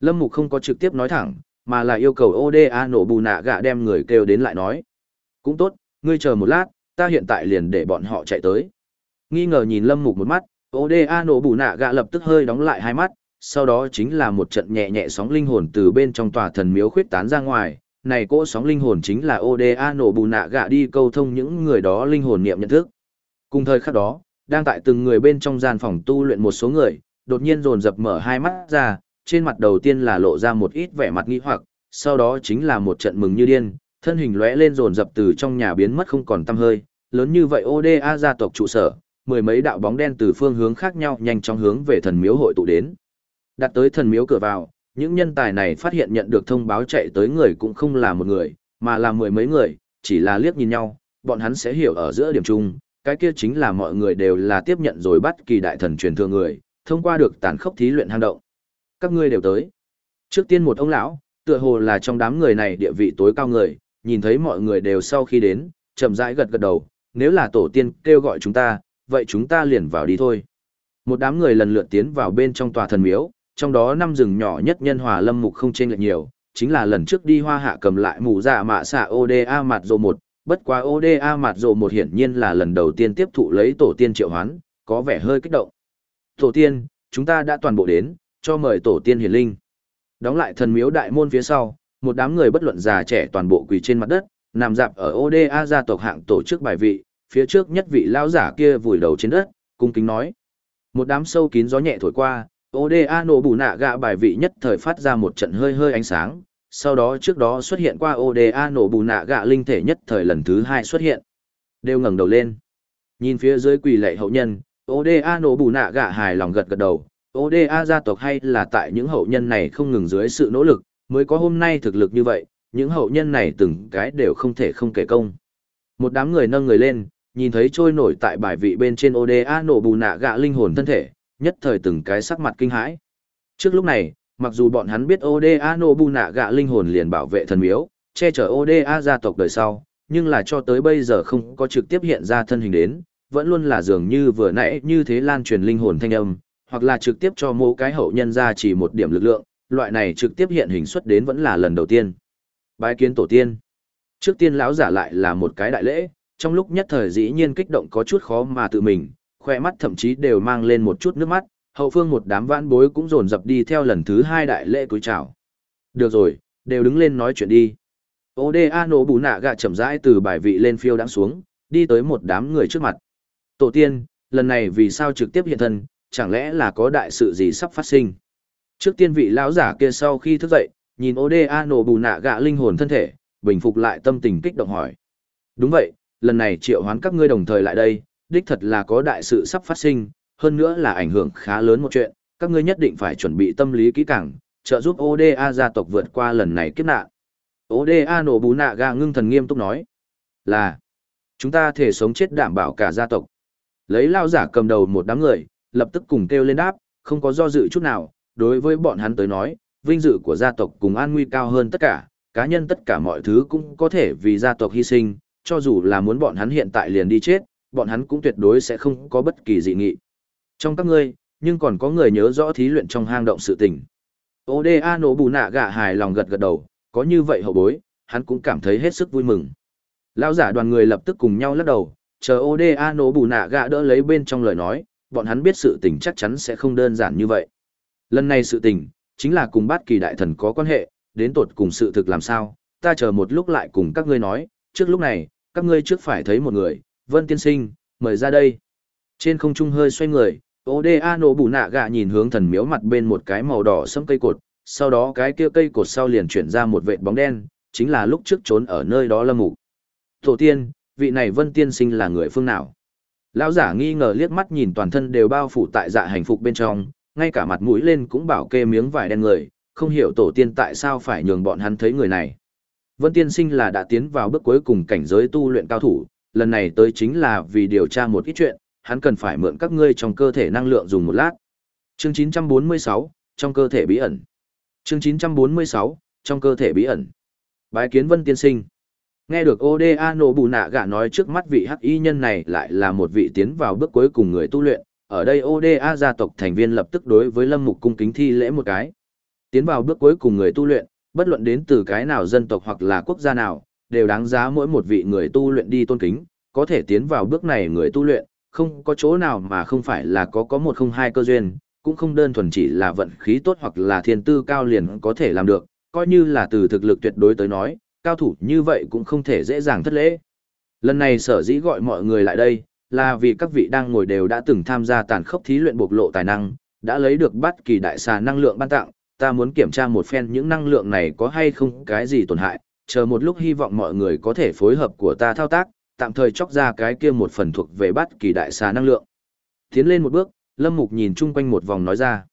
Lâm Mục không có trực tiếp nói thẳng, mà là yêu cầu ODA nổ bù nạ gạ đem người kêu đến lại nói. Cũng tốt, ngươi chờ một lát, ta hiện tại liền để bọn họ chạy tới. Nghi ngờ nhìn Lâm Mục một mắt, ODA nổ bù nạ gạ lập tức hơi đóng lại hai mắt, sau đó chính là một trận nhẹ nhẹ sóng linh hồn từ bên trong tòa thần miếu khuyết tán ra ngoài. Này cỗ sóng linh hồn chính là ODA nổ bù nạ gạ đi câu thông những người đó linh hồn niệm nhận thức. Cùng thời khắc đó, đang tại từng người bên trong gian phòng tu luyện một số người, đột nhiên dồn dập mở hai mắt ra, trên mặt đầu tiên là lộ ra một ít vẻ mặt nghi hoặc, sau đó chính là một trận mừng như điên, thân hình lóe lên dồn dập từ trong nhà biến mất không còn tăm hơi, lớn như vậy ODA gia tộc trụ sở, mười mấy đạo bóng đen từ phương hướng khác nhau nhanh chóng hướng về thần miếu hội tụ đến. Đặt tới thần miếu cửa vào, những nhân tài này phát hiện nhận được thông báo chạy tới người cũng không là một người, mà là mười mấy người, chỉ là liếc nhìn nhau, bọn hắn sẽ hiểu ở giữa điểm chung, cái kia chính là mọi người đều là tiếp nhận rồi bắt kỳ đại thần truyền thừa người, thông qua được tàn khốc thí luyện hang động. Các ngươi đều tới. Trước tiên một ông lão, tựa hồ là trong đám người này địa vị tối cao người, nhìn thấy mọi người đều sau khi đến, chậm rãi gật gật đầu, nếu là tổ tiên kêu gọi chúng ta, vậy chúng ta liền vào đi thôi. Một đám người lần lượt tiến vào bên trong tòa thần miếu, trong đó năm rừng nhỏ nhất nhân hòa lâm mục không chênh lệch nhiều, chính là lần trước đi hoa hạ cầm lại mù dạ mạ xạ ODA mặt rồ một, bất quá ODA mặt rồ một hiển nhiên là lần đầu tiên tiếp thụ lấy tổ tiên triệu hoán, có vẻ hơi kích động. Tổ tiên, chúng ta đã toàn bộ đến, cho mời tổ tiên hiển linh. Đóng lại thần miếu đại môn phía sau, một đám người bất luận già trẻ toàn bộ quỳ trên mặt đất, nằm dạp ở ODA gia tộc hạng tổ chức bài vị, phía trước nhất vị lão giả kia vùi đầu trên đất, cung kính nói. Một đám sâu kín gió nhẹ thổi qua, ODA nổ bù nạ gạ bài vị nhất thời phát ra một trận hơi hơi ánh sáng, sau đó trước đó xuất hiện qua ODA nổ bù nạ gạ linh thể nhất thời lần thứ hai xuất hiện. Đều ngẩng đầu lên. Nhìn phía dưới quỳ lệ hậu nhân, ODA nổ bù nạ gạ hài lòng gật gật đầu, ODA gia tộc hay là tại những hậu nhân này không ngừng dưới sự nỗ lực, mới có hôm nay thực lực như vậy, những hậu nhân này từng cái đều không thể không kể công. Một đám người nâng người lên, nhìn thấy trôi nổi tại bài vị bên trên ODA nổ bù nạ gạ linh hồn thân thể, nhất thời từng cái sắc mặt kinh hãi. Trước lúc này, mặc dù bọn hắn biết ODA nổ bù nạ gạ linh hồn liền bảo vệ thần miếu, che chở ODA gia tộc đời sau, nhưng là cho tới bây giờ không có trực tiếp hiện ra thân hình đến, vẫn luôn là dường như vừa nãy như thế lan truyền linh hồn thanh âm, hoặc là trực tiếp cho mỗi cái hậu nhân ra chỉ một điểm lực lượng, loại này trực tiếp hiện hình xuất đến vẫn là lần đầu tiên. Bái kiến tổ tiên. Trước tiên lão giả lại là một cái đại lễ, trong lúc nhất thời dĩ nhiên kích động có chút khó mà tự mình, khoe mắt thậm chí đều mang lên một chút nước mắt, hậu phương một đám vãn bối cũng dồn dập đi theo lần thứ hai đại lễ cúi chào. Được rồi, đều đứng lên nói chuyện đi. Oda nổ bù nạ gạ chậm rãi từ bài vị lên phiêu đáng xuống, đi tới một đám người trước mặt. Tổ tiên, lần này vì sao trực tiếp hiện thân, chẳng lẽ là có đại sự gì sắp phát sinh? Trước tiên vị lão giả kia sau khi thức dậy, nhìn Oda nổ bù nạ gạ linh hồn thân thể, bình phục lại tâm tình kích động hỏi. Đúng vậy, lần này triệu hoán các ngươi đồng thời lại đây, đích thật là có đại sự sắp phát sinh, hơn nữa là ảnh hưởng khá lớn một chuyện, các ngươi nhất định phải chuẩn bị tâm lý kỹ càng, trợ giúp Oda gia tộc vượt qua lần này kiếp nạn. Oda nổ bù nạ gạ ngưng thần nghiêm túc nói. Là, chúng ta thể sống chết đảm bảo cả gia tộc. Lấy lao giả cầm đầu một đám người, lập tức cùng kêu lên đáp, không có do dự chút nào, đối với bọn hắn tới nói, vinh dự của gia tộc cùng an nguy cao hơn tất cả, cá nhân tất cả mọi thứ cũng có thể vì gia tộc hy sinh, cho dù là muốn bọn hắn hiện tại liền đi chết, bọn hắn cũng tuyệt đối sẽ không có bất kỳ dị nghị. Trong các ngươi, nhưng còn có người nhớ rõ thí luyện trong hang động sự tình. Oda nổ bù nạ gạ hài lòng gật gật đầu, có như vậy hậu bối, hắn cũng cảm thấy hết sức vui mừng. Lão giả đoàn người lập tức cùng nhau lắc đầu, chờ Oda nổ bù nạ gạ đỡ lấy bên trong lời nói, bọn hắn biết sự tình chắc chắn sẽ không đơn giản như vậy. Lần này sự tình, chính là cùng bát kỳ đại thần có quan hệ, đến tột cùng sự thực làm sao, ta chờ một lúc lại cùng các ngươi nói, trước lúc này, các ngươi trước phải thấy một người, Vân Tiên Sinh, mời ra đây. Trên không trung hơi xoay người, Oda nổ bù nạ gạ nhìn hướng thần miếu mặt bên một cái màu đỏ sẫm cây cột, sau đó cái kia cây cột sau liền chuyển ra một vệt bóng đen, chính là lúc trước trốn ở nơi đó lâm mục. Tổ tiên, vị này Vân Tiên Sinh là người phương nào? Lão giả nghi ngờ liếc mắt nhìn toàn thân đều bao phủ tại dạ hành phục bên trong, ngay cả mặt mũi lên cũng bảo kê miếng vải đen người, không hiểu tổ tiên tại sao phải nhường bọn hắn thấy người này. Vân Tiên Sinh là đã tiến vào bước cuối cùng cảnh giới tu luyện cao thủ, lần này tới chính là vì điều tra một ít chuyện, hắn cần phải mượn các ngươi trong cơ thể năng lượng dùng một lát. Chương 946, trong cơ thể bí ẩn. Chương 946, trong cơ thể bí ẩn. Bái kiến Vân Tiên Sinh. Nghe được Oda nổ bù nạ nói trước mắt vị hắc y nhân này lại là một vị tiến vào bước cuối cùng người tu luyện, ở đây Oda gia tộc thành viên lập tức đối với Lâm Mục cung kính thi lễ một cái. Tiến vào bước cuối cùng người tu luyện, bất luận đến từ cái nào dân tộc hoặc là quốc gia nào, đều đáng giá mỗi một vị người tu luyện đi tôn kính, có thể tiến vào bước này người tu luyện, không có chỗ nào mà không phải là có có một không hai cơ duyên, cũng không đơn thuần chỉ là vận khí tốt hoặc là thiên tư cao liền có thể làm được, coi như là từ thực lực tuyệt đối tới nói, cao thủ như vậy cũng không thể dễ dàng thất lễ. Lần này sở dĩ gọi mọi người lại đây, là vì các vị đang ngồi đều đã từng tham gia tàn khốc thí luyện bộc lộ tài năng, đã lấy được bất kỳ đại xà năng lượng ban tặng, ta muốn kiểm tra một phen những năng lượng này có hay không cái gì tổn hại, chờ một lúc hy vọng mọi người có thể phối hợp của ta thao tác, tạm thời chóc ra cái kia một phần thuộc về bất kỳ đại xà năng lượng. Tiến lên một bước, Lâm Mục nhìn chung quanh một vòng nói ra.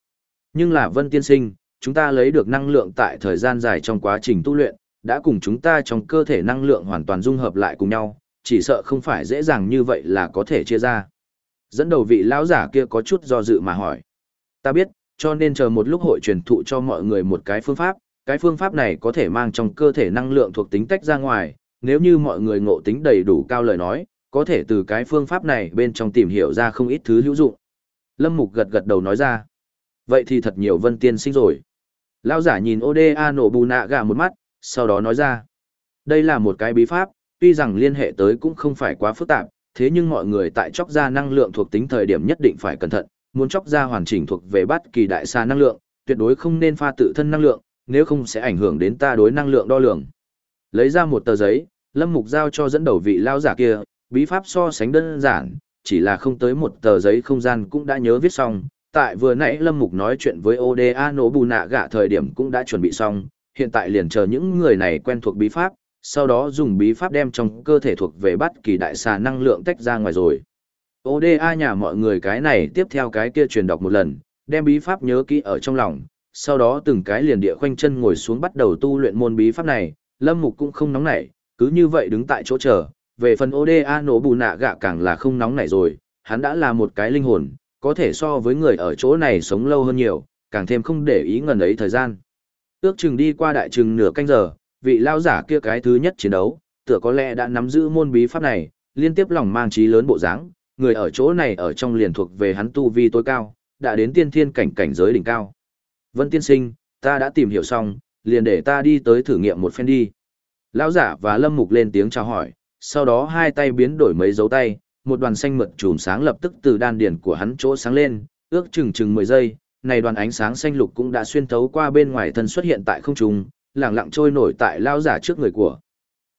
Nhưng là Vân Tiên Sinh, chúng ta lấy được năng lượng tại thời gian dài trong quá trình tu luyện, đã cùng chúng ta trong cơ thể năng lượng hoàn toàn dung hợp lại cùng nhau, chỉ sợ không phải dễ dàng như vậy là có thể chia ra. Dẫn đầu vị lão giả kia có chút do dự mà hỏi. Ta biết, cho nên chờ một lúc hội truyền thụ cho mọi người một cái phương pháp, cái phương pháp này có thể mang trong cơ thể năng lượng thuộc tính tách ra ngoài, nếu như mọi người ngộ tính đầy đủ cao lời nói, có thể từ cái phương pháp này bên trong tìm hiểu ra không ít thứ hữu dụng. Lâm Mục gật gật đầu nói ra. Vậy thì thật nhiều vân tiên sinh rồi. Lão giả nhìn Oda nổ nạ một mắt, sau đó nói ra. Đây là một cái bí pháp, tuy rằng liên hệ tới cũng không phải quá phức tạp, thế nhưng mọi người tại chóc ra năng lượng thuộc tính thời điểm nhất định phải cẩn thận, muốn chóc ra hoàn chỉnh thuộc về bất kỳ đại xa năng lượng, tuyệt đối không nên pha tự thân năng lượng, nếu không sẽ ảnh hưởng đến ta đối năng lượng đo lường. Lấy ra một tờ giấy, Lâm Mục giao cho dẫn đầu vị lao giả kia, bí pháp so sánh đơn giản, chỉ là không tới một tờ giấy không gian cũng đã nhớ viết xong. Tại vừa nãy Lâm Mục nói chuyện với Oda Nổ Bù Nạ Gạ thời điểm cũng đã chuẩn bị xong, hiện tại liền chờ những người này quen thuộc bí pháp, sau đó dùng bí pháp đem trong cơ thể thuộc về bất kỳ đại xà năng lượng tách ra ngoài rồi. ODA nhà mọi người cái này tiếp theo cái kia truyền đọc một lần, đem bí pháp nhớ kỹ ở trong lòng, sau đó từng cái liền địa khoanh chân ngồi xuống bắt đầu tu luyện môn bí pháp này, Lâm Mục cũng không nóng nảy, cứ như vậy đứng tại chỗ chờ, về phần ODA nổ bù nạ gạ càng là không nóng nảy rồi, hắn đã là một cái linh hồn, có thể so với người ở chỗ này sống lâu hơn nhiều, càng thêm không để ý ngần ấy thời gian. Ước chừng đi qua đại chừng nửa canh giờ, vị lao giả kia cái thứ nhất chiến đấu, tựa có lẽ đã nắm giữ môn bí pháp này, liên tiếp lòng mang trí lớn bộ dáng, người ở chỗ này ở trong liền thuộc về hắn tu vi tối cao, đã đến tiên thiên cảnh cảnh giới đỉnh cao. Vân tiên sinh, ta đã tìm hiểu xong, liền để ta đi tới thử nghiệm một phen đi. Lão giả và Lâm Mục lên tiếng chào hỏi, sau đó hai tay biến đổi mấy dấu tay, một đoàn xanh mượt chùm sáng lập tức từ đan điển của hắn chỗ sáng lên, ước chừng chừng 10 giây, này đoàn ánh sáng xanh lục cũng đã xuyên thấu qua bên ngoài thân xuất hiện tại không trung, lẳng lặng trôi nổi tại lão giả trước người của.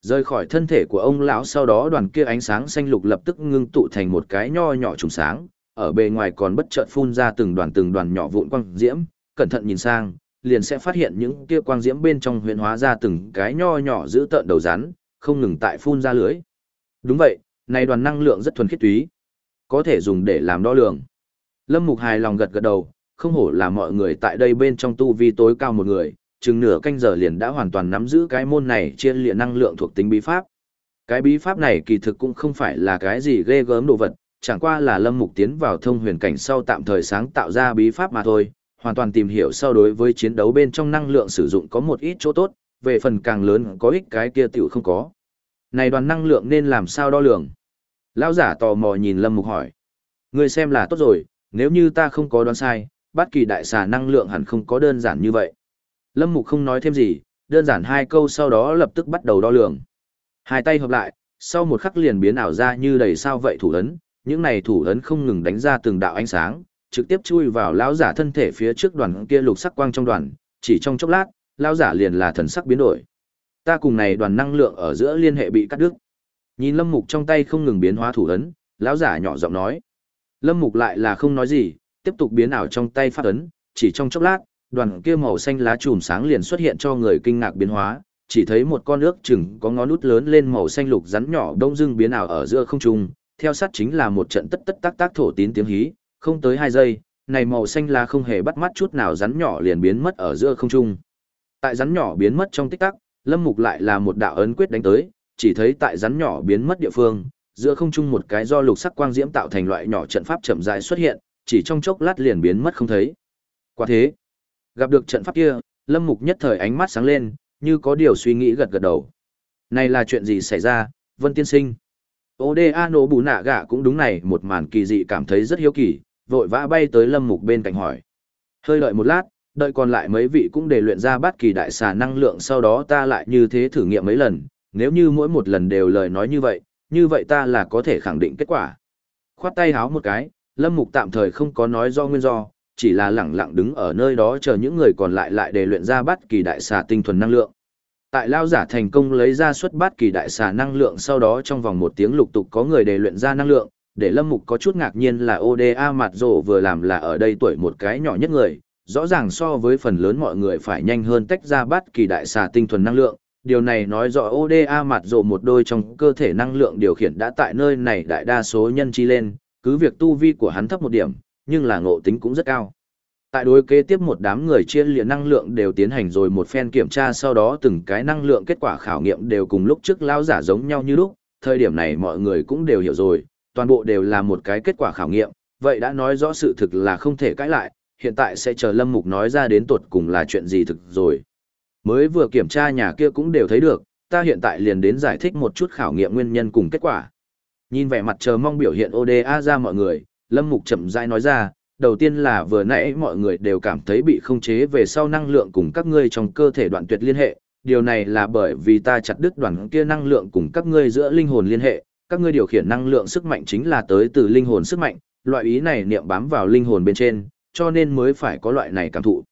Rơi khỏi thân thể của ông lão sau đó đoàn kia ánh sáng xanh lục lập tức ngưng tụ thành một cái nho nhỏ trùng sáng, ở bề ngoài còn bất chợt phun ra từng đoàn từng đoàn nhỏ vụn quang diễm, cẩn thận nhìn sang, liền sẽ phát hiện những kia quang diễm bên trong huyền hóa ra từng cái nho nhỏ giữ tợn đầu rắn, không ngừng tại phun ra lưới. Đúng vậy, này đoàn năng lượng rất thuần khiết túy, có thể dùng để làm đo lường. Lâm Mục hài lòng gật gật đầu, không hổ là mọi người tại đây bên trong tu vi tối cao một người, chừng nửa canh giờ liền đã hoàn toàn nắm giữ cái môn này chia liệt năng lượng thuộc tính bí pháp. Cái bí pháp này kỳ thực cũng không phải là cái gì ghê gớm đồ vật, chẳng qua là lâm mục tiến vào thông huyền cảnh sau tạm thời sáng tạo ra bí pháp mà thôi, hoàn toàn tìm hiểu sau đối với chiến đấu bên trong năng lượng sử dụng có một ít chỗ tốt, về phần càng lớn có ích cái kia tiểu không có. Này đoàn năng lượng nên làm sao đo lường? Lão giả tò mò nhìn lâm mục hỏi. Người xem là tốt rồi, nếu như ta không có đoán sai, bất kỳ đại xà năng lượng hẳn không có đơn giản như vậy. Lâm Mục không nói thêm gì, đơn giản hai câu sau đó lập tức bắt đầu đo lường. Hai tay hợp lại, sau một khắc liền biến ảo ra như đầy sao vậy thủ ấn, những này thủ ấn không ngừng đánh ra từng đạo ánh sáng, trực tiếp chui vào lão giả thân thể phía trước đoàn kia lục sắc quang trong đoàn, chỉ trong chốc lát, lão giả liền là thần sắc biến đổi. Ta cùng này đoàn năng lượng ở giữa liên hệ bị cắt đứt. Nhìn Lâm Mục trong tay không ngừng biến hóa thủ ấn, lão giả nhỏ giọng nói. Lâm Mục lại là không nói gì, tiếp tục biến ảo trong tay phát ấn, chỉ trong chốc lát, đoàn kia màu xanh lá chùm sáng liền xuất hiện cho người kinh ngạc biến hóa, chỉ thấy một con nước chừng có ngón nút lớn lên màu xanh lục rắn nhỏ đông dưng biến ảo ở giữa không trung, theo sát chính là một trận tất tất tác tác thổ tín tiếng hí, không tới hai giây, này màu xanh lá không hề bắt mắt chút nào rắn nhỏ liền biến mất ở giữa không trung. Tại rắn nhỏ biến mất trong tích tắc, Lâm Mục lại là một đạo ấn quyết đánh tới, chỉ thấy tại rắn nhỏ biến mất địa phương, giữa không trung một cái do lục sắc quang diễm tạo thành loại nhỏ trận pháp chậm rãi xuất hiện, chỉ trong chốc lát liền biến mất không thấy. Quả thế, Gặp được trận pháp kia, Lâm Mục nhất thời ánh mắt sáng lên, như có điều suy nghĩ gật gật đầu. Này là chuyện gì xảy ra, Vân Tiên Sinh? Oda nổ bù nạ gạ cũng đúng này một màn kỳ dị cảm thấy rất hiếu kỳ, vội vã bay tới Lâm Mục bên cạnh hỏi. Hơi đợi một lát, Đợi còn lại mấy vị cũng để luyện ra bát kỳ đại xà năng lượng sau đó ta lại như thế thử nghiệm mấy lần, nếu như mỗi một lần đều lời nói như vậy, như vậy ta là có thể khẳng định kết quả. Khoát tay háo một cái, Lâm Mục tạm thời không có nói do nguyên do, chỉ là lẳng lặng đứng ở nơi đó chờ những người còn lại lại để luyện ra bát kỳ đại xà tinh thuần năng lượng. Tại lao giả thành công lấy ra xuất bát kỳ đại xà năng lượng sau đó trong vòng một tiếng lục tục có người để luyện ra năng lượng, để Lâm Mục có chút ngạc nhiên là ODA mặt rổ vừa làm là ở đây tuổi một cái nhỏ nhất người, rõ ràng so với phần lớn mọi người phải nhanh hơn tách ra bát kỳ đại xà tinh thuần năng lượng. Điều này nói rõ ODA mặt rổ một đôi trong cơ thể năng lượng điều khiển đã tại nơi này đại đa số nhân chi lên, cứ việc tu vi của hắn thấp một điểm, nhưng là ngộ tính cũng rất cao. Tại đối kế tiếp một đám người chia liệt năng lượng đều tiến hành rồi một phen kiểm tra sau đó từng cái năng lượng kết quả khảo nghiệm đều cùng lúc trước lao giả giống nhau như lúc, thời điểm này mọi người cũng đều hiểu rồi, toàn bộ đều là một cái kết quả khảo nghiệm, vậy đã nói rõ sự thực là không thể cãi lại, hiện tại sẽ chờ Lâm Mục nói ra đến tuột cùng là chuyện gì thực rồi. Mới vừa kiểm tra nhà kia cũng đều thấy được, ta hiện tại liền đến giải thích một chút khảo nghiệm nguyên nhân cùng kết quả. Nhìn vẻ mặt chờ mong biểu hiện ODA ra mọi người, Lâm Mục chậm rãi nói ra, đầu tiên là vừa nãy mọi người đều cảm thấy bị không chế về sau năng lượng cùng các ngươi trong cơ thể đoạn tuyệt liên hệ, điều này là bởi vì ta chặt đứt đoạn kia năng lượng cùng các ngươi giữa linh hồn liên hệ, các ngươi điều khiển năng lượng sức mạnh chính là tới từ linh hồn sức mạnh, loại ý này niệm bám vào linh hồn bên trên, cho nên mới phải có loại này cảm thụ.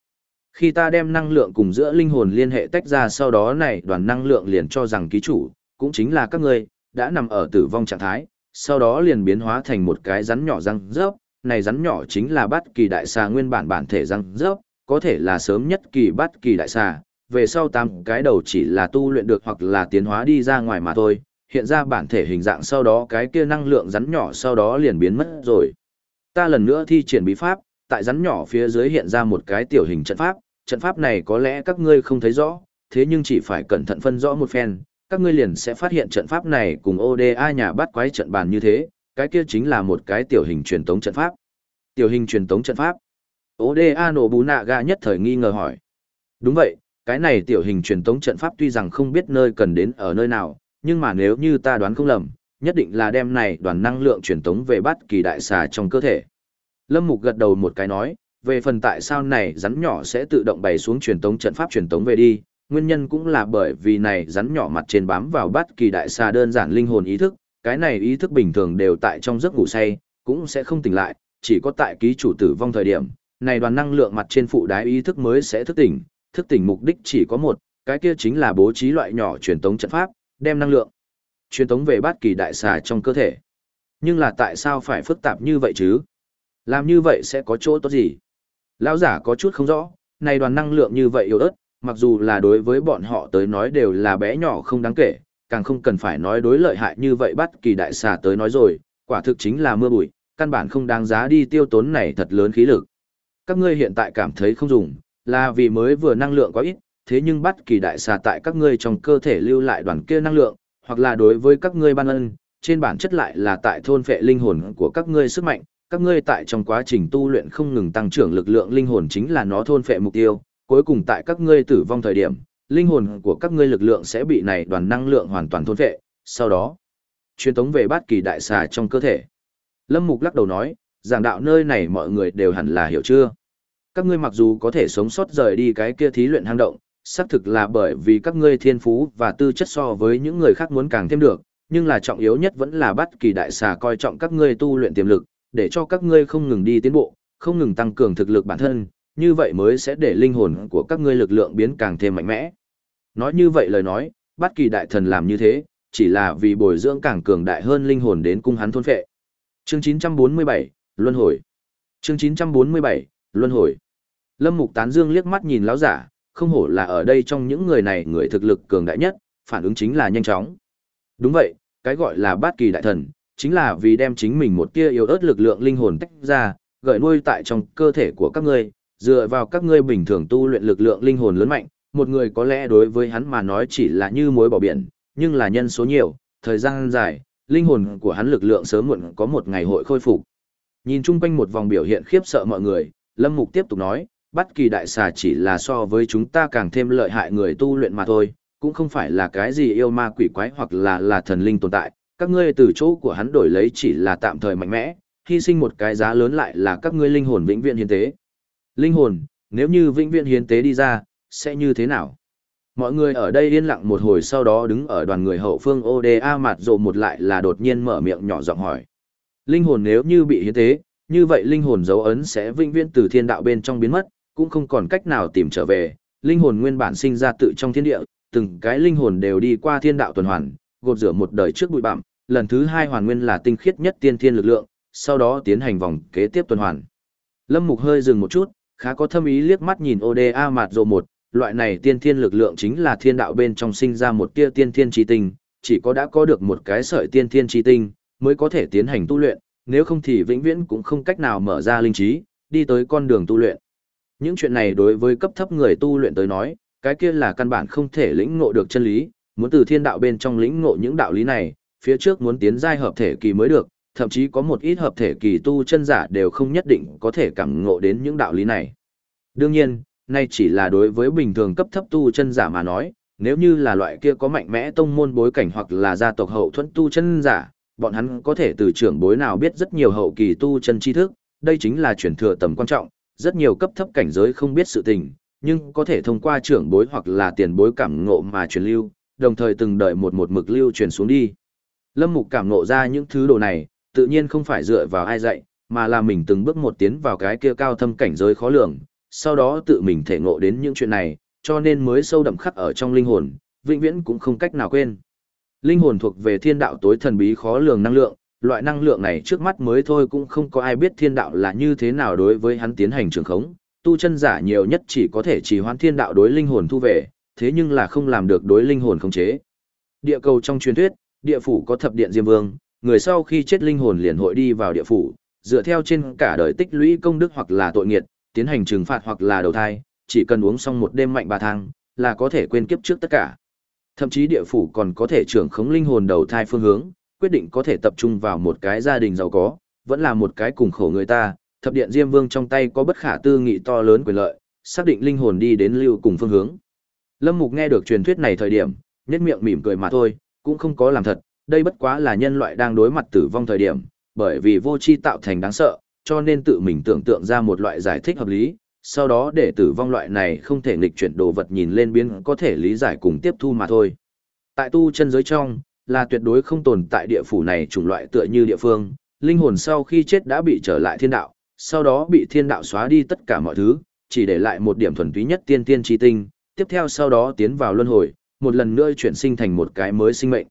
Khi ta đem năng lượng cùng giữa linh hồn liên hệ tách ra sau đó này đoàn năng lượng liền cho rằng ký chủ, cũng chính là các ngươi, đã nằm ở tử vong trạng thái, sau đó liền biến hóa thành một cái rắn nhỏ răng rớp, này rắn nhỏ chính là bát kỳ đại xà nguyên bản bản thể răng rớp, có thể là sớm nhất kỳ bát kỳ đại xà, về sau tam cái đầu chỉ là tu luyện được hoặc là tiến hóa đi ra ngoài mà thôi, hiện ra bản thể hình dạng sau đó cái kia năng lượng rắn nhỏ sau đó liền biến mất rồi. Ta lần nữa thi triển bí pháp, tại rắn nhỏ phía dưới hiện ra một cái tiểu hình trận pháp, trận pháp này có lẽ các ngươi không thấy rõ, thế nhưng chỉ phải cẩn thận phân rõ một phen, các ngươi liền sẽ phát hiện trận pháp này cùng ODA nhà bắt quái trận bàn như thế, cái kia chính là một cái tiểu hình truyền tống trận pháp. Tiểu hình truyền tống trận pháp. ODA nổ bú nạ gà nhất thời nghi ngờ hỏi. Đúng vậy, cái này tiểu hình truyền tống trận pháp tuy rằng không biết nơi cần đến ở nơi nào, nhưng mà nếu như ta đoán không lầm, nhất định là đem này đoàn năng lượng truyền tống về bắt kỳ đại xà trong cơ thể. Lâm Mục gật đầu một cái nói, về phần tại sao này rắn nhỏ sẽ tự động bày xuống truyền tống trận pháp truyền tống về đi, nguyên nhân cũng là bởi vì này rắn nhỏ mặt trên bám vào bất kỳ đại xà đơn giản linh hồn ý thức, cái này ý thức bình thường đều tại trong giấc ngủ say, cũng sẽ không tỉnh lại, chỉ có tại ký chủ tử vong thời điểm, này đoàn năng lượng mặt trên phụ đái ý thức mới sẽ thức tỉnh, thức tỉnh mục đích chỉ có một, cái kia chính là bố trí loại nhỏ truyền tống trận pháp, đem năng lượng truyền tống về bát kỳ đại xà trong cơ thể. Nhưng là tại sao phải phức tạp như vậy chứ? Làm như vậy sẽ có chỗ tốt gì? Lão giả có chút không rõ, này đoàn năng lượng như vậy yếu ớt, mặc dù là đối với bọn họ tới nói đều là bé nhỏ không đáng kể, càng không cần phải nói đối lợi hại như vậy bắt kỳ đại xà tới nói rồi, quả thực chính là mưa bụi, căn bản không đáng giá đi tiêu tốn này thật lớn khí lực. Các ngươi hiện tại cảm thấy không dùng, là vì mới vừa năng lượng quá ít, thế nhưng bắt kỳ đại xà tại các ngươi trong cơ thể lưu lại đoàn kia năng lượng, hoặc là đối với các ngươi ban ân, trên bản chất lại là tại thôn phệ linh hồn của các ngươi sức mạnh, các ngươi tại trong quá trình tu luyện không ngừng tăng trưởng lực lượng linh hồn chính là nó thôn phệ mục tiêu, cuối cùng tại các ngươi tử vong thời điểm, linh hồn của các ngươi lực lượng sẽ bị này đoàn năng lượng hoàn toàn thôn vệ. sau đó truyền tống về bát kỳ đại xà trong cơ thể. Lâm Mục lắc đầu nói, giảng đạo nơi này mọi người đều hẳn là hiểu chưa? Các ngươi mặc dù có thể sống sót rời đi cái kia thí luyện hang động, xác thực là bởi vì các ngươi thiên phú và tư chất so với những người khác muốn càng thêm được, nhưng là trọng yếu nhất vẫn là bắt kỳ đại xà coi trọng các ngươi tu luyện tiềm lực, để cho các ngươi không ngừng đi tiến bộ, không ngừng tăng cường thực lực bản thân, như vậy mới sẽ để linh hồn của các ngươi lực lượng biến càng thêm mạnh mẽ. Nói như vậy lời nói, bất kỳ đại thần làm như thế, chỉ là vì bồi dưỡng càng cường đại hơn linh hồn đến cung hắn thôn phệ. Chương 947, Luân hồi. Chương 947, Luân hồi. Lâm Mục Tán Dương liếc mắt nhìn lão giả, không hổ là ở đây trong những người này người thực lực cường đại nhất, phản ứng chính là nhanh chóng. Đúng vậy, cái gọi là bát kỳ đại thần, chính là vì đem chính mình một tia yếu ớt lực lượng linh hồn tách ra, gợi nuôi tại trong cơ thể của các ngươi, dựa vào các ngươi bình thường tu luyện lực lượng linh hồn lớn mạnh, một người có lẽ đối với hắn mà nói chỉ là như muối bỏ biển, nhưng là nhân số nhiều, thời gian dài, linh hồn của hắn lực lượng sớm muộn có một ngày hội khôi phục. Nhìn chung quanh một vòng biểu hiện khiếp sợ mọi người, Lâm Mục tiếp tục nói, bất kỳ đại xà chỉ là so với chúng ta càng thêm lợi hại người tu luyện mà thôi, cũng không phải là cái gì yêu ma quỷ quái hoặc là là thần linh tồn tại, các ngươi từ chỗ của hắn đổi lấy chỉ là tạm thời mạnh mẽ, hy sinh một cái giá lớn lại là các ngươi linh hồn vĩnh viễn hiến tế. Linh hồn, nếu như vĩnh viễn hiến tế đi ra, sẽ như thế nào? Mọi người ở đây yên lặng một hồi sau đó đứng ở đoàn người hậu phương ODA mặt rộ một lại là đột nhiên mở miệng nhỏ giọng hỏi. Linh hồn nếu như bị hiến tế, như vậy linh hồn dấu ấn sẽ vĩnh viễn từ thiên đạo bên trong biến mất, cũng không còn cách nào tìm trở về. Linh hồn nguyên bản sinh ra tự trong thiên địa, từng cái linh hồn đều đi qua thiên đạo tuần hoàn, gột rửa một đời trước bụi bặm, lần thứ hai hoàn nguyên là tinh khiết nhất tiên thiên lực lượng, sau đó tiến hành vòng kế tiếp tuần hoàn. Lâm Mục hơi dừng một chút, khá có thâm ý liếc mắt nhìn ODA Mạt rồ một, loại này tiên thiên lực lượng chính là thiên đạo bên trong sinh ra một tia tiên thiên chi tinh, chỉ có đã có được một cái sợi tiên thiên chi tinh, mới có thể tiến hành tu luyện, nếu không thì vĩnh viễn cũng không cách nào mở ra linh trí, đi tới con đường tu luyện. Những chuyện này đối với cấp thấp người tu luyện tới nói, cái kia là căn bản không thể lĩnh ngộ được chân lý, muốn từ thiên đạo bên trong lĩnh ngộ những đạo lý này, phía trước muốn tiến giai hợp thể kỳ mới được, thậm chí có một ít hợp thể kỳ tu chân giả đều không nhất định có thể cảm ngộ đến những đạo lý này. Đương nhiên, nay chỉ là đối với bình thường cấp thấp tu chân giả mà nói, nếu như là loại kia có mạnh mẽ tông môn bối cảnh hoặc là gia tộc hậu thuẫn tu chân giả, bọn hắn có thể từ trưởng bối nào biết rất nhiều hậu kỳ tu chân tri thức, đây chính là chuyển thừa tầm quan trọng, rất nhiều cấp thấp cảnh giới không biết sự tình, nhưng có thể thông qua trưởng bối hoặc là tiền bối cảm ngộ mà truyền lưu, đồng thời từng đợi một một mực lưu truyền xuống đi. Lâm Mục cảm ngộ ra những thứ đồ này, tự nhiên không phải dựa vào ai dạy, mà là mình từng bước một tiến vào cái kia cao thâm cảnh giới khó lường, sau đó tự mình thể ngộ đến những chuyện này, cho nên mới sâu đậm khắc ở trong linh hồn, vĩnh viễn cũng không cách nào quên. Linh hồn thuộc về thiên đạo tối thần bí khó lường năng lượng, loại năng lượng này trước mắt mới thôi cũng không có ai biết thiên đạo là như thế nào đối với hắn tiến hành trường khống, tu chân giả nhiều nhất chỉ có thể chỉ hoãn thiên đạo đối linh hồn thu về, thế nhưng là không làm được đối linh hồn khống chế. Địa cầu trong truyền thuyết, địa phủ có thập điện Diêm Vương, người sau khi chết linh hồn liền hội đi vào địa phủ, dựa theo trên cả đời tích lũy công đức hoặc là tội nghiệt, tiến hành trừng phạt hoặc là đầu thai, chỉ cần uống xong một đêm mạnh bà thang, là có thể quên kiếp trước tất cả. Thậm chí địa phủ còn có thể trưởng khống linh hồn đầu thai phương hướng, quyết định có thể tập trung vào một cái gia đình giàu có, vẫn là một cái cùng khổ người ta, thập điện Diêm Vương trong tay có bất khả tư nghị to lớn quyền lợi, xác định linh hồn đi đến lưu cùng phương hướng. Lâm Mục nghe được truyền thuyết này thời điểm, nhếch miệng mỉm cười mà thôi, cũng không có làm thật, đây bất quá là nhân loại đang đối mặt tử vong thời điểm, bởi vì vô tri tạo thành đáng sợ, cho nên tự mình tưởng tượng ra một loại giải thích hợp lý, sau đó để tử vong loại này không thể nghịch chuyển đồ vật nhìn lên biến có thể lý giải cùng tiếp thu mà thôi. Tại tu chân giới trong, là tuyệt đối không tồn tại địa phủ này chủng loại tựa như địa phương, linh hồn sau khi chết đã bị trở lại thiên đạo, sau đó bị thiên đạo xóa đi tất cả mọi thứ, chỉ để lại một điểm thuần túy nhất tiên tiên chi tinh, tiếp theo sau đó tiến vào luân hồi, một lần nữa chuyển sinh thành một cái mới sinh mệnh.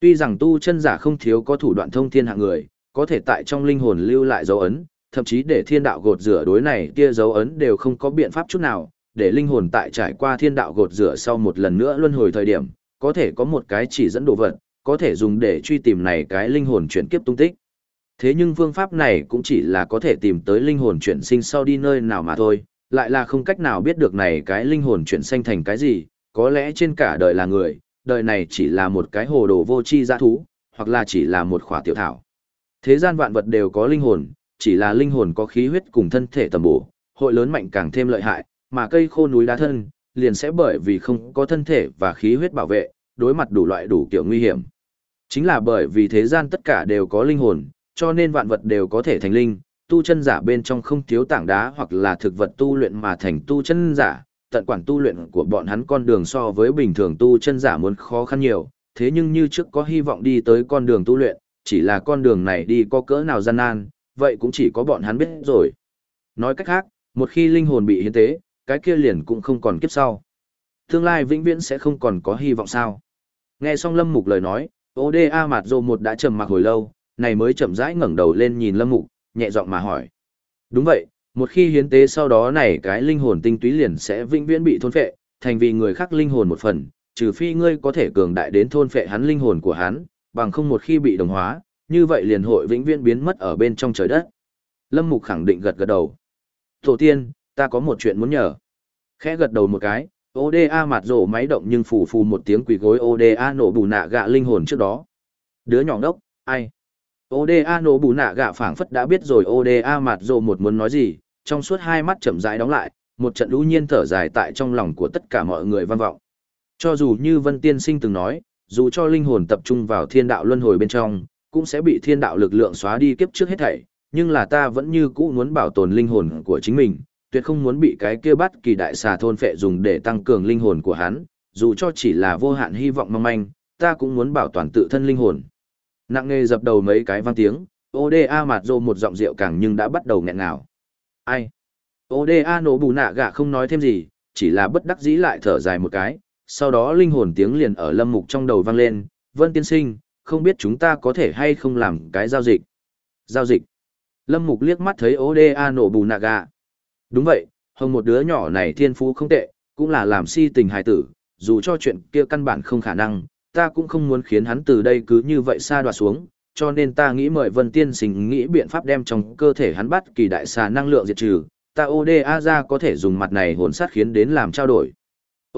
Tuy rằng tu chân giả không thiếu có thủ đoạn thông thiên hạng người, có thể tại trong linh hồn lưu lại dấu ấn, thậm chí để thiên đạo gột rửa đối này kia dấu ấn đều không có biện pháp chút nào, để linh hồn tại trải qua thiên đạo gột rửa sau một lần nữa luân hồi thời điểm, có thể có một cái chỉ dẫn đồ vật, có thể dùng để truy tìm này cái linh hồn chuyển kiếp tung tích. Thế nhưng phương pháp này cũng chỉ là có thể tìm tới linh hồn chuyển sinh sau đi nơi nào mà thôi, lại là không cách nào biết được này cái linh hồn chuyển sinh thành cái gì, có lẽ trên cả đời là người, đời này chỉ là một cái hồ đồ vô tri dã thú, hoặc là chỉ là một khỏa tiểu thảo. Thế gian vạn vật đều có linh hồn, chỉ là linh hồn có khí huyết cùng thân thể tầm bổ, hội lớn mạnh càng thêm lợi hại, mà cây khô núi đá thân, liền sẽ bởi vì không có thân thể và khí huyết bảo vệ, đối mặt đủ loại đủ kiểu nguy hiểm. Chính là bởi vì thế gian tất cả đều có linh hồn, cho nên vạn vật đều có thể thành linh, tu chân giả bên trong không thiếu tảng đá hoặc là thực vật tu luyện mà thành tu chân giả, tận quản tu luyện của bọn hắn con đường so với bình thường tu chân giả muốn khó khăn nhiều, thế nhưng như trước có hy vọng đi tới con đường tu luyện, chỉ là con đường này đi có cỡ nào gian nan, vậy cũng chỉ có bọn hắn biết rồi. Nói cách khác, một khi linh hồn bị hiến tế, cái kia liền cũng không còn kiếp sau. Tương lai vĩnh viễn sẽ không còn có hy vọng sao. Nghe xong Lâm Mục lời nói, ODA mặt dồ một đã trầm mặc hồi lâu, này mới chậm rãi ngẩng đầu lên nhìn Lâm Mục, nhẹ giọng mà hỏi. Đúng vậy, một khi hiến tế sau đó này cái linh hồn tinh túy liền sẽ vĩnh viễn bị thôn phệ, thành vì người khác linh hồn một phần, trừ phi ngươi có thể cường đại đến thôn phệ hắn linh hồn của hắn, bằng không một khi bị đồng hóa, như vậy liền hội vĩnh viễn biến mất ở bên trong trời đất. Lâm Mục khẳng định gật gật đầu. Tổ tiên, ta có một chuyện muốn nhờ. Khẽ gật đầu một cái, ODA mặt rổ máy động nhưng phù phù một tiếng quỳ gối ODA nổ bù nạ gạ linh hồn trước đó. Đứa nhỏ đốc, ai? ODA nổ bù nạ gạ phảng phất đã biết rồi ODA mặt rổ một muốn nói gì, trong suốt hai mắt chậm rãi đóng lại, một trận lũ nhiên thở dài tại trong lòng của tất cả mọi người vang vọng. Cho dù như Vân Tiên Sinh từng nói, dù cho linh hồn tập trung vào thiên đạo luân hồi bên trong, cũng sẽ bị thiên đạo lực lượng xóa đi kiếp trước hết thảy, nhưng là ta vẫn như cũ muốn bảo tồn linh hồn của chính mình, tuyệt không muốn bị cái kia bắt kỳ đại xà thôn phệ dùng để tăng cường linh hồn của hắn, dù cho chỉ là vô hạn hy vọng mong manh, ta cũng muốn bảo toàn tự thân linh hồn. Nặng nề dập đầu mấy cái vang tiếng, ODA mặt rồ một giọng rượu càng nhưng đã bắt đầu nghẹn ngào. Ai? ODA nổ bù nạ gạ không nói thêm gì, chỉ là bất đắc dĩ lại thở dài một cái, sau đó linh hồn tiếng liền ở lâm mục trong đầu vang lên, Vân Tiên Sinh, không biết chúng ta có thể hay không làm cái giao dịch. Giao dịch. Lâm mục liếc mắt thấy ODA nổ bù nạ gạ. Đúng vậy, hồng một đứa nhỏ này thiên phú không tệ, cũng là làm si tình hài tử, dù cho chuyện kia căn bản không khả năng, ta cũng không muốn khiến hắn từ đây cứ như vậy xa đoạt xuống, cho nên ta nghĩ mời Vân Tiên Sinh nghĩ biện pháp đem trong cơ thể hắn bắt kỳ đại xà năng lượng diệt trừ, ta ODA ra có thể dùng mặt này hồn sát khiến đến làm trao đổi.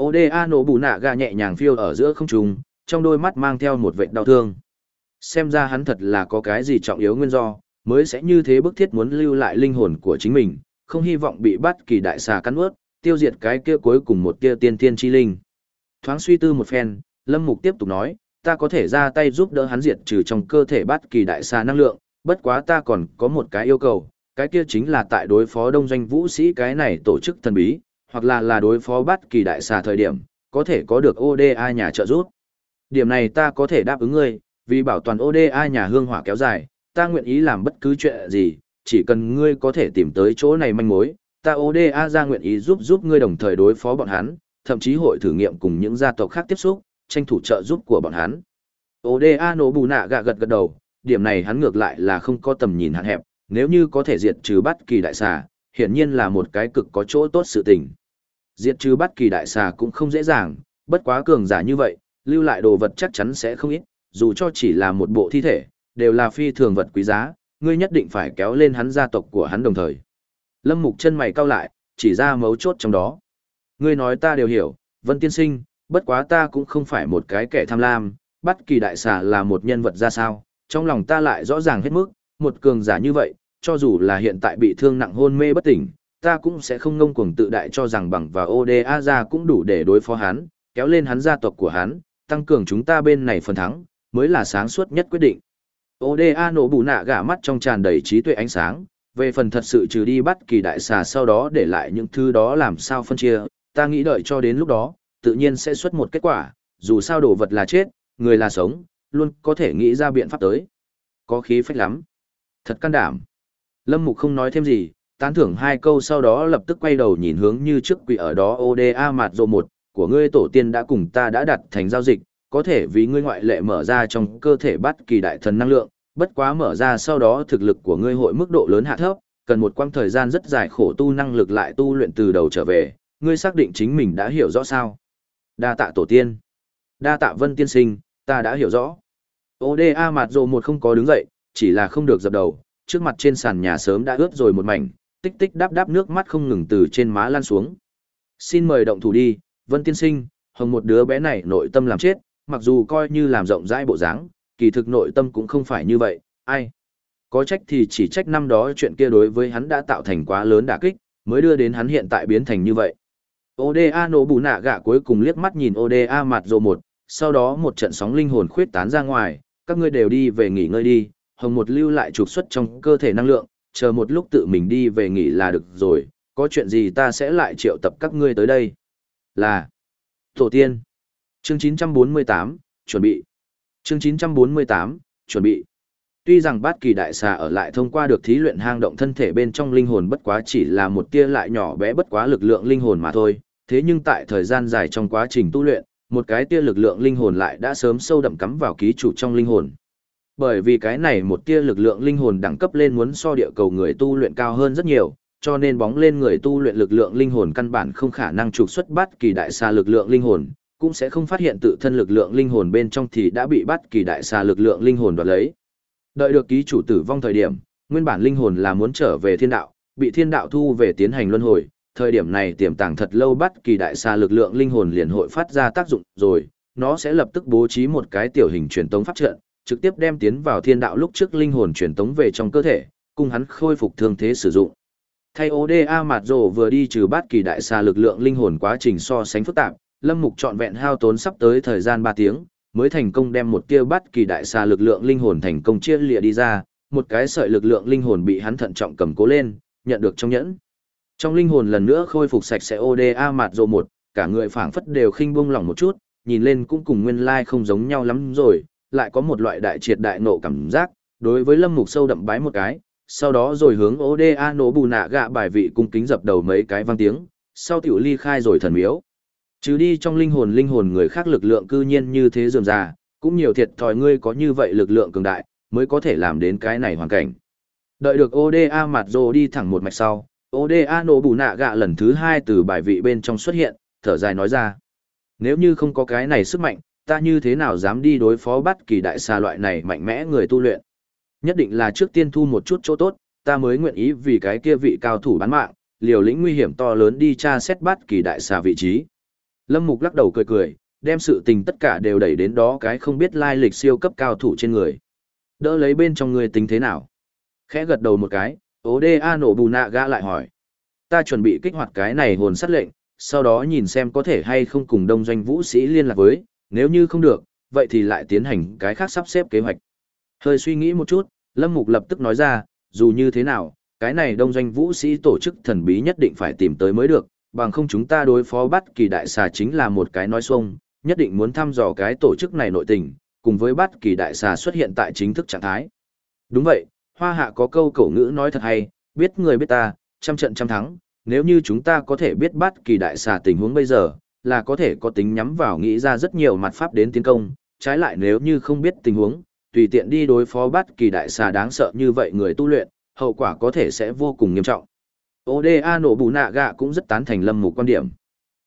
ODA nổ bù nạ gà nhẹ nhàng phiêu ở giữa không trung, trong đôi mắt mang theo một vệt đau thương. Xem ra hắn thật là có cái gì trọng yếu nguyên do, mới sẽ như thế bức thiết muốn lưu lại linh hồn của chính mình, không hy vọng bị bắt kỳ đại xà cắn ướt, tiêu diệt cái kia cuối cùng một kia tiên tiên chi linh. Thoáng suy tư một phen, Lâm Mục tiếp tục nói, ta có thể ra tay giúp đỡ hắn diệt trừ trong cơ thể bất kỳ đại xa năng lượng, bất quá ta còn có một cái yêu cầu, cái kia chính là tại đối phó đông doanh vũ sĩ cái này tổ chức thần bí, hoặc là là đối phó bất kỳ đại xa thời điểm, có thể có được ODA nhà trợ giúp. Điểm này ta có thể đáp ứng ngươi, vì bảo toàn ODA nhà hương hỏa kéo dài, ta nguyện ý làm bất cứ chuyện gì, chỉ cần ngươi có thể tìm tới chỗ này manh mối, ta ODA ra nguyện ý giúp giúp ngươi đồng thời đối phó bọn hắn, thậm chí hội thử nghiệm cùng những gia tộc khác tiếp xúc, tranh thủ trợ giúp của bọn hắn. Oda nổ bù nạ gạ gật gật đầu, điểm này hắn ngược lại là không có tầm nhìn hạn hẹp, nếu như có thể diệt trừ bất kỳ đại xà, hiển nhiên là một cái cực có chỗ tốt sự tình. Diệt trừ bất kỳ đại xà cũng không dễ dàng, bất quá cường giả như vậy, lưu lại đồ vật chắc chắn sẽ không ít, dù cho chỉ là một bộ thi thể, đều là phi thường vật quý giá, ngươi nhất định phải kéo lên hắn gia tộc của hắn đồng thời. Lâm Mục chân mày cau lại, chỉ ra mấu chốt trong đó. Ngươi nói ta đều hiểu, Vân Tiên Sinh, bất quá ta cũng không phải một cái kẻ tham lam, bất kỳ đại xà là một nhân vật ra sao, trong lòng ta lại rõ ràng hết mức, một cường giả như vậy, cho dù là hiện tại bị thương nặng hôn mê bất tỉnh, ta cũng sẽ không ngông cuồng tự đại cho rằng bằng và ODA ra cũng đủ để đối phó hắn, kéo lên hắn gia tộc của hắn, tăng cường chúng ta bên này phần thắng, mới là sáng suốt nhất quyết định. ODA nổ bù nạ gả mắt trong tràn đầy trí tuệ ánh sáng, về phần thật sự trừ đi bắt kỳ đại xà sau đó để lại những thứ đó làm sao phân chia, ta nghĩ đợi cho đến lúc đó, tự nhiên sẽ xuất một kết quả, dù sao đồ vật là chết, người là sống, luôn có thể nghĩ ra biện pháp tới. Có khí phách lắm. Thật can đảm. Lâm Mục không nói thêm gì, tán thưởng hai câu sau đó lập tức quay đầu nhìn hướng như trước quỷ ở đó ODA mạt rộ một, của ngươi tổ tiên đã cùng ta đã đặt thành giao dịch, có thể vì ngươi ngoại lệ mở ra trong cơ thể bắt kỳ đại thần năng lượng, bất quá mở ra sau đó thực lực của ngươi hội mức độ lớn hạ thấp, cần một quãng thời gian rất dài khổ tu năng lực lại tu luyện từ đầu trở về, ngươi xác định chính mình đã hiểu rõ sao. Đa tạ tổ tiên. Đa tạ vân tiên sinh, ta đã hiểu rõ. ODA mặt rồ một không có đứng dậy, chỉ là không được dập đầu, trước mặt trên sàn nhà sớm đã ướt rồi một mảnh, tích tích đáp đáp nước mắt không ngừng từ trên má lan xuống. Xin mời động thủ đi, vân tiên sinh, hồng một đứa bé này nội tâm làm chết, mặc dù coi như làm rộng rãi bộ dáng, kỳ thực nội tâm cũng không phải như vậy, ai. Có trách thì chỉ trách năm đó chuyện kia đối với hắn đã tạo thành quá lớn đả kích, mới đưa đến hắn hiện tại biến thành như vậy. Oda nổ bù nạ gạ cuối cùng liếc mắt nhìn Oda mặt rồ một, sau đó một trận sóng linh hồn khuyết tán ra ngoài, các ngươi đều đi về nghỉ ngơi đi, hồng một lưu lại trục xuất trong cơ thể năng lượng, chờ một lúc tự mình đi về nghỉ là được rồi, có chuyện gì ta sẽ lại triệu tập các ngươi tới đây. Là Tổ tiên Chương 948, chuẩn bị Chương 948, chuẩn bị Tuy rằng bát kỳ đại xà ở lại thông qua được thí luyện hang động thân thể bên trong linh hồn bất quá chỉ là một tia lại nhỏ bé bất quá lực lượng linh hồn mà thôi, thế nhưng tại thời gian dài trong quá trình tu luyện, một cái tia lực lượng linh hồn lại đã sớm sâu đậm cắm vào ký chủ trong linh hồn. Bởi vì cái này một tia lực lượng linh hồn đẳng cấp lên muốn so địa cầu người tu luyện cao hơn rất nhiều, cho nên bóng lên người tu luyện lực lượng linh hồn căn bản không khả năng trục xuất bắt kỳ đại xa lực lượng linh hồn, cũng sẽ không phát hiện tự thân lực lượng linh hồn bên trong thì đã bị bắt kỳ đại xa lực lượng linh hồn đoạt lấy. Đợi được ký chủ tử vong thời điểm, nguyên bản linh hồn là muốn trở về thiên đạo, bị thiên đạo thu về tiến hành luân hồi, thời điểm này tiềm tàng thật lâu bắt kỳ đại xa lực lượng linh hồn liền hội phát ra tác dụng rồi, nó sẽ lập tức bố trí một cái tiểu hình truyền tống pháp trận, trực tiếp đem tiến vào thiên đạo lúc trước linh hồn truyền tống về trong cơ thể, cùng hắn khôi phục thương thế sử dụng. Thay ODA Mạt Rồ vừa đi trừ bát kỳ đại xa lực lượng linh hồn quá trình so sánh phức tạp, Lâm Mục trọn vẹn hao tốn sắp tới thời gian 3 tiếng, mới thành công đem một tia bát kỳ đại xa lực lượng linh hồn thành công chia lìa đi ra, một cái sợi lực lượng linh hồn bị hắn thận trọng cầm cố lên, nhận được trong nhẫn. Trong linh hồn lần nữa khôi phục sạch sẽ ODA mạt rồ một, cả người phảng phất đều khinh buông lỏng một chút, nhìn lên cũng cùng nguyên lai không giống nhau lắm rồi, lại có một loại đại triệt đại nộ cảm giác, đối với lâm mục sâu đậm bái một cái, sau đó rồi hướng ODA nổ bù nạ gạ bài vị cung kính dập đầu mấy cái vang tiếng, sau tiểu ly khai rồi thần miếu. Chứ đi trong linh hồn linh hồn người khác lực lượng cư nhiên như thế dườm già, cũng nhiều thiệt thòi ngươi có như vậy lực lượng cường đại, mới có thể làm đến cái này hoàn cảnh. Đợi được ODA mặt rồ đi thẳng một mạch sau, ODA nổ bù nạ gạ lần thứ hai từ bài vị bên trong xuất hiện, thở dài nói ra. Nếu như không có cái này sức mạnh, ta như thế nào dám đi đối phó bắt kỳ đại xà loại này mạnh mẽ người tu luyện. Nhất định là trước tiên thu một chút chỗ tốt, ta mới nguyện ý vì cái kia vị cao thủ bán mạng, liều lĩnh nguy hiểm to lớn đi tra xét bắt kỳ đại xà vị trí. Lâm Mục lắc đầu cười cười, đem sự tình tất cả đều đẩy đến đó cái không biết lai lịch siêu cấp cao thủ trên người. Đỡ lấy bên trong người tính thế nào? Khẽ gật đầu một cái, ố đê a nổ bù nạ gã lại hỏi. Ta chuẩn bị kích hoạt cái này hồn sát lệnh, sau đó nhìn xem có thể hay không cùng đông doanh vũ sĩ liên lạc với, nếu như không được, vậy thì lại tiến hành cái khác sắp xếp kế hoạch. Hơi suy nghĩ một chút, Lâm Mục lập tức nói ra, dù như thế nào, cái này đông doanh vũ sĩ tổ chức thần bí nhất định phải tìm tới mới được, bằng không chúng ta đối phó bắt kỳ đại xà chính là một cái nói xuông, nhất định muốn thăm dò cái tổ chức này nội tình, cùng với bắt kỳ đại xà xuất hiện tại chính thức trạng thái. Đúng vậy, hoa hạ có câu cổ ngữ nói thật hay, biết người biết ta, trăm trận trăm thắng, nếu như chúng ta có thể biết bắt kỳ đại xà tình huống bây giờ, là có thể có tính nhắm vào nghĩ ra rất nhiều mặt pháp đến tiến công, trái lại nếu như không biết tình huống, tùy tiện đi đối phó bắt kỳ đại xà đáng sợ như vậy người tu luyện, hậu quả có thể sẽ vô cùng nghiêm trọng. Oda nổ bù nạ gạ cũng rất tán thành lâm mục quan điểm.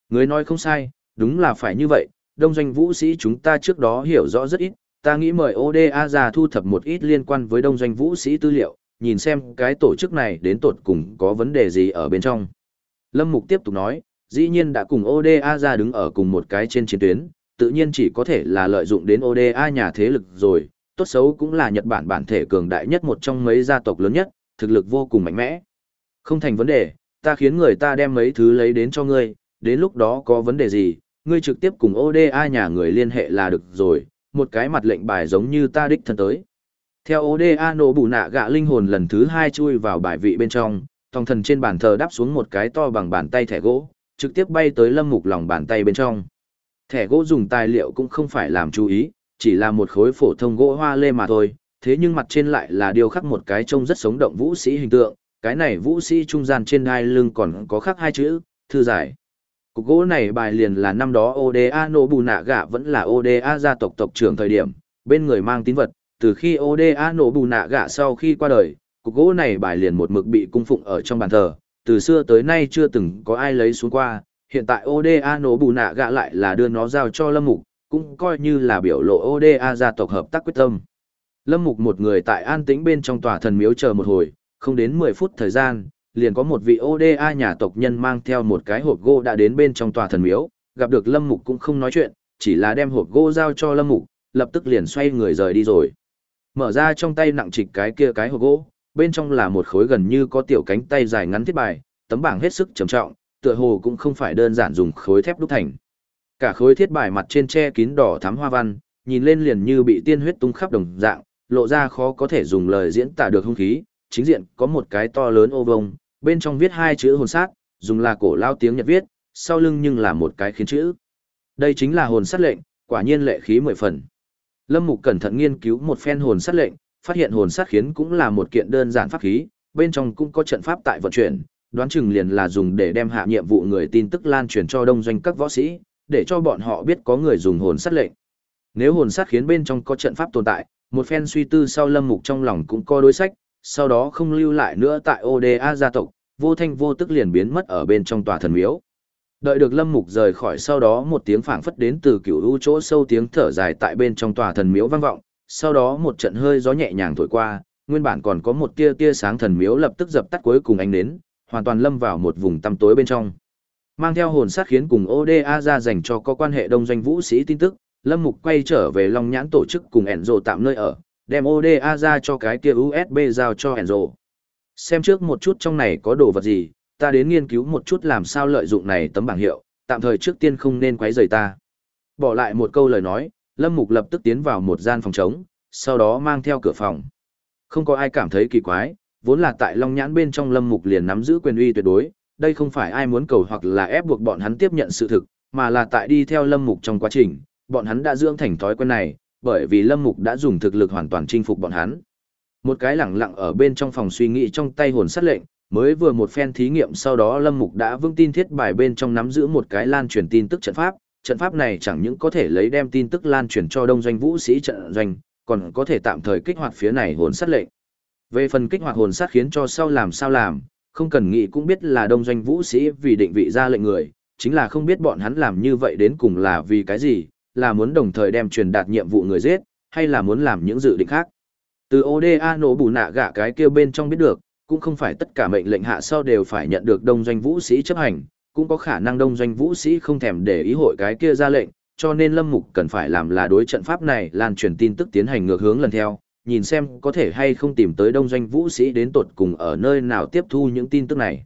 Người nói không sai, đúng là phải như vậy, đông doanh vũ sĩ chúng ta trước đó hiểu rõ rất ít, ta nghĩ mời Oda ra thu thập một ít liên quan với đông doanh vũ sĩ tư liệu, nhìn xem cái tổ chức này đến tột cùng có vấn đề gì ở bên trong. Lâm Mục tiếp tục nói, dĩ nhiên đã cùng Oda ra đứng ở cùng một cái trên chiến tuyến, tự nhiên chỉ có thể là lợi dụng đến Oda nhà thế lực rồi, tốt xấu cũng là Nhật Bản bản thể cường đại nhất một trong mấy gia tộc lớn nhất, thực lực vô cùng mạnh mẽ. Không thành vấn đề, ta khiến người ta đem mấy thứ lấy đến cho ngươi, đến lúc đó có vấn đề gì, ngươi trực tiếp cùng ODA nhà người liên hệ là được rồi, một cái mặt lệnh bài giống như ta đích thân tới. Theo ODA nổ bù nạ gạ linh hồn lần thứ hai chui vào bài vị bên trong, tòng thần trên bàn thờ đáp xuống một cái to bằng bàn tay thẻ gỗ, trực tiếp bay tới lâm mục lòng bàn tay bên trong. Thẻ gỗ dùng tài liệu cũng không phải làm chú ý, chỉ là một khối phổ thông gỗ hoa lê mà thôi, thế nhưng mặt trên lại là điều khắc một cái trông rất sống động vũ sĩ hình tượng, cái này vũ sĩ trung gian trên đai lưng còn có khắc hai chữ, thư giải. Cục gỗ này bài liền là năm đó Oda Nobunaga vẫn là Oda gia tộc tộc trưởng thời điểm, bên người mang tín vật, từ khi Oda Nobunaga sau khi qua đời, cục gỗ này bài liền một mực bị cung phụng ở trong bàn thờ, từ xưa tới nay chưa từng có ai lấy xuống qua, hiện tại Oda Nobunaga lại là đưa nó giao cho Lâm Mục, cũng coi như là biểu lộ Oda gia tộc hợp tác quyết tâm. Lâm Mục một người tại an tĩnh bên trong tòa thần miếu chờ một hồi, không đến 10 phút thời gian, liền có một vị ODA nhà tộc nhân mang theo một cái hộp gỗ đã đến bên trong tòa thần miếu, gặp được Lâm Mục cũng không nói chuyện, chỉ là đem hộp gỗ giao cho Lâm Mục, lập tức liền xoay người rời đi rồi. Mở ra trong tay nặng trịch cái kia cái hộp gỗ, bên trong là một khối gần như có tiểu cánh tay dài ngắn thiết bài, tấm bảng hết sức trầm trọng, tựa hồ cũng không phải đơn giản dùng khối thép đúc thành. Cả khối thiết bài mặt trên che kín đỏ thắm hoa văn, nhìn lên liền như bị tiên huyết tung khắp đồng dạng, lộ ra khó có thể dùng lời diễn tả được hung khí, chính diện có một cái to lớn ô vông, bên trong viết hai chữ hồn sát, dùng là cổ lao tiếng Nhật viết, sau lưng nhưng là một cái khiến chữ. Đây chính là hồn sát lệnh, quả nhiên lệ khí mười phần. Lâm Mục cẩn thận nghiên cứu một phen hồn sát lệnh, phát hiện hồn sát khiến cũng là một kiện đơn giản pháp khí, bên trong cũng có trận pháp tại vận chuyển, đoán chừng liền là dùng để đem hạ nhiệm vụ người tin tức lan truyền cho đông doanh các võ sĩ, để cho bọn họ biết có người dùng hồn sát lệnh. Nếu hồn sát khiến bên trong có trận pháp tồn tại, một phen suy tư sau Lâm Mục trong lòng cũng có đối sách, sau đó không lưu lại nữa tại ODA gia tộc, vô thanh vô tức liền biến mất ở bên trong tòa thần miếu. Đợi được Lâm Mục rời khỏi sau đó một tiếng phảng phất đến từ cửu u chỗ sâu tiếng thở dài tại bên trong tòa thần miếu vang vọng, sau đó một trận hơi gió nhẹ nhàng thổi qua, nguyên bản còn có một tia tia sáng thần miếu lập tức dập tắt cuối cùng ánh nến, hoàn toàn lâm vào một vùng tăm tối bên trong. Mang theo hồn sát khiến cùng ODA ra dành cho có quan hệ đông doanh vũ sĩ tin tức, Lâm Mục quay trở về Long Nhãn tổ chức cùng ẻn rồ tạm nơi ở, đem ODA ra cho cái kia USB giao cho Enzo. Xem trước một chút trong này có đồ vật gì, ta đến nghiên cứu một chút làm sao lợi dụng này tấm bảng hiệu, tạm thời trước tiên không nên quấy rầy ta. Bỏ lại một câu lời nói, Lâm Mục lập tức tiến vào một gian phòng trống, sau đó mang theo cửa phòng. Không có ai cảm thấy kỳ quái, vốn là tại Long Nhãn bên trong Lâm Mục liền nắm giữ quyền uy tuyệt đối, đây không phải ai muốn cầu hoặc là ép buộc bọn hắn tiếp nhận sự thực, mà là tại đi theo Lâm Mục trong quá trình, bọn hắn đã dưỡng thành thói quen này, bởi vì Lâm Mục đã dùng thực lực hoàn toàn chinh phục bọn hắn. Một cái lẳng lặng ở bên trong phòng suy nghĩ trong tay hồn sát lệnh, mới vừa một phen thí nghiệm sau đó Lâm Mục đã vững tin thiết bài bên trong nắm giữ một cái lan truyền tin tức trận pháp, trận pháp này chẳng những có thể lấy đem tin tức lan truyền cho đông doanh vũ sĩ trận doanh, còn có thể tạm thời kích hoạt phía này hồn sát lệnh. Về phần kích hoạt hồn sát khiến cho sau làm sao làm, không cần nghĩ cũng biết là đông doanh vũ sĩ vì định vị ra lệnh người, chính là không biết bọn hắn làm như vậy đến cùng là vì cái gì, là muốn đồng thời đem truyền đạt nhiệm vụ người giết, hay là muốn làm những dự định khác. Từ ODA nổ bù nạ gạ cái kia bên trong biết được, cũng không phải tất cả mệnh lệnh hạ sau đều phải nhận được đông doanh vũ sĩ chấp hành, cũng có khả năng đông doanh vũ sĩ không thèm để ý hội cái kia ra lệnh, cho nên Lâm Mục cần phải làm là đối trận pháp này lan truyền tin tức tiến hành ngược hướng lần theo, nhìn xem có thể hay không tìm tới đông doanh vũ sĩ đến tột cùng ở nơi nào tiếp thu những tin tức này.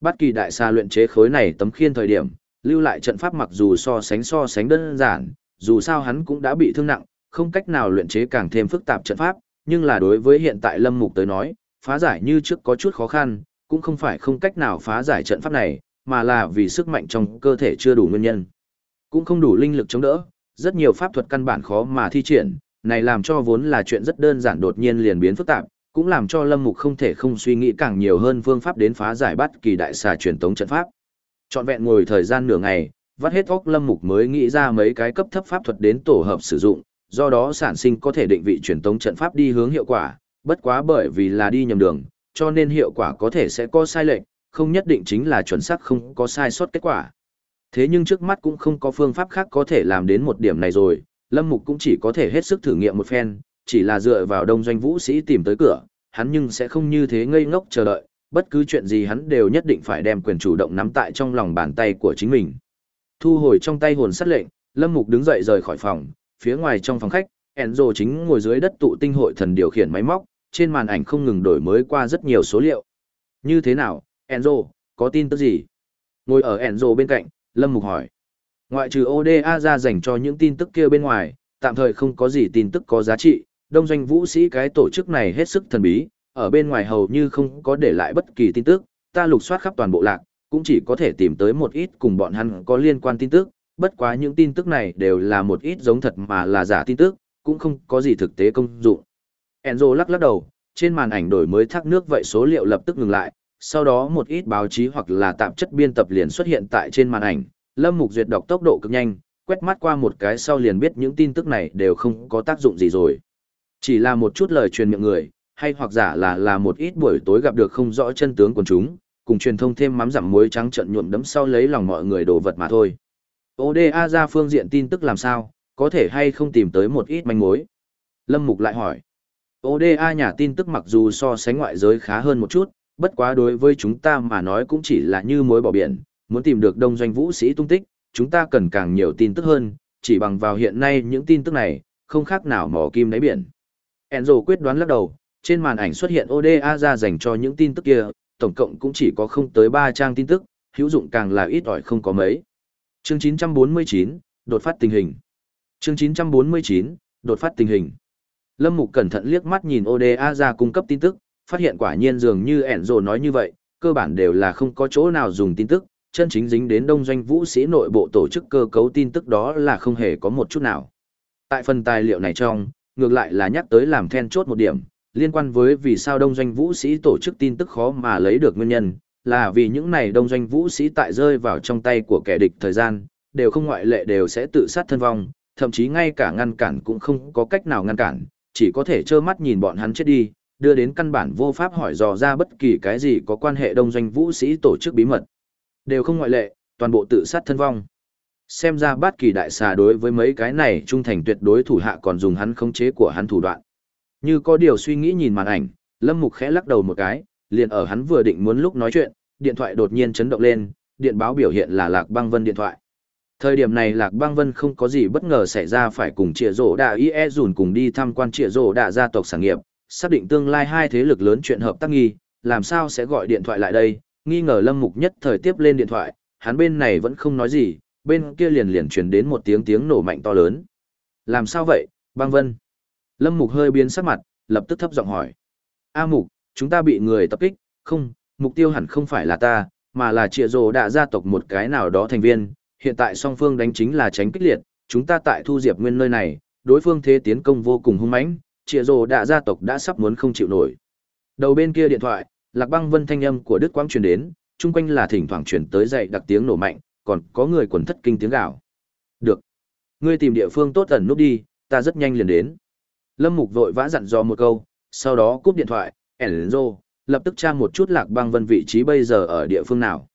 Bất kỳ đại xa luyện chế khối này tấm khiên thời điểm, lưu lại trận pháp mặc dù so sánh so sánh đơn giản, dù sao hắn cũng đã bị thương nặng, không cách nào luyện chế càng thêm phức tạp trận pháp, nhưng là đối với hiện tại Lâm Mục tới nói, phá giải như trước có chút khó khăn, cũng không phải không cách nào phá giải trận pháp này, mà là vì sức mạnh trong cơ thể chưa đủ nguyên nhân. Cũng không đủ linh lực chống đỡ, rất nhiều pháp thuật căn bản khó mà thi triển, này làm cho vốn là chuyện rất đơn giản đột nhiên liền biến phức tạp, cũng làm cho Lâm Mục không thể không suy nghĩ càng nhiều hơn phương pháp đến phá giải bắt kỳ đại xà truyền tống trận pháp. Trọn vẹn ngồi thời gian nửa ngày, vắt hết óc Lâm Mục mới nghĩ ra mấy cái cấp thấp pháp thuật đến tổ hợp sử dụng, do đó sản sinh có thể định vị truyền tống trận pháp đi hướng hiệu quả, bất quá bởi vì là đi nhầm đường, cho nên hiệu quả có thể sẽ có sai lệch, không nhất định chính là chuẩn xác không có sai sót kết quả. Thế nhưng trước mắt cũng không có phương pháp khác có thể làm đến một điểm này rồi, Lâm Mục cũng chỉ có thể hết sức thử nghiệm một phen, chỉ là dựa vào đông doanh vũ sĩ tìm tới cửa, hắn nhưng sẽ không như thế ngây ngốc chờ đợi, bất cứ chuyện gì hắn đều nhất định phải đem quyền chủ động nắm tại trong lòng bàn tay của chính mình. Thu hồi trong tay hồn sát lệnh, Lâm Mục đứng dậy rời khỏi phòng, phía ngoài trong phòng khách, Enzo chính ngồi dưới đất tụ tinh hội thần điều khiển máy móc, trên màn ảnh không ngừng đổi mới qua rất nhiều số liệu. Như thế nào, Enzo, có tin tức gì? Ngồi ở Enzo bên cạnh, Lâm Mục hỏi. Ngoại trừ ODA ra dành cho những tin tức kia bên ngoài, tạm thời không có gì tin tức có giá trị, đông doanh vũ sĩ cái tổ chức này hết sức thần bí, ở bên ngoài hầu như không có để lại bất kỳ tin tức, ta lục soát khắp toàn bộ lạc, cũng chỉ có thể tìm tới một ít cùng bọn hắn có liên quan tin tức, bất quá những tin tức này đều là một ít giống thật mà là giả tin tức, cũng không có gì thực tế công dụng. Enzo lắc lắc đầu, trên màn ảnh đổi mới thác nước vậy số liệu lập tức ngừng lại, sau đó một ít báo chí hoặc là tạp chất biên tập liền xuất hiện tại trên màn ảnh, Lâm Mục duyệt đọc tốc độ cực nhanh, quét mắt qua một cái sau liền biết những tin tức này đều không có tác dụng gì rồi. Chỉ là một chút lời truyền miệng người, hay hoặc giả là là một ít buổi tối gặp được không rõ chân tướng của chúng, cùng truyền thông thêm mắm giảm muối trắng trận nhuộm đấm sau lấy lòng mọi người đồ vật mà thôi. ODA ra phương diện tin tức làm sao, có thể hay không tìm tới một ít manh mối. Lâm Mục lại hỏi. ODA nhà tin tức mặc dù so sánh ngoại giới khá hơn một chút, bất quá đối với chúng ta mà nói cũng chỉ là như mối bỏ biển, muốn tìm được đông doanh vũ sĩ tung tích, chúng ta cần càng nhiều tin tức hơn, chỉ bằng vào hiện nay những tin tức này, không khác nào mò kim đáy biển. Enzo quyết đoán lắc đầu, trên màn ảnh xuất hiện ODA ra dành cho những tin tức kia, tổng cộng cũng chỉ có không tới 3 trang tin tức, hữu dụng càng là ít ỏi không có mấy. Chương 949, đột phát tình hình. Chương 949, đột phát tình hình. Lâm Mục cẩn thận liếc mắt nhìn ODA ra cung cấp tin tức, phát hiện quả nhiên dường như Enzo nói như vậy, cơ bản đều là không có chỗ nào dùng tin tức, chân chính dính đến đông doanh vũ sĩ nội bộ tổ chức cơ cấu tin tức đó là không hề có một chút nào. Tại phần tài liệu này trong, ngược lại là nhắc tới làm then chốt một điểm, liên quan với vì sao đông doanh vũ sĩ tổ chức tin tức khó mà lấy được nguyên nhân, là vì những này đông doanh vũ sĩ tại rơi vào trong tay của kẻ địch thời gian, đều không ngoại lệ đều sẽ tự sát thân vong, thậm chí ngay cả ngăn cản cũng không có cách nào ngăn cản, chỉ có thể trơ mắt nhìn bọn hắn chết đi, đưa đến căn bản vô pháp hỏi dò ra bất kỳ cái gì có quan hệ đông doanh vũ sĩ tổ chức bí mật. Đều không ngoại lệ, toàn bộ tự sát thân vong. Xem ra bát kỳ đại xà đối với mấy cái này trung thành tuyệt đối thủ hạ còn dùng hắn khống chế của hắn thủ đoạn. Như có điều suy nghĩ nhìn màn ảnh, Lâm Mục khẽ lắc đầu một cái, liền ở hắn vừa định muốn lúc nói chuyện, điện thoại đột nhiên chấn động lên, điện báo biểu hiện là Lạc Băng Vân điện thoại. Thời điểm này Lạc Băng Vân không có gì bất ngờ xảy ra phải cùng Triệu Dỗ Đạ IE dùn cùng đi tham quan Triệu Dỗ Đạ gia tộc sản nghiệp, xác định tương lai hai thế lực lớn chuyện hợp tác nghi, làm sao sẽ gọi điện thoại lại đây, nghi ngờ Lâm Mục nhất thời tiếp lên điện thoại, hắn bên này vẫn không nói gì, bên kia liền liền truyền đến một tiếng tiếng nổ mạnh to lớn. Làm sao vậy, băng vân? Lâm Mục hơi biến sắc mặt, lập tức thấp giọng hỏi. A Mục, chúng ta bị người tập kích, không, mục tiêu hẳn không phải là ta, mà là trịa rồ đã gia tộc một cái nào đó thành viên, hiện tại song phương đánh chính là tránh kích liệt, chúng ta tại thu diệp nguyên nơi này, đối phương thế tiến công vô cùng hung mãnh, trịa rồ đã gia tộc đã sắp muốn không chịu nổi. Đầu bên kia điện thoại, lạc băng vân thanh âm của Đức Quang truyền đến, chung quanh là thỉnh thoảng truyền tới dậy đặc tiếng nổ mạnh, còn có người quần thất kinh tiếng gào. Được. Ngươi tìm địa phương tốt ẩn núp đi, ta rất nhanh liền đến. Lâm Mục vội vã dặn dò một câu, sau đó cúp điện thoại, Enzo, lập tức tra một chút lạc băng vân vị trí bây giờ ở địa phương nào.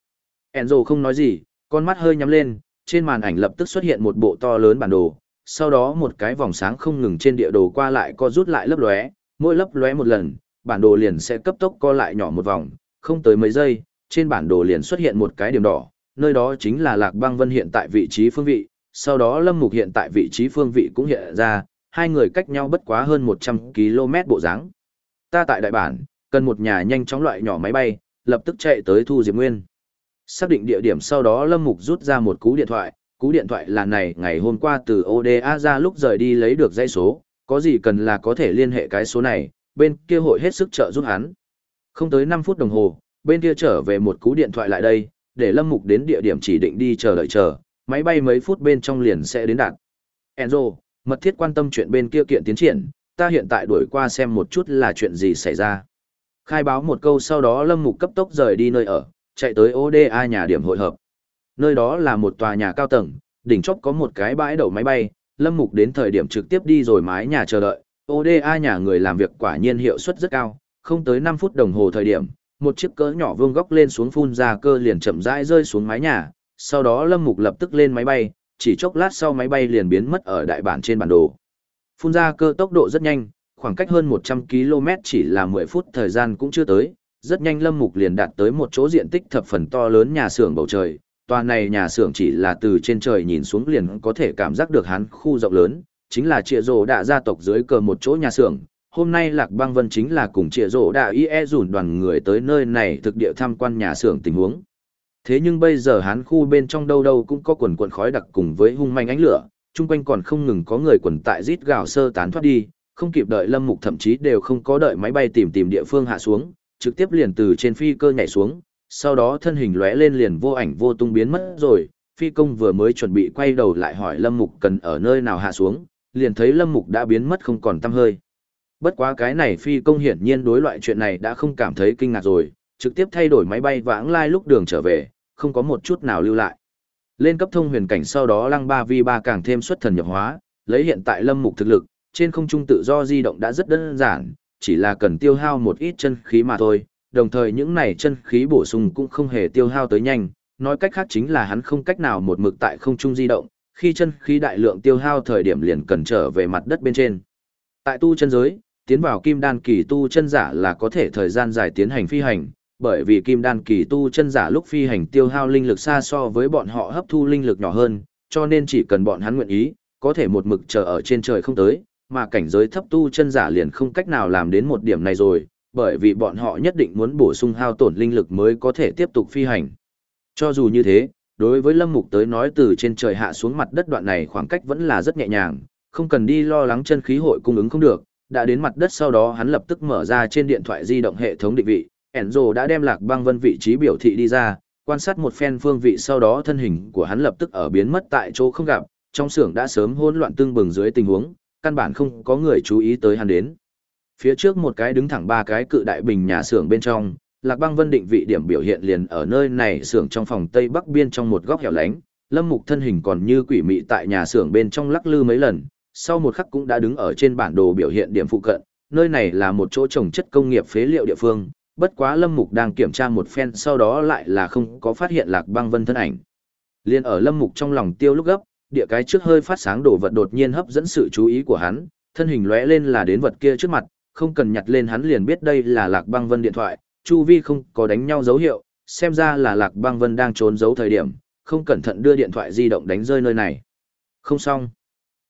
Enzo không nói gì, con mắt hơi nhắm lên, trên màn ảnh lập tức xuất hiện một bộ to lớn bản đồ, sau đó một cái vòng sáng không ngừng trên địa đồ qua lại co rút lại lấp lóe, mỗi lấp lóe một lần, bản đồ liền sẽ cấp tốc co lại nhỏ một vòng, không tới mấy giây, trên bản đồ liền xuất hiện một cái điểm đỏ, nơi đó chính là Lạc Băng Vân hiện tại vị trí phương vị, sau đó Lâm Mục hiện tại vị trí phương vị cũng hiện ra, hai người cách nhau bất quá hơn 100 km bộ dáng. Ta tại đại bản, cần một nhà nhanh chóng loại nhỏ máy bay, lập tức chạy tới Thu Diệp Nguyên. Xác định địa điểm sau đó Lâm Mục rút ra một cú điện thoại, cú điện thoại là này ngày hôm qua từ ODA ra lúc rời đi lấy được dây số, có gì cần là có thể liên hệ cái số này, bên kia hội hết sức trợ giúp hắn. Không tới 5 phút đồng hồ, bên kia trở về một cú điện thoại lại đây, để Lâm Mục đến địa điểm chỉ định đi chờ đợi chờ, máy bay mấy phút bên trong liền sẽ đến đạt. Enzo, mật thiết quan tâm chuyện bên kia kiện tiến triển, ta hiện tại đuổi qua xem một chút là chuyện gì xảy ra. Khai báo một câu sau đó Lâm Mục cấp tốc rời đi nơi ở, chạy tới ODA nhà điểm hội hợp. Nơi đó là một tòa nhà cao tầng, đỉnh chóp có một cái bãi đậu máy bay, Lâm Mục đến thời điểm trực tiếp đi rồi mái nhà chờ đợi. ODA nhà người làm việc quả nhiên hiệu suất rất cao, không tới 5 phút đồng hồ thời điểm, một chiếc cỡ nhỏ vương góc lên xuống phun ra cơ liền chậm rãi rơi xuống mái nhà, sau đó Lâm Mục lập tức lên máy bay, chỉ chốc lát sau máy bay liền biến mất ở đại bản trên bản đồ. Phun ra cơ tốc độ rất nhanh, khoảng cách hơn 100 km chỉ là 10 phút thời gian cũng chưa tới, rất nhanh Lâm Mục liền đạt tới một chỗ diện tích thập phần to lớn nhà xưởng bầu trời. Tòa này nhà xưởng chỉ là từ trên trời nhìn xuống liền có thể cảm giác được hắn khu rộng lớn, chính là trịa rồ đạ gia tộc dưới cờ một chỗ nhà xưởng. Hôm nay Lạc Băng Vân chính là cùng trịa rồ đạ IE dùn đoàn người tới nơi này thực địa tham quan nhà xưởng tình huống. Thế nhưng bây giờ hắn khu bên trong đâu đâu cũng có quần quần khói đặc cùng với hung manh ánh lửa, chung quanh còn không ngừng có người quần tại rít gào sơ tán thoát đi, không kịp đợi Lâm Mục thậm chí đều không có đợi máy bay tìm tìm địa phương hạ xuống, trực tiếp liền từ trên phi cơ nhảy xuống, sau đó thân hình lóe lên liền vô ảnh vô tung biến mất rồi, phi công vừa mới chuẩn bị quay đầu lại hỏi Lâm Mục cần ở nơi nào hạ xuống, liền thấy Lâm Mục đã biến mất không còn tăm hơi. Bất quá cái này phi công hiển nhiên đối loại chuyện này đã không cảm thấy kinh ngạc rồi, trực tiếp thay đổi máy bay vãng lai lúc đường trở về, không có một chút nào lưu lại. Lên cấp thông huyền cảnh sau đó lăng 3v3 càng thêm xuất thần nhập hóa, lấy hiện tại lâm mục thực lực, trên không trung tự do di động đã rất đơn giản, chỉ là cần tiêu hao một ít chân khí mà thôi, đồng thời những này chân khí bổ sung cũng không hề tiêu hao tới nhanh, nói cách khác chính là hắn không cách nào một mực tại không trung di động, khi chân khí đại lượng tiêu hao thời điểm liền cần trở về mặt đất bên trên. Tại tu chân giới, tiến vào kim đan kỳ tu chân giả là có thể thời gian dài tiến hành phi hành, bởi vì kim đan kỳ tu chân giả lúc phi hành tiêu hao linh lực xa so với bọn họ hấp thu linh lực nhỏ hơn, cho nên chỉ cần bọn hắn nguyện ý, có thể một mực chờ ở trên trời không tới, mà cảnh giới thấp tu chân giả liền không cách nào làm đến một điểm này rồi, bởi vì bọn họ nhất định muốn bổ sung hao tổn linh lực mới có thể tiếp tục phi hành. Cho dù như thế, đối với Lâm Mục tới nói từ trên trời hạ xuống mặt đất đoạn này khoảng cách vẫn là rất nhẹ nhàng, không cần đi lo lắng chân khí hội cung ứng không được, đã đến mặt đất sau đó hắn lập tức mở ra trên điện thoại di động hệ thống định vị, Enzo đã đem lạc băng vân vị trí biểu thị đi ra, quan sát một phen phương vị sau đó thân hình của hắn lập tức ở biến mất tại chỗ không gặp, trong xưởng đã sớm hỗn loạn tương bừng dưới tình huống, căn bản không có người chú ý tới hắn đến. Phía trước một cái đứng thẳng ba cái cự đại bình nhà xưởng bên trong, Lạc Băng Vân định vị điểm biểu hiện liền ở nơi này xưởng trong phòng Tây Bắc biên trong một góc hẻo lánh, Lâm Mục thân hình còn như quỷ mị tại nhà xưởng bên trong lắc lư mấy lần, sau một khắc cũng đã đứng ở trên bản đồ biểu hiện điểm phụ cận, nơi này là một chỗ trồng chất công nghiệp phế liệu địa phương, bất quá Lâm Mục đang kiểm tra một phen sau đó lại là không có phát hiện Lạc Băng Vân thân ảnh. Liên ở Lâm Mục trong lòng tiêu lúc gấp, địa cái trước hơi phát sáng đổ vật đột nhiên hấp dẫn sự chú ý của hắn, thân hình lóe lên là đến vật kia trước mặt, không cần nhặt lên hắn liền biết đây là Lạc Băng Vân điện thoại, chu vi không có đánh nhau dấu hiệu, xem ra là Lạc Băng Vân đang trốn giấu thời điểm, không cẩn thận đưa điện thoại di động đánh rơi nơi này. Không xong.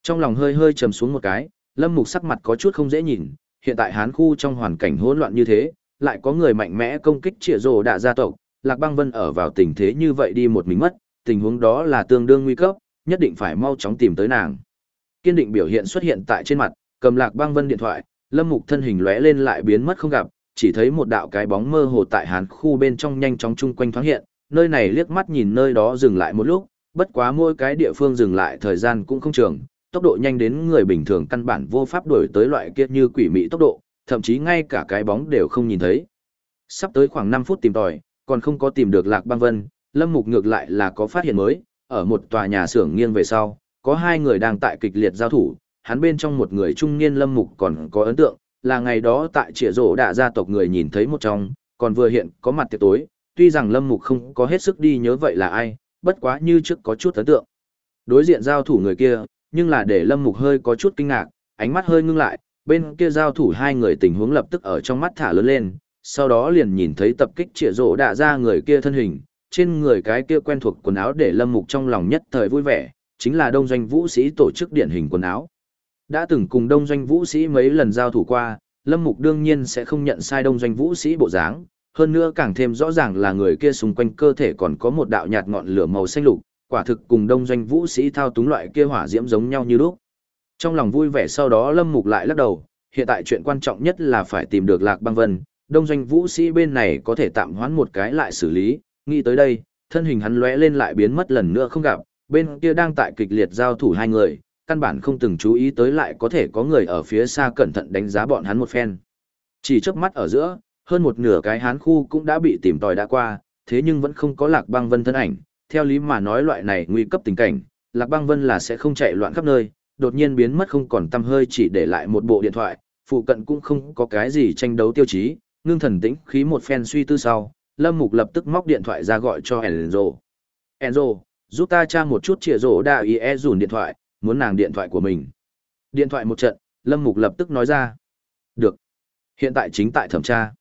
Trong lòng hơi hơi trầm xuống một cái, Lâm Mục sắc mặt có chút không dễ nhìn, hiện tại hán khu trong hoàn cảnh hỗn loạn như thế, lại có người mạnh mẽ công kích trịa rồ đạ gia tộc, Lạc Băng Vân ở vào tình thế như vậy đi một mình mất, tình huống đó là tương đương nguy cấp, nhất định phải mau chóng tìm tới nàng. Kiên định biểu hiện xuất hiện tại trên mặt, cầm Lạc Băng Vân điện thoại, Lâm Mục thân hình lóe lên lại biến mất không gặp, chỉ thấy một đạo cái bóng mơ hồ tại hàn khu bên trong nhanh chóng chung quanh thoáng hiện, nơi này liếc mắt nhìn nơi đó dừng lại một lúc, bất quá mỗi cái địa phương dừng lại thời gian cũng không trường, tốc độ nhanh đến người bình thường căn bản vô pháp đuổi tới loại kia như quỷ mị tốc độ, thậm chí ngay cả cái bóng đều không nhìn thấy. Sắp tới khoảng 5 phút tìm tòi, còn không có tìm được Lạc Băng Vân, Lâm Mục ngược lại là có phát hiện mới, ở một tòa nhà xưởng nghiêng về sau, có hai người đang tại kịch liệt giao thủ, hắn bên trong một người trung niên Lâm Mục còn có ấn tượng, là ngày đó tại trịa rổ đã gia tộc người nhìn thấy một trong, còn vừa hiện có mặt tiệc tối, tuy rằng Lâm Mục không có hết sức đi nhớ vậy là ai, bất quá như trước có chút ấn tượng. Đối diện giao thủ người kia, nhưng là để Lâm Mục hơi có chút kinh ngạc, ánh mắt hơi ngưng lại, bên kia giao thủ hai người tình huống lập tức ở trong mắt thả lớn lên, sau đó liền nhìn thấy tập kích trịa rổ đạ ra người kia thân hình, trên người cái kia quen thuộc quần áo để Lâm Mục trong lòng nhất thời vui vẻ, chính là đông doanh vũ sĩ tổ chức điển hình quần áo. Đã từng cùng đông doanh vũ sĩ mấy lần giao thủ qua, Lâm Mục đương nhiên sẽ không nhận sai đông doanh vũ sĩ bộ dáng, hơn nữa càng thêm rõ ràng là người kia xung quanh cơ thể còn có một đạo nhạt ngọn lửa màu xanh lục, quả thực cùng đông doanh vũ sĩ thao túng loại kia hỏa diễm giống nhau như lúc. Trong lòng vui vẻ sau đó Lâm Mục lại lắc đầu, hiện tại chuyện quan trọng nhất là phải tìm được Lạc Băng Vân, đông doanh vũ sĩ bên này có thể tạm hoãn một cái lại xử lý, nghĩ tới đây, thân hình hắn lóe lên lại biến mất lần nữa không gặp, bên kia đang tại kịch liệt giao thủ hai người, căn bản không từng chú ý tới lại có thể có người ở phía xa cẩn thận đánh giá bọn hắn một phen. Chỉ chớp mắt ở giữa, hơn một nửa cái hán khu cũng đã bị tìm tòi đã qua, thế nhưng vẫn không có Lạc Băng Vân thân ảnh, theo lý mà nói loại này nguy cấp tình cảnh, Lạc Băng Vân là sẽ không chạy loạn khắp nơi, đột nhiên biến mất không còn tăm hơi chỉ để lại một bộ điện thoại, phụ cận cũng không có cái gì tranh đấu tiêu chí, ngưng thần tĩnh khí một phen suy tư sau, Lâm Mục lập tức móc điện thoại ra gọi cho Enzo. Enzo, giúp ta tra một chút chìa rổ đa ý e dùn điện thoại, muốn nàng điện thoại của mình. Điện thoại một trận, Lâm Mục lập tức nói ra. Được. Hiện tại chính tại thẩm tra.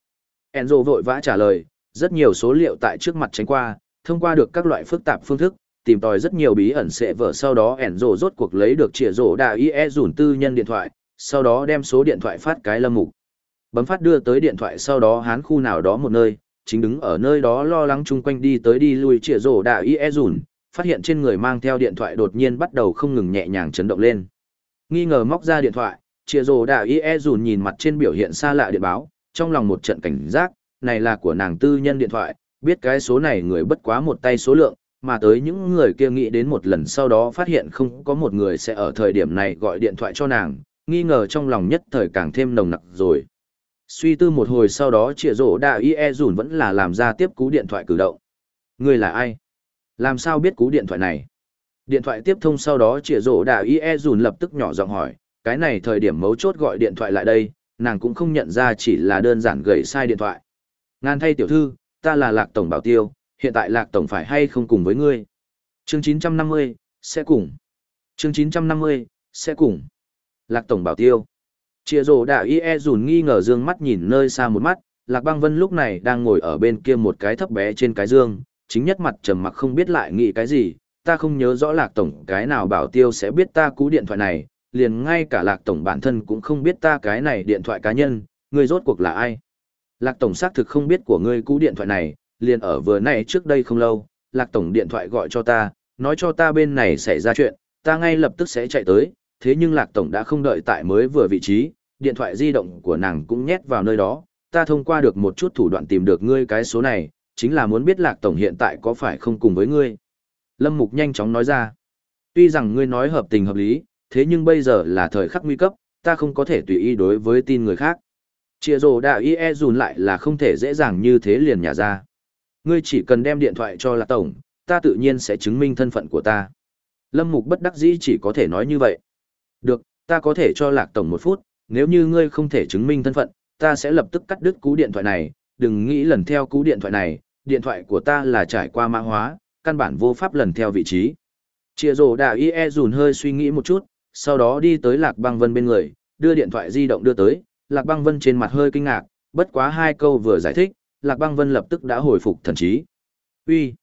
Enzo vội vã trả lời, rất nhiều số liệu tại trước mặt tránh qua, thông qua được các loại phức tạp phương thức, tìm tòi rất nhiều bí ẩn sẽ vở sau đó ẻn rồ rốt cuộc lấy được chìa rổ đà ý e dùn tư nhân điện thoại, sau đó đem số điện thoại phát cái Lâm Mục. Bấm phát đưa tới điện thoại sau đó hán khu nào đó một nơi, chính đứng ở nơi đó lo lắng chung quanh đi tới đi lui chĩa rổ đà y e dùn, phát hiện trên người mang theo điện thoại đột nhiên bắt đầu không ngừng nhẹ nhàng chấn động lên. Nghi ngờ móc ra điện thoại, chĩa rổ đà y e dùn nhìn mặt trên biểu hiện xa lạ điện báo, trong lòng một trận cảnh giác, này là của nàng tư nhân điện thoại, biết cái số này người bất quá một tay số lượng, mà tới những người kia nghĩ đến một lần sau đó phát hiện không có một người sẽ ở thời điểm này gọi điện thoại cho nàng, nghi ngờ trong lòng nhất thời càng thêm nồng nặc rồi. Suy tư một hồi sau đó trịa rổ đà y e dùn vẫn là làm ra tiếp cú điện thoại cử động. Người là ai? Làm sao biết cú điện thoại này? Điện thoại tiếp thông sau đó trịa rổ đà y e dùn lập tức nhỏ giọng hỏi, cái này thời điểm mấu chốt gọi điện thoại lại đây, nàng cũng không nhận ra chỉ là đơn giản gửi sai điện thoại. Ngan thay tiểu thư, ta là lạc tổng bảo tiêu, hiện tại lạc tổng phải hay không cùng với ngươi? Chương 950, sẽ cùng. Chương 950, sẽ cùng. Lạc tổng bảo tiêu. chịa rổ đạ y e dùn nghi ngờ dương mắt nhìn nơi xa một mắt, Lạc băng vân lúc này đang ngồi ở bên kia một cái thấp bé trên cái dương, chính nhất mặt trầm mặc không biết lại nghĩ cái gì, ta không nhớ rõ lạc tổng cái nào bảo tiêu sẽ biết ta cú điện thoại này, liền ngay cả lạc tổng bản thân cũng không biết ta cái này điện thoại cá nhân, ngươi rốt cuộc là ai. Lạc tổng xác thực không biết của ngươi cú điện thoại này, liền ở vừa nãy trước đây không lâu, lạc tổng điện thoại gọi cho ta, nói cho ta bên này xảy ra chuyện, ta ngay lập tức sẽ chạy tới, thế nhưng Lạc Tổng đã không đợi tại mới vừa vị trí, điện thoại di động của nàng cũng nhét vào nơi đó, ta thông qua được một chút thủ đoạn tìm được ngươi cái số này, chính là muốn biết Lạc Tổng hiện tại có phải không cùng với ngươi. Lâm Mục nhanh chóng nói ra, tuy rằng ngươi nói hợp tình hợp lý, thế nhưng bây giờ là thời khắc nguy cấp, ta không có thể tùy ý đối với tin người khác. Chìa rồ đạo y e dùn lại là không thể dễ dàng như thế liền nhả ra. Ngươi chỉ cần đem điện thoại cho Lạc Tổng, ta tự nhiên sẽ chứng minh thân phận của ta. Lâm Mục bất đắc dĩ chỉ có thể nói như vậy. Được, ta có thể cho Lạc Tổng một phút, nếu như ngươi không thể chứng minh thân phận, ta sẽ lập tức cắt đứt cú điện thoại này, đừng nghĩ lần theo cú điện thoại này, điện thoại của ta là trải qua mã hóa, căn bản vô pháp lần theo vị trí. Chia rồ đà y e dùn hơi suy nghĩ một chút, sau đó đi tới Lạc Băng Vân bên người, đưa điện thoại di động đưa tới, Lạc Băng Vân trên mặt hơi kinh ngạc, bất quá hai câu vừa giải thích, Lạc Băng Vân lập tức đã hồi phục thần trí. Uy,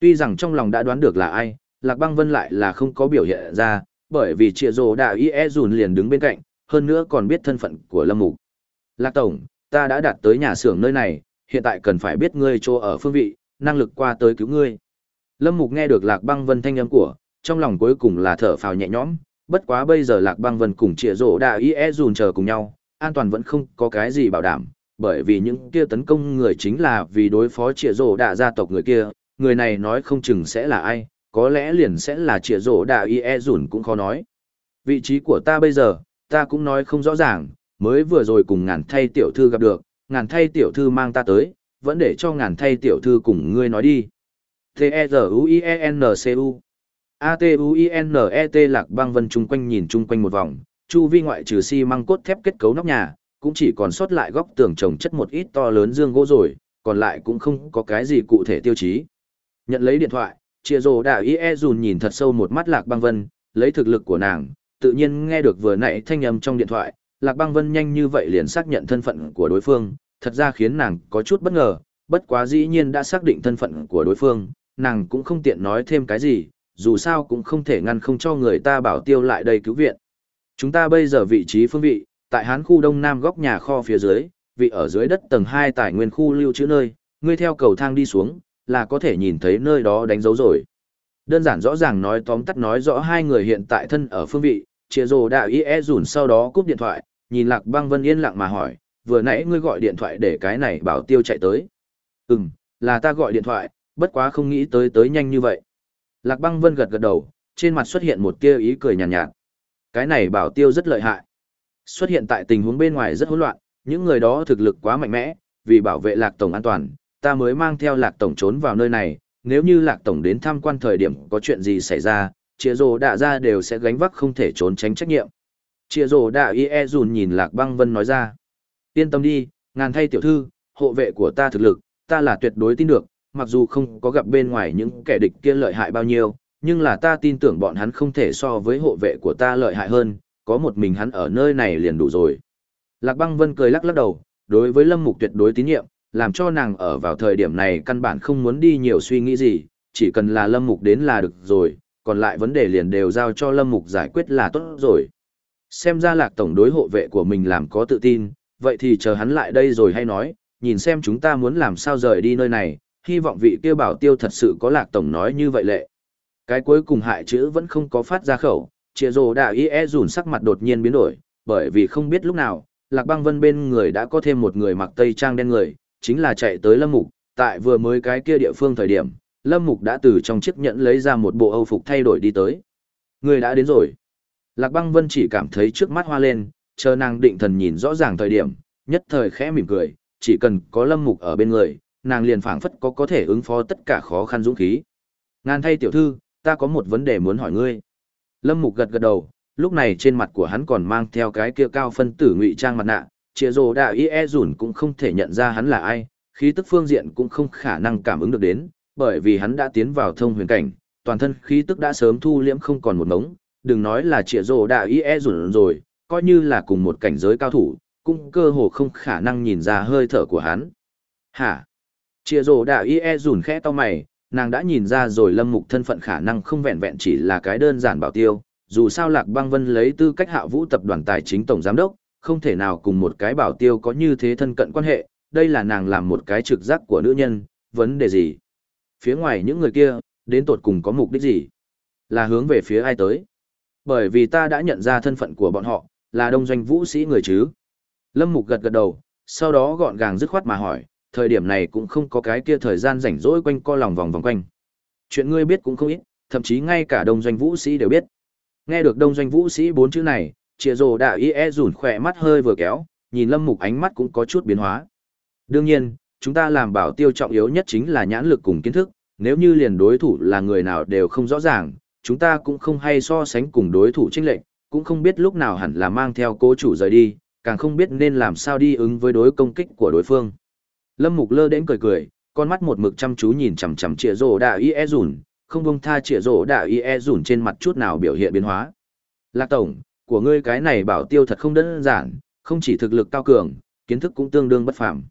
tuy rằng trong lòng đã đoán được là ai, Lạc Băng Vân lại là không có biểu hiện ra, bởi vì Triệu Dụ Đạo Y E Dùn liền đứng bên cạnh, hơn nữa còn biết thân phận của Lâm Mục. Lạc Tổng, ta đã đạt tới nhà xưởng nơi này, hiện tại cần phải biết ngươi chỗ ở phương vị, năng lực qua tới cứu ngươi. Lâm Mục nghe được Lạc Băng Vân thanh âm của, trong lòng cuối cùng là thở phào nhẹ nhõm, bất quá bây giờ Lạc Băng Vân cùng Triệu Dụ Đạo Y E Dùn chờ cùng nhau, an toàn vẫn không có cái gì bảo đảm, bởi vì những kia tấn công người chính là vì đối phó trịa rổ đạ gia tộc người kia, người này nói không chừng sẽ là ai, có lẽ liền sẽ là trịa rổ đạ y e rủn cũng khó nói. Vị trí của ta bây giờ, ta cũng nói không rõ ràng, mới vừa rồi cùng ngàn thay tiểu thư gặp được, ngàn thay tiểu thư mang ta tới, vẫn để cho ngàn thay tiểu thư cùng ngươi nói đi. T-E-Z-U-I-E-N-C-U A-T-U-I-N-E-T lạc băng vân chung quanh nhìn chung quanh một vòng, chu vi ngoại trừ xi măng cốt thép kết cấu nóc nhà, cũng chỉ còn sót lại góc tường trồng chất một ít to lớn dương gỗ rồi, còn lại cũng không có cái gì cụ thể tiêu chí. Nhận lấy điện thoại, chia rồ đà y e dùn nhìn thật sâu một mắt lạc băng vân, lấy thực lực của nàng, tự nhiên nghe được vừa nãy thanh âm trong điện thoại, lạc băng vân nhanh như vậy liền xác nhận thân phận của đối phương, thật ra khiến nàng có chút bất ngờ, bất quá dĩ nhiên đã xác định thân phận của đối phương, nàng cũng không tiện nói thêm cái gì, dù sao cũng không thể ngăn không cho người ta bảo tiêu lại đây cứu viện. Chúng ta bây giờ vị trí phương vị, tại hán khu đông nam góc nhà kho phía dưới, vị ở dưới đất tầng 2 tài nguyên khu lưu trữ nơi, ngươi theo cầu thang đi xuống, là có thể nhìn thấy nơi đó đánh dấu rồi. Đơn giản rõ ràng nói tóm tắt nói rõ hai người hiện tại thân ở phương vị, chia rồ đạo ý e rủn sau đó cúp điện thoại, nhìn lạc băng vân yên lặng mà hỏi, vừa nãy ngươi gọi điện thoại để cái này bảo tiêu chạy tới. Ừm, là ta gọi điện thoại, bất quá không nghĩ tới tới nhanh như vậy. Lạc băng vân gật gật đầu, trên mặt xuất hiện một tia ý cười nhàn nhạt, nhạt. Cái này bảo tiêu rất lợi hại. Xuất hiện tại tình huống bên ngoài rất hỗn loạn, những người đó thực lực quá mạnh mẽ, vì bảo vệ lạc tổng an toàn, ta mới mang theo lạc tổng trốn vào nơi này, nếu như lạc tổng đến tham quan thời điểm có chuyện gì xảy ra, chia rồ đạ ra đều sẽ gánh vác không thể trốn tránh trách nhiệm. Chia rồ đạ y e dùn nhìn lạc băng vân nói ra. Yên tâm đi, ngàn thay tiểu thư, hộ vệ của ta thực lực, ta là tuyệt đối tin được, mặc dù không có gặp bên ngoài những kẻ địch kia lợi hại bao nhiêu, nhưng là ta tin tưởng bọn hắn không thể so với hộ vệ của ta lợi hại hơn, có một mình hắn ở nơi này liền đủ rồi. Lạc băng vân cười lắc lắc đầu, đối với lâm mục tuyệt đối tín nhiệm, làm cho nàng ở vào thời điểm này căn bản không muốn đi nhiều suy nghĩ gì, chỉ cần là lâm mục đến là được rồi, còn lại vấn đề liền đều giao cho lâm mục giải quyết là tốt rồi. Xem ra lạc tổng đối hộ vệ của mình làm có tự tin, vậy thì chờ hắn lại đây rồi hay nói, nhìn xem chúng ta muốn làm sao rời đi nơi này, hy vọng vị kia bảo tiêu thật sự có lạc tổng nói như vậy lệ. Cái cuối cùng hại chữ vẫn không có phát ra khẩu, Chịa rồ đạo y e dùn sắc mặt đột nhiên biến đổi, bởi vì không biết lúc nào, lạc băng vân bên người đã có thêm một người mặc tây trang đen người, chính là chạy tới lâm mục, tại vừa mới cái kia địa phương thời điểm, lâm mục đã từ trong chiếc nhẫn lấy ra một bộ âu phục thay đổi đi tới. Người đã đến rồi. Lạc băng vân chỉ cảm thấy trước mắt hoa lên, chờ nàng định thần nhìn rõ ràng thời điểm, nhất thời khẽ mỉm cười, chỉ cần có lâm mục ở bên người, nàng liền phảng phất có có thể ứng phó tất cả khó khăn dũng khí. Ngàn thay tiểu thư, ta có một vấn đề muốn hỏi ngươi. Lâm mục gật gật đầu, lúc này trên mặt của hắn còn mang theo cái kia cao phân tử ngụy trang mặt nạ, Chia rồ đạo y e dùn cũng không thể nhận ra hắn là ai, khí tức phương diện cũng không khả năng cảm ứng được đến, bởi vì hắn đã tiến vào thông huyền cảnh, toàn thân khí tức đã sớm thu liễm không còn một mống, đừng nói là Chia rồ đạo y e dùn rồi, coi như là cùng một cảnh giới cao thủ, cũng cơ hồ không khả năng nhìn ra hơi thở của hắn. Hả? Chia rồ đạo y e dùn khẽ to mày, nàng đã nhìn ra rồi lâm mục thân phận khả năng không vẹn vẹn chỉ là cái đơn giản bảo tiêu, dù sao Lạc Băng Vân lấy tư cách hạ vũ tập đoàn tài chính tổng giám đốc, không thể nào cùng một cái bảo tiêu có như thế thân cận quan hệ, đây là nàng làm một cái trực giác của nữ nhân, vấn đề gì? Phía ngoài những người kia, đến tột cùng có mục đích gì? Là hướng về phía ai tới? Bởi vì ta đã nhận ra thân phận của bọn họ, là đông doanh vũ sĩ người chứ. Lâm Mục gật gật đầu, sau đó gọn gàng dứt khoát mà hỏi, thời điểm này cũng không có cái kia thời gian rảnh rỗi quanh co lòng vòng vòng quanh. Chuyện ngươi biết cũng không ít, thậm chí ngay cả đông doanh vũ sĩ đều biết. Nghe được đông doanh vũ sĩ bốn chữ này, triệu dồ đạo y e rủn khỏe mắt hơi vừa kéo, nhìn lâm mục ánh mắt cũng có chút biến hóa. Đương nhiên, chúng ta làm bảo tiêu trọng yếu nhất chính là nhãn lực cùng kiến thức, nếu như liền đối thủ là người nào đều không rõ ràng, chúng ta cũng không hay so sánh cùng đối thủ chênh lệnh, cũng không biết lúc nào hẳn là mang theo cố chủ rời đi, càng không biết nên làm sao đi ứng với đối công kích của đối phương. Lâm Mục lơ đến cười cười, con mắt một mực chăm chú nhìn chằm chằm Triệu Dụ Đạ Y E Dùn, không buông tha Triệu Dụ Đạ Y E Dùn trên mặt chút nào biểu hiện biến hóa. Lạc tổng, của ngươi cái này bảo tiêu thật không đơn giản, không chỉ thực lực cao cường, kiến thức cũng tương đương bất phàm.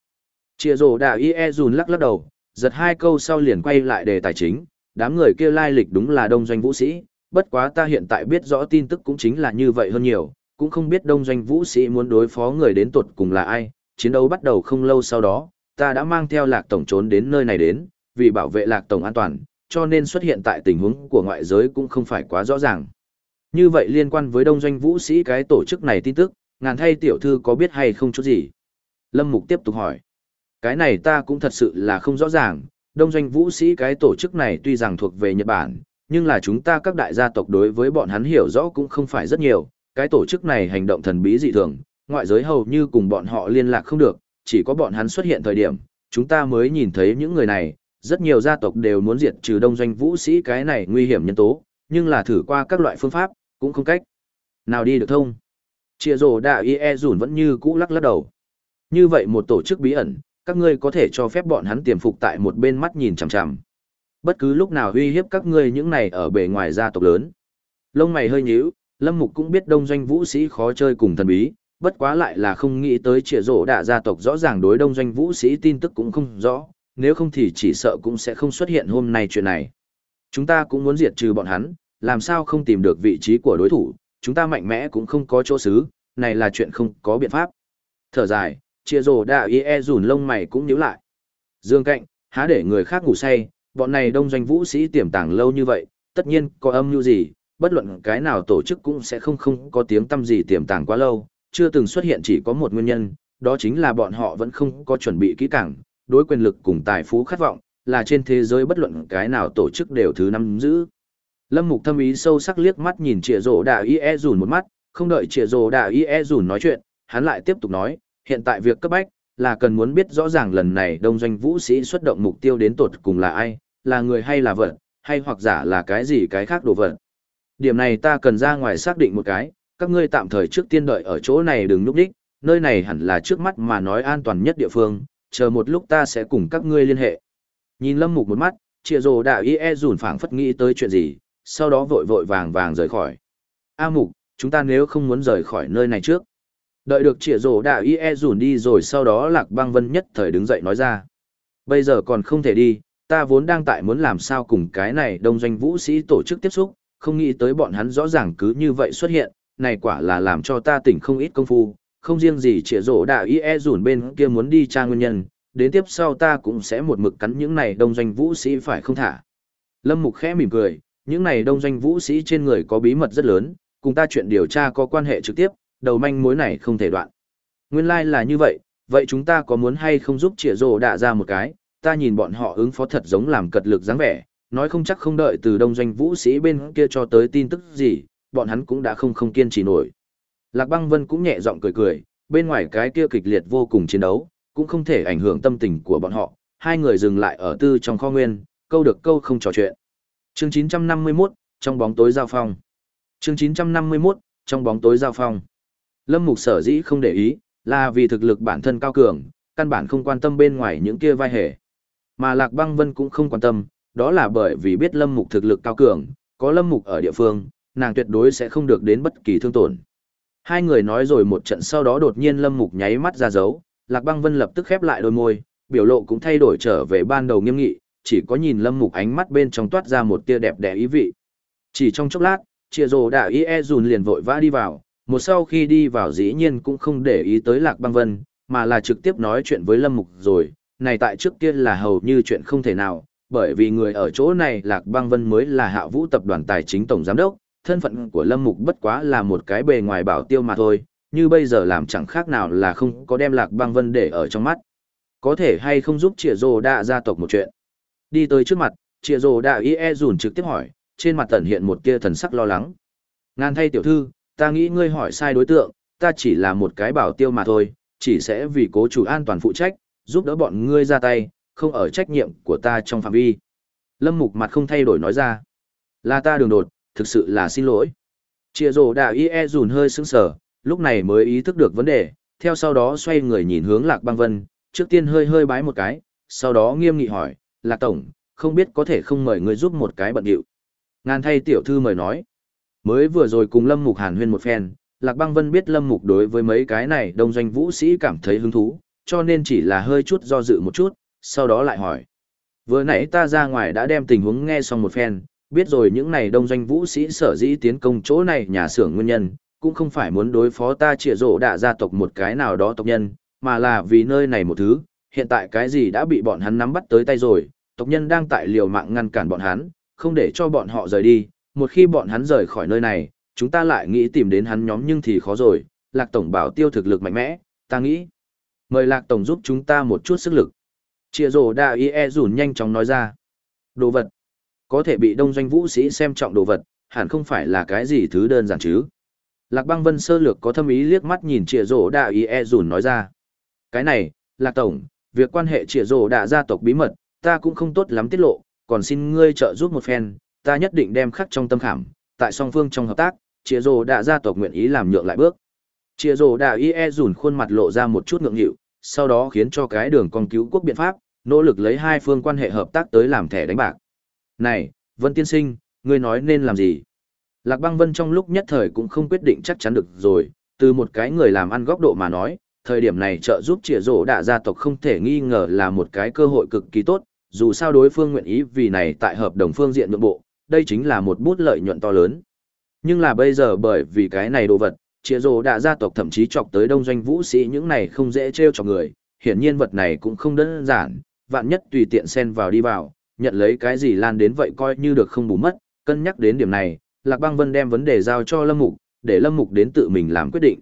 Triệu Dụ Đạ Y E Dùn lắc lắc đầu, giật hai câu sau liền quay lại đề tài chính, đám người kia lai lịch đúng là đông doanh vũ sĩ, bất quá ta hiện tại biết rõ tin tức cũng chính là như vậy hơn nhiều, cũng không biết đông doanh vũ sĩ muốn đối phó người đến tuột cùng là ai, chiến đấu bắt đầu không lâu sau đó, ta đã mang theo lạc tổng trốn đến nơi này đến, vì bảo vệ lạc tổng an toàn, cho nên xuất hiện tại tình huống của ngoại giới cũng không phải quá rõ ràng. Như vậy liên quan với đông doanh vũ sĩ cái tổ chức này tin tức, ngàn thay tiểu thư có biết hay không chút gì? Lâm Mục tiếp tục hỏi. Cái này ta cũng thật sự là không rõ ràng, Đông doanh vũ sĩ cái tổ chức này tuy rằng thuộc về Nhật Bản, nhưng là chúng ta các đại gia tộc đối với bọn hắn hiểu rõ cũng không phải rất nhiều, cái tổ chức này hành động thần bí dị thường, ngoại giới hầu như cùng bọn họ liên lạc không được, chỉ có bọn hắn xuất hiện thời điểm, chúng ta mới nhìn thấy những người này, rất nhiều gia tộc đều muốn diệt trừ đông doanh vũ sĩ cái này nguy hiểm nhân tố, nhưng là thử qua các loại phương pháp, cũng không cách. Nào đi được thông. Chia rồ đạo y e rủn vẫn như cũ lắc lắc đầu. Như vậy một tổ chức bí ẩn, các ngươi có thể cho phép bọn hắn tiềm phục tại một bên mắt nhìn chằm chằm. Bất cứ lúc nào uy hiếp các ngươi những này ở bề ngoài gia tộc lớn. Lông mày hơi nhíu, Lâm Mục cũng biết đông doanh vũ sĩ khó chơi cùng thần bí, bất quá lại là không nghĩ tới trịa rổ đạ gia tộc rõ ràng đối đông doanh vũ sĩ tin tức cũng không rõ, nếu không thì chỉ sợ cũng sẽ không xuất hiện hôm nay chuyện này. Chúng ta cũng muốn diệt trừ bọn hắn, làm sao không tìm được vị trí của đối thủ, chúng ta mạnh mẽ cũng không có chỗ xứ, này là chuyện không có biện pháp. Thở dài, chia rổ đạ y e rủn lông mày cũng nhíu lại. Dương cạnh, há để người khác ngủ say, bọn này đông doanh vũ sĩ tiềm tàng lâu như vậy, tất nhiên có âm mưu gì, bất luận cái nào tổ chức cũng sẽ không không có tiếng tâm gì tiềm tàng quá lâu, chưa từng xuất hiện chỉ có một nguyên nhân, đó chính là bọn họ vẫn không có chuẩn bị kỹ càng, đối quyền lực cùng tài phú khát vọng, là trên thế giới bất luận cái nào tổ chức đều thứ năm giữ. Lâm Mục thâm ý sâu sắc liếc mắt nhìn Trịa Dụ Đa Y E rủn một mắt, không đợi Trịa Dụ Đa Y E rủn nói chuyện, hắn lại tiếp tục nói, hiện tại việc cấp bách là cần muốn biết rõ ràng lần này đông doanh vũ sĩ xuất động mục tiêu đến tột cùng là ai, là người hay là vật, hay hoặc giả là cái gì cái khác đồ vật. Điểm này ta cần ra ngoài xác định một cái, các ngươi tạm thời trước tiên đợi ở chỗ này đừng núp đích, nơi này hẳn là trước mắt mà nói an toàn nhất địa phương, chờ một lúc ta sẽ cùng các ngươi liên hệ. Nhìn Lâm Mục một mắt, Triệu Dồ Đạo Y E rủn phảng phất nghĩ tới chuyện gì, sau đó vội vội vàng vàng rời khỏi. A Mục, chúng ta nếu không muốn rời khỏi nơi này trước. Đợi được Triệu Dồ Đạo Y E rủn đi rồi sau đó Lạc Băng Vân nhất thời đứng dậy nói ra. Bây giờ còn không thể đi, ta vốn đang tại muốn làm sao cùng cái này đông doanh vũ sĩ tổ chức tiếp xúc, không nghĩ tới bọn hắn rõ ràng cứ như vậy xuất hiện, này quả là làm cho ta tỉnh không ít công phu, không riêng gì trịa rổ đạo y e rủn bên kia muốn đi tra nguyên nhân, đến tiếp sau ta cũng sẽ một mực cắn những này đông doanh vũ sĩ phải không thả. Lâm Mục khẽ mỉm cười, những này đông doanh vũ sĩ trên người có bí mật rất lớn, cùng ta chuyện điều tra có quan hệ trực tiếp, đầu manh mối này không thể đoạn. Nguyên lai like là như vậy, vậy chúng ta có muốn hay không giúp trịa rổ đạ ra một cái, ta nhìn bọn họ ứng phó thật giống làm cật lực dáng vẻ, nói không chắc không đợi từ đông doanh vũ sĩ bên kia cho tới tin tức gì, bọn hắn cũng đã không không kiên trì nổi. Lạc băng vân cũng nhẹ giọng cười cười, bên ngoài cái kia kịch liệt vô cùng chiến đấu, cũng không thể ảnh hưởng tâm tình của bọn họ, hai người dừng lại ở tư trong kho nguyên, câu được câu không trò chuyện. Chương 951, trong bóng tối giao phong. Chương 951, trong bóng tối giao phong. Lâm Mục sở dĩ không để ý, là vì thực lực bản thân cao cường, căn bản không quan tâm bên ngoài những kia vai hề. Mà Lạc Băng Vân cũng không quan tâm, đó là bởi vì biết Lâm Mục thực lực cao cường, có Lâm Mục ở địa phương, nàng tuyệt đối sẽ không được đến bất kỳ thương tổn. Hai người nói rồi một trận sau đó đột nhiên Lâm Mục nháy mắt ra dấu, Lạc Băng Vân lập tức khép lại đôi môi, biểu lộ cũng thay đổi trở về ban đầu nghiêm nghị, chỉ có nhìn Lâm Mục ánh mắt bên trong toát ra một tia đẹp đẽ ý vị. Chỉ trong chốc lát, Chia Rồ đã ý e dùn liền vội vã đi vào, một sau khi đi vào dĩ nhiên cũng không để ý tới Lạc Băng Vân, mà là trực tiếp nói chuyện với Lâm Mục rồi, này tại trước kia là hầu như chuyện không thể nào, bởi vì người ở chỗ này Lạc Băng Vân mới là hạ vũ tập đoàn tài chính tổng giám đốc, thân phận của Lâm Mục bất quá là một cái bề ngoài bảo tiêu mà thôi, như bây giờ làm chẳng khác nào là không có đem Lạc Băng Vân để ở trong mắt. Có thể hay không giúp Triệu Dồ Đạ gia tộc một chuyện. Đi tới trước mặt, Triệu Dồ Đạ y e dùn trực tiếp hỏi, trên mặt tẩn hiện một tia thần sắc lo lắng. Ngan thay tiểu thư, ta nghĩ ngươi hỏi sai đối tượng, ta chỉ là một cái bảo tiêu mà thôi, chỉ sẽ vì cố chủ an toàn phụ trách, giúp đỡ bọn ngươi ra tay, không ở trách nhiệm của ta trong phạm vi. Lâm Mục mặt không thay đổi nói ra. Là ta đường đột, thực sự là xin lỗi. Chia rồ đạo y e dùn hơi sững sờ, lúc này mới ý thức được vấn đề, theo sau đó xoay người nhìn hướng Lạc Băng Vân, trước tiên hơi hơi bái một cái, sau đó nghiêm nghị hỏi, Lạc Tổng, không biết có thể không mời người giúp một cái bận điệu. Ngàn thay tiểu thư mời nói. Mới vừa rồi cùng Lâm Mục hàn huyên một phen, Lạc Băng Vân biết Lâm Mục đối với mấy cái này đông doanh vũ sĩ cảm thấy hứng thú, cho nên chỉ là hơi chút do dự một chút, sau đó lại hỏi. Vừa nãy ta ra ngoài đã đem tình huống nghe xong một phen, biết rồi những này đông doanh vũ sĩ sở dĩ tiến công chỗ này nhà xưởng nguyên nhân, cũng không phải muốn đối phó ta trịa rộ đạ gia tộc một cái nào đó tộc nhân, mà là vì nơi này một thứ, hiện tại cái gì đã bị bọn hắn nắm bắt tới tay rồi, tộc nhân đang tại liều mạng ngăn cản bọn hắn, không để cho bọn họ rời đi, một khi bọn hắn rời khỏi nơi này, chúng ta lại nghĩ tìm đến hắn nhóm nhưng thì khó rồi, Lạc Tổng bảo tiêu thực lực mạnh mẽ, ta nghĩ. Mời Lạc Tổng giúp chúng ta một chút sức lực. Chia rồ đa y e rủn nhanh chóng nói ra. Đồ vật. Có thể bị đông doanh vũ sĩ xem trọng đồ vật, hẳn không phải là cái gì thứ đơn giản chứ. Lạc băng vân sơ lược có thâm ý liếc mắt nhìn trịa rổ đạ y e Dùn nói ra. Cái này, Lạc Tổng, việc quan hệ trịa rổ đạ gia tộc bí mật, ta cũng không tốt lắm tiết lộ, còn xin ngươi trợ giúp một phen, ta nhất định đem khắc trong tâm khảm, tại song phương trong hợp tác, trịa rổ đạ gia tộc nguyện ý làm nhượng lại bước. Trịa rổ đạ y e Dùn khuôn mặt lộ ra một chút ngượng nghịu, sau đó khiến cho cái đường con cứu quốc biện pháp, nỗ lực lấy hai phương quan hệ hợp tác tới làm thẻ đánh bạc. Này, Vân Tiên Sinh, ngươi nói nên làm gì? Lạc băng Vân trong lúc nhất thời cũng không quyết định chắc chắn được rồi, từ một cái người làm ăn góc độ mà nói, thời điểm này trợ giúp trịa rổ đạ gia tộc không thể nghi ngờ là một cái cơ hội cực kỳ tốt, dù sao đối phương nguyện ý vì này tại hợp đồng phương diện nội bộ, đây chính là một bút lợi nhuận to lớn. Nhưng là bây giờ bởi vì cái này đồ vật, trịa rổ đạ gia tộc thậm chí chọc tới đông doanh vũ sĩ những này không dễ treo cho người, hiển nhiên vật này cũng không đơn giản, vạn nhất tùy tiện xen vào đi vào, nhận lấy cái gì lan đến vậy coi như được không bù mất, cân nhắc đến điểm này, Lạc Băng Vân đem vấn đề giao cho Lâm Mục, để Lâm Mục đến tự mình làm quyết định.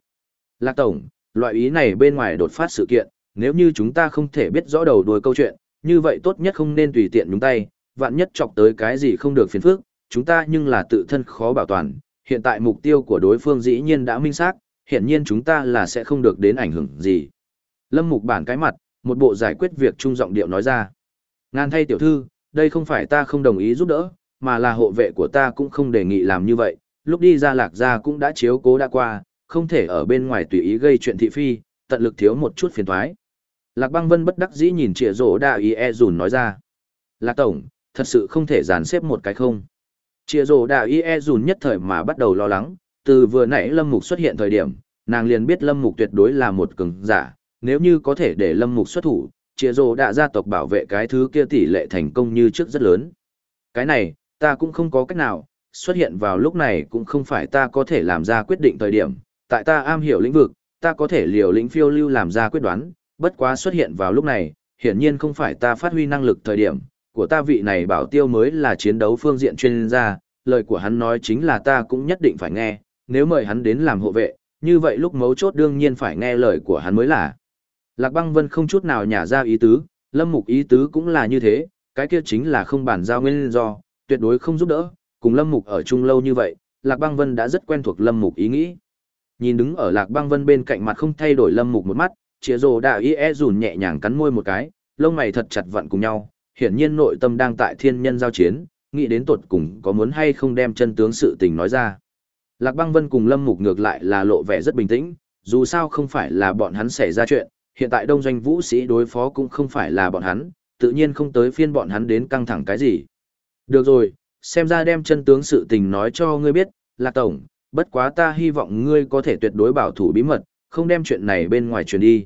Lạc Tổng, loại ý này bên ngoài đột phát sự kiện, nếu như chúng ta không thể biết rõ đầu đuôi câu chuyện, như vậy tốt nhất không nên tùy tiện nhúng tay, vạn nhất chọc tới cái gì không được phiền phức, chúng ta nhưng là tự thân khó bảo toàn, hiện tại mục tiêu của đối phương dĩ nhiên đã minh xác, hiện nhiên chúng ta là sẽ không được đến ảnh hưởng gì. Lâm Mục bản cái mặt, một bộ giải quyết việc trung giọng điệu nói ra. Ngàn thay tiểu thư, đây không phải ta không đồng ý giúp đỡ, mà là hộ vệ của ta cũng không đề nghị làm như vậy, lúc đi ra lạc ra cũng đã chiếu cố đã qua, không thể ở bên ngoài tùy ý gây chuyện thị phi, tận lực thiếu một chút phiền thoái. Lạc băng vân bất đắc dĩ nhìn trịa rổ Đạo ý e dùn nói ra. Lạc tổng, thật sự không thể dàn xếp một cái không. Trịa rổ Đạo ý e dùn nhất thời mà bắt đầu lo lắng, từ vừa nãy lâm mục xuất hiện thời điểm, nàng liền biết lâm mục tuyệt đối là một cường giả, nếu như có thể để lâm mục xuất thủ, chìa rồ đã gia tộc bảo vệ cái thứ kia tỷ lệ thành công như trước rất lớn. Cái này, ta cũng không có cách nào, xuất hiện vào lúc này cũng không phải ta có thể làm ra quyết định thời điểm, tại ta am hiểu lĩnh vực, ta có thể liều lĩnh phiêu lưu làm ra quyết đoán, bất quá xuất hiện vào lúc này, hiển nhiên không phải ta phát huy năng lực thời điểm, của ta vị này bảo tiêu mới là chiến đấu phương diện chuyên gia, lời của hắn nói chính là ta cũng nhất định phải nghe, nếu mời hắn đến làm hộ vệ, như vậy lúc mấu chốt đương nhiên phải nghe lời của hắn mới là. Lạc băng vân không chút nào nhả ra ý tứ, lâm mục ý tứ cũng là như thế, cái kia chính là không bản giao nguyên do, tuyệt đối không giúp đỡ, cùng lâm mục ở chung lâu như vậy, lạc băng vân đã rất quen thuộc lâm mục ý nghĩ. Nhìn đứng ở lạc băng vân bên cạnh mặt không thay đổi lâm mục một mắt, chĩa rồ đạo y e rùn nhẹ nhàng cắn môi một cái, lông mày thật chặt vặn cùng nhau, hiển nhiên nội tâm đang tại thiên nhân giao chiến, nghĩ đến tuột cùng có muốn hay không đem chân tướng sự tình nói ra. Lạc băng vân cùng lâm mục ngược lại là lộ vẻ rất bình tĩnh, dù sao không phải là bọn hắn xảy ra chuyện, hiện tại đông doanh vũ sĩ đối phó cũng không phải là bọn hắn, tự nhiên không tới phiên bọn hắn đến căng thẳng cái gì. Được rồi, xem ra đem chân tướng sự tình nói cho ngươi biết, Lạc Tổng, bất quá ta hy vọng ngươi có thể tuyệt đối bảo thủ bí mật, không đem chuyện này bên ngoài truyền đi.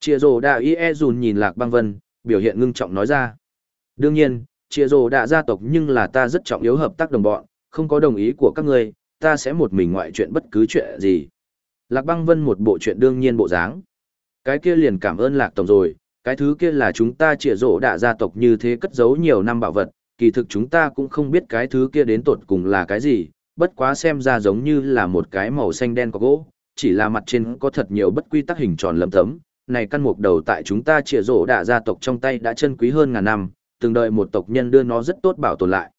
Chia rồ đạ y e dùn nhìn Lạc băng vân, biểu hiện ngưng trọng nói ra. Đương nhiên, chia rồ đạ gia tộc nhưng là ta rất trọng yếu hợp tác đồng bọn, không có đồng ý của các ngươi, ta sẽ một mình ngoại chuyện bất cứ chuyện gì. Lạc băng vân một bộ chuyện đương nhiên bộ dáng. Cái kia liền cảm ơn lạc tổng rồi, cái thứ kia là chúng ta trịa rổ đạ gia tộc như thế cất giấu nhiều năm bảo vật, kỳ thực chúng ta cũng không biết cái thứ kia đến tột cùng là cái gì, bất quá xem ra giống như là một cái màu xanh đen có gỗ, chỉ là mặt trên có thật nhiều bất quy tắc hình tròn lấm tấm. Này căn mục đầu tại chúng ta trịa rổ đạ gia tộc trong tay đã chân quý hơn ngàn năm, từng đợi một tộc nhân đưa nó rất tốt bảo tồn lại.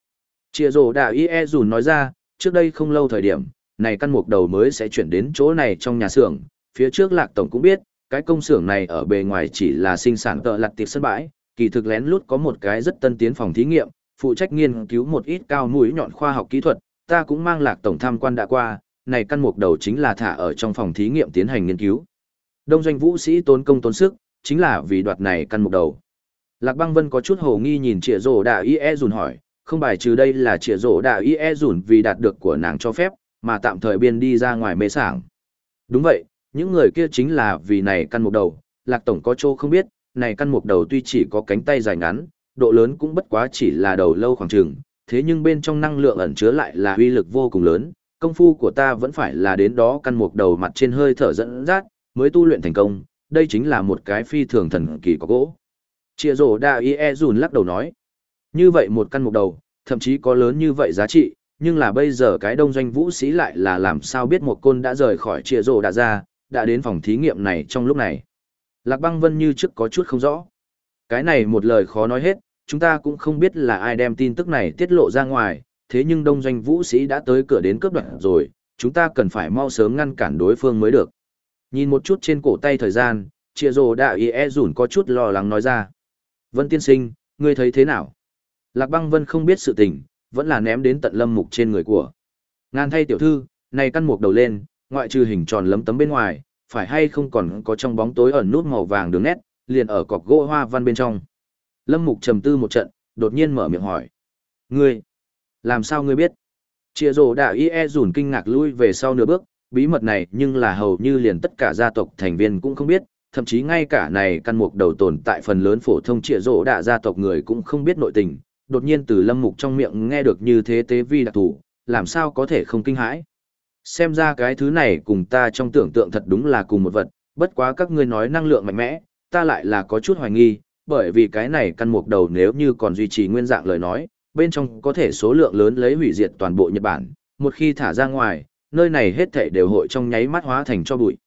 Trịa rổ đạ y e dù nói ra, trước đây không lâu thời điểm, này căn mục đầu mới sẽ chuyển đến chỗ này trong nhà xưởng, phía trước lạc tổng cũng biết, cái công xưởng này ở bề ngoài chỉ là sinh sản tợ lặt tiệp sân bãi, kỳ thực lén lút có một cái rất tân tiến phòng thí nghiệm, phụ trách nghiên cứu một ít cao mũi nhọn khoa học kỹ thuật, ta cũng mang lạc tổng tham quan đã qua, này căn mục đầu chính là thả ở trong phòng thí nghiệm tiến hành nghiên cứu. Đông doanh vũ sĩ tốn công tốn sức, chính là vì đoạt này căn mục đầu. Lạc băng vân có chút hồ nghi nhìn trịa rổ đà y e dùn hỏi, không bài trừ đây là trịa rổ đà y e dùn vì đạt được của nàng cho phép, mà tạm thời biên đi ra ngoài mê sảng. Đúng vậy, những người kia chính là vì này căn mục đầu, lạc tổng có chỗ không biết, này căn mục đầu tuy chỉ có cánh tay dài ngắn, độ lớn cũng bất quá chỉ là đầu lâu khoảng trường, thế nhưng bên trong năng lượng ẩn chứa lại là uy lực vô cùng lớn, công phu của ta vẫn phải là đến đó căn mục đầu mặt trên hơi thở dẫn dắt, mới tu luyện thành công, đây chính là một cái phi thường thần kỳ có gỗ. Chia rổ đa y e dùn lắc đầu nói, như vậy một căn mục đầu, thậm chí có lớn như vậy giá trị, nhưng là bây giờ cái đông doanh vũ sĩ lại là làm sao biết một côn đã rời khỏi chia rổ đã ra, đã đến phòng thí nghiệm này trong lúc này. Lạc băng vân như trước có chút không rõ. Cái này một lời khó nói hết, chúng ta cũng không biết là ai đem tin tức này tiết lộ ra ngoài, thế nhưng đông doanh vũ sĩ đã tới cửa đến cướp đoạt rồi, chúng ta cần phải mau sớm ngăn cản đối phương mới được. Nhìn một chút trên cổ tay thời gian, chia rồ đạo y e rủn có chút lo lắng nói ra. Vân tiên sinh, ngươi thấy thế nào? Lạc băng vân không biết sự tình, vẫn là ném đến tận lâm mục trên người của. Ngàn thay tiểu thư, này căn mục đầu lên, ngoại trừ hình tròn lấm tấm bên ngoài, phải hay không còn có trong bóng tối ẩn nút màu vàng đường nét, liền ở cọc gỗ hoa văn bên trong. Lâm mục trầm tư một trận, đột nhiên mở miệng hỏi. Ngươi, làm sao ngươi biết? Chia rồ đạo y e rủn kinh ngạc lui về sau nửa bước, bí mật này nhưng là hầu như liền tất cả gia tộc thành viên cũng không biết, thậm chí ngay cả này căn mục đầu tồn tại phần lớn phổ thông trịa rỗ đạ gia tộc người cũng không biết nội tình, đột nhiên từ lâm mục trong miệng nghe được như thế tế vi đặc thủ, làm sao có thể không kinh hãi. Xem ra cái thứ này cùng ta trong tưởng tượng thật đúng là cùng một vật, bất quá các ngươi nói năng lượng mạnh mẽ, ta lại là có chút hoài nghi, bởi vì cái này căn mục đầu nếu như còn duy trì nguyên dạng lời nói, bên trong có thể số lượng lớn lấy hủy diệt toàn bộ Nhật Bản, một khi thả ra ngoài, nơi này hết thảy đều hội trong nháy mắt hóa thành cho bụi.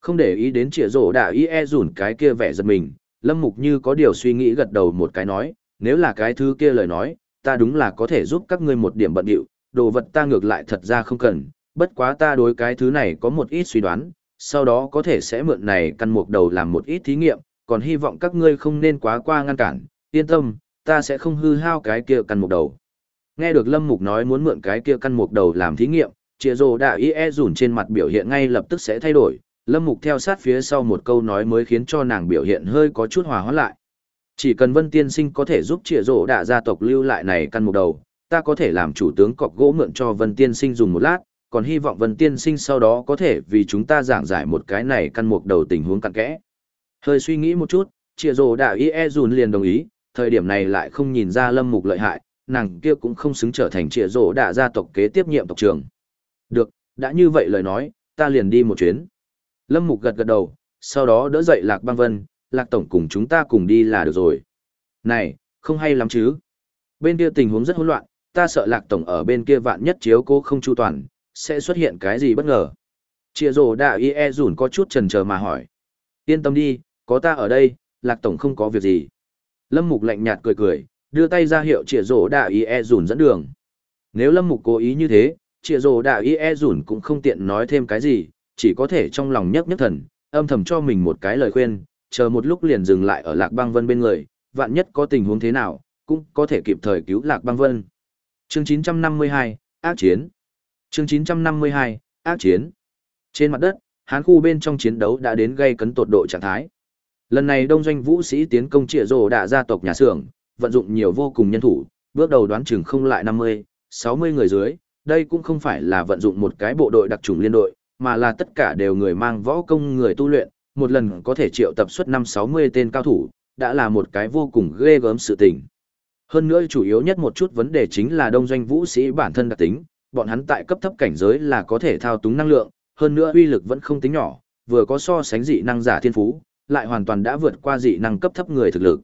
Không để ý đến trịa rổ đạ y e rủn cái kia vẻ giật mình, Lâm Mục như có điều suy nghĩ gật đầu một cái nói, nếu là cái thứ kia lời nói, ta đúng là có thể giúp các ngươi một điểm bận điệu, đồ vật ta ngược lại thật ra không cần, bất quá ta đối cái thứ này có một ít suy đoán, sau đó có thể sẽ mượn này căn mục đầu làm một ít thí nghiệm, còn hy vọng các ngươi không nên quá qua ngăn cản, yên tâm, ta sẽ không hư hao cái kia căn mục đầu. Nghe được Lâm Mục nói muốn mượn cái kia căn mục đầu làm thí nghiệm, Triệu Dồ Đạo Y E rủn trên mặt biểu hiện ngay lập tức sẽ thay đổi, Lâm Mục theo sát phía sau một câu nói mới khiến cho nàng biểu hiện hơi có chút hòa hoãn lại. Chỉ cần Vân Tiên Sinh có thể giúp Triệu Dồ Đạ gia tộc lưu lại này căn mục đầu, ta có thể làm chủ tướng cọc gỗ mượn cho Vân Tiên Sinh dùng một lát, còn hy vọng Vân Tiên Sinh sau đó có thể vì chúng ta giảng giải một cái này căn mục đầu tình huống cặn kẽ. Hơi suy nghĩ một chút, Triệu Dồ Đạo Y E Dùn liền đồng ý, thời điểm này lại không nhìn ra Lâm Mục lợi hại, nàng kia cũng không xứng trở thành Triệu Dồ Đạ gia tộc kế tiếp nhiệm tộc trưởng. Được, đã như vậy lời nói, ta liền đi một chuyến. Lâm Mục gật gật đầu, sau đó đỡ dậy Lạc Băng Vân, Lạc Tổng cùng chúng ta cùng đi là được rồi. Này, không hay lắm chứ. Bên kia tình huống rất hỗn loạn, ta sợ Lạc Tổng ở bên kia vạn nhất chiếu cố không chu toàn, sẽ xuất hiện cái gì bất ngờ. Chia rồ đạo y e rủn có chút chần chờ mà hỏi. Yên tâm đi, có ta ở đây, Lạc Tổng không có việc gì. Lâm Mục lạnh nhạt cười cười, đưa tay ra hiệu chia rồ đạo y e rủn dẫn đường. Nếu Lâm Mục cố ý như thế, chia rồ đạo y e rủn cũng không tiện nói thêm cái gì, chỉ có thể trong lòng nhấc nhấc thần, âm thầm cho mình một cái lời khuyên, chờ một lúc liền dừng lại ở Lạc Băng Vân bên người, vạn nhất có tình huống thế nào, cũng có thể kịp thời cứu Lạc Băng Vân. Chương 952, ác chiến. Chương 952, ác chiến. Trên mặt đất, hán khu bên trong chiến đấu đã đến gây cấn tột độ trạng thái. Lần này đông doanh vũ sĩ tiến công trịa rồ đạ gia tộc nhà xưởng, vận dụng nhiều vô cùng nhân thủ, bước đầu đoán chừng không lại 50, 60 người dưới, đây cũng không phải là vận dụng một cái bộ đội đặc trùng liên đội, mà là tất cả đều người mang võ công người tu luyện, một lần có thể triệu tập suất 5-60 tên cao thủ, đã là một cái vô cùng ghê gớm sự tình. Hơn nữa chủ yếu nhất một chút vấn đề chính là đông doanh vũ sĩ bản thân đặc tính, bọn hắn tại cấp thấp cảnh giới là có thể thao túng năng lượng, hơn nữa uy lực vẫn không tính nhỏ, vừa có so sánh dị năng giả thiên phú, lại hoàn toàn đã vượt qua dị năng cấp thấp người thực lực.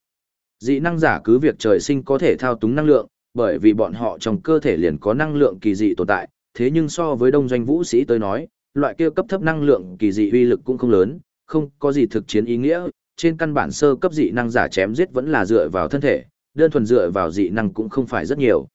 Dị năng giả cứ việc trời sinh có thể thao túng năng lượng, bởi vì bọn họ trong cơ thể liền có năng lượng kỳ dị tồn tại, thế nhưng so với đông doanh vũ sĩ tới nói, loại kia cấp thấp năng lượng kỳ dị uy lực cũng không lớn, không có gì thực chiến ý nghĩa, trên căn bản sơ cấp dị năng giả chém giết vẫn là dựa vào thân thể, đơn thuần dựa vào dị năng cũng không phải rất nhiều.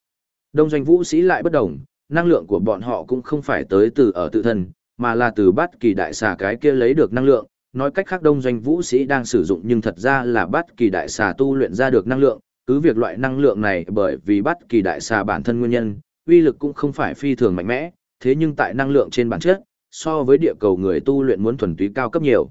Đông doanh vũ sĩ lại bất đồng, năng lượng của bọn họ cũng không phải tới từ ở tự thân, mà là từ bát kỳ đại xà cái kia lấy được năng lượng, nói cách khác đông doanh vũ sĩ đang sử dụng nhưng thật ra là bát kỳ đại xà tu luyện ra được năng lượng, cứ việc loại năng lượng này bởi vì bát kỳ đại xà bản thân nguyên nhân, uy lực cũng không phải phi thường mạnh mẽ, thế nhưng tại năng lượng trên bản chất, so với địa cầu người tu luyện muốn thuần túy cao cấp nhiều.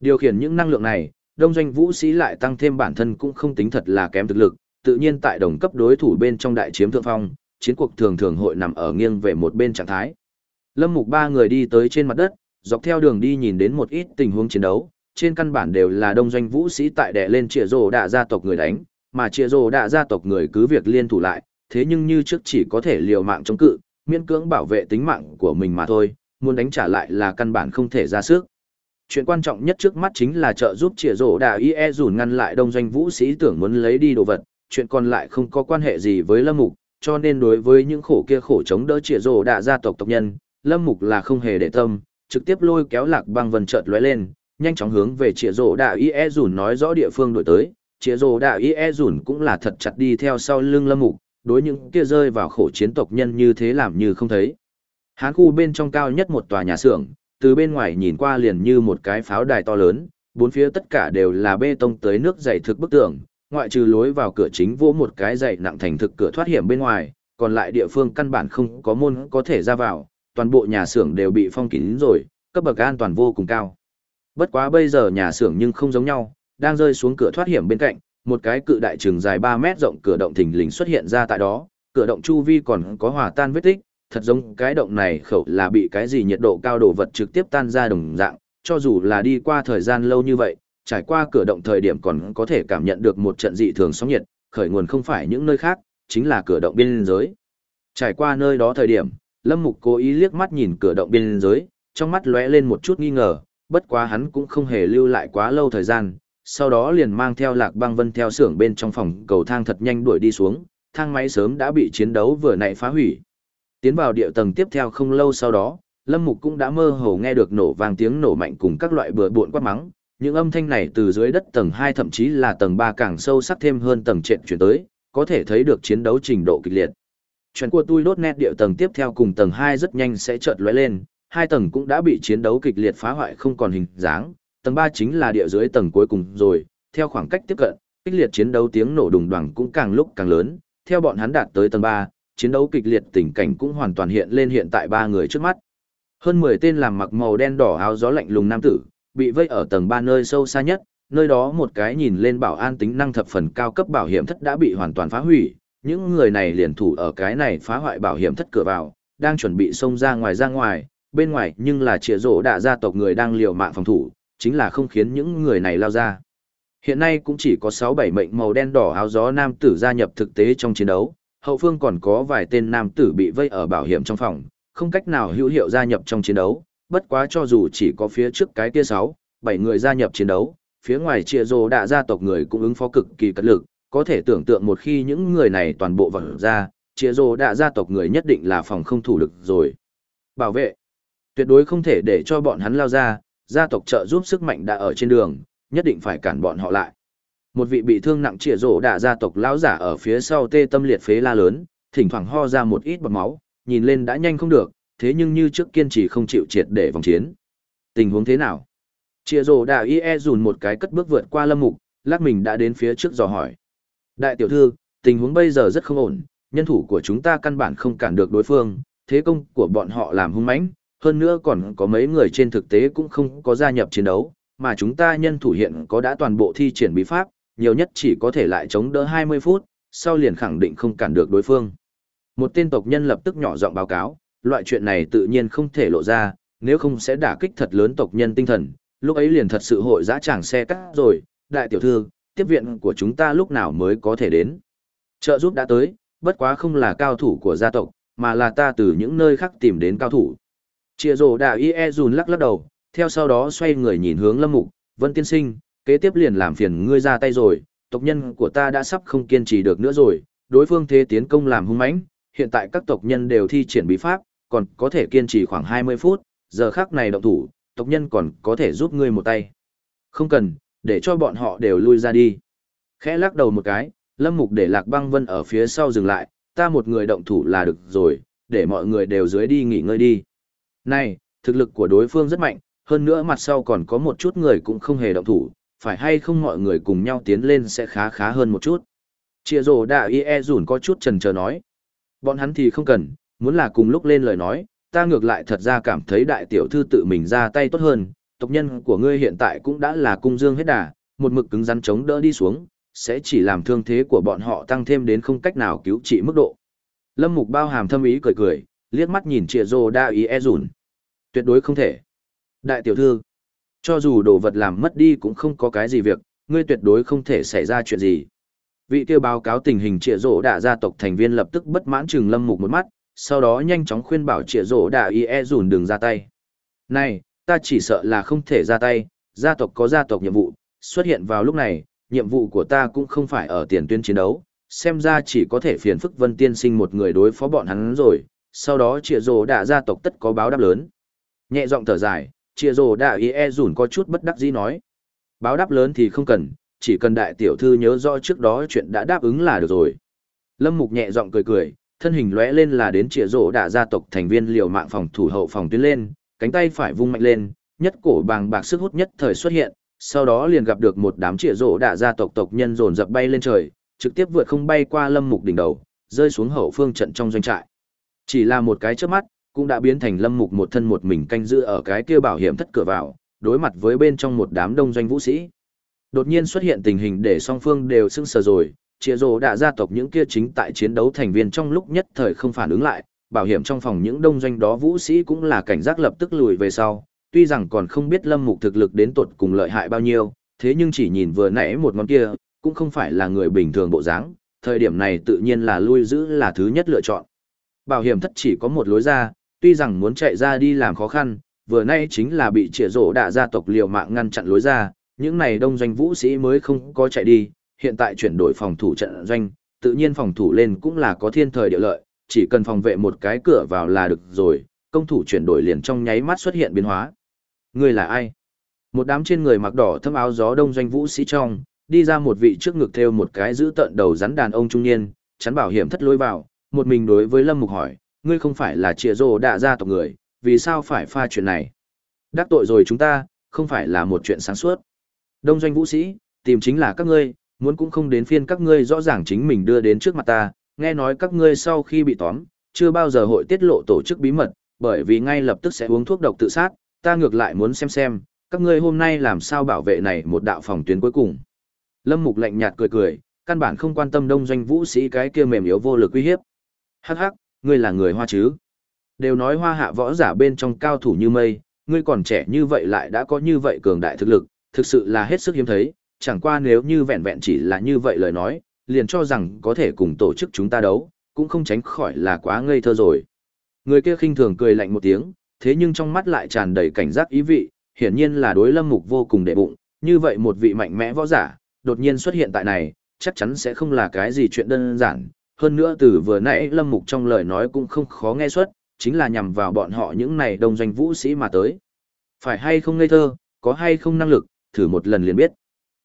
Điều khiển những năng lượng này, đông doanh vũ sĩ lại tăng thêm bản thân cũng không tính thật là kém thực lực, tự nhiên tại đồng cấp đối thủ bên trong đại chiếm thượng phong, chiến cuộc thường thường hội nằm ở nghiêng về một bên trạng thái. Lâm Mục ba người đi tới trên mặt đất, dọc theo đường đi nhìn đến một ít tình huống chiến đấu, trên căn bản đều là đông doanh vũ sĩ tại đè lên chia rồ đạ gia tộc người đánh, mà chia rồ đạ gia tộc người cứ việc liên thủ lại, thế nhưng như trước chỉ có thể liều mạng chống cự, miễn cưỡng bảo vệ tính mạng của mình mà thôi, muốn đánh trả lại là căn bản không thể ra sức. Chuyện quan trọng nhất trước mắt chính là trợ giúp trịa rổ đà IE rủn ngăn lại đông doanh vũ sĩ tưởng muốn lấy đi đồ vật, chuyện còn lại không có quan hệ gì với Lâm Mục, cho nên đối với những khổ kia khổ chống đỡ trịa rổ đạ gia tộc tộc nhân, Lâm Mục là không hề để tâm, trực tiếp lôi kéo lạc băng vân chợt lóe lên, nhanh chóng hướng về trịa rổ đà IE rủn nói rõ địa phương đổi tới, trịa rồ đạo y e dùn cũng là thật chặt đi theo sau lưng lâm mục, đối những kia rơi vào khổ chiến tộc nhân như thế làm như không thấy. Hán khu bên trong cao nhất một tòa nhà xưởng, từ bên ngoài nhìn qua liền như một cái pháo đài to lớn, bốn phía tất cả đều là bê tông tới nước dày thực bức tường, ngoại trừ lối vào cửa chính vỗ một cái dày nặng thành thực cửa thoát hiểm bên ngoài, còn lại địa phương căn bản không có môn có thể ra vào, toàn bộ nhà xưởng đều bị phong kín rồi, cấp bậc an toàn vô cùng cao. Bất quá bây giờ nhà xưởng nhưng không giống nhau, đang rơi xuống cửa thoát hiểm bên cạnh, một cái cự đại trường dài 3 mét rộng cửa động thình lình xuất hiện ra tại đó, cửa động chu vi còn có hòa tan vết tích, thật giống cái động này khẩu là bị cái gì nhiệt độ cao đồ vật trực tiếp tan ra đồng dạng, cho dù là đi qua thời gian lâu như vậy, trải qua cửa động thời điểm còn có thể cảm nhận được một trận dị thường sóng nhiệt, khởi nguồn không phải những nơi khác, chính là cửa động biên giới. Trải qua nơi đó thời điểm, Lâm Mục cố ý liếc mắt nhìn cửa động biên giới, trong mắt lóe lên một chút nghi ngờ, bất quá hắn cũng không hề lưu lại quá lâu thời gian, sau đó liền mang theo Lạc Băng Vân theo xưởng bên trong phòng cầu thang thật nhanh đuổi đi xuống, thang máy sớm đã bị chiến đấu vừa nãy phá hủy. Tiến vào địa tầng tiếp theo không lâu sau đó, Lâm Mục cũng đã mơ hồ nghe được nổ vang tiếng nổ mạnh cùng các loại bừa bộn quát mắng, những âm thanh này từ dưới đất tầng 2 thậm chí là tầng 3 càng sâu sắc thêm hơn tầng trệt chuyển tới, có thể thấy được chiến đấu trình độ kịch liệt. Chuyện của tôi đốt nét địa tầng tiếp theo cùng tầng 2 rất nhanh sẽ chợt lóe lên, hai tầng cũng đã bị chiến đấu kịch liệt phá hoại không còn hình dáng, tầng 3 chính là địa dưới tầng cuối cùng rồi, theo khoảng cách tiếp cận, kịch liệt chiến đấu tiếng nổ đùng đoàng cũng càng lúc càng lớn, theo bọn hắn đạt tới tầng 3, chiến đấu kịch liệt tình cảnh cũng hoàn toàn hiện lên hiện tại ba người trước mắt. Hơn 10 tên làm mặc màu đen đỏ áo gió lạnh lùng nam tử, bị vây ở tầng 3 nơi sâu xa nhất, nơi đó một cái nhìn lên bảo an tính năng thập phần cao cấp bảo hiểm thất đã bị hoàn toàn phá hủy, những người này liền thủ ở cái này phá hoại bảo hiểm thất cửa vào, đang chuẩn bị xông ra ngoài ra ngoài, bên ngoài nhưng là trịa rổ đạ gia tộc người đang liều mạng phòng thủ, chính là không khiến những người này lao ra. Hiện nay cũng chỉ có 6-7 mệnh màu đen đỏ áo gió nam tử gia nhập thực tế trong chiến đấu, hậu phương còn có vài tên nam tử bị vây ở bảo hiểm trong phòng, không cách nào hữu hiệu gia nhập trong chiến đấu, bất quá cho dù chỉ có phía trước cái kia 6, 7 người gia nhập chiến đấu, phía ngoài chia rồ đạ gia tộc người cũng ứng phó cực kỳ cật lực, có thể tưởng tượng một khi những người này toàn bộ vào ra, chia rồ đạ gia tộc người nhất định là phòng không thủ lực rồi. Bảo vệ, tuyệt đối không thể để cho bọn hắn lao ra, gia tộc trợ giúp sức mạnh đã ở trên đường, nhất định phải cản bọn họ lại. Một vị bị thương nặng chia rô đạ gia tộc lão giả ở phía sau tê tâm liệt phế la lớn, thỉnh thoảng ho ra một ít bọt máu, nhìn lên đã nhanh không được, thế nhưng như trước kiên trì không chịu triệt để vòng chiến. Tình huống thế nào? Chia rồ đạo y e dùn một cái cất bước vượt qua lâm mục, lát mình đã đến phía trước dò hỏi. Đại tiểu thư, tình huống bây giờ rất không ổn, nhân thủ của chúng ta căn bản không cản được đối phương, thế công của bọn họ làm hung mãnh, hơn nữa còn có mấy người trên thực tế cũng không có gia nhập chiến đấu, mà chúng ta nhân thủ hiện có đã toàn bộ thi triển bí pháp, nhiều nhất chỉ có thể lại chống đỡ 20 phút, sau liền khẳng định không cản được đối phương. Một tên tộc nhân lập tức nhỏ giọng báo cáo, loại chuyện này tự nhiên không thể lộ ra, nếu không sẽ đả kích thật lớn tộc nhân tinh thần, lúc ấy liền thật sự hội dã tràng xe cắt rồi, đại tiểu thư, tiếp viện của chúng ta lúc nào mới có thể đến. Trợ giúp đã tới, bất quá không là cao thủ của gia tộc, mà là ta từ những nơi khác tìm đến cao thủ. Chia rồ đạo y e dùn lắc lắc đầu, theo sau đó xoay người nhìn hướng lâm mục, vân tiên sinh, kế tiếp liền làm phiền ngươi ra tay rồi, tộc nhân của ta đã sắp không kiên trì được nữa rồi, đối phương thế tiến công làm hung mãnh, hiện tại các tộc nhân đều thi triển bí pháp, còn có thể kiên trì khoảng 20 phút, giờ khắc này động thủ, tộc nhân còn có thể giúp ngươi một tay. Không cần, để cho bọn họ đều lui ra đi. Khẽ lắc đầu một cái, Lâm Mục để Lạc Băng Vân ở phía sau dừng lại, ta một người động thủ là được rồi, để mọi người đều dưới đi nghỉ ngơi đi. Này, thực lực của đối phương rất mạnh, hơn nữa mặt sau còn có một chút người cũng không hề động thủ, phải hay không mọi người cùng nhau tiến lên sẽ khá khá hơn một chút. Chia rồ đạ y e rủn có chút trần chờ nói. Bọn hắn thì không cần, muốn là cùng lúc lên lời nói, ta ngược lại thật ra cảm thấy đại tiểu thư tự mình ra tay tốt hơn, tộc nhân của ngươi hiện tại cũng đã là cung dương hết đà, một mực cứng rắn chống đỡ đi xuống, sẽ chỉ làm thương thế của bọn họ tăng thêm đến không cách nào cứu trị mức độ. Lâm Mục bao hàm thâm ý cười cười, liếc mắt nhìn Triệu Dô đa ý e rùn. Tuyệt đối không thể. Đại tiểu thư, cho dù đồ vật làm mất đi cũng không có cái gì việc, ngươi tuyệt đối không thể xảy ra chuyện gì. Vị kia báo cáo tình hình Triệu Dô đa gia tộc thành viên lập tức bất mãn trừng Lâm Mục một mắt, sau đó nhanh chóng khuyên bảo trịa rổ đà y e dùn đừng ra tay. Này, ta chỉ sợ là không thể ra tay, gia tộc có gia tộc nhiệm vụ, xuất hiện vào lúc này, nhiệm vụ của ta cũng không phải ở tiền tuyến chiến đấu, xem ra chỉ có thể phiền phức Vân Tiên Sinh một người đối phó bọn hắn rồi, sau đó trịa rổ đà gia tộc tất có báo đáp lớn. Nhẹ giọng thở dài, trịa rổ đà y e dùn có chút bất đắc dĩ nói. Báo đáp lớn thì không cần, chỉ cần đại tiểu thư nhớ rõ trước đó chuyện đã đáp ứng là được rồi. Lâm Mục nhẹ giọng cười cười, thân hình lóe lên là đến trịa rổ đạ gia tộc thành viên liều mạng phòng thủ hậu phòng tuyến lên, cánh tay phải vung mạnh lên, nhất cổ bàng bạc sức hút nhất thời xuất hiện, sau đó liền gặp được một đám trịa rổ đạ gia tộc tộc nhân dồn dập bay lên trời, trực tiếp vượt không bay qua Lâm Mục đỉnh đầu, rơi xuống hậu phương trận trong doanh trại. Chỉ là một cái chớp mắt, cũng đã biến thành Lâm Mục một thân một mình canh giữ ở cái kia bảo hiểm thất cửa vào, đối mặt với bên trong một đám đông doanh vũ sĩ. Đột nhiên xuất hiện tình hình để song phương đều sững sờ rồi, chia rồ đã gia tộc những kia chính tại chiến đấu thành viên trong lúc nhất thời không phản ứng lại, bảo hiểm trong phòng những đông doanh đó vũ sĩ cũng là cảnh giác lập tức lùi về sau, tuy rằng còn không biết lâm mục thực lực đến tột cùng lợi hại bao nhiêu, thế nhưng chỉ nhìn vừa nãy một ngón kia, cũng không phải là người bình thường bộ dáng, thời điểm này tự nhiên là lui giữ là thứ nhất lựa chọn. Bảo hiểm thất chỉ có một lối ra, tuy rằng muốn chạy ra đi làm khó khăn, vừa nay chính là bị trịa rổ đạ gia tộc liều mạng ngăn chặn lối ra, những này đông doanh vũ sĩ mới không có chạy đi, hiện tại chuyển đổi phòng thủ trận doanh, tự nhiên phòng thủ lên cũng là có thiên thời địa lợi, chỉ cần phòng vệ một cái cửa vào là được rồi, công thủ chuyển đổi liền trong nháy mắt xuất hiện biến hóa. Người là ai? Một đám trên người mặc đỏ thâm áo gió đông doanh vũ sĩ trong, đi ra một vị trước ngực theo một cái giữ tận đầu rắn đàn ông trung niên, chắn bảo hiểm thất lối vào, một mình đối với Lâm Mục hỏi, ngươi không phải là trịa rồ đạ gia tộc người, vì sao phải pha chuyện này? Đắc tội rồi chúng ta, không phải là một chuyện sáng suốt. Đông doanh vũ sĩ, tìm chính là các ngươi, muốn cũng không đến phiên các ngươi rõ ràng chính mình đưa đến trước mặt ta, nghe nói các ngươi sau khi bị tóm, chưa bao giờ hội tiết lộ tổ chức bí mật, bởi vì ngay lập tức sẽ uống thuốc độc tự sát, ta ngược lại muốn xem xem, các ngươi hôm nay làm sao bảo vệ này một đạo phòng tuyến cuối cùng. Lâm Mục lạnh nhạt cười cười, căn bản không quan tâm đông doanh vũ sĩ cái kia mềm yếu vô lực uy hiếp. Hắc hắc, ngươi là người hoa chứ? Đều nói hoa hạ võ giả bên trong cao thủ như mây, ngươi còn trẻ như vậy lại đã có như vậy cường đại thực lực, thực sự là hết sức hiếm thấy, chẳng qua nếu như vẹn vẹn chỉ là như vậy lời nói, liền cho rằng có thể cùng tổ chức chúng ta đấu, cũng không tránh khỏi là quá ngây thơ rồi. Người kia khinh thường cười lạnh một tiếng, thế nhưng trong mắt lại tràn đầy cảnh giác ý vị, hiển nhiên là đối lâm mục vô cùng đệ bụng, như vậy một vị mạnh mẽ võ giả, đột nhiên xuất hiện tại này, chắc chắn sẽ không là cái gì chuyện đơn giản, hơn nữa từ vừa nãy lâm mục trong lời nói cũng không khó nghe xuất, chính là nhằm vào bọn họ những này đông doanh vũ sĩ mà tới. Phải hay không ngây thơ, có hay không năng lực, thử một lần liền biết.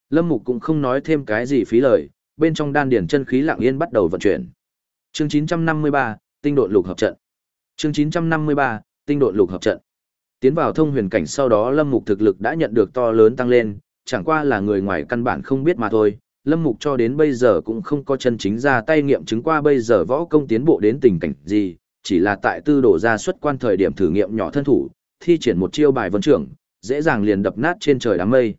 Lâm Mục cũng không nói thêm cái gì phí lời, bên trong đan điển chân khí lặng yên bắt đầu vận chuyển. Chương 953, tinh độn lục hợp trận. Chương 953, tinh độn lục hợp trận. Tiến vào thông huyền cảnh sau đó Lâm Mục thực lực đã nhận được to lớn tăng lên, chẳng qua là người ngoài căn bản không biết mà thôi. Lâm Mục cho đến bây giờ cũng không có chân chính ra tay nghiệm chứng qua bây giờ võ công tiến bộ đến tình cảnh gì, chỉ là tại tư đổ ra xuất quan thời điểm thử nghiệm nhỏ thân thủ, thi triển một chiêu bài vân trưởng, dễ dàng liền đập nát trên trời đám mây.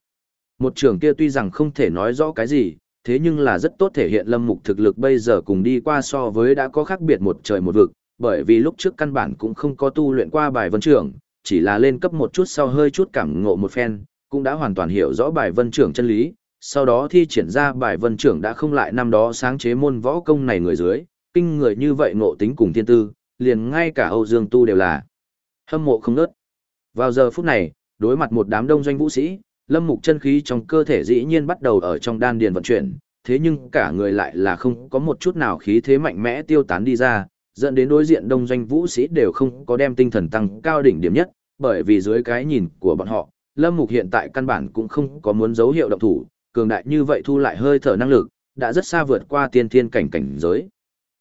Một trường kia tuy rằng không thể nói rõ cái gì, thế nhưng là rất tốt thể hiện lâm mục thực lực bây giờ cùng đi qua so với đã có khác biệt một trời một vực, bởi vì lúc trước căn bản cũng không có tu luyện qua bài vân trưởng, chỉ là lên cấp một chút sau hơi chút cảm ngộ một phen, cũng đã hoàn toàn hiểu rõ bài vân trưởng chân lý, sau đó thi triển ra bài vân trưởng đã không lại năm đó sáng chế môn võ công này người dưới, kinh người như vậy ngộ tính cùng thiên tư, liền ngay cả Âu Dương Tu đều là hâm mộ không nớt. Vào giờ phút này, đối mặt một đám đông doanh vũ sĩ, lâm mục chân khí trong cơ thể dĩ nhiên bắt đầu ở trong đan điền vận chuyển, thế nhưng cả người lại là không có một chút nào khí thế mạnh mẽ tiêu tán đi ra, dẫn đến đối diện đông doanh vũ sĩ đều không có đem tinh thần tăng cao đỉnh điểm nhất, bởi vì dưới cái nhìn của bọn họ, lâm mục hiện tại căn bản cũng không có muốn dấu hiệu động thủ, cường đại như vậy thu lại hơi thở năng lực, đã rất xa vượt qua tiên thiên cảnh cảnh giới.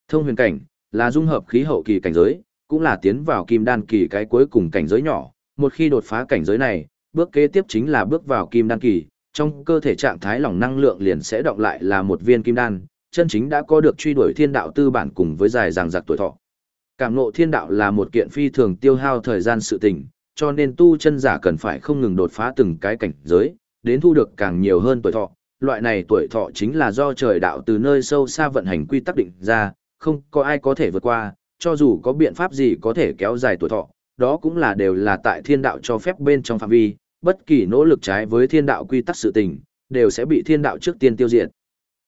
Thông huyền cảnh là dung hợp khí hậu kỳ cảnh giới, cũng là tiến vào kim đan kỳ cái cuối cùng cảnh giới nhỏ, một khi đột phá cảnh giới này, bước kế tiếp chính là bước vào kim đan kỳ, trong cơ thể trạng thái lỏng năng lượng liền sẽ động lại là một viên kim đan, chân chính đã có được truy đuổi thiên đạo tư bản cùng với dài dằng dặc tuổi thọ. Cảm ngộ thiên đạo là một kiện phi thường tiêu hao thời gian sự tình, cho nên tu chân giả cần phải không ngừng đột phá từng cái cảnh giới, đến thu được càng nhiều hơn tuổi thọ. Loại này tuổi thọ chính là do trời đạo từ nơi sâu xa vận hành quy tắc định ra, không có ai có thể vượt qua, cho dù có biện pháp gì có thể kéo dài tuổi thọ, đó cũng là đều là tại thiên đạo cho phép bên trong phạm vi, bất kỳ nỗ lực trái với thiên đạo quy tắc sự tình, đều sẽ bị thiên đạo trước tiên tiêu diệt.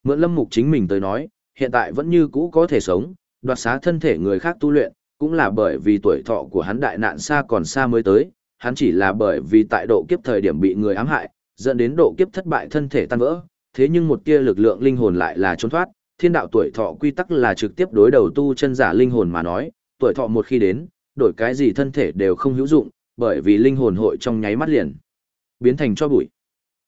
Mượn lâm mục chính mình tới nói, hiện tại vẫn như cũ có thể sống, đoạt xá thân thể người khác tu luyện, cũng là bởi vì tuổi thọ của hắn đại nạn xa còn xa mới tới, hắn chỉ là bởi vì tại độ kiếp thời điểm bị người ám hại, dẫn đến độ kiếp thất bại thân thể tan vỡ, thế nhưng một tia lực lượng linh hồn lại là trốn thoát, thiên đạo tuổi thọ quy tắc là trực tiếp đối đầu tu chân giả linh hồn mà nói, tuổi thọ một khi đến, đổi cái gì thân thể đều không hữu dụng, bởi vì linh hồn hội trong nháy mắt liền biến thành cho bụi.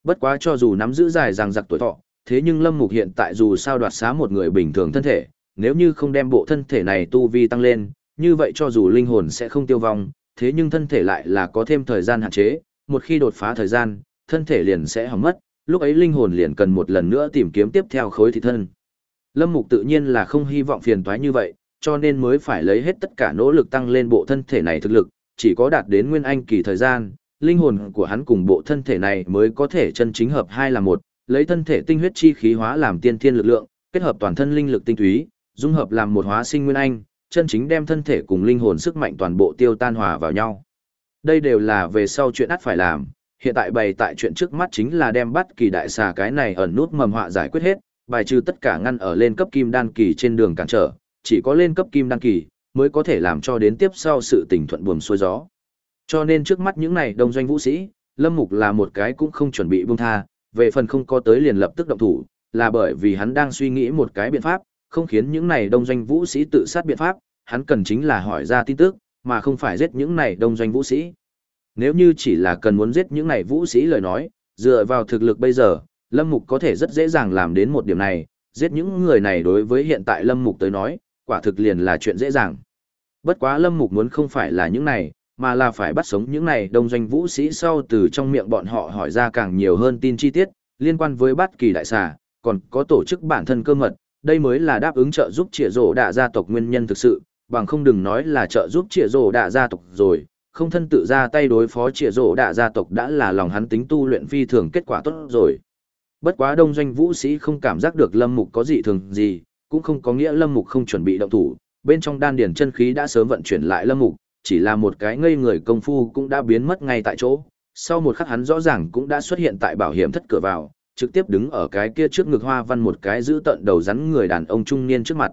Bất quá cho dù nắm giữ dài rằng giặc tuổi thọ, thế nhưng Lâm Mục hiện tại dù sao đoạt xá một người bình thường thân thể, nếu như không đem bộ thân thể này tu vi tăng lên, như vậy cho dù linh hồn sẽ không tiêu vong, thế nhưng thân thể lại là có thêm thời gian hạn chế, một khi đột phá thời gian, thân thể liền sẽ hỏng mất, lúc ấy linh hồn liền cần một lần nữa tìm kiếm tiếp theo khối thị thân. Lâm Mục tự nhiên là không hy vọng phiền toái như vậy, cho nên mới phải lấy hết tất cả nỗ lực tăng lên bộ thân thể này thực lực, chỉ có đạt đến nguyên anh kỳ thời gian, linh hồn của hắn cùng bộ thân thể này mới có thể chân chính hợp hai là một, lấy thân thể tinh huyết chi khí hóa làm tiên thiên lực lượng, kết hợp toàn thân linh lực tinh túy, dung hợp làm một hóa sinh nguyên anh, chân chính đem thân thể cùng linh hồn sức mạnh toàn bộ tiêu tan hòa vào nhau. Đây đều là về sau chuyện ắt phải làm, hiện tại bày tại chuyện trước mắt chính là đem bắt kỳ đại xà cái này ẩn nút mầm họa giải quyết hết, bài trừ tất cả ngăn ở lên cấp kim đan kỳ trên đường cản trở, chỉ có lên cấp kim đăng kỳ mới có thể làm cho đến tiếp sau sự tình thuận buồm xuôi gió. Cho nên trước mắt những này đông doanh vũ sĩ, Lâm Mục là một cái cũng không chuẩn bị buông tha, về phần không có tới liền lập tức động thủ, là bởi vì hắn đang suy nghĩ một cái biện pháp, không khiến những này đông doanh vũ sĩ tự sát biện pháp, hắn cần chính là hỏi ra tin tức, mà không phải giết những này đông doanh vũ sĩ. Nếu như chỉ là cần muốn giết những này vũ sĩ lời nói, dựa vào thực lực bây giờ, Lâm Mục có thể rất dễ dàng làm đến một điểm này, giết những người này đối với hiện tại Lâm Mục tới nói, quả thực liền là chuyện dễ dàng. Bất quá Lâm Mục muốn không phải là những này, mà là phải bắt sống những này đông doanh vũ sĩ sau từ trong miệng bọn họ hỏi ra càng nhiều hơn tin chi tiết, liên quan với bất kỳ đại xà, còn có tổ chức bản thân cơ mật, đây mới là đáp ứng trợ giúp trịa rổ đạ gia tộc nguyên nhân thực sự, bằng không đừng nói là trợ giúp trịa rổ đạ gia tộc rồi, không thân tự ra tay đối phó trịa rổ đạ gia tộc đã là lòng hắn tính tu luyện phi thường kết quả tốt rồi. Bất quá đông doanh vũ sĩ không cảm giác được lâm mục có gì thường gì, cũng không có nghĩa lâm mục không chuẩn bị động thủ, bên trong đan điển chân khí đã sớm vận chuyển lại lâm mục, chỉ là một cái ngây người công phu cũng đã biến mất ngay tại chỗ. Sau một khắc hắn rõ ràng cũng đã xuất hiện tại bảo hiểm thất cửa vào, trực tiếp đứng ở cái kia trước ngực hoa văn một cái giữ tận đầu rắn người đàn ông trung niên trước mặt.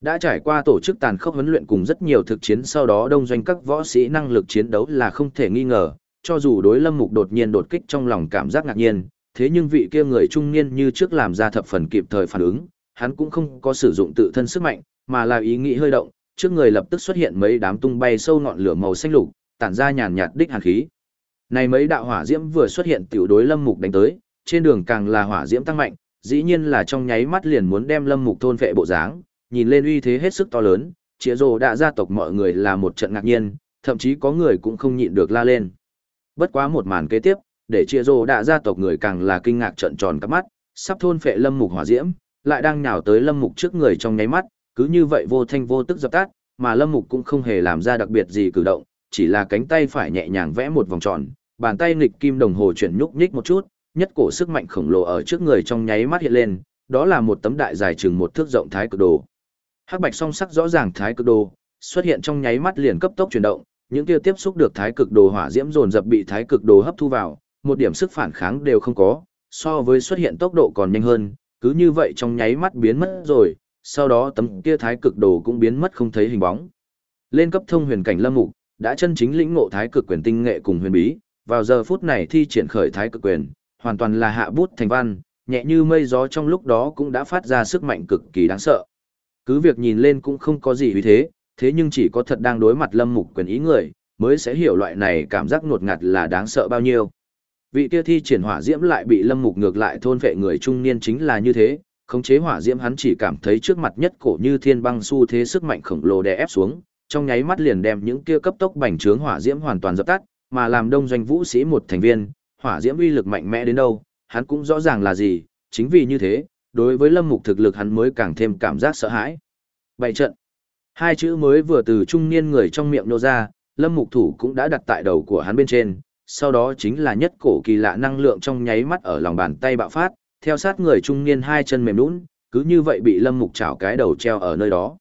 Đã trải qua tổ chức tàn khốc huấn luyện cùng rất nhiều thực chiến sau đó đông doanh các võ sĩ năng lực chiến đấu là không thể nghi ngờ, cho dù đối lâm mục đột nhiên đột kích trong lòng cảm giác ngạc nhiên, thế nhưng vị kia người trung niên như trước làm ra thập phần kịp thời phản ứng, hắn cũng không có sử dụng tự thân sức mạnh, mà là ý nghĩ hơi động, trước người lập tức xuất hiện mấy đám tung bay sâu ngọn lửa màu xanh lục, tản ra nhàn nhạt đích hàn khí. Này mấy đạo hỏa diễm vừa xuất hiện tiểu đối Lâm Mục đánh tới, trên đường càng là hỏa diễm tăng mạnh, dĩ nhiên là trong nháy mắt liền muốn đem Lâm Mục thôn phệ bộ dáng, nhìn lên uy thế hết sức to lớn, Chĩa Rồ đã gia tộc mọi người là một trận ngạc nhiên, thậm chí có người cũng không nhịn được la lên. Bất quá một màn kế tiếp, để Chĩa Rồ đã gia tộc người càng là kinh ngạc trợn tròn các mắt, sắp thôn phệ Lâm Mục hỏa diễm, lại đang nhào tới Lâm Mục trước người trong nháy mắt, cứ như vậy vô thanh vô tức dập tắt, mà Lâm Mục cũng không hề làm ra đặc biệt gì cử động, chỉ là cánh tay phải nhẹ nhàng vẽ một vòng tròn, bàn tay nghịch kim đồng hồ chuyển nhúc nhích một chút, nhất cổ sức mạnh khổng lồ ở trước người trong nháy mắt hiện lên, đó là một tấm đại dài chừng một thước rộng thái cực đồ. Hắc bạch song sắc rõ ràng thái cực đồ xuất hiện trong nháy mắt liền cấp tốc chuyển động, những kia tiếp xúc được thái cực đồ hỏa diễm dồn dập bị thái cực đồ hấp thu vào, một điểm sức phản kháng đều không có, so với xuất hiện tốc độ còn nhanh hơn, cứ như vậy trong nháy mắt biến mất rồi, sau đó tấm kia thái cực đồ cũng biến mất không thấy hình bóng. Lên cấp thông huyền cảnh lâm mục, đã chân chính lĩnh ngộ thái cực quyền tinh nghệ cùng huyền bí, vào giờ phút này thi triển khởi thái cực quyền, hoàn toàn là hạ bút thành văn, nhẹ như mây gió trong lúc đó cũng đã phát ra sức mạnh cực kỳ đáng sợ. Cứ việc nhìn lên cũng không có gì uy thế, thế nhưng chỉ có thật đang đối mặt lâm mục quyền ý người, mới sẽ hiểu loại này cảm giác nuột ngạt là đáng sợ bao nhiêu. Vị kia thi triển hỏa diễm lại bị lâm mục ngược lại thôn vệ người trung niên chính là như thế, khống chế hỏa diễm hắn chỉ cảm thấy trước mặt nhất cổ như thiên băng su thế sức mạnh khổng lồ đè ép xuống, trong nháy mắt liền đem những kia cấp tốc bành trướng hỏa diễm hoàn toàn dập tắt, mà làm đông doanh vũ sĩ một thành viên, hỏa diễm uy lực mạnh mẽ đến đâu, hắn cũng rõ ràng là gì, chính vì như thế, đối với lâm mục thực lực hắn mới càng thêm cảm giác sợ hãi. Bảy trận. Hai chữ mới vừa từ trung niên người trong miệng nô ra, lâm mục thủ cũng đã đặt tại đầu của hắn bên trên, sau đó chính là nhất cổ kỳ lạ năng lượng trong nháy mắt ở lòng bàn tay bạo phát, theo sát người trung niên hai chân mềm nhũn, cứ như vậy bị Lâm Mục chảo cái đầu treo ở nơi đó.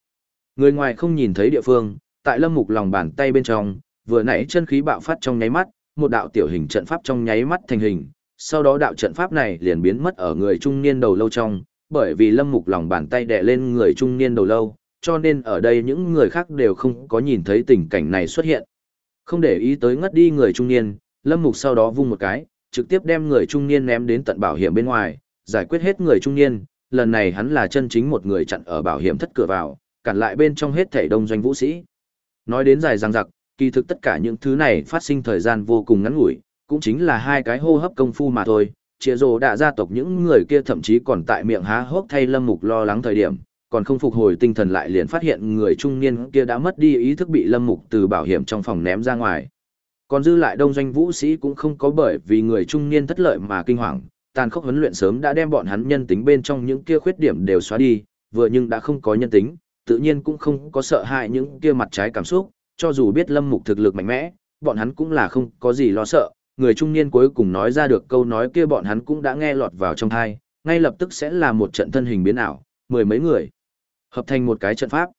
Người ngoài không nhìn thấy địa phương, tại Lâm Mục lòng bàn tay bên trong, vừa nãy chân khí bạo phát trong nháy mắt, một đạo tiểu hình trận pháp trong nháy mắt thành hình, sau đó đạo trận pháp này liền biến mất ở người trung niên đầu lâu trong, bởi vì Lâm Mục lòng bàn tay đè lên người trung niên đầu lâu, cho nên ở đây những người khác đều không có nhìn thấy tình cảnh này xuất hiện. Không để ý tới ngất đi người trung niên, Lâm Mục sau đó vung một cái, trực tiếp đem người trung niên ném đến tận bảo hiểm bên ngoài, giải quyết hết người trung niên, lần này hắn là chân chính một người chặn ở bảo hiểm thất cửa vào, cản lại bên trong hết thảy đông doanh vũ sĩ. Nói đến dài dằng dặc, kỳ thực tất cả những thứ này phát sinh thời gian vô cùng ngắn ngủi, cũng chính là hai cái hô hấp công phu mà thôi, Chia rồ đã gia tộc những người kia thậm chí còn tại miệng há hốc thay lâm mục lo lắng thời điểm, còn không phục hồi tinh thần lại liền phát hiện người trung niên kia đã mất đi ý thức bị lâm mục từ bảo hiểm trong phòng ném ra ngoài. Còn dư lại đông doanh vũ sĩ cũng không có bởi vì người trung niên thất lợi mà kinh hoàng, tàn khốc huấn luyện sớm đã đem bọn hắn nhân tính bên trong những kia khuyết điểm đều xóa đi, vừa nhưng đã không có nhân tính, tự nhiên cũng không có sợ hãi những kia mặt trái cảm xúc, cho dù biết lâm mục thực lực mạnh mẽ, bọn hắn cũng là không có gì lo sợ, người trung niên cuối cùng nói ra được câu nói kia bọn hắn cũng đã nghe lọt vào trong thai, ngay lập tức sẽ là một trận thân hình biến ảo, mười mấy người hợp thành một cái trận pháp.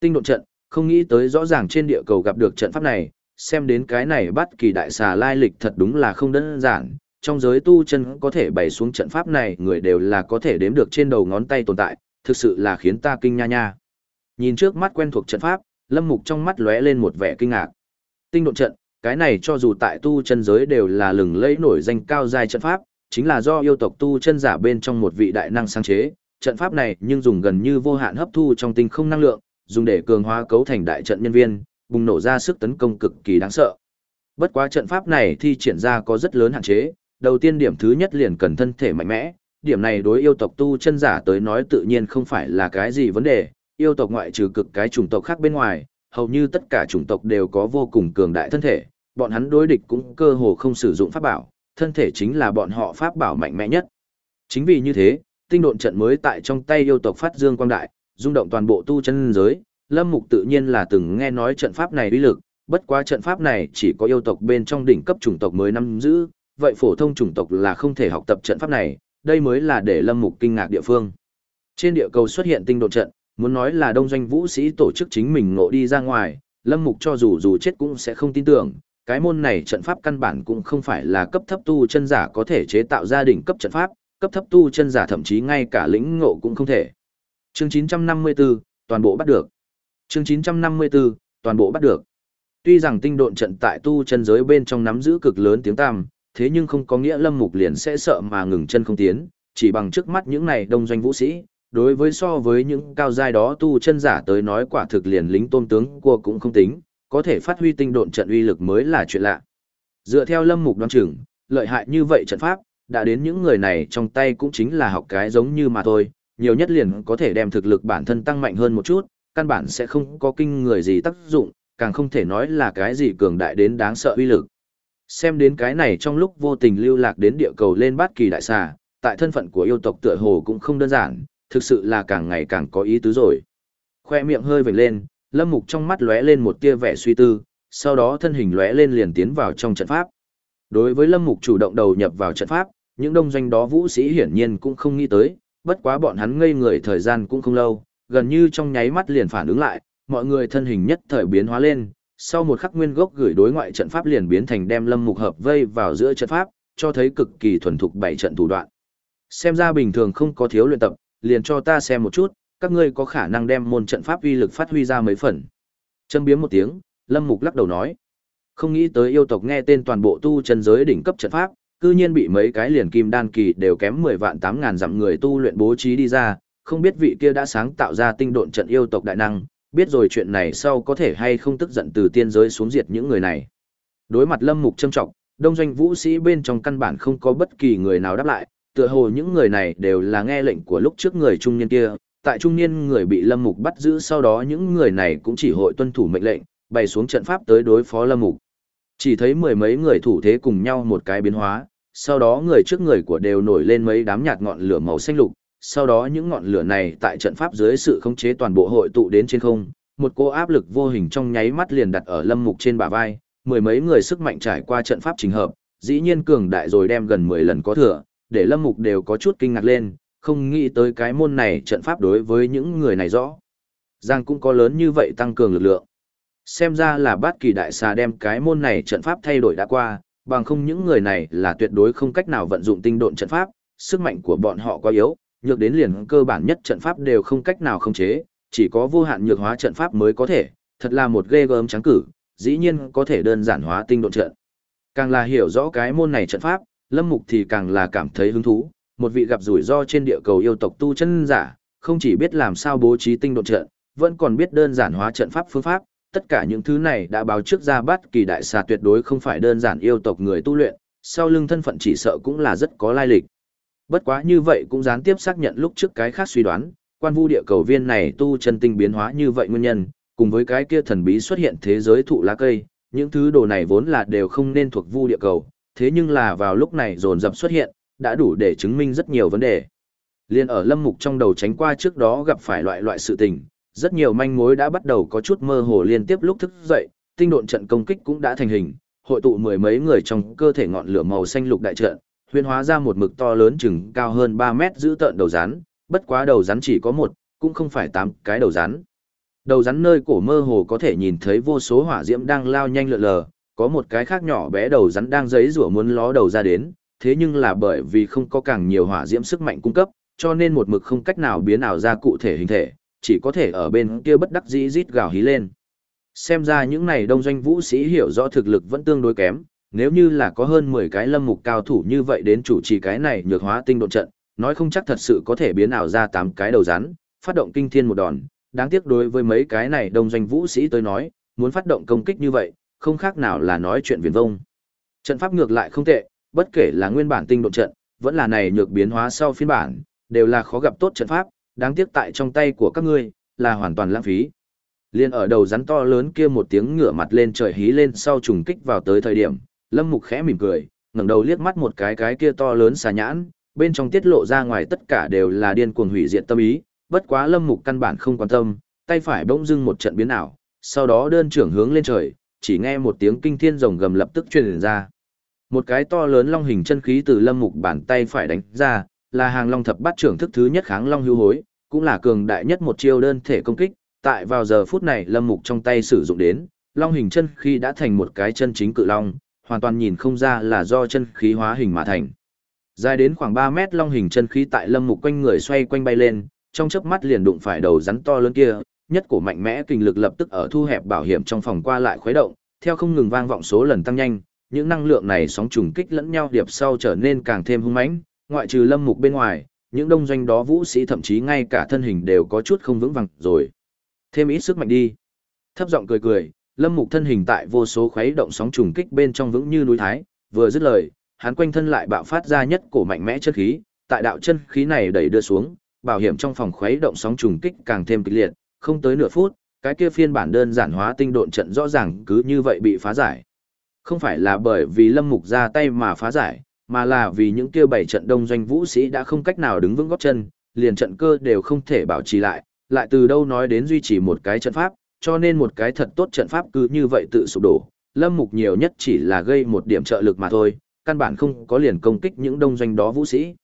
Tinh độ trận, không nghĩ tới rõ ràng trên địa cầu gặp được trận pháp này, xem đến cái này bắt kỳ đại xà lai lịch thật đúng là không đơn giản, trong giới tu chân có thể bày xuống trận pháp này người đều là có thể đếm được trên đầu ngón tay tồn tại, thực sự là khiến ta kinh nha nha. Nhìn trước mắt quen thuộc trận pháp, Lâm Mục trong mắt lóe lên một vẻ kinh ngạc. Tinh độ trận, cái này cho dù tại tu chân giới đều là lừng lẫy nổi danh cao dài trận pháp, chính là do yêu tộc tu chân giả bên trong một vị đại năng sáng chế, trận pháp này nhưng dùng gần như vô hạn hấp thu trong tinh không năng lượng, dùng để cường hóa cấu thành đại trận nhân viên, bùng nổ ra sức tấn công cực kỳ đáng sợ. Bất quá trận pháp này thi triển ra có rất lớn hạn chế, đầu tiên điểm thứ nhất liền cần thân thể mạnh mẽ, điểm này đối yêu tộc tu chân giả tới nói tự nhiên không phải là cái gì vấn đề, yêu tộc ngoại trừ cực cái chủng tộc khác bên ngoài, hầu như tất cả chủng tộc đều có vô cùng cường đại thân thể, bọn hắn đối địch cũng cơ hồ không sử dụng pháp bảo, thân thể chính là bọn họ pháp bảo mạnh mẽ nhất. Chính vì như thế, tinh độn trận mới tại trong tay yêu tộc phát dương quang đại, rung động toàn bộ tu chân giới, Lâm Mục tự nhiên là từng nghe nói trận pháp này uy lực, bất quá trận pháp này chỉ có yêu tộc bên trong đỉnh cấp chủng tộc mới nắm giữ, vậy phổ thông chủng tộc là không thể học tập trận pháp này, đây mới là để Lâm Mục kinh ngạc địa phương. Trên địa cầu xuất hiện tinh độn trận, muốn nói là đông doanh vũ sĩ tổ chức chính mình ngộ đi ra ngoài, Lâm Mục cho dù dù chết cũng sẽ không tin tưởng, cái môn này trận pháp căn bản cũng không phải là cấp thấp tu chân giả có thể chế tạo ra đỉnh cấp trận pháp, cấp thấp tu chân giả thậm chí ngay cả lĩnh ngộ cũng không thể. Chương 954, toàn bộ bắt được. Chương 954, toàn bộ bắt được. Tuy rằng tinh độn trận tại tu chân giới bên trong nắm giữ cực lớn tiếng tăm, thế nhưng không có nghĩa Lâm Mục liền sẽ sợ mà ngừng chân không tiến, chỉ bằng trước mắt những này đông doanh vũ sĩ, đối với so với những cao giai đó tu chân giả tới nói quả thực liền lính tôn tướng của cũng không tính, có thể phát huy tinh độn trận uy lực mới là chuyện lạ. Dựa theo Lâm Mục đoán chừng, lợi hại như vậy trận pháp, đã đến những người này trong tay cũng chính là học cái giống như mà thôi, nhiều nhất liền có thể đem thực lực bản thân tăng mạnh hơn một chút, căn bản sẽ không có kinh người gì tác dụng, càng không thể nói là cái gì cường đại đến đáng sợ uy lực. Xem đến cái này trong lúc vô tình lưu lạc đến địa cầu lên bát kỳ đại xà, tại thân phận của yêu tộc tựa hồ cũng không đơn giản, thực sự là càng ngày càng có ý tứ rồi. Khoe miệng hơi vểnh lên, lâm mục trong mắt lóe lên một tia vẻ suy tư, sau đó thân hình lóe lên liền tiến vào trong trận pháp. Đối với lâm mục chủ động đầu nhập vào trận pháp, những đông doanh đó vũ sĩ hiển nhiên cũng không nghĩ tới, bất quá bọn hắn ngây người thời gian cũng không lâu, gần như trong nháy mắt liền phản ứng lại, mọi người thân hình nhất thời biến hóa lên, sau một khắc nguyên gốc gửi đối ngoại trận pháp liền biến thành đem lâm mục hợp vây vào giữa trận pháp, cho thấy cực kỳ thuần thục bảy trận thủ đoạn. Xem ra bình thường không có thiếu luyện tập, liền cho ta xem một chút, các ngươi có khả năng đem môn trận pháp uy lực phát huy ra mấy phần. Châm biếm một tiếng, lâm mục lắc đầu nói. Không nghĩ tới yêu tộc nghe tên toàn bộ tu chân giới đỉnh cấp trận pháp, cư nhiên bị mấy cái liền kim đan kỳ đều kém 10 vạn 8 ngàn dặm người tu luyện bố trí đi ra, không biết vị kia đã sáng tạo ra tinh độn trận yêu tộc đại năng, biết rồi chuyện này sau có thể hay không tức giận từ tiên giới xuống diệt những người này. Đối mặt lâm mục châm trọng, đông doanh vũ sĩ bên trong căn bản không có bất kỳ người nào đáp lại, tựa hồ những người này đều là nghe lệnh của lúc trước người trung niên kia, tại trung niên người bị lâm mục bắt giữ sau đó những người này cũng chỉ hội tuân thủ mệnh lệnh, bày xuống trận pháp tới đối phó lâm mục. Chỉ thấy mười mấy người thủ thế cùng nhau một cái biến hóa, sau đó người trước người của đều nổi lên mấy đám nhạt ngọn lửa màu xanh lục, sau đó những ngọn lửa này tại trận pháp dưới sự khống chế toàn bộ hội tụ đến trên không, một cô áp lực vô hình trong nháy mắt liền đặt ở lâm mục trên bả vai, mười mấy người sức mạnh trải qua trận pháp trình hợp, dĩ nhiên cường đại rồi đem gần 10 lần có thừa, để lâm mục đều có chút kinh ngạc lên, không nghĩ tới cái môn này trận pháp đối với những người này rõ. Giang cũng có lớn như vậy tăng cường lực lượng. Xem ra là bát kỳ đại xà đem cái môn này trận pháp thay đổi đã qua, bằng không những người này là tuyệt đối không cách nào vận dụng tinh độn trận pháp, sức mạnh của bọn họ quá yếu, nhược đến liền cơ bản nhất trận pháp đều không cách nào khống chế, chỉ có vô hạn nhược hóa trận pháp mới có thể, thật là một ghê gớm trắng cử, dĩ nhiên có thể đơn giản hóa tinh độn trận. Càng là hiểu rõ cái môn này trận pháp, Lâm Mục thì càng là cảm thấy hứng thú, một vị gặp rủi ro trên địa cầu yêu tộc tu chân giả, không chỉ biết làm sao bố trí tinh độn trận, vẫn còn biết đơn giản hóa trận pháp phương pháp, tất cả những thứ này đã báo trước ra bắt kỳ đại xà tuyệt đối không phải đơn giản yêu tộc người tu luyện, sau lưng thân phận chỉ sợ cũng là rất có lai lịch. Bất quá như vậy cũng gián tiếp xác nhận lúc trước cái khác suy đoán, quan vu địa cầu viên này tu chân tinh biến hóa như vậy nguyên nhân, cùng với cái kia thần bí xuất hiện thế giới thụ lá cây, những thứ đồ này vốn là đều không nên thuộc vu địa cầu, thế nhưng là vào lúc này dồn dập xuất hiện, đã đủ để chứng minh rất nhiều vấn đề. Liên ở Lâm Mục trong đầu tránh qua trước đó gặp phải loại loại sự tình, rất nhiều manh mối đã bắt đầu có chút mơ hồ liên tiếp lúc thức dậy, tinh độn trận công kích cũng đã thành hình, hội tụ mười mấy người trong cơ thể ngọn lửa màu xanh lục đại trận, huyễn hóa ra một mực to lớn chừng cao hơn 3 mét giữ tợn đầu rắn, bất quá đầu rắn chỉ có một, cũng không phải tám cái đầu rắn. Đầu rắn nơi cổ mơ hồ có thể nhìn thấy vô số hỏa diễm đang lao nhanh lượn lờ, có một cái khác nhỏ bé đầu rắn đang giấy rủa muốn ló đầu ra đến, thế nhưng là bởi vì không có càng nhiều hỏa diễm sức mạnh cung cấp, cho nên một mực không cách nào biến ảo ra cụ thể hình thể, chỉ có thể ở bên kia bất đắc dĩ rít gào hí lên. Xem ra những này đông doanh vũ sĩ hiểu rõ thực lực vẫn tương đối kém, nếu như là có hơn 10 cái lâm mục cao thủ như vậy đến chủ trì cái này nhược hóa tinh độn trận, nói không chắc thật sự có thể biến ảo ra 8 cái đầu rắn, phát động kinh thiên một đòn, đáng tiếc đối với mấy cái này đông doanh vũ sĩ tới nói, muốn phát động công kích như vậy, không khác nào là nói chuyện viển vông. Trận pháp ngược lại không tệ, bất kể là nguyên bản tinh độn trận, vẫn là này nhược biến hóa sau phiên bản, đều là khó gặp tốt trận pháp, đáng tiếc tại trong tay của các ngươi, là hoàn toàn lãng phí. Liên ở đầu rắn to lớn kia một tiếng ngửa mặt lên trời hí lên sau trùng kích vào tới thời điểm, Lâm Mục khẽ mỉm cười, ngẩng đầu liếc mắt một cái cái kia to lớn xà nhãn, bên trong tiết lộ ra ngoài tất cả đều là điên cuồng hủy diệt tâm ý, bất quá Lâm Mục căn bản không quan tâm, tay phải bỗng dưng một trận biến ảo, sau đó đơn trưởng hướng lên trời, chỉ nghe một tiếng kinh thiên rồng gầm lập tức truyền ra. Một cái to lớn long hình chân khí từ Lâm Mục bàn tay phải đánh ra, là hàng long thập bát trưởng thức thứ nhất kháng long hưu hối, cũng là cường đại nhất một chiêu đơn thể công kích, tại vào giờ phút này Lâm Mục trong tay sử dụng đến, long hình chân khí đã thành một cái chân chính cự long, hoàn toàn nhìn không ra là do chân khí hóa hình mà thành. Dài đến khoảng 3 mét long hình chân khí tại Lâm Mục quanh người xoay quanh bay lên, trong chớp mắt liền đụng phải đầu rắn to lớn kia, nhất cổ mạnh mẽ kinh lực lập tức ở thu hẹp bảo hiểm trong phòng qua lại khuấy động, theo không ngừng vang vọng số lần tăng nhanh, những năng lượng này sóng trùng kích lẫn nhau điệp sau trở nên càng thêm hung mãnh, ngoại trừ Lâm Mục bên ngoài, những đông doanh đó vũ sĩ thậm chí ngay cả thân hình đều có chút không vững vàng rồi. Thêm ít sức mạnh đi. Thấp giọng cười cười, Lâm Mục thân hình tại vô số khuấy động sóng trùng kích bên trong vững như núi thái, vừa dứt lời, hắn quanh thân lại bạo phát ra nhất cổ mạnh mẽ chân khí, tại đạo chân khí này đẩy đưa xuống, bảo hiểm trong phòng khuấy động sóng trùng kích càng thêm kịch liệt, không tới nửa phút, cái kia phiên bản đơn giản hóa tinh độn trận rõ ràng cứ như vậy bị phá giải. Không phải là bởi vì Lâm Mục ra tay mà phá giải, mà là vì những kia bảy trận đông doanh vũ sĩ đã không cách nào đứng vững gót chân, liền trận cơ đều không thể bảo trì lại, lại từ đâu nói đến duy trì một cái trận pháp, cho nên một cái thật tốt trận pháp cứ như vậy tự sụp đổ. Lâm Mục nhiều nhất chỉ là gây một điểm trợ lực mà thôi, căn bản không có liền công kích những đông doanh đó vũ sĩ.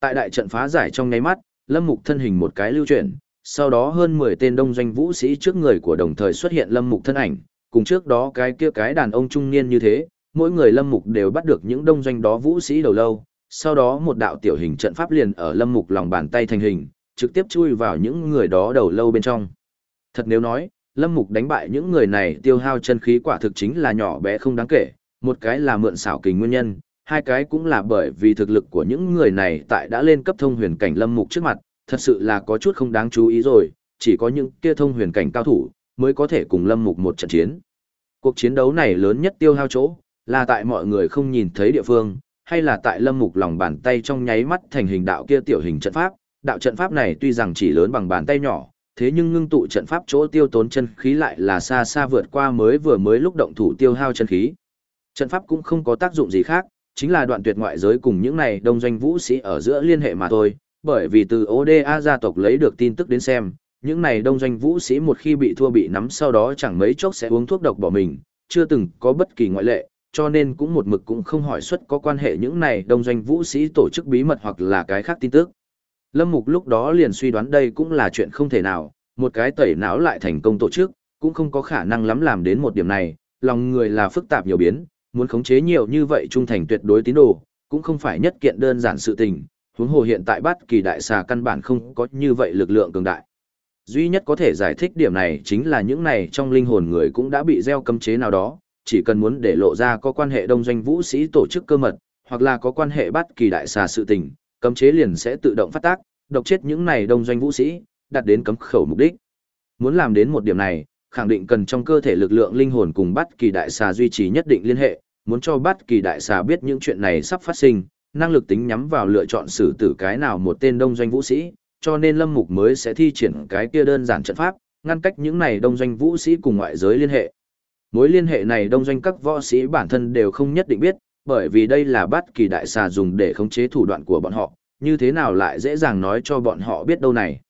Tại đại trận phá giải trong nháy mắt, Lâm Mục thân hình một cái lưu chuyển, sau đó hơn 10 tên đông doanh vũ sĩ trước người của đồng thời xuất hiện Lâm Mục thân ảnh, cùng trước đó cái kia cái đàn ông trung niên như thế, mỗi người Lâm Mục đều bắt được những đông doanh đó vũ sĩ đầu lâu, sau đó một đạo tiểu hình trận pháp liền ở Lâm Mục lòng bàn tay thành hình, trực tiếp chui vào những người đó đầu lâu bên trong. Thật nếu nói, Lâm Mục đánh bại những người này tiêu hao chân khí quả thực chính là nhỏ bé không đáng kể, một cái là mượn xảo kình nguyên nhân, hai cái cũng là bởi vì thực lực của những người này tại đã lên cấp thông huyền cảnh Lâm Mục trước mặt, thật sự là có chút không đáng chú ý rồi, chỉ có những kia thông huyền cảnh cao thủ mới có thể cùng Lâm Mục một trận chiến. Cuộc chiến đấu này lớn nhất tiêu hao chỗ, là tại mọi người không nhìn thấy địa phương, hay là tại Lâm Mục lòng bàn tay trong nháy mắt thành hình đạo kia tiểu hình trận pháp, đạo trận pháp này tuy rằng chỉ lớn bằng bàn tay nhỏ, thế nhưng ngưng tụ trận pháp chỗ tiêu tốn chân khí lại là xa xa vượt qua mới vừa mới lúc động thủ tiêu hao chân khí. Trận pháp cũng không có tác dụng gì khác, chính là đoạn tuyệt ngoại giới cùng những này đông doanh vũ sĩ ở giữa liên hệ mà thôi, bởi vì từ ODA gia tộc lấy được tin tức đến xem, những này đông doanh vũ sĩ một khi bị thua bị nắm sau đó chẳng mấy chốc sẽ uống thuốc độc bỏ mình, chưa từng có bất kỳ ngoại lệ, cho nên cũng một mực cũng không hỏi xuất có quan hệ những này đông doanh vũ sĩ tổ chức bí mật hoặc là cái khác tin tức. Lâm Mục lúc đó liền suy đoán đây cũng là chuyện không thể nào, một cái tẩy não lại thành công tổ chức, cũng không có khả năng lắm làm đến một điểm này, lòng người là phức tạp nhiều biến, muốn khống chế nhiều như vậy trung thành tuyệt đối tín đồ, cũng không phải nhất kiện đơn giản sự tình, huống hồ hiện tại bắt kỳ đại xà căn bản không có như vậy lực lượng cường đại. Duy nhất có thể giải thích điểm này chính là những này trong linh hồn người cũng đã bị gieo cấm chế nào đó, chỉ cần muốn để lộ ra có quan hệ đông doanh vũ sĩ tổ chức cơ mật, hoặc là có quan hệ bắt kỳ đại xà sự tình, cấm chế liền sẽ tự động phát tác, độc chết những này đông doanh vũ sĩ, đạt đến cấm khẩu mục đích. Muốn làm đến một điểm này, khẳng định cần trong cơ thể lực lượng linh hồn cùng bắt kỳ đại xà duy trì nhất định liên hệ, muốn cho bất kỳ đại xà biết những chuyện này sắp phát sinh, năng lực tính nhắm vào lựa chọn xử tử cái nào một tên đông doanh vũ sĩ, cho nên Lâm Mục mới sẽ thi triển cái kia đơn giản trận pháp, ngăn cách những này đông doanh vũ sĩ cùng ngoại giới liên hệ. Mối liên hệ này đông doanh các võ sĩ bản thân đều không nhất định biết, bởi vì đây là bất kỳ đại xà dùng để khống chế thủ đoạn của bọn họ, như thế nào lại dễ dàng nói cho bọn họ biết đâu này.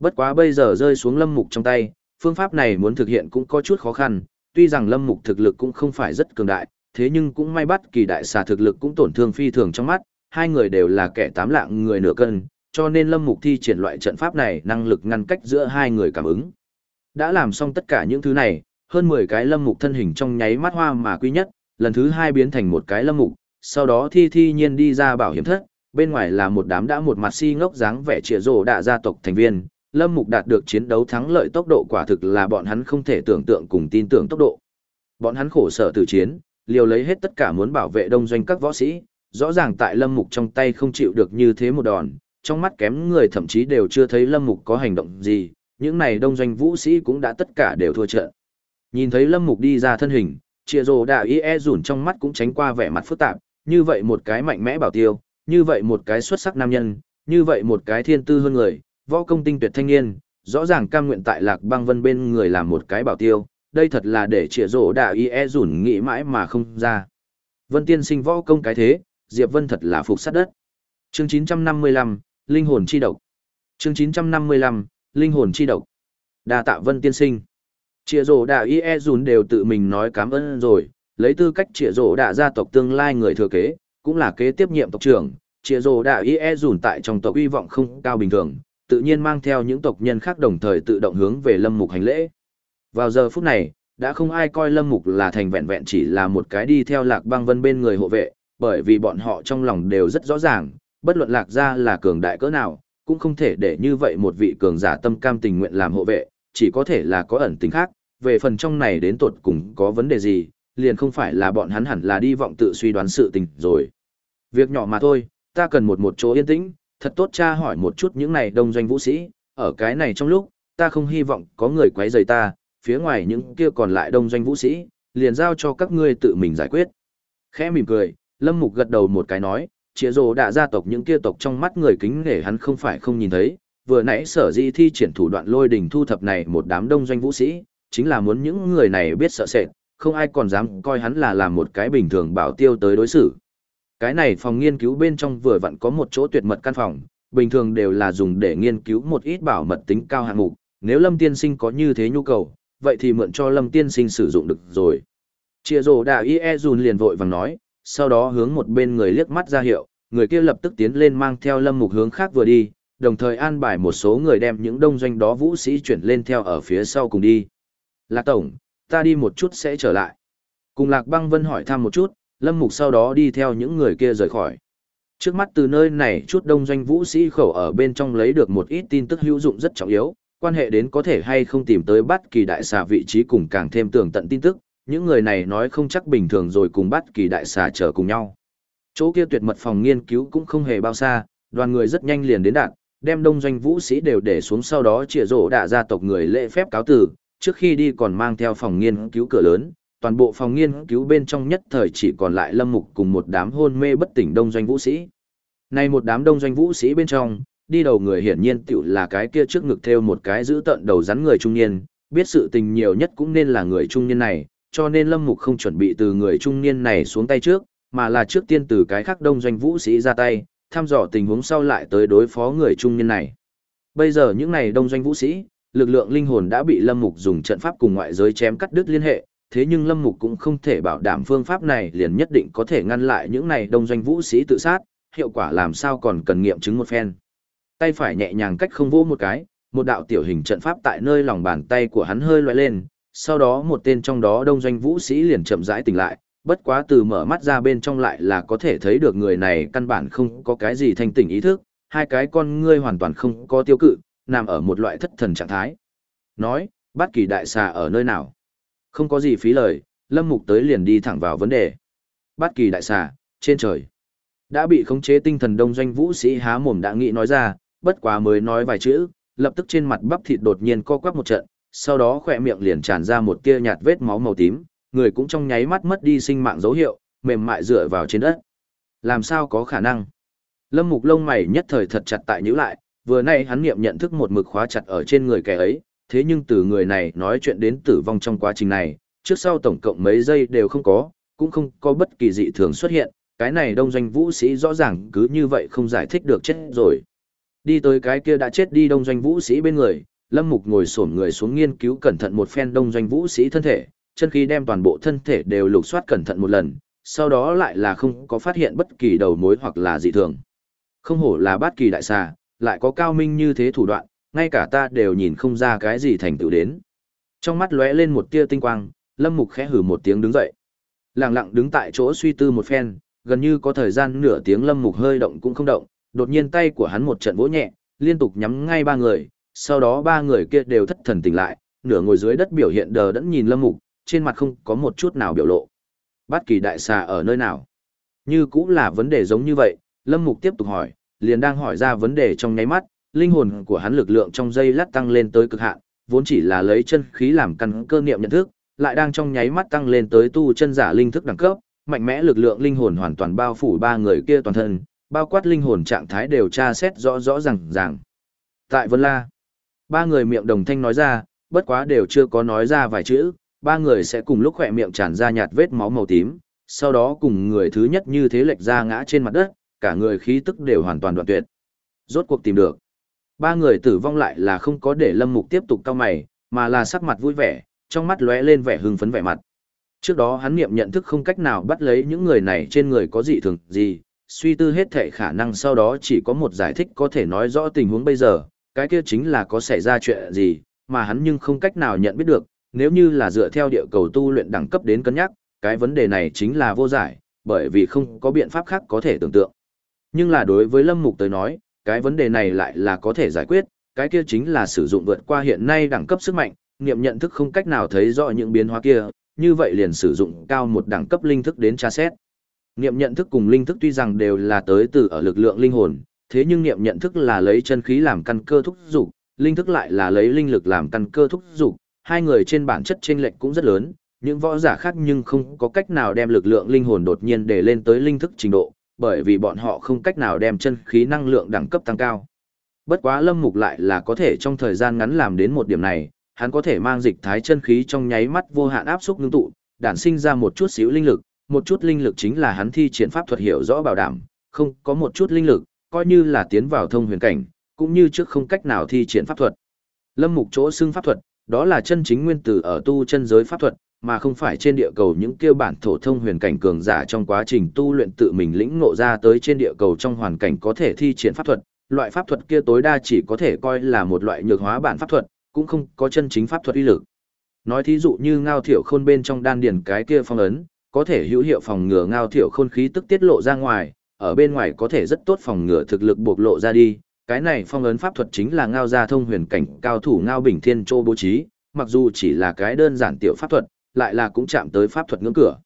Bất quá bây giờ rơi xuống lâm mục trong tay, phương pháp này muốn thực hiện cũng có chút khó khăn, tuy rằng lâm mục thực lực cũng không phải rất cường đại, thế nhưng cũng may bắt kỳ đại xà thực lực cũng tổn thương phi thường trong mắt, hai người đều là kẻ tám lạng người nửa cân, cho nên lâm mục thi triển loại trận pháp này năng lực ngăn cách giữa hai người cảm ứng. Đã làm xong tất cả những thứ này, hơn 10 cái lâm mục thân hình trong nháy mắt hoa mà quý nhất, lần thứ hai biến thành một cái lâm mục, sau đó thi thi nhiên đi ra bảo hiểm thất, bên ngoài là một đám đã một mặt si ngốc dáng vẻ trịa rồ đạ gia tộc thành viên, lâm mục đạt được chiến đấu thắng lợi tốc độ quả thực là bọn hắn không thể tưởng tượng cùng tin tưởng tốc độ. Bọn hắn khổ sở từ chiến, liều lấy hết tất cả muốn bảo vệ đông doanh các võ sĩ, rõ ràng tại lâm mục trong tay không chịu được như thế một đòn, trong mắt kém người thậm chí đều chưa thấy lâm mục có hành động gì, những này đông doanh vũ sĩ cũng đã tất cả đều thua trận. Nhìn thấy lâm mục đi ra thân hình, chia rồ đạ y e rủn trong mắt cũng tránh qua vẻ mặt phức tạp, như vậy một cái mạnh mẽ bảo tiêu, như vậy một cái xuất sắc nam nhân, như vậy một cái thiên tư hơn người, võ công tinh tuyệt thanh niên, rõ ràng cam nguyện tại lạc băng vân bên người làm một cái bảo tiêu, đây thật là để trịa rổ đạo y e rủn nghĩ mãi mà không ra. Vân tiên sinh võ công cái thế, Diệp Vân thật là phục sát đất. Chương 955, Linh hồn chi độc. Chương 955, Linh hồn chi độc. Đa tạ Vân tiên sinh. Chịa rổ đạ y e đều tự mình nói cảm ơn rồi, lấy tư cách chịa rổ đạ gia tộc tương lai người thừa kế, cũng là kế tiếp nhiệm tộc trưởng. chịa rổ đạ y e tại trong tộc uy vọng không cao bình thường, tự nhiên mang theo những tộc nhân khác đồng thời tự động hướng về lâm mục hành lễ. Vào giờ phút này, đã không ai coi lâm mục là thành vẹn vẹn chỉ là một cái đi theo lạc băng vân bên người hộ vệ, bởi vì bọn họ trong lòng đều rất rõ ràng, bất luận lạc ra là cường đại cỡ nào, cũng không thể để như vậy một vị cường giả tâm cam tình nguyện làm hộ vệ, chỉ có thể là có ẩn tính khác, về phần trong này đến tột cùng có vấn đề gì, liền không phải là bọn hắn hẳn là đi vọng tự suy đoán sự tình rồi. Việc nhỏ mà thôi, ta cần một một chỗ yên tĩnh, thật tốt cha hỏi một chút những này đông doanh vũ sĩ, ở cái này trong lúc, ta không hy vọng có người quấy rầy ta, phía ngoài những kia còn lại đông doanh vũ sĩ, liền giao cho các ngươi tự mình giải quyết. Khẽ mỉm cười, Lâm Mục gật đầu một cái nói, chĩa rồ đã gia tộc những kia tộc trong mắt người kính nể hắn không phải không nhìn thấy, vừa nãy sở di thi triển thủ đoạn lôi đình thu thập này một đám đông doanh vũ sĩ, chính là muốn những người này biết sợ sệt, không ai còn dám coi hắn là làm một cái bình thường bảo tiêu tới đối xử. Cái này phòng nghiên cứu bên trong vừa vặn có một chỗ tuyệt mật căn phòng, bình thường đều là dùng để nghiên cứu một ít bảo mật tính cao hạng mục, nếu Lâm Tiên Sinh có như thế nhu cầu, vậy thì mượn cho Lâm Tiên Sinh sử dụng được rồi. Chia rồ đà y e dùn liền vội vàng nói, sau đó hướng một bên người liếc mắt ra hiệu, người kia lập tức tiến lên mang theo Lâm Mục hướng khác vừa đi, đồng thời an bài một số người đem những đông doanh đó vũ sĩ chuyển lên theo ở phía sau cùng đi. Lạc Tổng, ta đi một chút sẽ trở lại. Cùng Lạc Băng Vân hỏi thăm một chút, Lâm Mục sau đó đi theo những người kia rời khỏi. Trước mắt từ nơi này chút đông doanh vũ sĩ khẩu ở bên trong lấy được một ít tin tức hữu dụng rất trọng yếu, quan hệ đến có thể hay không tìm tới bất kỳ đại xà vị trí cùng càng thêm tường tận tin tức, những người này nói không chắc bình thường rồi cùng bất kỳ đại xà chờ cùng nhau. Chỗ kia tuyệt mật phòng nghiên cứu cũng không hề bao xa, đoàn người rất nhanh liền đến đạt, đem đông doanh vũ sĩ đều để xuống sau đó chĩa rổ đạ gia tộc người lễ phép cáo tử, trước khi đi còn mang theo phòng nghiên cứu cửa lớn, toàn bộ phòng nghiên cứu bên trong nhất thời chỉ còn lại lâm mục cùng một đám hôn mê bất tỉnh đông doanh vũ sĩ. Này một đám đông doanh vũ sĩ bên trong, đi đầu người hiển nhiên tiểu là cái kia trước ngực theo một cái giữ tận đầu rắn người trung niên, biết sự tình nhiều nhất cũng nên là người trung niên này, cho nên lâm mục không chuẩn bị từ người trung niên này xuống tay trước, mà là trước tiên từ cái khác đông doanh vũ sĩ ra tay, thăm dò tình huống sau lại tới đối phó người trung niên này. Bây giờ những này đông doanh vũ sĩ, lực lượng linh hồn đã bị lâm mục dùng trận pháp cùng ngoại giới chém cắt đứt liên hệ, thế nhưng Lâm Mục cũng không thể bảo đảm phương pháp này liền nhất định có thể ngăn lại những này đông doanh vũ sĩ tự sát, hiệu quả làm sao còn cần nghiệm chứng một phen. Tay phải nhẹ nhàng cách không vỗ một cái, một đạo tiểu hình trận pháp tại nơi lòng bàn tay của hắn hơi loại lên, sau đó một tên trong đó đông doanh vũ sĩ liền chậm rãi tỉnh lại, bất quá từ mở mắt ra bên trong lại là có thể thấy được người này căn bản không có cái gì thanh tỉnh ý thức, hai cái con ngươi hoàn toàn không có tiêu cự, nằm ở một loại thất thần trạng thái. Nói, bát kỳ đại xà ở nơi nào? Không có gì phí lời, Lâm Mục tới liền đi thẳng vào vấn đề. Bát kỳ đại xà, trên trời. Đã bị khống chế tinh thần đông doanh vũ sĩ há mồm đã nghĩ nói ra, bất quá mới nói vài chữ, lập tức trên mặt bắp thịt đột nhiên co quắp một trận, sau đó khỏe miệng liền tràn ra một tia nhạt vết máu màu tím, người cũng trong nháy mắt mất đi sinh mạng dấu hiệu, mềm mại dựa vào trên đất. Làm sao có khả năng? Lâm Mục lông mày nhất thời thật chặt tại nhíu lại, vừa nay hắn niệm nhận thức một mực khóa chặt ở trên người kẻ ấy, thế nhưng từ người này nói chuyện đến tử vong trong quá trình này, trước sau tổng cộng mấy giây đều không có, cũng không có bất kỳ dị thường xuất hiện, cái này đông doanh vũ sĩ rõ ràng cứ như vậy không giải thích được chết rồi. Đi tới cái kia đã chết đi đông doanh vũ sĩ bên người, Lâm Mục ngồi xổm người xuống nghiên cứu cẩn thận một phen đông doanh vũ sĩ thân thể, chân khí đem toàn bộ thân thể đều lục soát cẩn thận một lần, sau đó lại là không có phát hiện bất kỳ đầu mối hoặc là dị thường. Không hổ là bát kỳ đại xà, lại có cao minh như thế thủ đoạn, ngay cả ta đều nhìn không ra cái gì thành tựu đến. Trong mắt lóe lên một tia tinh quang, Lâm Mục khẽ hừ một tiếng đứng dậy. Lặng lặng đứng tại chỗ suy tư một phen, gần như có thời gian nửa tiếng Lâm Mục hơi động cũng không động, đột nhiên tay của hắn một trận vỗ nhẹ, liên tục nhắm ngay ba người, sau đó ba người kia đều thất thần tỉnh lại, nửa ngồi dưới đất biểu hiện đờ đẫn nhìn Lâm Mục, trên mặt không có một chút nào biểu lộ. Bát kỳ đại xà ở nơi nào? Như cũng là vấn đề giống như vậy, Lâm Mục tiếp tục hỏi, liền đang hỏi ra vấn đề trong nháy mắt, linh hồn của hắn lực lượng trong dây lát tăng lên tới cực hạn, vốn chỉ là lấy chân khí làm căn cơ niệm nhận thức, lại đang trong nháy mắt tăng lên tới tu chân giả linh thức đẳng cấp, mạnh mẽ lực lượng linh hồn hoàn toàn bao phủ ba người kia toàn thân, bao quát linh hồn trạng thái đều tra xét rõ rõ ràng ràng. Tại Vân La, ba người miệng đồng thanh nói ra, bất quá đều chưa có nói ra vài chữ, ba người sẽ cùng lúc khỏe miệng tràn ra nhạt vết máu màu tím, sau đó cùng người thứ nhất như thế lệch ra ngã trên mặt đất, cả người khí tức đều hoàn toàn đoạn tuyệt. Rốt cuộc tìm được. Ba người tử vong lại là không có để Lâm Mục tiếp tục cao mày, mà là sắc mặt vui vẻ, trong mắt lóe lên vẻ hưng phấn vẻ mặt. Trước đó hắn niệm nhận thức không cách nào bắt lấy những người này trên người có dị thường gì, suy tư hết thể khả năng sau đó chỉ có một giải thích có thể nói rõ tình huống bây giờ, cái kia chính là có xảy ra chuyện gì, mà hắn nhưng không cách nào nhận biết được, nếu như là dựa theo địa cầu tu luyện đẳng cấp đến cân nhắc, cái vấn đề này chính là vô giải, bởi vì không có biện pháp khác có thể tưởng tượng. Nhưng là đối với Lâm Mục tới nói, cái vấn đề này lại là có thể giải quyết, cái kia chính là sử dụng vượt qua hiện nay đẳng cấp sức mạnh, niệm nhận thức không cách nào thấy rõ những biến hóa kia, như vậy liền sử dụng cao một đẳng cấp linh thức đến tra xét. Niệm nhận thức cùng linh thức tuy rằng đều là tới từ ở lực lượng linh hồn, thế nhưng niệm nhận thức là lấy chân khí làm căn cơ thúc dục, linh thức lại là lấy linh lực làm căn cơ thúc dục, hai người trên bản chất chênh lệch cũng rất lớn, những võ giả khác nhưng không có cách nào đem lực lượng linh hồn đột nhiên để lên tới linh thức trình độ, bởi vì bọn họ không cách nào đem chân khí năng lượng đẳng cấp tăng cao. Bất quá Lâm Mục lại là có thể trong thời gian ngắn làm đến một điểm này, hắn có thể mang dịch thái chân khí trong nháy mắt vô hạn áp xúc ngưng tụ, đản sinh ra một chút xíu linh lực, một chút linh lực chính là hắn thi triển pháp thuật hiểu rõ bảo đảm, không có một chút linh lực, coi như là tiến vào thông huyền cảnh, cũng như trước không cách nào thi triển pháp thuật. Lâm Mục chỗ xưng pháp thuật, đó là chân chính nguyên tử ở tu chân giới pháp thuật, mà không phải trên địa cầu những kêu bản thổ thông huyền cảnh cường giả trong quá trình tu luyện tự mình lĩnh ngộ ra tới trên địa cầu trong hoàn cảnh có thể thi triển pháp thuật, loại pháp thuật kia tối đa chỉ có thể coi là một loại nhược hóa bản pháp thuật, cũng không có chân chính pháp thuật uy lực. Nói thí dụ như ngao thiểu khôn bên trong đan điền cái kia phong ấn, có thể hữu hiệu phòng ngừa ngao thiểu khôn khí tức tiết lộ ra ngoài, ở bên ngoài có thể rất tốt phòng ngừa thực lực bộc lộ ra đi. Cái này phong ấn pháp thuật chính là ngao gia thông huyền cảnh cao thủ ngao bình thiên châu bố trí, mặc dù chỉ là cái đơn giản tiểu pháp thuật, lại là cũng chạm tới pháp thuật ngưỡng cửa.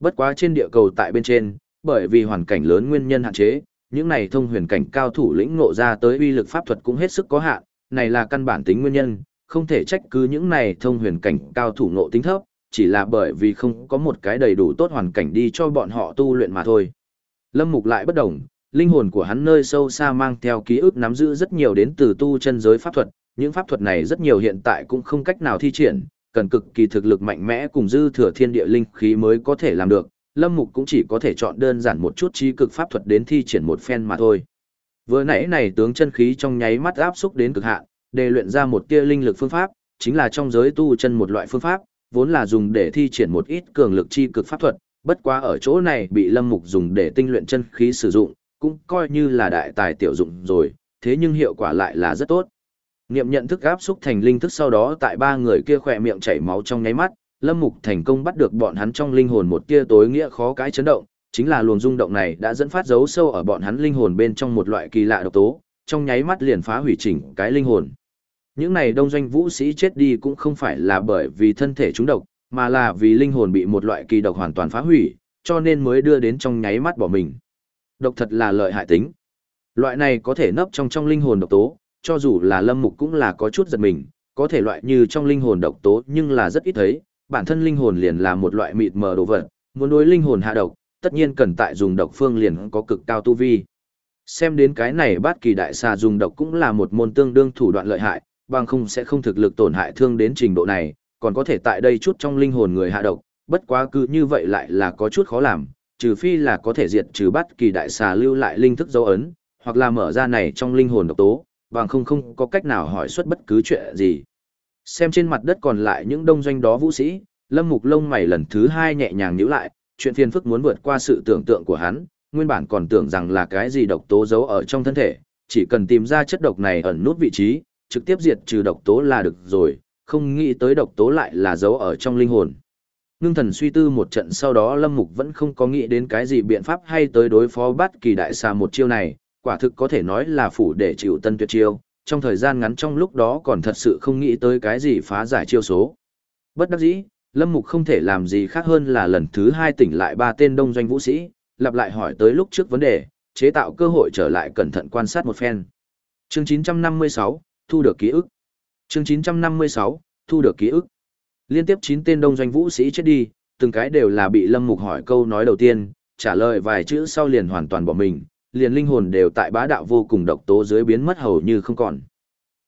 Bất quá trên địa cầu tại bên trên, bởi vì hoàn cảnh lớn nguyên nhân hạn chế, những này thông huyền cảnh cao thủ lĩnh ngộ ra tới uy lực pháp thuật cũng hết sức có hạn, này là căn bản tính nguyên nhân, không thể trách cứ những này thông huyền cảnh cao thủ ngộ tính thấp, chỉ là bởi vì không có một cái đầy đủ tốt hoàn cảnh đi cho bọn họ tu luyện mà thôi. Lâm Mục lại bất đồng, linh hồn của hắn nơi sâu xa mang theo ký ức nắm giữ rất nhiều đến từ tu chân giới pháp thuật, những pháp thuật này rất nhiều hiện tại cũng không cách nào thi triển, cần cực kỳ thực lực mạnh mẽ cùng dư thừa thiên địa linh khí mới có thể làm được, Lâm Mục cũng chỉ có thể chọn đơn giản một chút trí cực pháp thuật đến thi triển một phen mà thôi. Vừa nãy này tướng chân khí trong nháy mắt áp xúc đến cực hạn, để luyện ra một tia linh lực phương pháp, chính là trong giới tu chân một loại phương pháp, vốn là dùng để thi triển một ít cường lực chi cực pháp thuật, bất quá ở chỗ này bị Lâm Mục dùng để tinh luyện chân khí sử dụng, cũng coi như là đại tài tiểu dụng rồi, thế nhưng hiệu quả lại là rất tốt. Niệm nhận thức áp xúc thành linh thức sau đó tại ba người kia khỏe miệng chảy máu trong nháy mắt, Lâm Mục thành công bắt được bọn hắn trong linh hồn một tia tối nghĩa khó cái chấn động, chính là luồng rung động này đã dẫn phát dấu sâu ở bọn hắn linh hồn bên trong một loại kỳ lạ độc tố, trong nháy mắt liền phá hủy chỉnh cái linh hồn. Những này đông doanh vũ sĩ chết đi cũng không phải là bởi vì thân thể chúng độc, mà là vì linh hồn bị một loại kỳ độc hoàn toàn phá hủy, cho nên mới đưa đến trong nháy mắt bỏ mình. Độc thật là lợi hại tính. Loại này có thể nấp trong trong linh hồn độc tố, cho dù là lâm mục cũng là có chút giật mình, có thể loại như trong linh hồn độc tố nhưng là rất ít thấy, bản thân linh hồn liền là một loại mịt mờ đồ vật, muốn đối linh hồn hạ độc, tất nhiên cần tại dùng độc phương liền có cực cao tu vi. Xem đến cái này bát kỳ đại xà dùng độc cũng là một môn tương đương thủ đoạn lợi hại, bằng không sẽ không thực lực tổn hại thương đến trình độ này, còn có thể tại đây chút trong linh hồn người hạ độc, bất quá cứ như vậy lại là có chút khó làm, trừ phi là có thể diệt trừ bát kỳ đại xà lưu lại linh thức dấu ấn, hoặc là mở ra này trong linh hồn độc tố, bằng không không có cách nào hỏi xuất bất cứ chuyện gì. Xem trên mặt đất còn lại những đông doanh đó vũ sĩ, lâm mục lông mày lần thứ hai nhẹ nhàng nhíu lại, chuyện phiền phức muốn vượt qua sự tưởng tượng của hắn, nguyên bản còn tưởng rằng là cái gì độc tố giấu ở trong thân thể, chỉ cần tìm ra chất độc này ẩn nút vị trí, trực tiếp diệt trừ độc tố là được rồi, không nghĩ tới độc tố lại là giấu ở trong linh hồn. Ngưng thần suy tư một trận sau đó Lâm Mục vẫn không có nghĩ đến cái gì biện pháp hay tới đối phó bắt kỳ đại xà một chiêu này, quả thực có thể nói là phủ để chịu tân tuyệt chiêu, trong thời gian ngắn trong lúc đó còn thật sự không nghĩ tới cái gì phá giải chiêu số. Bất đắc dĩ, Lâm Mục không thể làm gì khác hơn là lần thứ hai tỉnh lại ba tên đông doanh vũ sĩ, lặp lại hỏi tới lúc trước vấn đề, chế tạo cơ hội trở lại cẩn thận quan sát một phen. Chương 956, thu được ký ức. Chương 956, thu được ký ức. Liên tiếp 9 tên đông doanh vũ sĩ chết đi, từng cái đều là bị Lâm Mục hỏi câu nói đầu tiên, trả lời vài chữ sau liền hoàn toàn bỏ mình, liền linh hồn đều tại bá đạo vô cùng độc tố dưới biến mất hầu như không còn.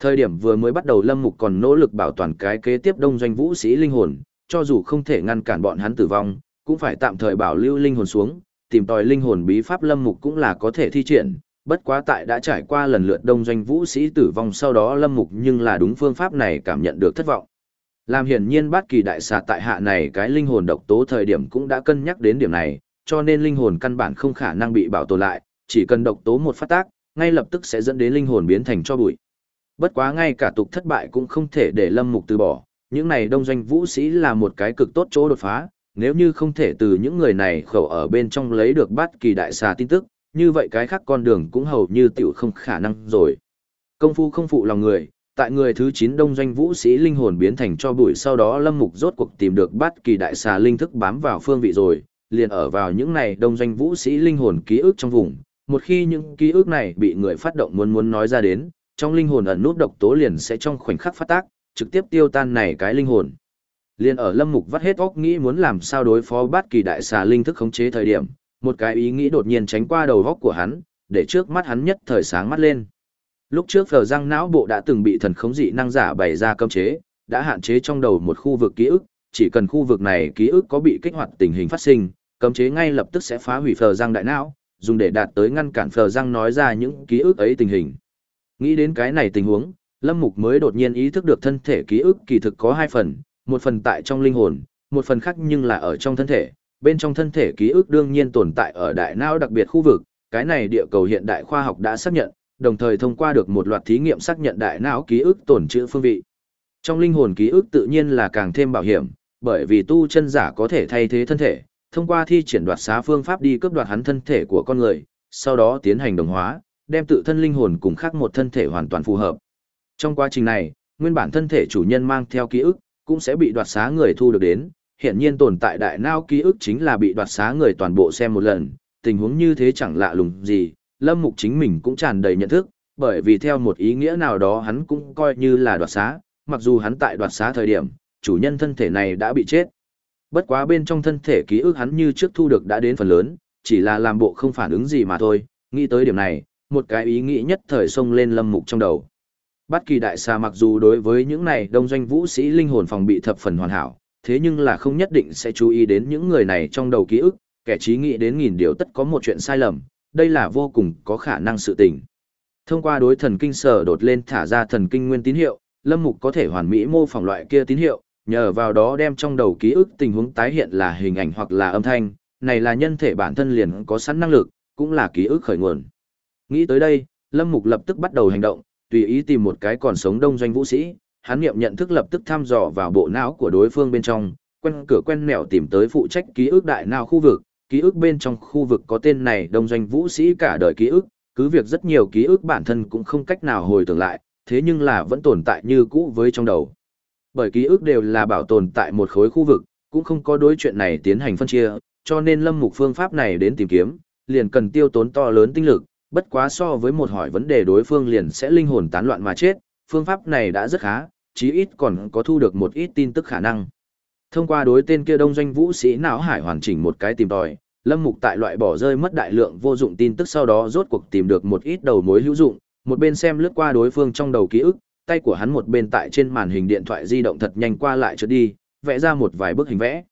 Thời điểm vừa mới bắt đầu Lâm Mục còn nỗ lực bảo toàn cái kế tiếp đông doanh vũ sĩ linh hồn, cho dù không thể ngăn cản bọn hắn tử vong, cũng phải tạm thời bảo lưu linh hồn xuống, tìm tòi linh hồn bí pháp Lâm Mục cũng là có thể thi triển, bất quá tại đã trải qua lần lượt đông doanh vũ sĩ tử vong sau đó Lâm Mục nhưng là đúng phương pháp này cảm nhận được thất vọng. Làm hiển nhiên bát kỳ đại xà tại hạ này cái linh hồn độc tố thời điểm cũng đã cân nhắc đến điểm này, cho nên linh hồn căn bản không khả năng bị bảo tồn lại, chỉ cần độc tố một phát tác, ngay lập tức sẽ dẫn đến linh hồn biến thành cho bụi. Bất quá ngay cả tục thất bại cũng không thể để Lâm Mục từ bỏ, những này đông doanh vũ sĩ là một cái cực tốt chỗ đột phá, nếu như không thể từ những người này khẩu ở bên trong lấy được bát kỳ đại xà tin tức, như vậy cái khác con đường cũng hầu như tiểu không khả năng rồi. Công phu không phụ lòng người, tại người thứ 9 đông doanh vũ sĩ linh hồn biến thành cho bụi sau đó Lâm Mục rốt cuộc tìm được bát kỳ đại xà linh thức bám vào phương vị rồi, liền ở vào những này đông doanh vũ sĩ linh hồn ký ức trong vùng, một khi những ký ức này bị người phát động muốn muốn nói ra đến, trong linh hồn ẩn nút độc tố liền sẽ trong khoảnh khắc phát tác, trực tiếp tiêu tan này cái linh hồn. Liên ở Lâm Mục vắt hết óc nghĩ muốn làm sao đối phó bát kỳ đại xà linh thức khống chế thời điểm, một cái ý nghĩ đột nhiên tránh qua đầu óc của hắn, để trước mắt hắn nhất thời sáng mắt lên. Lúc trước phở răng não bộ đã từng bị thần khống dị năng giả bày ra cấm chế, đã hạn chế trong đầu một khu vực ký ức, chỉ cần khu vực này ký ức có bị kích hoạt tình hình phát sinh, cấm chế ngay lập tức sẽ phá hủy phở răng đại não, dùng để đạt tới ngăn cản phờ răng nói ra những ký ức ấy tình hình. Nghĩ đến cái này tình huống, Lâm Mục mới đột nhiên ý thức được thân thể ký ức kỳ thực có hai phần, một phần tại trong linh hồn, một phần khác nhưng là ở trong thân thể. Bên trong thân thể ký ức đương nhiên tồn tại ở đại não đặc biệt khu vực, cái này địa cầu hiện đại khoa học đã xác nhận, đồng thời thông qua được một loạt thí nghiệm xác nhận đại não ký ức tồn trữ phương vị. Trong linh hồn ký ức tự nhiên là càng thêm bảo hiểm, bởi vì tu chân giả có thể thay thế thân thể, thông qua thi triển đoạt xá phương pháp đi cướp đoạt hắn thân thể của con người, sau đó tiến hành đồng hóa, đem tự thân linh hồn cùng khác một thân thể hoàn toàn phù hợp. Trong quá trình này, nguyên bản thân thể chủ nhân mang theo ký ức, cũng sẽ bị đoạt xá người thu được đến, hiện nhiên tồn tại đại não ký ức chính là bị đoạt xá người toàn bộ xem một lần, tình huống như thế chẳng lạ lùng gì, Lâm Mục chính mình cũng tràn đầy nhận thức, bởi vì theo một ý nghĩa nào đó hắn cũng coi như là đoạt xá, mặc dù hắn tại đoạt xá thời điểm, chủ nhân thân thể này đã bị chết. Bất quá bên trong thân thể ký ức hắn như trước thu được đã đến phần lớn, chỉ là làm bộ không phản ứng gì mà thôi, nghĩ tới điểm này, một cái ý nghĩ nhất thời xông lên lâm mục trong đầu. Bất kỳ đại xà mặc dù đối với những này đông doanh vũ sĩ linh hồn phòng bị thập phần hoàn hảo, thế nhưng là không nhất định sẽ chú ý đến những người này trong đầu ký ức, kẻ trí nghĩ đến nghìn điều tất có một chuyện sai lầm, đây là vô cùng có khả năng sự tình. Thông qua đối thần kinh sở đột lên thả ra thần kinh nguyên tín hiệu, Lâm Mục có thể hoàn mỹ mô phỏng loại kia tín hiệu, nhờ vào đó đem trong đầu ký ức tình huống tái hiện là hình ảnh hoặc là âm thanh, này là nhân thể bản thân liền có sẵn năng lực, cũng là ký ức khởi nguồn. Nghĩ tới đây, Lâm Mục lập tức bắt đầu hành động, tùy ý tìm một cái còn sống đông doanh vũ sĩ, hắn nghiệm nhận thức lập tức thăm dò vào bộ não của đối phương bên trong, quen cửa quen mẹo tìm tới phụ trách ký ức đại não khu vực, ký ức bên trong khu vực có tên này đông doanh vũ sĩ cả đời ký ức, cứ việc rất nhiều ký ức bản thân cũng không cách nào hồi tưởng lại, thế nhưng là vẫn tồn tại như cũ với trong đầu. Bởi ký ức đều là bảo tồn tại một khối khu vực, cũng không có đối chuyện này tiến hành phân chia, cho nên lâm mục phương pháp này đến tìm kiếm, liền cần tiêu tốn to lớn tinh lực, bất quá so với một hỏi vấn đề đối phương liền sẽ linh hồn tán loạn mà chết, phương pháp này đã rất khá, chí ít còn có thu được một ít tin tức khả năng. Thông qua đối tên kia đông doanh vũ sĩ não hải hoàn chỉnh một cái tìm tòi, Lâm Mục tại loại bỏ rơi mất đại lượng vô dụng tin tức sau đó rốt cuộc tìm được một ít đầu mối hữu dụng, một bên xem lướt qua đối phương trong đầu ký ức, tay của hắn một bên tại trên màn hình điện thoại di động thật nhanh qua lại trượt đi, vẽ ra một vài bức hình vẽ.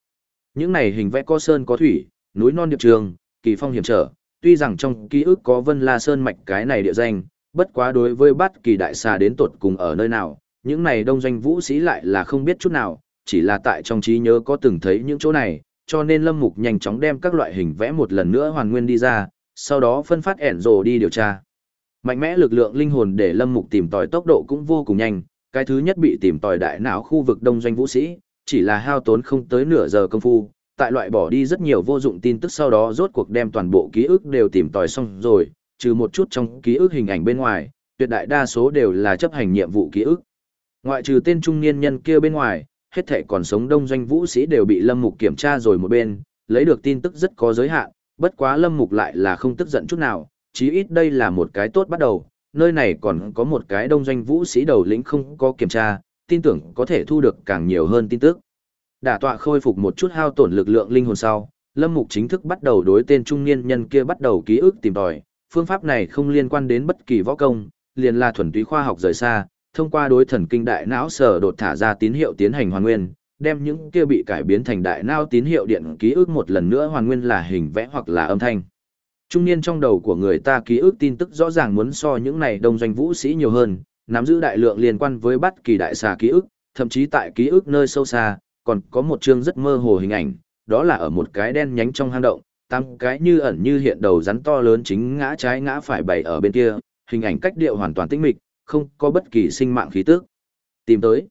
Những này hình vẽ có sơn có thủy, núi non điệp trường, kỳ phong hiểm trở, tuy rằng trong ký ức có Vân La Sơn mạch cái này địa danh, bất quá đối với bất kỳ đại xà đến tột cùng ở nơi nào, những này đông doanh vũ sĩ lại là không biết chút nào, chỉ là tại trong trí nhớ có từng thấy những chỗ này, cho nên Lâm Mục nhanh chóng đem các loại hình vẽ một lần nữa hoàn nguyên đi ra, sau đó phân phát ẻn rồ đi điều tra. Mạnh mẽ lực lượng linh hồn để Lâm Mục tìm tòi tốc độ cũng vô cùng nhanh, cái thứ nhất bị tìm tòi đại não khu vực đông doanh vũ sĩ, chỉ là hao tốn không tới nửa giờ công phu, tại loại bỏ đi rất nhiều vô dụng tin tức sau đó rốt cuộc đem toàn bộ ký ức đều tìm tòi xong rồi, trừ một chút trong ký ức hình ảnh bên ngoài, tuyệt đại đa số đều là chấp hành nhiệm vụ ký ức. Ngoại trừ tên trung niên nhân kia bên ngoài, hết thể còn sống đông doanh vũ sĩ đều bị Lâm Mục kiểm tra rồi một bên, lấy được tin tức rất có giới hạn, bất quá Lâm Mục lại là không tức giận chút nào, chí ít đây là một cái tốt bắt đầu, nơi này còn có một cái đông doanh vũ sĩ đầu lĩnh không có kiểm tra, tin tưởng có thể thu được càng nhiều hơn tin tức. Đả tọa khôi phục một chút hao tổn lực lượng linh hồn sau, Lâm Mục chính thức bắt đầu đối tên trung niên nhân kia bắt đầu ký ức tìm tòi, phương pháp này không liên quan đến bất kỳ võ công, liền là thuần túy khoa học rời xa, thông qua đối thần kinh đại não sở đột thả ra tín hiệu tiến hành hoàn nguyên, đem những kia bị cải biến thành đại não tín hiệu điện ký ức một lần nữa hoàn nguyên là hình vẽ hoặc là âm thanh. Trung niên trong đầu của người ta ký ức tin tức rõ ràng muốn so những này đông doanh vũ sĩ nhiều hơn, nắm giữ đại lượng liên quan với bất kỳ đại xà ký ức, thậm chí tại ký ức nơi sâu xa, còn có một chương rất mơ hồ hình ảnh, đó là ở một cái đen nhánh trong hang động, tăng cái như ẩn như hiện đầu rắn to lớn chính ngã trái ngã phải bày ở bên kia, hình ảnh cách điệu hoàn toàn tĩnh mịch, không có bất kỳ sinh mạng khí tức. Tìm tới.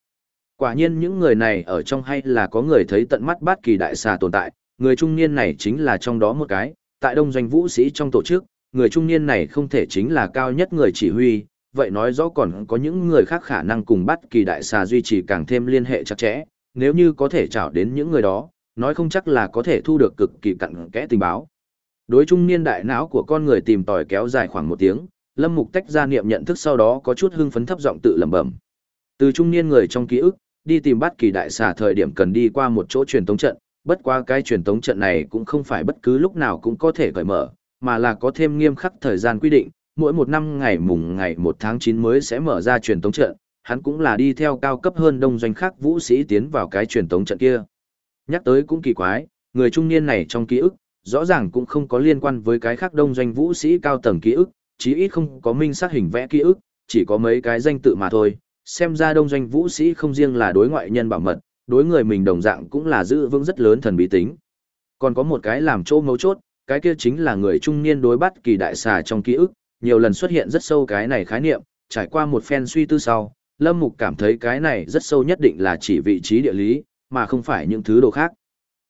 Quả nhiên những người này ở trong hay là có người thấy tận mắt bất kỳ đại xà tồn tại, người trung niên này chính là trong đó một cái, tại đông doanh vũ sĩ trong tổ chức, người trung niên này không thể chính là cao nhất người chỉ huy, vậy nói rõ còn có những người khác khả năng cùng bắt kỳ đại xà duy trì càng thêm liên hệ chặt chẽ, nếu như có thể trảo đến những người đó, nói không chắc là có thể thu được cực kỳ cặn kẽ tình báo. Đối trung niên đại não của con người tìm tòi kéo dài khoảng một tiếng, Lâm Mục tách ra niệm nhận thức sau đó có chút hưng phấn thấp giọng tự lẩm bẩm. Từ trung niên người trong ký ức, đi tìm bắt kỳ đại xà thời điểm cần đi qua một chỗ truyền tống trận, bất qua cái truyền tống trận này cũng không phải bất cứ lúc nào cũng có thể cởi mở, mà là có thêm nghiêm khắc thời gian quy định, mỗi một năm ngày mùng ngày 1 tháng 9 mới sẽ mở ra truyền tống trận, hắn cũng là đi theo cao cấp hơn đông doanh khác vũ sĩ tiến vào cái truyền tống trận kia. Nhắc tới cũng kỳ quái, người trung niên này trong ký ức, rõ ràng cũng không có liên quan với cái khác đông doanh vũ sĩ cao tầng ký ức, chí ít không có minh xác hình vẽ ký ức, chỉ có mấy cái danh tự mà thôi. Xem ra đông doanh vũ sĩ không riêng là đối ngoại nhân bảo mật, đối người mình đồng dạng cũng là giữ vững rất lớn thần bí tính. Còn có một cái làm chỗ mấu chốt, cái kia chính là người trung niên đối bắt kỳ đại xà trong ký ức, nhiều lần xuất hiện rất sâu cái này khái niệm, trải qua một phen suy tư sau, Lâm Mục cảm thấy cái này rất sâu nhất định là chỉ vị trí địa lý, mà không phải những thứ đồ khác.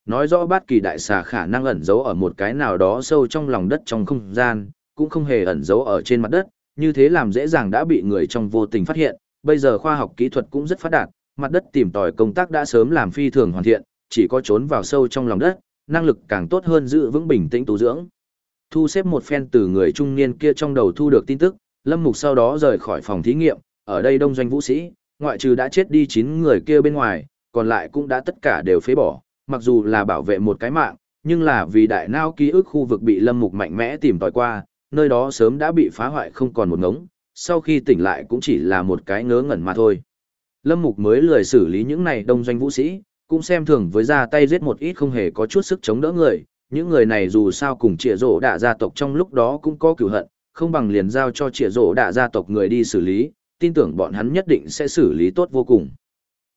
Nói rõ bát kỳ đại xà khả năng ẩn giấu ở một cái nào đó sâu trong lòng đất trong không gian, cũng không hề ẩn giấu ở trên mặt đất, như thế làm dễ dàng đã bị người trong vô tình phát hiện. Bây giờ khoa học kỹ thuật cũng rất phát đạt, mặt đất tìm tòi công tác đã sớm làm phi thường hoàn thiện, chỉ có trốn vào sâu trong lòng đất, năng lực càng tốt hơn giữ vững bình tĩnh tu dưỡng. Thu xếp một phen từ người trung niên kia trong đầu thu được tin tức, Lâm Mục sau đó rời khỏi phòng thí nghiệm, ở đây đông doanh vũ sĩ, ngoại trừ đã chết đi 9 người kia bên ngoài, còn lại cũng đã tất cả đều phế bỏ, mặc dù là bảo vệ một cái mạng, nhưng là vì đại nao ký ức khu vực bị lâm mục mạnh mẽ tìm tòi qua, nơi đó sớm đã bị phá hoại không còn một ngống, sau khi tỉnh lại cũng chỉ là một cái ngớ ngẩn mà thôi. Lâm mục mới lười xử lý những này đông doanh vũ sĩ, cũng xem thường với ra tay giết một ít không hề có chút sức chống đỡ người, những người này dù sao cùng trịa rổ đạ gia tộc trong lúc đó cũng có cửu hận, không bằng liền giao cho trịa rổ đạ gia tộc người đi xử lý, tin tưởng bọn hắn nhất định sẽ xử lý tốt vô cùng.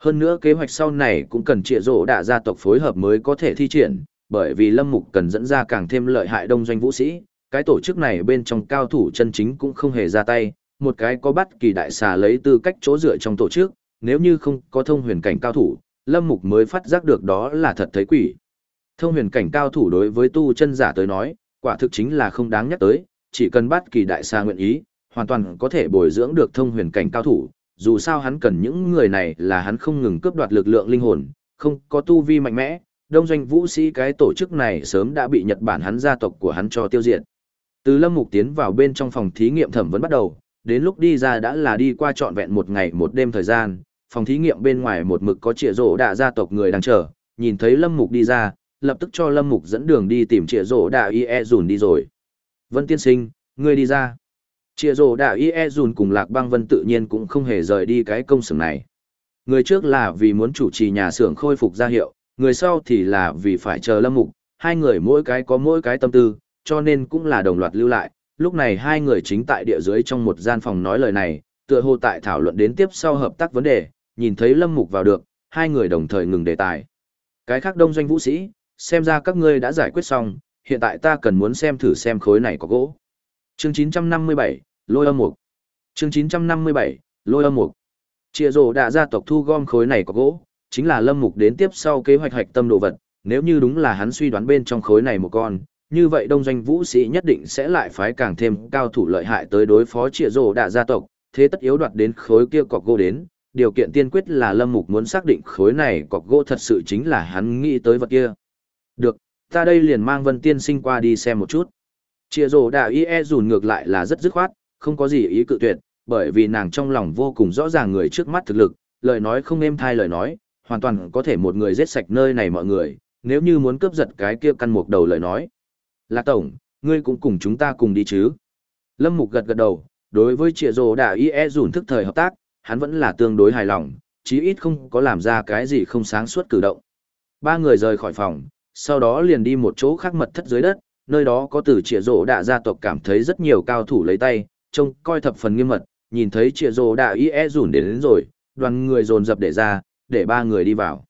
Hơn nữa kế hoạch sau này cũng cần trịa rổ đạ gia tộc phối hợp mới có thể thi triển, bởi vì Lâm Mục cần dẫn ra càng thêm lợi hại đông doanh vũ sĩ, cái tổ chức này bên trong cao thủ chân chính cũng không hề ra tay, một cái có bắt kỳ đại xà lấy tư cách chỗ dựa trong tổ chức, nếu như không có thông huyền cảnh cao thủ, Lâm Mục mới phát giác được đó là thật thấy quỷ. Thông huyền cảnh cao thủ đối với tu chân giả tới nói, quả thực chính là không đáng nhắc tới, chỉ cần bắt kỳ đại sa nguyện ý, hoàn toàn có thể bồi dưỡng được thông huyền cảnh cao thủ, dù sao hắn cần những người này là hắn không ngừng cướp đoạt lực lượng linh hồn, không có tu vi mạnh mẽ, đông doanh vũ sĩ cái tổ chức này sớm đã bị Nhật Bản hắn gia tộc của hắn cho tiêu diệt. Từ Lâm Mục tiến vào bên trong phòng thí nghiệm thẩm vấn bắt đầu, đến lúc đi ra đã là đi qua trọn vẹn một ngày một đêm thời gian, phòng thí nghiệm bên ngoài một mực có trịa rổ đạ gia tộc người đang chờ, nhìn thấy Lâm Mục đi ra, lập tức cho Lâm Mục dẫn đường đi tìm Trịa rổ Đạ Y E Dùn đi rồi. Vân tiên sinh, ngươi đi ra. Trịa rổ Đạ Y E Dùn cùng Lạc Băng Vân tự nhiên cũng không hề rời đi cái công xưởng này. Người trước là vì muốn chủ trì nhà xưởng khôi phục gia hiệu, người sau thì là vì phải chờ Lâm Mục, hai người mỗi cái có mỗi cái tâm tư, cho nên cũng là đồng loạt lưu lại. Lúc này hai người chính tại địa dưới trong một gian phòng nói lời này, tựa hồ tại thảo luận đến tiếp sau hợp tác vấn đề, nhìn thấy Lâm Mục vào được, hai người đồng thời ngừng đề tài. Cái khác đông doanh vũ sĩ, xem ra các ngươi đã giải quyết xong, hiện tại ta cần muốn xem thử xem khối này có gỗ. Chương 957, Lôi âm mục. Chương 957, Lôi âm mục. Chia rồ đã gia tộc thu gom khối này có gỗ, chính là Lâm Mục đến tiếp sau kế hoạch hạch tâm đồ vật, nếu như đúng là hắn suy đoán bên trong khối này một con, như vậy đông doanh vũ sĩ nhất định sẽ lại phái càng thêm cao thủ lợi hại tới đối phó Chia rồ đã gia tộc, thế tất yếu đoạt đến khối kia cọc gỗ đến, điều kiện tiên quyết là Lâm Mục muốn xác định khối này cọc gỗ thật sự chính là hắn nghĩ tới vật kia. Được, ta đây liền mang Vân Tiên Sinh qua đi xem một chút. Chia rồ Đạo y e dùn ngược lại là rất dứt khoát, không có gì ý cự tuyệt, bởi vì nàng trong lòng vô cùng rõ ràng người trước mắt thực lực, lời nói không êm thai lời nói, hoàn toàn có thể một người giết sạch nơi này mọi người, nếu như muốn cướp giật cái kia căn mục đầu lời nói. Lạc Tổng, ngươi cũng cùng chúng ta cùng đi chứ. Lâm Mục gật gật đầu, đối với Triệu Dồ Đà Y E dùn thức thời hợp tác, hắn vẫn là tương đối hài lòng, chí ít không có làm ra cái gì không sáng suốt cử động. Ba người rời khỏi phòng, sau đó liền đi một chỗ khác mật thất dưới đất, nơi đó có từ trịa rổ đạ gia tộc cảm thấy rất nhiều cao thủ lấy tay, trông coi thập phần nghiêm mật, nhìn thấy trịa rổ đạ Y E dùn đến, đến rồi, đoàn người dồn dập để ra, để ba người đi vào.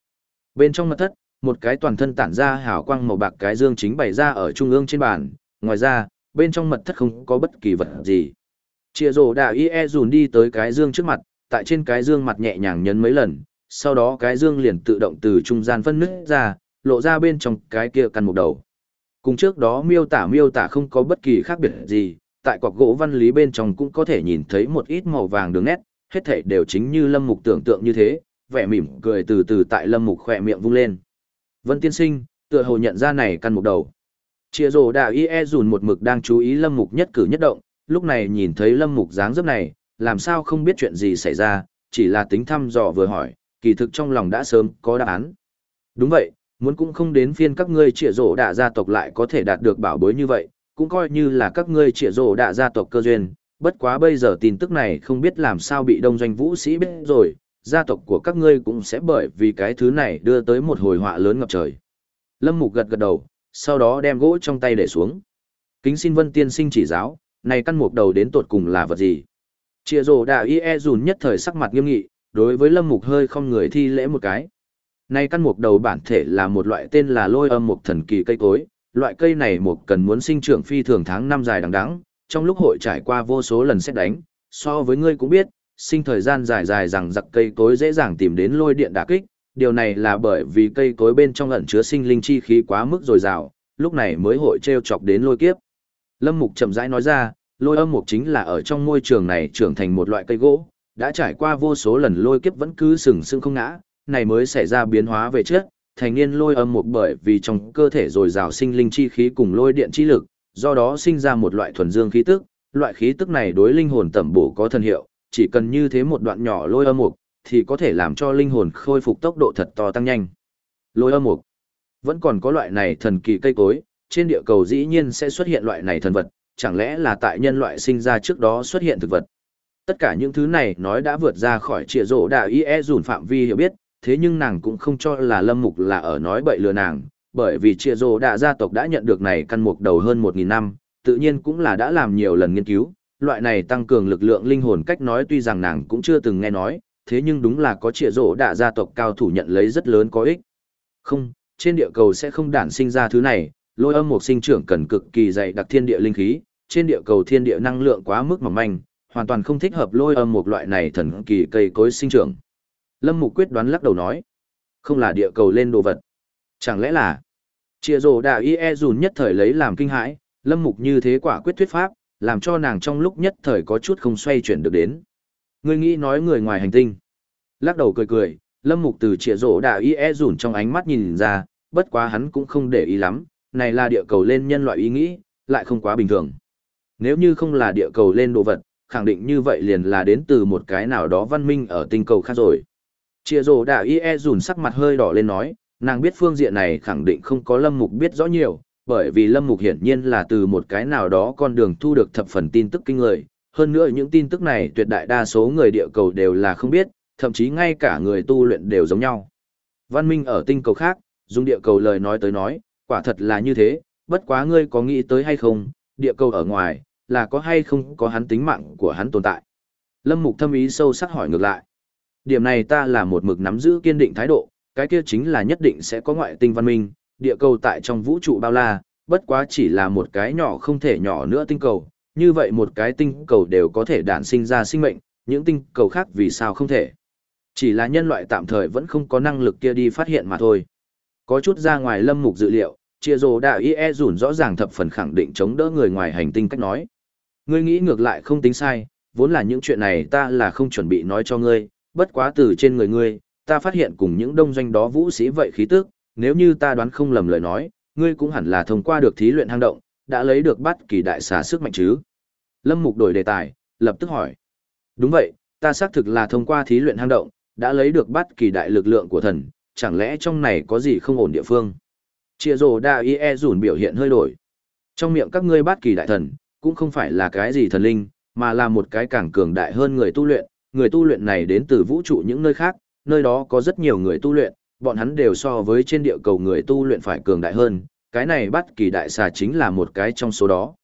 Bên trong mật thất, một cái toàn thân tản ra hào quang màu bạc cái dương chính bày ra ở trung ương trên bàn, ngoài ra, bên trong mật thất không có bất kỳ vật gì. Chia rồ đạ y e dùn đi tới cái dương trước mặt, tại trên cái dương mặt nhẹ nhàng nhấn mấy lần, sau đó cái dương liền tự động từ trung gian phân nứt ra, lộ ra bên trong cái kia căn mục đầu. Cùng trước đó miêu tả miêu tả không có bất kỳ khác biệt gì, tại cọc gỗ văn lý bên trong cũng có thể nhìn thấy một ít màu vàng đường nét, hết thảy đều chính như Lâm Mục tưởng tượng như thế, vẻ mỉm cười từ từ tại Lâm Mục khỏe miệng vung lên. Vân tiên sinh, tựa hồ nhận ra này căn mục đầu. Chia rồ đạo y e dùn một mực đang chú ý Lâm Mục nhất cử nhất động, lúc này nhìn thấy Lâm Mục dáng dấp này, làm sao không biết chuyện gì xảy ra, chỉ là tính thăm dò vừa hỏi, kỳ thực trong lòng đã sớm có đáp án. Đúng vậy, muốn cũng không đến phiên các ngươi trịa rổ đạ gia tộc lại có thể đạt được bảo bối như vậy, cũng coi như là các ngươi trịa rổ đạ gia tộc cơ duyên, bất quá bây giờ tin tức này không biết làm sao bị đông doanh vũ sĩ biết rồi, gia tộc của các ngươi cũng sẽ bởi vì cái thứ này đưa tới một hồi họa lớn ngập trời. Lâm Mục gật gật đầu, sau đó đem gỗ trong tay để xuống. Kính xin Vân Tiên Sinh chỉ giáo, này căn mục đầu đến tột cùng là vật gì? Chia rồ đà y e dùn nhất thời sắc mặt nghiêm nghị, đối với Lâm Mục hơi không người thi lễ một cái. Nay căn mục đầu bản thể là một loại tên là lôi âm mục thần kỳ cây cối, loại cây này mục cần muốn sinh trưởng phi thường tháng năm dài đằng đẵng, trong lúc hội trải qua vô số lần xét đánh, so với ngươi cũng biết, sinh thời gian dài dài rằng giặc cây cối dễ dàng tìm đến lôi điện đả kích, điều này là bởi vì cây cối bên trong ẩn chứa sinh linh chi khí quá mức dồi dào, lúc này mới hội treo chọc đến lôi kiếp. Lâm Mục chậm rãi nói ra, lôi âm mục chính là ở trong môi trường này trưởng thành một loại cây gỗ, đã trải qua vô số lần lôi kiếp vẫn cứ sừng sững không ngã, này mới xảy ra biến hóa về trước, thành niên lôi âm mục bởi vì trong cơ thể dồi dào sinh linh chi khí cùng lôi điện chi lực, do đó sinh ra một loại thuần dương khí tức, loại khí tức này đối linh hồn tẩm bổ có thần hiệu, chỉ cần như thế một đoạn nhỏ lôi âm mục, thì có thể làm cho linh hồn khôi phục tốc độ thật to tăng nhanh. Lôi âm mục, vẫn còn có loại này thần kỳ cây cối, trên địa cầu dĩ nhiên sẽ xuất hiện loại này thần vật, chẳng lẽ là tại nhân loại sinh ra trước đó xuất hiện thực vật. Tất cả những thứ này nói đã vượt ra khỏi trịa rổ đà y e dùn phạm vi hiểu biết, thế nhưng nàng cũng không cho là lâm mục là ở nói bậy lừa nàng, bởi vì trịa rổ đà gia tộc đã nhận được này căn mục đầu hơn 1.000 năm, tự nhiên cũng là đã làm nhiều lần nghiên cứu, loại này tăng cường lực lượng linh hồn cách nói tuy rằng nàng cũng chưa từng nghe nói, thế nhưng đúng là có trịa rổ đà gia tộc cao thủ nhận lấy rất lớn có ích. Không, trên địa cầu sẽ không đản sinh ra thứ này, lôi âm một sinh trưởng cần cực kỳ dày đặc thiên địa linh khí, trên địa cầu thiên địa năng lượng quá mức mỏng manh, hoàn toàn không thích hợp lôi âm một loại này thần kỳ cây cối sinh trưởng. Lâm Mục quyết đoán lắc đầu nói, không là địa cầu lên đồ vật. Chẳng lẽ là Chia rồ đạo y e dùn nhất thời lấy làm kinh hãi, Lâm Mục như thế quả quyết thuyết pháp, làm cho nàng trong lúc nhất thời có chút không xoay chuyển được đến. Người nghĩ nói người ngoài hành tinh. Lắc đầu cười cười, Lâm Mục từ chia rồ đạo y e dùn trong ánh mắt nhìn ra, bất quá hắn cũng không để ý lắm, này là địa cầu lên nhân loại ý nghĩ, lại không quá bình thường. Nếu như không là địa cầu lên đồ vật, khẳng định như vậy liền là đến từ một cái nào đó văn minh ở tinh cầu khác rồi. Chia rồ đạo y e dùn sắc mặt hơi đỏ lên nói, nàng biết phương diện này khẳng định không có Lâm Mục biết rõ nhiều, bởi vì Lâm Mục hiển nhiên là từ một cái nào đó con đường thu được thập phần tin tức kinh người, hơn nữa những tin tức này tuyệt đại đa số người địa cầu đều là không biết, thậm chí ngay cả người tu luyện đều giống nhau. Văn minh ở tinh cầu khác, dùng địa cầu lời nói tới nói, quả thật là như thế, bất quá ngươi có nghĩ tới hay không, địa cầu ở ngoài, là có hay không có hắn tính mạng của hắn tồn tại. Lâm Mục thâm ý sâu sắc hỏi ngược lại. Điểm này ta là một mực nắm giữ kiên định thái độ, cái kia chính là nhất định sẽ có ngoại tinh văn minh, địa cầu tại trong vũ trụ bao la, bất quá chỉ là một cái nhỏ không thể nhỏ nữa tinh cầu, như vậy một cái tinh cầu đều có thể đản sinh ra sinh mệnh, những tinh cầu khác vì sao không thể. Chỉ là nhân loại tạm thời vẫn không có năng lực kia đi phát hiện mà thôi. Có chút ra ngoài lâm mục dự liệu, chia rồ đạo y e dùn rõ ràng thập phần khẳng định chống đỡ người ngoài hành tinh cách nói. Ngươi nghĩ ngược lại không tính sai, vốn là những chuyện này ta là không chuẩn bị nói cho ngươi, bất quá từ trên người ngươi, ta phát hiện cùng những đông doanh đó vũ sĩ vậy khí tức, nếu như ta đoán không lầm lời nói, ngươi cũng hẳn là thông qua được thí luyện hang động, đã lấy được bắt kỳ đại xà sức mạnh chứ. Lâm Mục đổi đề tài, lập tức hỏi. Đúng vậy, ta xác thực là thông qua thí luyện hang động, đã lấy được bắt kỳ đại lực lượng của thần, chẳng lẽ trong này có gì không ổn địa phương? Chia rồ đa y e rủn biểu hiện hơi đổi. Trong miệng các ngươi bắt kỳ đại thần, cũng không phải là cái gì thần linh, mà là một cái càng cường đại hơn người tu luyện, người tu luyện này đến từ vũ trụ những nơi khác, nơi đó có rất nhiều người tu luyện, bọn hắn đều so với trên địa cầu người tu luyện phải cường đại hơn, cái này bắt kỳ đại xà chính là một cái trong số đó.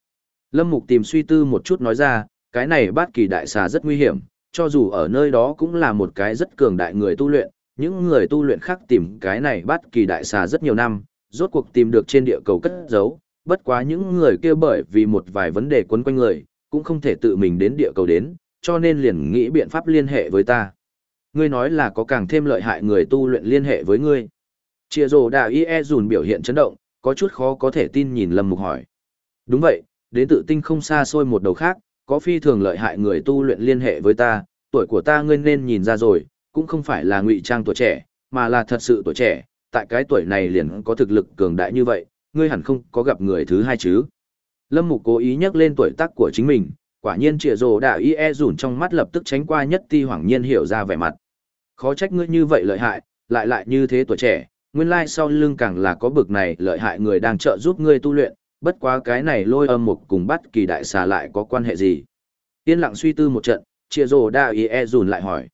Lâm Mục tìm suy tư một chút nói ra, cái này bắt kỳ đại xà rất nguy hiểm, cho dù ở nơi đó cũng là một cái rất cường đại người tu luyện, những người tu luyện khác tìm cái này bắt kỳ đại xà rất nhiều năm, rốt cuộc tìm được trên địa cầu cất giấu, bất quá những người kia bởi vì một vài vấn đề quấn quanh người, cũng không thể tự mình đến địa cầu đến, cho nên liền nghĩ biện pháp liên hệ với ta. Ngươi nói là có càng thêm lợi hại người tu luyện liên hệ với ngươi. Chia rồ đạo y e dùn biểu hiện chấn động, có chút khó có thể tin nhìn Lâm Mục hỏi. Đúng vậy, đến tự tinh không xa xôi một đầu khác, có phi thường lợi hại người tu luyện liên hệ với ta, tuổi của ta ngươi nên nhìn ra rồi, cũng không phải là ngụy trang tuổi trẻ, mà là thật sự tuổi trẻ, tại cái tuổi này liền có thực lực cường đại như vậy, ngươi hẳn không có gặp người thứ hai chứ. Lâm Mục cố ý nhắc lên tuổi tác của chính mình, quả nhiên trịa rồ đạo y e rủn trong mắt lập tức tránh qua nhất ti hoảng nhiên hiểu ra vẻ mặt. Khó trách ngươi như vậy lợi hại, lại lại như thế tuổi trẻ, nguyên lai sau lưng càng là có bực này lợi hại người đang trợ giúp ngươi tu luyện, bất quá cái này lôi âm mục cùng bắt kỳ đại xà lại có quan hệ gì. Yên lặng suy tư một trận, trịa rồ đạo y e rủn lại hỏi.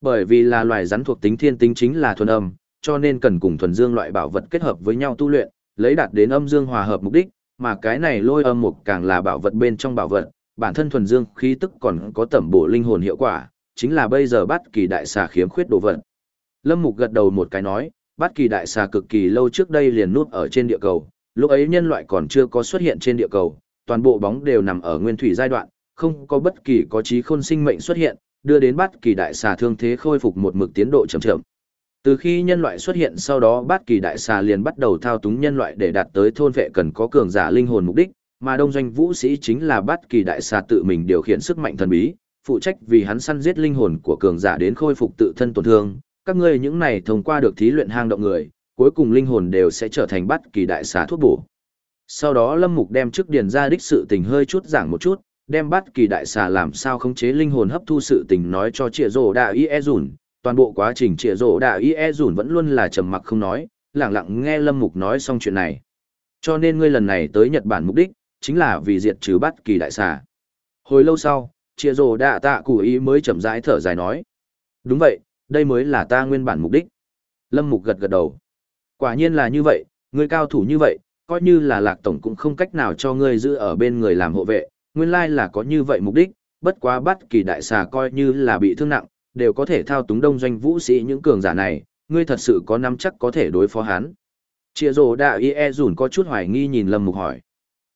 Bởi vì là loài rắn thuộc tính thiên tính chính là thuần âm, cho nên cần cùng thuần dương loại bảo vật kết hợp với nhau tu luyện, lấy đạt đến âm dương hòa hợp mục đích, mà cái này lôi âm mục càng là bảo vật bên trong bảo vật, bản thân thuần dương khí tức còn có tẩm bổ linh hồn hiệu quả, chính là bây giờ bắt kỳ đại xà khiếm khuyết đồ vật. Lâm Mục gật đầu một cái nói, bắt kỳ đại xà cực kỳ lâu trước đây liền nút ở trên địa cầu, lúc ấy nhân loại còn chưa có xuất hiện trên địa cầu, toàn bộ bóng đều nằm ở nguyên thủy giai đoạn, không có bất kỳ có trí khôn sinh mệnh xuất hiện, đưa đến bắt kỳ đại xà thương thế khôi phục một mực tiến độ chậm chậm. Từ khi nhân loại xuất hiện sau đó bát kỳ đại xà liền bắt đầu thao túng nhân loại để đạt tới thôn vệ cần có cường giả linh hồn mục đích, mà đông doanh vũ sĩ chính là bát kỳ đại xà tự mình điều khiển sức mạnh thần bí, phụ trách vì hắn săn giết linh hồn của cường giả đến khôi phục tự thân tổn thương. Các ngươi những này thông qua được thí luyện hang động người, cuối cùng linh hồn đều sẽ trở thành bát kỳ đại xà thuốc bổ. Sau đó Lâm Mục đem trước điền ra đích sự tình hơi chút giảng một chút, đem bát kỳ đại xà làm sao khống chế linh hồn hấp thu sự tình nói cho Triệu Dụ đại Y E Dùn, toàn bộ quá trình trịa rổ đạ y e dùn vẫn luôn là trầm mặc không nói, lẳng lặng nghe lâm mục nói xong chuyện này. Cho nên ngươi lần này tới nhật bản mục đích chính là vì diệt trừ bất kỳ đại xà. Hồi lâu sau, trịa rổ đạ tạ cụ ý mới chậm rãi thở dài nói, đúng vậy, đây mới là ta nguyên bản mục đích. Lâm mục gật gật đầu, quả nhiên là như vậy, ngươi cao thủ như vậy, coi như là lạc tổng cũng không cách nào cho ngươi giữ ở bên người làm hộ vệ, nguyên lai là có như vậy mục đích, bất quá bất kỳ đại xà coi như là bị thương nặng đều có thể thao túng đông doanh vũ sĩ những cường giả này, ngươi thật sự có nắm chắc có thể đối phó hắn. Chia rồ đạ y e dùn có chút hoài nghi nhìn Lâm Mục hỏi.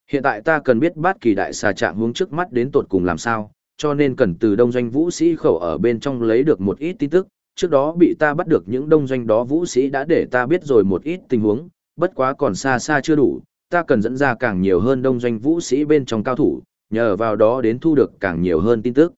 Hiện tại ta cần biết bát kỳ đại xà trạng hướng trước mắt đến tột cùng làm sao, cho nên cần từ đông doanh vũ sĩ khẩu ở bên trong lấy được một ít tin tức. Trước đó bị ta bắt được những đông doanh đó vũ sĩ đã để ta biết rồi một ít tình huống, bất quá còn xa xa chưa đủ, ta cần dẫn ra càng nhiều hơn đông doanh vũ sĩ bên trong cao thủ, nhờ vào đó đến thu được càng nhiều hơn tin tức.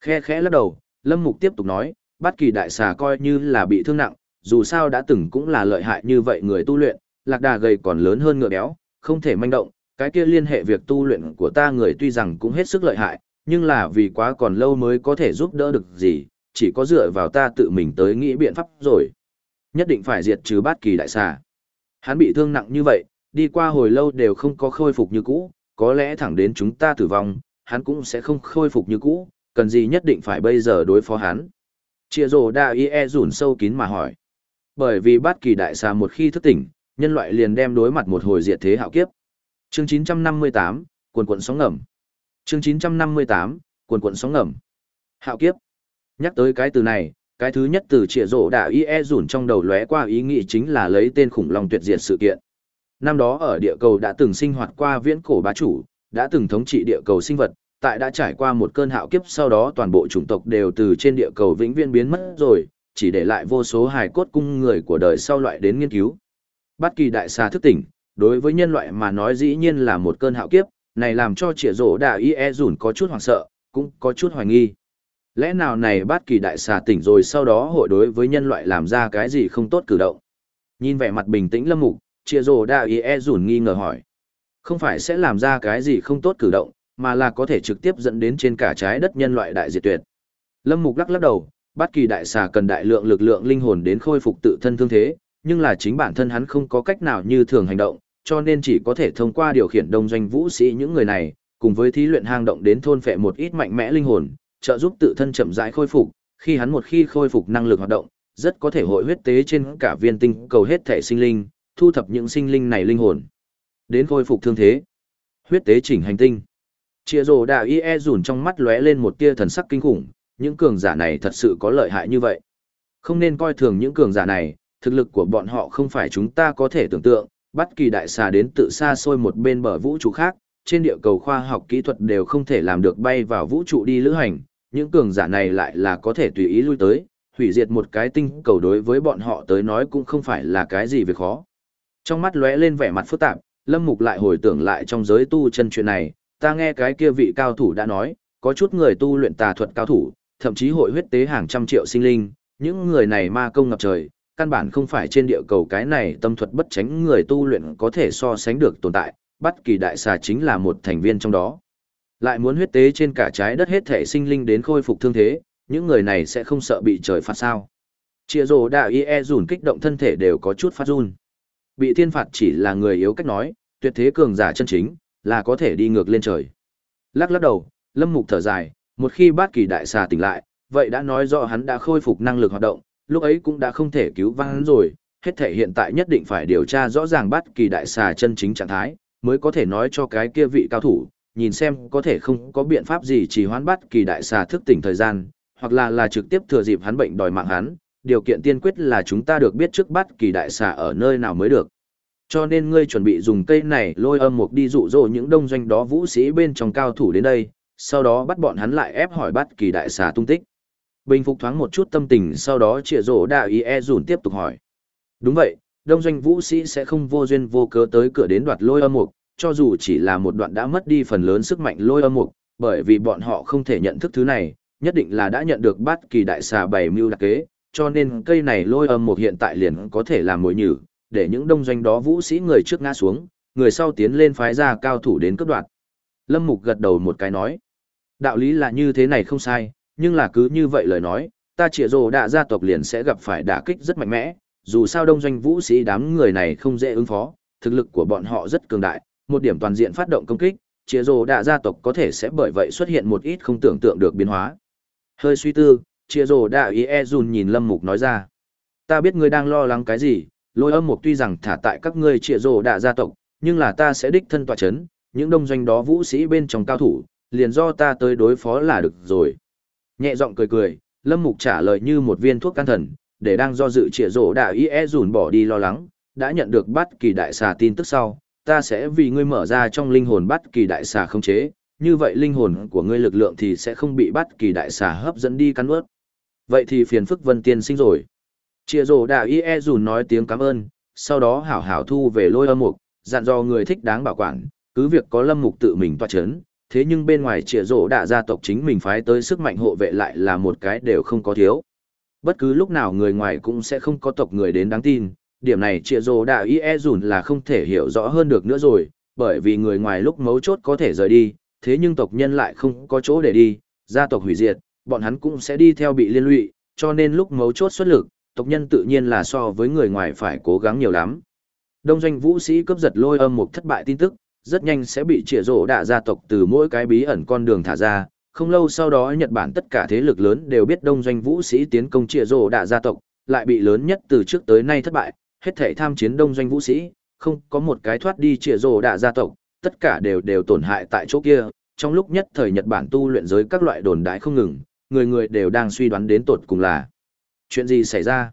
Khe khẽ lắc đầu, Lâm Mục tiếp tục nói, bất kỳ đại xà coi như là bị thương nặng, dù sao đã từng cũng là lợi hại như vậy người tu luyện, lạc đà gầy còn lớn hơn ngựa béo, không thể manh động, cái kia liên hệ việc tu luyện của ta người tuy rằng cũng hết sức lợi hại, nhưng là vì quá còn lâu mới có thể giúp đỡ được gì, chỉ có dựa vào ta tự mình tới nghĩ biện pháp rồi. Nhất định phải diệt trừ bát kỳ đại xà. Hắn bị thương nặng như vậy, đi qua hồi lâu đều không có khôi phục như cũ, có lẽ thẳng đến chúng ta tử vong, hắn cũng sẽ không khôi phục như cũ, cần gì nhất định phải bây giờ đối phó hắn. Chia rồ đa y e rủn sâu kín mà hỏi. Bởi vì bát kỳ đại xà một khi thức tỉnh, nhân loại liền đem đối mặt một hồi diệt thế hạo kiếp. Chương 958, quần cuộn sóng ngầm. Chương 958, quần cuộn sóng ngầm. Hạo kiếp. Nhắc tới cái từ này, cái thứ nhất từ trịa rổ đạ y e rủn trong đầu lóe qua ý nghĩ chính là lấy tên khủng long tuyệt diệt sự kiện. Năm đó ở địa cầu đã từng sinh hoạt qua viễn cổ bá chủ, đã từng thống trị địa cầu sinh vật, tại đã trải qua một cơn hạo kiếp sau đó toàn bộ chủng tộc đều từ trên địa cầu vĩnh viễn biến mất rồi, chỉ để lại vô số hài cốt cung người của đời sau loại đến nghiên cứu. Bất kỳ đại xà thức tỉnh, đối với nhân loại mà nói dĩ nhiên là một cơn hạo kiếp, này làm cho trịa rổ đà y e rủn có chút hoảng sợ, cũng có chút hoài nghi. Lẽ nào này bất kỳ đại xà tỉnh rồi sau đó hội đối với nhân loại làm ra cái gì không tốt cử động? Nhìn vẻ mặt bình tĩnh lâm mục, chia rổ đa y e rủn nghi ngờ hỏi. Không phải sẽ làm ra cái gì không tốt cử động, mà là có thể trực tiếp dẫn đến trên cả trái đất nhân loại đại diệt tuyệt. Lâm mục lắc lắc đầu, bất kỳ đại xà cần đại lượng lực lượng linh hồn đến khôi phục tự thân thương thế, nhưng là chính bản thân hắn không có cách nào như thường hành động, cho nên chỉ có thể thông qua điều khiển đông doanh vũ sĩ những người này, cùng với thí luyện hang động đến thôn phệ một ít mạnh mẽ linh hồn, trợ giúp tự thân chậm rãi khôi phục, khi hắn một khi khôi phục năng lực hoạt động, rất có thể hội huyết tế trên cả viên tinh cầu hết thể sinh linh, thu thập những sinh linh này linh hồn, đến khôi phục thương thế. Huyết tế chỉnh hành tinh. Chia rồ đà y e dùn trong mắt lóe lên một tia thần sắc kinh khủng, những cường giả này thật sự có lợi hại như vậy. Không nên coi thường những cường giả này, thực lực của bọn họ không phải chúng ta có thể tưởng tượng, Bất kỳ đại xà đến tự xa xôi một bên bờ vũ trụ khác, trên địa cầu khoa học kỹ thuật đều không thể làm được bay vào vũ trụ đi lữ hành, những cường giả này lại là có thể tùy ý lui tới, hủy diệt một cái tinh cầu đối với bọn họ tới nói cũng không phải là cái gì việc khó. Trong mắt lóe lên vẻ mặt phức tạp, Lâm Mục lại hồi tưởng lại trong giới tu chân chuyện này, ta nghe cái kia vị cao thủ đã nói, có chút người tu luyện tà thuật cao thủ, thậm chí hội huyết tế hàng trăm triệu sinh linh, những người này ma công ngập trời, căn bản không phải trên địa cầu cái này tâm thuật bất tránh người tu luyện có thể so sánh được tồn tại, bất kỳ đại xà chính là một thành viên trong đó. Lại muốn huyết tế trên cả trái đất hết thể sinh linh đến khôi phục thương thế, những người này sẽ không sợ bị trời phạt sao. Chia rồ đạo y e rùn kích động thân thể đều có chút phát run. Bị thiên phạt chỉ là người yếu cách nói, tuyệt thế cường giả chân chính, là có thể đi ngược lên trời. Lắc lắc đầu, lâm mục thở dài, một khi bát kỳ đại xà tỉnh lại, vậy đã nói rõ hắn đã khôi phục năng lực hoạt động, lúc ấy cũng đã không thể cứu vãn rồi, hết thể hiện tại nhất định phải điều tra rõ ràng bát kỳ đại xà chân chính trạng thái, mới có thể nói cho cái kia vị cao thủ, nhìn xem có thể không có biện pháp gì chỉ hoán Bát kỳ đại xà thức tỉnh thời gian, hoặc là là trực tiếp thừa dịp hắn bệnh đòi mạng hắn, điều kiện tiên quyết là chúng ta được biết trước Bát kỳ đại xà ở nơi nào mới được. Cho nên ngươi chuẩn bị dùng cây này lôi âm mục đi dụ dỗ những đông doanh đó vũ sĩ bên trong cao thủ đến đây, sau đó bắt bọn hắn lại ép hỏi bắt kỳ đại xà tung tích. Bình phục thoáng một chút tâm tình sau đó trịa rổ đạo ý e dùn tiếp tục hỏi. Đúng vậy, đông doanh vũ sĩ sẽ không vô duyên vô cớ tới cửa đến đoạt lôi âm mục, cho dù chỉ là một đoạn đã mất đi phần lớn sức mạnh lôi âm mục, bởi vì bọn họ không thể nhận thức thứ này, nhất định là đã nhận được bắt kỳ đại xà bảy mưu đặc kế, cho nên cây này lôi âm mục hiện tại liền có thể làm mồi nhử, để những đông doanh đó vũ sĩ người trước ngã xuống, người sau tiến lên phái ra cao thủ đến cướp đoạt. Lâm Mục gật đầu một cái nói, đạo lý là như thế này không sai, nhưng là cứ như vậy lời nói, ta chỉ rồ đạ gia tộc liền sẽ gặp phải đả kích rất mạnh mẽ, dù sao đông doanh vũ sĩ đám người này không dễ ứng phó, thực lực của bọn họ rất cường đại, một điểm toàn diện phát động công kích, chia rồ đạ gia tộc có thể sẽ bởi vậy xuất hiện một ít không tưởng tượng được biến hóa. Hơi suy tư, chia rồ đạ ý e dùn nhìn lâm mục nói ra. Ta biết ngươi đang lo lắng cái gì, lôi âm mục tuy rằng thả tại các ngươi trịa rồ đạ gia tộc, nhưng là ta sẽ đích thân tỏa chấn, những đông doanh đó vũ sĩ bên trong cao thủ, liền do ta tới đối phó là được rồi. Nhẹ giọng cười cười, lâm mục trả lời như một viên thuốc can thần, để đang do dự trịa rồ đạ ý e dùn bỏ đi lo lắng, đã nhận được bắt kỳ đại xà tin tức sau ta sẽ vì ngươi mở ra trong linh hồn bắt kỳ đại xà không chế, như vậy linh hồn của ngươi lực lượng thì sẽ không bị bắt kỳ đại xà hấp dẫn đi cắn ướt. Vậy thì phiền phức vân tiên sinh rồi. Chia rồ đà y e dù nói tiếng cảm ơn, sau đó hảo hảo thu về lôi âm mục, dặn dò người thích đáng bảo quản, cứ việc có lâm mục tự mình toa chấn, thế nhưng bên ngoài chia rổ đà gia tộc chính mình phái tới sức mạnh hộ vệ lại là một cái đều không có thiếu. Bất cứ lúc nào người ngoài cũng sẽ không có tộc người đến đáng tin, điểm này trịa rổ đạo y e dùn là không thể hiểu rõ hơn được nữa rồi, bởi vì người ngoài lúc mấu chốt có thể rời đi, thế nhưng tộc nhân lại không có chỗ để đi, gia tộc hủy diệt, bọn hắn cũng sẽ đi theo bị liên lụy, cho nên lúc mấu chốt xuất lực, tộc nhân tự nhiên là so với người ngoài phải cố gắng nhiều lắm. Đông doanh vũ sĩ cướp giật lôi âm một thất bại tin tức, rất nhanh sẽ bị trịa rổ đạ gia tộc từ mỗi cái bí ẩn con đường thả ra. Không lâu sau đó Nhật Bản tất cả thế lực lớn đều biết đông doanh vũ sĩ tiến công trịa rổ đạ gia tộc, lại bị lớn nhất từ trước tới nay thất bại, hết thể tham chiến đông doanh vũ sĩ, không có một cái thoát đi trịa rổ đạ gia tộc, tất cả đều đều tổn hại tại chỗ kia. Trong lúc nhất thời Nhật Bản tu luyện giới các loại đồn đại không ngừng, người người đều đang suy đoán đến tột cùng là chuyện gì xảy ra.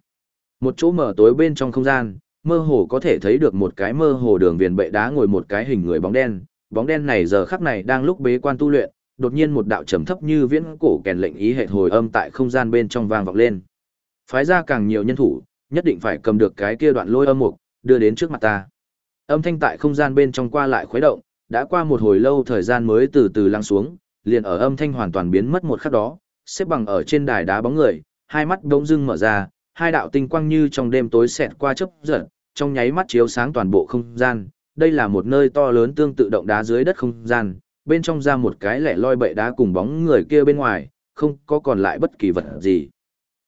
Một chỗ mở tối bên trong không gian, mơ hồ có thể thấy được một cái mơ hồ đường viền bệ đá ngồi một cái hình người bóng đen, bóng đen này giờ khắc này đang lúc bế quan tu luyện, đột nhiên một đạo trầm thấp như viễn cổ kèn lệnh ý hệ hồi âm tại không gian bên trong vang vọng lên. Phái ra càng nhiều nhân thủ, nhất định phải cầm được cái kia đoạn lôi âm mục, đưa đến trước mặt ta. Âm thanh tại không gian bên trong qua lại khuấy động, đã qua một hồi lâu thời gian mới từ từ lắng xuống, liền ở âm thanh hoàn toàn biến mất một khắc đó, xếp bằng ở trên đài đá bóng người, hai mắt đống dưng mở ra, hai đạo tinh quang như trong đêm tối xẹt qua chớp giật, trong nháy mắt chiếu sáng toàn bộ không gian. Đây là một nơi to lớn tương tự động đá dưới đất không gian, bên trong ra một cái lẻ loi bậy đá cùng bóng người kia bên ngoài, không có còn lại bất kỳ vật gì.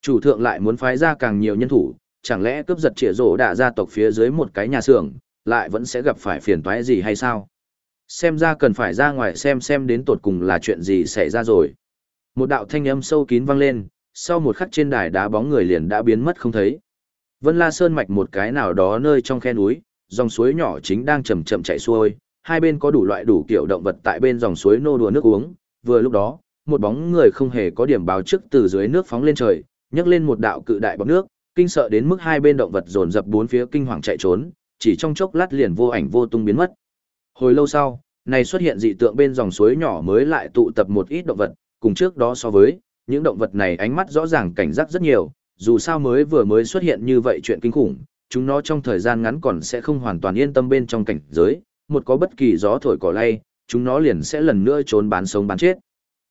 Chủ thượng lại muốn phái ra càng nhiều nhân thủ, chẳng lẽ cướp giật trịa rổ đã gia tộc phía dưới một cái nhà xưởng, lại vẫn sẽ gặp phải phiền toái gì hay sao? Xem ra cần phải ra ngoài xem xem đến tột cùng là chuyện gì xảy ra rồi. Một đạo thanh âm sâu kín vang lên, sau một khắc trên đài đá bóng người liền đã biến mất không thấy. Vân La Sơn mạch một cái nào đó nơi trong khe núi, dòng suối nhỏ chính đang chậm chậm chảy xuôi, hai bên có đủ loại đủ kiểu động vật tại bên dòng suối nô đùa nước uống, vừa lúc đó, một bóng người không hề có điểm báo trước từ dưới nước phóng lên trời, nhấc lên một đạo cự đại bọt nước, kinh sợ đến mức hai bên động vật dồn dập bốn phía kinh hoàng chạy trốn, chỉ trong chốc lát liền vô ảnh vô tung biến mất. Hồi lâu sau, này xuất hiện dị tượng bên dòng suối nhỏ mới lại tụ tập một ít động vật, cùng trước đó so với, những động vật này ánh mắt rõ ràng cảnh giác rất nhiều, dù sao mới vừa mới xuất hiện như vậy chuyện kinh khủng, chúng nó trong thời gian ngắn còn sẽ không hoàn toàn yên tâm bên trong cảnh giới, một có bất kỳ gió thổi cỏ lay, chúng nó liền sẽ lần nữa trốn bán sống bán chết.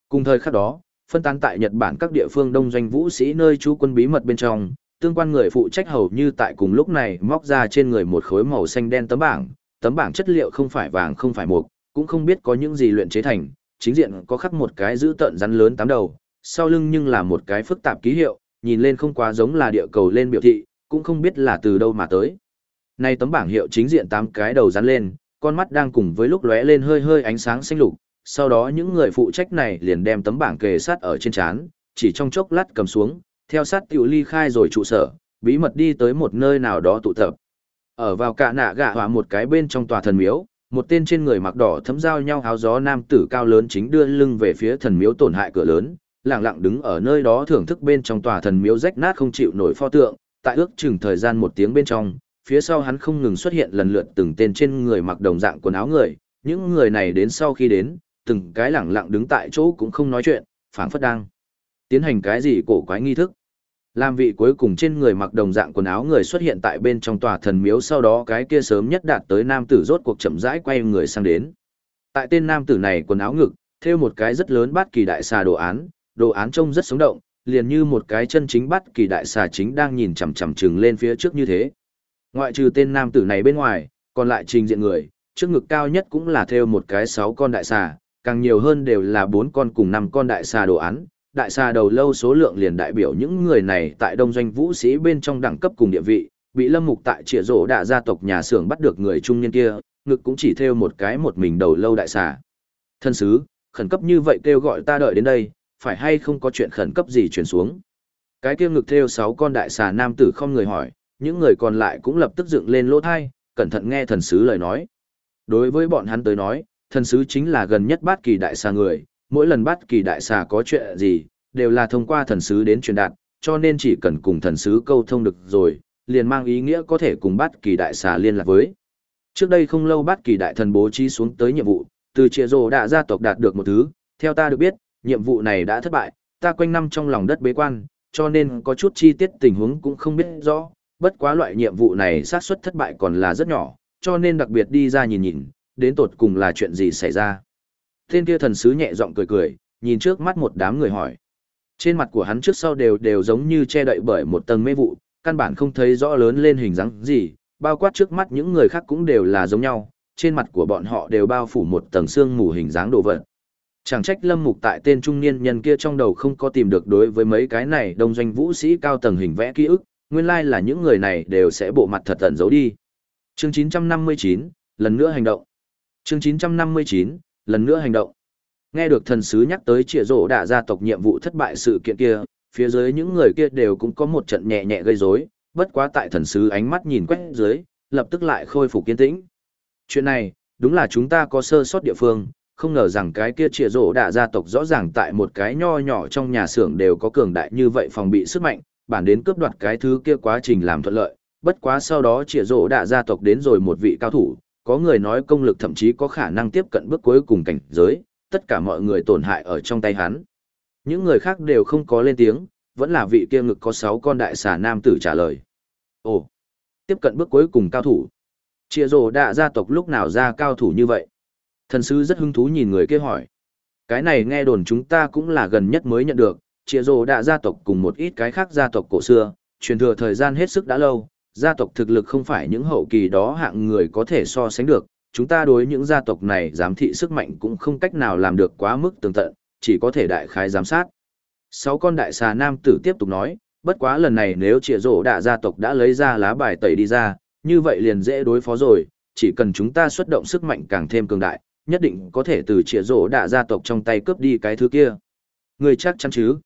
Cùng thời khắc đó, phân tán tại Nhật Bản các địa phương đông doanh vũ sĩ nơi trú quân bí mật bên trong, tương quan người phụ trách hầu như tại cùng lúc này móc ra trên người một khối màu xanh đen tấm bảng, tấm bảng chất liệu không phải vàng không phải mộc, cũng không biết có những gì luyện chế thành, chính diện có khắc một cái giữ tận rắn lớn tám đầu, sau lưng nhưng là một cái phức tạp ký hiệu, nhìn lên không quá giống là địa cầu lên biểu thị, cũng không biết là từ đâu mà tới. Nay tấm bảng hiệu chính diện tám cái đầu rắn lên, con mắt đang cùng với lúc lóe lên hơi hơi ánh sáng xanh lục, sau đó những người phụ trách này liền đem tấm bảng kề sát ở trên trán, chỉ trong chốc lát cầm xuống, theo sát tiểu ly khai rồi trụ sở, bí mật đi tới một nơi nào đó tụ tập. Ở vào cả nạ gạ hỏa một cái bên trong tòa thần miếu, một tên trên người mặc đỏ thấm giao nhau áo gió nam tử cao lớn chính đưa lưng về phía thần miếu tổn hại cửa lớn, lặng lặng đứng ở nơi đó thưởng thức bên trong tòa thần miếu rách nát không chịu nổi pho tượng, tại ước chừng thời gian một tiếng bên trong, phía sau hắn không ngừng xuất hiện lần lượt từng tên trên người mặc đồng dạng quần áo người, những người này đến sau khi đến, từng cái lặng lặng đứng tại chỗ cũng không nói chuyện, phảng phất đang tiến hành cái gì cổ quái nghi thức. Làm vị cuối cùng trên người mặc đồng dạng quần áo người xuất hiện tại bên trong tòa thần miếu sau đó cái kia sớm nhất đạt tới nam tử rốt cuộc chậm rãi quay người sang đến. Tại tên nam tử này quần áo ngực, theo một cái rất lớn bát kỳ đại xà đồ án, đồ án trông rất sống động, liền như một cái chân chính bắt kỳ đại xà chính đang nhìn chằm chằm chừng lên phía trước như thế. Ngoại trừ tên nam tử này bên ngoài, còn lại trình diện người, trước ngực cao nhất cũng là theo một cái sáu con đại xà, càng nhiều hơn đều là bốn con cùng năm con đại xà đồ án. Đại xà đầu lâu số lượng liền đại biểu những người này tại đông doanh vũ sĩ bên trong đẳng cấp cùng địa vị, bị lâm mục tại trịa rổ đạ gia tộc nhà xưởng bắt được người trung niên kia, ngực cũng chỉ theo một cái một mình đầu lâu đại xà. Thân sứ, khẩn cấp như vậy kêu gọi ta đợi đến đây, phải hay không có chuyện khẩn cấp gì chuyển xuống. Cái kia ngực theo sáu con đại xà nam tử không người hỏi, những người còn lại cũng lập tức dựng lên lỗ thai, cẩn thận nghe thần sứ lời nói. Đối với bọn hắn tới nói, thần sứ chính là gần nhất bát kỳ đại xà người, mỗi lần bát kỳ đại xà có chuyện gì, đều là thông qua thần sứ đến truyền đạt, cho nên chỉ cần cùng thần sứ câu thông được rồi, liền mang ý nghĩa có thể cùng bát kỳ đại xà liên lạc với. Trước đây không lâu bát kỳ đại thần bố trí xuống tới nhiệm vụ, từ trịa rồ đã gia tộc đạt được một thứ, theo ta được biết, nhiệm vụ này đã thất bại, ta quanh năm trong lòng đất bế quan, cho nên có chút chi tiết tình huống cũng không biết rõ, bất quá loại nhiệm vụ này xác suất thất bại còn là rất nhỏ, cho nên đặc biệt đi ra nhìn nhìn, đến tột cùng là chuyện gì xảy ra. Tên kia thần sứ nhẹ giọng cười cười, nhìn trước mắt một đám người hỏi. Trên mặt của hắn trước sau đều đều giống như che đậy bởi một tầng mê vụ, căn bản không thấy rõ lớn lên hình dáng gì, bao quát trước mắt những người khác cũng đều là giống nhau, trên mặt của bọn họ đều bao phủ một tầng xương mù hình dáng đồ vật. Chẳng trách lâm mục tại tên trung niên nhân kia trong đầu không có tìm được đối với mấy cái này đông doanh vũ sĩ cao tầng hình vẽ ký ức, Nguyên lai like là những người này đều sẽ bộ mặt thật tẩn giấu đi. Chương 959, lần nữa hành động. Chương 959, lần nữa hành động. Nghe được thần sứ nhắc tới trịa rổ đã gia tộc nhiệm vụ thất bại sự kiện kia, phía dưới những người kia đều cũng có một trận nhẹ nhẹ gây rối, bất quá tại thần sứ ánh mắt nhìn quét dưới, lập tức lại khôi phục kiên tĩnh. Chuyện này, đúng là chúng ta có sơ sót địa phương, không ngờ rằng cái kia trịa rổ đạ gia tộc rõ ràng tại một cái nho nhỏ trong nhà xưởng đều có cường đại như vậy phòng bị sức mạnh, bản đến cướp đoạt cái thứ kia quá trình làm thuận lợi, bất quá sau đó trịa rổ đạ gia tộc đến rồi một vị cao thủ, có người nói công lực thậm chí có khả năng tiếp cận bước cuối cùng cảnh giới, tất cả mọi người tổn hại ở trong tay hắn. Những người khác đều không có lên tiếng, vẫn là vị kia ngực có 6 con đại xà nam tử trả lời. Ồ, tiếp cận bước cuối cùng cao thủ. Chia rồ đạ gia tộc lúc nào ra cao thủ như vậy? Thần sư rất hứng thú nhìn người kia hỏi. Cái này nghe đồn chúng ta cũng là gần nhất mới nhận được, trịa rồ đã gia tộc cùng một ít cái khác gia tộc cổ xưa, truyền thừa thời gian hết sức đã lâu, gia tộc thực lực không phải những hậu kỳ đó hạng người có thể so sánh được, chúng ta đối những gia tộc này giám thị sức mạnh cũng không cách nào làm được quá mức tường tận, chỉ có thể đại khái giám sát. Sáu con đại xà nam tử tiếp tục nói, bất quá lần này nếu trịa rổ đạ gia tộc đã lấy ra lá bài tẩy đi ra, như vậy liền dễ đối phó rồi, chỉ cần chúng ta xuất động sức mạnh càng thêm cường đại, nhất định có thể từ trịa rổ đạ gia tộc trong tay cướp đi cái thứ kia. Người chắc chắn chứ?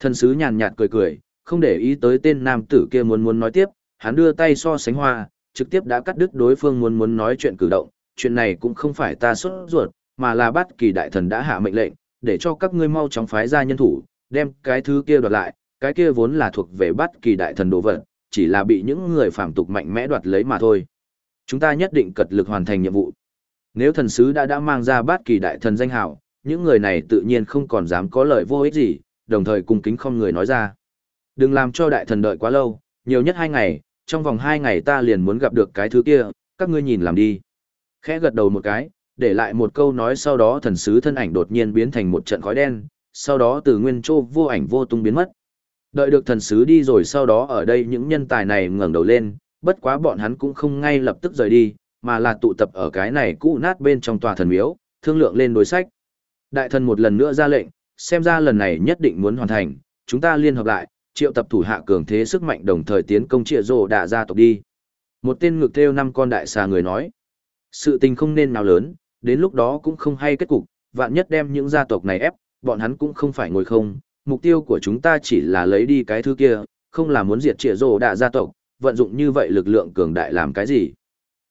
Thần sứ nhàn nhạt cười cười, không để ý tới tên nam tử kia muốn muốn nói tiếp, hắn đưa tay so sánh hoa, trực tiếp đã cắt đứt đối phương muốn muốn nói chuyện cử động, chuyện này cũng không phải ta xuất ruột, mà là bắt kỳ đại thần đã hạ mệnh lệnh, để cho các ngươi mau chóng phái ra nhân thủ, đem cái thứ kia đoạt lại, cái kia vốn là thuộc về bắt kỳ đại thần đồ vật, chỉ là bị những người phạm tục mạnh mẽ đoạt lấy mà thôi. Chúng ta nhất định cật lực hoàn thành nhiệm vụ. Nếu thần sứ đã đã mang ra bát kỳ đại thần danh hào, những người này tự nhiên không còn dám có lời vô ích gì, đồng thời cung kính không người nói ra. Đừng làm cho đại thần đợi quá lâu, nhiều nhất hai ngày, trong vòng hai ngày ta liền muốn gặp được cái thứ kia, các ngươi nhìn làm đi. Khẽ gật đầu một cái, để lại một câu nói sau đó thần sứ thân ảnh đột nhiên biến thành một trận khói đen, sau đó từ nguyên châu vô ảnh vô tung biến mất. Đợi được thần sứ đi rồi sau đó ở đây những nhân tài này ngẩng đầu lên, bất quá bọn hắn cũng không ngay lập tức rời đi, mà là tụ tập ở cái này cũ nát bên trong tòa thần miếu, thương lượng lên đối sách. Đại thần một lần nữa ra lệnh, xem ra lần này nhất định muốn hoàn thành, chúng ta liên hợp lại, triệu tập thủ hạ cường thế sức mạnh đồng thời tiến công trịa rồ đạ gia tộc đi. Một tên ngực theo năm con đại xà người nói, sự tình không nên nào lớn, đến lúc đó cũng không hay kết cục, vạn nhất đem những gia tộc này ép, bọn hắn cũng không phải ngồi không, mục tiêu của chúng ta chỉ là lấy đi cái thứ kia, không là muốn diệt trịa rồ đạ gia tộc, vận dụng như vậy lực lượng cường đại làm cái gì.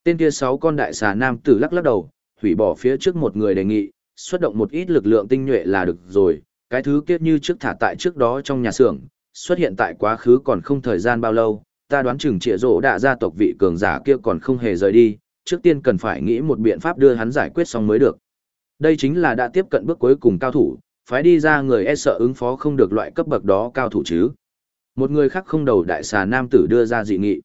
Tên kia sáu con đại xà nam tử lắc lắc đầu, hủy bỏ phía trước một người đề nghị, xuất động một ít lực lượng tinh nhuệ là được rồi, cái thứ kia như trước thả tại trước đó trong nhà xưởng, xuất hiện tại quá khứ còn không thời gian bao lâu, ta đoán chừng trịa rỗ đã gia tộc vị cường giả kia còn không hề rời đi, trước tiên cần phải nghĩ một biện pháp đưa hắn giải quyết xong mới được. Đây chính là đã tiếp cận bước cuối cùng cao thủ, phái đi ra người e sợ ứng phó không được loại cấp bậc đó cao thủ chứ. Một người khác không đầu đại xà nam tử đưa ra dị nghị.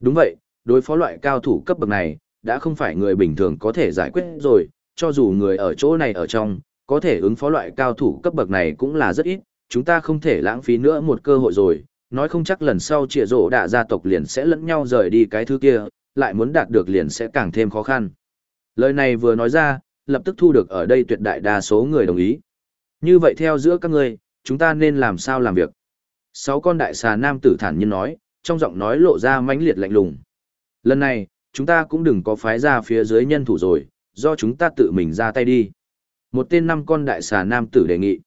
Đúng vậy, đối phó loại cao thủ cấp bậc này, đã không phải người bình thường có thể giải quyết rồi, cho dù người ở chỗ này ở trong, có thể ứng phó loại cao thủ cấp bậc này cũng là rất ít, chúng ta không thể lãng phí nữa một cơ hội rồi, nói không chắc lần sau trịa rổ đạ gia tộc liền sẽ lẫn nhau rời đi cái thứ kia, lại muốn đạt được liền sẽ càng thêm khó khăn. Lời này vừa nói ra, lập tức thu được ở đây tuyệt đại đa số người đồng ý. Như vậy theo giữa các ngươi, chúng ta nên làm sao làm việc? Sáu con đại xà nam tử thản nhiên nói, trong giọng nói lộ ra mãnh liệt lạnh lùng. Lần này, chúng ta cũng đừng có phái ra phía dưới nhân thủ rồi, do chúng ta tự mình ra tay đi. Một tên năm con đại xà nam tử đề nghị.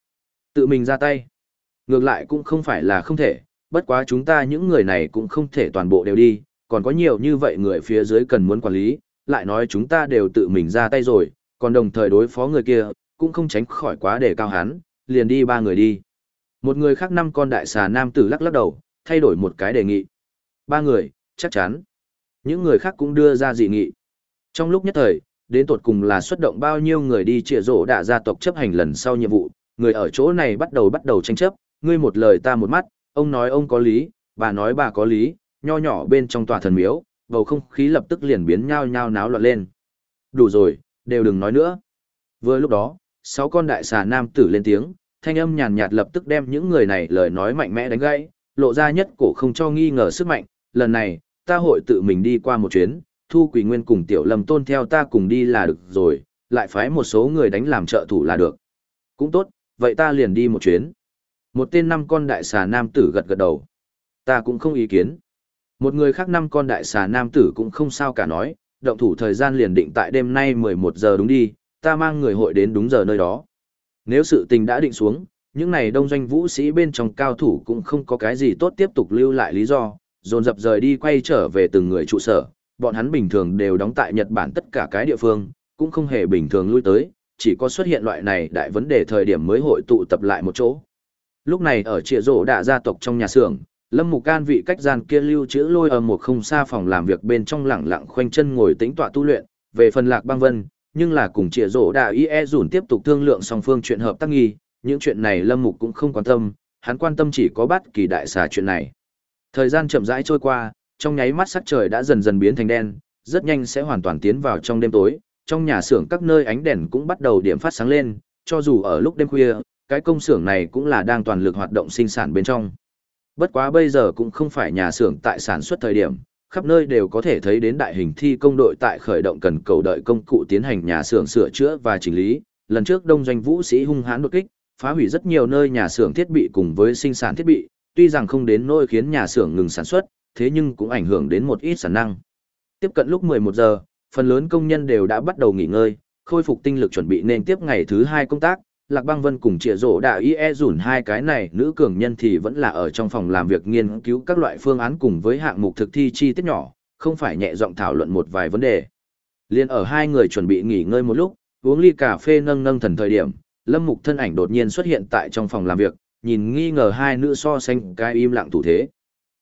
Tự mình ra tay. Ngược lại cũng không phải là không thể, bất quá chúng ta những người này cũng không thể toàn bộ đều đi, còn có nhiều như vậy người phía dưới cần muốn quản lý, lại nói chúng ta đều tự mình ra tay rồi, còn đồng thời đối phó người kia, cũng không tránh khỏi quá để cao hắn, liền đi ba người đi. Một người khác năm con đại xà nam tử lắc lắc đầu, thay đổi một cái đề nghị. Ba người, chắc chắn. Những người khác cũng đưa ra dị nghị. Trong lúc nhất thời, đến tột cùng là xuất động bao nhiêu người đi trịa rổ đạ gia tộc chấp hành lần sau nhiệm vụ, người ở chỗ này bắt đầu bắt đầu tranh chấp, ngươi một lời ta một mắt, ông nói ông có lý, bà nói bà có lý, nho nhỏ bên trong tòa thần miếu, bầu không khí lập tức liền biến nhao nhao náo loạn lên. Đủ rồi, đều đừng nói nữa. Vừa lúc đó, sáu con đại xà nam tử lên tiếng, thanh âm nhàn nhạt lập tức đem những người này lời nói mạnh mẽ đánh gãy, lộ ra nhất cổ không cho nghi ngờ sức mạnh, lần này, ta hội tự mình đi qua một chuyến, thu quỷ nguyên cùng tiểu lâm tôn theo ta cùng đi là được rồi, lại phái một số người đánh làm trợ thủ là được. Cũng tốt, vậy ta liền đi một chuyến. Một tên năm con đại xà nam tử gật gật đầu. Ta cũng không ý kiến. Một người khác năm con đại xà nam tử cũng không sao cả nói, động thủ thời gian liền định tại đêm nay 11 giờ đúng đi, ta mang người hội đến đúng giờ nơi đó. Nếu sự tình đã định xuống, những này đông doanh vũ sĩ bên trong cao thủ cũng không có cái gì tốt tiếp tục lưu lại lý do, dồn dập rời đi quay trở về từng người trụ sở, bọn hắn bình thường đều đóng tại Nhật Bản tất cả cái địa phương, cũng không hề bình thường lui tới, chỉ có xuất hiện loại này đại vấn đề thời điểm mới hội tụ tập lại một chỗ. Lúc này ở trịa rổ đạ gia tộc trong nhà xưởng, Lâm Mục Can vị cách gian kia lưu trữ lôi ở một không xa phòng làm việc bên trong lẳng lặng khoanh chân ngồi tĩnh tọa tu luyện, về phần Lạc Băng Vân, nhưng là cùng trịa rổ đạ e dùn tiếp tục thương lượng song phương chuyện hợp tác nghi, những chuyện này Lâm Mục cũng không quan tâm, hắn quan tâm chỉ có bắt kỳ đại xà chuyện này. Thời gian chậm rãi trôi qua, trong nháy mắt sắc trời đã dần dần biến thành đen, rất nhanh sẽ hoàn toàn tiến vào trong đêm tối, trong nhà xưởng các nơi ánh đèn cũng bắt đầu điểm phát sáng lên, cho dù ở lúc đêm khuya, cái công xưởng này cũng là đang toàn lực hoạt động sinh sản bên trong. Bất quá bây giờ cũng không phải nhà xưởng tại sản xuất thời điểm, khắp nơi đều có thể thấy đến đại hình thi công đội tại khởi động cần cầu đợi công cụ tiến hành nhà xưởng sửa chữa và chỉnh lý. Lần trước đông doanh vũ sĩ hung hãn đột kích, phá hủy rất nhiều nơi nhà xưởng thiết bị cùng với sinh sản thiết bị, tuy rằng không đến nỗi khiến nhà xưởng ngừng sản xuất, thế nhưng cũng ảnh hưởng đến một ít sản năng. Tiếp cận lúc 11 giờ, phần lớn công nhân đều đã bắt đầu nghỉ ngơi, khôi phục tinh lực chuẩn bị nên tiếp ngày thứ hai công tác. Lạc Băng Vân cùng Triệu Dỗ Đạo e rủn hai cái này nữ cường nhân thì vẫn là ở trong phòng làm việc nghiên cứu các loại phương án cùng với hạng mục thực thi chi tiết nhỏ, không phải nhẹ giọng thảo luận một vài vấn đề. Liên ở hai người chuẩn bị nghỉ ngơi một lúc, uống ly cà phê nâng nâng thần thời điểm, Lâm Mục thân ảnh đột nhiên xuất hiện tại trong phòng làm việc, nhìn nghi ngờ hai nữ so sánh cái im lặng thủ thế.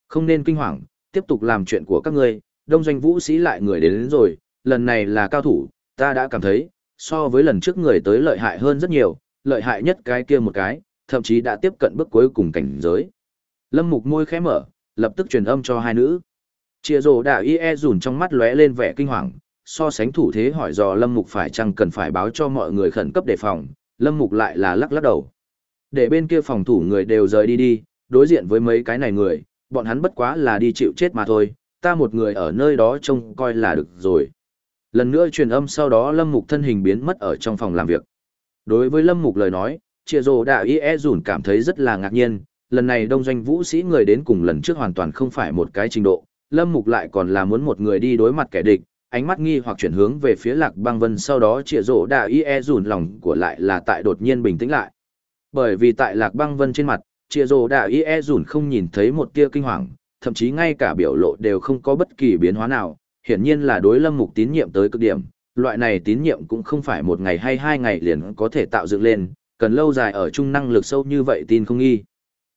Không nên kinh hoàng, tiếp tục làm chuyện của các ngươi, đông doanh vũ sĩ lại người đến, đến rồi, lần này là cao thủ, ta đã cảm thấy, so với lần trước người tới lợi hại hơn rất nhiều, lợi hại nhất cái kia một cái, thậm chí đã tiếp cận bước cuối cùng cảnh giới. Lâm Mục môi khẽ mở, lập tức truyền âm cho hai nữ. Chia rồ đạo y e rùn trong mắt lóe lên vẻ kinh hoàng, so sánh thủ thế hỏi dò Lâm Mục phải chăng cần phải báo cho mọi người khẩn cấp đề phòng, Lâm Mục lại là lắc lắc đầu. Để bên kia phòng thủ người đều rời đi đi, đối diện với mấy cái này người, bọn hắn bất quá là đi chịu chết mà thôi, ta một người ở nơi đó trông coi là được rồi. Lần nữa truyền âm sau đó Lâm Mục thân hình biến mất ở trong phòng làm việc. Đối với Lâm Mục lời nói, Triệu Rồ Đạo Y E Dùn cảm thấy rất là ngạc nhiên, lần này đông doanh vũ sĩ người đến cùng lần trước hoàn toàn không phải một cái trình độ, Lâm Mục lại còn là muốn một người đi đối mặt kẻ địch, ánh mắt nghi hoặc chuyển hướng về phía Lạc Băng Vân sau đó Triệu Rồ Đạo Y E Dùn lòng của lại là tại đột nhiên bình tĩnh lại. Bởi vì tại Lạc Băng Vân trên mặt, Triệu Rồ Đạ Y E Dùn không nhìn thấy một tia kinh hoàng, thậm chí ngay cả biểu lộ đều không có bất kỳ biến hóa nào, hiển nhiên là đối lâm mục tín nhiệm tới cực điểm, loại này tín nhiệm cũng không phải một ngày hay hai ngày liền có thể tạo dựng lên, cần lâu dài ở chung năng lực sâu như vậy tin không nghi.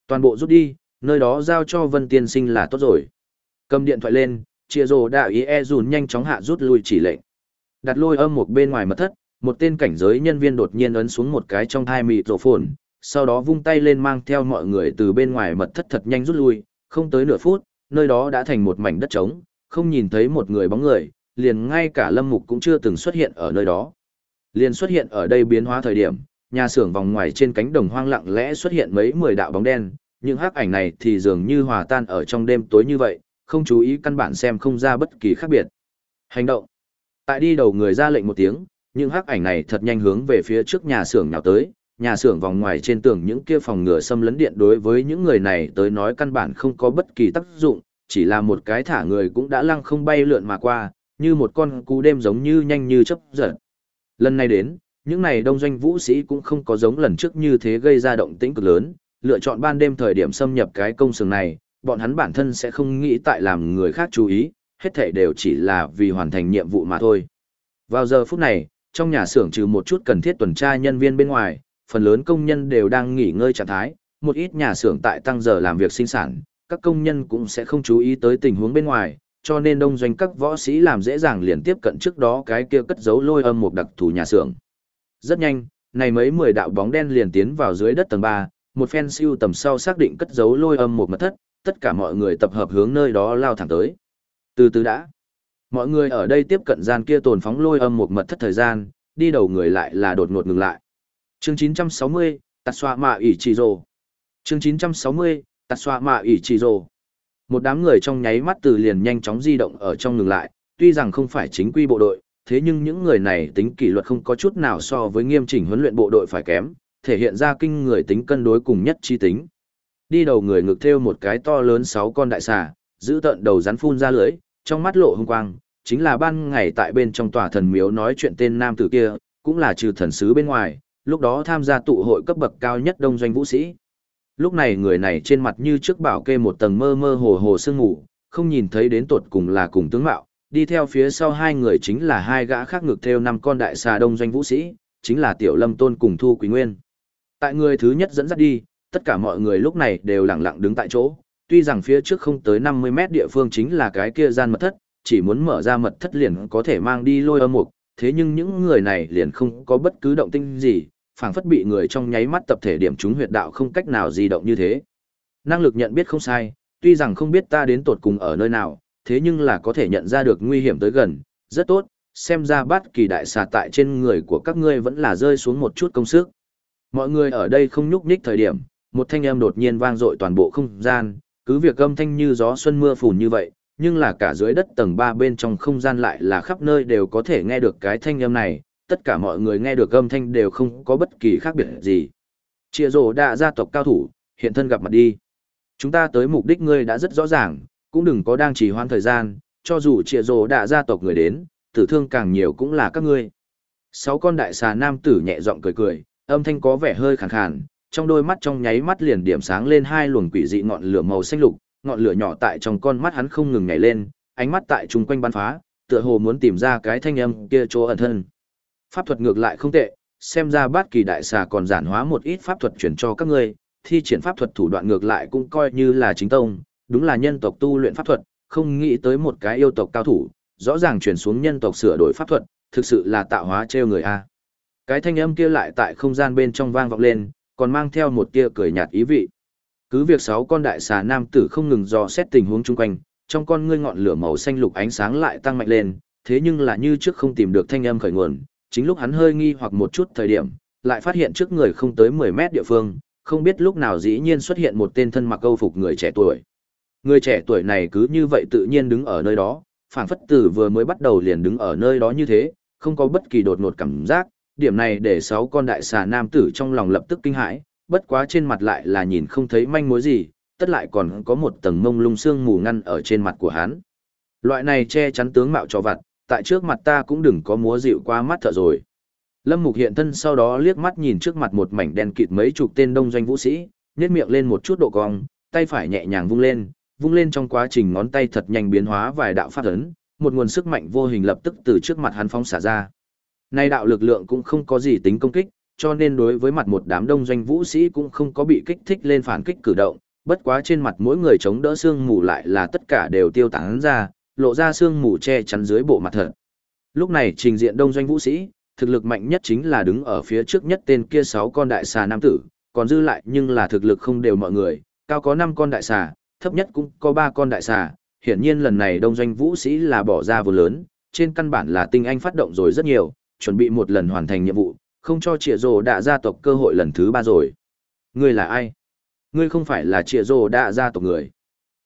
Toàn bộ rút đi, nơi đó giao cho Vân Tiên Sinh là tốt rồi. Cầm điện thoại lên, chia rồ Đạ Y e dùn nhanh chóng hạ rút lui chỉ lệnh. Đặt lôi âm một bên ngoài mật thất, một tên cảnh giới nhân viên đột nhiên ấn xuống một cái trong hai mịt rổ phồn, sau đó vung tay lên mang theo mọi người từ bên ngoài mật thất thật nhanh rút lui, không tới nửa phút, nơi đó đã thành một mảnh đất trống, không nhìn thấy một người bóng người, liền ngay cả Lâm Mục cũng chưa từng xuất hiện ở nơi đó. Liền xuất hiện ở đây biến hóa thời điểm, nhà xưởng vòng ngoài trên cánh đồng hoang lặng lẽ xuất hiện mấy mười đạo bóng đen, những hắc ảnh này thì dường như hòa tan ở trong đêm tối như vậy, không chú ý căn bản xem không ra bất kỳ khác biệt. Hành động. Tại đi đầu người ra lệnh một tiếng, những hắc ảnh này thật nhanh hướng về phía trước nhà xưởng nhào tới, nhà xưởng vòng ngoài trên tường những kia phòng ngừa xâm lấn điện đối với những người này tới nói căn bản không có bất kỳ tác dụng, chỉ là một cái thả người cũng đã lăng không bay lượn mà qua, như một con cú đêm giống như nhanh như chấp giật. Lần này đến, những này đông doanh vũ sĩ cũng không có giống lần trước như thế gây ra động tĩnh cực lớn, lựa chọn ban đêm thời điểm xâm nhập cái công xưởng này, bọn hắn bản thân sẽ không nghĩ tại làm người khác chú ý, hết thảy đều chỉ là vì hoàn thành nhiệm vụ mà thôi. Vào giờ phút này, trong nhà xưởng trừ một chút cần thiết tuần tra nhân viên bên ngoài, phần lớn công nhân đều đang nghỉ ngơi trạng thái, một ít nhà xưởng tại tăng giờ làm việc sinh sản, các công nhân cũng sẽ không chú ý tới tình huống bên ngoài, cho nên đông doanh các võ sĩ làm dễ dàng liền tiếp cận trước đó cái kia cất giấu lôi âm một đặc thù nhà xưởng. Rất nhanh, này mấy mười đạo bóng đen liền tiến vào dưới đất tầng 3, một phen siêu tầm sau xác định cất giấu lôi âm một mật thất, tất cả mọi người tập hợp hướng nơi đó lao thẳng tới. Từ từ đã, mọi người ở đây tiếp cận gian kia tồn phóng lôi âm một mật thất thời gian, đi đầu người lại là đột ngột ngừng lại. Chương 960, Tạt xoa mạ ỉ trì rồ. Chương 960, Tạt xoa mạ ỉ trì rồ. Một đám người trong nháy mắt từ liền nhanh chóng di động ở trong ngừng lại, tuy rằng không phải chính quy bộ đội, thế nhưng những người này tính kỷ luật không có chút nào so với nghiêm chỉnh huấn luyện bộ đội phải kém, thể hiện ra kinh người tính cân đối cùng nhất chi tính. đi đầu người ngực theo một cái to lớn sáu con đại xà, giữ tận đầu rắn phun ra lưỡi, trong mắt lộ hung quang, chính là ban ngày tại bên trong tòa thần miếu nói chuyện tên nam tử kia, cũng là trừ thần sứ bên ngoài, lúc đó tham gia tụ hội cấp bậc cao nhất đông doanh vũ sĩ. Lúc này người này trên mặt như trước bảo kê một tầng mơ mơ hồ hồ sương ngủ, không nhìn thấy đến tột cùng là cùng tướng mạo, đi theo phía sau hai người chính là hai gã khác ngực theo năm con đại xà đông doanh vũ sĩ, chính là Tiểu Lâm Tôn cùng Thu Quý Nguyên. Tại người thứ nhất dẫn dắt đi, tất cả mọi người lúc này đều lặng lặng đứng tại chỗ, tuy rằng phía trước không tới 50 mét địa phương chính là cái kia gian mật thất, chỉ muốn mở ra mật thất liền có thể mang đi lôi âm mục, thế nhưng những người này liền không có bất cứ động tinh gì, phảng phất bị người trong nháy mắt tập thể điểm chúng huyệt đạo không cách nào di động như thế. Năng lực nhận biết không sai, tuy rằng không biết ta đến tột cùng ở nơi nào, thế nhưng là có thể nhận ra được nguy hiểm tới gần, rất tốt, xem ra bát kỳ đại xà tại trên người của các ngươi vẫn là rơi xuống một chút công sức. Mọi người ở đây không nhúc nhích thời điểm, một thanh âm đột nhiên vang dội toàn bộ không gian, cứ việc âm thanh như gió xuân mưa phùn như vậy, nhưng là cả dưới đất tầng 3 bên trong không gian lại là khắp nơi đều có thể nghe được cái thanh âm này, tất cả mọi người nghe được âm thanh đều không có bất kỳ khác biệt gì. Chia rồ đã gia tộc cao thủ, hiện thân gặp mặt đi. Chúng ta tới mục đích ngươi đã rất rõ ràng, cũng đừng có đang trì hoãn thời gian, cho dù chia rồ đã gia tộc người đến, tử thương càng nhiều cũng là các ngươi. Sáu con đại xà nam tử nhẹ giọng cười cười, âm thanh có vẻ hơi khàn khàn, trong đôi mắt trong nháy mắt liền điểm sáng lên hai luồng quỷ dị ngọn lửa màu xanh lục, ngọn lửa nhỏ tại trong con mắt hắn không ngừng nhảy lên, ánh mắt tại chung quanh bắn phá, tựa hồ muốn tìm ra cái thanh âm kia chỗ ẩn thân. Pháp thuật ngược lại không tệ, xem ra bát kỳ đại xà còn giản hóa một ít pháp thuật chuyển cho các ngươi, thi triển pháp thuật thủ đoạn ngược lại cũng coi như là chính tông, đúng là nhân tộc tu luyện pháp thuật, không nghĩ tới một cái yêu tộc cao thủ, rõ ràng chuyển xuống nhân tộc sửa đổi pháp thuật, thực sự là tạo hóa trêu người a. Cái thanh âm kia lại tại không gian bên trong vang vọng lên, còn mang theo một tia cười nhạt ý vị. Cứ việc sáu con đại xà nam tử không ngừng dò xét tình huống chung quanh, trong con ngươi ngọn lửa màu xanh lục ánh sáng lại tăng mạnh lên, thế nhưng là như trước không tìm được thanh âm khởi nguồn, chính lúc hắn hơi nghi hoặc một chút thời điểm, lại phát hiện trước người không tới 10 mét địa phương, không biết lúc nào dĩ nhiên xuất hiện một tên thân mặc câu phục người trẻ tuổi. Người trẻ tuổi này cứ như vậy tự nhiên đứng ở nơi đó, phảng phất tử vừa mới bắt đầu liền đứng ở nơi đó như thế, không có bất kỳ đột ngột cảm giác, điểm này để sáu con đại xà nam tử trong lòng lập tức kinh hãi, bất quá trên mặt lại là nhìn không thấy manh mối gì, tất lại còn có một tầng mông lung sương mù ngăn ở trên mặt của hắn. Loại này che chắn tướng mạo cho vặt, tại trước mặt ta cũng đừng có múa dịu qua mắt thợ rồi. Lâm Mục hiện thân sau đó liếc mắt nhìn trước mặt một mảnh đen kịt mấy chục tên đông doanh vũ sĩ, nhếch miệng lên một chút độ cong, tay phải nhẹ nhàng vung lên, vung lên trong quá trình ngón tay thật nhanh biến hóa vài đạo pháp ấn, một nguồn sức mạnh vô hình lập tức từ trước mặt hắn phóng xả ra. Nay đạo lực lượng cũng không có gì tính công kích, cho nên đối với mặt một đám đông doanh vũ sĩ cũng không có bị kích thích lên phản kích cử động, bất quá trên mặt mỗi người chống đỡ xương mù lại là tất cả đều tiêu tán ra, lộ ra xương mù che chắn dưới bộ mặt thật. Lúc này trình diện đông doanh vũ sĩ, thực lực mạnh nhất chính là đứng ở phía trước nhất tên kia sáu con đại xà nam tử, còn dư lại nhưng là thực lực không đều mọi người, cao có 5 con đại xà, thấp nhất cũng có 3 con đại xà, hiển nhiên lần này đông doanh vũ sĩ là bỏ ra vô lớn, trên căn bản là tinh anh phát động rồi rất nhiều, chuẩn bị một lần hoàn thành nhiệm vụ, không cho trịa rồ đạ gia tộc cơ hội lần thứ ba rồi. Ngươi là ai? Ngươi không phải là trịa rồ đạ gia tộc người.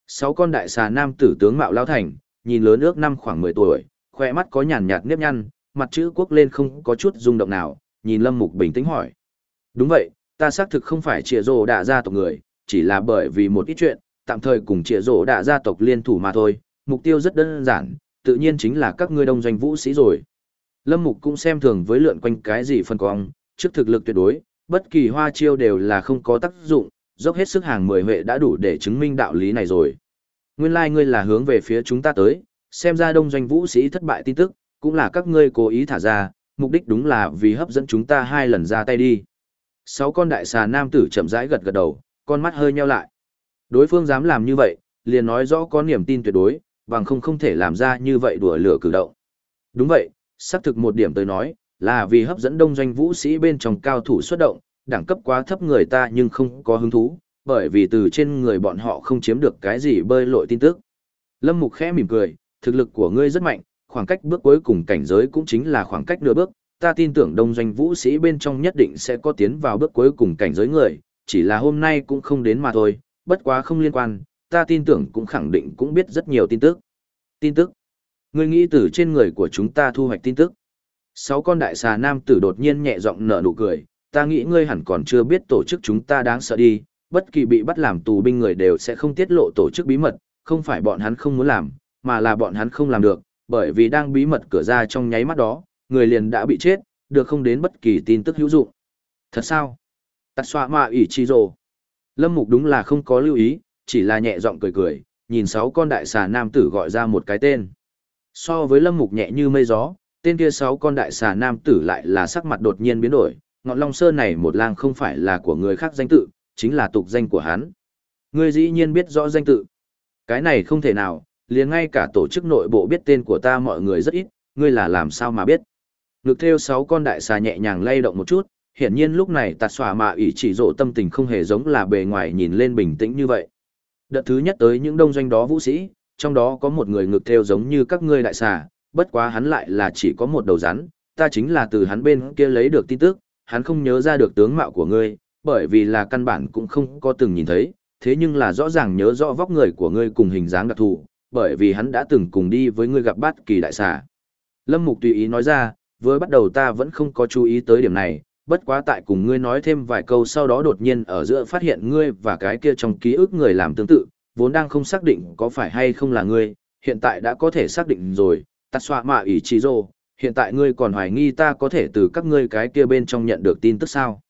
Sáu con đại xà nam tử tướng mạo lao thành, nhìn lớn ước năm khoảng 10 tuổi, khoe mắt có nhàn nhạt nếp nhăn, mặt chữ quốc lên không có chút rung động nào, nhìn Lâm Mục bình tĩnh hỏi. Đúng vậy, ta xác thực không phải trịa rồ đạ gia tộc người, chỉ là bởi vì một ít chuyện, tạm thời cùng trịa rồ đạ gia tộc liên thủ mà thôi, mục tiêu rất đơn giản, tự nhiên chính là các ngươi đông doanh vũ sĩ rồi. Lâm Mục cũng xem thường với lượn quanh cái gì phân cong, trước thực lực tuyệt đối, bất kỳ hoa chiêu đều là không có tác dụng, dốc hết sức hàng mười huệ đã đủ để chứng minh đạo lý này rồi. Nguyên lai like ngươi là hướng về phía chúng ta tới, xem ra đông doanh vũ sĩ thất bại tin tức, cũng là các ngươi cố ý thả ra, mục đích đúng là vì hấp dẫn chúng ta hai lần ra tay đi. Sáu con đại xà nam tử chậm rãi gật gật đầu, con mắt hơi nheo lại. Đối phương dám làm như vậy, liền nói rõ có niềm tin tuyệt đối, bằng không không thể làm ra như vậy đùa lửa cử động. Đúng vậy, xác thực một điểm tới nói, là vì hấp dẫn đông doanh vũ sĩ bên trong cao thủ xuất động, đẳng cấp quá thấp người ta nhưng không có hứng thú, bởi vì từ trên người bọn họ không chiếm được cái gì bơi lội tin tức. Lâm Mục khẽ mỉm cười, thực lực của ngươi rất mạnh, khoảng cách bước cuối cùng cảnh giới cũng chính là khoảng cách nửa bước, ta tin tưởng đông doanh vũ sĩ bên trong nhất định sẽ có tiến vào bước cuối cùng cảnh giới người, chỉ là hôm nay cũng không đến mà thôi, bất quá không liên quan, ta tin tưởng cũng khẳng định cũng biết rất nhiều tin tức. Tin tức? Ngươi nghĩ từ trên người của chúng ta thu hoạch tin tức. Sáu con đại xà nam tử đột nhiên nhẹ giọng nở nụ cười, ta nghĩ ngươi hẳn còn chưa biết tổ chức chúng ta đáng sợ đi, bất kỳ bị bắt làm tù binh người đều sẽ không tiết lộ tổ chức bí mật, không phải bọn hắn không muốn làm, mà là bọn hắn không làm được, bởi vì đang bí mật cửa ra trong nháy mắt đó, người liền đã bị chết, được không đến bất kỳ tin tức hữu dụng. Thật sao? Tạt xoa mà ỉ chi rồ. Lâm Mục đúng là không có lưu ý, chỉ là nhẹ giọng cười cười, nhìn sáu con đại xà nam tử gọi ra một cái tên. So với Lâm Mục nhẹ như mây gió, tên kia sáu con đại xà nam tử lại là sắc mặt đột nhiên biến đổi, ngọn long sơn này một lang không phải là của người khác danh tự, chính là tục danh của hắn. Ngươi dĩ nhiên biết rõ danh tự. Cái này không thể nào, liền ngay cả tổ chức nội bộ biết tên của ta mọi người rất ít, ngươi là làm sao mà biết. Ngực theo sáu con đại xà nhẹ nhàng lay động một chút, hiển nhiên lúc này tạt xòa mạ ủy chỉ rộ tâm tình không hề giống là bề ngoài nhìn lên bình tĩnh như vậy. Đợt thứ nhất tới những đông doanh đó vũ sĩ, trong đó có một người ngực theo giống như các ngươi đại xà, bất quá hắn lại là chỉ có một đầu rắn, ta chính là từ hắn bên kia lấy được tin tức, hắn không nhớ ra được tướng mạo của ngươi, bởi vì là căn bản cũng không có từng nhìn thấy, thế nhưng là rõ ràng nhớ rõ vóc người của ngươi cùng hình dáng đặc thù, bởi vì hắn đã từng cùng đi với ngươi gặp bát kỳ đại xà. Lâm Mục tùy ý nói ra, với bắt đầu ta vẫn không có chú ý tới điểm này, bất quá tại cùng ngươi nói thêm vài câu sau đó đột nhiên ở giữa phát hiện ngươi và cái kia trong ký ức người làm tương tự, vốn đang không xác định có phải hay không là ngươi, hiện tại đã có thể xác định rồi, tạt xoa mạ ý trí rồ, hiện tại ngươi còn hoài nghi ta có thể từ các ngươi cái kia bên trong nhận được tin tức sao.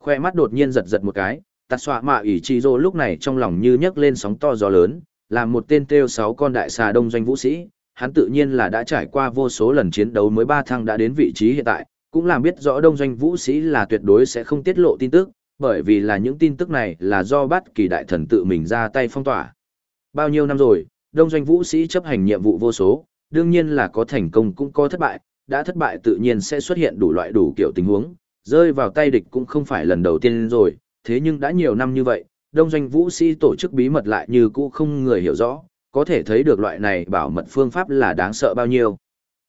Khoe mắt đột nhiên giật giật một cái, tạt xoa mạ ỷ trì rô lúc này trong lòng như nhấc lên sóng to gió lớn, là một tên kêu sáu con đại xà đông doanh vũ sĩ, hắn tự nhiên là đã trải qua vô số lần chiến đấu mới ba thăng đã đến vị trí hiện tại, cũng làm biết rõ đông doanh vũ sĩ là tuyệt đối sẽ không tiết lộ tin tức, bởi vì là những tin tức này là do bắt kỳ đại thần tự mình ra tay phong tỏa. Bao nhiêu năm rồi, đông doanh vũ sĩ chấp hành nhiệm vụ vô số, đương nhiên là có thành công cũng có thất bại, đã thất bại tự nhiên sẽ xuất hiện đủ loại đủ kiểu tình huống, rơi vào tay địch cũng không phải lần đầu tiên rồi, thế nhưng đã nhiều năm như vậy, đông doanh vũ sĩ tổ chức bí mật lại như cũ không người hiểu rõ, có thể thấy được loại này bảo mật phương pháp là đáng sợ bao nhiêu.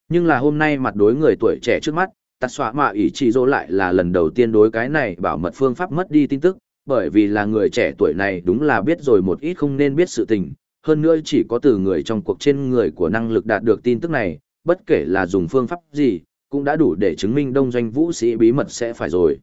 Nhưng là hôm nay mặt đối người tuổi trẻ trước mắt, tạt xóa mạ ý chỉ dỗ lại là lần đầu tiên đối cái này bảo mật phương pháp mất đi tin tức, bởi vì là người trẻ tuổi này đúng là biết rồi một ít không nên biết sự tình, hơn nữa chỉ có từ người trong cuộc trên người của năng lực đạt được tin tức này, bất kể là dùng phương pháp gì, cũng đã đủ để chứng minh đông doanh vũ sĩ bí mật sẽ phải rồi.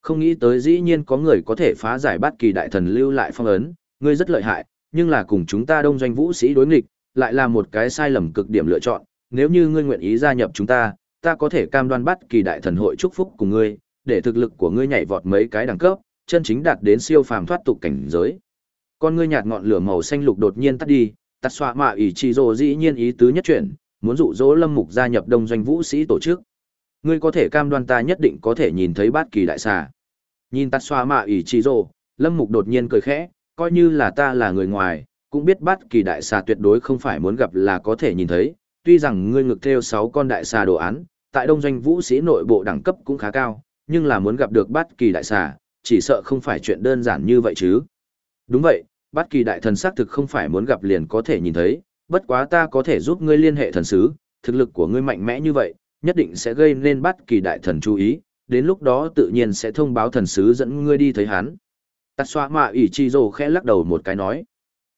Không nghĩ tới dĩ nhiên có người có thể phá giải bát kỳ đại thần lưu lại phong ấn, ngươi rất lợi hại, nhưng là cùng chúng ta đông doanh vũ sĩ đối nghịch, lại là một cái sai lầm cực điểm lựa chọn, nếu như ngươi nguyện ý gia nhập chúng ta, ta có thể cam đoan bát kỳ đại thần hội chúc phúc cùng ngươi, để thực lực của ngươi nhảy vọt mấy cái đẳng cấp, chân chính đạt đến siêu phàm thoát tục cảnh giới. Con ngươi nhạt ngọn lửa màu xanh lục đột nhiên tắt đi, tắt xoa mạ ỷ trì rồ dĩ nhiên ý tứ nhất chuyển, muốn dụ dỗ lâm mục gia nhập đông doanh vũ sĩ tổ chức. Ngươi có thể cam đoan ta nhất định có thể nhìn thấy bát kỳ đại xà. Nhìn tạt xoa mạ ỷ trì rồ, lâm mục đột nhiên cười khẽ, coi như là ta là người ngoài, cũng biết bát kỳ đại xà tuyệt đối không phải muốn gặp là có thể nhìn thấy, tuy rằng ngươi ngực theo 6 con đại xà đồ án, tại đông doanh vũ sĩ nội bộ đẳng cấp cũng khá cao, nhưng là muốn gặp được bát kỳ đại xà, chỉ sợ không phải chuyện đơn giản như vậy chứ. Đúng vậy, bát kỳ đại thần xác thực không phải muốn gặp liền có thể nhìn thấy, bất quá ta có thể giúp ngươi liên hệ thần sứ, thực lực của ngươi mạnh mẽ như vậy, nhất định sẽ gây nên bất kỳ đại thần chú ý, đến lúc đó tự nhiên sẽ thông báo thần sứ dẫn ngươi đi thấy hắn. Tạt xoa mạ ủy chi rồ khẽ lắc đầu một cái nói.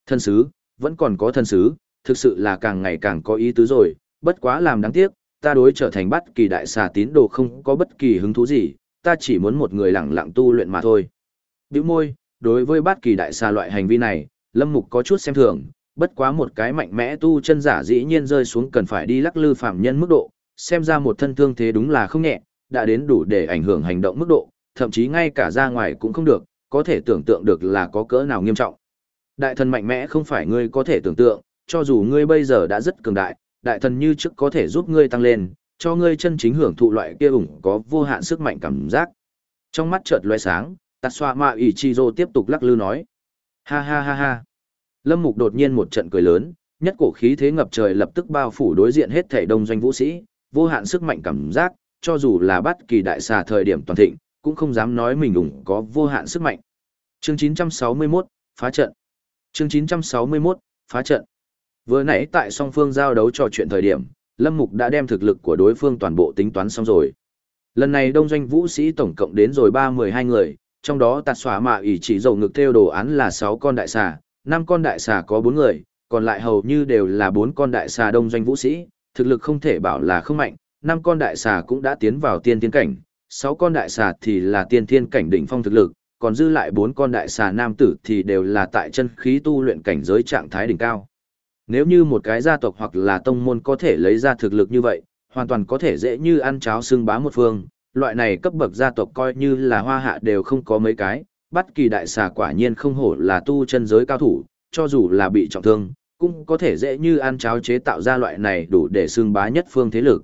Thần sứ, vẫn còn có thần sứ, thực sự là càng ngày càng có ý tứ rồi, bất quá làm đáng tiếc, ta đối trở thành bất kỳ đại xà tín đồ không có bất kỳ hứng thú gì, ta chỉ muốn một người lặng lặng tu luyện mà thôi. Biểu môi, đối với bất kỳ đại xà loại hành vi này, Lâm Mục có chút xem thường, bất quá một cái mạnh mẽ tu chân giả dĩ nhiên rơi xuống cần phải đi lắc lư phạm nhân mức độ, xem ra một thân thương thế đúng là không nhẹ, đã đến đủ để ảnh hưởng hành động mức độ, thậm chí ngay cả ra ngoài cũng không được, có thể tưởng tượng được là có cỡ nào nghiêm trọng. Đại thần mạnh mẽ không phải ngươi có thể tưởng tượng, cho dù ngươi bây giờ đã rất cường đại, đại thần như trước có thể giúp ngươi tăng lên, cho ngươi chân chính hưởng thụ loại kia ủng có vô hạn sức mạnh cảm giác. Trong mắt chợt lóe sáng, Tatsuya Ma Ichizo tiếp tục lắc lư nói. Ha ha ha ha. Lâm Mục đột nhiên một trận cười lớn, nhất cổ khí thế ngập trời lập tức bao phủ đối diện hết thể đông doanh vũ sĩ, vô hạn sức mạnh cảm giác, cho dù là bất kỳ đại xà thời điểm toàn thịnh, cũng không dám nói mình ủng có vô hạn sức mạnh. Chương 961, phá trận. Chương 961, phá trận. Vừa nãy tại song phương giao đấu trò chuyện thời điểm, Lâm Mục đã đem thực lực của đối phương toàn bộ tính toán xong rồi. Lần này đông doanh vũ sĩ tổng cộng đến rồi ba mười hai người, trong đó tạt xóa mạ ỷ chỉ dầu ngực theo đồ án là sáu con đại xà, năm con đại xà có bốn người, còn lại hầu như đều là bốn con đại xà đông doanh vũ sĩ, thực lực không thể bảo là không mạnh, năm con đại xà cũng đã tiến vào tiên tiến cảnh, sáu con đại xà thì là tiên thiên cảnh đỉnh phong thực lực, còn dư lại bốn con đại xà nam tử thì đều là tại chân khí tu luyện cảnh giới trạng thái đỉnh cao. Nếu như một cái gia tộc hoặc là tông môn có thể lấy ra thực lực như vậy, hoàn toàn có thể dễ như ăn cháo xương bá một phương, loại này cấp bậc gia tộc coi như là hoa hạ đều không có mấy cái, bắt kỳ đại xà quả nhiên không hổ là tu chân giới cao thủ, cho dù là bị trọng thương, cũng có thể dễ như ăn cháo chế tạo ra loại này đủ để xương bá nhất phương thế lực.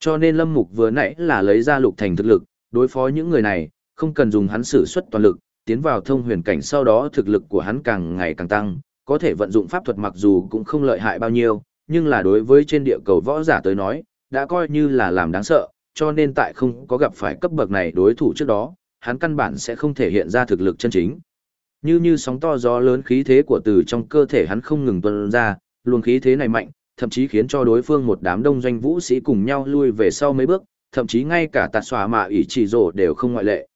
Cho nên Lâm Mục vừa nãy là lấy ra lục thành thực lực, đối phó những người này, không cần dùng hắn sử xuất toàn lực, tiến vào thông huyền cảnh sau đó thực lực của hắn càng ngày càng tăng, có thể vận dụng pháp thuật mặc dù cũng không lợi hại bao nhiêu, nhưng là đối với trên địa cầu võ giả tới nói, đã coi như là làm đáng sợ, cho nên tại không có gặp phải cấp bậc này đối thủ trước đó, hắn căn bản sẽ không thể hiện ra thực lực chân chính. Như như sóng to gió lớn khí thế của từ trong cơ thể hắn không ngừng tuôn ra, luồng khí thế này mạnh, thậm chí khiến cho đối phương một đám đông doanh vũ sĩ cùng nhau lui về sau mấy bước, thậm chí ngay cả tạt xòa mạ ủy chỉ rổ đều không ngoại lệ.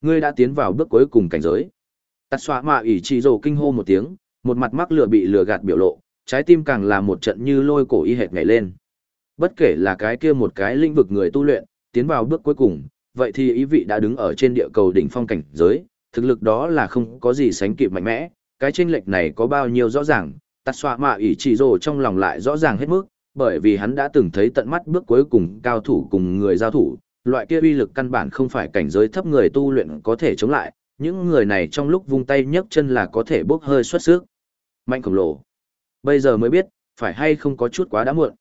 Ngươi đã tiến vào bước cuối cùng cảnh giới. Tạt xòa mạ ủy chỉ rổ kinh hô một tiếng, một mặt mắc lửa bị lừa gạt biểu lộ, trái tim càng là một trận như lôi cổ y hệt nhảy lên. Bất kể là cái kia một cái lĩnh vực người tu luyện, tiến vào bước cuối cùng, vậy thì ý vị đã đứng ở trên địa cầu đỉnh phong cảnh giới, thực lực đó là không có gì sánh kịp mạnh mẽ, cái chênh lệch này có bao nhiêu rõ ràng, tạt xoa mạ ỷ chỉ rồ trong lòng lại rõ ràng hết mức, bởi vì hắn đã từng thấy tận mắt bước cuối cùng cao thủ cùng người giao thủ, loại kia uy lực căn bản không phải cảnh giới thấp người tu luyện có thể chống lại, những người này trong lúc vung tay nhấc chân là có thể bốc hơi xuất sức. Mạnh khổng lồ. Bây giờ mới biết, phải hay không có chút quá đã muộn.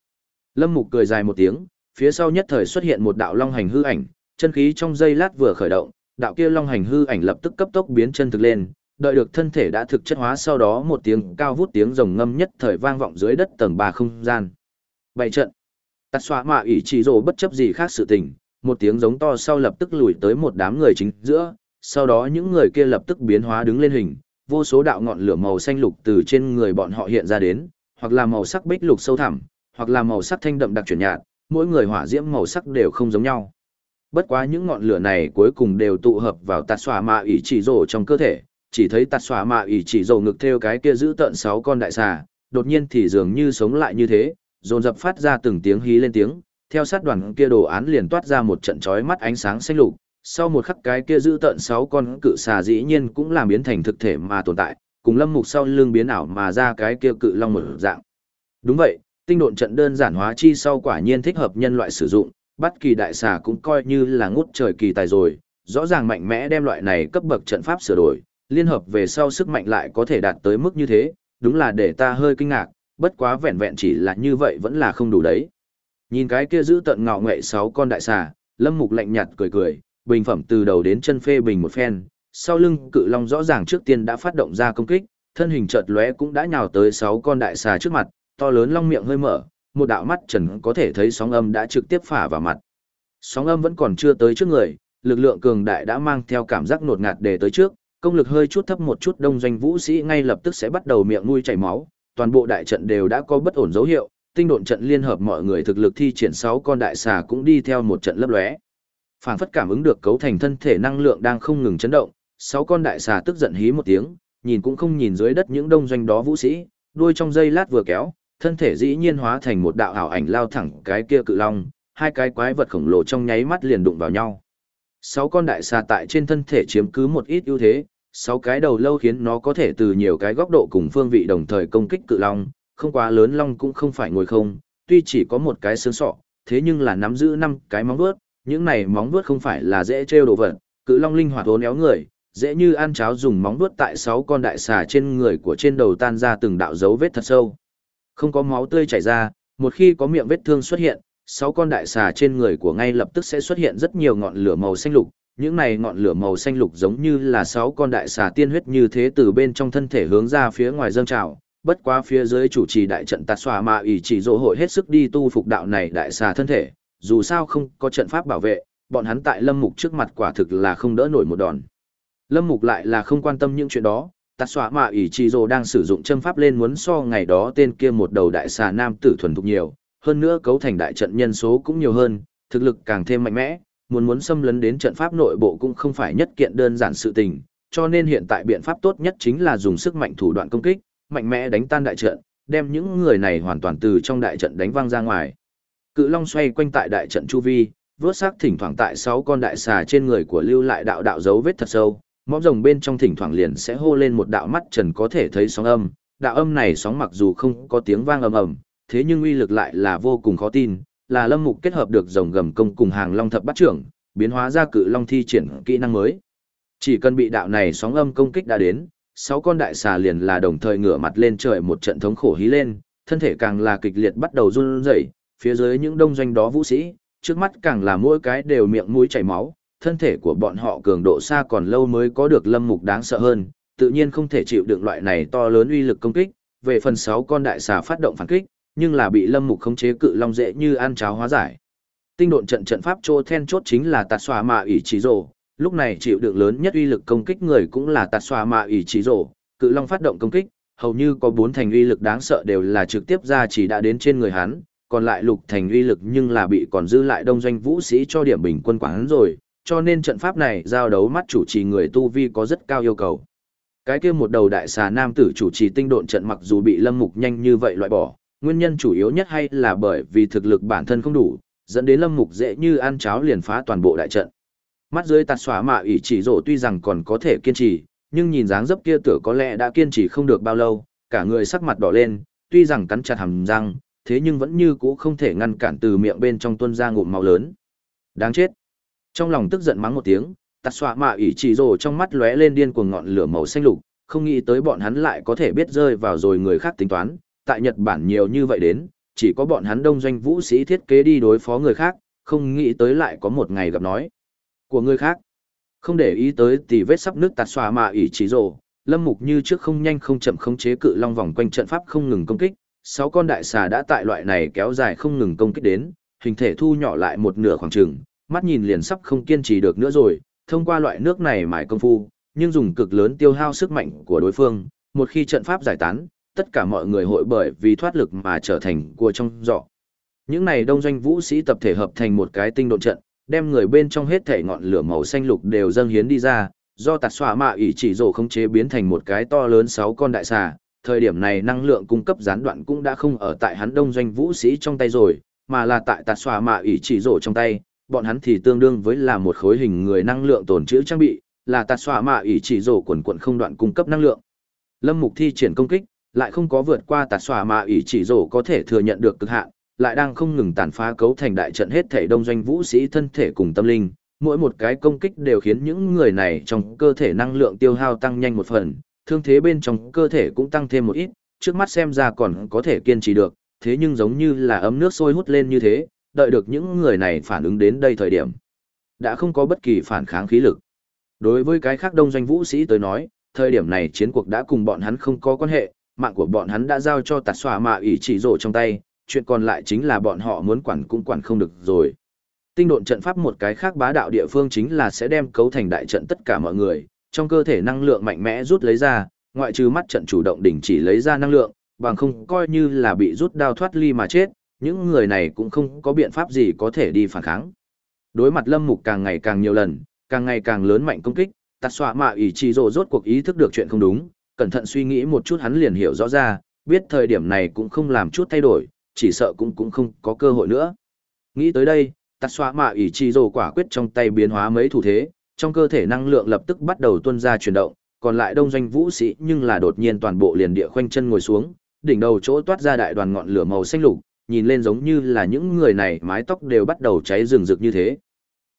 Lâm Mục cười dài một tiếng, phía sau nhất thời xuất hiện một đạo long hành hư ảnh, chân khí trong giây lát vừa khởi động, đạo kia long hành hư ảnh lập tức cấp tốc biến chân thực lên, đợi được thân thể đã thực chất hóa sau đó một tiếng cao vút tiếng rồng ngâm nhất thời vang vọng dưới đất tầng ba không gian. Bảy trận. Tạt xóa mạ ủy chỉ rồ bất chấp gì khác sự tình, một tiếng giống to sau lập tức lùi tới một đám người chính giữa, sau đó những người kia lập tức biến hóa đứng lên hình, vô số đạo ngọn lửa màu xanh lục từ trên người bọn họ hiện ra đến, hoặc là màu sắc bích lục sâu thẳm, hoặc là màu sắc thanh đậm đặc chuyển nhạt, mỗi người hỏa diễm màu sắc đều không giống nhau. Bất quá những ngọn lửa này cuối cùng đều tụ hợp vào tạt xòa mạ ỷ chỉ rổ trong cơ thể, chỉ thấy tạt xòa mạ ỷ chỉ rổ ngực theo cái kia giữ tận sáu con đại xà, đột nhiên thì dường như sống lại như thế, dồn dập phát ra từng tiếng hí lên tiếng, theo sát đoàn kia đồ án liền toát ra một trận chói mắt ánh sáng xanh lục, sau một khắc cái kia giữ tận sáu con cự xà dĩ nhiên cũng làm biến thành thực thể mà tồn tại, cùng lâm mục sau lưng biến ảo mà ra cái kia cự long mở dạng. Đúng vậy, tinh độn trận đơn giản hóa chi sau quả nhiên thích hợp nhân loại sử dụng, bất kỳ đại xà cũng coi như là ngút trời kỳ tài rồi, rõ ràng mạnh mẽ đem loại này cấp bậc trận pháp sửa đổi, liên hợp về sau sức mạnh lại có thể đạt tới mức như thế, đúng là để ta hơi kinh ngạc, bất quá vẹn vẹn chỉ là như vậy vẫn là không đủ đấy. Nhìn cái kia giữ tận ngạo nghệ sáu con đại xà, Lâm Mục lạnh nhạt cười cười, bình phẩm từ đầu đến chân phê bình một phen, sau lưng cự long rõ ràng trước tiên đã phát động ra công kích, thân hình chợt lóe cũng đã nhào tới sáu con đại xà trước mặt, to lớn long miệng hơi mở, một đạo mắt trần có thể thấy sóng âm đã trực tiếp phả vào mặt. Sóng âm vẫn còn chưa tới trước người, lực lượng cường đại đã mang theo cảm giác nột ngạt để tới trước, công lực hơi chút thấp một chút đông doanh vũ sĩ ngay lập tức sẽ bắt đầu miệng nuôi chảy máu, toàn bộ đại trận đều đã có bất ổn dấu hiệu, tinh độn trận liên hợp mọi người thực lực thi triển 6 con đại xà cũng đi theo một trận lấp lóe. Phản phất cảm ứng được cấu thành thân thể năng lượng đang không ngừng chấn động, 6 con đại xà tức giận hí một tiếng, nhìn cũng không nhìn dưới đất những đông doanh đó vũ sĩ, đuôi trong dây lát vừa kéo, thân thể dĩ nhiên hóa thành một đạo ảo ảnh lao thẳng cái kia cự long, hai cái quái vật khổng lồ trong nháy mắt liền đụng vào nhau. Sáu con đại xà tại trên thân thể chiếm cứ một ít ưu thế, sáu cái đầu lâu khiến nó có thể từ nhiều cái góc độ cùng phương vị đồng thời công kích cự long, không quá lớn long cũng không phải ngồi không, tuy chỉ có một cái xương sọ, thế nhưng là nắm giữ năm cái móng vuốt, những này móng vuốt không phải là dễ trêu đồ vật, cự long linh hoạt uốn éo người, dễ như ăn cháo dùng móng vuốt tại sáu con đại xà trên người của trên đầu tan ra từng đạo dấu vết thật sâu. Không có máu tươi chảy ra, một khi có miệng vết thương xuất hiện, sáu con đại xà trên người của ngay lập tức sẽ xuất hiện rất nhiều ngọn lửa màu xanh lục, những này ngọn lửa màu xanh lục giống như là sáu con đại xà tiên huyết như thế từ bên trong thân thể hướng ra phía ngoài dâng trào, bất quá phía dưới chủ trì đại trận tạt xòa mà ủy chỉ dỗ hội hết sức đi tu phục đạo này đại xà thân thể, dù sao không có trận pháp bảo vệ, bọn hắn tại lâm mục trước mặt quả thực là không đỡ nổi một đòn. Lâm mục lại là không quan tâm những chuyện đó, tạt xóa mạ ủy trì rồ đang sử dụng châm pháp lên muốn so ngày đó tên kia một đầu đại xà nam tử thuần thục nhiều, hơn nữa cấu thành đại trận nhân số cũng nhiều hơn, thực lực càng thêm mạnh mẽ, muốn muốn xâm lấn đến trận pháp nội bộ cũng không phải nhất kiện đơn giản sự tình, cho nên hiện tại biện pháp tốt nhất chính là dùng sức mạnh thủ đoạn công kích, mạnh mẽ đánh tan đại trận, đem những người này hoàn toàn từ trong đại trận đánh văng ra ngoài. Cự Long xoay quanh tại đại trận chu vi, vớt xác thỉnh thoảng tại sáu con đại xà trên người của lưu lại đạo đạo dấu vết thật sâu, mõm rồng bên trong thỉnh thoảng liền sẽ hô lên một đạo mắt trần có thể thấy sóng âm, đạo âm này sóng mặc dù không có tiếng vang ầm ầm, thế nhưng uy lực lại là vô cùng khó tin, là Lâm Mục kết hợp được rồng gầm công cùng hàng long thập bát trưởng, biến hóa ra cự long thi triển kỹ năng mới. Chỉ cần bị đạo này sóng âm công kích đã đến, sáu con đại xà liền là đồng thời ngửa mặt lên trời một trận thống khổ hí lên, thân thể càng là kịch liệt bắt đầu run rẩy, phía dưới những đông doanh đó vũ sĩ, trước mắt càng là mỗi cái đều miệng mũi chảy máu, thân thể của bọn họ cường độ xa còn lâu mới có được lâm mục đáng sợ hơn, tự nhiên không thể chịu đựng loại này to lớn uy lực công kích, về phần sáu con đại xà phát động phản kích, nhưng là bị lâm mục khống chế cự long dễ như ăn cháo hóa giải. Tinh độn trận trận pháp trô then chốt chính là tạt xòa mạ ủy chỉ rồ, lúc này chịu đựng lớn nhất uy lực công kích người cũng là tạt xòa mạ ủy chỉ rồ, cự long phát động công kích, hầu như có bốn thành uy lực đáng sợ đều là trực tiếp ra chỉ đã đến trên người hắn, còn lại lục thành uy lực nhưng là bị còn dư lại đông doanh vũ sĩ cho điểm bình quân quán rồi, cho nên trận pháp này giao đấu mắt chủ trì người tu vi có rất cao yêu cầu. Cái kia một đầu đại xà nam tử chủ trì tinh độn trận mặc dù bị lâm mục nhanh như vậy loại bỏ, nguyên nhân chủ yếu nhất hay là bởi vì thực lực bản thân không đủ, dẫn đến lâm mục dễ như ăn cháo liền phá toàn bộ đại trận. Mắt dưới tạt xóa mạ ủy chỉ rổ tuy rằng còn có thể kiên trì, nhưng nhìn dáng dấp kia tựa có lẽ đã kiên trì không được bao lâu, cả người sắc mặt đỏ lên, tuy rằng cắn chặt hàm răng, thế nhưng vẫn như cũ không thể ngăn cản từ miệng bên trong tuôn ra ngụm máu lớn. Đáng chết. Trong lòng tức giận mắng một tiếng, tạt xoa mạ ủy chỉ rồ trong mắt lóe lên điên cuồng ngọn lửa màu xanh lục, không nghĩ tới bọn hắn lại có thể biết rơi vào rồi người khác tính toán, tại Nhật Bản nhiều như vậy đến, chỉ có bọn hắn đông doanh vũ sĩ thiết kế đi đối phó người khác, không nghĩ tới lại có một ngày gặp nói của người khác. Không để ý tới tì vết sắp nước tạt xoa mạ ỉ chỉ rồ, lâm mục như trước không nhanh không chậm khống chế cự long vòng quanh trận pháp không ngừng công kích, sáu con đại xà đã tại loại này kéo dài không ngừng công kích đến, hình thể thu nhỏ lại một nửa khoảng trường, mắt nhìn liền sắp không kiên trì được nữa rồi, thông qua loại nước này mài công phu, nhưng dùng cực lớn tiêu hao sức mạnh của đối phương, một khi trận pháp giải tán, tất cả mọi người hội bởi vì thoát lực mà trở thành cua trong giỏ. Những này đông doanh vũ sĩ tập thể hợp thành một cái tinh độn trận, đem người bên trong hết thể ngọn lửa màu xanh lục đều dâng hiến đi ra, do tạt xóa mạ ỷ chỉ rổ không chế biến thành một cái to lớn sáu con đại xà. Thời điểm này năng lượng cung cấp gián đoạn cũng đã không ở tại hắn đông doanh vũ sĩ trong tay rồi, mà là tại tạt xóa mạ ỷ chỉ rổ trong tay, bọn hắn thì tương đương với là một khối hình người năng lượng tồn trữ trang bị, là tạt xóa mạ ý chỉ rổ quần quận không đoạn cung cấp năng lượng. Lâm Mục thi triển công kích, lại không có vượt qua tạt xóa mà ý chỉ rổ có thể thừa nhận được cực hạn, lại đang không ngừng tàn phá cấu thành đại trận hết thể đông doanh vũ sĩ thân thể cùng tâm linh, mỗi một cái công kích đều khiến những người này trong cơ thể năng lượng tiêu hao tăng nhanh một phần, thương thế bên trong cơ thể cũng tăng thêm một ít, trước mắt xem ra còn có thể kiên trì được, thế nhưng giống như là ấm nước sôi hút lên như thế, đợi được những người này phản ứng đến đây thời điểm. Đã không có bất kỳ phản kháng khí lực. Đối với cái khác đông doanh vũ sĩ tới nói, thời điểm này chiến cuộc đã cùng bọn hắn không có quan hệ, mạng của bọn hắn đã giao cho tạt xòa mạ ủy chỉ rổ trong tay, chuyện còn lại chính là bọn họ muốn quản cũng quản không được rồi. Tinh độn trận pháp một cái khác bá đạo địa phương chính là sẽ đem cấu thành đại trận tất cả mọi người, trong cơ thể năng lượng mạnh mẽ rút lấy ra, ngoại trừ mắt trận chủ động đình chỉ lấy ra năng lượng, bằng không coi như là bị rút đao thoát ly mà chết, những người này cũng không có biện pháp gì có thể đi phản kháng. Đối mặt lâm mục càng ngày càng nhiều lần, càng ngày càng lớn mạnh công kích, tạt xoa mạ ủy trì rồ rốt cuộc ý thức được chuyện không đúng, cẩn thận suy nghĩ một chút hắn liền hiểu rõ ra, biết thời điểm này cũng không làm chút thay đổi, chỉ sợ cũng cũng không có cơ hội nữa. Nghĩ tới đây, tạt xóa mạ ủy chi rồ quả quyết trong tay biến hóa mấy thủ thế, trong cơ thể năng lượng lập tức bắt đầu tuôn ra chuyển động, còn lại đông doanh vũ sĩ nhưng là đột nhiên toàn bộ liền địa khoanh chân ngồi xuống, đỉnh đầu chỗ toát ra đại đoàn ngọn lửa màu xanh lục, nhìn lên giống như là những người này mái tóc đều bắt đầu cháy rừng rực như thế.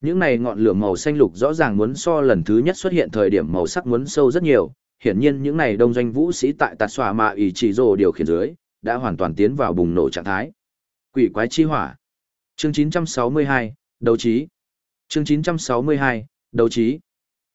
Những này ngọn lửa màu xanh lục rõ ràng muốn so lần thứ nhất xuất hiện thời điểm màu sắc muốn sâu rất nhiều, hiển nhiên những này đông doanh vũ sĩ tại tạt xòa mạ Ý chỉ rồ điều khiển dưới, đã hoàn toàn tiến vào bùng nổ trạng thái. Quỷ quái chi hỏa. Chương 962, đấu trí. Chương 962, đấu trí.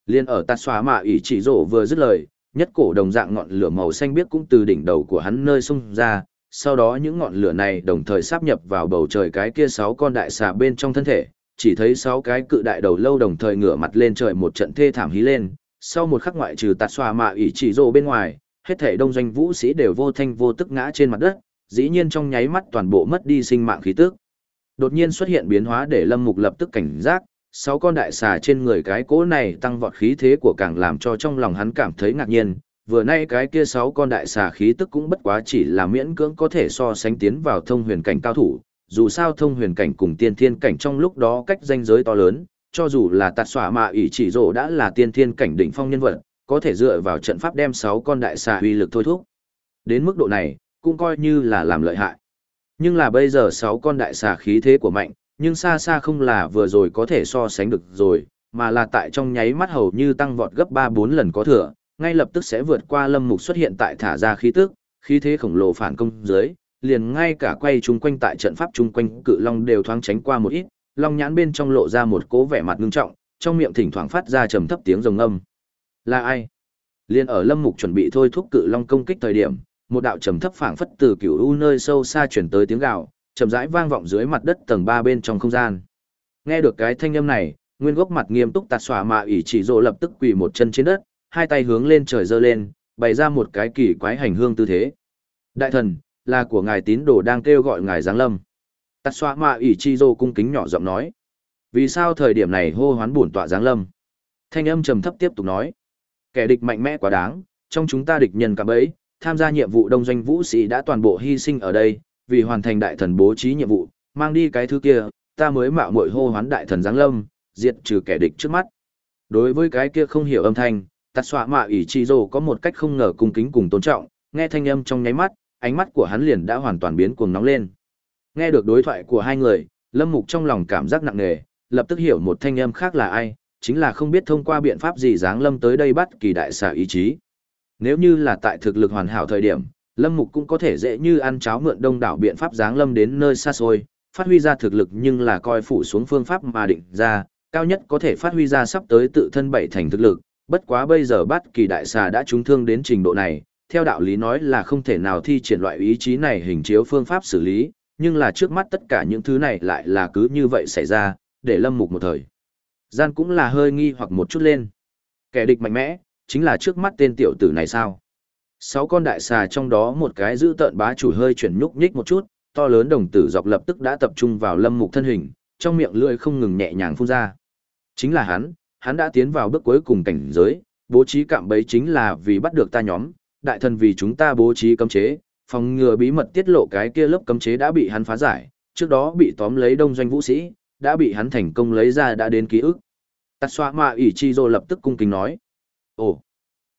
Liên ở tạt xòa mạ Ý chỉ rồ vừa dứt lời, nhất cổ đồng dạng ngọn lửa màu xanh biếc cũng từ đỉnh đầu của hắn nơi xung ra, sau đó những ngọn lửa này đồng thời sáp nhập vào bầu trời cái kia sáu con đại xà bên trong thân thể, chỉ thấy sáu cái cự đại đầu lâu đồng thời ngửa mặt lên trời một trận thê thảm hí lên, sau một khắc ngoại trừ tạt xoa mạ ủy chỉ rồ bên ngoài, hết thể đông doanh vũ sĩ đều vô thanh vô tức ngã trên mặt đất, dĩ nhiên trong nháy mắt toàn bộ mất đi sinh mạng khí tức. Đột nhiên xuất hiện biến hóa để Lâm Mục lập tức cảnh giác, sáu con đại xà trên người cái cỗ này tăng vọt khí thế của càng làm cho trong lòng hắn cảm thấy ngạc nhiên. Vừa nay cái kia sáu con đại xà khí tức cũng bất quá chỉ là miễn cưỡng có thể so sánh tiến vào thông huyền cảnh cao thủ, dù sao thông huyền cảnh cùng tiên thiên cảnh trong lúc đó cách danh giới to lớn, cho dù là tạt xỏa mạ ỷ chỉ rổ đã là tiên thiên cảnh đỉnh phong nhân vật, có thể dựa vào trận pháp đem sáu con đại xà uy lực thôi thúc. Đến mức độ này, cũng coi như là làm lợi hại. Nhưng là bây giờ sáu con đại xà khí thế của mạnh, nhưng xa xa không là vừa rồi có thể so sánh được rồi, mà là tại trong nháy mắt hầu như tăng vọt gấp 3-4 lần có thừa, ngay lập tức sẽ vượt qua lâm mục xuất hiện tại thả ra khí tức, khí thế khổng lồ phản công dưới, liền ngay cả quay chung quanh tại trận pháp chung quanh cự long đều thoáng tránh qua một ít, long nhãn bên trong lộ ra một cố vẻ mặt ngưng trọng, trong miệng thỉnh thoảng phát ra trầm thấp tiếng rồng âm. Là ai? Liên ở Lâm Mục chuẩn bị thôi thúc cự long công kích thời điểm, một đạo trầm thấp phảng phất từ cửu u nơi sâu xa truyền tới tiếng gào, chậm rãi vang vọng dưới mặt đất tầng 3 bên trong không gian. Nghe được cái thanh âm này, nguyên gốc mặt nghiêm túc tạt xòa mạ ỷ chỉ rồ lập tức quỳ một chân trên đất, hai tay hướng lên trời giơ lên, bày ra một cái kỳ quái hành hương tư thế. Đại thần, là của ngài tín đồ đang kêu gọi ngài giáng lâm. Tạt xoa mạ ủy chi dô cung kính nhỏ giọng nói. Vì sao thời điểm này hô hoán bổn tọa giáng lâm? Thanh âm trầm thấp tiếp tục nói. Kẻ địch mạnh mẽ quá đáng, trong chúng ta địch nhân cả bấy, tham gia nhiệm vụ đông doanh vũ sĩ đã toàn bộ hy sinh ở đây, vì hoàn thành đại thần bố trí nhiệm vụ, mang đi cái thứ kia, ta mới mạo muội hô hoán đại thần giáng lâm, diệt trừ kẻ địch trước mắt. Đối với cái kia không hiểu âm thanh, tạt xọa mạ ỷ chi rồ có một cách không ngờ cung kính cùng tôn trọng, nghe thanh âm trong nháy mắt, ánh mắt của hắn liền đã hoàn toàn biến cuồng nóng lên. Nghe được đối thoại của hai người, Lâm Mục trong lòng cảm giác nặng nề, lập tức hiểu một thanh âm khác là ai, chính là không biết thông qua biện pháp gì dáng lâm tới đây bắt kỳ đại xà ý chí. Nếu như là tại thực lực hoàn hảo thời điểm, Lâm Mục cũng có thể dễ như ăn cháo mượn đông đảo biện pháp dáng lâm đến nơi xa xôi, phát huy ra thực lực nhưng là coi phủ xuống phương pháp mà định ra, cao nhất có thể phát huy ra sắp tới tự thân bảy thành thực lực, bất quá bây giờ bắt kỳ đại xà đã trúng thương đến trình độ này, theo đạo lý nói là không thể nào thi triển loại ý chí này hình chiếu phương pháp xử lý, nhưng là trước mắt tất cả những thứ này lại là cứ như vậy xảy ra, để lâm mục một thời. Gian cũng là hơi nghi hoặc một chút lên. Kẻ địch mạnh mẽ, chính là trước mắt tên tiểu tử này sao? Sáu con đại xà trong đó một cái giữ tợn bá chủ hơi chuyển nhúc nhích một chút, to lớn đồng tử dọc lập tức đã tập trung vào lâm mục thân hình, trong miệng lưỡi không ngừng nhẹ nhàng phun ra. Chính là hắn, hắn đã tiến vào bước cuối cùng cảnh giới, bố trí cạm bẫy chính là vì bắt được ta nhóm, đại thần vì chúng ta bố trí cấm chế, phòng ngừa bí mật tiết lộ cái kia lớp cấm chế đã bị hắn phá giải, trước đó bị tóm lấy đông doanh vũ sĩ, đã bị hắn thành công lấy ra đã đến ký ức. Tạt xoa mạ ỉ chi rồi lập tức cung kính nói. Ồ,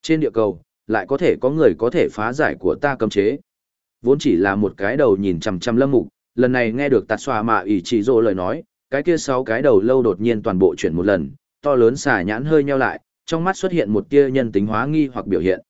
trên địa cầu, lại có thể có người có thể phá giải của ta cấm chế. Vốn chỉ là một cái đầu nhìn chằm chằm lâm mục, lần này nghe được tạt xoa mạ ỉ chi rồi lời nói, cái kia sáu cái đầu lâu đột nhiên toàn bộ chuyển một lần, to lớn xà nhãn hơi nheo lại, trong mắt xuất hiện một tia nhân tính hóa nghi hoặc biểu hiện.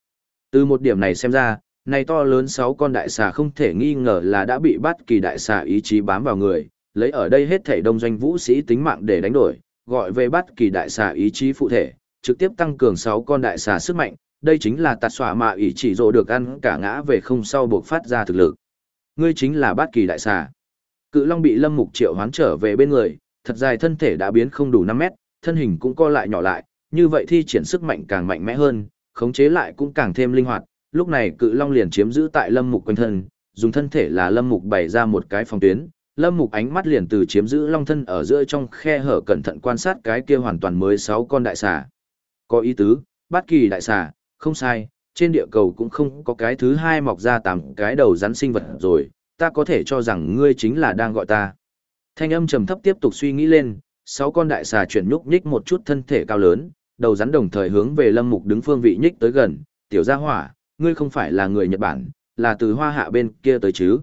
Từ một điểm này xem ra, này to lớn sáu con đại xà không thể nghi ngờ là đã bị bắt kỳ đại xà ý chí bám vào người, lấy ở đây hết thể đông doanh vũ sĩ tính mạng để đánh đổi, gọi về bắt kỳ đại xà ý chí phụ thể, trực tiếp tăng cường 6 con đại xà sức mạnh, đây chính là tạt xỏa mà ý chỉ rộ được ăn cả ngã về không sau buộc phát ra thực lực. Ngươi chính là bát kỳ đại xà. Cự long bị lâm mục triệu hoán trở về bên người, thật dài thân thể đã biến không đủ 5 mét, thân hình cũng co lại nhỏ lại, như vậy thi triển sức mạnh càng mạnh mẽ hơn, khống chế lại cũng càng thêm linh hoạt. Lúc này cự long liền chiếm giữ tại lâm mục quanh thân, dùng thân thể là lâm mục bày ra một cái phòng tuyến, Lâm Mục ánh mắt liền từ chiếm giữ long thân ở giữa trong khe hở cẩn thận quan sát cái kia hoàn toàn mới sáu con đại xà. Có ý tứ, bất kỳ đại xà, không sai, trên địa cầu cũng không có cái thứ hai mọc ra tám cái đầu rắn sinh vật rồi, ta có thể cho rằng ngươi chính là đang gọi ta. Thanh âm trầm thấp tiếp tục suy nghĩ lên, sáu con đại xà chuyển nhúc nhích một chút thân thể cao lớn, đầu rắn đồng thời hướng về Lâm Mục đứng phương vị nhích tới gần, tiểu gia hỏa, ngươi không phải là người Nhật Bản, là từ hoa hạ bên kia tới chứ.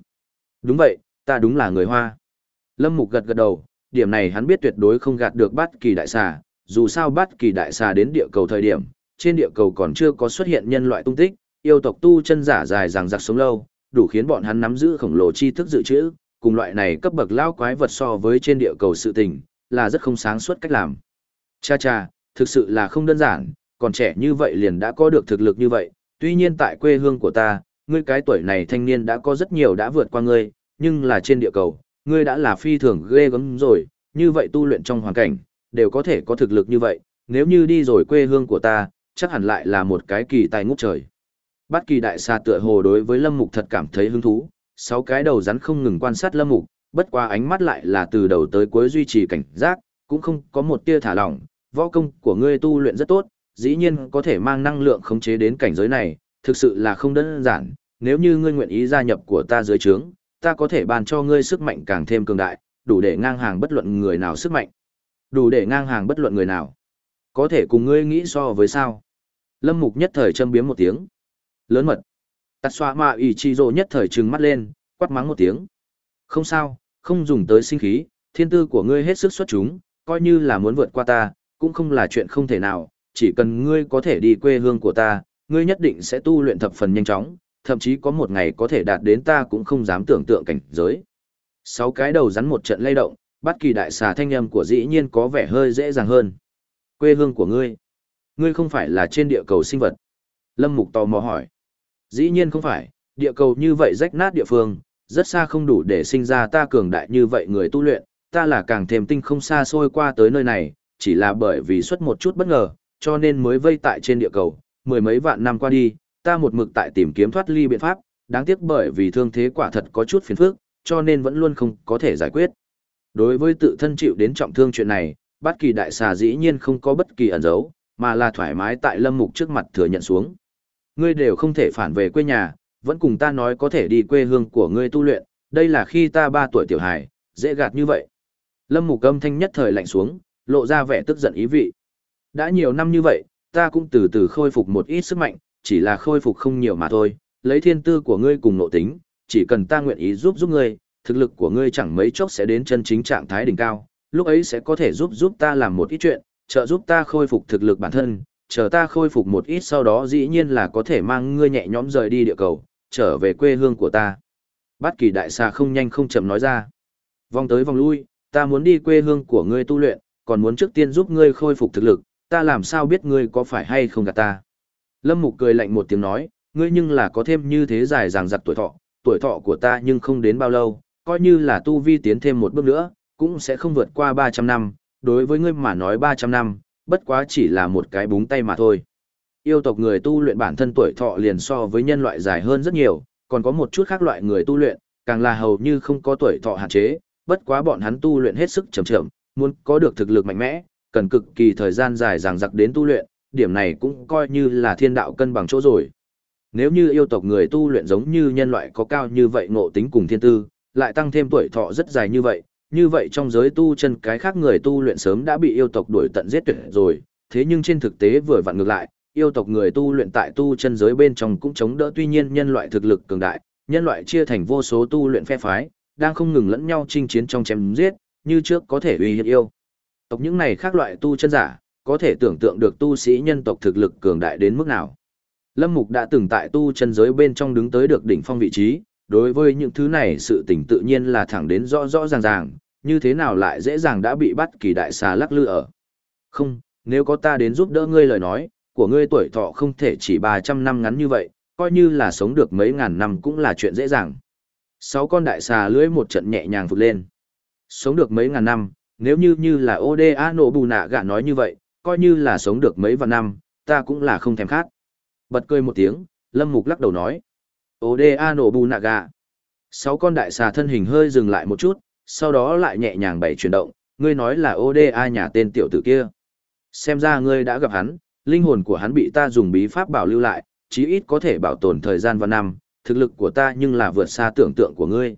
Đúng vậy, ta đúng là người Hoa. Lâm Mục gật gật đầu, điểm này hắn biết tuyệt đối không gạt được bát kỳ đại xà, dù sao bát kỳ đại xà đến địa cầu thời điểm, trên địa cầu còn chưa có xuất hiện nhân loại tung tích, yêu tộc tu chân giả dài dằng dặc sống lâu, đủ khiến bọn hắn nắm giữ khổng lồ tri thức dự trữ, cùng loại này cấp bậc lao quái vật so với trên địa cầu sự tình, là rất không sáng suốt cách làm. Cha cha, thực sự là không đơn giản, còn trẻ như vậy liền đã có được thực lực như vậy, tuy nhiên tại quê hương của ta, ngươi cái tuổi này thanh niên đã có rất nhiều đã vượt qua ngươi, nhưng là trên địa cầu, ngươi đã là phi thường ghê gớm rồi, như vậy tu luyện trong hoàn cảnh, đều có thể có thực lực như vậy, nếu như đi rồi quê hương của ta, chắc hẳn lại là một cái kỳ tài ngút trời. Bát kỳ đại xà tựa hồ đối với Lâm Mục thật cảm thấy hứng thú, sáu cái đầu rắn không ngừng quan sát Lâm Mục, bất qua ánh mắt lại là từ đầu tới cuối duy trì cảnh giác, cũng không có một tia thả lỏng, võ công của ngươi tu luyện rất tốt, dĩ nhiên có thể mang năng lượng khống chế đến cảnh giới này, thực sự là không đơn giản, nếu như ngươi nguyện ý gia nhập của ta dưới trướng, ta có thể bàn cho ngươi sức mạnh càng thêm cường đại, đủ để ngang hàng bất luận người nào sức mạnh. Đủ để ngang hàng bất luận người nào. Có thể cùng ngươi nghĩ so với sao. Lâm Mục nhất thời châm biếm một tiếng. Lớn mật. Tạt xoa mà ủy chi rồ nhất thời trừng mắt lên, quát mắng một tiếng. Không sao, không dùng tới sinh khí, thiên tư của ngươi hết sức xuất chúng, coi như là muốn vượt qua ta, cũng không là chuyện không thể nào, chỉ cần ngươi có thể đi quê hương của ta, ngươi nhất định sẽ tu luyện thập phần nhanh chóng, thậm chí có một ngày có thể đạt đến ta cũng không dám tưởng tượng cảnh giới. Sáu cái đầu rắn một trận lay động, bất kỳ đại xà thanh âm của dĩ nhiên có vẻ hơi dễ dàng hơn. Quê hương của ngươi, ngươi không phải là trên địa cầu sinh vật. Lâm Mục tò mò hỏi. Dĩ nhiên không phải, địa cầu như vậy rách nát địa phương, rất xa không đủ để sinh ra ta cường đại như vậy người tu luyện, ta là càng thêm tinh không xa xôi qua tới nơi này, chỉ là bởi vì xuất một chút bất ngờ, cho nên mới vây tại trên địa cầu, mười mấy vạn năm qua đi, ta một mực tại tìm kiếm thoát ly biện pháp, đáng tiếc bởi vì thương thế quả thật có chút phiền phức, cho nên vẫn luôn không có thể giải quyết. Đối với tự thân chịu đến trọng thương chuyện này, bất kỳ đại xà dĩ nhiên không có bất kỳ ẩn dấu, mà là thoải mái tại lâm mục trước mặt thừa nhận xuống. Ngươi đều không thể phản về quê nhà, vẫn cùng ta nói có thể đi quê hương của ngươi tu luyện, đây là khi ta 3 tuổi tiểu hài, dễ gạt như vậy. Lâm mục âm thanh nhất thời lạnh xuống, lộ ra vẻ tức giận ý vị. Đã nhiều năm như vậy, ta cũng từ từ khôi phục một ít sức mạnh, chỉ là khôi phục không nhiều mà thôi, lấy thiên tư của ngươi cùng nội tính, chỉ cần ta nguyện ý giúp giúp ngươi, thực lực của ngươi chẳng mấy chốc sẽ đến chân chính trạng thái đỉnh cao, lúc ấy sẽ có thể giúp giúp ta làm một ít chuyện, trợ giúp ta khôi phục thực lực bản thân, chờ ta khôi phục một ít sau đó dĩ nhiên là có thể mang ngươi nhẹ nhõm rời đi địa cầu, trở về quê hương của ta. Bát kỳ đại xà không nhanh không chậm nói ra. Vòng tới vòng lui, ta muốn đi quê hương của ngươi tu luyện, còn muốn trước tiên giúp ngươi khôi phục thực lực, ta làm sao biết ngươi có phải hay không gạt ta. Lâm Mục cười lạnh một tiếng nói, ngươi nhưng là có thêm như thế dài dằng dặc tuổi thọ, tuổi thọ của ta nhưng không đến bao lâu, coi như là tu vi tiến thêm một bước nữa, cũng sẽ không vượt qua 300 năm, đối với ngươi mà nói 300 năm, bất quá chỉ là một cái búng tay mà thôi. Yêu tộc người tu luyện bản thân tuổi thọ liền so với nhân loại dài hơn rất nhiều, còn có một chút khác loại người tu luyện, càng là hầu như không có tuổi thọ hạn chế, bất quá bọn hắn tu luyện hết sức chậm chậm, muốn có được thực lực mạnh mẽ, cần cực kỳ thời gian dài dằng dặc đến tu luyện, điểm này cũng coi như là thiên đạo cân bằng chỗ rồi. Nếu như yêu tộc người tu luyện giống như nhân loại có cao như vậy ngộ tính cùng thiên tư, lại tăng thêm tuổi thọ rất dài như vậy, như vậy trong giới tu chân cái khác người tu luyện sớm đã bị yêu tộc đuổi tận giết tuyệt rồi, thế nhưng trên thực tế vừa vặn ngược lại, yêu tộc người tu luyện tại tu chân giới bên trong cũng chống đỡ tuy nhiên nhân loại thực lực cường đại, nhân loại chia thành vô số tu luyện phe phái, đang không ngừng lẫn nhau chinh chiến trong chém giết, như trước có thể uy hiếp yêu. Tộc những này khác loại tu chân giả, có thể tưởng tượng được tu sĩ nhân tộc thực lực cường đại đến mức nào. Lâm Mục đã từng tại tu chân giới bên trong đứng tới được đỉnh phong vị trí, đối với những thứ này sự tình tự nhiên là thẳng đến rõ rõ ràng ràng, như thế nào lại dễ dàng đã bị bắt kỳ đại xà lắc lư ở. Không, nếu có ta đến giúp đỡ ngươi lời nói, của ngươi tuổi thọ không thể chỉ 300 năm ngắn như vậy, coi như là sống được mấy ngàn năm cũng là chuyện dễ dàng. Sáu con đại xà lưỡi một trận nhẹ nhàng vụt lên. Sống được mấy ngàn năm, nếu như như là Oda nổ bù nạ gạ nói như vậy, coi như là sống được mấy vạn năm, ta cũng là không thèm khát. Bật cười một tiếng, Lâm Mục lắc đầu nói. Oda nổ bù nạ gạ. Sáu con đại xà thân hình hơi dừng lại một chút, sau đó lại nhẹ nhàng bảy chuyển động, ngươi nói là Oda nhà tên tiểu tử kia. Xem ra ngươi đã gặp hắn, linh hồn của hắn bị ta dùng bí pháp bảo lưu lại, chí ít có thể bảo tồn thời gian và năm, thực lực của ta nhưng là vượt xa tưởng tượng của ngươi.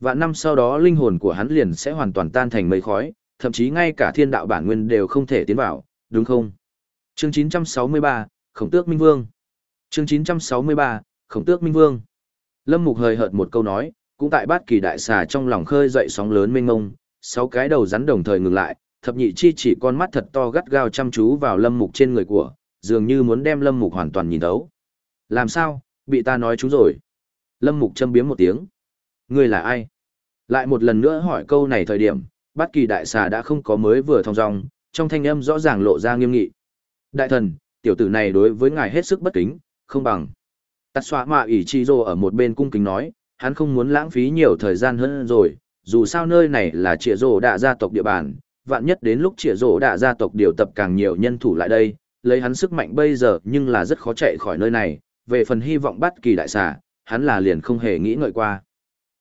Vạn năm sau đó linh hồn của hắn liền sẽ hoàn toàn tan thành mây khói, thậm chí ngay cả thiên đạo bản nguyên đều không thể tiến vào, đúng không? Chương 963, Khổng Tước Minh Vương. Chương 963, Khổng Tước Minh Vương. Lâm Mục hời hợt một câu nói, cũng tại bát kỳ đại xà trong lòng khơi dậy sóng lớn mênh mông, sáu cái đầu rắn đồng thời ngừng lại, thập nhị chi chỉ con mắt thật to gắt gao chăm chú vào Lâm Mục trên người của, dường như muốn đem Lâm Mục hoàn toàn nhìn thấu. Làm sao, bị ta nói chú rồi. Lâm Mục châm biếm một tiếng. Ngươi là ai? Lại một lần nữa hỏi câu này thời điểm, bát kỳ đại xà đã không có mới vừa thong dong, trong thanh âm rõ ràng lộ ra nghiêm nghị. Đại thần, tiểu tử này đối với ngài hết sức bất kính, không bằng. Tạt xóa mạ ỷ chi rô ở một bên cung kính nói, hắn không muốn lãng phí nhiều thời gian hơn rồi, dù sao nơi này là trịa rô đã gia tộc địa bàn, vạn nhất đến lúc trịa rổ đạ gia tộc điều tập càng nhiều nhân thủ lại đây, lấy hắn sức mạnh bây giờ nhưng là rất khó chạy khỏi nơi này, về phần hy vọng bắt kỳ đại xà, hắn là liền không hề nghĩ ngợi qua.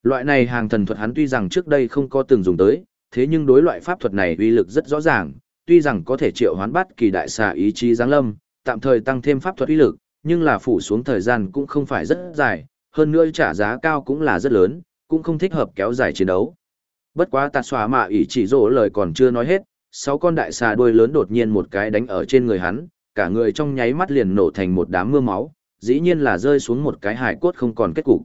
Loại này hàng thần thuật hắn tuy rằng trước đây không có từng dùng tới, thế nhưng đối loại pháp thuật này uy lực rất rõ ràng, tuy rằng có thể triệu hoán bắt kỳ đại xà ý chí giáng lâm, tạm thời tăng thêm pháp thuật uy lực, nhưng là phủ xuống thời gian cũng không phải rất dài, hơn nữa trả giá cao cũng là rất lớn, cũng không thích hợp kéo dài chiến đấu. Bất quá tạt xóa mạ ỉ chỉ rổ lời còn chưa nói hết, sáu con đại xà đuôi lớn đột nhiên một cái đánh ở trên người hắn, cả người trong nháy mắt liền nổ thành một đám mưa máu, dĩ nhiên là rơi xuống một cái hài cốt không còn kết cục.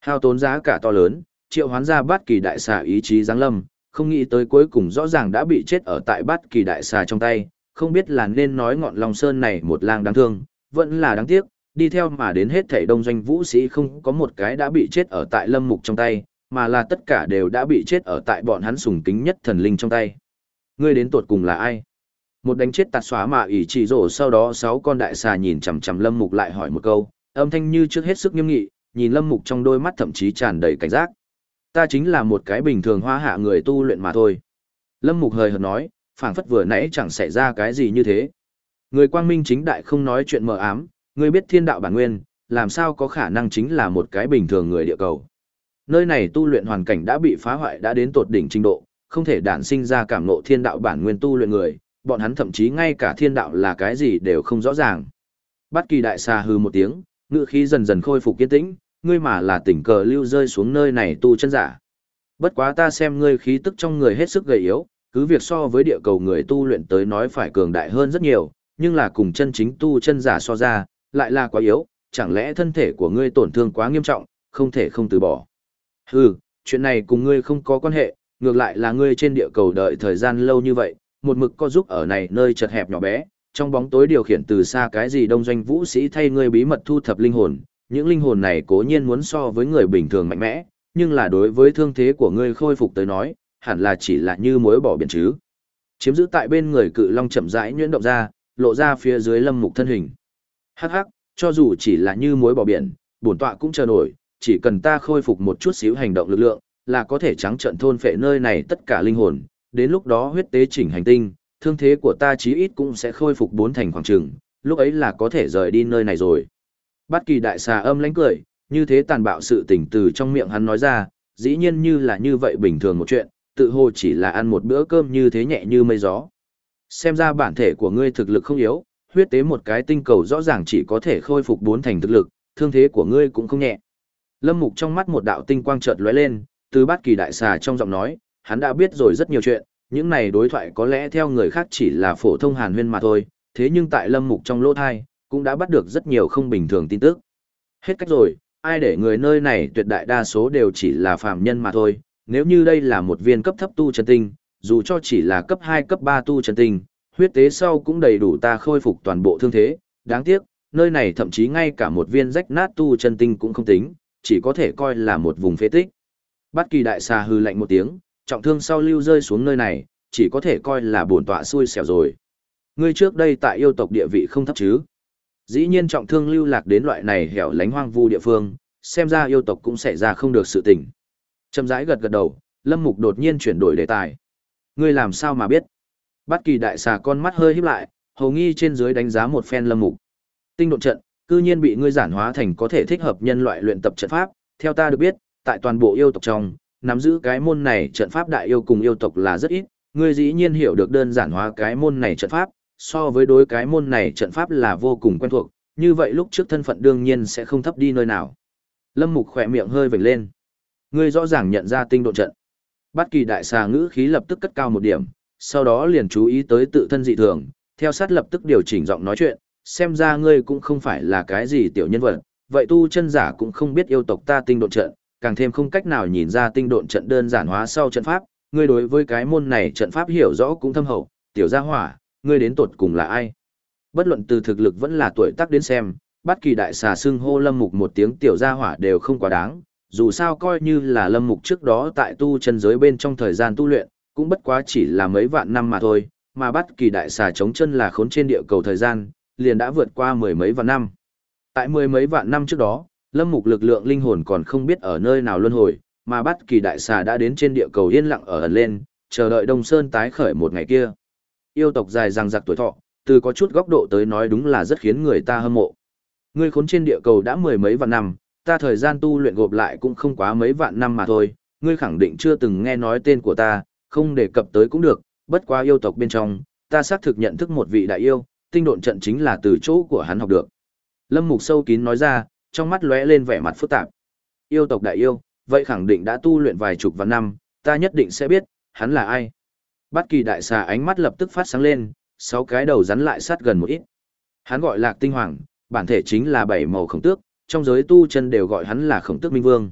Hao tốn giá cả to lớn, triệu hoán ra bát kỳ đại xà ý chí giáng lâm, không nghĩ tới cuối cùng rõ ràng đã bị chết ở tại bát kỳ đại xà trong tay, không biết là nên nói ngọn Long Sơn này một lang đáng thương, vẫn là đáng tiếc, đi theo mà đến hết thảy đông doanh vũ sĩ không có một cái đã bị chết ở tại lâm mục trong tay, mà là tất cả đều đã bị chết ở tại bọn hắn sùng kính nhất thần linh trong tay. Ngươi đến tuột cùng là ai? Một đánh chết tạt xóa mà ỷ chỉ rổ sau đó sáu con đại xà nhìn chằm chằm lâm mục lại hỏi một câu, âm thanh như trước hết sức nghiêm nghị, nhìn lâm mục trong đôi mắt thậm chí tràn đầy cảnh giác. Ta chính là một cái bình thường hoa hạ người tu luyện mà thôi. Lâm mục hời hợt nói, phảng phất vừa nãy chẳng xảy ra cái gì như thế. Người quang minh chính đại không nói chuyện mờ ám, người biết thiên đạo bản nguyên, làm sao có khả năng chính là một cái bình thường người địa cầu. Nơi này tu luyện hoàn cảnh đã bị phá hoại đã đến tột đỉnh trình độ, không thể đản sinh ra cảm ngộ thiên đạo bản nguyên tu luyện người, bọn hắn thậm chí ngay cả thiên đạo là cái gì đều không rõ ràng. bất kỳ đại xà hư một tiếng, ngự khí dần dần khôi phục kiên tĩnh, ngươi mà là tỉnh cờ lưu rơi xuống nơi này tu chân giả. Bất quá ta xem ngươi khí tức trong người hết sức gầy yếu, cứ việc so với địa cầu người tu luyện tới nói phải cường đại hơn rất nhiều, nhưng là cùng chân chính tu chân giả so ra, lại là quá yếu, chẳng lẽ thân thể của ngươi tổn thương quá nghiêm trọng, không thể không từ bỏ. Hừ, chuyện này cùng ngươi không có quan hệ, ngược lại là ngươi trên địa cầu đợi thời gian lâu như vậy, một mực có giúp ở này nơi chật hẹp nhỏ bé, trong bóng tối điều khiển từ xa cái gì đông doanh vũ sĩ thay ngươi bí mật thu thập linh hồn, những linh hồn này cố nhiên muốn so với người bình thường mạnh mẽ, nhưng là đối với thương thế của ngươi khôi phục tới nói, hẳn là chỉ là như muối bỏ biển chứ. Chiếm giữ tại bên người cự long chậm rãi nhuyễn động ra, lộ ra phía dưới lâm mục thân hình. Hắc hắc, cho dù chỉ là như muối bỏ biển, bổn tọa cũng chờ nổi, chỉ cần ta khôi phục một chút xíu hành động lực lượng, là có thể trắng trận thôn phệ nơi này tất cả linh hồn, đến lúc đó huyết tế chỉnh hành tinh, thương thế của ta chí ít cũng sẽ khôi phục bốn thành khoảng trường, lúc ấy là có thể rời đi nơi này rồi. bất kỳ đại xà âm lánh cười, như thế tàn bạo sự tình từ trong miệng hắn nói ra, dĩ nhiên như là như vậy bình thường một chuyện, tự hồ chỉ là ăn một bữa cơm như thế nhẹ như mây gió. Xem ra bản thể của ngươi thực lực không yếu, huyết tế một cái tinh cầu rõ ràng chỉ có thể khôi phục bốn thành thực lực, thương thế của ngươi cũng không nhẹ. Lâm Mục trong mắt một đạo tinh quang chợt lóe lên, từ bát kỳ đại xà trong giọng nói, hắn đã biết rồi rất nhiều chuyện, những này đối thoại có lẽ theo người khác chỉ là phổ thông hàn huyên mà thôi, thế nhưng tại Lâm Mục trong lỗ thai, cũng đã bắt được rất nhiều không bình thường tin tức. Hết cách rồi, ai để người nơi này tuyệt đại đa số đều chỉ là phàm nhân mà thôi, nếu như đây là một viên cấp thấp tu chân tinh, dù cho chỉ là cấp 2 cấp 3 tu chân tinh, huyết tế sau cũng đầy đủ ta khôi phục toàn bộ thương thế, đáng tiếc, nơi này thậm chí ngay cả một viên rách nát tu chân tinh cũng không tính, chỉ có thể coi là một vùng phế tích. bất kỳ đại xà hư lạnh một tiếng, trọng thương sau lưu rơi xuống nơi này, chỉ có thể coi là bổn tọa xui xẻo rồi. Ngươi trước đây tại yêu tộc địa vị không thấp chứ? Dĩ nhiên trọng thương lưu lạc đến loại này hẻo lánh hoang vu địa phương, xem ra yêu tộc cũng xảy ra không được sự tình. trầm rãi gật gật đầu, Lâm Mục đột nhiên chuyển đổi đề tài. Ngươi làm sao mà biết? bất kỳ đại xà con mắt hơi híp lại, hầu nghi trên dưới đánh giá một phen Lâm Mục. Tinh độ trận, cư nhiên bị ngươi giản hóa thành có thể thích hợp nhân loại luyện tập trận pháp, theo ta được biết, tại toàn bộ yêu tộc trong, nắm giữ cái môn này trận pháp đại yêu cùng yêu tộc là rất ít, ngươi dĩ nhiên hiểu được đơn giản hóa cái môn này trận pháp, so với đối cái môn này trận pháp là vô cùng quen thuộc, như vậy lúc trước thân phận đương nhiên sẽ không thấp đi nơi nào. Lâm Mục khỏe miệng hơi vểnh lên. Ngươi rõ ràng nhận ra tinh độ trận. Bất kỳ đại xà ngữ khí lập tức cất cao một điểm, sau đó liền chú ý tới tự thân dị thường, theo sát lập tức điều chỉnh giọng nói chuyện, xem ra ngươi cũng không phải là cái gì tiểu nhân vật, vậy tu chân giả cũng không biết yêu tộc ta tinh độn trận, càng thêm không cách nào nhìn ra tinh độn trận đơn giản hóa sau trận pháp, ngươi đối với cái môn này trận pháp hiểu rõ cũng thâm hậu, tiểu gia hỏa, ngươi đến tột cùng là ai? Bất luận từ thực lực vẫn là tuổi tác đến xem, bất kỳ đại xà xưng hô lâm mục một tiếng tiểu gia hỏa đều không quá đáng, dù sao coi như là lâm mục trước đó tại tu chân giới bên trong thời gian tu luyện, cũng bất quá chỉ là mấy vạn năm mà thôi, mà bất kỳ đại xà chống chân là khốn trên địa cầu thời gian, liền đã vượt qua mười mấy vạn năm. Tại mười mấy vạn năm trước đó, lâm mục lực lượng linh hồn còn không biết ở nơi nào luân hồi, mà bắt kỳ đại xà đã đến trên địa cầu yên lặng ở ẩn lên, chờ đợi Đông Sơn tái khởi một ngày kia. Yêu tộc dài răng giặc tuổi thọ, từ có chút góc độ tới nói đúng là rất khiến người ta hâm mộ. Ngươi khốn trên địa cầu đã mười mấy vạn năm, ta thời gian tu luyện gộp lại cũng không quá mấy vạn năm mà thôi, ngươi khẳng định chưa từng nghe nói tên của ta, không đề cập tới cũng được, bất quá yêu tộc bên trong, ta xác thực nhận thức một vị đại yêu, tinh độn trận chính là từ chỗ của hắn học được. Lâm Mục sâu kín nói ra, trong mắt lóe lên vẻ mặt phức tạp. Yêu tộc đại yêu, vậy khẳng định đã tu luyện vài chục vạn năm, ta nhất định sẽ biết, hắn là ai. Bát kỳ đại xà ánh mắt lập tức phát sáng lên, sáu cái đầu rắn lại sát gần một ít. Hắn gọi lạc tinh hoàng, bản thể chính là bảy màu khổng tước, trong giới tu chân đều gọi hắn là khổng tước minh vương.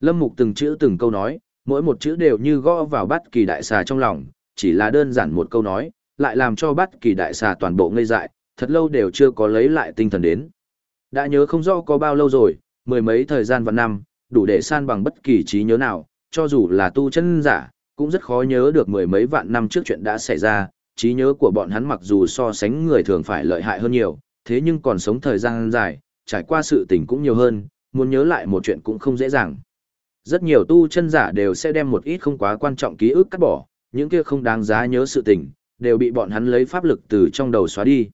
Lâm Mục từng chữ từng câu nói, mỗi một chữ đều như gõ vào bát kỳ đại xà trong lòng, chỉ là đơn giản một câu nói, lại làm cho bát kỳ đại xà toàn bộ ngây dại, thật lâu đều chưa có lấy lại tinh thần đến. Đã nhớ không rõ có bao lâu rồi, mười mấy thời gian và năm, đủ để san bằng bất kỳ trí nhớ nào, cho dù là tu chân giả, cũng rất khó nhớ được mười mấy vạn năm trước chuyện đã xảy ra, trí nhớ của bọn hắn mặc dù so sánh người thường phải lợi hại hơn nhiều, thế nhưng còn sống thời gian dài, trải qua sự tình cũng nhiều hơn, muốn nhớ lại một chuyện cũng không dễ dàng. Rất nhiều tu chân giả đều sẽ đem một ít không quá quan trọng ký ức cắt bỏ, những kia không đáng giá nhớ sự tình, đều bị bọn hắn lấy pháp lực từ trong đầu xóa đi.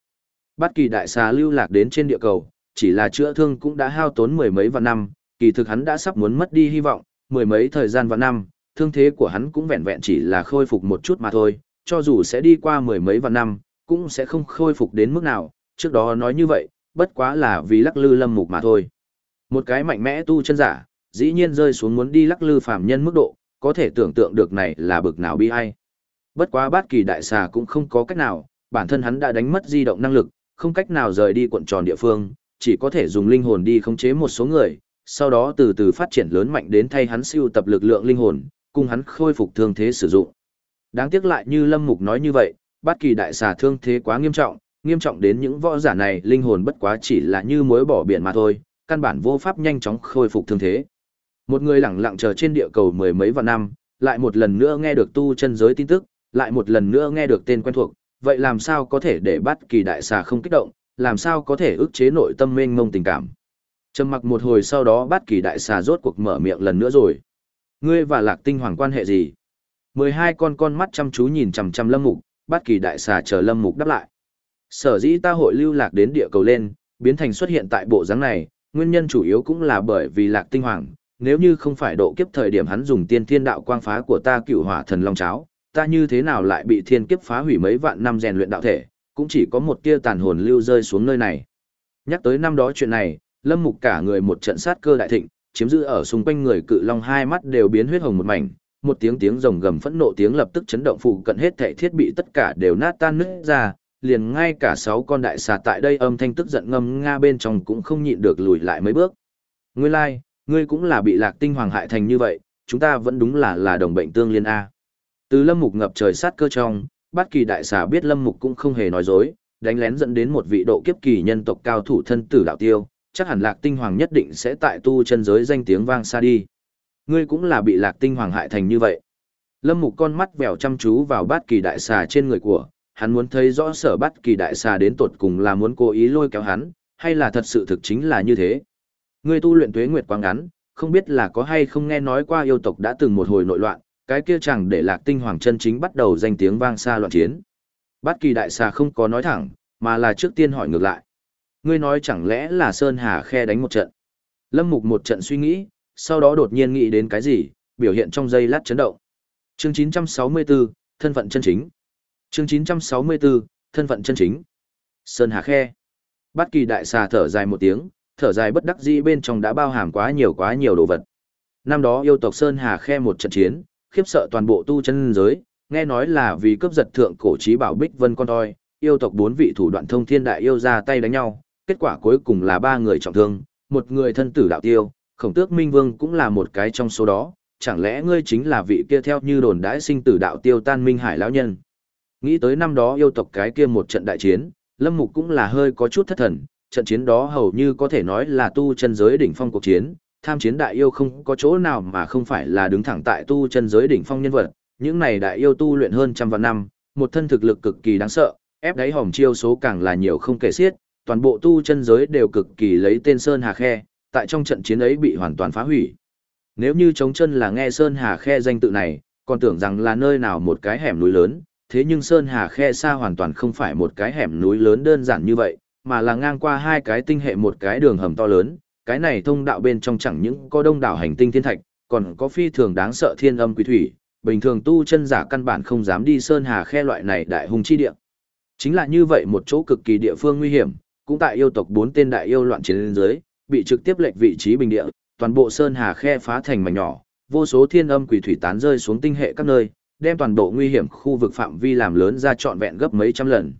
Bất kỳ đại xà lưu lạc đến trên địa cầu, chỉ là chữa thương cũng đã hao tốn mười mấy vạn năm, kỳ thực hắn đã sắp muốn mất đi hy vọng, mười mấy thời gian vạn năm, thương thế của hắn cũng vẹn vẹn chỉ là khôi phục một chút mà thôi, cho dù sẽ đi qua mười mấy vạn năm, cũng sẽ không khôi phục đến mức nào, trước đó nói như vậy, bất quá là vì lắc lư lâm mục mà thôi. Một cái mạnh mẽ tu chân giả, dĩ nhiên rơi xuống muốn đi lắc lư phàm nhân mức độ, có thể tưởng tượng được này là bực nào bi ai. Bất quá bát kỳ đại xà cũng không có cách nào, bản thân hắn đã đánh mất di động năng lực, không cách nào rời đi cuộn tròn địa phương, chỉ có thể dùng linh hồn đi khống chế một số người, sau đó từ từ phát triển lớn mạnh đến thay hắn siêu tập lực lượng linh hồn, cùng hắn khôi phục thương thế sử dụng. Đáng tiếc lại như Lâm Mục nói như vậy, bát kỳ đại xà thương thế quá nghiêm trọng, nghiêm trọng đến những võ giả này linh hồn bất quá chỉ là như muối bỏ biển mà thôi, căn bản vô pháp nhanh chóng khôi phục thương thế. Một người lẳng lặng chờ trên địa cầu mười mấy vạn năm, lại một lần nữa nghe được tu chân giới tin tức, lại một lần nữa nghe được tên quen thuộc, vậy làm sao có thể để bắt kỳ đại xà không kích động, làm sao có thể ức chế nội tâm mênh mông tình cảm. Trầm mặc một hồi sau đó bắt kỳ đại xà rốt cuộc mở miệng lần nữa rồi. Ngươi và lạc tinh hoàng quan hệ gì? mười hai con con mắt chăm chú nhìn chằm chằm lâm mục, bắt kỳ đại xà chờ lâm mục đáp lại. Sở dĩ ta hội lưu lạc đến địa cầu lên, biến thành xuất hiện tại bộ dáng này, nguyên nhân chủ yếu cũng là bởi vì lạc tinh hoàng, nếu như không phải độ kiếp thời điểm hắn dùng tiên thiên đạo quang phá của ta cựu hỏa thần long cháo, ta như thế nào lại bị thiên kiếp phá hủy mấy vạn năm rèn luyện đạo thể, cũng chỉ có một tia tàn hồn lưu rơi xuống nơi này. Nhắc tới năm đó chuyện này, Lâm Mục cả người một trận sát cơ đại thịnh, chiếm giữ ở xung quanh người cự long hai mắt đều biến huyết hồng một mảnh, một tiếng tiếng rồng gầm phẫn nộ tiếng lập tức chấn động phụ cận hết thảy thiết bị tất cả đều nát tan nứt ra, liền ngay cả sáu con đại xà tại đây âm thanh tức giận ngâm nga bên trong cũng không nhịn được lùi lại mấy bước. Ngươi lai, like, ngươi cũng là bị lạc tinh hoàng hại thành như vậy, chúng ta vẫn đúng là là đồng bệnh tương liên A. Từ lâm mục ngập trời sát cơ trong, bát kỳ đại xà biết lâm mục cũng không hề nói dối, đánh lén dẫn đến một vị độ kiếp kỳ nhân tộc cao thủ thân tử đạo tiêu, chắc hẳn lạc tinh hoàng nhất định sẽ tại tu chân giới danh tiếng vang xa đi. Ngươi cũng là bị lạc tinh hoàng hại thành như vậy. Lâm mục con mắt vèo chăm chú vào bát kỳ đại xà trên người của, hắn muốn thấy rõ sở bát kỳ đại xà đến tột cùng là muốn cố ý lôi kéo hắn, hay là thật sự thực chính là như thế. Ngươi tu luyện tuế nguyệt quá ngắn, không biết là có hay không nghe nói qua yêu tộc đã từng một hồi nội loạn, cái kia chẳng để lạc tinh hoàng chân chính bắt đầu danh tiếng vang xa loạn chiến. Bát kỳ đại xà không có nói thẳng, mà là trước tiên hỏi ngược lại. Ngươi nói chẳng lẽ là Sơn Hà khe đánh một trận. Lâm Mục một trận suy nghĩ, sau đó đột nhiên nghĩ đến cái gì, biểu hiện trong giây lát chấn động. Chương 964, thân phận chân chính. Chương 964, thân phận chân chính. Sơn Hà khe. Bát kỳ đại xà thở dài một tiếng, thở dài bất đắc dĩ bên trong đã bao hàm quá nhiều quá nhiều đồ vật. Năm đó yêu tộc Sơn Hà khe một trận chiến, khiếp sợ toàn bộ tu chân giới, nghe nói là vì cướp giật thượng cổ trí bảo Bích Vân con toi, yêu tộc bốn vị thủ đoạn thông thiên đại yêu ra tay đánh nhau, kết quả cuối cùng là ba người trọng thương, một người thân tử đạo tiêu, khổng tước minh vương cũng là một cái trong số đó, chẳng lẽ ngươi chính là vị kia theo như đồn đãi sinh tử đạo tiêu tan minh hải lão nhân. Nghĩ tới năm đó yêu tộc cái kia một trận đại chiến, Lâm Mục cũng là hơi có chút thất thần, trận chiến đó hầu như có thể nói là tu chân giới đỉnh phong cuộc chiến, tham chiến đại yêu không có chỗ nào mà không phải là đứng thẳng tại tu chân giới đỉnh phong nhân vật, những này đại yêu tu luyện hơn trăm vạn năm, một thân thực lực cực kỳ đáng sợ, ép đáy hòm chiêu số càng là nhiều không kể xiết, toàn bộ tu chân giới đều cực kỳ lấy tên Sơn Hà Khe, tại trong trận chiến ấy bị hoàn toàn phá hủy. Nếu như chống chân là nghe Sơn Hà Khe danh tự này, còn tưởng rằng là nơi nào một cái hẻm núi lớn, thế nhưng Sơn Hà Khe xa hoàn toàn không phải một cái hẻm núi lớn đơn giản như vậy, mà là ngang qua hai cái tinh hệ một cái đường hầm to lớn, cái này thông đạo bên trong chẳng những có đông đảo hành tinh thiên thạch, còn có phi thường đáng sợ thiên âm quỷ thủy, bình thường tu chân giả căn bản không dám đi sơn hà khe loại này đại hùng chi địa. Chính là như vậy một chỗ cực kỳ địa phương nguy hiểm, cũng tại yêu tộc bốn tên đại yêu loạn chiến lên dưới, bị trực tiếp lệch vị trí bình địa, toàn bộ sơn hà khe phá thành mảnh nhỏ, vô số thiên âm quỷ thủy tán rơi xuống tinh hệ các nơi, đem toàn bộ nguy hiểm khu vực phạm vi làm lớn ra trọn vẹn gấp mấy trăm lần.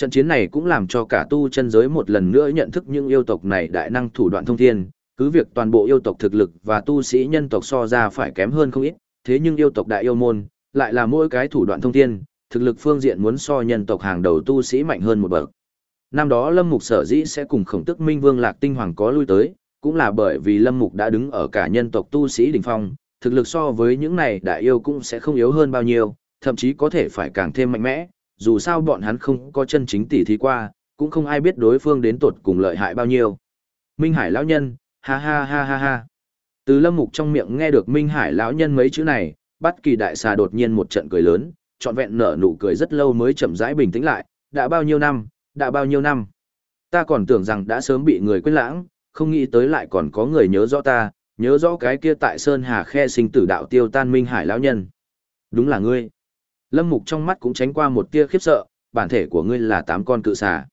Trận chiến này cũng làm cho cả tu chân giới một lần nữa nhận thức những yêu tộc này đại năng thủ đoạn thông thiên, cứ việc toàn bộ yêu tộc thực lực và tu sĩ nhân tộc so ra phải kém hơn không ít, thế nhưng yêu tộc đại yêu môn, lại là mỗi cái thủ đoạn thông thiên, thực lực phương diện muốn so nhân tộc hàng đầu tu sĩ mạnh hơn một bậc. Năm đó Lâm Mục sở dĩ sẽ cùng khổng tức Minh Vương Lạc Tinh Hoàng có lui tới, cũng là bởi vì Lâm Mục đã đứng ở cả nhân tộc tu sĩ đỉnh phong, thực lực so với những này đại yêu cũng sẽ không yếu hơn bao nhiêu, thậm chí có thể phải càng thêm mạnh mẽ, dù sao bọn hắn không có chân chính tỉ thí qua, cũng không ai biết đối phương đến tột cùng lợi hại bao nhiêu. Minh Hải lão nhân, ha ha ha ha ha. Từ Lâm Mục trong miệng nghe được Minh Hải lão nhân mấy chữ này, Bất Kỳ đại xà đột nhiên một trận cười lớn, trọn vẹn nở nụ cười rất lâu mới chậm rãi bình tĩnh lại, đã bao nhiêu năm, đã bao nhiêu năm. Ta còn tưởng rằng đã sớm bị người quên lãng, không nghĩ tới lại còn có người nhớ rõ ta, nhớ rõ cái kia tại Sơn Hà khe sinh tử đạo tiêu tan Minh Hải lão nhân. Đúng là ngươi. Lâm Mục trong mắt cũng tránh qua một tia khiếp sợ, bản thể của ngươi là tám con cự xà.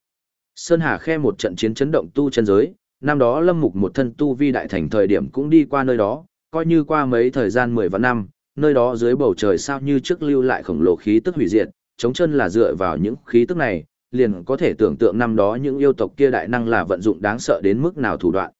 Sơn Hà khe một trận chiến chấn động tu chân giới, năm đó Lâm Mục một thân tu vi đại thành thời điểm cũng đi qua nơi đó, coi như qua mấy thời gian mười vạn năm, nơi đó dưới bầu trời sao như trước lưu lại khổng lồ khí tức hủy diệt, chống chân là dựa vào những khí tức này, liền có thể tưởng tượng năm đó những yêu tộc kia đại năng là vận dụng đáng sợ đến mức nào thủ đoạn.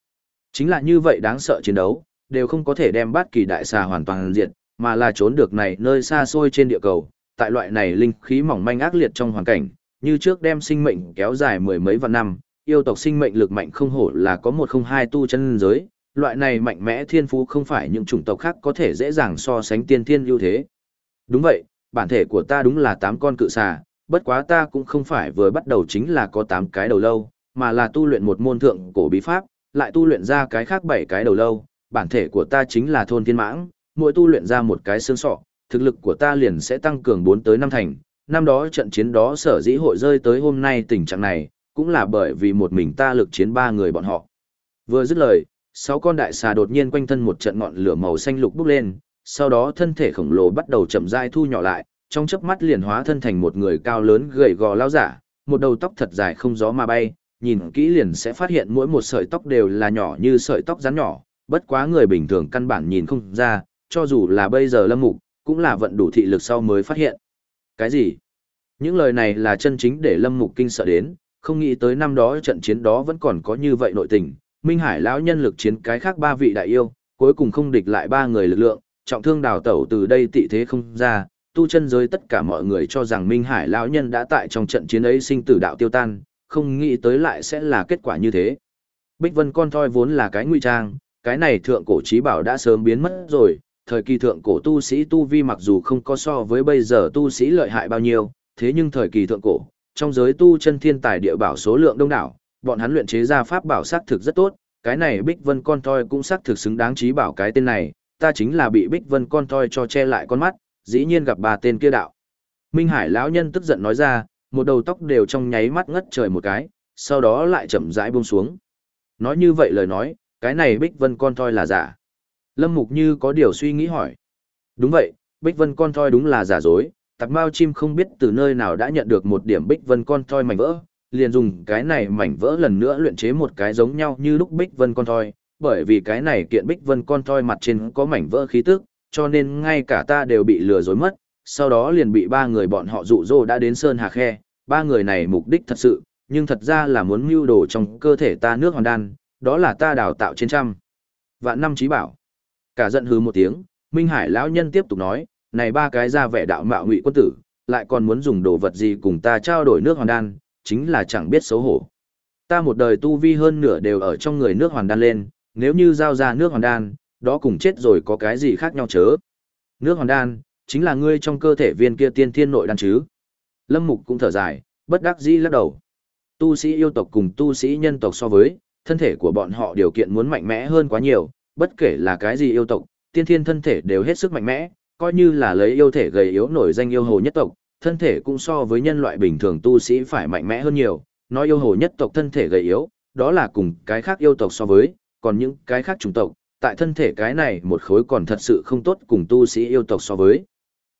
Chính là như vậy đáng sợ chiến đấu, đều không có thể đem bát kỳ đại xà hoàn toàn diệt, mà là trốn được này nơi xa xôi trên địa cầu, tại loại này linh khí mỏng manh ác liệt trong hoàn cảnh, như trước đem sinh mệnh kéo dài mười mấy vạn năm, yêu tộc sinh mệnh lực mạnh không hổ là có một không hai tu chân giới, loại này mạnh mẽ thiên phú không phải những chủng tộc khác có thể dễ dàng so sánh tiên thiên ưu thế. Đúng vậy, bản thể của ta đúng là tám con cự xà, bất quá ta cũng không phải vừa bắt đầu chính là có tám cái đầu lâu, mà là tu luyện một môn thượng cổ bí pháp, lại tu luyện ra cái khác bảy cái đầu lâu, bản thể của ta chính là thôn thiên mãng, mỗi tu luyện ra một cái xương sọ, thực lực của ta liền sẽ tăng cường 4 tới 5 thành. Năm đó trận chiến đó sở dĩ hội rơi tới hôm nay tình trạng này, cũng là bởi vì một mình ta lực chiến ba người bọn họ. Vừa dứt lời, sáu con đại xà đột nhiên quanh thân một trận ngọn lửa màu xanh lục bốc lên, sau đó thân thể khổng lồ bắt đầu chậm rãi thu nhỏ lại, trong chớp mắt liền hóa thân thành một người cao lớn gầy gò lao giả, một đầu tóc thật dài không gió mà bay, nhìn kỹ liền sẽ phát hiện mỗi một sợi tóc đều là nhỏ như sợi tóc rắn nhỏ, bất quá người bình thường căn bản nhìn không ra, cho dù là bây giờ lâm mục, cũng là vận đủ thị lực sau mới phát hiện. Cái gì? Những lời này là chân chính để lâm mục kinh sợ đến, không nghĩ tới năm đó trận chiến đó vẫn còn có như vậy nội tình. Minh Hải lão nhân lực chiến cái khác ba vị đại yêu, cuối cùng không địch lại ba người lực lượng, trọng thương đào tẩu từ đây tị thế không ra, tu chân giới tất cả mọi người cho rằng Minh Hải lão nhân đã tại trong trận chiến ấy sinh tử đạo tiêu tan, không nghĩ tới lại sẽ là kết quả như thế. Bích Vân con thoi vốn là cái nguy trang, cái này thượng cổ trí bảo đã sớm biến mất rồi, thời kỳ thượng cổ tu sĩ tu vi mặc dù không có so với bây giờ tu sĩ lợi hại bao nhiêu, thế nhưng thời kỳ thượng cổ, trong giới tu chân thiên tài địa bảo số lượng đông đảo, bọn hắn luyện chế ra pháp bảo sắc thực rất tốt, cái này Bích Vân con toi cũng sắc thực xứng đáng trí bảo cái tên này, ta chính là bị Bích Vân con toi cho che lại con mắt, dĩ nhiên gặp ba tên kia đạo. Minh Hải lão nhân tức giận nói ra, một đầu tóc đều trong nháy mắt ngất trời một cái, sau đó lại chậm rãi buông xuống. Nói như vậy lời nói, cái này Bích Vân con toi là giả. Lâm Mục như có điều suy nghĩ hỏi. Đúng vậy, Bích Vân con thoi đúng là giả dối, tạp mao chim không biết từ nơi nào đã nhận được một điểm Bích Vân con thoi mảnh vỡ, liền dùng cái này mảnh vỡ lần nữa luyện chế một cái giống nhau như lúc Bích Vân con thoi, bởi vì cái này kiện Bích Vân con thoi mặt trên có mảnh vỡ khí tức, cho nên ngay cả ta đều bị lừa dối mất, sau đó liền bị ba người bọn họ dụ dỗ đã đến Sơn Hà Khe, ba người này mục đích thật sự, nhưng thật ra là muốn mưu đồ trong cơ thể ta nước hoàn đan, đó là ta đào tạo trên trăm. Vạn năm trí bảo. Cả giận hứ một tiếng, Minh Hải lão nhân tiếp tục nói, này ba cái ra vẻ đạo mạo ngụy quân tử, lại còn muốn dùng đồ vật gì cùng ta trao đổi nước hoàn đan, chính là chẳng biết xấu hổ. Ta một đời tu vi hơn nửa đều ở trong người nước hoàn đan lên, nếu như giao ra nước hoàn đan, đó cùng chết rồi có cái gì khác nhau chớ. Nước hoàn đan, chính là ngươi trong cơ thể viên kia tiên thiên nội đan chứ. Lâm Mục cũng thở dài, bất đắc dĩ lắc đầu. Tu sĩ yêu tộc cùng tu sĩ nhân tộc so với, thân thể của bọn họ điều kiện muốn mạnh mẽ hơn quá nhiều, bất kể là cái gì yêu tộc, tiên thiên thân thể đều hết sức mạnh mẽ, coi như là lấy yêu thể gầy yếu nổi danh yêu hồ nhất tộc, thân thể cũng so với nhân loại bình thường tu sĩ phải mạnh mẽ hơn nhiều, nói yêu hồ nhất tộc thân thể gầy yếu, đó là cùng cái khác yêu tộc so với, còn những cái khác chủng tộc, tại thân thể cái này một khối còn thật sự không tốt cùng tu sĩ yêu tộc so với.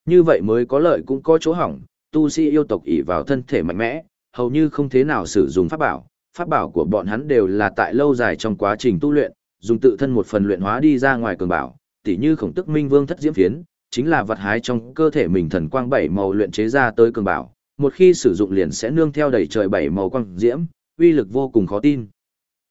Như vậy mới có lợi cũng có chỗ hỏng, tu sĩ yêu tộc ỷ vào thân thể mạnh mẽ, hầu như không thế nào sử dụng pháp bảo, pháp bảo của bọn hắn đều là tại lâu dài trong quá trình tu luyện, dùng tự thân một phần luyện hóa đi ra ngoài cường bảo, tỉ như khổng tức minh vương thất diễm phiến, chính là vật hái trong cơ thể mình thần quang bảy màu luyện chế ra tới cường bảo, một khi sử dụng liền sẽ nương theo đầy trời bảy màu quang diễm, uy lực vô cùng khó tin.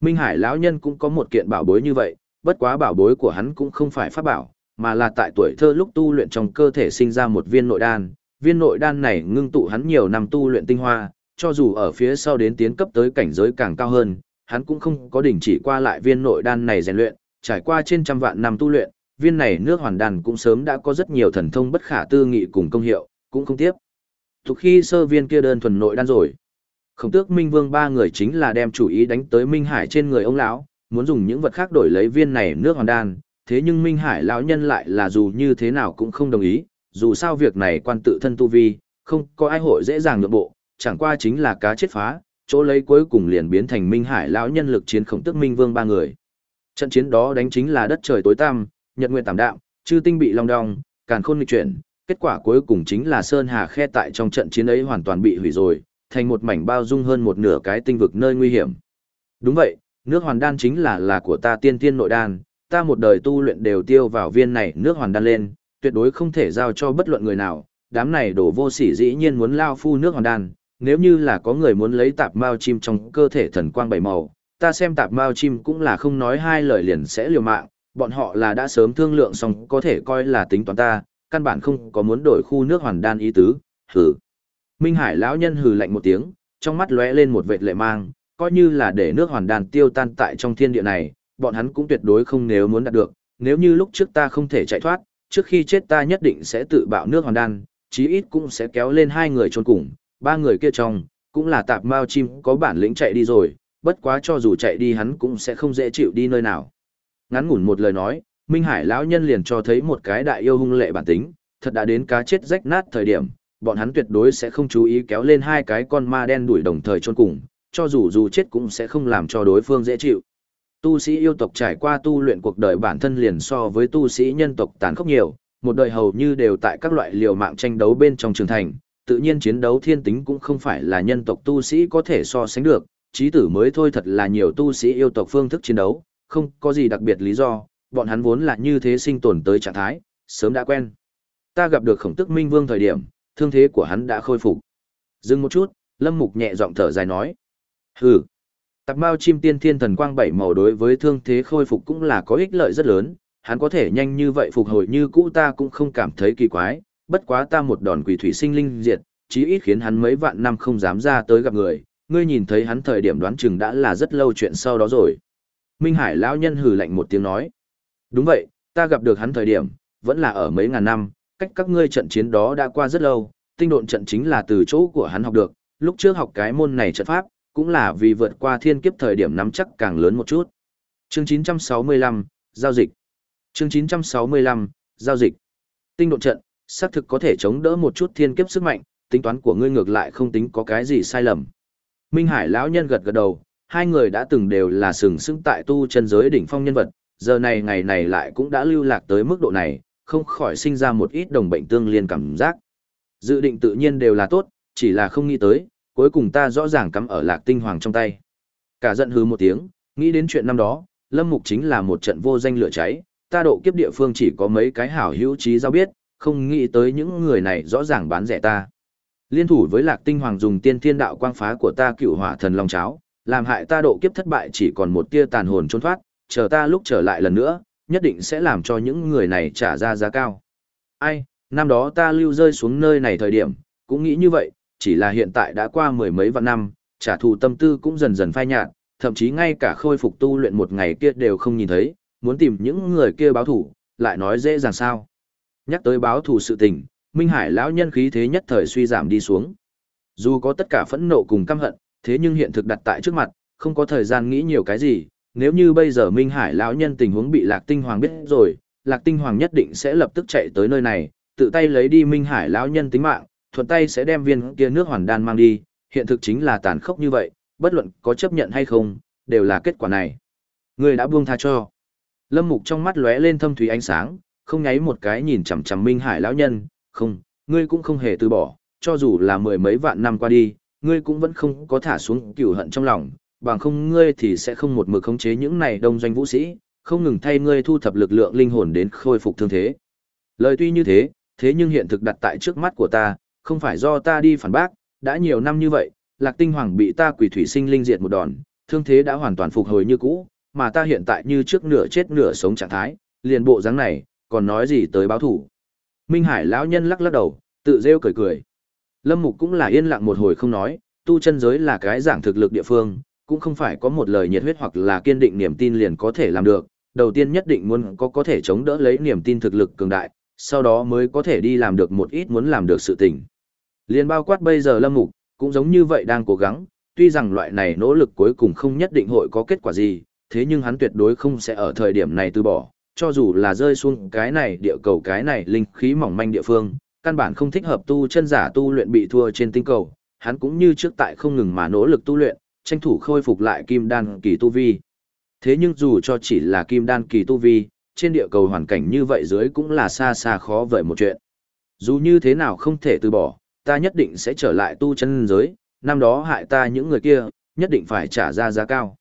Minh Hải lão nhân cũng có một kiện bảo bối như vậy, bất quá bảo bối của hắn cũng không phải pháp bảo, mà là tại tuổi thơ lúc tu luyện trong cơ thể sinh ra một viên nội đan, viên nội đan này ngưng tụ hắn nhiều năm tu luyện tinh hoa, cho dù ở phía sau đến tiến cấp tới cảnh giới càng cao hơn, hắn cũng không có đình chỉ qua lại viên nội đan này rèn luyện, trải qua trên trăm vạn năm tu luyện, viên này nước hoàn đan cũng sớm đã có rất nhiều thần thông bất khả tư nghị cùng công hiệu, cũng không tiếp. Thuộc khi sơ viên kia đơn thuần nội đan rồi. Khổng tước Minh Vương ba người chính là đem chủ ý đánh tới Minh Hải trên người ông lão, muốn dùng những vật khác đổi lấy viên này nước hoàn đan, thế nhưng Minh Hải lão nhân lại là dù như thế nào cũng không đồng ý, dù sao việc này quan tự thân tu vi, không có ai hội dễ dàng nhượng bộ, chẳng qua chính là cá chết phá, chỗ lấy cuối cùng liền biến thành Minh Hải lão nhân lực chiến khổng tức Minh Vương ba người. Trận chiến đó đánh chính là đất trời tối tăm, nhật nguyệt tạm đạm, chư tinh bị long đong, càn khôn nghịch chuyển, kết quả cuối cùng chính là Sơn Hà khe tại trong trận chiến ấy hoàn toàn bị hủy rồi, thành một mảnh bao dung hơn một nửa cái tinh vực nơi nguy hiểm. Đúng vậy, nước hoàn đan chính là là của ta tiên tiên nội đan, ta một đời tu luyện đều tiêu vào viên này nước hoàn đan lên, tuyệt đối không thể giao cho bất luận người nào, đám này đổ vô sỉ dĩ nhiên muốn lao phu nước hoàn đan, nếu như là có người muốn lấy tạp mao chim trong cơ thể thần quang bảy màu, ta xem tạp mao chim cũng là không nói hai lời liền sẽ liều mạng, bọn họ là đã sớm thương lượng xong có thể coi là tính toán ta, căn bản không có muốn đổi khu nước hoàn đan ý tứ, hừ. Minh Hải lão nhân hừ lạnh một tiếng, trong mắt lóe lên một vệt lệ mang, coi như là để nước hoàn đan tiêu tan tại trong thiên địa này, bọn hắn cũng tuyệt đối không nếu muốn đạt được, nếu như lúc trước ta không thể chạy thoát, trước khi chết ta nhất định sẽ tự bạo nước hoàn đan, chí ít cũng sẽ kéo lên hai người chôn cùng, ba người kia trong, cũng là tạp mao chim có bản lĩnh chạy đi rồi, bất quá cho dù chạy đi hắn cũng sẽ không dễ chịu đi nơi nào. Ngắn ngủn một lời nói, Minh Hải lão nhân liền cho thấy một cái đại yêu hung lệ bản tính, thật đã đến cá chết rách nát thời điểm, bọn hắn tuyệt đối sẽ không chú ý kéo lên hai cái con ma đen đuổi đồng thời chôn cùng, cho dù dù chết cũng sẽ không làm cho đối phương dễ chịu. Tu sĩ yêu tộc trải qua tu luyện cuộc đời bản thân liền so với tu sĩ nhân tộc tàn khốc nhiều, một đời hầu như đều tại các loại liều mạng tranh đấu bên trong trường thành, tự nhiên chiến đấu thiên tính cũng không phải là nhân tộc tu sĩ có thể so sánh được, trí tử mới thôi thật là nhiều tu sĩ yêu tộc phương thức chiến đấu, không có gì đặc biệt lý do, bọn hắn vốn là như thế sinh tồn tới trạng thái, sớm đã quen. Ta gặp được khổng tức minh vương thời điểm, thương thế của hắn đã khôi phục. Dừng một chút, Lâm Mục nhẹ giọng thở dài nói. Hừ, tạp bao chim tiên thiên thần quang bảy màu đối với thương thế khôi phục cũng là có ích lợi rất lớn, hắn có thể nhanh như vậy phục hồi như cũ ta cũng không cảm thấy kỳ quái, bất quá ta một đòn quỷ thủy sinh linh diệt, chí ít khiến hắn mấy vạn năm không dám ra tới gặp người, ngươi nhìn thấy hắn thời điểm đoán chừng đã là rất lâu chuyện sau đó rồi. Minh Hải lão nhân hừ lạnh một tiếng nói. Đúng vậy, ta gặp được hắn thời điểm, vẫn là ở mấy ngàn năm, cách các ngươi trận chiến đó đã qua rất lâu, tinh độn trận chính là từ chỗ của hắn học được, lúc trước học cái môn này trận pháp, cũng là vì vượt qua thiên kiếp thời điểm nắm chắc càng lớn một chút. Chương 965, Giao dịch. Chương 965, Giao dịch. Tinh độn trận, xác thực có thể chống đỡ một chút thiên kiếp sức mạnh, tính toán của ngươi ngược lại không tính có cái gì sai lầm. Minh Hải lão nhân gật gật đầu, hai người đã từng đều là sừng sững tại tu chân giới đỉnh phong nhân vật, giờ này ngày này lại cũng đã lưu lạc tới mức độ này, không khỏi sinh ra một ít đồng bệnh tương liên cảm giác. Dự định tự nhiên đều là tốt, chỉ là không nghĩ tới, cuối cùng ta rõ ràng cắm ở lạc tinh hoàng trong tay. Cả giận hứ một tiếng, nghĩ đến chuyện năm đó, lâm mục chính là một trận vô danh lửa cháy, ta độ kiếp địa phương chỉ có mấy cái hảo hữu trí giao biết, không nghĩ tới những người này rõ ràng bán rẻ ta. Liên thủ với lạc tinh hoàng dùng tiên thiên đạo quang phá của ta cựu hỏa thần long cháo, làm hại ta độ kiếp thất bại chỉ còn một tia tàn hồn trốn thoát, chờ ta lúc trở lại lần nữa, nhất định sẽ làm cho những người này trả ra giá cao. Ai, năm đó ta lưu rơi xuống nơi này thời điểm, cũng nghĩ như vậy, chỉ là hiện tại đã qua mười mấy vạn năm, trả thù tâm tư cũng dần dần phai nhạt, thậm chí ngay cả khôi phục tu luyện một ngày kia đều không nhìn thấy, muốn tìm những người kia báo thủ, lại nói dễ dàng sao. Nhắc tới báo thù sự tình, Minh Hải lão nhân khí thế nhất thời suy giảm đi xuống. Dù có tất cả phẫn nộ cùng căm hận, thế nhưng hiện thực đặt tại trước mặt, không có thời gian nghĩ nhiều cái gì, nếu như bây giờ Minh Hải lão nhân tình huống bị Lạc Tinh Hoàng biết rồi, Lạc Tinh Hoàng nhất định sẽ lập tức chạy tới nơi này, tự tay lấy đi Minh Hải lão nhân tính mạng, thuận tay sẽ đem viên kia nước hoàn đan mang đi, hiện thực chính là tàn khốc như vậy, bất luận có chấp nhận hay không, đều là kết quả này. Người đã buông tha cho. Lâm Mục trong mắt lóe lên thâm thủy ánh sáng, không nháy một cái nhìn chằm chằm Minh Hải lão nhân, không, ngươi cũng không hề từ bỏ, cho dù là mười mấy vạn năm qua đi, ngươi cũng vẫn không có thả xuống cựu hận trong lòng, bằng không ngươi thì sẽ không một mực khống chế những này đông doanh vũ sĩ, không ngừng thay ngươi thu thập lực lượng linh hồn đến khôi phục thương thế. Lời tuy như thế, thế nhưng hiện thực đặt tại trước mắt của ta, không phải do ta đi phản bác, đã nhiều năm như vậy, Lạc Tinh Hoàng bị ta quỷ thủy sinh linh diệt một đòn, thương thế đã hoàn toàn phục hồi như cũ, mà ta hiện tại như trước nửa chết nửa sống trạng thái, liền bộ dáng này, còn nói gì tới báo thủ. Minh Hải lão nhân lắc lắc đầu, tự rêu cười cười. Lâm Mục cũng là yên lặng một hồi không nói, tu chân giới là cái giảng thực lực địa phương, cũng không phải có một lời nhiệt huyết hoặc là kiên định niềm tin liền có thể làm được. Đầu tiên nhất định muốn có có thể chống đỡ lấy niềm tin thực lực cường đại, sau đó mới có thể đi làm được một ít muốn làm được sự tình. Liên bao quát bây giờ Lâm Mục, cũng giống như vậy đang cố gắng, tuy rằng loại này nỗ lực cuối cùng không nhất định hội có kết quả gì, thế nhưng hắn tuyệt đối không sẽ ở thời điểm này từ bỏ, cho dù là rơi xuống cái này địa cầu cái này linh khí mỏng manh địa phương, căn bản không thích hợp tu chân giả tu luyện bị thua trên tinh cầu, hắn cũng như trước tại không ngừng mà nỗ lực tu luyện, tranh thủ khôi phục lại kim đan kỳ tu vi. Thế nhưng dù cho chỉ là kim đan kỳ tu vi, trên địa cầu hoàn cảnh như vậy dưới cũng là xa xa khó vời một chuyện. Dù như thế nào không thể từ bỏ, ta nhất định sẽ trở lại tu chân giới, năm đó hại ta những người kia, nhất định phải trả ra giá cao.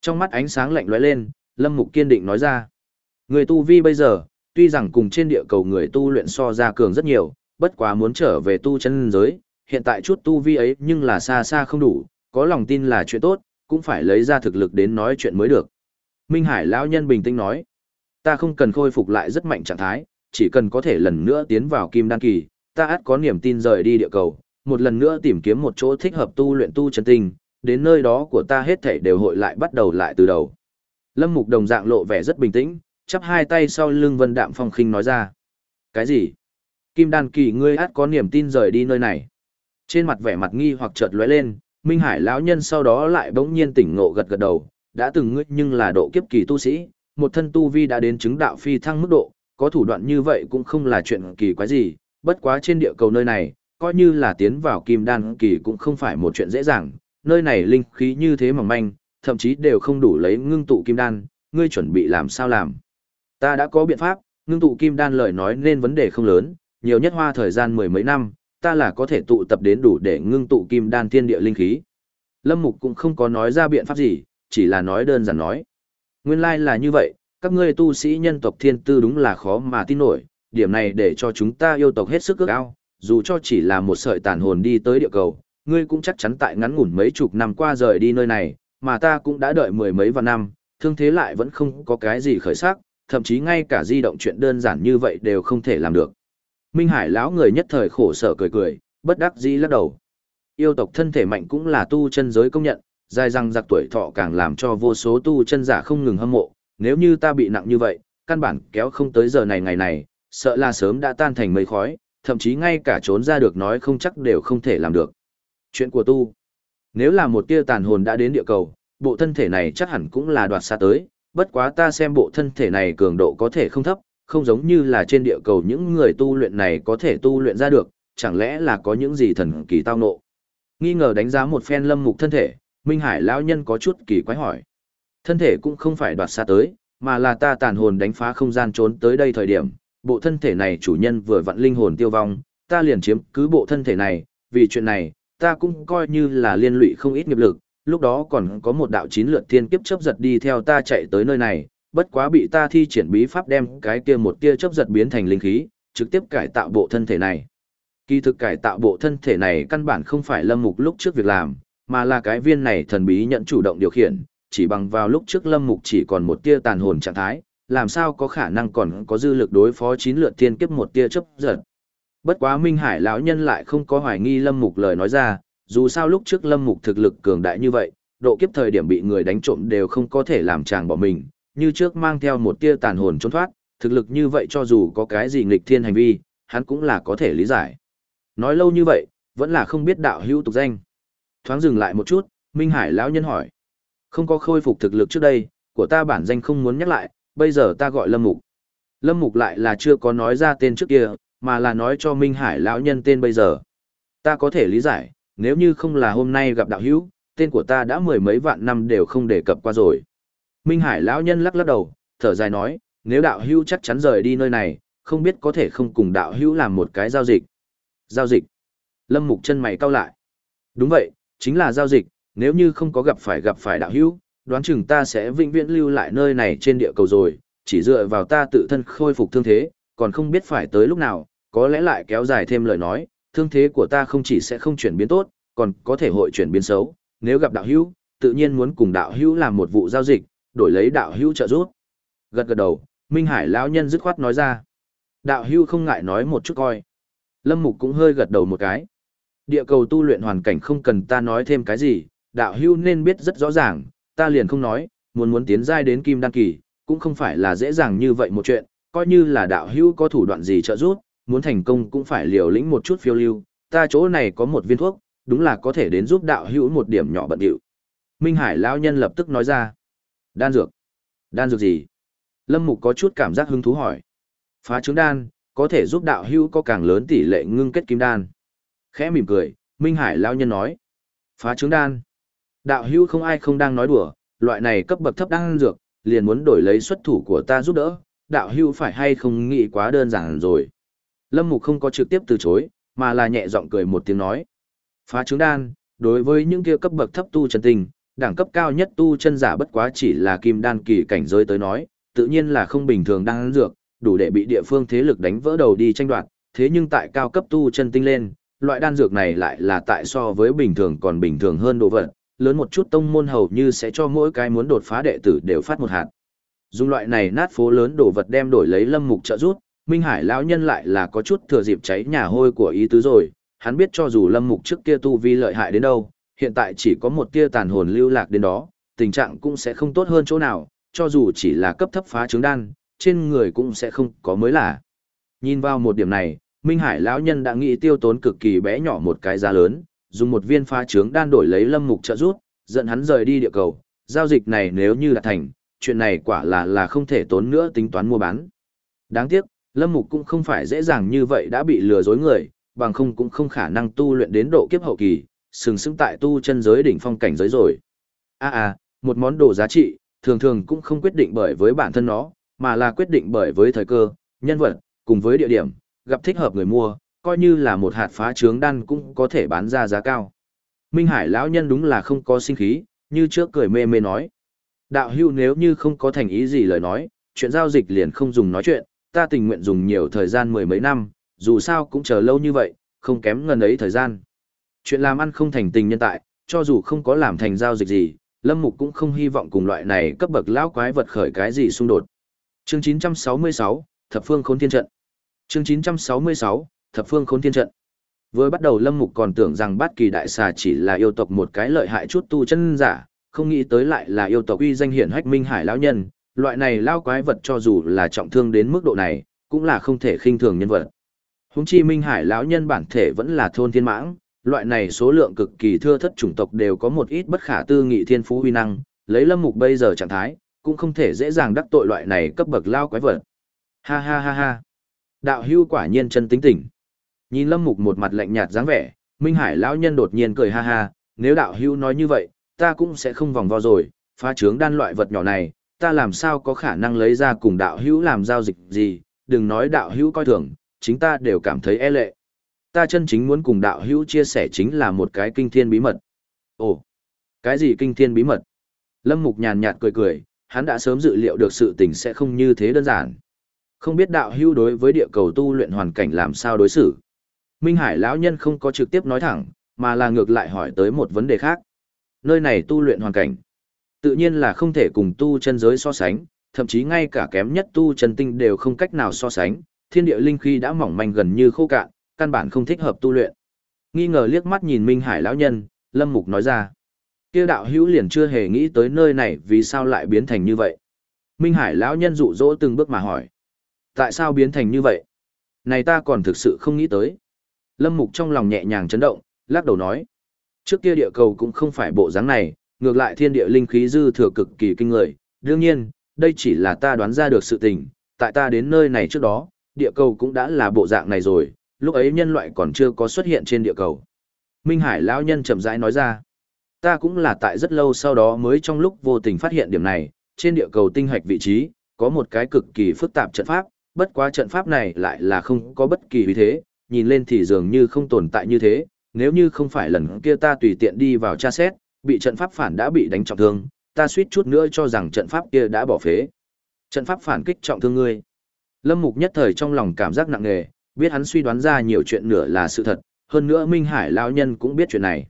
Trong mắt ánh sáng lạnh lóe lên, Lâm Mục kiên định nói ra. Người tu vi bây giờ, tuy rằng cùng trên địa cầu người tu luyện so ra cường rất nhiều, bất quá muốn trở về tu chân giới, hiện tại chút tu vi ấy nhưng là xa xa không đủ, có lòng tin là chuyện tốt, cũng phải lấy ra thực lực đến nói chuyện mới được. Minh Hải lão nhân bình tĩnh nói, ta không cần khôi phục lại rất mạnh trạng thái, chỉ cần có thể lần nữa tiến vào kim đan kỳ, ta ắt có niềm tin rời đi địa cầu, một lần nữa tìm kiếm một chỗ thích hợp tu luyện tu chân tinh, đến nơi đó của ta hết thảy đều hội lại bắt đầu lại từ đầu. Lâm Mục đồng dạng lộ vẻ rất bình tĩnh, chắp hai tay sau lưng Vân Đạm Phong khinh nói ra. Cái gì? Kim đan kỳ ngươi át có niềm tin rời đi nơi này. Trên mặt vẻ mặt nghi hoặc chợt lóe lên, Minh Hải lão nhân sau đó lại bỗng nhiên tỉnh ngộ gật gật đầu, đã từng ngươi nhưng là độ kiếp kỳ tu sĩ, một thân tu vi đã đến chứng đạo phi thăng mức độ, có thủ đoạn như vậy cũng không là chuyện kỳ quái gì, bất quá trên địa cầu nơi này, coi như là tiến vào kim đan kỳ cũng không phải một chuyện dễ dàng, nơi này linh khí như thế mỏng manh, thậm chí đều không đủ lấy ngưng tụ kim đan, ngươi chuẩn bị làm sao làm. Ta đã có biện pháp, ngưng tụ kim đan lời nói nên vấn đề không lớn, nhiều nhất hoa thời gian mười mấy năm, ta là có thể tụ tập đến đủ để ngưng tụ kim đan thiên địa linh khí. Lâm Mục cũng không có nói ra biện pháp gì, chỉ là nói đơn giản nói. Nguyên lai like là như vậy, các ngươi tu sĩ nhân tộc thiên tư đúng là khó mà tin nổi, điểm này để cho chúng ta yêu tộc hết sức ước ao, dù cho chỉ là một sợi tàn hồn đi tới địa cầu, ngươi cũng chắc chắn tại ngắn ngủn mấy chục năm qua rời đi nơi này, mà ta cũng đã đợi mười mấy vạn năm, thương thế lại vẫn không có cái gì khởi sắc, thậm chí ngay cả di động chuyện đơn giản như vậy đều không thể làm được. Minh Hải lão người nhất thời khổ sở cười cười, bất đắc dĩ lắc đầu. Yêu tộc thân thể mạnh cũng là tu chân giới công nhận, dài răng giặc tuổi thọ càng làm cho vô số tu chân giả không ngừng hâm mộ, nếu như ta bị nặng như vậy, căn bản kéo không tới giờ này ngày này, sợ là sớm đã tan thành mây khói, thậm chí ngay cả trốn ra được nói không chắc đều không thể làm được. Chuyện của tu. Nếu là một tia tàn hồn đã đến địa cầu, bộ thân thể này chắc hẳn cũng là đoạt xa tới, bất quá ta xem bộ thân thể này cường độ có thể không thấp, không giống như là trên địa cầu những người tu luyện này có thể tu luyện ra được, chẳng lẽ là có những gì thần kỳ tao nộ. Nghi ngờ đánh giá một phen lâm mục thân thể, Minh Hải lão nhân có chút kỳ quái hỏi. Thân thể cũng không phải đoạt xa tới, mà là ta tàn hồn đánh phá không gian trốn tới đây thời điểm, bộ thân thể này chủ nhân vừa vặn linh hồn tiêu vong, ta liền chiếm cứ bộ thân thể này, vì chuyện này, ta cũng coi như là liên lụy không ít nghiệp lực, lúc đó còn có một đạo chín lượt thiên kiếp chớp giật đi theo ta chạy tới nơi này, bất quá bị ta thi triển bí pháp đem cái kia một tia chớp giật biến thành linh khí, trực tiếp cải tạo bộ thân thể này. Kỳ thực cải tạo bộ thân thể này căn bản không phải Lâm Mục lúc trước việc làm, mà là cái viên này thần bí nhận chủ động điều khiển, chỉ bằng vào lúc trước Lâm Mục chỉ còn một tia tàn hồn trạng thái, làm sao có khả năng còn có dư lực đối phó chín lượt thiên kiếp một tia chớp giật. Bất quá Minh Hải lão nhân lại không có hoài nghi Lâm Mục lời nói ra, dù sao lúc trước Lâm Mục thực lực cường đại như vậy, độ kiếp thời điểm bị người đánh trộm đều không có thể làm chàng bỏ mình, như trước mang theo một tia tàn hồn trốn thoát, thực lực như vậy cho dù có cái gì nghịch thiên hành vi, hắn cũng là có thể lý giải. Nói lâu như vậy, vẫn là không biết đạo hữu tục danh. Thoáng dừng lại một chút, Minh Hải lão nhân hỏi. Không có khôi phục thực lực trước đây, của ta bản danh không muốn nhắc lại, bây giờ ta gọi Lâm Mục. Lâm Mục lại là chưa có nói ra tên trước kia, mà là nói cho Minh Hải lão nhân tên bây giờ. Ta có thể lý giải, nếu như không là hôm nay gặp đạo hữu, tên của ta đã mười mấy vạn năm đều không đề cập qua rồi. Minh Hải lão nhân lắc lắc đầu, thở dài nói, nếu đạo hữu chắc chắn rời đi nơi này, không biết có thể không cùng đạo hữu làm một cái giao dịch. Giao dịch. Lâm Mục chân mày cau lại. Đúng vậy, chính là giao dịch, nếu như không có gặp phải gặp phải đạo hữu, đoán chừng ta sẽ vĩnh viễn lưu lại nơi này trên địa cầu rồi, chỉ dựa vào ta tự thân khôi phục thương thế, còn không biết phải tới lúc nào, có lẽ lại kéo dài thêm lời nói, thương thế của ta không chỉ sẽ không chuyển biến tốt, còn có thể hội chuyển biến xấu, nếu gặp đạo hữu, tự nhiên muốn cùng đạo hữu làm một vụ giao dịch, đổi lấy đạo hữu trợ giúp. Gật gật đầu, Minh Hải lão nhân dứt khoát nói ra. Đạo hữu không ngại nói một chút coi. Lâm Mục cũng hơi gật đầu một cái. Địa cầu tu luyện hoàn cảnh không cần ta nói thêm cái gì, đạo hữu nên biết rất rõ ràng, ta liền không nói, muốn muốn tiến giai đến kim đan kỳ, cũng không phải là dễ dàng như vậy một chuyện, coi như là đạo hữu có thủ đoạn gì trợ giúp, muốn thành công cũng phải liều lĩnh một chút phiêu lưu, ta chỗ này có một viên thuốc, đúng là có thể đến giúp đạo hữu một điểm nhỏ bận điệu. Minh Hải lão nhân lập tức nói ra. Đan dược. Đan dược gì? Lâm Mục có chút cảm giác hứng thú hỏi. Phá trứng đan, có thể giúp đạo hữu có càng lớn tỷ lệ ngưng kết kim đan. Khẽ mỉm cười, Minh Hải lão nhân nói. Phá trứng đan. Đạo hữu không ai không đang nói đùa, loại này cấp bậc thấp đan dược, liền muốn đổi lấy xuất thủ của ta giúp đỡ, đạo hữu phải hay không nghĩ quá đơn giản rồi. Lâm Mục không có trực tiếp từ chối, mà là nhẹ giọng cười một tiếng nói. Phá trứng đan, đối với những kia cấp bậc thấp tu chân tình, đẳng cấp cao nhất tu chân giả bất quá chỉ là kim đan kỳ cảnh giới tới nói, tự nhiên là không bình thường đang dược, đủ để bị địa phương thế lực đánh vỡ đầu đi tranh đoạt, thế nhưng tại cao cấp tu chân tinh lên, loại đan dược này lại là tại so với bình thường còn bình thường hơn đồ vật, lớn một chút tông môn hầu như sẽ cho mỗi cái muốn đột phá đệ tử đều phát một hạt. Dùng loại này nát phố lớn đồ vật đem đổi lấy lâm mục trợ rút, Minh Hải lão nhân lại là có chút thừa dịp cháy nhà hôi của ý tứ rồi, hắn biết cho dù lâm mục trước kia tu vi lợi hại đến đâu, hiện tại chỉ có một tia tàn hồn lưu lạc đến đó, tình trạng cũng sẽ không tốt hơn chỗ nào, cho dù chỉ là cấp thấp phá trứng đan, trên người cũng sẽ không có mới lạ. Nhìn vào một điểm này, Minh Hải lão nhân đã nghĩ tiêu tốn cực kỳ bé nhỏ một cái giá lớn, dùng một viên phá trứng đan đổi lấy lâm mục trợ rút, dẫn hắn rời đi địa cầu. Giao dịch này nếu như đạt thành, chuyện này quả là là không thể tốn nữa tính toán mua bán. Đáng tiếc, lâm mục cũng không phải dễ dàng như vậy đã bị lừa dối người, bằng không cũng không khả năng tu luyện đến độ kiếp hậu kỳ, sừng sững tại tu chân giới đỉnh phong cảnh giới rồi. A à, à, một món đồ giá trị, thường thường cũng không quyết định bởi với bản thân nó, mà là quyết định bởi với thời cơ, nhân vật, cùng với địa điểm, gặp thích hợp người mua, coi như là một hạt phá trướng đan cũng có thể bán ra giá cao. Minh Hải lão nhân đúng là không có sinh khí, như trước cười mê mê nói. Đạo hưu nếu như không có thành ý gì lời nói, chuyện giao dịch liền không dùng nói chuyện, ta tình nguyện dùng nhiều thời gian mười mấy năm, dù sao cũng chờ lâu như vậy, không kém ngần ấy thời gian. Chuyện làm ăn không thành tình nhân tại, cho dù không có làm thành giao dịch gì, Lâm Mục cũng không hy vọng cùng loại này cấp bậc lão quái vật khởi cái gì xung đột. Chương 966, Thập Phương Khốn Thiên Trận. Chương 966, Thập Phương Khốn Thiên Trận. Vừa bắt đầu Lâm Mục còn tưởng rằng Bát Kỳ Đại Xà chỉ là yêu tộc một cái lợi hại chút tu chân giả, không nghĩ tới lại là yêu tộc uy danh hiển hách Minh Hải lão nhân, loại này lao quái vật cho dù là trọng thương đến mức độ này, cũng là không thể khinh thường nhân vật. Húng chi Minh Hải lão nhân bản thể vẫn là thôn thiên mãng, loại này số lượng cực kỳ thưa thất chủng tộc đều có một ít bất khả tư nghị thiên phú huy năng, lấy lâm mục bây giờ trạng thái, cũng không thể dễ dàng đắc tội loại này cấp bậc lao quái vật. Ha ha ha ha. Đạo hưu quả nhiên chân tính tỉnh. Nhìn lâm mục một mặt lạnh nhạt dáng vẻ, Minh Hải lão nhân đột nhiên cười ha ha, nếu đạo hưu nói như vậy, ta cũng sẽ không vòng vo rồi, phá trướng đan loại vật nhỏ này, ta làm sao có khả năng lấy ra cùng đạo hữu làm giao dịch gì, đừng nói đạo hữu coi thường, chính ta đều cảm thấy e lệ ta chân chính muốn cùng đạo hữu chia sẻ chính là một cái kinh thiên bí mật. Ồ, cái gì kinh thiên bí mật? Lâm Mục nhàn nhạt cười cười, hắn đã sớm dự liệu được sự tình sẽ không như thế đơn giản. Không biết đạo hữu đối với địa cầu tu luyện hoàn cảnh làm sao đối xử. Minh Hải lão nhân không có trực tiếp nói thẳng, mà là ngược lại hỏi tới một vấn đề khác. Nơi này tu luyện hoàn cảnh, tự nhiên là không thể cùng tu chân giới so sánh, thậm chí ngay cả kém nhất tu chân tinh đều không cách nào so sánh, thiên địa linh khí đã mỏng manh gần như khô cạn, căn bản không thích hợp tu luyện. Nghi ngờ liếc mắt nhìn Minh Hải lão nhân, Lâm Mục nói ra. Kia đạo hữu liền chưa hề nghĩ tới nơi này vì sao lại biến thành như vậy. Minh Hải lão nhân dụ dỗ từng bước mà hỏi. Tại sao biến thành như vậy? Này ta còn thực sự không nghĩ tới. Lâm Mục trong lòng nhẹ nhàng chấn động, lắc đầu nói. Trước kia địa cầu cũng không phải bộ dáng này, ngược lại thiên địa linh khí dư thừa cực kỳ kinh người. Đương nhiên, đây chỉ là ta đoán ra được sự tình, tại ta đến nơi này trước đó, địa cầu cũng đã là bộ dạng này rồi, lúc ấy nhân loại còn chưa có xuất hiện trên địa cầu. Minh Hải lão nhân chậm rãi nói ra, ta cũng là tại rất lâu sau đó mới trong lúc vô tình phát hiện điểm này, trên địa cầu tinh hạch vị trí, có một cái cực kỳ phức tạp trận pháp, bất quá trận pháp này lại là không có bất kỳ uy thế, nhìn lên thì dường như không tồn tại như thế, nếu như không phải lần kia ta tùy tiện đi vào tra xét, bị trận pháp phản đã bị đánh trọng thương, ta suýt chút nữa cho rằng trận pháp kia đã bỏ phế. Trận pháp phản kích trọng thương ngươi. Lâm Mục nhất thời trong lòng cảm giác nặng nề, biết hắn suy đoán ra nhiều chuyện nửa là sự thật, hơn nữa Minh Hải lão nhân cũng biết chuyện này.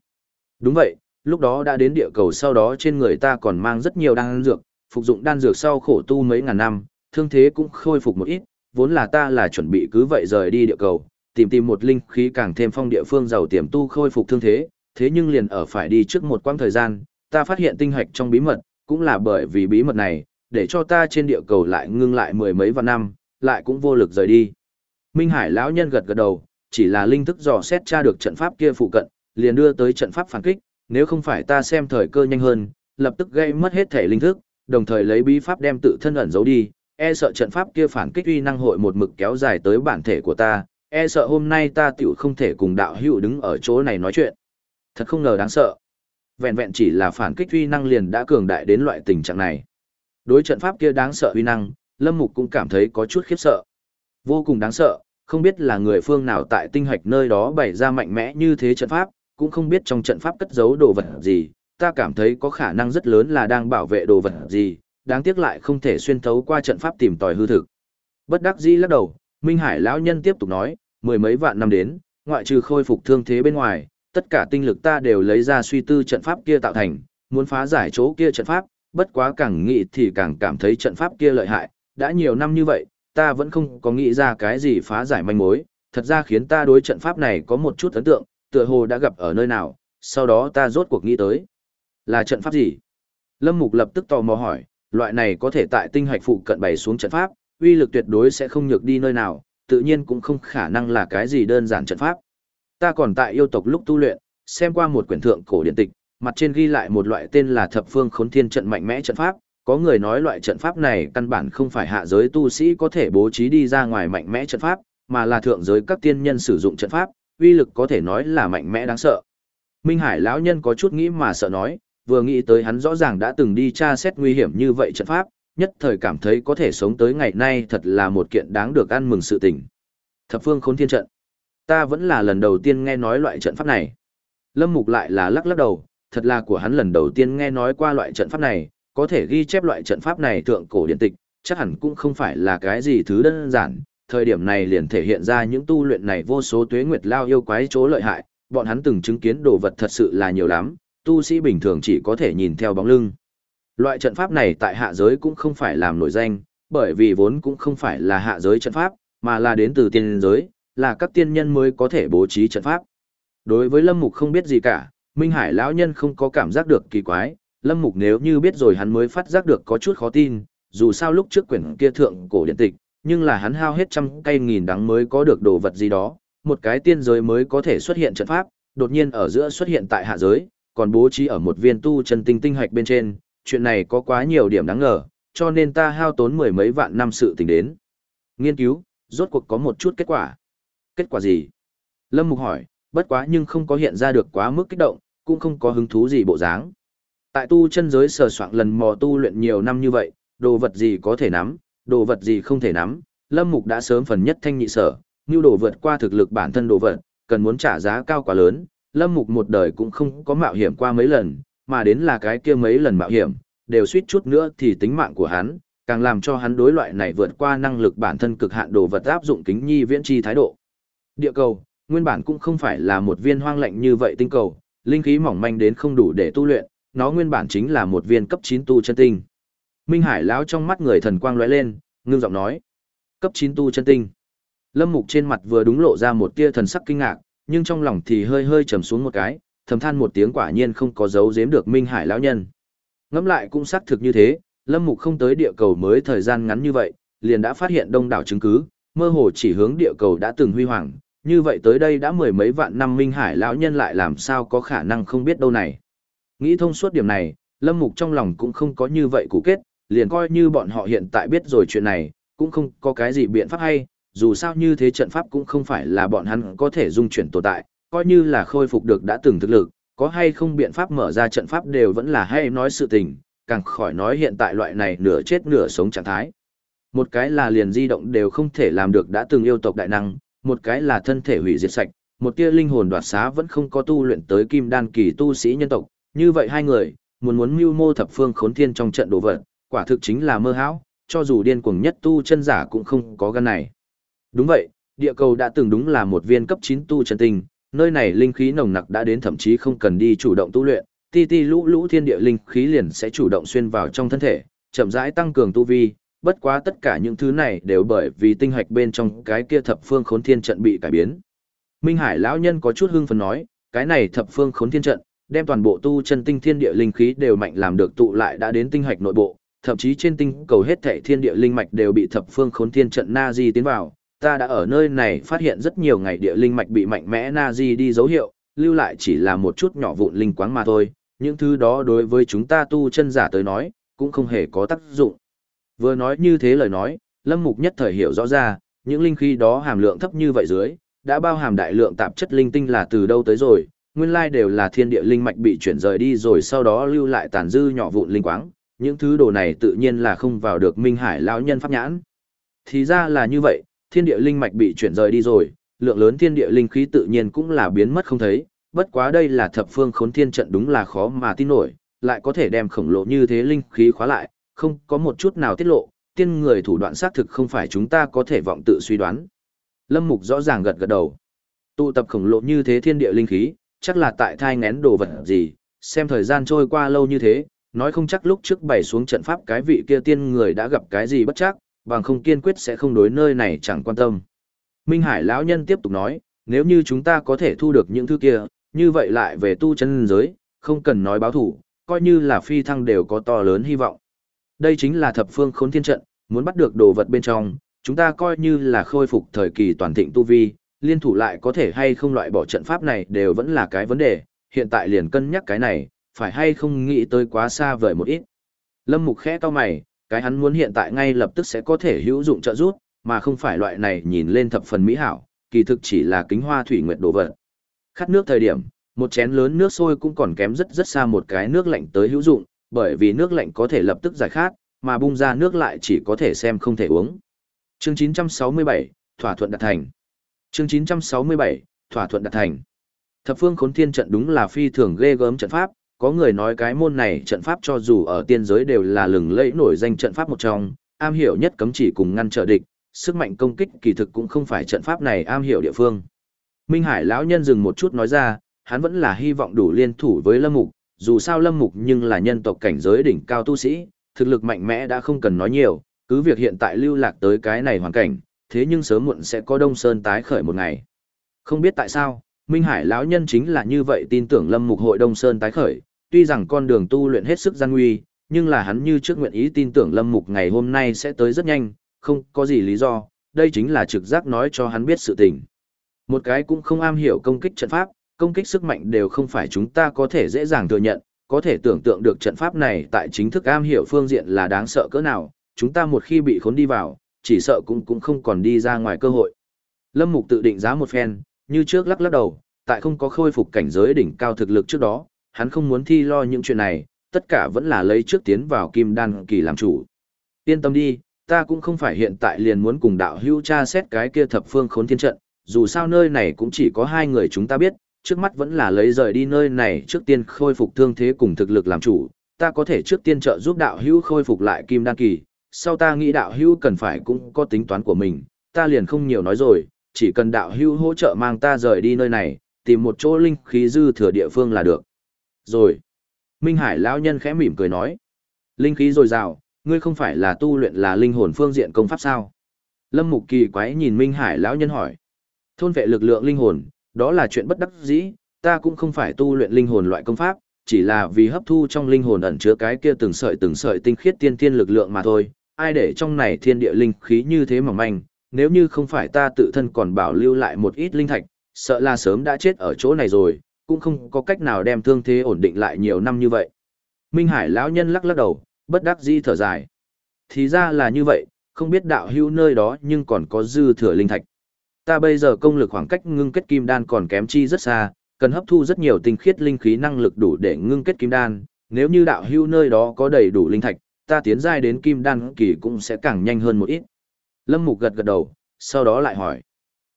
Đúng vậy, lúc đó đã đến địa cầu sau đó trên người ta còn mang rất nhiều đan dược, phục dụng đan dược sau khổ tu mấy ngàn năm, thương thế cũng khôi phục một ít, vốn là ta là chuẩn bị cứ vậy rời đi địa cầu, tìm tìm một linh khí càng thêm phong địa phương giàu tiềm tu khôi phục thương thế, thế nhưng liền ở phải đi trước một quãng thời gian, ta phát hiện tinh hạch trong bí mật, cũng là bởi vì bí mật này, để cho ta trên địa cầu lại ngưng lại mười mấy vạn năm, lại cũng vô lực rời đi. Minh Hải lão nhân gật gật đầu, chỉ là linh thức dò xét tra được trận pháp kia phụ cận, liền đưa tới trận pháp phản kích, nếu không phải ta xem thời cơ nhanh hơn, lập tức gây mất hết thể linh thức, đồng thời lấy bí pháp đem tự thân ẩn giấu đi, e sợ trận pháp kia phản kích uy năng hội một mực kéo dài tới bản thể của ta, e sợ hôm nay ta tiểu không thể cùng đạo hữu đứng ở chỗ này nói chuyện. Thật không ngờ đáng sợ. Vẹn vẹn chỉ là phản kích uy năng liền đã cường đại đến loại tình trạng này. Đối trận pháp kia đáng sợ uy năng, Lâm Mục cũng cảm thấy có chút khiếp sợ. Vô cùng đáng sợ, không biết là người phương nào tại tinh hạch nơi đó bày ra mạnh mẽ như thế trận pháp, cũng không biết trong trận pháp cất giấu đồ vật gì, ta cảm thấy có khả năng rất lớn là đang bảo vệ đồ vật gì, đáng tiếc lại không thể xuyên thấu qua trận pháp tìm tòi hư thực. Bất đắc dĩ lắc đầu, Minh Hải lão nhân tiếp tục nói, mười mấy vạn năm đến, ngoại trừ khôi phục thương thế bên ngoài, tất cả tinh lực ta đều lấy ra suy tư trận pháp kia tạo thành, muốn phá giải chỗ kia trận pháp, bất quá càng nghĩ thì càng cảm thấy trận pháp kia lợi hại, đã nhiều năm như vậy, ta vẫn không có nghĩ ra cái gì phá giải manh mối, thật ra khiến ta đối trận pháp này có một chút ấn tượng, tựa hồ đã gặp ở nơi nào, sau đó ta rốt cuộc nghĩ tới. Là trận pháp gì? Lâm Mục lập tức tò mò hỏi, loại này có thể tại tinh hạch phụ cận bày xuống trận pháp, uy lực tuyệt đối sẽ không nhược đi nơi nào, tự nhiên cũng không khả năng là cái gì đơn giản trận pháp. Ta còn tại yêu tộc lúc tu luyện, xem qua một quyển thượng cổ điện tịch, mặt trên ghi lại một loại tên là Thập Phương Khốn Thiên trận mạnh mẽ trận pháp, có người nói loại trận pháp này căn bản không phải hạ giới tu sĩ có thể bố trí đi ra ngoài mạnh mẽ trận pháp, mà là thượng giới các tiên nhân sử dụng trận pháp, uy lực có thể nói là mạnh mẽ đáng sợ. Minh Hải lão nhân có chút nghĩ mà sợ nói, vừa nghĩ tới hắn rõ ràng đã từng đi tra xét nguy hiểm như vậy trận pháp, nhất thời cảm thấy có thể sống tới ngày nay thật là một kiện đáng được ăn mừng sự tình. Thập phương khốn thiên trận. Ta vẫn là lần đầu tiên nghe nói loại trận pháp này. Lâm Mục lại là lắc lắc đầu, thật là của hắn lần đầu tiên nghe nói qua loại trận pháp này, có thể ghi chép loại trận pháp này thượng cổ điện tịch, chắc hẳn cũng không phải là cái gì thứ đơn giản, thời điểm này liền thể hiện ra những tu luyện này vô số tuế nguyệt lao yêu quái chỗ lợi hại, bọn hắn từng chứng kiến đồ vật thật sự là nhiều lắm, tu sĩ bình thường chỉ có thể nhìn theo bóng lưng. Loại trận pháp này tại hạ giới cũng không phải làm nổi danh, bởi vì vốn cũng không phải là hạ giới trận pháp, mà là đến từ tiên giới, là các tiên nhân mới có thể bố trí trận pháp. Đối với Lâm Mục không biết gì cả, Minh Hải lão nhân không có cảm giác được kỳ quái, Lâm Mục nếu như biết rồi hắn mới phát giác được có chút khó tin, dù sao lúc trước quyển kia thượng cổ điện tịch, nhưng là hắn hao hết trăm cây nghìn đắng mới có được đồ vật gì đó, một cái tiên giới mới có thể xuất hiện trận pháp, đột nhiên ở giữa xuất hiện tại hạ giới, còn bố trí ở một viên tu chân tinh tinh hạch bên trên, chuyện này có quá nhiều điểm đáng ngờ, cho nên ta hao tốn mười mấy vạn năm sự tình đến. Nghiên cứu, rốt cuộc có một chút kết quả. Kết quả gì? Lâm Mục hỏi, bất quá nhưng không có hiện ra được quá mức kích động, cũng không có hứng thú gì bộ dáng. Tại tu chân giới sờ soạn lần mò tu luyện nhiều năm như vậy, đồ vật gì có thể nắm, đồ vật gì không thể nắm, Lâm Mục đã sớm phần nhất thanh nhị sở, như đồ vượt qua thực lực bản thân đồ vật, cần muốn trả giá cao quá lớn, Lâm Mục một đời cũng không có mạo hiểm qua mấy lần, mà đến là cái kia mấy lần mạo hiểm, đều suýt chút nữa thì tính mạng của hắn, càng làm cho hắn đối loại này vượt qua năng lực bản thân cực hạn đồ vật áp dụng kính nhi viễn chi thái độ. Địa cầu, nguyên bản cũng không phải là một viên hoang lạnh như vậy tinh cầu, linh khí mỏng manh đến không đủ để tu luyện, nó nguyên bản chính là một viên cấp 9 tu chân tinh. Minh Hải lão trong mắt người thần quang lóe lên, ngưng giọng nói: "Cấp 9 tu chân tinh." Lâm Mục trên mặt vừa đúng lộ ra một tia thần sắc kinh ngạc, nhưng trong lòng thì hơi hơi trầm xuống một cái, thầm than một tiếng quả nhiên không có dấu giếm được Minh Hải lão nhân. Ngẫm lại cũng xác thực như thế, Lâm Mục không tới địa cầu mới thời gian ngắn như vậy, liền đã phát hiện đông đảo chứng cứ, mơ hồ chỉ hướng địa cầu đã từng huy hoàng, như vậy tới đây đã mười mấy vạn năm Minh Hải lão nhân lại làm sao có khả năng không biết đâu này. Nghĩ thông suốt điểm này, Lâm Mục trong lòng cũng không có như vậy cụ kết, liền coi như bọn họ hiện tại biết rồi chuyện này, cũng không có cái gì biện pháp hay, dù sao như thế trận pháp cũng không phải là bọn hắn có thể dung chuyển tồn tại, coi như là khôi phục được đã từng thực lực, có hay không biện pháp mở ra trận pháp đều vẫn là hay nói sự tình, càng khỏi nói hiện tại loại này nửa chết nửa sống trạng thái. Một cái là liền di động đều không thể làm được đã từng yêu tộc đại năng, một cái là thân thể hủy diệt sạch, một tia linh hồn đoạt xá vẫn không có tu luyện tới kim đan kỳ tu sĩ nhân tộc, như vậy hai người, muốn muốn mưu mô thập phương khốn thiên trong trận đồ vật, quả thực chính là mơ hão, cho dù điên cuồng nhất tu chân giả cũng không có gan này. Đúng vậy, địa cầu đã từng đúng là một viên cấp 9 tu chân tinh, nơi này linh khí nồng nặc đã đến thậm chí không cần đi chủ động tu luyện, ti ti lũ lũ thiên địa linh khí liền sẽ chủ động xuyên vào trong thân thể, chậm rãi tăng cường tu vi, bất quá tất cả những thứ này đều bởi vì tinh hạch bên trong cái kia thập phương khốn thiên trận bị cải biến. Minh Hải lão nhân có chút hưng phấn nói, cái này thập phương khốn thiên trận, đem toàn bộ tu chân tinh thiên địa linh khí đều mạnh làm được tụ lại đã đến tinh hạch nội bộ, thậm chí trên tinh cầu hết thảy thiên địa linh mạch đều bị thập phương khốn thiên trận na di tiến vào. Ta đã ở nơi này phát hiện rất nhiều ngày địa linh mạch bị mạnh mẽ na di đi dấu hiệu, lưu lại chỉ là một chút nhỏ vụn linh quáng mà thôi, những thứ đó đối với chúng ta tu chân giả tới nói, cũng không hề có tác dụng. Vừa nói như thế lời nói, Lâm Mục nhất thời hiểu rõ ra, những linh khí đó hàm lượng thấp như vậy dưới, đã bao hàm đại lượng tạp chất linh tinh là từ đâu tới rồi, nguyên lai đều là thiên địa linh mạch bị chuyển rời đi rồi sau đó lưu lại tàn dư nhỏ vụn linh quáng, những thứ đồ này tự nhiên là không vào được Minh Hải lão nhân pháp nhãn. Thì ra là như vậy, thiên địa linh mạch bị chuyển rời đi rồi, lượng lớn thiên địa linh khí tự nhiên cũng là biến mất không thấy, bất quá đây là thập phương khốn thiên trận đúng là khó mà tin nổi, lại có thể đem khổng lồ như thế linh khí khóa lại, không có một chút nào tiết lộ, tiên người thủ đoạn xác thực không phải chúng ta có thể vọng tự suy đoán. Lâm Mục rõ ràng gật gật đầu. Tụ tập khổng lồ như thế thiên địa linh khí, chắc là tại thai ngén đồ vật gì, xem thời gian trôi qua lâu như thế, nói không chắc lúc trước bày xuống trận pháp cái vị kia tiên người đã gặp cái gì bất chắc, bằng không kiên quyết sẽ không đối nơi này chẳng quan tâm. Minh Hải lão nhân tiếp tục nói, nếu như chúng ta có thể thu được những thứ kia, như vậy lại về tu chân giới, không cần nói báo thủ, coi như là phi thăng đều có to lớn hy vọng. Đây chính là thập phương khốn thiên trận, muốn bắt được đồ vật bên trong, chúng ta coi như là khôi phục thời kỳ toàn thịnh tu vi, liên thủ lại có thể hay không loại bỏ trận pháp này đều vẫn là cái vấn đề, hiện tại liền cân nhắc cái này, phải hay không nghĩ tới quá xa vời một ít. Lâm Mục khẽ to mày, cái hắn muốn hiện tại ngay lập tức sẽ có thể hữu dụng trợ giúp, mà không phải loại này nhìn lên thập phần mỹ hảo, kỳ thực chỉ là kính hoa thủy nguyệt đồ vật. Khát nước thời điểm, một chén lớn nước sôi cũng còn kém rất rất xa một cái nước lạnh tới hữu dụng, bởi vì nước lạnh có thể lập tức giải khát, mà bung ra nước lại chỉ có thể xem không thể uống. Chương 967, thỏa thuận đạt thành. Chương 967, thỏa thuận đạt thành. Thập phương khốn thiên trận đúng là phi thường ghê gớm trận pháp, có người nói cái môn này trận pháp cho dù ở tiên giới đều là lừng lẫy nổi danh trận pháp một trong, am hiểu nhất cấm chỉ cùng ngăn trở địch, sức mạnh công kích kỳ thực cũng không phải trận pháp này am hiểu địa phương. Minh Hải lão nhân dừng một chút nói ra, hắn vẫn là hy vọng đủ liên thủ với Lâm Mục, dù sao Lâm Mục nhưng là nhân tộc cảnh giới đỉnh cao tu sĩ, thực lực mạnh mẽ đã không cần nói nhiều, cứ việc hiện tại lưu lạc tới cái này hoàn cảnh, thế nhưng sớm muộn sẽ có Đông Sơn tái khởi một ngày. Không biết tại sao, Minh Hải lão nhân chính là như vậy tin tưởng Lâm Mục hội Đông Sơn tái khởi, tuy rằng con đường tu luyện hết sức gian nguy, nhưng là hắn như trước nguyện ý tin tưởng Lâm Mục ngày hôm nay sẽ tới rất nhanh, không có gì lý do, đây chính là trực giác nói cho hắn biết sự tình. Một cái cũng không am hiểu công kích trận pháp, công kích sức mạnh đều không phải chúng ta có thể dễ dàng thừa nhận, có thể tưởng tượng được trận pháp này tại chính thức am hiểu phương diện là đáng sợ cỡ nào, chúng ta một khi bị khốn đi vào, chỉ sợ cũng cũng không còn đi ra ngoài cơ hội. Lâm Mục tự định giá một phen, như trước lắc lắc đầu, tại không có khôi phục cảnh giới đỉnh cao thực lực trước đó, hắn không muốn thi lo những chuyện này, tất cả vẫn là lấy trước tiến vào kim đan kỳ làm chủ. Yên tâm đi, ta cũng không phải hiện tại liền muốn cùng đạo hữu cha xét cái kia thập phương khốn thiên trận, dù sao nơi này cũng chỉ có hai người chúng ta biết, trước mắt vẫn là lấy rời đi nơi này trước tiên khôi phục thương thế cùng thực lực làm chủ, ta có thể trước tiên trợ giúp đạo hữu khôi phục lại kim đan kỳ, sau ta nghĩ đạo hữu cần phải cũng có tính toán của mình, ta liền không nhiều nói rồi, chỉ cần đạo hữu hỗ trợ mang ta rời đi nơi này, tìm một chỗ linh khí dư thừa địa phương là được. Rồi. Minh Hải lão nhân khẽ mỉm cười nói, linh khí dồi dào, ngươi không phải là tu luyện là linh hồn phương diện công pháp sao? Lâm Mục Kỳ quái nhìn Minh Hải lão nhân hỏi. Thôn vệ lực lượng linh hồn, đó là chuyện bất đắc dĩ, ta cũng không phải tu luyện linh hồn loại công pháp, chỉ là vì hấp thu trong linh hồn ẩn chứa cái kia từng sợi từng sợi tinh khiết tiên tiên lực lượng mà thôi, ai để trong này thiên địa linh khí như thế mỏng manh, nếu như không phải ta tự thân còn bảo lưu lại một ít linh thạch, sợ là sớm đã chết ở chỗ này rồi, cũng không có cách nào đem thương thế ổn định lại nhiều năm như vậy. Minh Hải lão nhân lắc lắc đầu, bất đắc dĩ thở dài. Thì ra là như vậy, không biết đạo hữu nơi đó nhưng còn có dư thừa linh thạch. Ta bây giờ công lực khoảng cách ngưng kết kim đan còn kém chi rất xa, cần hấp thu rất nhiều tinh khiết linh khí năng lực đủ để ngưng kết kim đan, nếu như đạo hữu nơi đó có đầy đủ linh thạch, ta tiến giai đến kim đan kỳ cũng sẽ càng nhanh hơn một ít. Lâm Mục gật gật đầu, sau đó lại hỏi.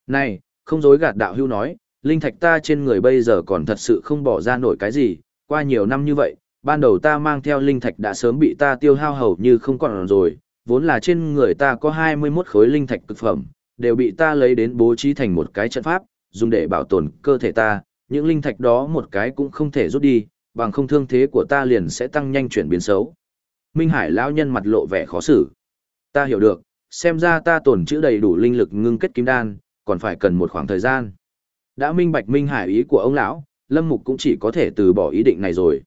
Này, không dối gạt đạo hữu nói, linh thạch ta trên người bây giờ còn thật sự không bỏ ra nổi cái gì, qua nhiều năm như vậy, ban đầu ta mang theo linh thạch đã sớm bị ta tiêu hao hầu như không còn rồi, vốn là trên người ta có 21 khối linh thạch cực phẩm, đều bị ta lấy đến bố trí thành một cái trận pháp, dùng để bảo tồn cơ thể ta, những linh thạch đó một cái cũng không thể rút đi, bằng không thương thế của ta liền sẽ tăng nhanh chuyển biến xấu. Minh Hải lão nhân mặt lộ vẻ khó xử. Ta hiểu được, xem ra ta tổn chữ đầy đủ linh lực ngưng kết kim đan, còn phải cần một khoảng thời gian. Đã minh bạch Minh Hải ý của ông lão, Lâm Mục cũng chỉ có thể từ bỏ ý định này rồi.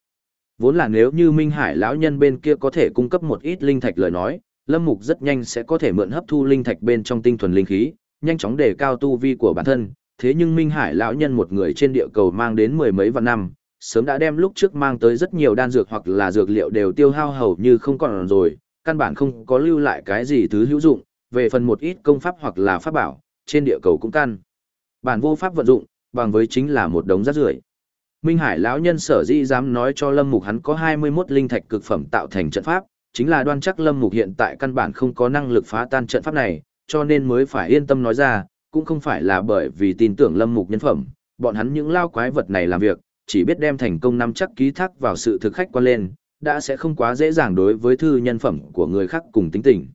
Vốn là nếu như Minh Hải lão nhân bên kia có thể cung cấp một ít linh thạch lời nói, Lâm Mục rất nhanh sẽ có thể mượn hấp thu linh thạch bên trong tinh thuần linh khí, nhanh chóng đề cao tu vi của bản thân. Thế nhưng Minh Hải lão nhân một người trên địa cầu mang đến mười mấy vạn năm, sớm đã đem lúc trước mang tới rất nhiều đan dược hoặc là dược liệu đều tiêu hao hầu như không còn rồi, căn bản không có lưu lại cái gì thứ hữu dụng, về phần một ít công pháp hoặc là pháp bảo, trên địa cầu cũng căn. Bản vô pháp vận dụng, bằng với chính là một đống rác rưởi. Minh Hải lão nhân sở dĩ dám nói cho Lâm Mục hắn có 21 linh thạch cực phẩm tạo thành trận pháp, chính là đoan chắc Lâm Mục hiện tại căn bản không có năng lực phá tan trận pháp này, cho nên mới phải yên tâm nói ra, cũng không phải là bởi vì tin tưởng Lâm Mục nhân phẩm, bọn hắn những lao quái vật này làm việc, chỉ biết đem thành công nắm chắc ký thác vào sự thực khách quan lên, đã sẽ không quá dễ dàng đối với thư nhân phẩm của người khác cùng tính tình.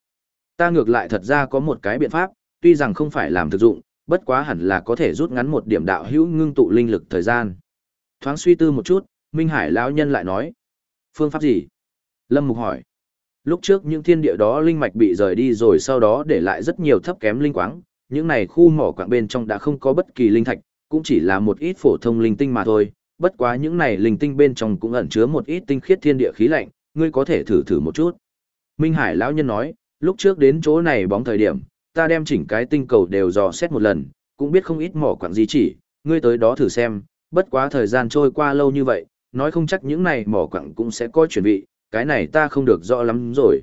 Ta ngược lại thật ra có một cái biện pháp, tuy rằng không phải làm thực dụng, bất quá hẳn là có thể rút ngắn một điểm đạo hữu ngưng tụ linh lực thời gian. Thoáng suy tư một chút, Minh Hải lão nhân lại nói. Phương pháp gì? Lâm Mục hỏi. Lúc trước những thiên địa đó linh mạch bị rời đi rồi sau đó để lại rất nhiều thấp kém linh quáng, những này khu mỏ quạng bên trong đã không có bất kỳ linh thạch, cũng chỉ là một ít phổ thông linh tinh mà thôi, bất quá những này linh tinh bên trong cũng ẩn chứa một ít tinh khiết thiên địa khí lạnh, ngươi có thể thử thử một chút. Minh Hải lão nhân nói, lúc trước đến chỗ này bóng thời điểm, ta đem chỉnh cái tinh cầu đều dò xét một lần, cũng biết không ít mỏ quặng gì chỉ, ngươi tới đó thử xem, bất quá thời gian trôi qua lâu như vậy, nói không chắc những này mỏ quặng cũng sẽ có chuẩn bị, cái này ta không được rõ lắm rồi.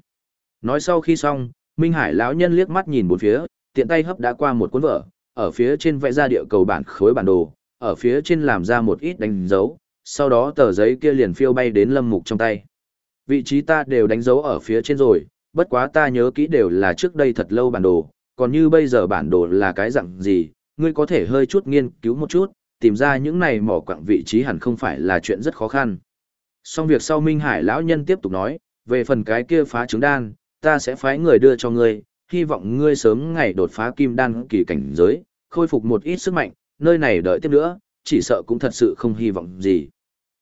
Nói sau khi xong, Minh Hải lão nhân liếc mắt nhìn bốn phía, tiện tay hấp đã qua một cuốn vở, ở phía trên vẽ ra địa cầu bản khối bản đồ, ở phía trên làm ra một ít đánh dấu, sau đó tờ giấy kia liền phiêu bay đến lâm mục trong tay. Vị trí ta đều đánh dấu ở phía trên rồi, bất quá ta nhớ kỹ đều là trước đây thật lâu bản đồ, còn như bây giờ bản đồ là cái dạng gì, ngươi có thể hơi chút nghiên cứu một chút, tìm ra những này mỏ quặng vị trí hẳn không phải là chuyện rất khó khăn. Xong việc sau Minh Hải lão nhân tiếp tục nói, về phần cái kia phá trứng đan, ta sẽ phái người đưa cho ngươi, hy vọng ngươi sớm ngày đột phá kim đan kỳ cảnh giới, khôi phục một ít sức mạnh, nơi này đợi tiếp nữa, chỉ sợ cũng thật sự không hy vọng gì.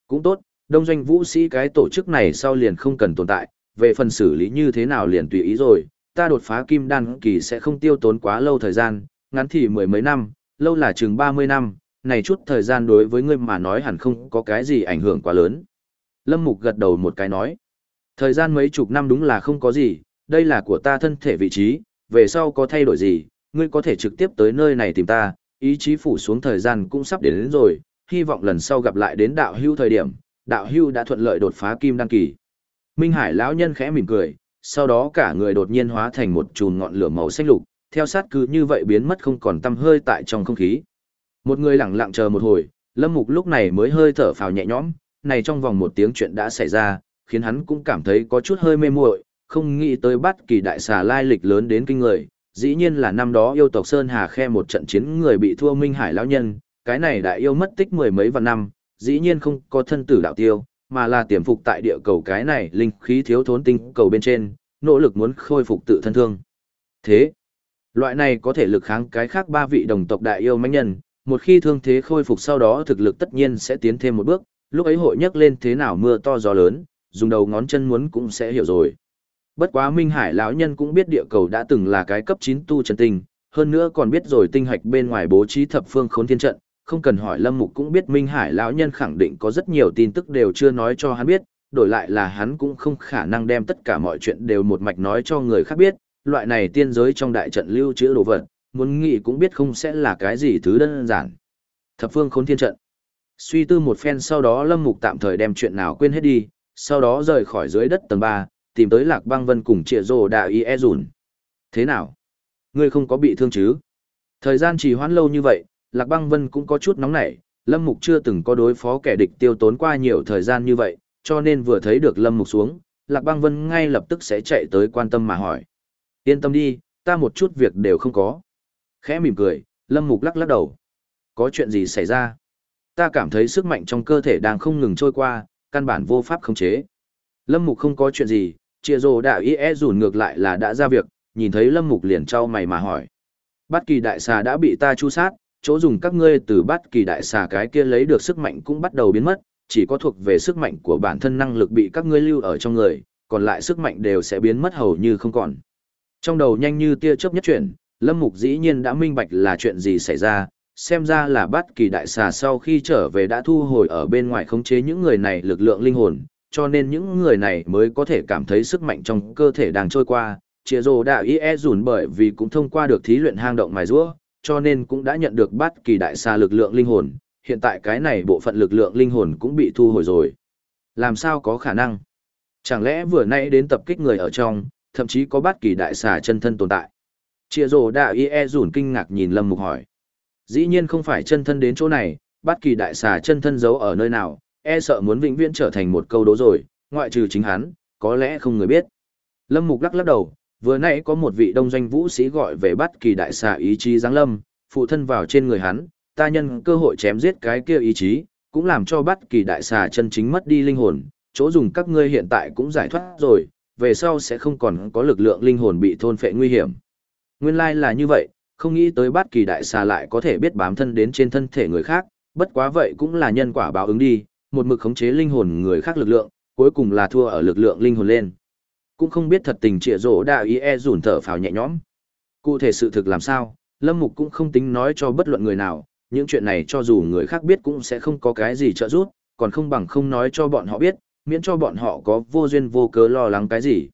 Cũng tốt, đông doanh vũ sĩ cái tổ chức này sau liền không cần tồn tại, về phần xử lý như thế nào liền tùy ý rồi, ta đột phá kim đan kỳ sẽ không tiêu tốn quá lâu thời gian, ngắn thì mười mấy năm, lâu là chừng 30 năm, này chút thời gian đối với ngươi mà nói hẳn không có cái gì ảnh hưởng quá lớn. Lâm Mục gật đầu một cái nói, thời gian mấy chục năm đúng là không có gì, đây là của ta thân thể vị trí, về sau có thay đổi gì, ngươi có thể trực tiếp tới nơi này tìm ta, ý chí phủ xuống thời gian cũng sắp đến, đến rồi, hy vọng lần sau gặp lại đến đạo hưu thời điểm, đạo hưu đã thuận lợi đột phá kim đăng kỳ. Minh Hải lão nhân khẽ mỉm cười, sau đó cả người đột nhiên hóa thành một chùm ngọn lửa màu xanh lục, theo sát cứ như vậy biến mất không còn tăm hơi tại trong không khí. Một người lặng lặng chờ một hồi, Lâm Mục lúc này mới hơi thở phào nhẹ nhõm, này trong vòng một tiếng chuyện đã xảy ra, khiến hắn cũng cảm thấy có chút hơi mê muội, không nghĩ tới bắt kỳ đại xà lai lịch lớn đến kinh người, dĩ nhiên là năm đó yêu tộc Sơn Hà khe một trận chiến người bị thua Minh Hải lão nhân, cái này đại yêu mất tích mười mấy vạn năm, dĩ nhiên không có thân tử đạo tiêu, mà là tiềm phục tại địa cầu cái này linh khí thiếu thốn tinh cầu bên trên, nỗ lực muốn khôi phục tự thân thương. Thế, loại này có thể lực kháng cái khác ba vị đồng tộc đại yêu mãnh nhân, một khi thương thế khôi phục sau đó thực lực tất nhiên sẽ tiến thêm một bước, lúc ấy hội nhấc lên thế nào mưa to gió lớn, dùng đầu ngón chân muốn cũng sẽ hiểu rồi. Bất quá Minh Hải lão nhân cũng biết địa cầu đã từng là cái cấp 9 tu chân tinh, hơn nữa còn biết rồi tinh hạch bên ngoài bố trí thập phương khốn thiên trận, không cần hỏi Lâm Mục cũng biết Minh Hải lão nhân khẳng định có rất nhiều tin tức đều chưa nói cho hắn biết, đổi lại là hắn cũng không khả năng đem tất cả mọi chuyện đều một mạch nói cho người khác biết, loại này tiên giới trong đại trận lưu trữ đồ vật, muốn nghĩ cũng biết không sẽ là cái gì thứ đơn giản. Thập phương khốn thiên trận. Suy tư một phen sau đó Lâm Mục tạm thời đem chuyện nào quên hết đi, sau đó rời khỏi dưới đất tầng 3, tìm tới Lạc Băng Vân cùng Triệu Dồ Đà Y E Dùn. Thế nào? Ngươi không có bị thương chứ? Thời gian trì hoãn lâu như vậy, Lạc Băng Vân cũng có chút nóng nảy, Lâm Mục chưa từng có đối phó kẻ địch tiêu tốn qua nhiều thời gian như vậy, cho nên vừa thấy được Lâm Mục xuống, Lạc Băng Vân ngay lập tức sẽ chạy tới quan tâm mà hỏi. Yên tâm đi, ta một chút việc đều không có. Khẽ mỉm cười, Lâm Mục lắc lắc đầu. Có chuyện gì xảy ra? Ta cảm thấy sức mạnh trong cơ thể đang không ngừng trôi qua, căn bản vô pháp khống chế. Lâm Mục không có chuyện gì, chia rồ đạo ý e rủn ngược lại là đã ra việc, nhìn thấy Lâm Mục liền trao mày mà hỏi. Bát kỳ đại xà đã bị ta chu sát, chỗ dùng các ngươi từ bát kỳ đại xà cái kia lấy được sức mạnh cũng bắt đầu biến mất, chỉ có thuộc về sức mạnh của bản thân năng lực bị các ngươi lưu ở trong người, còn lại sức mạnh đều sẽ biến mất hầu như không còn. Trong đầu nhanh như tia chớp nhất chuyển, Lâm Mục dĩ nhiên đã minh bạch là chuyện gì xảy ra, xem ra là bắt kỳ đại xà sau khi trở về đã thu hồi ở bên ngoài khống chế những người này lực lượng linh hồn, cho nên những người này mới có thể cảm thấy sức mạnh trong cơ thể đang trôi qua. Chia rồ đạo y e dùn bởi vì cũng thông qua được thí luyện hang động mài rũa, cho nên cũng đã nhận được bắt kỳ đại xà lực lượng linh hồn, hiện tại cái này bộ phận lực lượng linh hồn cũng bị thu hồi rồi. Làm sao có khả năng? Chẳng lẽ vừa nãy đến tập kích người ở trong, thậm chí có bắt kỳ đại xà chân thân tồn tại? Chia rồ đạo y e dùn kinh ngạc nhìn Lâm Mục hỏi. Dĩ nhiên không phải chân thân đến chỗ này, bất kỳ đại xà chân thân giấu ở nơi nào, e sợ muốn vĩnh viễn trở thành một câu đố rồi, ngoại trừ chính hắn, có lẽ không người biết. Lâm Mục lắc lắc đầu, vừa nãy có một vị đông doanh vũ sĩ gọi về bất kỳ đại xà ý chí giáng lâm, phụ thân vào trên người hắn, ta nhân cơ hội chém giết cái kia ý chí, cũng làm cho bất kỳ đại xà chân chính mất đi linh hồn, chỗ dùng các ngươi hiện tại cũng giải thoát rồi, về sau sẽ không còn có lực lượng linh hồn bị thôn phệ nguy hiểm. Nguyên lai like là như vậy, không nghĩ tới bát kỳ đại xà lại có thể biết bám thân đến trên thân thể người khác, bất quá vậy cũng là nhân quả báo ứng đi, một mực khống chế linh hồn người khác lực lượng, cuối cùng là thua ở lực lượng linh hồn lên. Cũng không biết thật tình trịa rỗ đạo ý e rủn thở phào nhẹ nhõm. Cụ thể sự thực làm sao, Lâm Mục cũng không tính nói cho bất luận người nào, những chuyện này cho dù người khác biết cũng sẽ không có cái gì trợ giúp, còn không bằng không nói cho bọn họ biết, miễn cho bọn họ có vô duyên vô cớ lo lắng cái gì.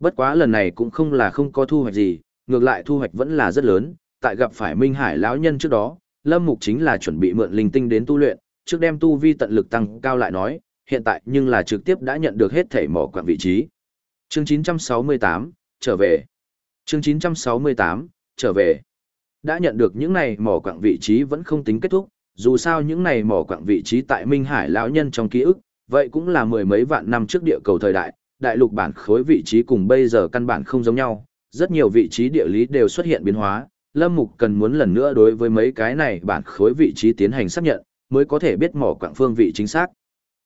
Bất quá lần này cũng không là không có thu hoạch gì, ngược lại thu hoạch vẫn là rất lớn, tại gặp phải Minh Hải lão nhân trước đó, Lâm Mục chính là chuẩn bị mượn linh tinh đến tu luyện, trước đem tu vi tận lực tăng cao lại nói, hiện tại nhưng là trực tiếp đã nhận được hết thể mỏ quạng vị trí. Chương 968, trở về. Chương 968, trở về. Đã nhận được những này mỏ quạng vị trí vẫn không tính kết thúc, dù sao những này mỏ quạng vị trí tại Minh Hải lão nhân trong ký ức, vậy cũng là mười mấy vạn năm trước địa cầu thời đại, đại lục bản khối vị trí cùng bây giờ căn bản không giống nhau, rất nhiều vị trí địa lý đều xuất hiện biến hóa, Lâm Mục cần muốn lần nữa đối với mấy cái này bản khối vị trí tiến hành xác nhận, mới có thể biết mỏ quạng phương vị chính xác.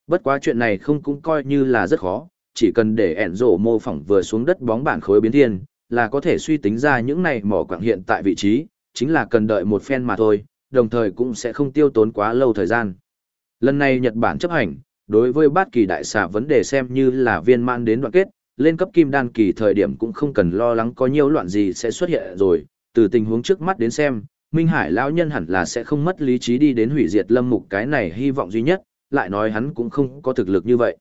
Bất quá chuyện này không cũng coi như là rất khó, chỉ cần để ẻn rổ mô phỏng vừa xuống đất bóng bản khối biến thiên, là có thể suy tính ra những này mỏ quạng hiện tại vị trí, chính là cần đợi một phen mà thôi, đồng thời cũng sẽ không tiêu tốn quá lâu thời gian. Lần này Nhật Bản chấp hành, đối với bát kỳ đại xà vấn đề xem như là viên mãn đến đoạn kết, lên cấp kim đan kỳ thời điểm cũng không cần lo lắng có nhiều loạn gì sẽ xuất hiện rồi, từ tình huống trước mắt đến xem, Minh Hải lão nhân hẳn là sẽ không mất lý trí đi đến hủy diệt Lâm Mục cái này hy vọng duy nhất, lại nói hắn cũng không có thực lực như vậy.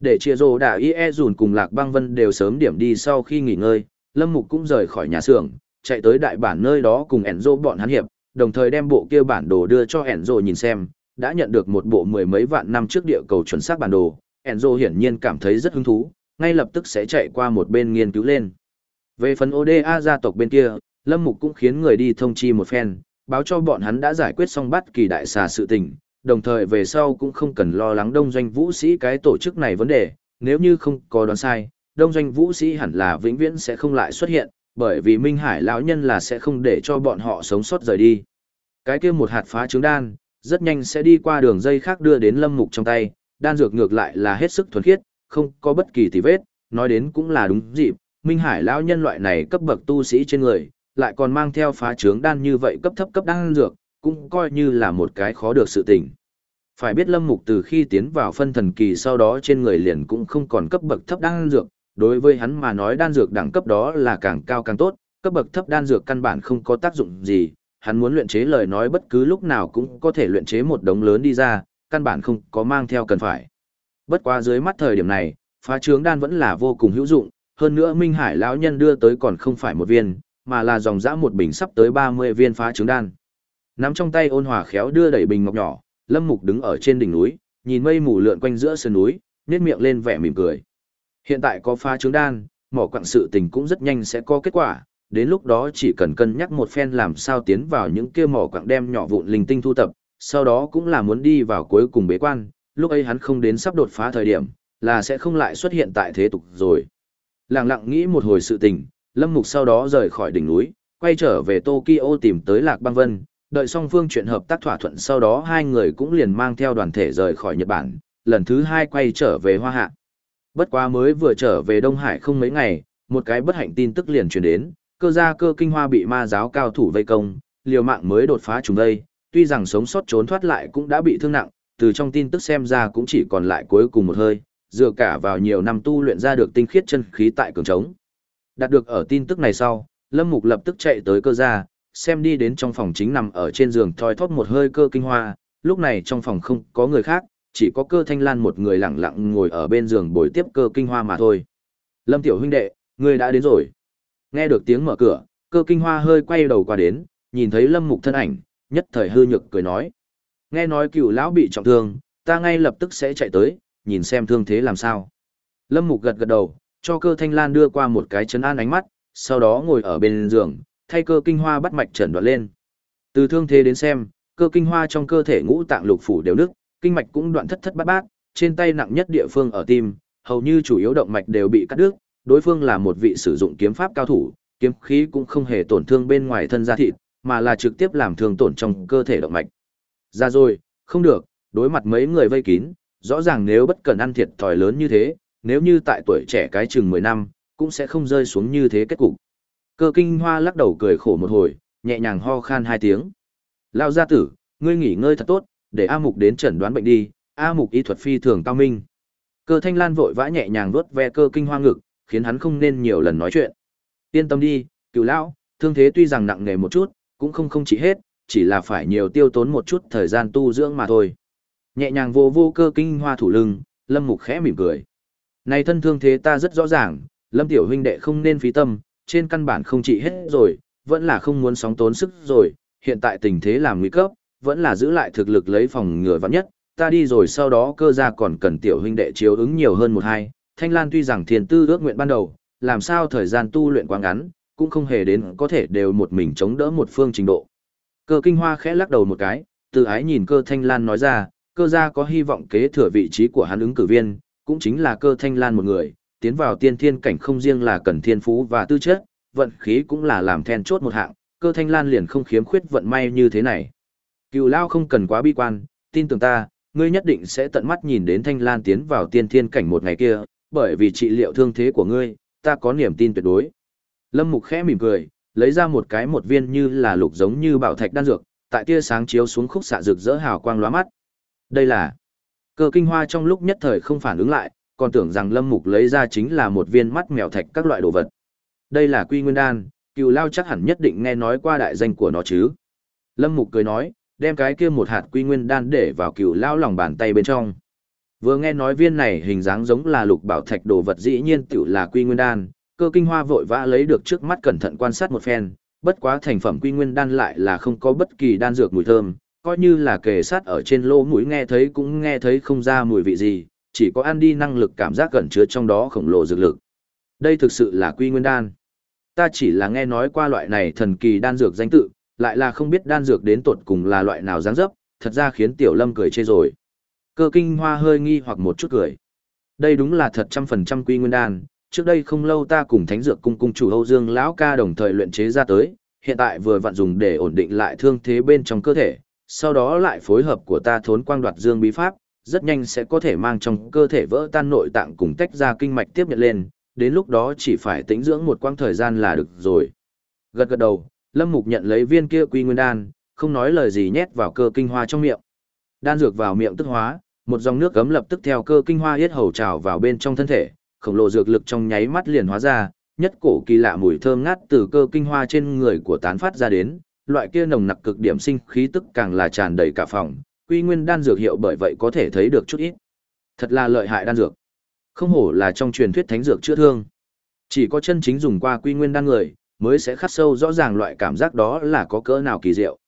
Để chia rồ đả e dùn cùng Lạc Băng Vân đều sớm điểm đi sau khi nghỉ ngơi, Lâm Mục cũng rời khỏi nhà xưởng, chạy tới đại bản nơi đó cùng Enzo bọn hắn hiệp, đồng thời đem bộ kia bản đồ đưa cho Enzo nhìn xem, đã nhận được một bộ mười mấy vạn năm trước địa cầu chuẩn xác bản đồ, Enzo hiển nhiên cảm thấy rất hứng thú, ngay lập tức sẽ chạy qua một bên nghiên cứu lên. Về phần ODA gia tộc bên kia, Lâm Mục cũng khiến người đi thông chi một phen, báo cho bọn hắn đã giải quyết xong bắt kỳ đại xà sự tình, đồng thời về sau cũng không cần lo lắng đông doanh vũ sĩ cái tổ chức này vấn đề, nếu như không có đoán sai, đông doanh vũ sĩ hẳn là vĩnh viễn sẽ không lại xuất hiện, bởi vì Minh Hải lão nhân là sẽ không để cho bọn họ sống sót rời đi. Cái kia một hạt phá trứng đan, rất nhanh sẽ đi qua đường dây khác đưa đến Lâm Mục trong tay, đan dược ngược lại là hết sức thuần khiết, không có bất kỳ tì vết, nói đến cũng là đúng dịp, Minh Hải lão nhân loại này cấp bậc tu sĩ trên người, lại còn mang theo phá trướng đan như vậy cấp thấp cấp đan dược, cũng coi như là một cái khó được sự tình. Phải biết Lâm Mục từ khi tiến vào phân thần kỳ sau đó trên người liền cũng không còn cấp bậc thấp đan dược, đối với hắn mà nói đan dược đẳng cấp đó là càng cao càng tốt, cấp bậc thấp đan dược căn bản không có tác dụng gì, hắn muốn luyện chế lời nói bất cứ lúc nào cũng có thể luyện chế một đống lớn đi ra, căn bản không có mang theo cần phải. Bất quá dưới mắt thời điểm này, phá trướng đan vẫn là vô cùng hữu dụng, hơn nữa Minh Hải lão nhân đưa tới còn không phải một viên, mà là dòng dã một bình sắp tới 30 viên phá trứng đan. Nắm trong tay ôn hòa khéo đưa đẩy bình ngọc nhỏ, Lâm Mục đứng ở trên đỉnh núi, nhìn mây mù lượn quanh giữa sơn núi, nhếch miệng lên vẻ mỉm cười. Hiện tại có phá trứng đan, mỏ quặng sự tình cũng rất nhanh sẽ có kết quả, đến lúc đó chỉ cần cân nhắc một phen làm sao tiến vào những kia mỏ quặng đem nhỏ vụn linh tinh thu tập, sau đó cũng là muốn đi vào cuối cùng bế quan, lúc ấy hắn không đến sắp đột phá thời điểm, là sẽ không lại xuất hiện tại thế tục rồi. Lặng lặng nghĩ một hồi sự tình, Lâm Mục sau đó rời khỏi đỉnh núi, quay trở về Tokyo tìm tới Lạc Băng Vân, đợi song phương chuyện hợp tác thỏa thuận sau đó hai người cũng liền mang theo đoàn thể rời khỏi Nhật Bản, lần thứ hai quay trở về Hoa Hạ. Bất quá mới vừa trở về Đông Hải không mấy ngày, một cái bất hạnh tin tức liền truyền đến, cơ gia cơ kinh hoa bị ma giáo cao thủ vây công, liều mạng mới đột phá chúng đây, tuy rằng sống sót trốn thoát lại cũng đã bị thương nặng, từ trong tin tức xem ra cũng chỉ còn lại cuối cùng một hơi, dựa cả vào nhiều năm tu luyện ra được tinh khiết chân khí tại cường trống. Đạt được ở tin tức này sau, Lâm Mục lập tức chạy tới cơ gia, xem đi đến trong phòng chính nằm ở trên giường thoi thóp một hơi cơ kinh hoa, lúc này trong phòng không có người khác, chỉ có cơ thanh lan một người lặng lặng ngồi ở bên giường bồi tiếp cơ kinh hoa mà thôi. Lâm tiểu huynh đệ, ngươi đã đến rồi. Nghe được tiếng mở cửa, cơ kinh hoa hơi quay đầu qua đến, nhìn thấy lâm mục thân ảnh, nhất thời hư nhược cười nói. Nghe nói cựu lão bị trọng thương, ta ngay lập tức sẽ chạy tới, nhìn xem thương thế làm sao. Lâm mục gật gật đầu, cho cơ thanh lan đưa qua một cái chấn an ánh mắt, sau đó ngồi ở bên giường, thay cơ kinh hoa bắt mạch trần đoán lên. Từ thương thế đến xem, cơ kinh hoa trong cơ thể ngũ tạng lục phủ đều nứt, kinh mạch cũng đoạn thất thất bát bát, trên tay nặng nhất địa phương ở tim, hầu như chủ yếu động mạch đều bị cắt đứt, đối phương là một vị sử dụng kiếm pháp cao thủ, kiếm khí cũng không hề tổn thương bên ngoài thân da thịt, mà là trực tiếp làm thương tổn trong cơ thể động mạch. Ra rồi, không được, đối mặt mấy người vây kín, rõ ràng nếu bất cần ăn thiệt thòi lớn như thế, nếu như tại tuổi trẻ cái chừng 10 năm, cũng sẽ không rơi xuống như thế kết cục. Cơ kinh hoa lắc đầu cười khổ một hồi, nhẹ nhàng ho khan hai tiếng. Lao gia tử, ngươi nghỉ ngơi thật tốt, để A Mục đến chẩn đoán bệnh đi, A Mục y thuật phi thường cao minh. Cơ thanh lan vội vã nhẹ nhàng vuốt ve cơ kinh hoa ngực, khiến hắn không nên nhiều lần nói chuyện. Yên tâm đi, cựu lão, thương thế tuy rằng nặng nề một chút, cũng không không chỉ hết, chỉ là phải nhiều tiêu tốn một chút thời gian tu dưỡng mà thôi. Nhẹ nhàng vô vô cơ kinh hoa thủ lưng, Lâm Mục khẽ mỉm cười. Này thân thương thế ta rất rõ ràng, Lâm tiểu huynh đệ không nên phí tâm, trên căn bản không trị hết rồi, vẫn là không muốn sóng tốn sức rồi, hiện tại tình thế làm nguy cấp, vẫn là giữ lại thực lực lấy phòng ngừa vắng nhất, ta đi rồi sau đó cơ gia còn cần tiểu huynh đệ chiếu ứng nhiều hơn một hai. Thanh Lan tuy rằng thiền tư ước nguyện ban đầu, làm sao thời gian tu luyện quá ngắn, cũng không hề đến có thể đều một mình chống đỡ một phương trình độ. Cơ kinh hoa khẽ lắc đầu một cái, từ ái nhìn cơ Thanh Lan nói ra, cơ gia có hy vọng kế thừa vị trí của hắn ứng cử viên, cũng chính là cơ Thanh Lan một người, tiến vào tiên thiên cảnh không riêng là cần thiên phú và tư chất, vận khí cũng là làm then chốt một hạng, cơ Thanh Lan liền không khiếm khuyết vận may như thế này. Cựu Lao không cần quá bi quan, tin tưởng ta, ngươi nhất định sẽ tận mắt nhìn đến Thanh Lan tiến vào tiên thiên cảnh một ngày kia, bởi vì trị liệu thương thế của ngươi, ta có niềm tin tuyệt đối. Lâm Mục khẽ mỉm cười, lấy ra một cái một viên như là lục giống như bảo thạch đan dược, tại tia sáng chiếu xuống khúc xạ rực rỡ hào quang lóa mắt. Đây là Cơ kinh hoa trong lúc nhất thời không phản ứng lại, còn tưởng rằng Lâm Mục lấy ra chính là một viên mắt mèo thạch các loại đồ vật. Đây là quy nguyên đan, cựu lao chắc hẳn nhất định nghe nói qua đại danh của nó chứ. Lâm Mục cười nói, đem cái kia một hạt quy nguyên đan để vào cựu lao lòng bàn tay bên trong. Vừa nghe nói viên này hình dáng giống là lục bảo thạch đồ vật dĩ nhiên tiểu là quy nguyên đan, cơ kinh hoa vội vã lấy được trước mắt cẩn thận quan sát một phen, bất quá thành phẩm quy nguyên đan lại là không có bất kỳ đan dược mùi thơm, coi như là kề sát ở trên lỗ mũi nghe thấy cũng nghe thấy không ra mùi vị gì, chỉ có ăn đi năng lực cảm giác gần chứa trong đó khổng lồ dược lực. Đây thực sự là quy nguyên đan. Ta chỉ là nghe nói qua loại này thần kỳ đan dược danh tự, lại là không biết đan dược đến tột cùng là loại nào dáng dấp, thật ra khiến Tiểu Lâm cười chê rồi. Cơ kinh hoa hơi nghi hoặc một chút cười. Đây đúng là thật trăm phần trăm quy nguyên đan, trước đây không lâu ta cùng thánh dược cung cung chủ Âu Dương lão ca đồng thời luyện chế ra tới, hiện tại vừa vặn dùng để ổn định lại thương thế bên trong cơ thể, sau đó lại phối hợp của ta thốn quang đoạt dương bí pháp, rất nhanh sẽ có thể mang trong cơ thể vỡ tan nội tạng cùng tách ra kinh mạch tiếp nhận lên, đến lúc đó chỉ phải tĩnh dưỡng một quãng thời gian là được rồi. Gật gật đầu, Lâm Mục nhận lấy viên kia quy nguyên đan, không nói lời gì nhét vào cơ kinh hoa trong miệng. Đan dược vào miệng tức hóa, một dòng nước gấm lập tức theo cơ kinh hoa yết hầu trào vào bên trong thân thể, khổng lồ dược lực trong nháy mắt liền hóa ra, nhất cổ kỳ lạ mùi thơm ngát từ cơ kinh hoa trên người của tán phát ra đến, loại kia nồng nặc cực điểm sinh khí tức càng là tràn đầy cả phòng, quy nguyên đan dược hiệu bởi vậy có thể thấy được chút ít. Thật là lợi hại đan dược. Không hổ là trong truyền thuyết thánh dược chữa thương. Chỉ có chân chính dùng qua quy nguyên đan người, mới sẽ khắc sâu rõ ràng loại cảm giác đó là có cỡ nào kỳ diệu.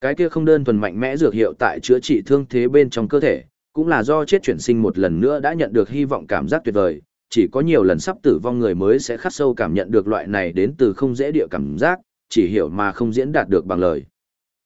Cái kia không đơn thuần mạnh mẽ dược hiệu tại chữa trị thương thế bên trong cơ thể, cũng là do chết chuyển sinh một lần nữa đã nhận được hy vọng cảm giác tuyệt vời, chỉ có nhiều lần sắp tử vong người mới sẽ khắc sâu cảm nhận được loại này đến từ không dễ địa cảm giác, chỉ hiểu mà không diễn đạt được bằng lời.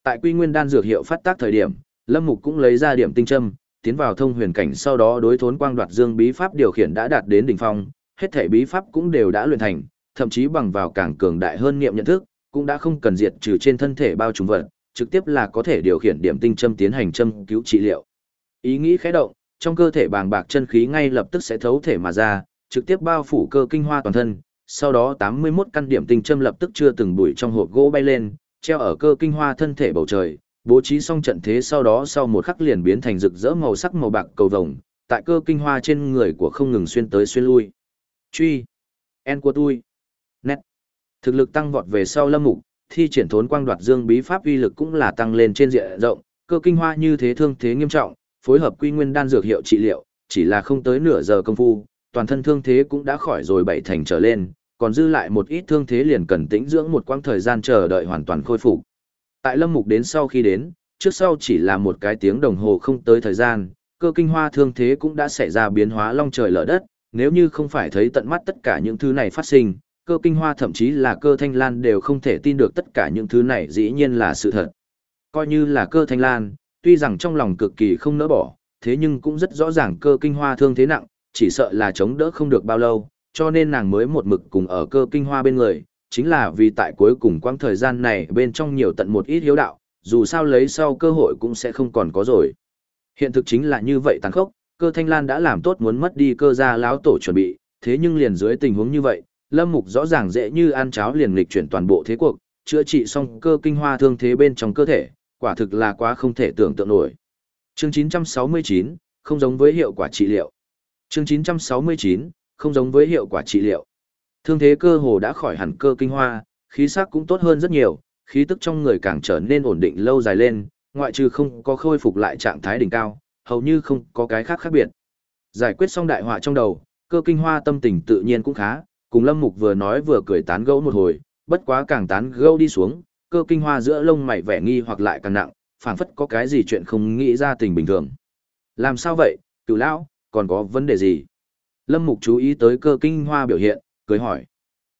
Tại Quy Nguyên đan dược hiệu phát tác thời điểm, Lâm Mục cũng lấy ra điểm tinh châm, tiến vào thông huyền cảnh sau đó đối thốn quang đoạt dương bí pháp điều khiển đã đạt đến đỉnh phong, hết thể bí pháp cũng đều đã luyện thành, thậm chí bằng vào càng cường đại hơn niệm nhận thức, cũng đã không cần diệt trừ trên thân thể bao trùm vật, trực tiếp là có thể điều khiển điểm tinh châm tiến hành châm cứu trị liệu. Ý nghĩ khẽ động, trong cơ thể bàng bạc chân khí ngay lập tức sẽ thấu thể mà ra, trực tiếp bao phủ cơ kinh hoa toàn thân, sau đó 81 căn điểm tinh châm lập tức chưa từng bụi trong hộp gỗ bay lên, treo ở cơ kinh hoa thân thể bầu trời, bố trí xong trận thế sau đó sau một khắc liền biến thành rực rỡ màu sắc màu bạc cầu vồng, tại cơ kinh hoa trên người của không ngừng xuyên tới xuyên lui. Truy. En của tôi. Nét. Thực lực tăng vọt về sau lâm mục, thi triển thốn quang đoạt dương bí pháp uy lực cũng là tăng lên trên diện rộng, cơ kinh hoa như thế thương thế nghiêm trọng, phối hợp quy nguyên đan dược hiệu trị liệu, chỉ là không tới nửa giờ công phu, toàn thân thương thế cũng đã khỏi rồi bảy thành trở lên, còn dư lại một ít thương thế liền cần tĩnh dưỡng một quãng thời gian chờ đợi hoàn toàn khôi phục. Tại Lâm Mục đến sau khi đến, trước sau chỉ là một cái tiếng đồng hồ không tới thời gian, cơ kinh hoa thương thế cũng đã xảy ra biến hóa long trời lở đất, nếu như không phải thấy tận mắt tất cả những thứ này phát sinh, cơ kinh hoa thậm chí là cơ thanh lan đều không thể tin được tất cả những thứ này dĩ nhiên là sự thật. Coi như là cơ thanh lan, tuy rằng trong lòng cực kỳ không nỡ bỏ, thế nhưng cũng rất rõ ràng cơ kinh hoa thương thế nặng, chỉ sợ là chống đỡ không được bao lâu, cho nên nàng mới một mực cùng ở cơ kinh hoa bên người, chính là vì tại cuối cùng quãng thời gian này bên trong nhiều tận một ít hiếu đạo, dù sao lấy sau cơ hội cũng sẽ không còn có rồi. Hiện thực chính là như vậy tàn khốc, cơ thanh lan đã làm tốt muốn mất đi cơ gia láo tổ chuẩn bị, thế nhưng liền dưới tình huống như vậy, lâm mục rõ ràng dễ như ăn cháo liền lịch chuyển toàn bộ thế cuộc, chữa trị xong cơ kinh hoa thương thế bên trong cơ thể, quả thực là quá không thể tưởng tượng nổi. Chương 969, không giống với hiệu quả trị liệu. Chương 969, không giống với hiệu quả trị liệu. Thương thế cơ hồ đã khỏi hẳn cơ kinh hoa, khí sắc cũng tốt hơn rất nhiều, khí tức trong người càng trở nên ổn định lâu dài lên, ngoại trừ không có khôi phục lại trạng thái đỉnh cao, hầu như không có cái khác khác biệt. Giải quyết xong đại họa trong đầu, cơ kinh hoa tâm tình tự nhiên cũng khá, cùng Lâm Mục vừa nói vừa cười tán gẫu một hồi, bất quá càng tán gẫu đi xuống, cơ kinh hoa giữa lông mày vẻ nghi hoặc lại càng nặng, phảng phất có cái gì chuyện không nghĩ ra tình bình thường. Làm sao vậy, cửu lão, còn có vấn đề gì? Lâm Mục chú ý tới cơ kinh hoa biểu hiện, cười hỏi.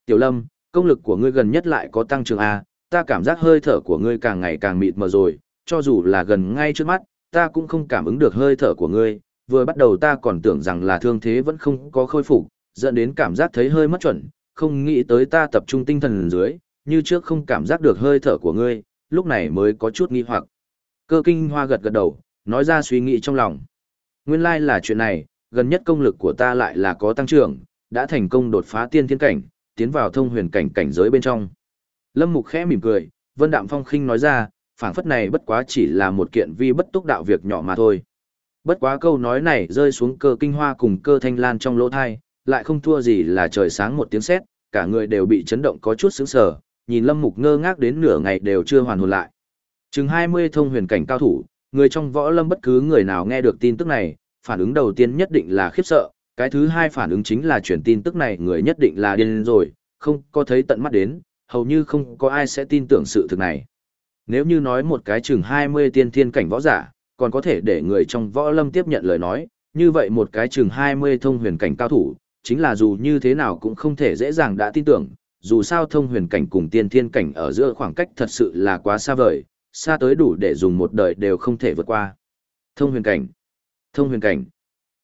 Tiểu Lâm, công lực của ngươi gần nhất lại có tăng trưởng A, ta cảm giác hơi thở của ngươi càng ngày càng mịt mờ rồi, cho dù là gần ngay trước mắt, ta cũng không cảm ứng được hơi thở của ngươi, vừa bắt đầu ta còn tưởng rằng là thương thế vẫn không có khôi phục, dẫn đến cảm giác thấy hơi mất chuẩn, không nghĩ tới ta tập trung tinh thần dưới, như trước không cảm giác được hơi thở của ngươi, lúc này mới có chút nghi hoặc. Cơ kinh hoa gật gật đầu, nói ra suy nghĩ trong lòng. Nguyên lai like là chuyện này, gần nhất công lực của ta lại là có tăng trưởng, đã thành công đột phá tiên thiên cảnh, tiến vào thông huyền cảnh cảnh giới bên trong. Lâm Mục khẽ mỉm cười, Vân Đạm Phong khinh nói ra, phảng phất này bất quá chỉ là một kiện vi bất túc đạo việc nhỏ mà thôi. Bất quá câu nói này rơi xuống cơ kinh hoa cùng cơ thanh lan trong lỗ thai, lại không thua gì là trời sáng một tiếng sét, cả người đều bị chấn động có chút sững sờ, nhìn Lâm Mục ngơ ngác đến nửa ngày đều chưa hoàn hồn lại. Chừng 20 thông huyền cảnh cao thủ, người trong võ lâm bất cứ người nào nghe được tin tức này, phản ứng đầu tiên nhất định là khiếp sợ, cái thứ hai phản ứng chính là truyền tin tức này người nhất định là điên rồi, không có thấy tận mắt đến, hầu như không có ai sẽ tin tưởng sự thực này. Nếu như nói một cái chừng 20 tiên thiên cảnh võ giả, còn có thể để người trong võ lâm tiếp nhận lời nói, như vậy một cái chừng 20 thông huyền cảnh cao thủ, chính là dù như thế nào cũng không thể dễ dàng đã tin tưởng, dù sao thông huyền cảnh cùng tiên thiên cảnh ở giữa khoảng cách thật sự là quá xa vời, xa tới đủ để dùng một đời đều không thể vượt qua. Thông huyền cảnh. Thông huyền cảnh.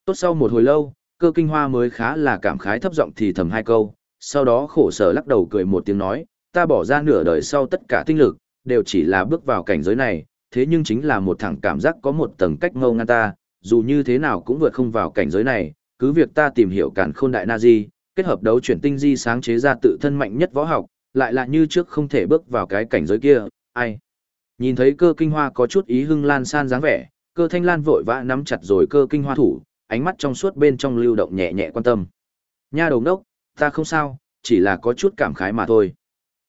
Tốt sau một hồi lâu, cơ kinh hoa mới khá là cảm khái thấp giọng thì thầm hai câu, sau đó khổ sở lắc đầu cười một tiếng nói, ta bỏ ra nửa đời sau tất cả tinh lực, đều chỉ là bước vào cảnh giới này, thế nhưng chính là một thẳng cảm giác có một tầng cách ngâu ngăn ta, dù như thế nào cũng vượt không vào cảnh giới này, cứ việc ta tìm hiểu cản khôn đại na di, kết hợp đấu chuyển tinh di sáng chế ra tự thân mạnh nhất võ học, lại là như trước không thể bước vào cái cảnh giới kia, ai. Nhìn thấy cơ kinh hoa có chút ý hưng lan san dáng vẻ, cơ thanh lan vội vã nắm chặt rồi cơ kinh hoa thủ, ánh mắt trong suốt bên trong lưu động nhẹ nhẹ quan tâm. Nha đồng đốc, ta không sao, chỉ là có chút cảm khái mà thôi.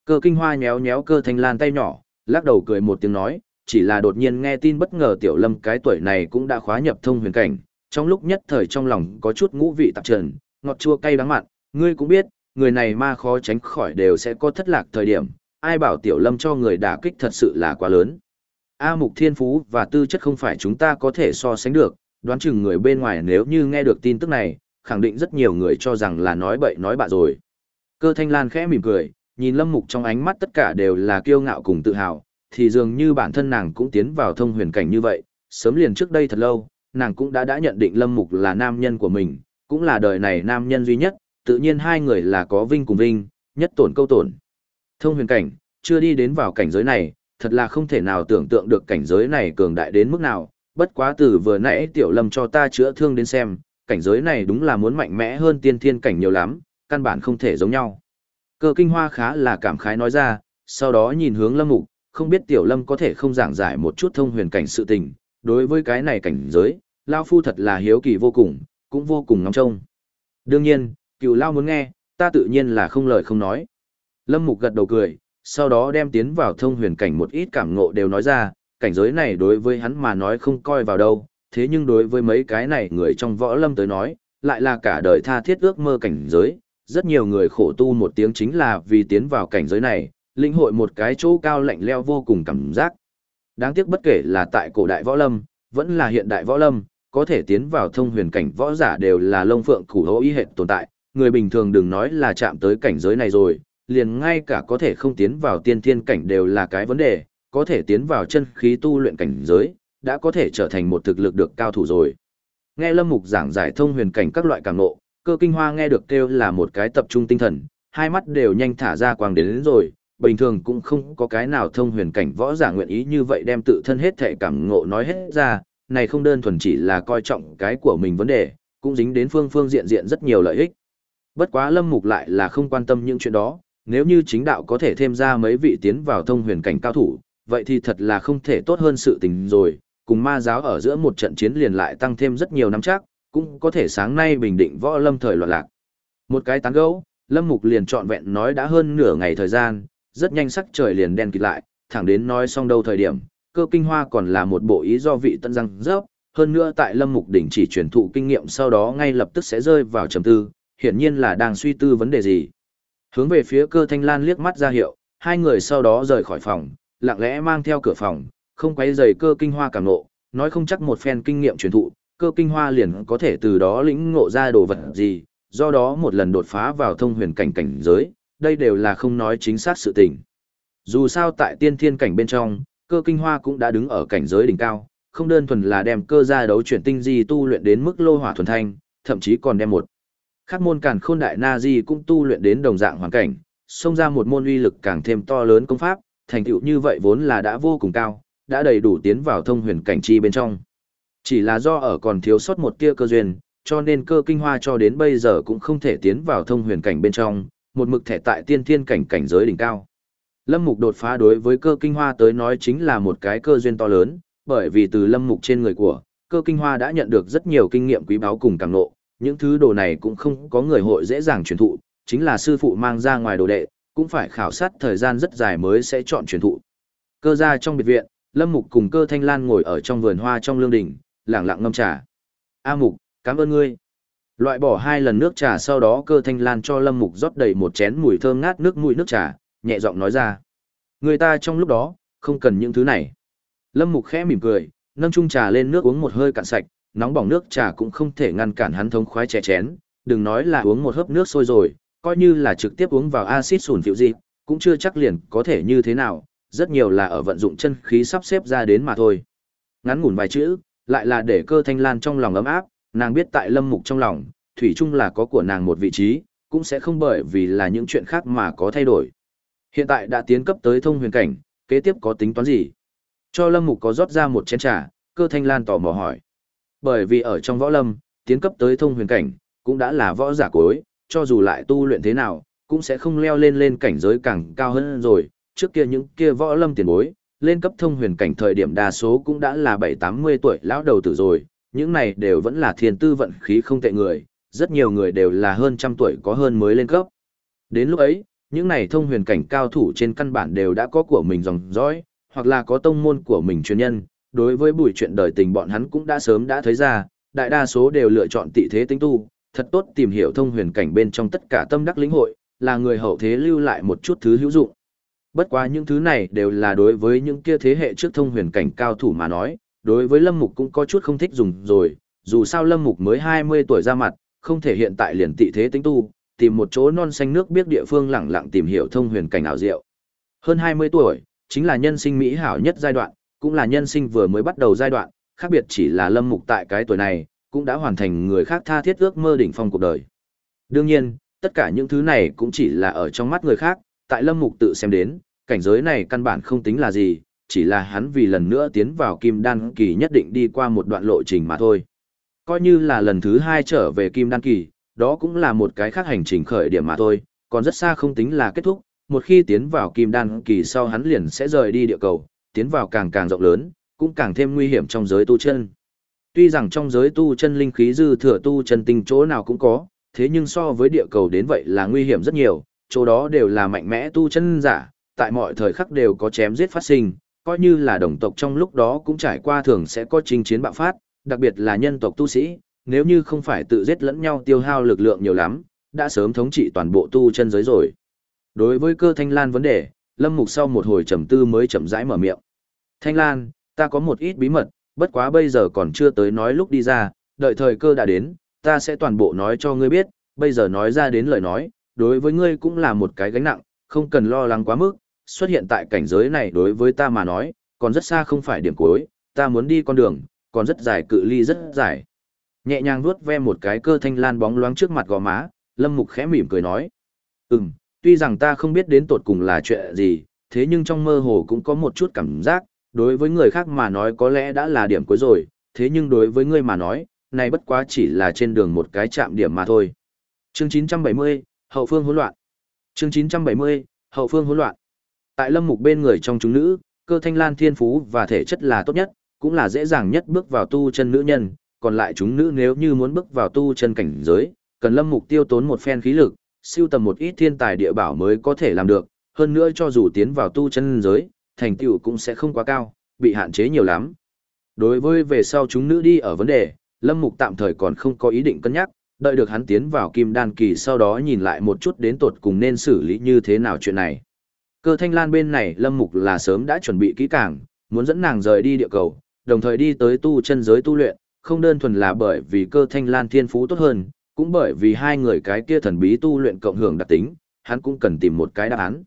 Cơ kinh hoa nhéo nhéo cơ thanh lan tay nhỏ, lắc đầu cười một tiếng nói, chỉ là đột nhiên nghe tin bất ngờ tiểu lâm cái tuổi này cũng đã khóa nhập thông huyền cảnh, trong lúc nhất thời trong lòng có chút ngũ vị tạp trần, ngọt chua cay đắng mặn, ngươi cũng biết, người này ma khó tránh khỏi đều sẽ có thất lạc thời điểm, ai bảo tiểu lâm cho người đả kích thật sự là quá lớn. A mục thiên phú và tư chất không phải chúng ta có thể so sánh được, đoán chừng người bên ngoài nếu như nghe được tin tức này, khẳng định rất nhiều người cho rằng là nói bậy nói bạ rồi. Cơ thanh lan khẽ mỉm cười, nhìn lâm mục trong ánh mắt tất cả đều là kiêu ngạo cùng tự hào, thì dường như bản thân nàng cũng tiến vào thông huyền cảnh như vậy, sớm liền trước đây thật lâu, nàng cũng đã đã nhận định lâm mục là nam nhân của mình, cũng là đời này nam nhân duy nhất, tự nhiên hai người là có vinh cùng vinh, nhất tổn câu tổn. Thông huyền cảnh, chưa đi đến vào cảnh giới này, thật là không thể nào tưởng tượng được cảnh giới này cường đại đến mức nào, bất quá từ vừa nãy tiểu lâm cho ta chữa thương đến xem, cảnh giới này đúng là muốn mạnh mẽ hơn tiên thiên cảnh nhiều lắm, căn bản không thể giống nhau. Cơ kinh hoa khá là cảm khái nói ra, sau đó nhìn hướng lâm mục, không biết tiểu lâm có thể không giảng giải một chút thông huyền cảnh sự tình, đối với cái này cảnh giới, Lao Phu thật là hiếu kỳ vô cùng, cũng vô cùng ngóng trông. Đương nhiên, cựu Lao muốn nghe, ta tự nhiên là không lời không nói. Lâm Mục gật đầu cười, sau đó đem tiến vào thông huyền cảnh một ít cảm ngộ đều nói ra, cảnh giới này đối với hắn mà nói không coi vào đâu, thế nhưng đối với mấy cái này người trong võ lâm tới nói, lại là cả đời tha thiết ước mơ cảnh giới, rất nhiều người khổ tu một tiếng chính là vì tiến vào cảnh giới này, linh hội một cái chỗ cao lạnh leo vô cùng cảm giác. Đáng tiếc bất kể là tại cổ đại võ lâm, vẫn là hiện đại võ lâm, có thể tiến vào thông huyền cảnh võ giả đều là lông phượng củ hố ý hệ tồn tại, người bình thường đừng nói là chạm tới cảnh giới này rồi, liền ngay cả có thể không tiến vào tiên thiên cảnh đều là cái vấn đề, có thể tiến vào chân khí tu luyện cảnh giới, đã có thể trở thành một thực lực được cao thủ rồi. Nghe Lâm Mục giảng giải thông huyền cảnh các loại cảm ngộ, cơ kinh hoa nghe được kêu là một cái tập trung tinh thần, hai mắt đều nhanh thả ra quang đến, đến rồi, bình thường cũng không có cái nào thông huyền cảnh võ giả nguyện ý như vậy đem tự thân hết thể cảm ngộ nói hết ra, này không đơn thuần chỉ là coi trọng cái của mình vấn đề, cũng dính đến phương phương diện diện rất nhiều lợi ích. Bất quá Lâm Mục lại là không quan tâm những chuyện đó, nếu như chính đạo có thể thêm ra mấy vị tiến vào thông huyền cảnh cao thủ, vậy thì thật là không thể tốt hơn sự tình rồi, cùng ma giáo ở giữa một trận chiến liền lại tăng thêm rất nhiều năm chắc, cũng có thể sáng nay bình định võ lâm thời loạn lạc. Một cái tán gấu, Lâm Mục liền trọn vẹn nói đã hơn nửa ngày thời gian, rất nhanh sắc trời liền đen kịt lại, thẳng đến nói xong đâu thời điểm, cơ kinh hoa còn là một bộ ý do vị tân răng rớp, hơn nữa tại Lâm Mục đỉnh chỉ truyền thụ kinh nghiệm sau đó ngay lập tức sẽ rơi vào trầm tư, hiển nhiên là đang suy tư vấn đề gì. Hướng về phía cơ thanh lan liếc mắt ra hiệu, hai người sau đó rời khỏi phòng, lặng lẽ mang theo cửa phòng, không quấy rầy cơ kinh hoa cảm nộ, nói không chắc một phen kinh nghiệm truyền thụ, cơ kinh hoa liền có thể từ đó lĩnh ngộ ra đồ vật gì, do đó một lần đột phá vào thông huyền cảnh cảnh giới, đây đều là không nói chính xác sự tình. Dù sao tại tiên thiên cảnh bên trong, cơ kinh hoa cũng đã đứng ở cảnh giới đỉnh cao, không đơn thuần là đem cơ gia đấu chuyển tinh di tu luyện đến mức lô hỏa thuần thanh, thậm chí còn đem một Khác môn càn khôn đại na di cũng tu luyện đến đồng dạng hoàn cảnh, xông ra một môn uy lực càng thêm to lớn công pháp, thành tựu như vậy vốn là đã vô cùng cao, đã đầy đủ tiến vào thông huyền cảnh chi bên trong. Chỉ là do ở còn thiếu sót một tia cơ duyên, cho nên cơ kinh hoa cho đến bây giờ cũng không thể tiến vào thông huyền cảnh bên trong, một mực thẻ tại tiên thiên cảnh cảnh giới đỉnh cao. Lâm Mục đột phá đối với cơ kinh hoa tới nói chính là một cái cơ duyên to lớn, bởi vì từ Lâm Mục trên người của, cơ kinh hoa đã nhận được rất nhiều kinh nghiệm quý báu cùng càng ngộ, những thứ đồ này cũng không có người hội dễ dàng truyền thụ, chính là sư phụ mang ra ngoài đồ đệ, cũng phải khảo sát thời gian rất dài mới sẽ chọn truyền thụ. Cơ gia trong biệt viện, Lâm Mục cùng cơ thanh lan ngồi ở trong vườn hoa trong lương đình, lặng lặng ngâm trà. A Mục, cảm ơn ngươi. Loại bỏ hai lần nước trà sau đó cơ thanh lan cho Lâm Mục rót đầy một chén mùi thơm ngát nước mũi nước trà, nhẹ giọng nói ra. Người ta trong lúc đó, không cần những thứ này. Lâm Mục khẽ mỉm cười, nâng chung trà lên nước uống một hơi cạn sạch, nóng bỏng nước trà cũng không thể ngăn cản hắn thống khoái chè chén, đừng nói là uống một hớp nước sôi rồi, coi như là trực tiếp uống vào axit sủn phiệu gì, cũng chưa chắc liền có thể như thế nào, rất nhiều là ở vận dụng chân khí sắp xếp ra đến mà thôi. Ngắn ngủn vài chữ, lại là để cơ thanh lan trong lòng ấm áp, nàng biết tại lâm mục trong lòng, thủy chung là có của nàng một vị trí, cũng sẽ không bởi vì là những chuyện khác mà có thay đổi. Hiện tại đã tiến cấp tới thông huyền cảnh, kế tiếp có tính toán gì? Cho lâm mục có rót ra một chén trà, cơ thanh lan tỏ mò hỏi. Bởi vì ở trong võ lâm, tiến cấp tới thông huyền cảnh, cũng đã là võ giả cuối, cho dù lại tu luyện thế nào, cũng sẽ không leo lên lên cảnh giới càng cao hơn rồi, trước kia những kia võ lâm tiền bối, lên cấp thông huyền cảnh thời điểm đa số cũng đã là 7-80 tuổi lão đầu tử rồi, những này đều vẫn là thiên tư vận khí không tệ người, rất nhiều người đều là hơn trăm tuổi có hơn mới lên cấp. Đến lúc ấy, những này thông huyền cảnh cao thủ trên căn bản đều đã có của mình dòng dõi, hoặc là có tông môn của mình chuyên nhân, đối với buổi chuyện đời tình bọn hắn cũng đã sớm đã thấy ra, đại đa số đều lựa chọn tị thế tính tu, thật tốt tìm hiểu thông huyền cảnh bên trong tất cả tâm đắc lĩnh hội, là người hậu thế lưu lại một chút thứ hữu dụng. Bất quá những thứ này đều là đối với những kia thế hệ trước thông huyền cảnh cao thủ mà nói, đối với Lâm Mục cũng có chút không thích dùng rồi, dù sao Lâm Mục mới 20 tuổi ra mặt, không thể hiện tại liền tị thế tính tu, tìm một chỗ non xanh nước biết địa phương lặng lặng tìm hiểu thông huyền cảnh ảo diệu. Hơn 20 tuổi, chính là nhân sinh mỹ hảo nhất giai đoạn, cũng là nhân sinh vừa mới bắt đầu giai đoạn, khác biệt chỉ là Lâm Mục tại cái tuổi này, cũng đã hoàn thành người khác tha thiết ước mơ đỉnh phong cuộc đời. Đương nhiên, tất cả những thứ này cũng chỉ là ở trong mắt người khác, tại Lâm Mục tự xem đến, cảnh giới này căn bản không tính là gì, chỉ là hắn vì lần nữa tiến vào kim đan kỳ nhất định đi qua một đoạn lộ trình mà thôi. Coi như là lần thứ hai trở về kim đan kỳ, đó cũng là một cái khác hành trình khởi điểm mà thôi, còn rất xa không tính là kết thúc, một khi tiến vào kim đan kỳ sau hắn liền sẽ rời đi địa cầu, tiến vào càng càng rộng lớn, cũng càng thêm nguy hiểm trong giới tu chân. Tuy rằng trong giới tu chân linh khí dư thừa tu chân tinh chỗ nào cũng có, thế nhưng so với địa cầu đến vậy là nguy hiểm rất nhiều, chỗ đó đều là mạnh mẽ tu chân giả, tại mọi thời khắc đều có chém giết phát sinh, coi như là đồng tộc trong lúc đó cũng trải qua thường sẽ có chinh chiến bạo phát, đặc biệt là nhân tộc tu sĩ, nếu như không phải tự giết lẫn nhau tiêu hao lực lượng nhiều lắm, đã sớm thống trị toàn bộ tu chân giới rồi. Đối với cơ thanh lan vấn đề, Lâm Mục sau một hồi trầm tư mới chậm rãi mở miệng. Thanh Lan, ta có một ít bí mật, bất quá bây giờ còn chưa tới nói lúc đi ra, đợi thời cơ đã đến, ta sẽ toàn bộ nói cho ngươi biết, bây giờ nói ra đến lời nói, đối với ngươi cũng là một cái gánh nặng, không cần lo lắng quá mức, xuất hiện tại cảnh giới này đối với ta mà nói, còn rất xa không phải điểm cuối, ta muốn đi con đường, còn rất dài cự ly rất dài. Nhẹ nhàng vuốt ve một cái cơ thanh lan bóng loáng trước mặt gò má, Lâm Mục khẽ mỉm cười nói. Ừm, tuy rằng ta không biết đến tột cùng là chuyện gì, thế nhưng trong mơ hồ cũng có một chút cảm giác, đối với người khác mà nói có lẽ đã là điểm cuối rồi, thế nhưng đối với ngươi mà nói, này bất quá chỉ là trên đường một cái chạm điểm mà thôi. Chương 970, Hậu phương hỗn loạn. Chương 970, Hậu phương hỗn loạn. Tại Lâm Mục bên người trong chúng nữ, cơ thanh lan thiên phú và thể chất là tốt nhất, cũng là dễ dàng nhất bước vào tu chân nữ nhân, còn lại chúng nữ nếu như muốn bước vào tu chân cảnh giới, cần Lâm Mục tiêu tốn một phen khí lực, siêu tầm một ít thiên tài địa bảo mới có thể làm được, hơn nữa cho dù tiến vào tu chân giới, thành tựu cũng sẽ không quá cao, bị hạn chế nhiều lắm. Đối với về sau chúng nữ đi ở vấn đề, Lâm Mục tạm thời còn không có ý định cân nhắc, đợi được hắn tiến vào kim đan kỳ sau đó nhìn lại một chút đến tột cùng nên xử lý như thế nào chuyện này. Cơ thanh lan bên này Lâm Mục là sớm đã chuẩn bị kỹ càng, muốn dẫn nàng rời đi địa cầu, đồng thời đi tới tu chân giới tu luyện, không đơn thuần là bởi vì cơ thanh lan thiên phú tốt hơn, cũng bởi vì hai người cái kia thần bí tu luyện cộng hưởng đặc tính, hắn cũng cần tìm một cái đáp án.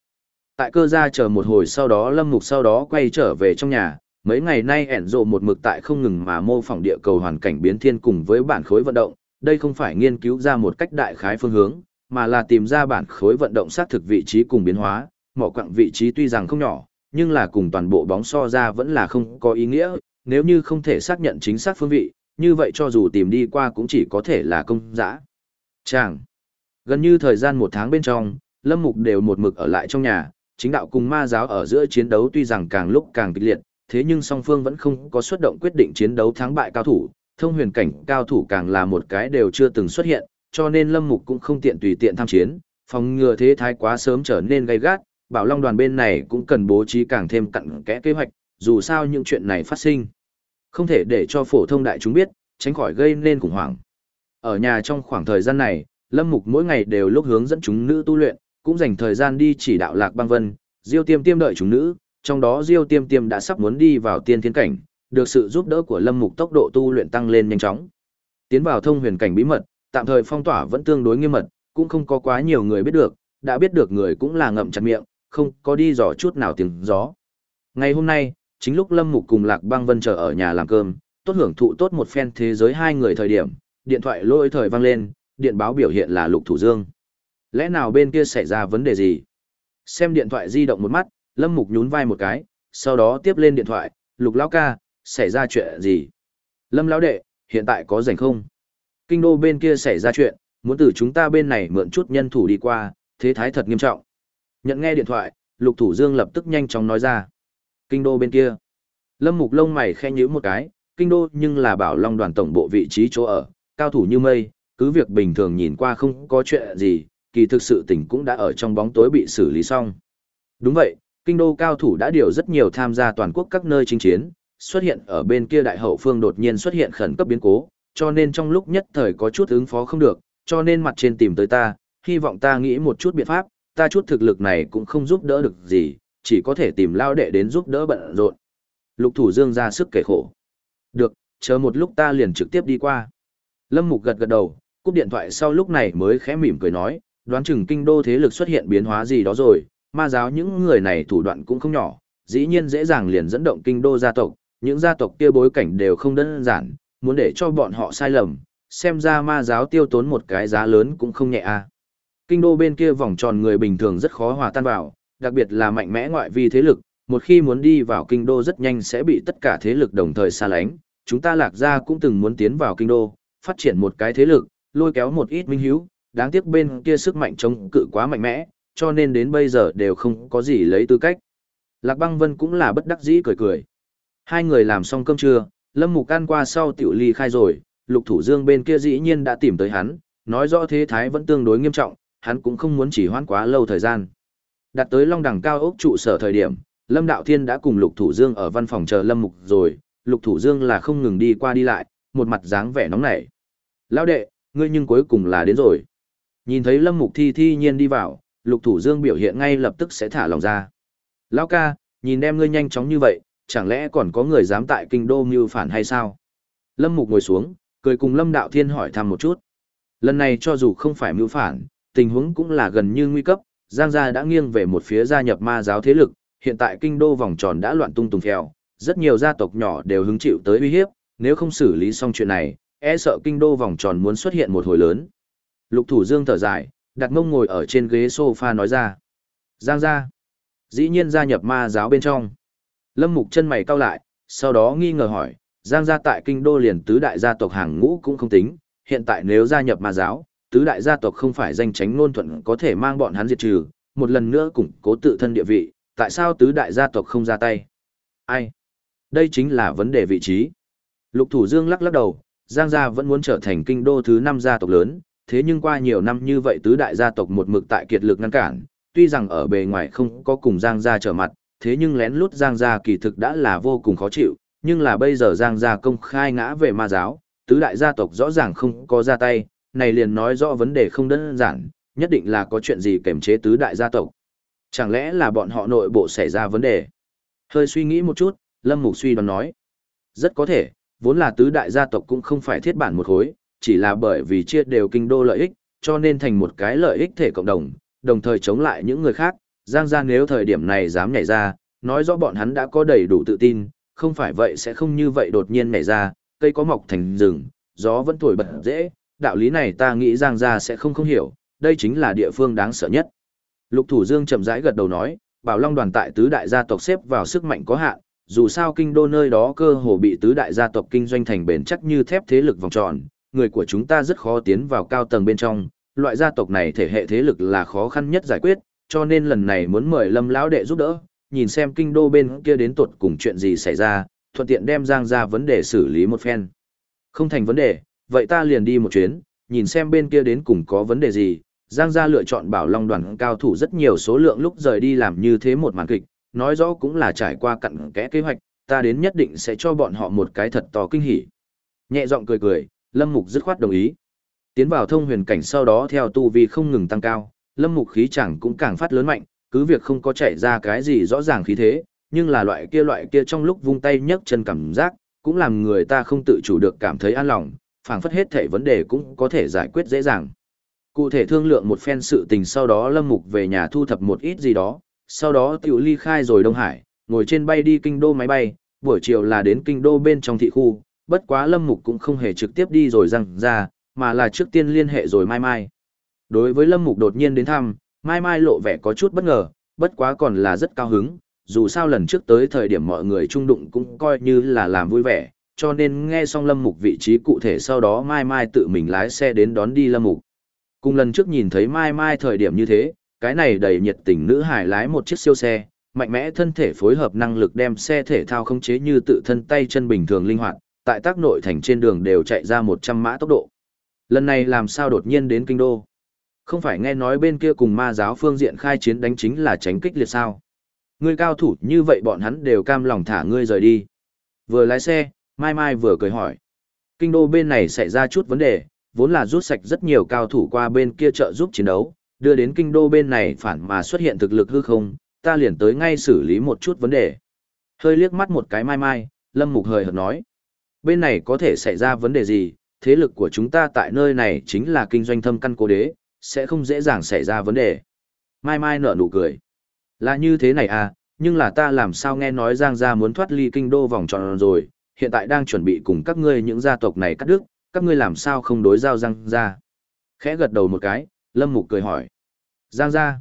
Tại cơ gia chờ một hồi sau đó Lâm Mục sau đó quay trở về trong nhà, mấy ngày nay ẻn rộ một mực tại không ngừng mà mô phỏng địa cầu hoàn cảnh biến thiên cùng với bản khối vận động, đây không phải nghiên cứu ra một cách đại khái phương hướng, mà là tìm ra bản khối vận động xác thực vị trí cùng biến hóa, mỏ quặng vị trí tuy rằng không nhỏ, nhưng là cùng toàn bộ bóng so ra vẫn là không có ý nghĩa, nếu như không thể xác nhận chính xác phương vị, như vậy cho dù tìm đi qua cũng chỉ có thể là công dã. Chàng. Gần như thời gian một tháng bên trong, Lâm Mục đều một mực ở lại trong nhà, chính đạo cùng ma giáo ở giữa chiến đấu tuy rằng càng lúc càng kịch liệt, thế nhưng song phương vẫn không có xuất động quyết định chiến đấu thắng bại cao thủ, thông huyền cảnh cao thủ càng là một cái đều chưa từng xuất hiện, cho nên Lâm Mục cũng không tiện tùy tiện tham chiến, phòng ngừa thế thái quá sớm trở nên gay gắt, Bảo Long đoàn bên này cũng cần bố trí càng thêm cặn kẽ kế hoạch, dù sao những chuyện này phát sinh. Không thể để cho phổ thông đại chúng biết, tránh khỏi gây nên khủng hoảng. Ở nhà trong khoảng thời gian này, Lâm Mục mỗi ngày đều lúc hướng dẫn chúng nữ tu luyện, cũng dành thời gian đi chỉ đạo Lạc Băng Vân, Diêu Tiêm Tiêm đợi chúng nữ, trong đó Diêu Tiêm Tiêm đã sắp muốn đi vào tiên thiên cảnh, được sự giúp đỡ của Lâm Mục tốc độ tu luyện tăng lên nhanh chóng. Tiến vào thông huyền cảnh bí mật, tạm thời phong tỏa vẫn tương đối nghiêm mật, cũng không có quá nhiều người biết được, đã biết được người cũng là ngậm chặt miệng, không có đi dò chút nào tiếng gió. Ngày hôm nay, chính lúc Lâm Mục cùng Lạc Băng Vân chờ ở nhà làm cơm, tốt hưởng thụ tốt một phen thế giới hai người thời điểm, điện thoại lôi thời vang lên, điện báo biểu hiện là Lục Thủ Dương. Lẽ nào bên kia xảy ra vấn đề gì? Xem điện thoại di động một mắt, Lâm Mục nhún vai một cái, sau đó tiếp lên điện thoại, Lục Lão ca, xảy ra chuyện gì? Lâm Lão đệ, hiện tại có rảnh không? Kinh đô bên kia xảy ra chuyện, muốn từ chúng ta bên này mượn chút nhân thủ đi qua, thế thái thật nghiêm trọng. Nhận nghe điện thoại, Lục Thủ Dương lập tức nhanh chóng nói ra. Kinh đô bên kia. Lâm Mục lông mày khe nhíu một cái, kinh đô nhưng là bảo long đoàn tổng bộ vị trí chỗ ở, cao thủ như mây, cứ việc bình thường nhìn qua không có chuyện gì, kỳ thực sự tỉnh cũng đã ở trong bóng tối bị xử lý xong. Đúng vậy, kinh đô cao thủ đã điều rất nhiều tham gia toàn quốc các nơi chinh chiến, xuất hiện ở bên kia đại hậu phương đột nhiên xuất hiện khẩn cấp biến cố, cho nên trong lúc nhất thời có chút ứng phó không được, cho nên mặt trên tìm tới ta, hy vọng ta nghĩ một chút biện pháp, ta chút thực lực này cũng không giúp đỡ được gì, chỉ có thể tìm lao đệ đến giúp đỡ bận rộn. Lục thủ dương ra sức kể khổ. Được, chờ một lúc ta liền trực tiếp đi qua. Lâm Mục gật gật đầu, cúp điện thoại sau lúc này mới khẽ mỉm cười nói, đoán chừng kinh đô thế lực xuất hiện biến hóa gì đó rồi, ma giáo những người này thủ đoạn cũng không nhỏ, dĩ nhiên dễ dàng liền dẫn động kinh đô gia tộc, những gia tộc kia bối cảnh đều không đơn giản, muốn để cho bọn họ sai lầm, xem ra ma giáo tiêu tốn một cái giá lớn cũng không nhẹ a. À. Kinh đô bên kia vòng tròn người bình thường rất khó hòa tan vào, đặc biệt là mạnh mẽ ngoại vi thế lực, một khi muốn đi vào kinh đô rất nhanh sẽ bị tất cả thế lực đồng thời xa lánh. Chúng ta lạc ra cũng từng muốn tiến vào kinh đô, phát triển một cái thế lực, lôi kéo một ít minh hiếu, đáng tiếc bên kia sức mạnh chống cự quá mạnh mẽ, cho nên đến bây giờ đều không có gì lấy tư cách. Lạc băng vân cũng là bất đắc dĩ cười cười. Hai người làm xong cơm trưa, Lâm Mục ăn qua sau tiểu ly khai rồi, Lục Thủ Dương bên kia dĩ nhiên đã tìm tới hắn, nói rõ thế thái vẫn tương đối nghiêm trọng, hắn cũng không muốn chỉ hoãn quá lâu thời gian. Đặt tới Long Đẳng cao ốc trụ sở thời điểm, Lâm Đạo Thiên đã cùng Lục Thủ Dương ở văn phòng chờ Lâm Mục rồi, Lục Thủ Dương là không ngừng đi qua đi lại, một mặt dáng vẻ nóng nảy. Lão đệ, ngươi nhưng cuối cùng là đến rồi. Nhìn thấy Lâm Mục thi thi nhiên đi vào, Lục Thủ Dương biểu hiện ngay lập tức sẽ thả lòng ra. Lão ca, nhìn em ngươi nhanh chóng như vậy, chẳng lẽ còn có người dám tại kinh đô mưu phản hay sao? Lâm Mục ngồi xuống, cười cùng Lâm Đạo Thiên hỏi thăm một chút. Lần này cho dù không phải mưu phản, tình huống cũng là gần như nguy cấp, Giang gia đã nghiêng về một phía gia nhập ma giáo thế lực, hiện tại kinh đô vòng tròn đã loạn tung tùng phèo, rất nhiều gia tộc nhỏ đều hứng chịu tới uy hiếp, nếu không xử lý xong chuyện này, e sợ kinh đô vòng tròn muốn xuất hiện một hồi lớn. Lục Thủ Dương thở dài, đặt mông ngồi ở trên ghế sofa nói ra. Giang gia, dĩ nhiên gia nhập ma giáo bên trong. Lâm Mục chân mày cau lại, sau đó nghi ngờ hỏi, Giang gia tại kinh đô liền tứ đại gia tộc hàng ngũ cũng không tính, hiện tại nếu gia nhập ma giáo, tứ đại gia tộc không phải danh tránh nôn thuận có thể mang bọn hắn diệt trừ, một lần nữa củng cố tự thân địa vị, tại sao tứ đại gia tộc không ra tay? Ai? Đây chính là vấn đề vị trí. Lục Thủ Dương lắc lắc đầu, Giang gia vẫn muốn trở thành kinh đô thứ năm gia tộc lớn, thế nhưng qua nhiều năm như vậy tứ đại gia tộc một mực tại kiệt lực ngăn cản, tuy rằng ở bề ngoài không có cùng Giang gia trở mặt, thế nhưng lén lút Giang gia kỳ thực đã là vô cùng khó chịu, nhưng là bây giờ Giang gia công khai ngã về ma giáo, tứ đại gia tộc rõ ràng không có ra tay, này liền nói rõ vấn đề không đơn giản, nhất định là có chuyện gì kềm chế tứ đại gia tộc. Chẳng lẽ là bọn họ nội bộ xảy ra vấn đề? Hơi suy nghĩ một chút, Lâm Mục suy đoán nói. Rất có thể, vốn là tứ đại gia tộc cũng không phải thiết bản một khối, chỉ là bởi vì chia đều kinh đô lợi ích, cho nên thành một cái lợi ích thể cộng đồng, đồng thời chống lại những người khác. Giang Giang nếu thời điểm này dám nhảy ra, nói rõ bọn hắn đã có đầy đủ tự tin, không phải vậy sẽ không như vậy đột nhiên nhảy ra, cây có mọc thành rừng, gió vẫn thổi bật dễ, đạo lý này ta nghĩ Giang gia sẽ không không hiểu, đây chính là địa phương đáng sợ nhất. Lục Thủ Dương chậm rãi gật đầu nói, Bảo Long đoàn tại tứ đại gia tộc xếp vào sức mạnh có hạn, dù sao kinh đô nơi đó cơ hồ bị tứ đại gia tộc kinh doanh thành bền chắc như thép thế lực vòng tròn, người của chúng ta rất khó tiến vào cao tầng bên trong, loại gia tộc này thể hệ thế lực là khó khăn nhất giải quyết, cho nên lần này muốn mời Lâm lão đệ giúp đỡ, nhìn xem kinh đô bên kia đến tuột cùng chuyện gì xảy ra, thuận tiện đem Giang ra vấn đề xử lý một phen. Không thành vấn đề, vậy ta liền đi một chuyến, nhìn xem bên kia đến cùng có vấn đề gì. Giang gia lựa chọn bảo long đoàn cao thủ rất nhiều số lượng lúc rời đi làm như thế một màn kịch, nói rõ cũng là trải qua cặn kẽ kế hoạch, ta đến nhất định sẽ cho bọn họ một cái thật to kinh hỉ. Nhẹ giọng cười cười, Lâm Mục dứt khoát đồng ý. Tiến vào thông huyền cảnh sau đó theo tu vi không ngừng tăng cao, Lâm Mục khí chẳng cũng càng phát lớn mạnh, cứ việc không có chạy ra cái gì rõ ràng khí thế, nhưng là loại kia loại kia trong lúc vung tay nhấc chân cảm giác, cũng làm người ta không tự chủ được cảm thấy an lòng, phảng phất hết thể vấn đề cũng có thể giải quyết dễ dàng. Cụ thể thương lượng một phen sự tình sau đó Lâm Mục về nhà thu thập một ít gì đó, sau đó tiểu ly khai rồi Đông Hải, ngồi trên bay đi kinh đô máy bay, buổi chiều là đến kinh đô bên trong thị khu, bất quá Lâm Mục cũng không hề trực tiếp đi rồi răng ra, mà là trước tiên liên hệ rồi Mai Mai. Đối với Lâm Mục đột nhiên đến thăm, Mai Mai lộ vẻ có chút bất ngờ, bất quá còn là rất cao hứng, dù sao lần trước tới thời điểm mọi người trung đụng cũng coi như là làm vui vẻ, cho nên nghe xong Lâm Mục vị trí cụ thể sau đó Mai Mai tự mình lái xe đến đón đi Lâm Mục. Cùng lần trước nhìn thấy Mai Mai thời điểm như thế, cái này đầy nhiệt tình nữ hải lái một chiếc siêu xe, mạnh mẽ thân thể phối hợp năng lực đem xe thể thao khống chế như tự thân tay chân bình thường linh hoạt, tại tác nội thành trên đường đều chạy ra 100 mã tốc độ. Lần này làm sao đột nhiên đến kinh đô? Không phải nghe nói bên kia cùng ma giáo phương diện khai chiến đánh chính là tránh kích liệt sao? Ngươi cao thủ như vậy bọn hắn đều cam lòng thả ngươi rời đi. Vừa lái xe, Mai Mai vừa cười hỏi. Kinh đô bên này xảy ra chút vấn đề, vốn là rút sạch rất nhiều cao thủ qua bên kia trợ giúp chiến đấu, đưa đến kinh đô bên này phản mà xuất hiện thực lực hư không, ta liền tới ngay xử lý một chút vấn đề. Hơi liếc mắt một cái Mai Mai, Lâm Mục hời hợt nói. Bên này có thể xảy ra vấn đề gì, thế lực của chúng ta tại nơi này chính là kinh doanh thâm căn cố đế, sẽ không dễ dàng xảy ra vấn đề. Mai Mai nở nụ cười. Là như thế này à, nhưng là ta làm sao nghe nói Giang gia muốn thoát ly kinh đô vòng tròn rồi, hiện tại đang chuẩn bị cùng các ngươi những gia tộc này cắt đứt, các ngươi làm sao không đối giao Giang gia? Khẽ gật đầu một cái, Lâm Mục cười hỏi. Giang gia?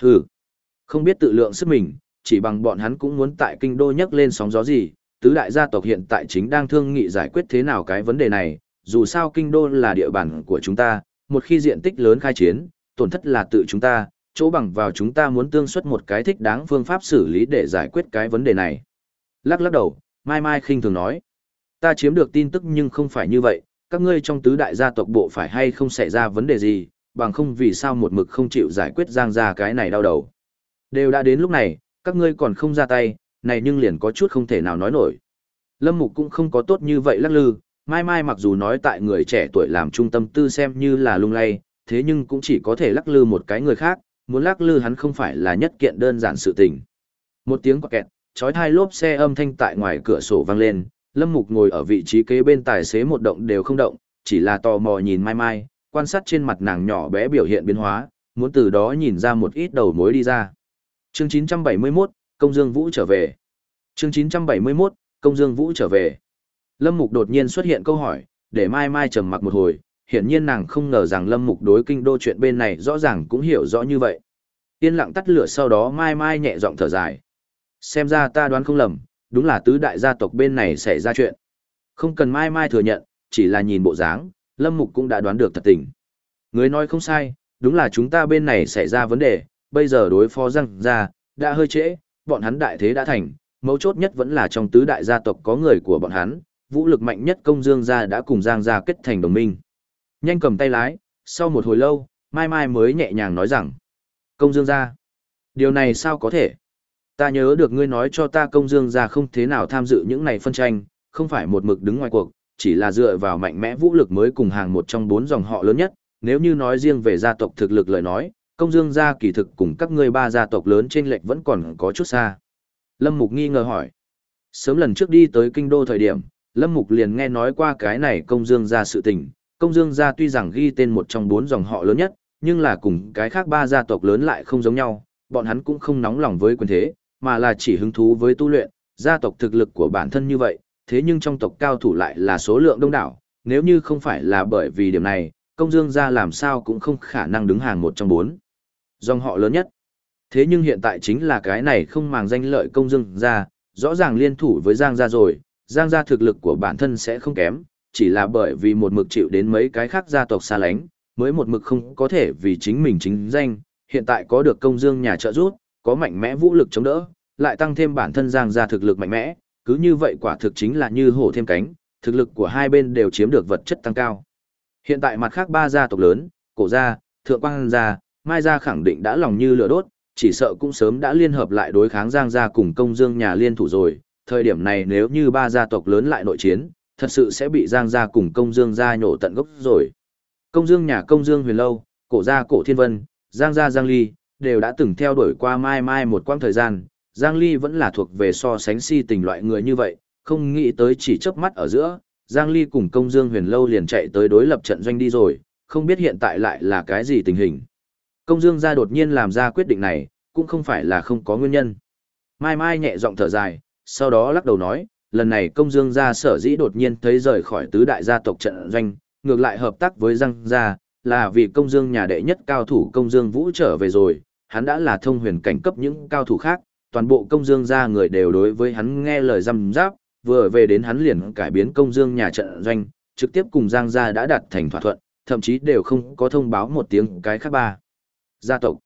Hừ, không biết tự lượng sức mình, chỉ bằng bọn hắn cũng muốn tại kinh đô nhấc lên sóng gió gì, tứ đại gia tộc hiện tại chính đang thương nghị giải quyết thế nào cái vấn đề này, dù sao kinh đô là địa bàn của chúng ta, một khi diện tích lớn khai chiến, tổn thất là tự chúng ta, chỗ bằng vào chúng ta muốn tương xuất một cái thích đáng phương pháp xử lý để giải quyết cái vấn đề này. Lắc lắc đầu, Mai Mai khinh thường nói. Ta chiếm được tin tức nhưng không phải như vậy, các ngươi trong tứ đại gia tộc bộ phải hay không xảy ra vấn đề gì, bằng không vì sao một mực không chịu giải quyết giang ra cái này đau đầu. Đều đã đến lúc này, các ngươi còn không ra tay, này nhưng liền có chút không thể nào nói nổi. Lâm Mục cũng không có tốt như vậy lắc lư, Mai Mai mặc dù nói tại người trẻ tuổi làm trung tâm tư xem như là lung lay, thế nhưng cũng chỉ có thể lắc lư một cái người khác, muốn lắc lư hắn không phải là nhất kiện đơn giản sự tình. Một tiếng quạt kẹt, chói thai lốp xe âm thanh tại ngoài cửa sổ vang lên, Lâm Mục ngồi ở vị trí kế bên tài xế một động đều không động, chỉ là tò mò nhìn Mai Mai, quan sát trên mặt nàng nhỏ bé biểu hiện biến hóa, muốn từ đó nhìn ra một ít đầu mối đi ra. Chương 971, Công Dương Vũ trở về. Chương 971, Công Dương Vũ trở về. Lâm Mục đột nhiên xuất hiện câu hỏi, để Mai Mai trầm mặc một hồi, hiển nhiên nàng không ngờ rằng Lâm Mục đối kinh đô chuyện bên này rõ ràng cũng hiểu rõ như vậy. Yên lặng tắt lửa sau đó Mai Mai nhẹ giọng thở dài. Xem ra ta đoán không lầm, đúng là tứ đại gia tộc bên này xảy ra chuyện. Không cần Mai Mai thừa nhận, chỉ là nhìn bộ dáng, Lâm Mục cũng đã đoán được thật tình. Người nói không sai, đúng là chúng ta bên này xảy ra vấn đề, bây giờ đối phó răng ra, đã hơi trễ, bọn hắn đại thế đã thành, mấu chốt nhất vẫn là trong tứ đại gia tộc có người của bọn hắn, vũ lực mạnh nhất công dương gia đã cùng giang gia kết thành đồng minh. Nhanh cầm tay lái, sau một hồi lâu, Mai Mai mới nhẹ nhàng nói rằng, công dương gia, điều này sao có thể? Ta nhớ được ngươi nói cho ta công dương gia không thế nào tham dự những này phân tranh, không phải một mực đứng ngoài cuộc, chỉ là dựa vào mạnh mẽ vũ lực mới cùng hàng một trong bốn dòng họ lớn nhất, nếu như nói riêng về gia tộc thực lực lời nói, công dương gia kỳ thực cùng các ngươi ba gia tộc lớn trên lệch vẫn còn có chút xa. Lâm Mục nghi ngờ hỏi. Sớm lần trước đi tới kinh đô thời điểm, Lâm Mục liền nghe nói qua cái này công dương gia sự tình. Công dương gia tuy rằng ghi tên một trong bốn dòng họ lớn nhất, nhưng là cùng cái khác ba gia tộc lớn lại không giống nhau, bọn hắn cũng không nóng lòng với quyền thế, mà là chỉ hứng thú với tu luyện, gia tộc thực lực của bản thân như vậy, thế nhưng trong tộc cao thủ lại là số lượng đông đảo, nếu như không phải là bởi vì điểm này, công dương gia làm sao cũng không khả năng đứng hàng một trong bốn dòng họ lớn nhất. Thế nhưng hiện tại chính là cái này không màng danh lợi công dương gia, rõ ràng liên thủ với Giang gia rồi, Giang gia thực lực của bản thân sẽ không kém, chỉ là bởi vì một mực chịu đến mấy cái khác gia tộc xa lánh, mới một mực không có thể vì chính mình chính danh, hiện tại có được công dương nhà trợ giúp, có mạnh mẽ vũ lực chống đỡ, lại tăng thêm bản thân Giang gia thực lực mạnh mẽ, cứ như vậy quả thực chính là như hổ thêm cánh, thực lực của hai bên đều chiếm được vật chất tăng cao. Hiện tại mặt khác ba gia tộc lớn, cổ gia, thượng quang gia, mai gia khẳng định đã lòng như lửa đốt, chỉ sợ cũng sớm đã liên hợp lại đối kháng Giang gia cùng công dương nhà liên thủ rồi, thời điểm này nếu như ba gia tộc lớn lại nội chiến, thật sự sẽ bị Giang gia cùng công dương gia nhổ tận gốc rồi. Công dương nhà công dương huyền lâu, cổ gia cổ thiên vân, Giang gia Giang ly, đều đã từng theo đuổi qua mai mai một quãng thời gian, Giang ly vẫn là thuộc về so sánh si tình loại người như vậy, không nghĩ tới chỉ chớp mắt ở giữa, Giang ly cùng công dương huyền lâu liền chạy tới đối lập trận doanh đi rồi, không biết hiện tại lại là cái gì tình hình. Công Dương gia đột nhiên làm ra quyết định này, cũng không phải là không có nguyên nhân. Mai Mai nhẹ giọng thở dài, sau đó lắc đầu nói, lần này Công Dương gia sở dĩ đột nhiên thấy rời khỏi tứ đại gia tộc trận doanh, ngược lại hợp tác với Giang gia, là vì Công Dương nhà đệ nhất cao thủ Công Dương Vũ trở về rồi, hắn đã là thông huyền cảnh cấp những cao thủ khác, toàn bộ Công Dương gia người đều đối với hắn nghe lời răm giáp, vừa về đến hắn liền cải biến Công Dương nhà trận doanh, trực tiếp cùng Giang gia đã đạt thành thỏa thuận, thậm chí đều không có thông báo một tiếng cái khác ba gia tộc.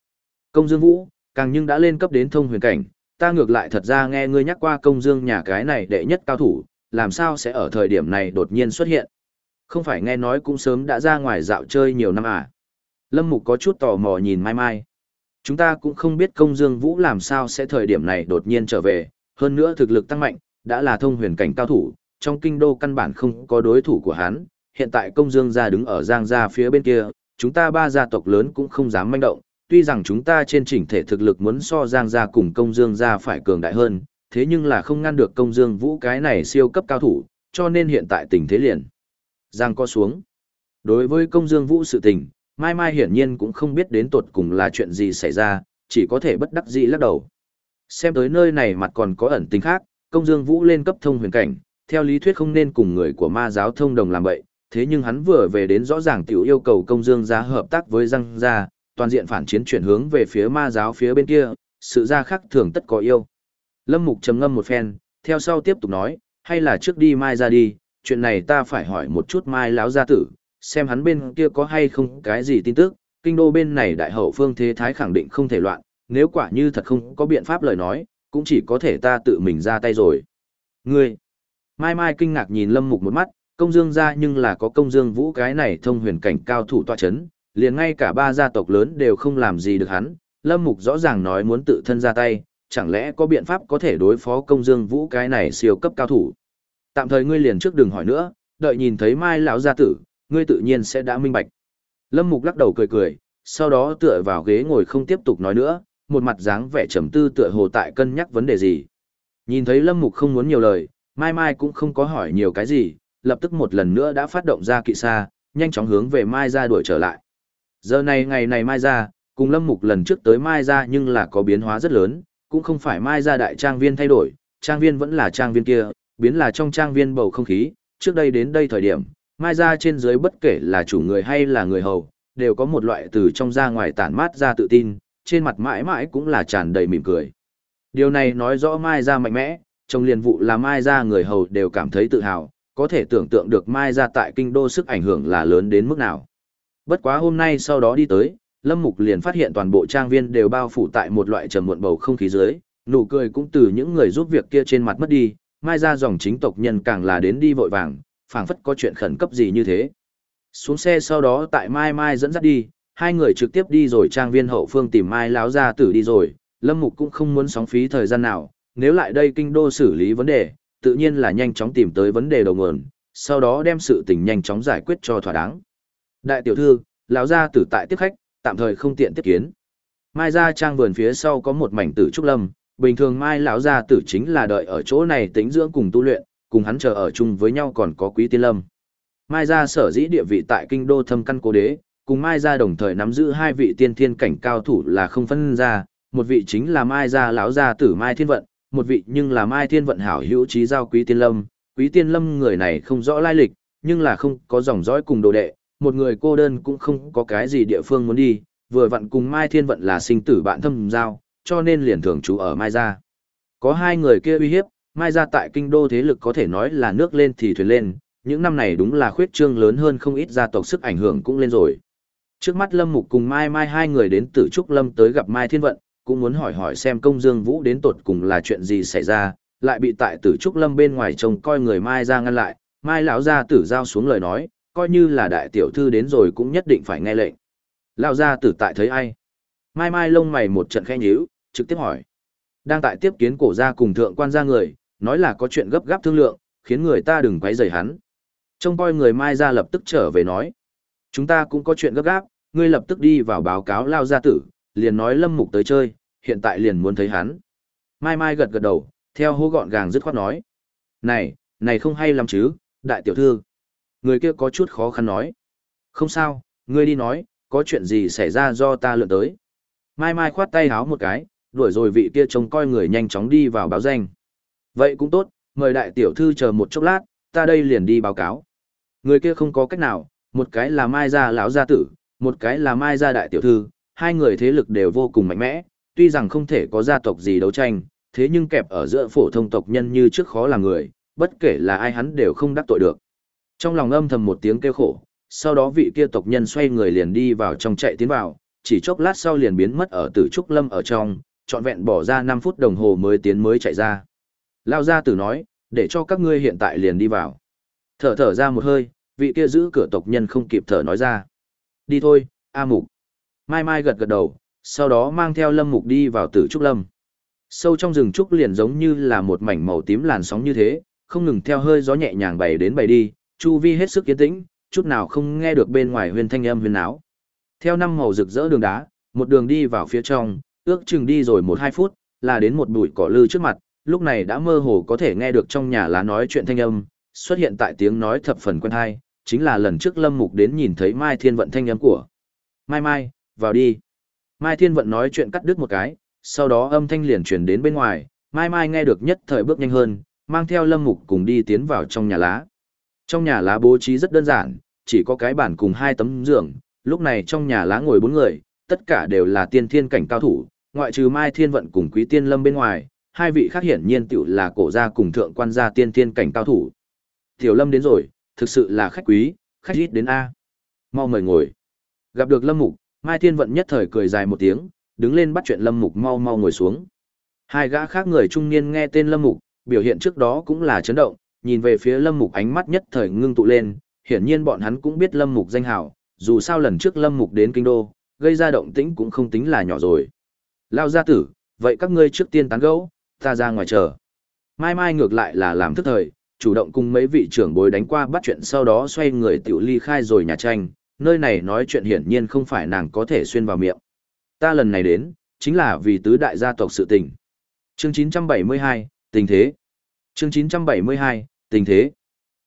Công Dương Vũ, càng nhưng đã lên cấp đến thông huyền cảnh, ta ngược lại thật ra nghe ngươi nhắc qua công dương nhà cái này đệ nhất cao thủ, làm sao sẽ ở thời điểm này đột nhiên xuất hiện. Không phải nghe nói cũng sớm đã ra ngoài dạo chơi nhiều năm à. Lâm Mục có chút tò mò nhìn Mai Mai. Chúng ta cũng không biết công dương Vũ làm sao sẽ thời điểm này đột nhiên trở về, hơn nữa thực lực tăng mạnh, đã là thông huyền cảnh cao thủ, trong kinh đô căn bản không có đối thủ của hắn, hiện tại công dương gia đứng ở giang gia phía bên kia, chúng ta ba gia tộc lớn cũng không dám manh động, tuy rằng chúng ta trên chỉnh thể thực lực muốn so Giang gia cùng công dương gia phải cường đại hơn, thế nhưng là không ngăn được công dương vũ cái này siêu cấp cao thủ, cho nên hiện tại tình thế liền. Giang co xuống. Đối với công dương vũ sự tình, Mai Mai hiển nhiên cũng không biết đến tột cùng là chuyện gì xảy ra, chỉ có thể bất đắc dĩ lắc đầu. Xem tới nơi này mặt còn có ẩn tình khác, công dương vũ lên cấp thông huyền cảnh, theo lý thuyết không nên cùng người của ma giáo thông đồng làm vậy, thế nhưng hắn vừa về đến rõ ràng tiểu yêu cầu công dương gia hợp tác với răng gia, toàn diện phản chiến chuyển hướng về phía ma giáo phía bên kia, sự ra khác thường tất có yêu. Lâm Mục trầm ngâm một phen, theo sau tiếp tục nói, hay là trước đi mai ra đi, chuyện này ta phải hỏi một chút mai lão gia tử, xem hắn bên kia có hay không cái gì tin tức, kinh đô bên này đại hậu phương thế thái khẳng định không thể loạn, nếu quả như thật không có biện pháp lời nói, cũng chỉ có thể ta tự mình ra tay rồi. Ngươi, Mai Mai kinh ngạc nhìn Lâm Mục một mắt, công dương ra nhưng là có công dương vũ cái này thông huyền cảnh cao thủ tọa chấn, liền ngay cả ba gia tộc lớn đều không làm gì được hắn, Lâm Mục rõ ràng nói muốn tự thân ra tay, chẳng lẽ có biện pháp có thể đối phó công dương vũ cái này siêu cấp cao thủ. Tạm thời ngươi liền trước đừng hỏi nữa, đợi nhìn thấy Mai lão gia tử, ngươi tự nhiên sẽ đã minh bạch. Lâm Mục lắc đầu cười cười, sau đó tựa vào ghế ngồi không tiếp tục nói nữa, một mặt dáng vẻ trầm tư tựa hồ tại cân nhắc vấn đề gì. Nhìn thấy Lâm Mục không muốn nhiều lời, Mai Mai cũng không có hỏi nhiều cái gì, lập tức một lần nữa đã phát động ra kỵ xa, nhanh chóng hướng về Mai ra đuổi trở lại. Giờ này ngày này Mai ra, cùng Lâm Mục lần trước tới Mai ra nhưng là có biến hóa rất lớn, cũng không phải Mai ra đại trang viên thay đổi, trang viên vẫn là trang viên kia, biến là trong trang viên bầu không khí, trước đây đến đây thời điểm, Mai ra trên dưới bất kể là chủ người hay là người hầu, đều có một loại từ trong ra ngoài tản mát ra tự tin, trên mặt mãi mãi cũng là tràn đầy mỉm cười. Điều này nói rõ Mai ra mạnh mẽ, trong liền vụ là Mai ra người hầu đều cảm thấy tự hào, có thể tưởng tượng được Mai ra tại kinh đô sức ảnh hưởng là lớn đến mức nào. Bất quá hôm nay sau đó đi tới, Lâm Mục liền phát hiện toàn bộ trang viên đều bao phủ tại một loại trầm muộn bầu không khí dưới, nụ cười cũng từ những người giúp việc kia trên mặt mất đi, Mai ra dòng chính tộc nhân càng là đến đi vội vàng, phảng phất có chuyện khẩn cấp gì như thế. Xuống xe sau đó tại Mai Mai dẫn dắt đi, hai người trực tiếp đi rồi trang viên hậu phương tìm Mai láo gia tử đi rồi, Lâm Mục cũng không muốn sóng phí thời gian nào, nếu lại đây kinh đô xử lý vấn đề, tự nhiên là nhanh chóng tìm tới vấn đề đầu nguồn, sau đó đem sự tình nhanh chóng giải quyết cho thỏa đáng. Đại tiểu thư, lão gia tử tại tiếp khách, tạm thời không tiện tiếp kiến. Mai gia trang vườn phía sau có một mảnh tử trúc lâm, bình thường Mai lão gia tử chính là đợi ở chỗ này tính dưỡng cùng tu luyện, cùng hắn chờ ở chung với nhau còn có Quý Tiên Lâm. Mai gia sở dĩ địa vị tại kinh đô thâm căn cố đế, cùng Mai gia đồng thời nắm giữ hai vị tiên thiên cảnh cao thủ là không phân ra, một vị chính là Mai gia lão gia tử Mai Thiên Vận, một vị nhưng là Mai Thiên Vận hảo hữu trí giao Quý Tiên Lâm. Quý Tiên Lâm người này không rõ lai lịch, nhưng là không có dòng dõi cùng đồ đệ, một người cô đơn cũng không có cái gì địa phương muốn đi, vừa vặn cùng Mai Thiên Vận là sinh tử bạn thâm giao, cho nên liền thường trú ở Mai gia. Có hai người kia uy hiếp, Mai gia tại kinh đô thế lực có thể nói là nước lên thì thuyền lên, những năm này đúng là khuyết trương lớn hơn không ít gia tộc sức ảnh hưởng cũng lên rồi. Trước mắt Lâm Mục cùng Mai Mai hai người đến Tử Trúc Lâm tới gặp Mai Thiên Vận, cũng muốn hỏi hỏi xem công dương vũ đến tột cùng là chuyện gì xảy ra, lại bị tại Tử Trúc Lâm bên ngoài trông coi người Mai ra ngăn lại, Mai lão gia tử giao xuống lời nói, coi như là đại tiểu thư đến rồi cũng nhất định phải nghe lệnh. Lão gia tử tại thấy ai? Mai Mai lông mày một trận khẽ nhíu, trực tiếp hỏi. Đang tại tiếp kiến cổ gia cùng thượng quan gia người, nói là có chuyện gấp gáp thương lượng, khiến người ta đừng quấy rầy hắn. Trông coi người Mai ra lập tức trở về nói. Chúng ta cũng có chuyện gấp gáp, ngươi lập tức đi vào báo cáo lao gia tử, liền nói lâm mục tới chơi, hiện tại liền muốn thấy hắn. Mai Mai gật gật đầu, theo hô gọn gàng dứt khoát nói. Này, này không hay lắm chứ, đại tiểu thư. Người kia có chút khó khăn nói. Không sao, ngươi đi nói, có chuyện gì xảy ra do ta lượn tới. Mai Mai khoát tay háo một cái, đuổi rồi vị kia trông coi người nhanh chóng đi vào báo danh. Vậy cũng tốt, mời đại tiểu thư chờ một chốc lát, ta đây liền đi báo cáo. Người kia không có cách nào, một cái là Mai gia lão gia tử, một cái là Mai gia đại tiểu thư, hai người thế lực đều vô cùng mạnh mẽ, tuy rằng không thể có gia tộc gì đấu tranh, thế nhưng kẹp ở giữa phổ thông tộc nhân như trước khó là người, bất kể là ai hắn đều không đắc tội được. Trong lòng âm thầm một tiếng kêu khổ, sau đó vị kia tộc nhân xoay người liền đi vào trong chạy tiến vào, chỉ chốc lát sau liền biến mất ở tử trúc lâm ở trong, trọn vẹn bỏ ra 5 phút đồng hồ mới tiến mới chạy ra. Lao gia tử nói, để cho các ngươi hiện tại liền đi vào. Thở thở ra một hơi, vị kia giữ cửa tộc nhân không kịp thở nói ra. Đi thôi, A Mục. Mai Mai gật gật đầu, sau đó mang theo Lâm Mục đi vào tử trúc lâm. Sâu trong rừng trúc liền giống như là một mảnh màu tím làn sóng như thế, không ngừng theo hơi gió nhẹ nhàng bày đến bày đi, chu vi hết sức yên tĩnh, chút nào không nghe được bên ngoài huyền thanh âm huyền áo. Theo năm màu rực rỡ đường đá, một đường đi vào phía trong, ước chừng đi rồi một hai phút, là đến một bụi cỏ lư trước mặt, lúc này đã mơ hồ có thể nghe được trong nhà lá nói chuyện thanh âm, xuất hiện tại tiếng nói thập phần quen hay, chính là lần trước Lâm Mục đến nhìn thấy Mai Thiên Vận thanh âm của. Mai Mai, vào đi. Mai Thiên Vận nói chuyện cắt đứt một cái, sau đó âm thanh liền truyền đến bên ngoài, Mai Mai nghe được nhất thời bước nhanh hơn, mang theo Lâm Mục cùng đi tiến vào trong nhà lá. Trong nhà lá bố trí rất đơn giản, chỉ có cái bàn cùng hai tấm giường, lúc này trong nhà lá ngồi bốn người, tất cả đều là tiên thiên cảnh cao thủ, ngoại trừ Mai Thiên Vận cùng Quý Tiên Lâm bên ngoài, hai vị khác hiển nhiên tiểu là cổ gia cùng thượng quan gia tiên tiên cảnh cao thủ. Tiểu Lâm đến rồi, thực sự là khách quý, khách ít đến A. Mau mời ngồi. Gặp được Lâm Mục, Mai Thiên Vận nhất thời cười dài một tiếng, đứng lên bắt chuyện Lâm Mục mau mau ngồi xuống. Hai gã khác người trung niên nghe tên Lâm Mục, biểu hiện trước đó cũng là chấn động, nhìn về phía Lâm Mục ánh mắt nhất thời ngưng tụ lên, hiển nhiên bọn hắn cũng biết Lâm Mục danh hào, dù sao lần trước Lâm Mục đến kinh đô, gây ra động tĩnh cũng không tính là nhỏ rồi. Lao gia tử, vậy các ngươi trước tiên tán gẫu, ta ra ngoài chờ. Mai Mai ngược lại là làm thức thời, chủ động cùng mấy vị trưởng bối đánh qua bắt chuyện sau đó xoay người tiểu ly khai rồi nhà tranh, nơi này nói chuyện hiển nhiên không phải nàng có thể xuyên vào miệng. Ta lần này đến, chính là vì tứ đại gia tộc sự tình. Chương 972, tình thế. Chương 972, tình thế.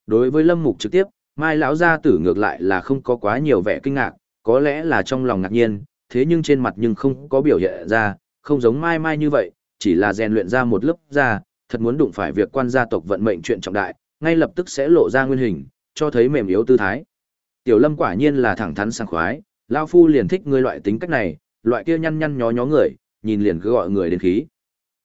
Đối với Lâm Mục trực tiếp, Mai lão gia tử ngược lại là không có quá nhiều vẻ kinh ngạc, có lẽ là trong lòng ngạc nhiên, thế nhưng trên mặt nhưng không có biểu hiện ra, không giống Mai Mai như vậy, chỉ là rèn luyện ra một lớp da, thật muốn đụng phải việc quan gia tộc vận mệnh chuyện trọng đại, ngay lập tức sẽ lộ ra nguyên hình, cho thấy mềm yếu tư thái. Tiểu Lâm quả nhiên là thẳng thắn sảng khoái, lão phu liền thích ngươi loại tính cách này, loại kia nhăn nhăn nhó nhó người, nhìn liền cứ gọi người đến khí.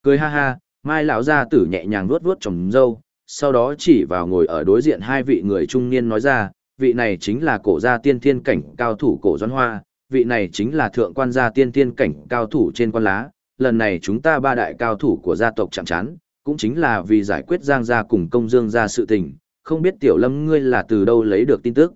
Cười ha ha, Mai lão gia tử nhẹ nhàng vuốt vuốt trồng râu, sau đó chỉ vào ngồi ở đối diện hai vị người trung niên nói ra, vị này chính là cổ gia tiên thiên cảnh cao thủ cổ doãn hoa, vị này chính là thượng quan gia tiên thiên cảnh cao thủ trên quan lá. Lần này chúng ta ba đại cao thủ của gia tộc chạm chán, cũng chính là vì giải quyết giang gia cùng công dương gia sự tình, không biết tiểu lâm ngươi là từ đâu lấy được tin tức.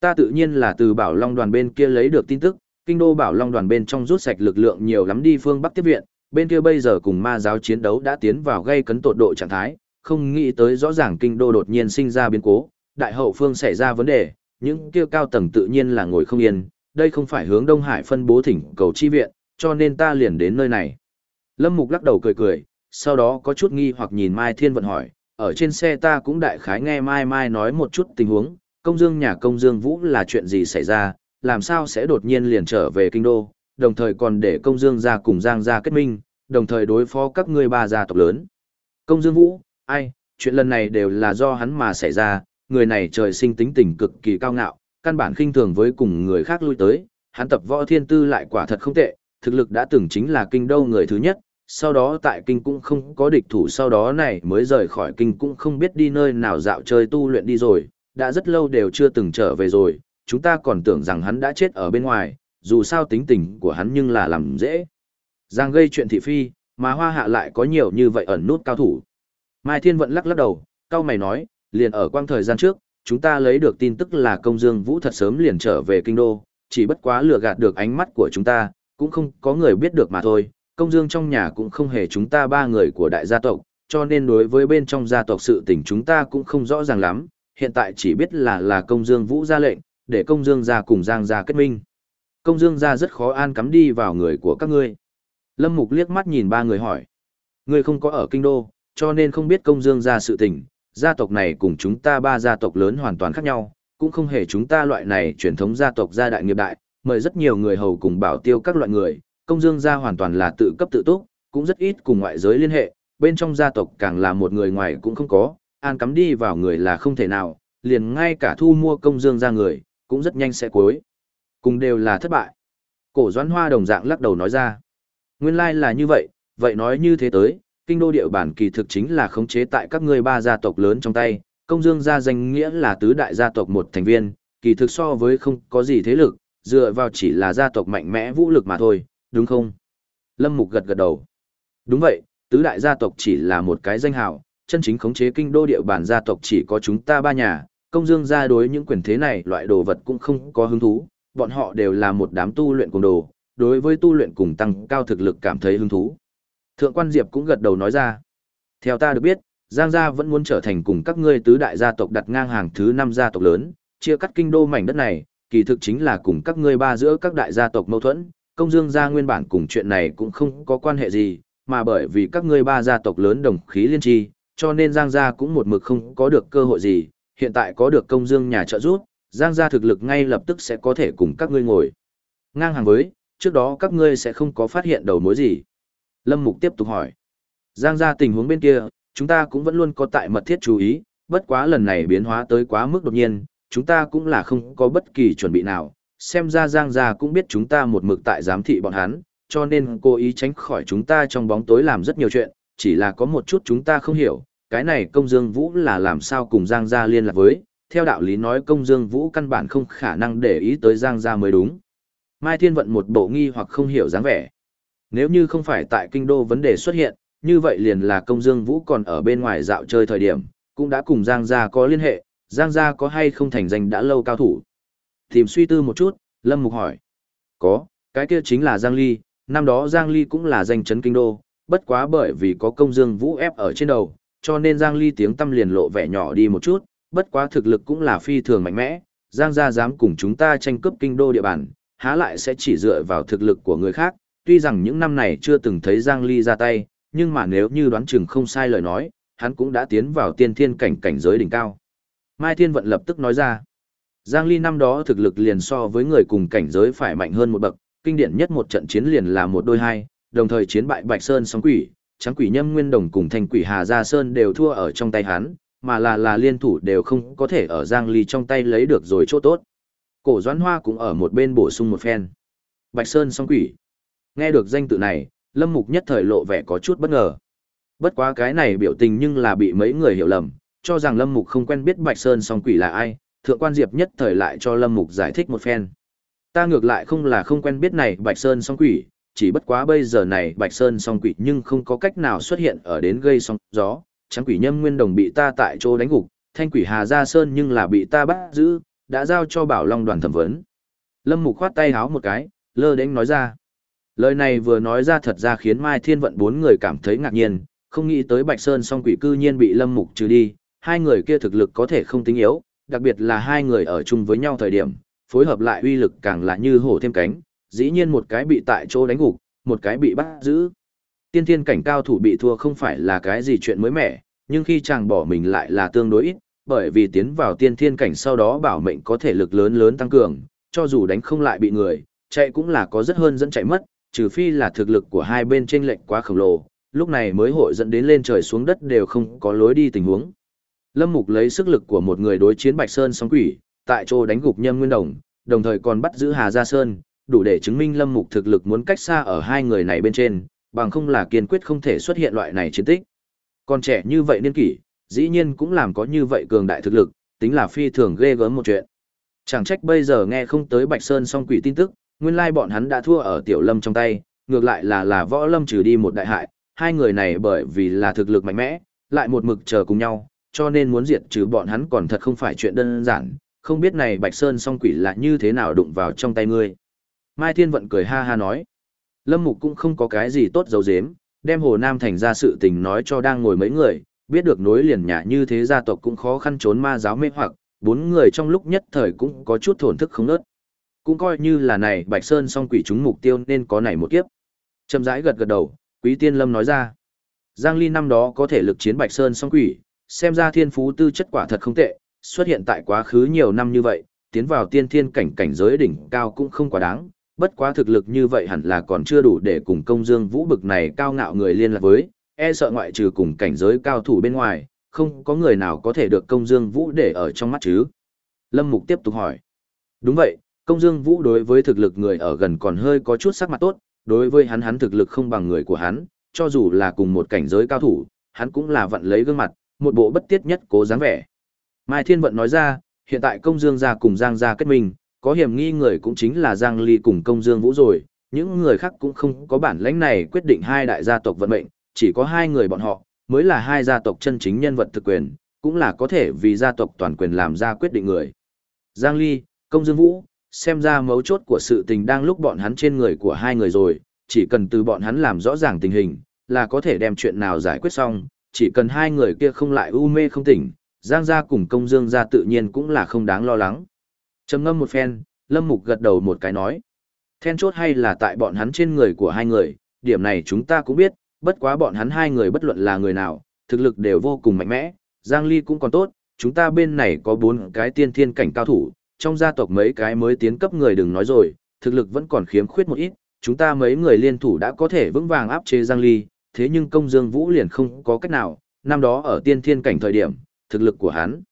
Ta tự nhiên là từ bảo long đoàn bên kia lấy được tin tức, kinh đô bảo long đoàn bên trong rút sạch lực lượng nhiều lắm đi phương bắc tiếp viện, bên kia bây giờ cùng ma giáo chiến đấu đã tiến vào gây cấn tột độ trạng thái, không nghĩ tới rõ ràng kinh đô đột nhiên sinh ra biến cố, đại hậu phương xảy ra vấn đề, những kia cao tầng tự nhiên là ngồi không yên, đây không phải hướng Đông Hải phân bố thỉnh cầu chi viện, cho nên ta liền đến nơi này. Lâm Mục lắc đầu cười cười, sau đó có chút nghi hoặc nhìn Mai Thiên Vận hỏi, ở trên xe ta cũng đại khái nghe Mai Mai nói một chút tình huống, công dương nhà công dương Vũ là chuyện gì xảy ra, làm sao sẽ đột nhiên liền trở về kinh đô, đồng thời còn để công dương ra cùng giang ra kết minh, đồng thời đối phó các ngươi ba gia tộc lớn. Công dương Vũ, ai, chuyện lần này đều là do hắn mà xảy ra, người này trời sinh tính tình cực kỳ cao ngạo, căn bản khinh thường với cùng người khác lui tới, hắn tập võ thiên tư lại quả thật không tệ, thực lực đã từng chính là kinh đô người thứ nhất, sau đó tại kinh cũng không có địch thủ sau đó này mới rời khỏi kinh cũng không biết đi nơi nào dạo chơi tu luyện đi rồi, đã rất lâu đều chưa từng trở về rồi, chúng ta còn tưởng rằng hắn đã chết ở bên ngoài, dù sao tính tình của hắn nhưng là làm dễ. Giang gây chuyện thị phi, mà hoa hạ lại có nhiều như vậy ẩn nút cao thủ. Mai Thiên Vận lắc lắc đầu, cao mày nói, liền ở quang thời gian trước, chúng ta lấy được tin tức là công dương vũ thật sớm liền trở về kinh đô, chỉ bất quá lừa gạt được ánh mắt của chúng ta, cũng không có người biết được mà thôi. Công dương trong nhà cũng không hề chúng ta ba người của đại gia tộc, cho nên đối với bên trong gia tộc sự tình chúng ta cũng không rõ ràng lắm, hiện tại chỉ biết là là công dương vũ ra lệnh, để công dương gia cùng giang gia kết minh. Công dương gia rất khó an cắm đi vào người của các ngươi. Lâm Mục liếc mắt nhìn ba người hỏi. Ngươi không có ở kinh đô, cho nên không biết công dương gia sự tình, gia tộc này cùng chúng ta ba gia tộc lớn hoàn toàn khác nhau, cũng không hề chúng ta loại này truyền thống gia tộc gia đại nghiệp đại, mời rất nhiều người hầu cùng bảo tiêu các loại người, công dương gia hoàn toàn là tự cấp tự túc, cũng rất ít cùng ngoại giới liên hệ, bên trong gia tộc càng là một người ngoài cũng không có, an cắm đi vào người là không thể nào, liền ngay cả thu mua công dương gia người, cũng rất nhanh sẽ cuối. Cùng đều là thất bại. Cổ doãn hoa đồng dạng lắc đầu nói ra. Nguyên lai là như vậy, vậy nói như thế tới, kinh đô địa bản kỳ thực chính là khống chế tại các ngươi ba gia tộc lớn trong tay, công dương gia danh nghĩa là tứ đại gia tộc một thành viên, kỳ thực so với không có gì thế lực, dựa vào chỉ là gia tộc mạnh mẽ vũ lực mà thôi, đúng không? Lâm Mục gật gật đầu. Đúng vậy, tứ đại gia tộc chỉ là một cái danh hào, chân chính khống chế kinh đô địa bản gia tộc chỉ có chúng ta ba nhà, công dương gia đối những quyền thế này loại đồ vật cũng không có hứng thú, bọn họ đều là một đám tu luyện cùng đồ, đối với tu luyện cùng tăng cao thực lực cảm thấy hứng thú. Thượng quan Diệp cũng gật đầu nói ra. Theo ta được biết, Giang gia vẫn muốn trở thành cùng các ngươi tứ đại gia tộc đặt ngang hàng thứ năm gia tộc lớn, chia cắt kinh đô mảnh đất này, kỳ thực chính là cùng các ngươi ba giữa các đại gia tộc mâu thuẫn, công dương gia nguyên bản cùng chuyện này cũng không có quan hệ gì, mà bởi vì các ngươi ba gia tộc lớn đồng khí liên tri, cho nên Giang gia cũng một mực không có được cơ hội gì, hiện tại có được công dương nhà trợ giúp, Giang gia thực lực ngay lập tức sẽ có thể cùng các ngươi ngồi. Ngang hàng với, trước đó các ngươi sẽ không có phát hiện đầu mối gì. Lâm Mục tiếp tục hỏi. Giang gia tình huống bên kia, chúng ta cũng vẫn luôn có tại mật thiết chú ý, bất quá lần này biến hóa tới quá mức đột nhiên, chúng ta cũng là không có bất kỳ chuẩn bị nào. Xem ra Giang gia cũng biết chúng ta một mực tại giám thị bọn hắn, cho nên cố ý tránh khỏi chúng ta trong bóng tối làm rất nhiều chuyện, chỉ là có một chút chúng ta không hiểu, cái này công dương vũ là làm sao cùng Giang gia liên lạc với, theo đạo lý nói công dương vũ căn bản không khả năng để ý tới Giang gia mới đúng. Mai Thiên Vận một bộ nghi hoặc không hiểu dáng vẻ. Nếu như không phải tại kinh đô vấn đề xuất hiện, như vậy liền là công dương vũ còn ở bên ngoài dạo chơi thời điểm, cũng đã cùng Giang gia có liên hệ, Giang gia có hay không thành danh đã lâu cao thủ. Tìm suy tư một chút, Lâm Mục hỏi. Có, cái kia chính là Giang Ly, năm đó Giang Ly cũng là danh chấn kinh đô, bất quá bởi vì có công dương vũ ép ở trên đầu, cho nên Giang Ly tiếng tâm liền lộ vẻ nhỏ đi một chút, bất quá thực lực cũng là phi thường mạnh mẽ, Giang gia dám cùng chúng ta tranh cướp kinh đô địa bàn, há lại sẽ chỉ dựa vào thực lực của người khác, tuy rằng những năm này chưa từng thấy Giang Ly ra tay, nhưng mà nếu như đoán chừng không sai lời nói, hắn cũng đã tiến vào tiên thiên cảnh cảnh giới đỉnh cao. Mai Thiên Vận lập tức nói ra, Giang Ly năm đó thực lực liền so với người cùng cảnh giới phải mạnh hơn một bậc, kinh điển nhất một trận chiến liền là một đôi hai, đồng thời chiến bại Bạch Sơn sóng quỷ, trắng quỷ nhâm nguyên đồng cùng thành quỷ Hà Gia Sơn đều thua ở trong tay hắn, mà là là liên thủ đều không có thể ở Giang Ly trong tay lấy được rồi chỗ tốt. Cổ Doãn Hoa cũng ở một bên bổ sung một phen. Bạch Sơn song quỷ. Nghe được danh tự này, Lâm Mục nhất thời lộ vẻ có chút bất ngờ. Bất quá cái này biểu tình nhưng là bị mấy người hiểu lầm, cho rằng Lâm Mục không quen biết Bạch Sơn song quỷ là ai, thượng quan Diệp nhất thời lại cho Lâm Mục giải thích một phen. Ta ngược lại không là không quen biết này Bạch Sơn song quỷ, chỉ bất quá bây giờ này Bạch Sơn song quỷ nhưng không có cách nào xuất hiện ở đến gây sóng gió, trắng quỷ nhâm nguyên đồng bị ta tại chỗ đánh gục, thanh quỷ Hà Gia Sơn nhưng là bị ta bắt giữ, đã giao cho Bảo Long đoàn thẩm vấn. Lâm Mục khoát tay háo một cái, lơ đến nói ra. Lời này vừa nói ra thật ra khiến Mai Thiên Vận bốn người cảm thấy ngạc nhiên, không nghĩ tới Bạch Sơn song quỷ cư nhiên bị Lâm Mục trừ đi, hai người kia thực lực có thể không tính yếu, đặc biệt là hai người ở chung với nhau thời điểm, phối hợp lại uy lực càng là như hổ thêm cánh, dĩ nhiên một cái bị tại chỗ đánh gục, một cái bị bắt giữ. Tiên thiên cảnh cao thủ bị thua không phải là cái gì chuyện mới mẻ, nhưng khi chàng bỏ mình lại là tương đối ít, bởi vì tiến vào tiên thiên cảnh sau đó bảo mệnh có thể lực lớn lớn tăng cường, cho dù đánh không lại bị người, chạy cũng là có rất hơn dẫn chạy mất, trừ phi là thực lực của hai bên chênh lệch quá khổng lồ, lúc này mới hội dẫn đến lên trời xuống đất đều không có lối đi tình huống. Lâm Mục lấy sức lực của một người đối chiến Bạch Sơn sóng quỷ, tại chỗ đánh gục Nhâm Nguyên Đồng, đồng thời còn bắt giữ Hà Gia Sơn, đủ để chứng minh Lâm Mục thực lực muốn cách xa ở hai người này bên trên, bằng không là kiên quyết không thể xuất hiện loại này chiến tích. Còn trẻ như vậy niên kỷ, dĩ nhiên cũng làm có như vậy cường đại thực lực, tính là phi thường ghê gớm một chuyện. Chẳng trách bây giờ nghe không tới Bạch Sơn song quỷ tin tức, nguyên lai bọn hắn đã thua ở Tiểu Lâm trong tay, ngược lại là là Võ Lâm trừ đi một đại hại, hai người này bởi vì là thực lực mạnh mẽ, lại một mực chờ cùng nhau, cho nên muốn diệt trừ bọn hắn còn thật không phải chuyện đơn giản, không biết này Bạch Sơn song quỷ là như thế nào đụng vào trong tay ngươi. Mai Thiên Vận cười ha ha nói, Lâm Mục cũng không có cái gì tốt dấu dếm, đem Hồ Nam thành ra sự tình nói cho đang ngồi mấy người, biết được nối liền nhà như thế gia tộc cũng khó khăn trốn ma giáo mê hoặc, bốn người trong lúc nhất thời cũng có chút thổn thức không nớt. Cũng coi như là này Bạch Sơn song quỷ chúng mục tiêu nên có này một kiếp. Trầm rãi gật gật đầu, Quý Tiên Lâm nói ra. Giang Ly năm đó có thể lực chiến Bạch Sơn song quỷ, xem ra thiên phú tư chất quả thật không tệ, xuất hiện tại quá khứ nhiều năm như vậy, tiến vào tiên thiên cảnh cảnh giới đỉnh cao cũng không quá đáng, bất quá thực lực như vậy hẳn là còn chưa đủ để cùng công dương vũ bực này cao ngạo người liên lạc với, e sợ ngoại trừ cùng cảnh giới cao thủ bên ngoài, không có người nào có thể được công dương vũ để ở trong mắt chứ. Lâm Mục tiếp tục hỏi. Đúng vậy, công dương vũ đối với thực lực người ở gần còn hơi có chút sắc mặt tốt, đối với hắn hắn thực lực không bằng người của hắn, cho dù là cùng một cảnh giới cao thủ, hắn cũng là vận lấy gương mặt, một bộ bất tiết nhất cố dáng vẻ. Mai Thiên Vận nói ra, hiện tại công dương gia cùng Giang gia kết minh, có hiểm nghi người cũng chính là Giang Ly cùng công dương vũ rồi, những người khác cũng không có bản lãnh này quyết định hai đại gia tộc vận mệnh, chỉ có hai người bọn họ, mới là hai gia tộc chân chính nhân vật thực quyền, cũng là có thể vì gia tộc toàn quyền làm ra quyết định người. Giang Ly, công dương vũ, xem ra mấu chốt của sự tình đang lúc bọn hắn trên người của hai người rồi, chỉ cần từ bọn hắn làm rõ ràng tình hình, là có thể đem chuyện nào giải quyết xong, chỉ cần hai người kia không lại u mê không tỉnh, Giang gia cùng công dương gia tự nhiên cũng là không đáng lo lắng. Trầm ngâm một phen, Lâm Mục gật đầu một cái nói. Then chốt hay là tại bọn hắn trên người của hai người, điểm này chúng ta cũng biết, bất quá bọn hắn hai người bất luận là người nào, thực lực đều vô cùng mạnh mẽ, Giang Ly cũng còn tốt, chúng ta bên này có bốn cái tiên thiên cảnh cao thủ, trong gia tộc mấy cái mới tiến cấp người đừng nói rồi, thực lực vẫn còn khiếm khuyết một ít, chúng ta mấy người liên thủ đã có thể vững vàng áp chế Giang Ly, thế nhưng công dương vũ liền không có cách nào, năm đó ở tiên thiên cảnh thời điểm, thực lực của hắn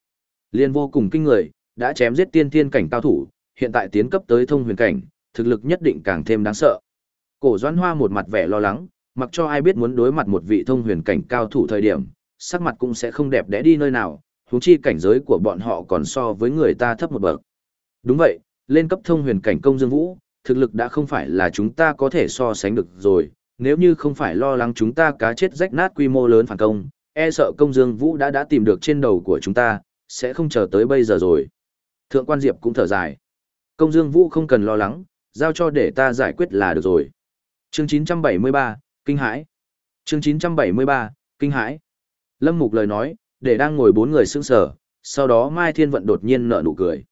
liền vô cùng kinh người, đã chém giết tiên thiên cảnh cao thủ, hiện tại tiến cấp tới thông huyền cảnh, thực lực nhất định càng thêm đáng sợ. Cổ Doãn Hoa một mặt vẻ lo lắng, mặc cho ai biết muốn đối mặt một vị thông huyền cảnh cao thủ thời điểm, sắc mặt cũng sẽ không đẹp đẽ đi nơi nào, huống chi cảnh giới của bọn họ còn so với người ta thấp một bậc. Đúng vậy, lên cấp thông huyền cảnh công dương vũ, thực lực đã không phải là chúng ta có thể so sánh được rồi, nếu như không phải lo lắng chúng ta cá chết rách nát quy mô lớn phản công, e sợ công dương vũ đã đã tìm được trên đầu của chúng ta, sẽ không chờ tới bây giờ rồi. Thượng quan Diệp cũng thở dài. Công dương vũ không cần lo lắng, giao cho để ta giải quyết là được rồi. Chương 973, Kinh hãi. Chương 973, Kinh hãi. Lâm Mục lời nói, để đang ngồi bốn người sững sờ, sau đó Mai Thiên Vận đột nhiên nở nụ cười.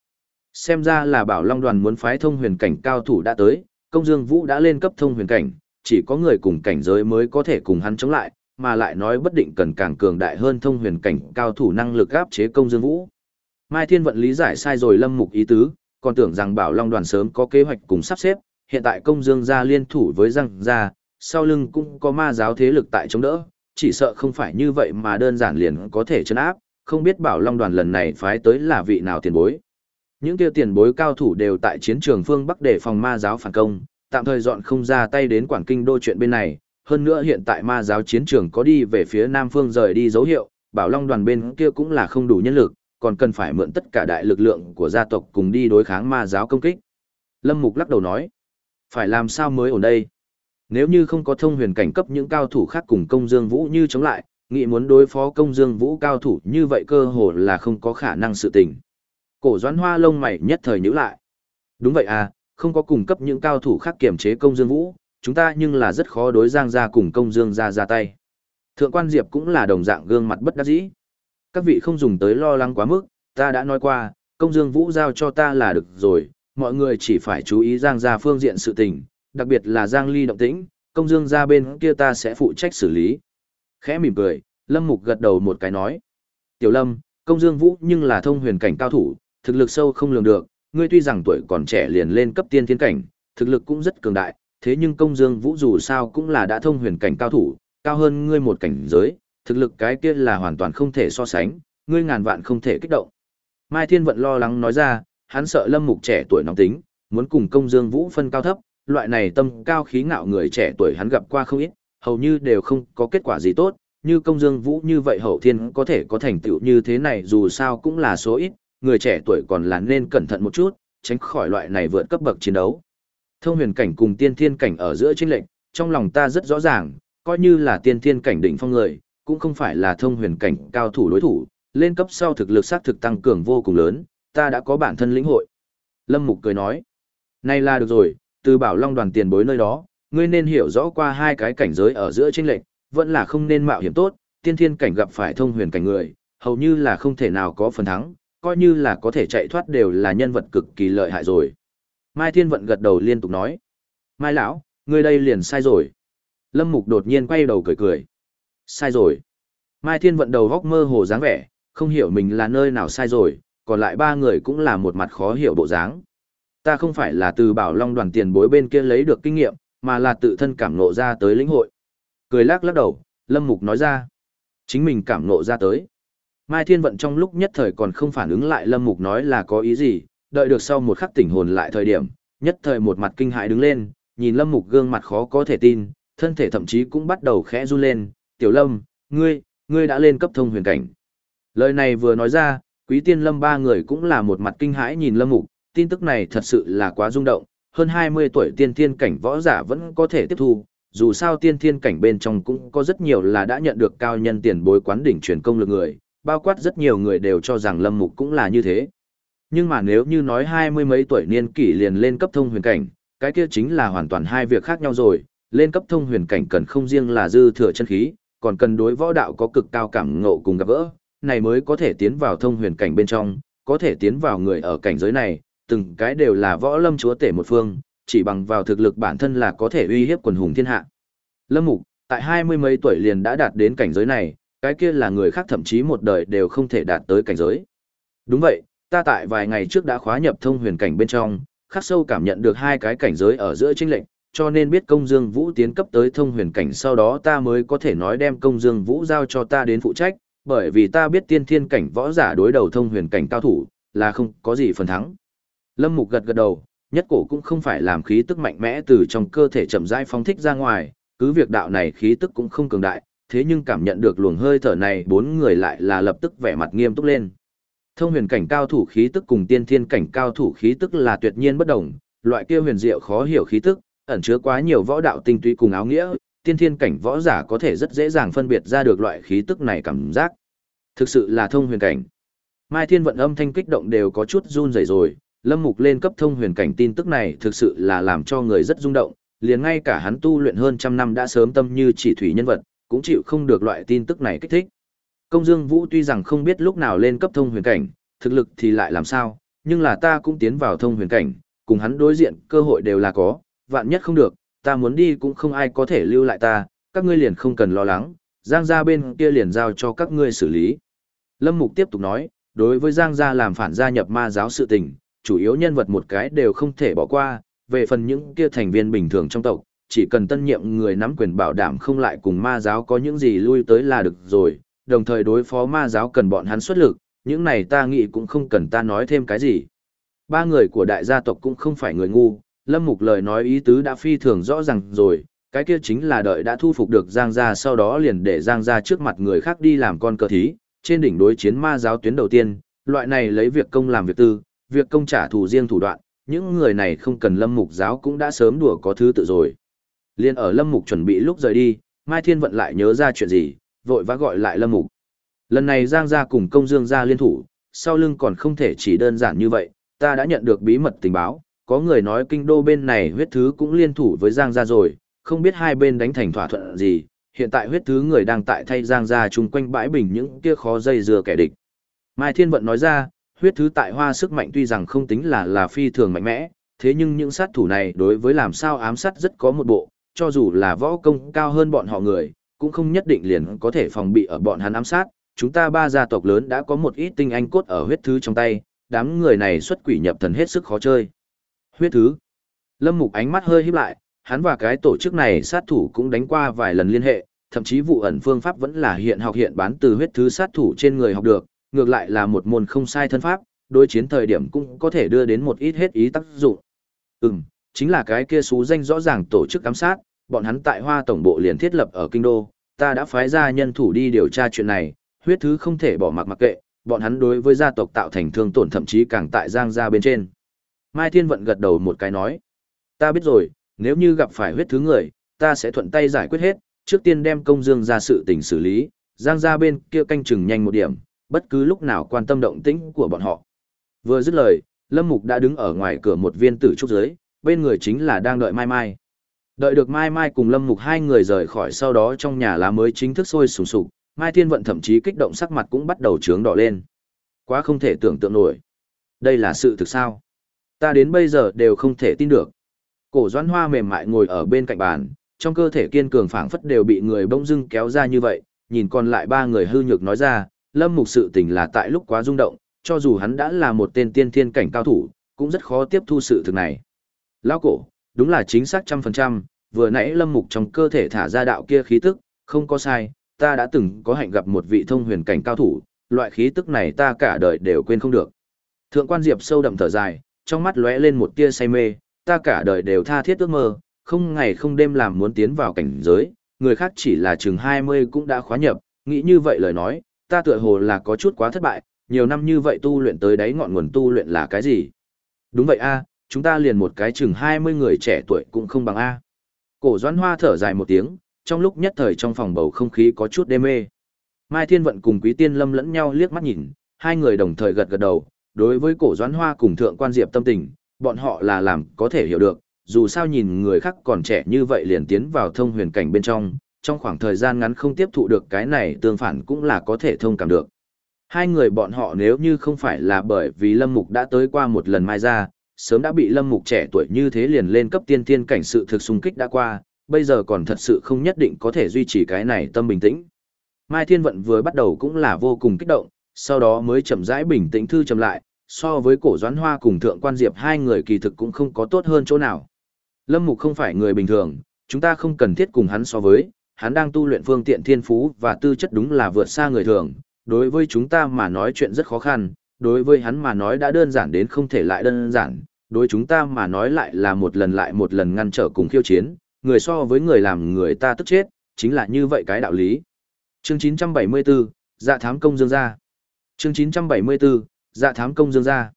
Xem ra là Bảo Long đoàn muốn phái thông huyền cảnh cao thủ đã tới, Công Dương Vũ đã lên cấp thông huyền cảnh, chỉ có người cùng cảnh giới mới có thể cùng hắn chống lại, mà lại nói bất định cần càng cường đại hơn thông huyền cảnh cao thủ năng lực áp chế Công Dương Vũ. Mai Thiên Vận lý giải sai rồi Lâm Mục ý tứ, còn tưởng rằng Bảo Long đoàn sớm có kế hoạch cùng sắp xếp, hiện tại Công Dương gia liên thủ với răng gia, sau lưng cũng có ma giáo thế lực tại chống đỡ, chỉ sợ không phải như vậy mà đơn giản liền có thể chấn áp, không biết Bảo Long đoàn lần này phái tới là vị nào tiền bối. Những kia tiền bối cao thủ đều tại chiến trường phương Bắc để phòng ma giáo phản công, tạm thời dọn không ra tay đến Quảng Kinh đô chuyện bên này, hơn nữa hiện tại ma giáo chiến trường có đi về phía Nam phương rời đi dấu hiệu, Bảo Long đoàn bên kia cũng là không đủ nhân lực, còn cần phải mượn tất cả đại lực lượng của gia tộc cùng đi đối kháng ma giáo công kích. Lâm Mục lắc đầu nói, phải làm sao mới ổn đây? Nếu như không có thông huyền cảnh cấp những cao thủ khác cùng công dương vũ như chống lại, nghĩ muốn đối phó công dương vũ cao thủ như vậy cơ hồ là không có khả năng sự tình. Cổ doãn hoa lông mày nhất thời nhíu lại. Đúng vậy à, không có cung cấp những cao thủ khác kiểm chế công dương vũ, chúng ta nhưng là rất khó đối giang ra cùng công dương ra ra tay. Thượng quan Diệp cũng là đồng dạng gương mặt bất đắc dĩ. Các vị không dùng tới lo lắng quá mức, ta đã nói qua, công dương vũ giao cho ta là được rồi, mọi người chỉ phải chú ý giang ra phương diện sự tình, đặc biệt là giang ly động tĩnh, công dương ra bên kia ta sẽ phụ trách xử lý. Khẽ mỉm cười, Lâm Mục gật đầu một cái nói. Tiểu Lâm, công dương vũ nhưng là thông huyền cảnh cao thủ, thực lực sâu không lường được, ngươi tuy rằng tuổi còn trẻ liền lên cấp tiên thiên cảnh, thực lực cũng rất cường đại, thế nhưng công dương vũ dù sao cũng là đã thông huyền cảnh cao thủ, cao hơn ngươi một cảnh giới, thực lực cái kia là hoàn toàn không thể so sánh, ngươi ngàn vạn không thể kích động. Mai Thiên Vận lo lắng nói ra, hắn sợ Lâm Mục trẻ tuổi nóng tính, muốn cùng công dương vũ phân cao thấp, loại này tâm cao khí ngạo người trẻ tuổi hắn gặp qua không ít, hầu như đều không có kết quả gì tốt, như công dương vũ như vậy hậu thiên có thể có thành tựu như thế này dù sao cũng là số ít, người trẻ tuổi còn là nên cẩn thận một chút, tránh khỏi loại này vượt cấp bậc chiến đấu. Thông huyền cảnh cùng tiên thiên cảnh ở giữa chênh lệnh, trong lòng ta rất rõ ràng, coi như là tiên thiên cảnh đỉnh phong người, cũng không phải là thông huyền cảnh cao thủ đối thủ, lên cấp sau thực lực xác thực tăng cường vô cùng lớn, ta đã có bản thân lĩnh hội. Lâm Mục cười nói, nay là được rồi, từ bảo long đoàn tiền bối nơi đó, ngươi nên hiểu rõ qua hai cái cảnh giới ở giữa chênh lệnh, vẫn là không nên mạo hiểm tốt, tiên thiên cảnh gặp phải thông huyền cảnh người, hầu như là không thể nào có phần thắng, coi như là có thể chạy thoát đều là nhân vật cực kỳ lợi hại rồi. Mai Thiên Vận gật đầu liên tục nói. Mai lão, ngươi đây liền sai rồi. Lâm Mục đột nhiên quay đầu cười cười. Sai rồi. Mai Thiên Vận đầu góc mơ hồ dáng vẻ, không hiểu mình là nơi nào sai rồi, còn lại ba người cũng là một mặt khó hiểu bộ dáng. Ta không phải là từ bảo long đoàn tiền bối bên kia lấy được kinh nghiệm, mà là tự thân cảm nộ ra tới lĩnh hội. Cười lắc lắc đầu, Lâm Mục nói ra. Chính mình cảm nộ ra tới. Mai Thiên Vận trong lúc nhất thời còn không phản ứng lại Lâm Mục nói là có ý gì, đợi được sau một khắc tỉnh hồn lại thời điểm, nhất thời một mặt kinh hãi đứng lên, nhìn Lâm Mục gương mặt khó có thể tin, thân thể thậm chí cũng bắt đầu khẽ run lên, "Tiểu Lâm, ngươi, ngươi đã lên cấp thông huyền cảnh." Lời này vừa nói ra, Quý Tiên Lâm ba người cũng là một mặt kinh hãi nhìn Lâm Mục, tin tức này thật sự là quá rung động, hơn 20 tuổi tiên thiên cảnh võ giả vẫn có thể tiếp thu, dù sao tiên thiên cảnh bên trong cũng có rất nhiều là đã nhận được cao nhân tiền bối quán đỉnh truyền công lực người, bao quát rất nhiều người đều cho rằng Lâm Mục cũng là như thế. Nhưng mà nếu như nói hai mươi mấy tuổi niên kỷ liền lên cấp thông huyền cảnh, cái kia chính là hoàn toàn hai việc khác nhau rồi, lên cấp thông huyền cảnh cần không riêng là dư thừa chân khí, còn cần đối võ đạo có cực cao cảm ngộ cùng gặp gỡ, này mới có thể tiến vào thông huyền cảnh bên trong, có thể tiến vào người ở cảnh giới này, từng cái đều là võ lâm chúa tể một phương, chỉ bằng vào thực lực bản thân là có thể uy hiếp quần hùng thiên hạ. Lâm Mục, tại hai mươi mấy tuổi liền đã đạt đến cảnh giới này, cái kia là người khác thậm chí một đời đều không thể đạt tới cảnh giới. Đúng vậy, ta tại vài ngày trước đã khóa nhập thông huyền cảnh bên trong, khắc sâu cảm nhận được hai cái cảnh giới ở giữa chênh lệnh, cho nên biết công dương vũ tiến cấp tới thông huyền cảnh sau đó ta mới có thể nói đem công dương vũ giao cho ta đến phụ trách, bởi vì ta biết tiên thiên cảnh võ giả đối đầu thông huyền cảnh cao thủ, là không có gì phần thắng. Lâm Mục gật gật đầu, nhất cổ cũng không phải làm khí tức mạnh mẽ từ trong cơ thể chậm rãi phóng thích ra ngoài, cứ việc đạo này khí tức cũng không cường đại, thế nhưng cảm nhận được luồng hơi thở này bốn người lại là lập tức vẻ mặt nghiêm túc lên. Thông huyền cảnh cao thủ khí tức cùng tiên thiên cảnh cao thủ khí tức là tuyệt nhiên bất đồng, loại kia huyền diệu khó hiểu khí tức, ẩn chứa quá nhiều võ đạo tinh túy cùng áo nghĩa, tiên thiên cảnh võ giả có thể rất dễ dàng phân biệt ra được loại khí tức này cảm giác. Thực sự là thông huyền cảnh. Mai Thiên vận âm thanh kích động đều có chút run rẩy rồi, Lâm Mục lên cấp thông huyền cảnh tin tức này thực sự là làm cho người rất rung động, liền ngay cả hắn tu luyện hơn trăm năm đã sớm tâm như chỉ thủy nhân vật, cũng chịu không được loại tin tức này kích thích. Công Dương Vũ tuy rằng không biết lúc nào lên cấp thông huyền cảnh, thực lực thì lại làm sao, nhưng là ta cũng tiến vào thông huyền cảnh, cùng hắn đối diện cơ hội đều là có, vạn nhất không được, ta muốn đi cũng không ai có thể lưu lại ta, các ngươi liền không cần lo lắng, Giang gia bên kia liền giao cho các ngươi xử lý. Lâm Mục tiếp tục nói, đối với Giang gia làm phản gia nhập ma giáo sự tình, chủ yếu nhân vật một cái đều không thể bỏ qua, về phần những kia thành viên bình thường trong tộc, chỉ cần tân nhiệm người nắm quyền bảo đảm không lại cùng ma giáo có những gì lui tới là được rồi, đồng thời đối phó ma giáo cần bọn hắn xuất lực, những này ta nghĩ cũng không cần ta nói thêm cái gì. Ba người của đại gia tộc cũng không phải người ngu, Lâm Mục lời nói ý tứ đã phi thường rõ ràng rồi, cái kia chính là đợi đã thu phục được Giang gia sau đó liền để Giang gia trước mặt người khác đi làm con cờ thí, trên đỉnh đối chiến ma giáo tuyến đầu tiên, loại này lấy việc công làm việc tư, việc công trả thù riêng thủ đoạn, những người này không cần Lâm Mục giáo cũng đã sớm đùa có thứ tự rồi. Liên ở Lâm Mục chuẩn bị lúc rời đi, Mai Thiên Vận lại nhớ ra chuyện gì, vội vã gọi lại Lâm Mục. Lần này Giang gia cùng công Dương gia liên thủ, sau lưng còn không thể chỉ đơn giản như vậy, ta đã nhận được bí mật tình báo, có người nói kinh đô bên này huyết thứ cũng liên thủ với Giang gia rồi, không biết hai bên đánh thành thỏa thuận gì, hiện tại huyết thứ người đang tại thay Giang gia chung quanh bãi bình những kia khó dây dưa kẻ địch. Mai Thiên Vận nói ra, huyết thứ tại hoa sức mạnh tuy rằng không tính là là phi thường mạnh mẽ, thế nhưng những sát thủ này đối với làm sao ám sát rất có một bộ, cho dù là võ công cao hơn bọn họ người, cũng không nhất định liền có thể phòng bị ở bọn hắn ám sát. Chúng ta ba gia tộc lớn đã có một ít tinh anh cốt ở huyết thứ trong tay, đám người này xuất quỷ nhập thần hết sức khó chơi. Huyết thứ. Lâm Mục ánh mắt hơi híp lại, hắn và cái tổ chức này sát thủ cũng đánh qua vài lần liên hệ, thậm chí vụ ẩn phương pháp vẫn là hiện học hiện bán từ huyết thứ sát thủ trên người học được, ngược lại là một môn không sai thân pháp, đối chiến thời điểm cũng có thể đưa đến một ít hết ý tác dụng. Ừm, chính là cái kia xú danh rõ ràng tổ chức ám sát, bọn hắn tại Hoa tổng bộ liền thiết lập ở kinh đô, ta đã phái ra nhân thủ đi điều tra chuyện này, huyết thứ không thể bỏ mặc mặc kệ, bọn hắn đối với gia tộc tạo thành thương tổn thậm chí càng tại Giang gia bên trên. Mai Thiên Vận gật đầu một cái nói, ta biết rồi, nếu như gặp phải huyết thứ người, ta sẽ thuận tay giải quyết hết, trước tiên đem công dương ra sự tình xử lý, Giang gia bên kia canh chừng nhanh một điểm, bất cứ lúc nào quan tâm động tĩnh của bọn họ. Vừa dứt lời, Lâm Mục đã đứng ở ngoài cửa một viên tử trúc dưới, bên người chính là đang đợi Mai Mai. Đợi được Mai Mai cùng Lâm Mục hai người rời khỏi sau đó trong nhà lá mới chính thức sôi sùng sục, Mai Thiên Vận thậm chí kích động sắc mặt cũng bắt đầu trướng đỏ lên. Quá không thể tưởng tượng nổi. Đây là sự thực sao? Ta đến bây giờ đều không thể tin được. Cổ Doãn Hoa mềm mại ngồi ở bên cạnh bàn, trong cơ thể kiên cường phảng phất đều bị người bỗng dưng kéo ra như vậy, nhìn còn lại ba người hư nhược nói ra, Lâm Mục sự tình là tại lúc quá rung động, cho dù hắn đã là một tên tiên thiên cảnh cao thủ, cũng rất khó tiếp thu sự thực này. Lão cổ, đúng là chính xác trăm phần trăm, vừa nãy Lâm Mục trong cơ thể thả ra đạo kia khí tức, không có sai, ta đã từng có hạnh gặp một vị thông huyền cảnh cao thủ, loại khí tức này ta cả đời đều quên không được. Thượng quan Diệp sâu đậm thở dài, trong mắt lóe lên một tia say mê, ta cả đời đều tha thiết ước mơ, không ngày không đêm làm muốn tiến vào cảnh giới, người khác chỉ là chừng 20 cũng đã khóa nhập, nghĩ như vậy lời nói, ta tựa hồ là có chút quá thất bại, nhiều năm như vậy tu luyện tới đáy ngọn nguồn tu luyện là cái gì? Đúng vậy a, chúng ta liền một cái chừng 20 người trẻ tuổi cũng không bằng a. Cổ Doãn Hoa thở dài một tiếng, trong lúc nhất thời trong phòng bầu không khí có chút đê mê. Mai Thiên Vận cùng Quý Tiên Lâm lẫn nhau liếc mắt nhìn, hai người đồng thời gật gật đầu, đối với Cổ Doãn Hoa cùng Thượng Quan Diệp tâm tình, bọn họ là làm có thể hiểu được, dù sao nhìn người khác còn trẻ như vậy liền tiến vào thông huyền cảnh bên trong, trong khoảng thời gian ngắn không tiếp thụ được cái này tương phản cũng là có thể thông cảm được. Hai người bọn họ nếu như không phải là bởi vì Lâm Mục đã tới qua một lần mai ra, sớm đã bị Lâm Mục trẻ tuổi như thế liền lên cấp tiên tiên cảnh sự thực xung kích đã qua, bây giờ còn thật sự không nhất định có thể duy trì cái này tâm bình tĩnh. Mai Thiên Vận vừa bắt đầu cũng là vô cùng kích động, sau đó mới chậm rãi bình tĩnh thư chậm lại, so với cổ doãn hoa cùng thượng quan diệp hai người kỳ thực cũng không có tốt hơn chỗ nào. Lâm Mục không phải người bình thường, chúng ta không cần thiết cùng hắn so với, hắn đang tu luyện phương tiện thiên phú và tư chất đúng là vượt xa người thường, đối với chúng ta mà nói chuyện rất khó khăn, đối với hắn mà nói đã đơn giản đến không thể lại đơn giản, đối chúng ta mà nói lại là một lần lại một lần ngăn trở cùng khiêu chiến, người so với người làm người ta tức chết, chính là như vậy cái đạo lý. Chương 974, Dạ thám công dương gia. Chương 974, Dạ thám công dương gia.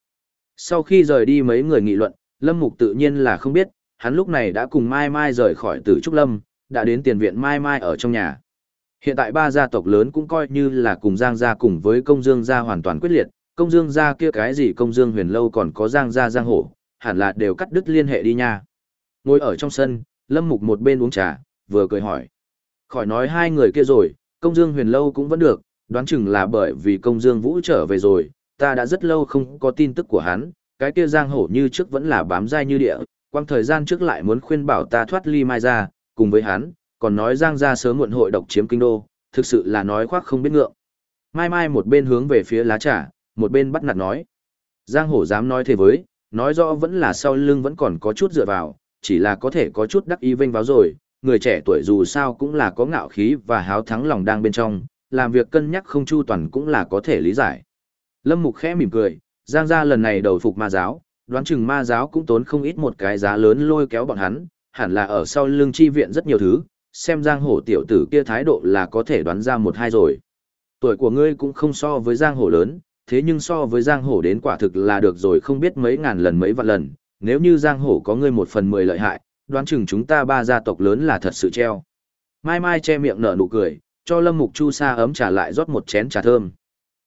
Sau khi rời đi mấy người nghị luận, Lâm Mục tự nhiên là không biết, hắn lúc này đã cùng Mai Mai rời khỏi Tử Trúc Lâm, đã đến tiền viện Mai Mai ở trong nhà. Hiện tại ba gia tộc lớn cũng coi như là cùng Giang gia cùng với Công Dương gia hoàn toàn quyết liệt, Công Dương gia kia cái gì Công Dương Huyền lâu còn có Giang gia Giang Hổ, hẳn là đều cắt đứt liên hệ đi nha. Ngồi ở trong sân, Lâm Mục một bên uống trà, vừa cười hỏi. Khỏi nói hai người kia rồi, Công Dương Huyền lâu cũng vẫn được, đoán chừng là bởi vì Công Dương Vũ trở về rồi, ta đã rất lâu không có tin tức của hắn, cái kia Giang Hổ như trước vẫn là bám dai như địa, quang thời gian trước lại muốn khuyên bảo ta thoát ly Mai ra, cùng với hắn, còn nói Giang gia sớm muộn hội độc chiếm kinh đô, thực sự là nói khoác không biết ngượng. Mai Mai một bên hướng về phía lá trà, một bên bắt nạt nói. Giang Hổ dám nói thế với, nói rõ vẫn là sau lưng vẫn còn có chút dựa vào, chỉ là có thể có chút đắc ý vinh váo rồi, người trẻ tuổi dù sao cũng là có ngạo khí và háo thắng lòng đang bên trong, làm việc cân nhắc không chu toàn cũng là có thể lý giải. Lâm Mục khẽ mỉm cười, Giang gia lần này đầu phục ma giáo, đoán chừng ma giáo cũng tốn không ít một cái giá lớn lôi kéo bọn hắn, hẳn là ở sau lưng chi viện rất nhiều thứ, xem Giang Hổ tiểu tử kia thái độ là có thể đoán ra một hai rồi. Tuổi của ngươi cũng không so với Giang Hổ lớn, thế nhưng so với Giang Hổ đến quả thực là được rồi không biết mấy ngàn lần mấy vạn lần, nếu như Giang Hổ có ngươi một phần mười lợi hại, đoán chừng chúng ta ba gia tộc lớn là thật sự treo. Mai Mai che miệng nở nụ cười, cho Lâm Mục Chu Sa ấm trà lại rót một chén trà thơm.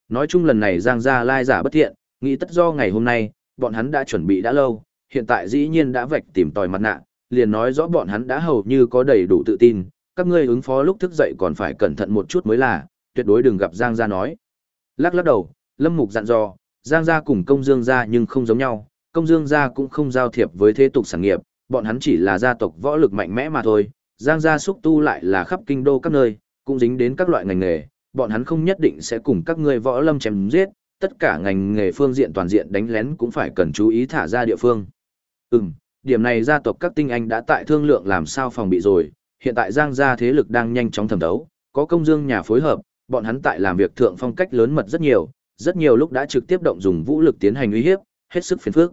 Nói chung lần này Giang gia lai giả bất thiện, nghĩ tất do ngày hôm nay, bọn hắn đã chuẩn bị đã lâu, hiện tại dĩ nhiên đã vạch tìm tòi mặt nạ, liền nói rõ bọn hắn đã hầu như có đầy đủ tự tin, các ngươi ứng phó lúc thức dậy còn phải cẩn thận một chút mới là, tuyệt đối đừng gặp Giang gia nói. Lắc lắc đầu, Lâm Mục dặn dò, Giang gia cùng công dương gia nhưng không giống nhau, công dương gia cũng không giao thiệp với thế tục sản nghiệp, bọn hắn chỉ là gia tộc võ lực mạnh mẽ mà thôi, Giang gia xúc tu lại là khắp kinh đô các nơi, cũng dính đến các loại ngành nghề, bọn hắn không nhất định sẽ cùng các ngươi võ lâm chém giết, tất cả ngành nghề phương diện toàn diện đánh lén cũng phải cần chú ý thả ra địa phương. Ừm, điểm này gia tộc các tinh anh đã tại thương lượng làm sao phòng bị rồi, hiện tại Giang gia thế lực đang nhanh chóng thẩm đấu, có công dương nhà phối hợp, bọn hắn tại làm việc thượng phong cách lớn mật rất nhiều, rất nhiều lúc đã trực tiếp động dùng vũ lực tiến hành uy hiếp, hết sức phiền phức.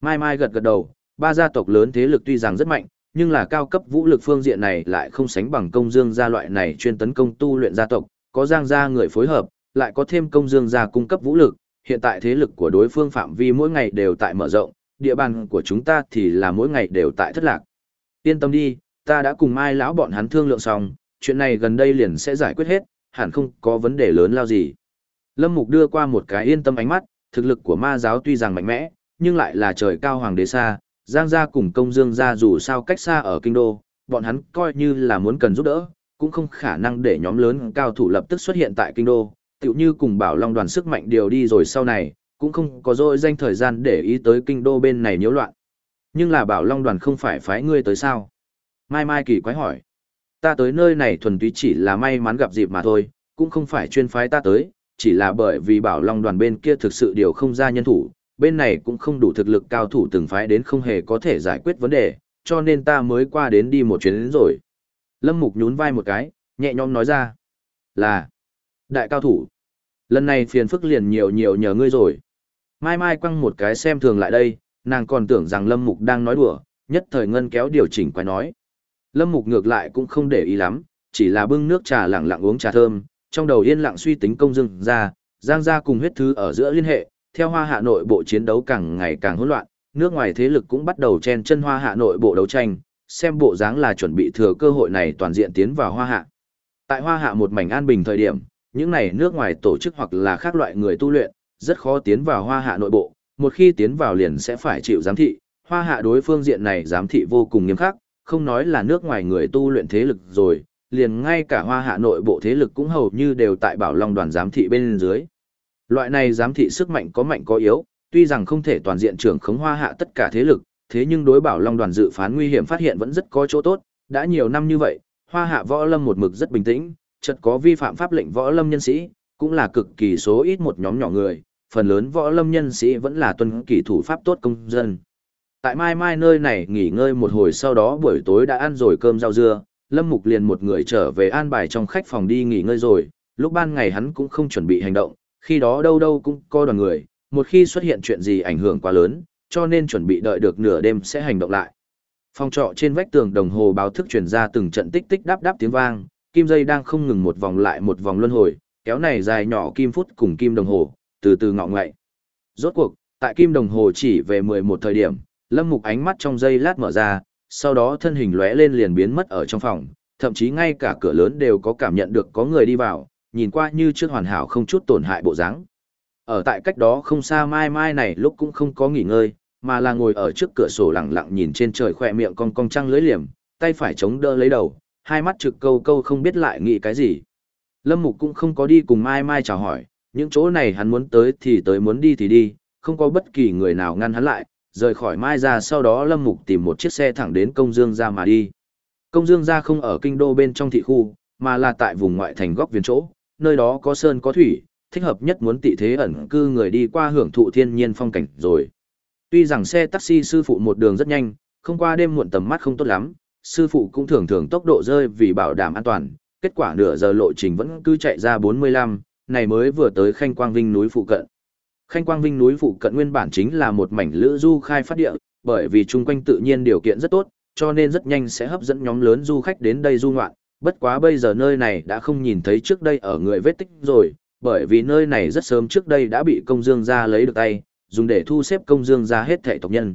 Mai Mai gật gật đầu, ba gia tộc lớn thế lực tuy rằng rất mạnh, nhưng là cao cấp vũ lực phương diện này lại không sánh bằng công dương gia loại này chuyên tấn công tu luyện gia tộc, có Giang gia người phối hợp, lại có thêm công dương gia cung cấp vũ lực, hiện tại thế lực của đối phương phạm vi mỗi ngày đều tại mở rộng, địa bàn của chúng ta thì là mỗi ngày đều tại thất lạc. Yên tâm đi, ta đã cùng Mai lão bọn hắn thương lượng xong, chuyện này gần đây liền sẽ giải quyết hết, hẳn không có vấn đề lớn lao gì. Lâm Mục đưa qua một cái yên tâm ánh mắt, thực lực của ma giáo tuy rằng mạnh mẽ, nhưng lại là trời cao hoàng đế xa, Giang gia cùng công dương gia dù sao cách xa ở kinh đô, bọn hắn coi như là muốn cần giúp đỡ, cũng không khả năng để nhóm lớn cao thủ lập tức xuất hiện tại kinh đô, tựu như cùng bảo long đoàn sức mạnh điều đi rồi sau này, cũng không có dội danh thời gian để ý tới kinh đô bên này nhiễu loạn. Nhưng là bảo long đoàn không phải phái ngươi tới sao? Mai Mai kỳ quái hỏi. Ta tới nơi này thuần túy chỉ là may mắn gặp dịp mà thôi, cũng không phải chuyên phái ta tới, chỉ là bởi vì bảo long đoàn bên kia thực sự điều không ra nhân thủ, bên này cũng không đủ thực lực cao thủ từng phái đến không hề có thể giải quyết vấn đề, cho nên ta mới qua đến đi một chuyến đến rồi. Lâm Mục nhún vai một cái, nhẹ nhõm nói ra. Là, đại cao thủ. Lần này phiền phức liền nhiều nhiều nhờ ngươi rồi. Mai Mai quăng một cái xem thường lại đây, nàng còn tưởng rằng Lâm Mục đang nói đùa, nhất thời ngân kéo điều chỉnh quay nói. Lâm Mục ngược lại cũng không để ý lắm, chỉ là bưng nước trà lặng lặng uống trà thơm, trong đầu yên lặng suy tính công dưng ra, giang ra cùng huyết thứ ở giữa liên hệ, theo hoa hạ nội bộ chiến đấu càng ngày càng hỗn loạn, nước ngoài thế lực cũng bắt đầu chen chân hoa hạ nội bộ đấu tranh, xem bộ dáng là chuẩn bị thừa cơ hội này toàn diện tiến vào hoa hạ. Tại hoa hạ một mảnh an bình thời điểm, những này nước ngoài tổ chức hoặc là khác loại người tu luyện, rất khó tiến vào hoa hạ nội bộ, một khi tiến vào liền sẽ phải chịu giám thị, hoa hạ đối phương diện này giám thị vô cùng nghiêm khắc, không nói là nước ngoài người tu luyện thế lực rồi, liền ngay cả hoa hạ nội bộ thế lực cũng hầu như đều tại bảo long đoàn giám thị bên dưới. Loại này giám thị sức mạnh có mạnh có yếu, tuy rằng không thể toàn diện trưởng khống hoa hạ tất cả thế lực, thế nhưng đối bảo long đoàn dự phán nguy hiểm phát hiện vẫn rất có chỗ tốt, đã nhiều năm như vậy, hoa hạ võ lâm một mực rất bình tĩnh, chợt có vi phạm pháp lệnh võ lâm nhân sĩ, cũng là cực kỳ số ít một nhóm nhỏ người, phần lớn võ lâm nhân sĩ vẫn là tuân kỳ thủ pháp tốt công dân. Tại mai mai nơi này nghỉ ngơi một hồi sau đó buổi tối đã ăn rồi cơm rau dưa, Lâm Mục liền một người trở về an bài trong khách phòng đi nghỉ ngơi rồi, lúc ban ngày hắn cũng không chuẩn bị hành động, khi đó đâu đâu cũng có đoàn người, một khi xuất hiện chuyện gì ảnh hưởng quá lớn, cho nên chuẩn bị đợi được nửa đêm sẽ hành động lại. Phòng trọ trên vách tường đồng hồ báo thức truyền ra từng trận tích tích đáp đáp tiếng vang, kim dây đang không ngừng một vòng lại một vòng luân hồi, kéo này dài nhỏ kim phút cùng kim đồng hồ, từ từ ngọ ngậy. Rốt cuộc, tại kim đồng hồ chỉ về 11 thời điểm, Lâm Mục ánh mắt trong giây lát mở ra, sau đó thân hình lóe lên liền biến mất ở trong phòng, thậm chí ngay cả cửa lớn đều có cảm nhận được có người đi vào, nhìn qua như trước hoàn hảo không chút tổn hại bộ dáng. Ở tại cách đó không xa mai mai này lúc cũng không có nghỉ ngơi, mà là ngồi ở trước cửa sổ lặng lặng nhìn trên trời khỏe miệng cong cong trăng lưới liềm, tay phải chống đỡ lấy đầu, hai mắt trực câu câu không biết lại nghĩ cái gì. Lâm Mục cũng không có đi cùng Mai Mai chào hỏi, những chỗ này hắn muốn tới thì tới muốn đi thì đi, không có bất kỳ người nào ngăn hắn lại, rời khỏi Mai ra sau đó Lâm Mục tìm một chiếc xe thẳng đến Công Dương ra mà đi. Công Dương ra không ở kinh đô bên trong thị khu, mà là tại vùng ngoại thành góc viền chỗ, nơi đó có sơn có thủy, thích hợp nhất muốn tị thế ẩn cư người đi qua hưởng thụ thiên nhiên phong cảnh rồi. Tuy rằng xe taxi sư phụ một đường rất nhanh, không qua đêm muộn tầm mắt không tốt lắm, sư phụ cũng thường thường tốc độ rơi vì bảo đảm an toàn, kết quả nửa giờ lộ trình vẫn cứ chạy ra 45, này mới vừa tới Khanh Quang Vinh núi phụ cận. Khanh Quang Vinh núi phụ cận nguyên bản chính là một mảnh lữ du khai phát địa, bởi vì chung quanh tự nhiên điều kiện rất tốt, cho nên rất nhanh sẽ hấp dẫn nhóm lớn du khách đến đây du ngoạn. Bất quá bây giờ nơi này đã không nhìn thấy trước đây ở người vết tích rồi, bởi vì nơi này rất sớm trước đây đã bị công dương gia lấy được tay, dùng để thu xếp công dương gia hết thảy tộc nhân.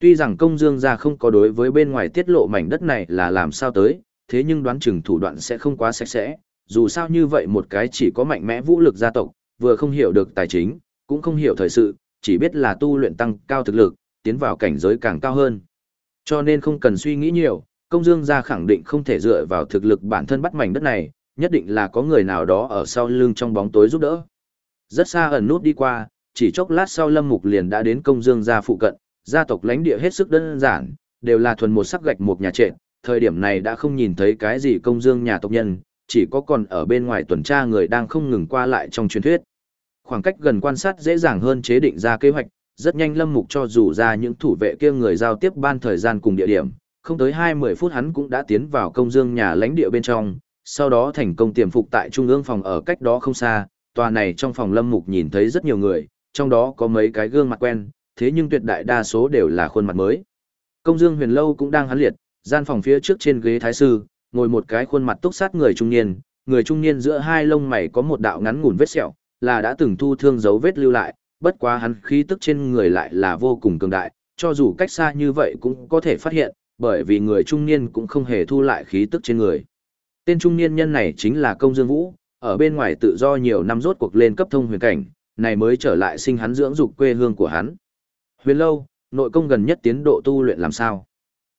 Tuy rằng công dương gia không có đối với bên ngoài tiết lộ mảnh đất này là làm sao tới, thế nhưng đoán chừng thủ đoạn sẽ không quá sạch sẽ, dù sao như vậy một cái chỉ có mạnh mẽ vũ lực gia tộc, vừa không hiểu được tài chính, cũng không hiểu thời sự, chỉ biết là tu luyện tăng cao thực lực, tiến vào cảnh giới càng cao hơn. Cho nên không cần suy nghĩ nhiều, công dương gia khẳng định không thể dựa vào thực lực bản thân bắt mảnh đất này, nhất định là có người nào đó ở sau lưng trong bóng tối giúp đỡ. Rất xa ẩn nút đi qua, chỉ chốc lát sau Lâm Mục liền đã đến công dương gia phụ cận, gia tộc lãnh địa hết sức đơn giản, đều là thuần một sắc gạch một nhà trệt, thời điểm này đã không nhìn thấy cái gì công dương nhà tộc nhân, chỉ có còn ở bên ngoài tuần tra người đang không ngừng qua lại trong truyền thuyết. Khoảng cách gần quan sát dễ dàng hơn chế định ra kế hoạch, rất nhanh Lâm Mục cho dù ra những thủ vệ kia người giao tiếp ban thời gian cùng địa điểm, không tới 20 phút hắn cũng đã tiến vào công dương nhà lãnh địa bên trong, sau đó thành công tiềm phục tại trung ương phòng ở cách đó không xa, tòa này trong phòng Lâm Mục nhìn thấy rất nhiều người, trong đó có mấy cái gương mặt quen, thế nhưng tuyệt đại đa số đều là khuôn mặt mới. Công Dương Huyền Lâu cũng đang hắn liệt, gian phòng phía trước trên ghế thái sư, ngồi một cái khuôn mặt túc sát người trung niên, người trung niên giữa hai lông mày có một đạo ngắn ngủn vết sẹo, là đã từng thu thương dấu vết lưu lại, bất quá hắn khí tức trên người lại là vô cùng cường đại, cho dù cách xa như vậy cũng có thể phát hiện, bởi vì người trung niên cũng không hề thu lại khí tức trên người. Tên trung niên nhân này chính là Công Dương Vũ, ở bên ngoài tự do nhiều năm rốt cuộc lên cấp thông huyền cảnh, này mới trở lại sinh hắn dưỡng dục quê hương của hắn. Huyền lâu, nội công gần nhất tiến độ tu luyện làm sao?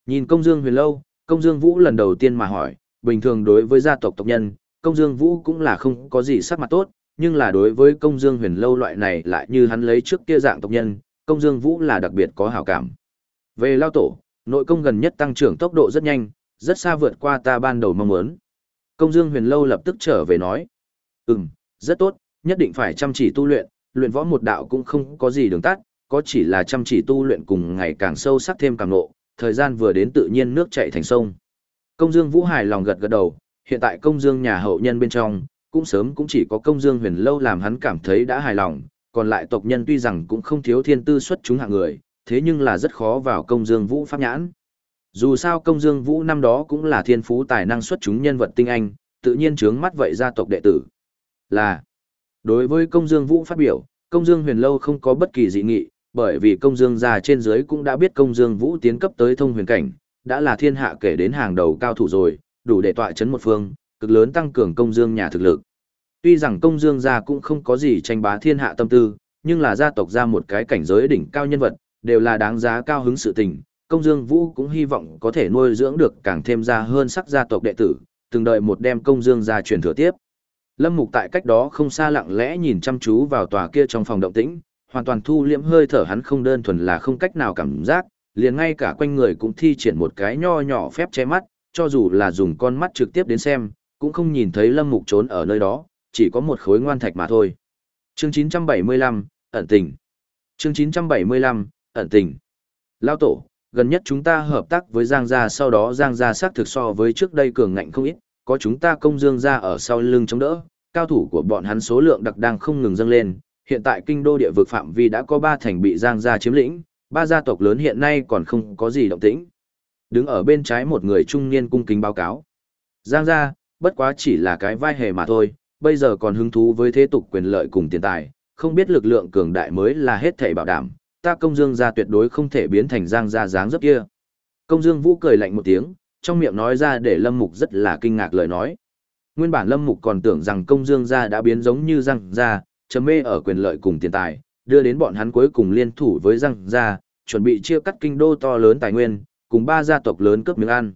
Nhìn công dương huyền lâu, công dương vũ lần đầu tiên mà hỏi, bình thường đối với gia tộc tộc nhân, công dương vũ cũng là không có gì sắc mặt tốt, nhưng là đối với công dương huyền lâu loại này lại như hắn lấy trước kia dạng tộc nhân, công dương vũ là đặc biệt có hảo cảm. Về lao tổ, nội công gần nhất tăng trưởng tốc độ rất nhanh, rất xa vượt qua ta ban đầu mong muốn. Công dương huyền lâu lập tức trở về nói, ừm, rất tốt, nhất định phải chăm chỉ tu luyện, luyện võ một đạo cũng không có gì đường tắt, có chỉ là chăm chỉ tu luyện cùng ngày càng sâu sắc thêm càng nộ, thời gian vừa đến tự nhiên nước chảy thành sông. Công Dương Vũ hài lòng gật gật đầu, hiện tại công Dương nhà hậu nhân bên trong, cũng sớm cũng chỉ có công Dương huyền lâu làm hắn cảm thấy đã hài lòng, còn lại tộc nhân tuy rằng cũng không thiếu thiên tư xuất chúng hạng người, thế nhưng là rất khó vào công Dương Vũ pháp nhãn. Dù sao công Dương Vũ năm đó cũng là thiên phú tài năng xuất chúng nhân vật tinh anh, tự nhiên trướng mắt vậy gia tộc đệ tử. Là, đối với công Dương Vũ phát biểu, công Dương huyền lâu không có bất kỳ dị nghị, bởi vì công dương già trên dưới cũng đã biết công dương vũ tiến cấp tới thông huyền cảnh, đã là thiên hạ kể đến hàng đầu cao thủ rồi, đủ để tọa chấn một phương, cực lớn tăng cường công dương nhà thực lực. Tuy rằng công dương gia cũng không có gì tranh bá thiên hạ tâm tư, nhưng là gia tộc ra một cái cảnh giới đỉnh cao nhân vật, đều là đáng giá cao hứng sự tình. Công Dương Vũ cũng hy vọng có thể nuôi dưỡng được càng thêm ra hơn sắc gia tộc đệ tử, từng đợi một đem công Dương gia truyền thừa tiếp. Lâm Mục tại cách đó không xa lặng lẽ nhìn chăm chú vào tòa kia trong phòng động tĩnh, hoàn toàn thu liễm hơi thở hắn không đơn thuần là không cách nào cảm giác, liền ngay cả quanh người cũng thi triển một cái nho nhỏ phép che mắt, cho dù là dùng con mắt trực tiếp đến xem, cũng không nhìn thấy Lâm Mục trốn ở nơi đó, chỉ có một khối ngoan thạch mà thôi. Chương 975, ẩn tình. Chương 975, ẩn tình. Lao tổ, gần nhất chúng ta hợp tác với Giang Gia sau đó Giang Gia xác thực so với trước đây cường ngạnh không ít, có chúng ta công dương gia ở sau lưng chống đỡ, cao thủ của bọn hắn số lượng đặc đang không ngừng dâng lên, hiện tại kinh đô địa vực phạm vi đã có ba thành bị Giang gia chiếm lĩnh, ba gia tộc lớn hiện nay còn không có gì động tĩnh. Đứng ở bên trái một người trung niên cung kính báo cáo. Giang gia, bất quá chỉ là cái vai hề mà thôi, bây giờ còn hứng thú với thế tục quyền lợi cùng tiền tài, không biết lực lượng cường đại mới là hết thảy bảo đảm, ta công dương gia tuyệt đối không thể biến thành giang gia dáng dấp kia. Công dương vũ cười lạnh một tiếng, trong miệng nói ra để lâm mục rất là kinh ngạc lời nói. Nguyên bản lâm mục còn tưởng rằng công dương gia đã biến giống như giang gia, chấm mê ở quyền lợi cùng tiền tài, đưa đến bọn hắn cuối cùng liên thủ với giang gia, chuẩn bị chia cắt kinh đô to lớn tài nguyên, cùng ba gia tộc lớn cướp miếng ăn.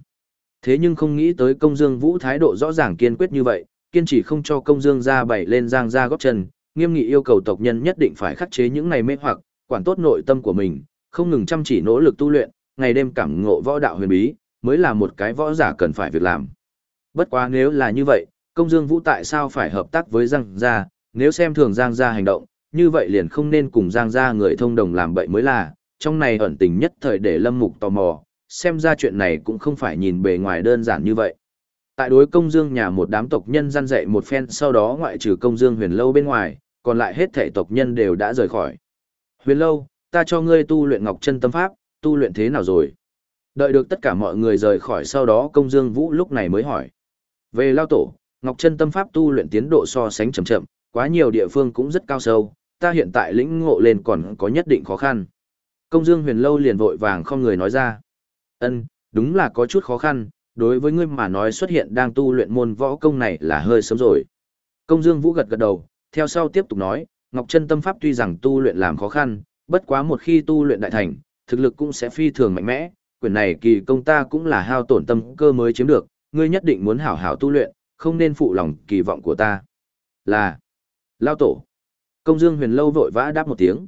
Thế nhưng không nghĩ tới công dương vũ thái độ rõ ràng kiên quyết như vậy, kiên trì không cho công dương ra bảy lên giang gia góp chân, nghiêm nghị yêu cầu tộc nhân nhất định phải khắc chế những này mê hoặc, quản tốt nội tâm của mình, không ngừng chăm chỉ nỗ lực tu luyện, ngày đêm cảm ngộ võ đạo huyền bí, mới là một cái võ giả cần phải việc làm. Bất quá nếu là như vậy, công dương vũ tại sao phải hợp tác với giang gia, nếu xem thường giang gia hành động, như vậy liền không nên cùng giang gia người thông đồng làm bậy mới là, trong này ẩn tình nhất thời để lâm mục tò mò, xem ra chuyện này cũng không phải nhìn bề ngoài đơn giản như vậy. Tại đối công dương nhà một đám tộc nhân gian dạy một phen sau đó ngoại trừ công dương huyền lâu bên ngoài, còn lại hết thể tộc nhân đều đã rời khỏi. Huyền lâu, ta cho ngươi tu luyện ngọc chân tâm pháp, tu luyện thế nào rồi? Đợi được tất cả mọi người rời khỏi sau đó công dương vũ lúc này mới hỏi. Về lao tổ, ngọc chân tâm pháp tu luyện tiến độ so sánh chậm chậm, quá nhiều địa phương cũng rất cao sâu, ta hiện tại lĩnh ngộ lên còn có nhất định khó khăn. Công dương huyền lâu liền vội vàng không người nói ra. Ân, đúng là có chút khó khăn, đối với ngươi mà nói xuất hiện đang tu luyện môn võ công này là hơi sớm rồi. Công Dương Vũ gật gật đầu, theo sau tiếp tục nói, Ngọc Chân Tâm Pháp tuy rằng tu luyện làm khó khăn, bất quá một khi tu luyện đại thành, thực lực cũng sẽ phi thường mạnh mẽ, quyển này kỳ công ta cũng là hao tổn tâm cơ mới chiếm được, ngươi nhất định muốn hảo hảo tu luyện, không nên phụ lòng kỳ vọng của ta. Là Lao Tổ. Công Dương Huyền Lâu vội vã đáp một tiếng.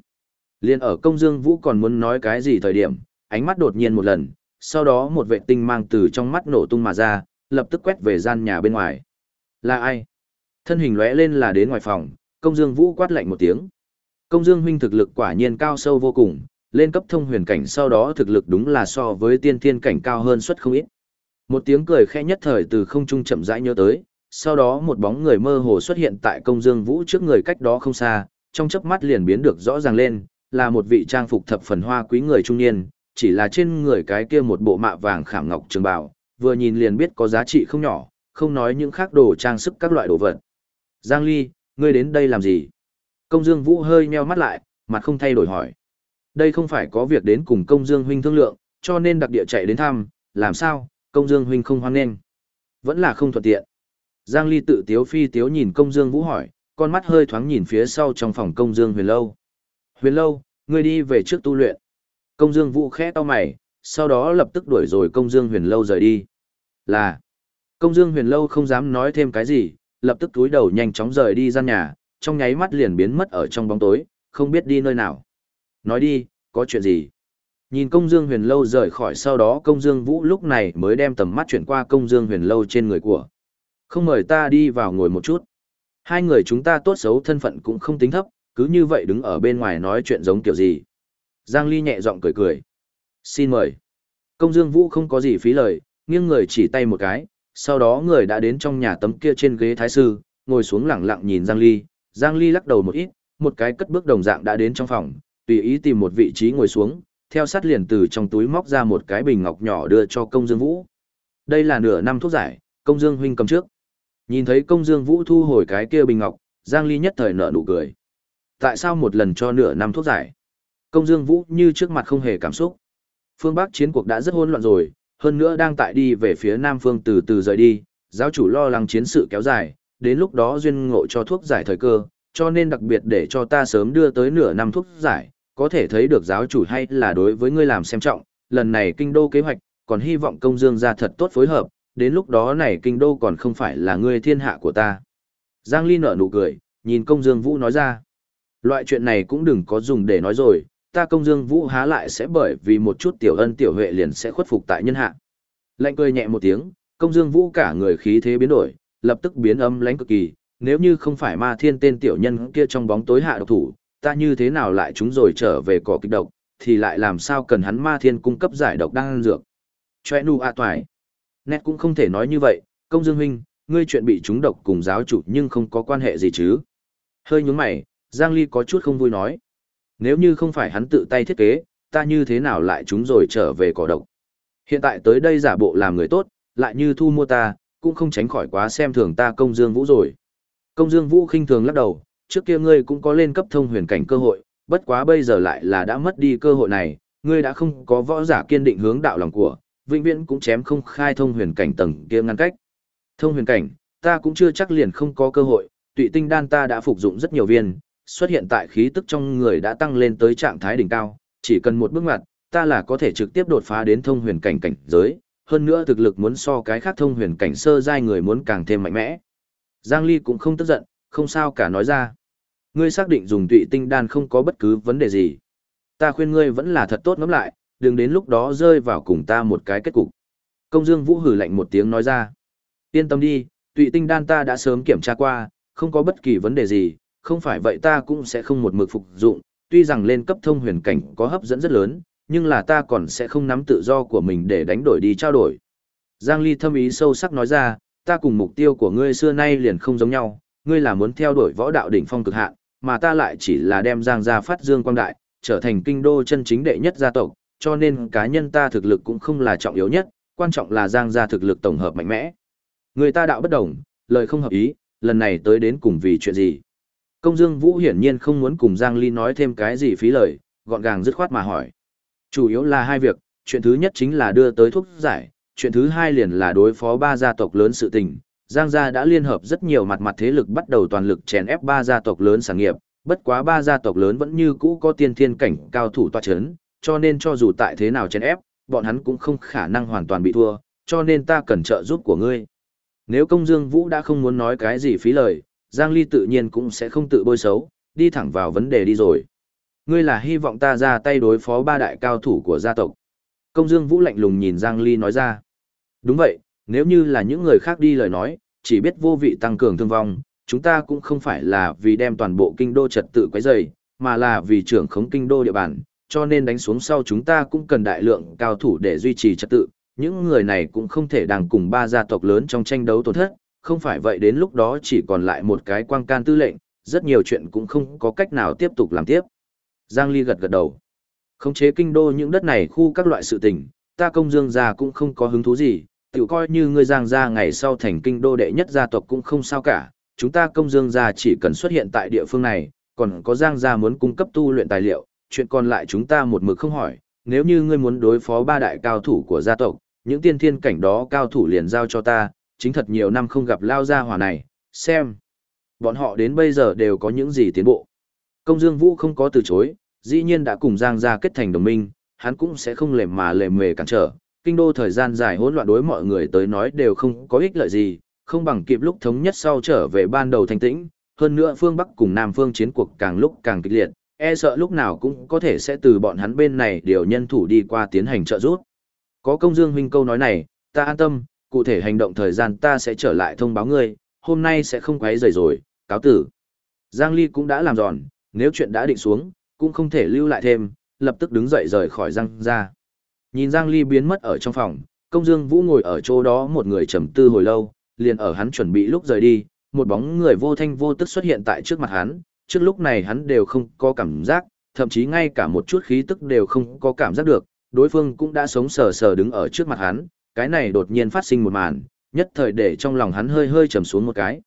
Liên ở Công Dương Vũ còn muốn nói cái gì thời điểm, ánh mắt đột nhiên một lần, sau đó một vệ tinh mang từ trong mắt nổ tung mà ra, lập tức quét về gian nhà bên ngoài. Là ai? Thân hình lóe lên là đến ngoài phòng, công dương vũ quát lạnh một tiếng. Công dương huynh thực lực quả nhiên cao sâu vô cùng, lên cấp thông huyền cảnh sau đó thực lực đúng là so với tiên thiên cảnh cao hơn suất không ít. Một tiếng cười khẽ nhất thời từ không trung chậm rãi nhớ tới, sau đó một bóng người mơ hồ xuất hiện tại công dương vũ trước người cách đó không xa, trong chớp mắt liền biến được rõ ràng lên, là một vị trang phục thập phần hoa quý người trung niên, chỉ là trên người cái kia một bộ mạ vàng khảm ngọc trường bào, vừa nhìn liền biết có giá trị không nhỏ, không nói những khác đồ trang sức các loại đồ vật. Giang Ly, ngươi đến đây làm gì? Công Dương Vũ hơi nheo mắt lại, mặt không thay đổi hỏi. Đây không phải có việc đến cùng Công Dương Huynh thương lượng, cho nên đặc địa chạy đến thăm, làm sao, Công Dương Huynh không hoan nghênh. Vẫn là không thuận tiện. Giang Ly tự tiếu phi tiếu nhìn Công Dương Vũ hỏi, con mắt hơi thoáng nhìn phía sau trong phòng Công Dương Huyền Lâu. Huyền Lâu, ngươi đi về trước tu luyện. Công Dương Vũ khẽ to mày, sau đó lập tức đuổi rồi Công Dương Huyền Lâu rời đi. Là, Công Dương Huyền Lâu không dám nói thêm cái gì, lập tức túi đầu nhanh chóng rời đi gian nhà, trong nháy mắt liền biến mất ở trong bóng tối, không biết đi nơi nào. Nói đi, có chuyện gì? Nhìn Công Dương Huyền Lâu rời khỏi sau đó Công Dương Vũ lúc này mới đem tầm mắt chuyển qua Công Dương Huyền Lâu trên người của. Không mời ta đi vào ngồi một chút. Hai người chúng ta tốt xấu thân phận cũng không tính thấp, cứ như vậy đứng ở bên ngoài nói chuyện giống kiểu gì. Giang Ly nhẹ giọng cười cười. Xin mời. Công Dương Vũ không có gì phí lời, nghiêng người chỉ tay một cái, sau đó người đã đến trong nhà tấm kia trên ghế thái sư, ngồi xuống lặng lặng nhìn Giang Ly. Giang Ly lắc đầu một ít, một cái cất bước đồng dạng đã đến trong phòng, tùy ý tìm một vị trí ngồi xuống, theo sát liền từ trong túi móc ra một cái bình ngọc nhỏ đưa cho công Dương Vũ. Đây là nửa năm thuốc giải, công Dương huynh cầm trước. Nhìn thấy công Dương Vũ thu hồi cái kia bình ngọc, Giang Ly nhất thời nở nụ cười. Tại sao một lần cho nửa năm thuốc giải? Công Dương Vũ như trước mặt không hề cảm xúc. Phương Bắc chiến cuộc đã rất hỗn loạn rồi, hơn nữa đang tại đi về phía Nam Phương từ từ rời đi, giáo chủ lo lắng chiến sự kéo dài, đến lúc đó duyên ngộ cho thuốc giải thời cơ, cho nên đặc biệt để cho ta sớm đưa tới nửa năm thuốc giải, có thể thấy được giáo chủ hay là đối với ngươi làm xem trọng, lần này kinh đô kế hoạch, còn hy vọng công dương ra thật tốt phối hợp, đến lúc đó này kinh đô còn không phải là ngươi thiên hạ của ta. Giang Ly nở nụ cười, nhìn công dương vũ nói ra. Loại chuyện này cũng đừng có dùng để nói rồi, ta công dương vũ há lại sẽ bởi vì một chút tiểu ân tiểu huệ liền sẽ khuất phục tại nhân hạ. Lạnh cười nhẹ một tiếng, công dương vũ cả người khí thế biến đổi, lập tức biến âm lãnh cực kỳ, nếu như không phải ma thiên tên tiểu nhân kia trong bóng tối hạ độc thủ, ta như thế nào lại chúng rồi trở về cỏ kịch độc, thì lại làm sao cần hắn ma thiên cung cấp giải độc đang ăn dược. choe nu a toài. Nét cũng không thể nói như vậy, công dương huynh, ngươi chuyện bị chúng độc cùng giáo chủ nhưng không có quan hệ gì chứ. Hơi nhún mày, Giang Ly có chút không vui nói. Nếu như không phải hắn tự tay thiết kế, ta như thế nào lại chúng rồi trở về cỏ độc. Hiện tại tới đây giả bộ làm người tốt, lại như thu mua ta, cũng không tránh khỏi quá xem thường ta công dương vũ rồi. Công dương vũ khinh thường lắc đầu, trước kia ngươi cũng có lên cấp thông huyền cảnh cơ hội, bất quá bây giờ lại là đã mất đi cơ hội này, ngươi đã không có võ giả kiên định hướng đạo lòng của, vĩnh viễn cũng chém không khai thông huyền cảnh tầng kia ngăn cách. Thông huyền cảnh, ta cũng chưa chắc liền không có cơ hội, tụy tinh đan ta đã phục dụng rất nhiều viên, xuất hiện tại khí tức trong người đã tăng lên tới trạng thái đỉnh cao, chỉ cần một bước ngoặt, ta là có thể trực tiếp đột phá đến thông huyền cảnh cảnh giới, hơn nữa thực lực muốn so cái khác thông huyền cảnh sơ giai người muốn càng thêm mạnh mẽ. Giang Ly cũng không tức giận, không sao cả nói ra. Ngươi xác định dùng tụy tinh đan không có bất cứ vấn đề gì. Ta khuyên ngươi vẫn là thật tốt ngẫm lại, đừng đến lúc đó rơi vào cùng ta một cái kết cục. Công Dương Vũ hử lạnh một tiếng nói ra. Yên tâm đi, tụy tinh đan ta đã sớm kiểm tra qua, không có bất kỳ vấn đề gì, không phải vậy ta cũng sẽ không một mực phục dụng, tuy rằng lên cấp thông huyền cảnh có hấp dẫn rất lớn, nhưng là ta còn sẽ không nắm tự do của mình để đánh đổi đi trao đổi. Giang Ly thâm ý sâu sắc nói ra, ta cùng mục tiêu của ngươi xưa nay liền không giống nhau, ngươi là muốn theo đuổi võ đạo đỉnh phong cực hạn, mà ta lại chỉ là đem Giang gia phát dương quang đại, trở thành kinh đô chân chính đệ nhất gia tộc, cho nên cá nhân ta thực lực cũng không là trọng yếu nhất, quan trọng là Giang gia thực lực tổng hợp mạnh mẽ. Người ta đạo bất đồng, lời không hợp ý, lần này tới đến cùng vì chuyện gì? Công Dương Vũ hiển nhiên không muốn cùng Giang Ly nói thêm cái gì phí lời, gọn gàng dứt khoát mà hỏi. Chủ yếu là hai việc, chuyện thứ nhất chính là đưa tới thuốc giải, chuyện thứ hai liền là đối phó ba gia tộc lớn sự tình. Giang gia đã liên hợp rất nhiều mặt mặt thế lực bắt đầu toàn lực chèn ép ba gia tộc lớn sản nghiệp, bất quá ba gia tộc lớn vẫn như cũ có tiên thiên cảnh cao thủ tọa chấn, cho nên cho dù tại thế nào chèn ép, bọn hắn cũng không khả năng hoàn toàn bị thua, cho nên ta cần trợ giúp của ngươi. Nếu công dương Vũ đã không muốn nói cái gì phí lời, Giang Ly tự nhiên cũng sẽ không tự bôi xấu, đi thẳng vào vấn đề đi rồi. Ngươi là hy vọng ta ra tay đối phó ba đại cao thủ của gia tộc. Công Dương Vũ lạnh lùng nhìn Giang Ly nói ra. Đúng vậy, nếu như là những người khác đi lời nói, chỉ biết vô vị tăng cường thương vong, chúng ta cũng không phải là vì đem toàn bộ kinh đô trật tự quấy rầy, mà là vì trưởng khống kinh đô địa bàn, cho nên đánh xuống sau chúng ta cũng cần đại lượng cao thủ để duy trì trật tự, những người này cũng không thể đang cùng ba gia tộc lớn trong tranh đấu tổn thất, không phải vậy đến lúc đó chỉ còn lại một cái quang can tư lệnh, rất nhiều chuyện cũng không có cách nào tiếp tục làm tiếp. Giang Ly gật gật đầu. Khống chế kinh đô những đất này khu các loại sự tình, ta công dương gia cũng không có hứng thú gì, tự coi như ngươi giang gia ngày sau thành kinh đô đệ nhất gia tộc cũng không sao cả, chúng ta công dương gia chỉ cần xuất hiện tại địa phương này, còn có giang gia muốn cung cấp tu luyện tài liệu, chuyện còn lại chúng ta một mực không hỏi, nếu như ngươi muốn đối phó ba đại cao thủ của gia tộc, những tiên thiên cảnh đó cao thủ liền giao cho ta, chính thật nhiều năm không gặp lao gia hỏa này, xem. Bọn họ đến bây giờ đều có những gì tiến bộ. Công Dương Vũ không có từ chối, dĩ nhiên đã cùng Giang gia kết thành đồng minh, hắn cũng sẽ không lề mà lề mề cản trở. Kinh đô thời gian dài hỗn loạn đối mọi người tới nói đều không có ích lợi gì, không bằng kịp lúc thống nhất sau trở về ban đầu thanh tĩnh, hơn nữa phương Bắc cùng Nam phương chiến cuộc càng lúc càng kịch liệt, e sợ lúc nào cũng có thể sẽ từ bọn hắn bên này điều nhân thủ đi qua tiến hành trợ giúp. Có công dương huynh câu nói này, ta an tâm, cụ thể hành động thời gian ta sẽ trở lại thông báo ngươi, hôm nay sẽ không quấy rầy rồi, cáo tử. Giang Ly cũng đã làm giòn, nếu chuyện đã định xuống, cũng không thể lưu lại thêm, lập tức đứng dậy rời khỏi Giang ra. Nhìn Giang Ly biến mất ở trong phòng, công dương Vũ ngồi ở chỗ đó một người trầm tư hồi lâu, liền ở hắn chuẩn bị lúc rời đi, một bóng người vô thanh vô tức xuất hiện tại trước mặt hắn, trước lúc này hắn đều không có cảm giác, thậm chí ngay cả một chút khí tức đều không có cảm giác được, đối phương cũng đã sống sờ sờ đứng ở trước mặt hắn, cái này đột nhiên phát sinh một màn, nhất thời để trong lòng hắn hơi hơi trầm xuống một cái.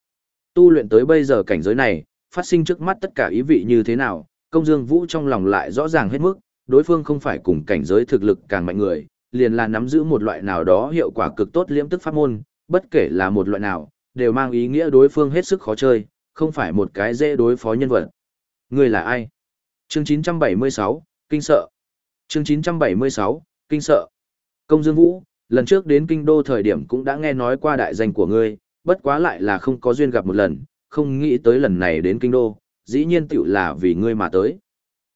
Tu luyện tới bây giờ cảnh giới này, phát sinh trước mắt tất cả ý vị như thế nào, công dương vũ trong lòng lại rõ ràng hết mức, đối phương không phải cùng cảnh giới thực lực càng mạnh người, liền là nắm giữ một loại nào đó hiệu quả cực tốt liễm tức pháp môn, bất kể là một loại nào, đều mang ý nghĩa đối phương hết sức khó chơi, không phải một cái dễ đối phó nhân vật. Người là ai? Chương 976, Kinh sợ. Chương 976, Kinh sợ. Công Dương Vũ, lần trước đến kinh đô thời điểm cũng đã nghe nói qua đại danh của ngươi, bất quá lại là không có duyên gặp một lần, không nghĩ tới lần này đến kinh đô, dĩ nhiên tiểu là vì ngươi mà tới.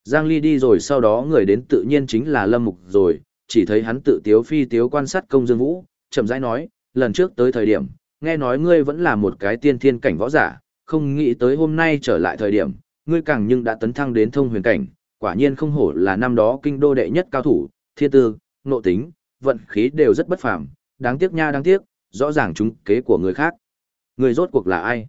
Giang Ly đi rồi sau đó người đến tự nhiên chính là Lâm Mục rồi, chỉ thấy hắn tự tiếu phi tiếu quan sát công dương vũ, chậm rãi nói, lần trước tới thời điểm, nghe nói ngươi vẫn là một cái tiên thiên cảnh võ giả, không nghĩ tới hôm nay trở lại thời điểm, ngươi càng nhưng đã tấn thăng đến thông huyền cảnh, quả nhiên không hổ là năm đó kinh đô đệ nhất cao thủ, thiên tư, nộ tính, vận khí đều rất bất phàm, đáng tiếc nha đáng tiếc, rõ ràng chúng kế của người khác. Người rốt cuộc là ai?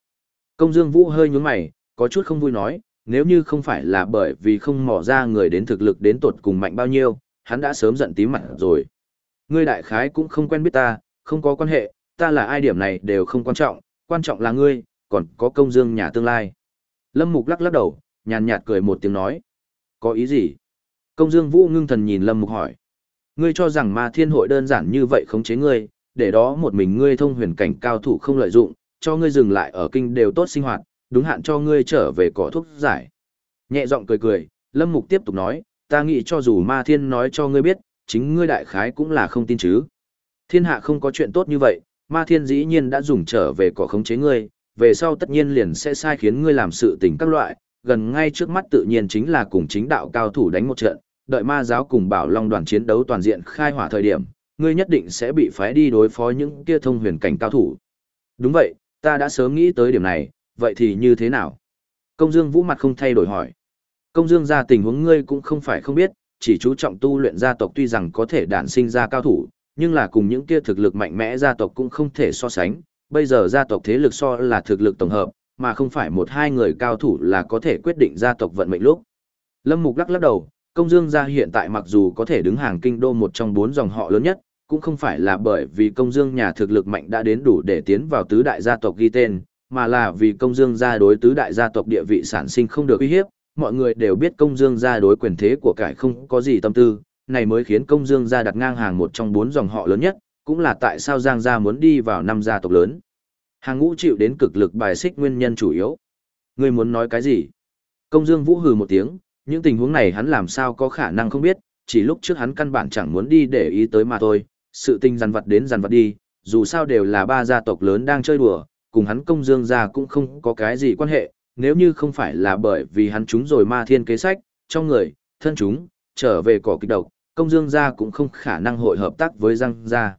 Công Dương Vũ hơi nhướng mày, có chút không vui nói, nếu như không phải là bởi vì không mò ra người đến thực lực đến tột cùng mạnh bao nhiêu, hắn đã sớm giận tím mặt rồi. Ngươi đại khái cũng không quen biết ta, không có quan hệ, ta là ai điểm này đều không quan trọng, quan trọng là ngươi, còn có công dương nhà tương lai. Lâm Mục lắc lắc đầu, nhàn nhạt cười một tiếng nói. Có ý gì? Công dương vũ ngưng thần nhìn Lâm Mục hỏi. Ngươi cho rằng ma thiên hội đơn giản như vậy khống chế ngươi, để đó một mình ngươi thông huyền cảnh cao thủ không lợi dụng, cho ngươi dừng lại ở kinh đều tốt sinh hoạt, đúng hạn cho ngươi trở về cỏ thuốc giải. Nhẹ giọng cười cười, Lâm Mục tiếp tục nói, ta nghĩ cho dù ma thiên nói cho ngươi biết, chính ngươi đại khái cũng là không tin chứ. Thiên hạ không có chuyện tốt như vậy, ma thiên dĩ nhiên đã dùng trở về cỏ khống chế ngươi, về sau tất nhiên liền sẽ sai khiến ngươi làm sự tình các loại, gần ngay trước mắt tự nhiên chính là cùng chính đạo cao thủ đánh một trận, đợi ma giáo cùng bảo long đoàn chiến đấu toàn diện khai hỏa thời điểm, ngươi nhất định sẽ bị phái đi đối phó những kia thông huyền cảnh cao thủ. Đúng vậy, ta đã sớm nghĩ tới điểm này, vậy thì như thế nào? Công Dương Vũ mặt không thay đổi hỏi. Công Dương gia tình huống ngươi cũng không phải không biết, chỉ chú trọng tu luyện gia tộc tuy rằng có thể đản sinh ra cao thủ, nhưng là cùng những kia thực lực mạnh mẽ gia tộc cũng không thể so sánh. Bây giờ gia tộc thế lực so là thực lực tổng hợp, mà không phải một hai người cao thủ là có thể quyết định gia tộc vận mệnh lúc. Lâm Mục lắc lắc đầu, công dương gia hiện tại mặc dù có thể đứng hàng kinh đô một trong bốn dòng họ lớn nhất, cũng không phải là bởi vì công dương nhà thực lực mạnh đã đến đủ để tiến vào tứ đại gia tộc ghi tên, mà là vì công dương gia đối tứ đại gia tộc địa vị sản sinh không được uy hiếp, mọi người đều biết công dương gia đối quyền thế của cải không có gì tâm tư, này mới khiến công dương gia đặt ngang hàng một trong bốn dòng họ lớn nhất, cũng là tại sao Giang gia muốn đi vào năm gia tộc lớn. Hàng ngũ chịu đến cực lực bài xích nguyên nhân chủ yếu. Ngươi muốn nói cái gì? Công dương vũ hừ một tiếng, những tình huống này hắn làm sao có khả năng không biết, chỉ lúc trước hắn căn bản chẳng muốn đi để ý tới mà thôi, sự tình dằn vặt đến dằn vặt đi, dù sao đều là ba gia tộc lớn đang chơi đùa, cùng hắn công dương gia cũng không có cái gì quan hệ, nếu như không phải là bởi vì hắn chúng rồi ma thiên kế sách, trong người, thân chúng, trở về cỏ kịch độc, công dương gia cũng không khả năng hội hợp tác với Giang gia.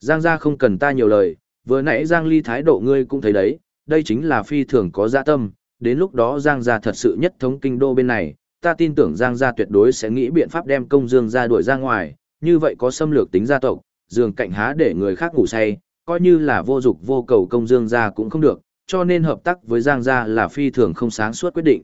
Giang gia không cần ta nhiều lời, vừa nãy Giang ly thái độ ngươi cũng thấy đấy, đây chính là phi thường có dạ tâm, đến lúc đó Giang gia thật sự nhất thống kinh đô bên này, ta tin tưởng Giang gia tuyệt đối sẽ nghĩ biện pháp đem công dương gia đuổi ra ngoài, như vậy có xâm lược tính gia tộc, giường cạnh há để người khác ngủ say, coi như là vô dục vô cầu công dương gia cũng không được, cho nên hợp tác với Giang gia là phi thường không sáng suốt quyết định.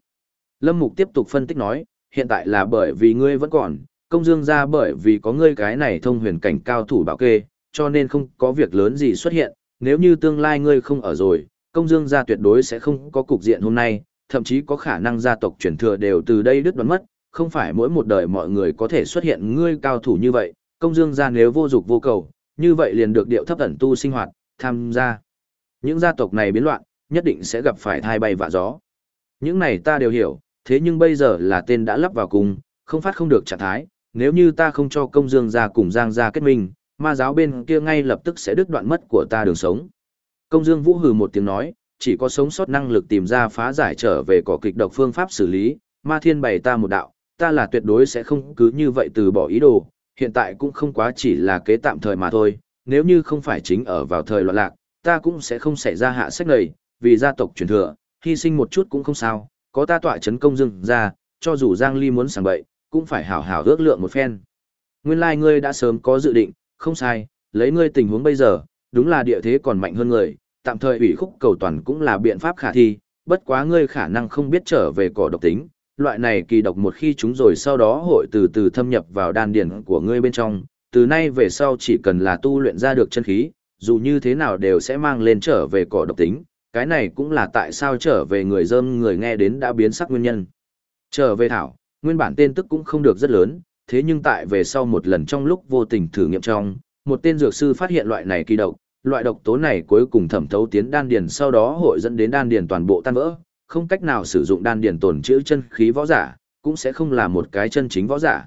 Lâm Mục tiếp tục phân tích nói, hiện tại là bởi vì ngươi vẫn còn, công dương gia bởi vì có ngươi cái này thông huyền cảnh cao thủ bảo kê, cho nên không có việc lớn gì xuất hiện, nếu như tương lai ngươi không ở rồi, công dương gia tuyệt đối sẽ không có cục diện hôm nay, thậm chí có khả năng gia tộc truyền thừa đều từ đây đứt đoán mất, không phải mỗi một đời mọi người có thể xuất hiện ngươi cao thủ như vậy, công dương gia nếu vô dục vô cầu, như vậy liền được điệu thấp ẩn tu sinh hoạt, tham gia. Những gia tộc này biến loạn, nhất định sẽ gặp phải thai bay vạ gió. Những này ta đều hiểu, thế nhưng bây giờ là tên đã lắp vào cùng, không phát không được trạng thái, nếu như ta không cho công dương gia cùng giang gia kết minh, ma giáo bên kia ngay lập tức sẽ đứt đoạn mất của ta đường sống. Công dương vũ hừ một tiếng nói, chỉ có sống sót năng lực tìm ra phá giải trở về cỏ kịch độc phương pháp xử lý, ma thiên bày ta một đạo, ta là tuyệt đối sẽ không cứ như vậy từ bỏ ý đồ, hiện tại cũng không quá chỉ là kế tạm thời mà thôi, nếu như không phải chính ở vào thời loạn lạc, ta cũng sẽ không xảy ra hạ sách này, vì gia tộc truyền thừa, hy sinh một chút cũng không sao, có ta tọa chấn công dưng ra, cho dù Giang Ly muốn sảng bậy, cũng phải hảo hảo ước lượng một phen. Nguyên lai like ngươi đã sớm có dự định, không sai, lấy ngươi tình huống bây giờ, đúng là địa thế còn mạnh hơn người, tạm thời ủy khúc cầu toàn cũng là biện pháp khả thi, bất quá ngươi khả năng không biết trở về cỏ độc tính, loại này kỳ độc một khi chúng rồi sau đó hội từ từ thâm nhập vào đan điển của ngươi bên trong, từ nay về sau chỉ cần là tu luyện ra được chân khí, dù như thế nào đều sẽ mang lên trở về cỏ độc tính, cái này cũng là tại sao trở về người dơm người nghe đến đã biến sắc nguyên nhân. Trở về thảo, nguyên bản tên tức cũng không được rất lớn, thế nhưng tại về sau một lần trong lúc vô tình thử nghiệm trong, một tên dược sư phát hiện loại này kỳ độc, loại độc tố này cuối cùng thẩm thấu tiến đan điền sau đó hội dẫn đến đan điền toàn bộ tan vỡ, không cách nào sử dụng đan điền tổn trữ chân khí võ giả, cũng sẽ không là một cái chân chính võ giả.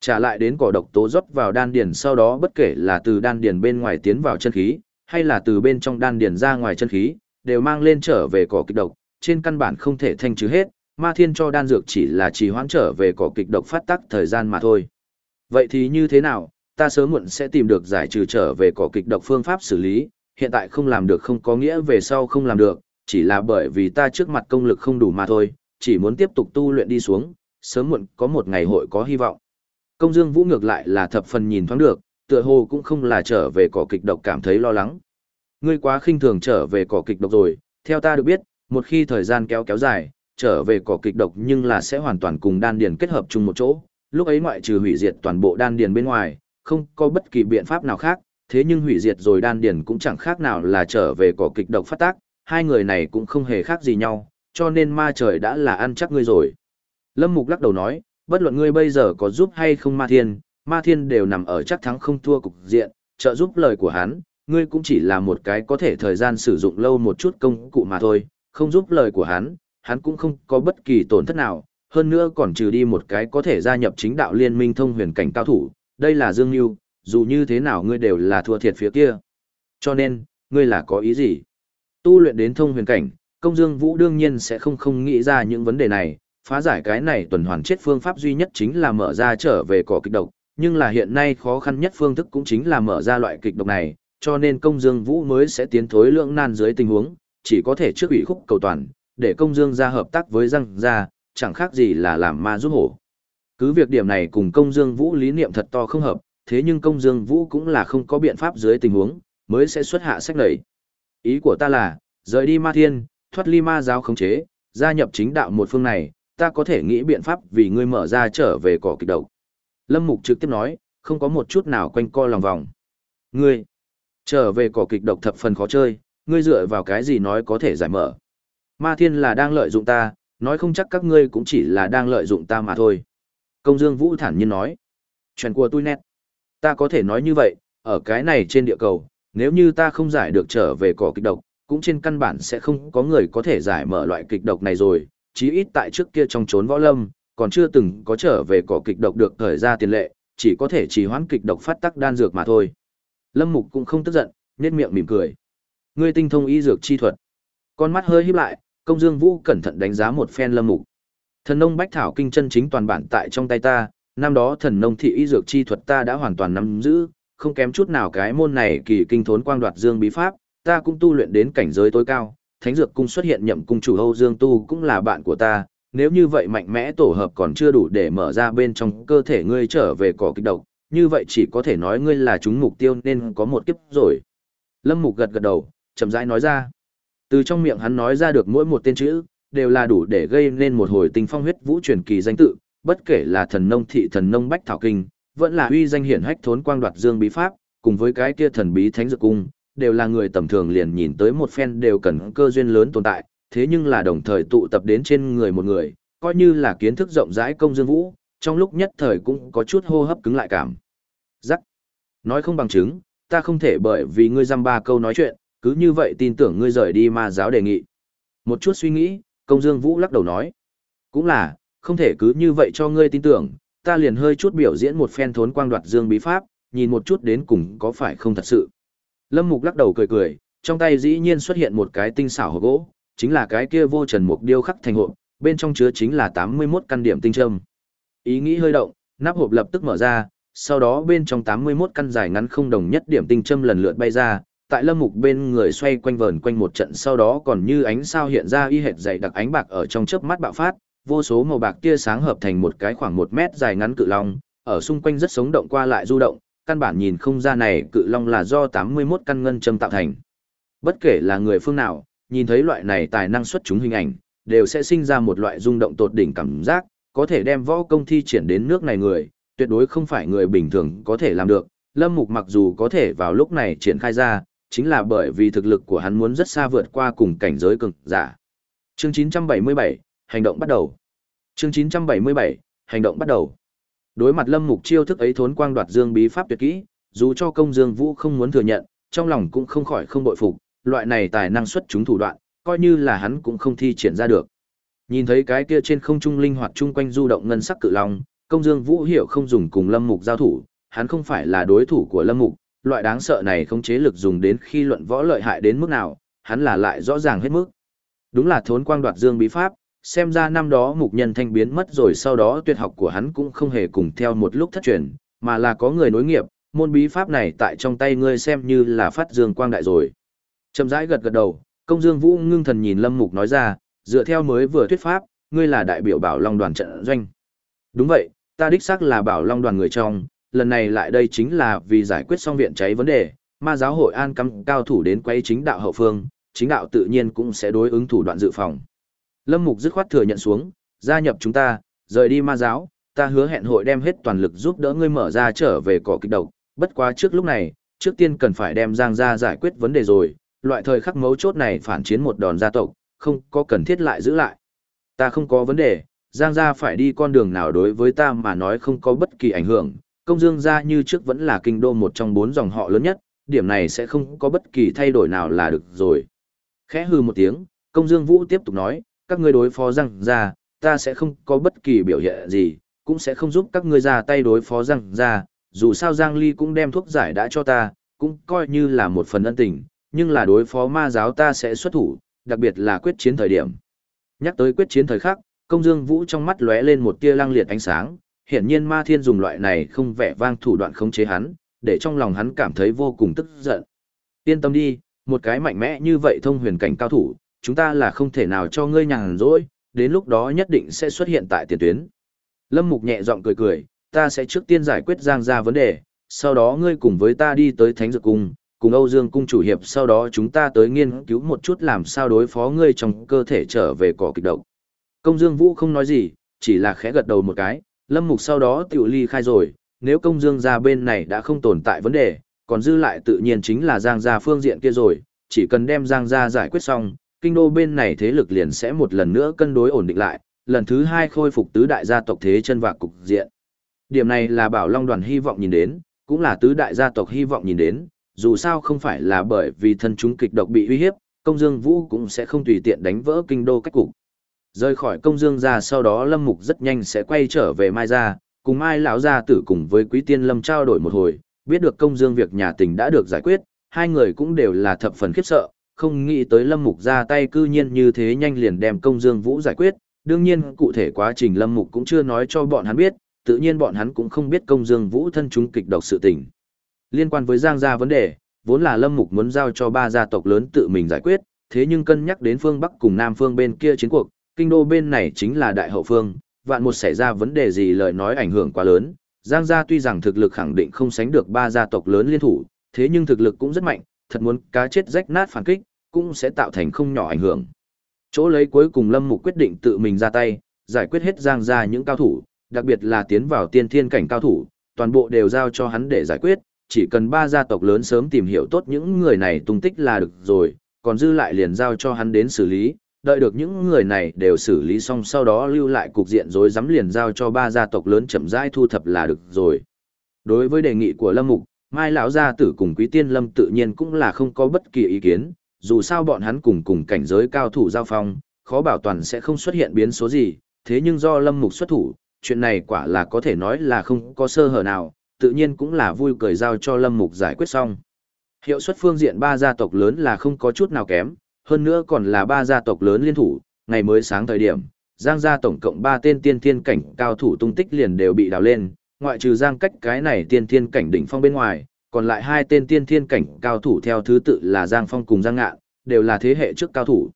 Trả lại đến cỏ độc tố rót vào đan điền sau đó bất kể là từ đan điền bên ngoài tiến vào chân khí, hay là từ bên trong đan điền ra ngoài chân khí, đều mang lên trở về cỏ kịch độc, trên căn bản không thể thanh trừ hết, ma thiên cho đan dược chỉ là trì hoãn trở về cỏ kịch độc phát tác thời gian mà thôi. Vậy thì như thế nào, ta sớm muộn sẽ tìm được giải trừ trở về cỏ kịch độc phương pháp xử lý, hiện tại không làm được không có nghĩa về sau không làm được, chỉ là bởi vì ta trước mặt công lực không đủ mà thôi, chỉ muốn tiếp tục tu luyện đi xuống, sớm muộn có một ngày hội có hy vọng. Công Dương Vũ ngược lại là thập phần nhìn thoáng được, tựa hồ cũng không là trở về cỏ kịch độc cảm thấy lo lắng. Ngươi quá khinh thường trở về cỏ kịch độc rồi, theo ta được biết, một khi thời gian kéo kéo dài, trở về cỏ kịch độc nhưng là sẽ hoàn toàn cùng đan điền kết hợp chung một chỗ, lúc ấy ngoại trừ hủy diệt toàn bộ đan điền bên ngoài, không có bất kỳ biện pháp nào khác, Thế nhưng hủy diệt rồi đan điền cũng chẳng khác nào là trở về cỏ kịch độc phát tác, hai người này cũng không hề khác gì nhau, cho nên ma trời đã là ăn chắc ngươi rồi. Lâm Mục lắc đầu nói, bất luận ngươi bây giờ có giúp hay không ma thiên, ma thiên đều nằm ở chắc thắng không thua cục diện, trợ giúp lời của hắn, ngươi cũng chỉ là một cái có thể thời gian sử dụng lâu một chút công cụ mà thôi, không giúp lời của hắn, hắn cũng không có bất kỳ tổn thất nào, hơn nữa còn trừ đi một cái có thể gia nhập chính đạo liên minh thông huyền cảnh cao thủ, đây là Dương Nhu, dù như thế nào ngươi đều là thua thiệt phía kia. Cho nên, ngươi là có ý gì? Tu luyện đến thông huyền cảnh, công dương vũ đương nhiên sẽ không không nghĩ ra những vấn đề này, phá giải cái này tuần hoàn chết phương pháp duy nhất chính là mở ra trở về cỏ kịch độc, nhưng là hiện nay khó khăn nhất phương thức cũng chính là mở ra loại kịch độc này, cho nên công dương vũ mới sẽ tiến thối lượng nan dưới tình huống, chỉ có thể trước ủy khúc cầu toàn, để công dương ra hợp tác với răng ra, chẳng khác gì là làm ma giúp hổ. Cứ việc điểm này cùng công dương vũ lý niệm thật to không hợp, thế nhưng công dương vũ cũng là không có biện pháp dưới tình huống, mới sẽ xuất hạ sách lầy. Ý của ta là, rời đi ma thiên, thoát ly ma giáo khống chế, gia nhập chính đạo một phương này, ta có thể nghĩ biện pháp vì ngươi mở ra trở về cỏ kịch độc. Lâm Mục trực tiếp nói, không có một chút nào quanh co lòng vòng. Ngươi, trở về cỏ kịch độc thập phần khó chơi, ngươi dựa vào cái gì nói có thể giải mở. Ma thiên là đang lợi dụng ta, nói không chắc các ngươi cũng chỉ là đang lợi dụng ta mà thôi. Công Dương Vũ thản nhiên nói, chuyện của tôi nét. Ta có thể nói như vậy, ở cái này trên địa cầu, nếu như ta không giải được trở về cỏ kịch độc, cũng trên căn bản sẽ không có người có thể giải mở loại kịch độc này rồi, chí ít tại trước kia trong trốn võ lâm, còn chưa từng có trở về cỏ kịch độc được thời ra tiền lệ, chỉ có thể trì hoãn kịch độc phát tắc đan dược mà thôi. Lâm Mục cũng không tức giận, nhếch miệng mỉm cười. Ngươi tinh thông y dược chi thuật. Con mắt hơi híp lại, Công Dương Vũ cẩn thận đánh giá một phen Lâm Mục. Thần nông bách thảo kinh chân chính toàn bản tại trong tay ta, năm đó thần nông thị y dược chi thuật ta đã hoàn toàn nắm giữ, không kém chút nào cái môn này kỳ kinh thốn quang đoạt dương bí pháp, ta cũng tu luyện đến cảnh giới tối cao, thánh dược cung xuất hiện nhậm cung chủ Âu Dương Tu cũng là bạn của ta, nếu như vậy mạnh mẽ tổ hợp còn chưa đủ để mở ra bên trong cơ thể ngươi trở về cỏ kích độc, như vậy chỉ có thể nói ngươi là chúng mục tiêu nên có một kiếp rồi. Lâm Mục gật gật đầu, chậm rãi nói ra. Từ trong miệng hắn nói ra được mỗi một tên chữ, đều là đủ để gây nên một hồi tinh phong huyết vũ truyền kỳ danh tự, bất kể là thần nông thị thần nông bách thảo kinh, vẫn là uy danh hiển hách thốn quang đoạt dương bí pháp, cùng với cái kia thần bí thánh dược cung, đều là người tầm thường liền nhìn tới một phen đều cần cơ duyên lớn tồn tại, thế nhưng là đồng thời tụ tập đến trên người một người, coi như là kiến thức rộng rãi công dương vũ, trong lúc nhất thời cũng có chút hô hấp cứng lại cảm. Rắc. Nói không bằng chứng, ta không thể bởi vì ngươi dăm ba câu nói chuyện, cứ như vậy tin tưởng ngươi rời đi ma giáo đề nghị. Một chút suy nghĩ, công dương vũ lắc đầu nói. Cũng là, không thể cứ như vậy cho ngươi tin tưởng, ta liền hơi chút biểu diễn một phen thốn quang đoạt dương bí pháp, nhìn một chút đến cùng có phải không thật sự. Lâm Mục lắc đầu cười cười, trong tay dĩ nhiên xuất hiện một cái tinh xảo hộp gỗ, chính là cái kia vô trần mục điêu khắc thành hộp, bên trong chứa chính là 81 căn điểm tinh châm. Ý nghĩ hơi động, nắp hộp lập tức mở ra, sau đó bên trong 81 căn dài ngắn không đồng nhất điểm tinh châm lần lượt bay ra, tại lâm mục bên người xoay quanh vờn quanh một trận sau đó còn như ánh sao hiện ra y hệt dày đặc ánh bạc ở trong chớp mắt bạo phát, vô số màu bạc tia sáng hợp thành một cái khoảng một mét dài ngắn cự long, ở xung quanh rất sống động qua lại du động, căn bản nhìn không ra này cự long là do 81 căn ngân châm tạo thành. Bất kể là người phương nào, nhìn thấy loại này tài năng xuất chúng hình ảnh, đều sẽ sinh ra một loại rung động tột đỉnh cảm giác, có thể đem võ công thi triển đến nước này người, tuyệt đối không phải người bình thường có thể làm được. Lâm Mục mặc dù có thể vào lúc này triển khai ra, chính là bởi vì thực lực của hắn muốn rất xa vượt qua cùng cảnh giới cường giả. Chương 977, hành động bắt đầu. Chương 977, hành động bắt đầu. Đối mặt Lâm Mục chiêu thức ấy thốn quang đoạt dương bí pháp tuyệt kỹ, dù cho công dương vũ không muốn thừa nhận, trong lòng cũng không khỏi không bội phục, loại này tài năng xuất chúng thủ đoạn, coi như là hắn cũng không thi triển ra được. Nhìn thấy cái kia trên không trung linh hoạt chung quanh du động ngân sắc cự long, công dương vũ hiểu không dùng cùng Lâm Mục giao thủ, hắn không phải là đối thủ của Lâm Mục, loại đáng sợ này không chế lực dùng đến khi luận võ lợi hại đến mức nào, hắn là lại rõ ràng hết mức. Đúng là thốn quang đoạt dương bí pháp, xem ra năm đó mục nhân thanh biến mất rồi sau đó tuyệt học của hắn cũng không hề cùng theo một lúc thất truyền, mà là có người nối nghiệp, môn bí pháp này tại trong tay ngươi xem như là phát dương quang đại rồi. Chậm rãi gật gật đầu, công dương vũ ngưng thần nhìn lâm mục nói ra, dựa theo mới vừa thuyết pháp, ngươi là đại biểu bảo long đoàn trận doanh. Đúng vậy, ta đích xác là bảo long đoàn người trong, lần này lại đây chính là vì giải quyết xong viện cháy vấn đề, ma giáo hội an cắm cao thủ đến quay chính đạo hậu phương, chính đạo tự nhiên cũng sẽ đối ứng thủ đoạn dự phòng. Lâm Mục dứt khoát thừa nhận xuống, gia nhập chúng ta, rời đi ma giáo, ta hứa hẹn hội đem hết toàn lực giúp đỡ ngươi mở ra trở về cỏ kịch độc, bất quá trước lúc này, trước tiên cần phải đem Giang gia giải quyết vấn đề rồi, loại thời khắc mấu chốt này phản chiến một đòn gia tộc, không có cần thiết lại giữ lại. Ta không có vấn đề, Giang gia phải đi con đường nào đối với ta mà nói không có bất kỳ ảnh hưởng, công dương gia như trước vẫn là kinh đô một trong bốn dòng họ lớn nhất, điểm này sẽ không có bất kỳ thay đổi nào là được rồi. Khẽ hư một tiếng, công dương vũ tiếp tục nói, các ngươi đối phó Giang gia, ta sẽ không có bất kỳ biểu hiện gì, cũng sẽ không giúp các ngươi ra tay đối phó Giang gia, dù sao Giang Ly cũng đem thuốc giải đã cho ta, cũng coi như là một phần ân tình, nhưng là đối phó ma giáo ta sẽ xuất thủ, đặc biệt là quyết chiến thời điểm. Nhắc tới quyết chiến thời khắc, công dương vũ trong mắt lóe lên một tia lăng liệt ánh sáng, hiển nhiên ma thiên dùng loại này không vẻ vang thủ đoạn khống chế hắn, để trong lòng hắn cảm thấy vô cùng tức giận. Yên tâm đi, một cái mạnh mẽ như vậy thông huyền cảnh cao thủ, chúng ta là không thể nào cho ngươi nhàn rỗi, đến lúc đó nhất định sẽ xuất hiện tại tiền tuyến. Lâm Mục nhẹ giọng cười cười, ta sẽ trước tiên giải quyết Giang gia vấn đề, sau đó ngươi cùng với ta đi tới Thánh Dược Cung, cùng Âu Dương Cung chủ hiệp sau đó chúng ta tới nghiên cứu một chút làm sao đối phó ngươi trong cơ thể trở về cỏ kịch độc. Công Dương Vũ không nói gì, chỉ là khẽ gật đầu một cái, Lâm Mục sau đó tiểu ly khai rồi, nếu công Dương gia bên này đã không tồn tại vấn đề, còn dư lại tự nhiên chính là Giang gia phương diện kia rồi, chỉ cần đem Giang gia giải quyết xong, kinh đô bên này thế lực liền sẽ một lần nữa cân đối ổn định lại, lần thứ hai khôi phục tứ đại gia tộc thế chân và cục diện. Điểm này là Bảo Long đoàn hy vọng nhìn đến, cũng là tứ đại gia tộc hy vọng nhìn đến, dù sao không phải là bởi vì thân chúng kịch độc bị uy hiếp, công dương vũ cũng sẽ không tùy tiện đánh vỡ kinh đô cách cục. Rời khỏi công dương ra sau đó Lâm Mục rất nhanh sẽ quay trở về Mai gia, cùng Mai lão gia tử cùng với Quý Tiên Lâm trao đổi một hồi, biết được công dương việc nhà tình đã được giải quyết, hai người cũng đều là thập phần khiếp sợ, không nghĩ tới Lâm Mục ra tay cư nhiên như thế nhanh liền đem công dương vũ giải quyết, đương nhiên cụ thể quá trình Lâm Mục cũng chưa nói cho bọn hắn biết, tự nhiên bọn hắn cũng không biết công dương vũ thân chúng kịch độc sự tình. Liên quan với Giang gia vấn đề, vốn là Lâm Mục muốn giao cho ba gia tộc lớn tự mình giải quyết, thế nhưng cân nhắc đến phương Bắc cùng Nam phương bên kia chiến cuộc, kinh đô bên này chính là đại hậu phương, vạn một xảy ra vấn đề gì lời nói ảnh hưởng quá lớn. Giang gia tuy rằng thực lực khẳng định không sánh được ba gia tộc lớn liên thủ, thế nhưng thực lực cũng rất mạnh, thật muốn cá chết rách nát phản kích, cũng sẽ tạo thành không nhỏ ảnh hưởng. Chỗ lấy cuối cùng Lâm Mục quyết định tự mình ra tay, giải quyết hết Giang gia những cao thủ, đặc biệt là tiến vào tiên thiên cảnh cao thủ, toàn bộ đều giao cho hắn để giải quyết, chỉ cần ba gia tộc lớn sớm tìm hiểu tốt những người này tung tích là được rồi, còn dư lại liền giao cho hắn đến xử lý, đợi được những người này đều xử lý xong sau đó lưu lại cục diện rối rắm liền giao cho ba gia tộc lớn chậm rãi thu thập là được rồi. Đối với đề nghị của Lâm Mục, Mai lão gia tử cùng Quý Tiên Lâm tự nhiên cũng là không có bất kỳ ý kiến, dù sao bọn hắn cùng cùng cảnh giới cao thủ giao phong, khó bảo toàn sẽ không xuất hiện biến số gì, thế nhưng do Lâm Mục xuất thủ, chuyện này quả là có thể nói là không có sơ hở nào, tự nhiên cũng là vui cười giao cho Lâm Mục giải quyết xong. Hiệu suất phương diện ba gia tộc lớn là không có chút nào kém, hơn nữa còn là ba gia tộc lớn liên thủ, ngày mới sáng thời điểm, Giang gia tổng cộng 3 tên tiên thiên cảnh cao thủ tung tích liền đều bị đào lên, ngoại trừ Giang cách cái này tiên thiên cảnh đỉnh phong bên ngoài, còn lại hai tên tiên thiên cảnh cao thủ theo thứ tự là Giang Phong cùng Giang Ngạn, đều là thế hệ trước cao thủ.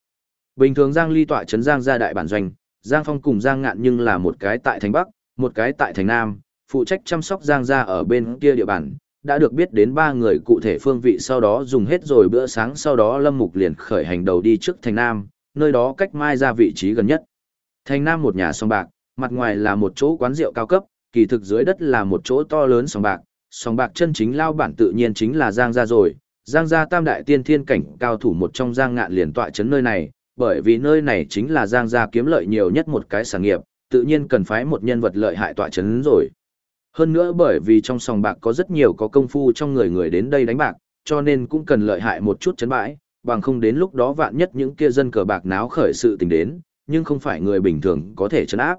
Bình thường Giang Ly tọa trấn Giang gia đại bản doanh, Giang Phong cùng Giang Ngạn nhưng là một cái tại thành Bắc, một cái tại thành Nam, phụ trách chăm sóc Giang gia ở bên kia địa bàn, đã được biết đến ba người cụ thể phương vị sau đó dùng hết rồi bữa sáng sau đó Lâm Mục liền khởi hành đầu đi trước thành Nam, nơi đó cách Mai ra vị trí gần nhất. Thành Nam một nhà song bạc, mặt ngoài là một chỗ quán rượu cao cấp, kỳ thực dưới đất là một chỗ to lớn song bạc, song bạc chân chính lao bản tự nhiên chính là Giang gia rồi. Giang gia tam đại tiên thiên cảnh cao thủ một trong Giang ngạn liền tọa chấn nơi này, bởi vì nơi này chính là Giang gia kiếm lợi nhiều nhất một cái sản nghiệp, tự nhiên cần phái một nhân vật lợi hại tọa chấn rồi. Hơn nữa bởi vì trong sòng bạc có rất nhiều có công phu trong người người đến đây đánh bạc, cho nên cũng cần lợi hại một chút chấn bãi, bằng không đến lúc đó vạn nhất những kia dân cờ bạc náo khởi sự tình đến, nhưng không phải người bình thường có thể chấn áp.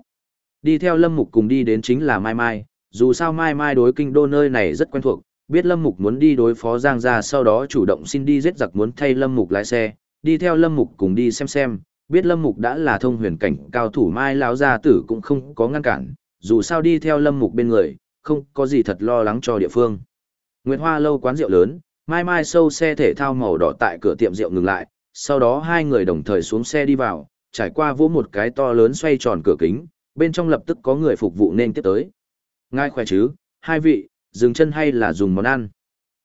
Đi theo Lâm Mục cùng đi đến chính là Mai Mai, dù sao Mai Mai đối kinh đô nơi này rất quen thuộc, biết Lâm Mục muốn đi đối phó Giang gia sau đó chủ động xin đi giết giặc muốn thay Lâm Mục lái xe, đi theo Lâm Mục cùng đi xem xem, biết Lâm Mục đã là thông huyền cảnh cao thủ Mai lão gia tử cũng không có ngăn cản, dù sao đi theo Lâm Mục bên người, không có gì thật lo lắng cho địa phương. Nguyệt Hoa lâu quán rượu lớn, mai mai sâu xe thể thao màu đỏ tại cửa tiệm rượu ngừng lại, sau đó hai người đồng thời xuống xe đi vào, trải qua vỗ một cái to lớn xoay tròn cửa kính, bên trong lập tức có người phục vụ nên tiếp tới. Ngài khỏe chứ, hai vị, dừng chân hay là dùng món ăn?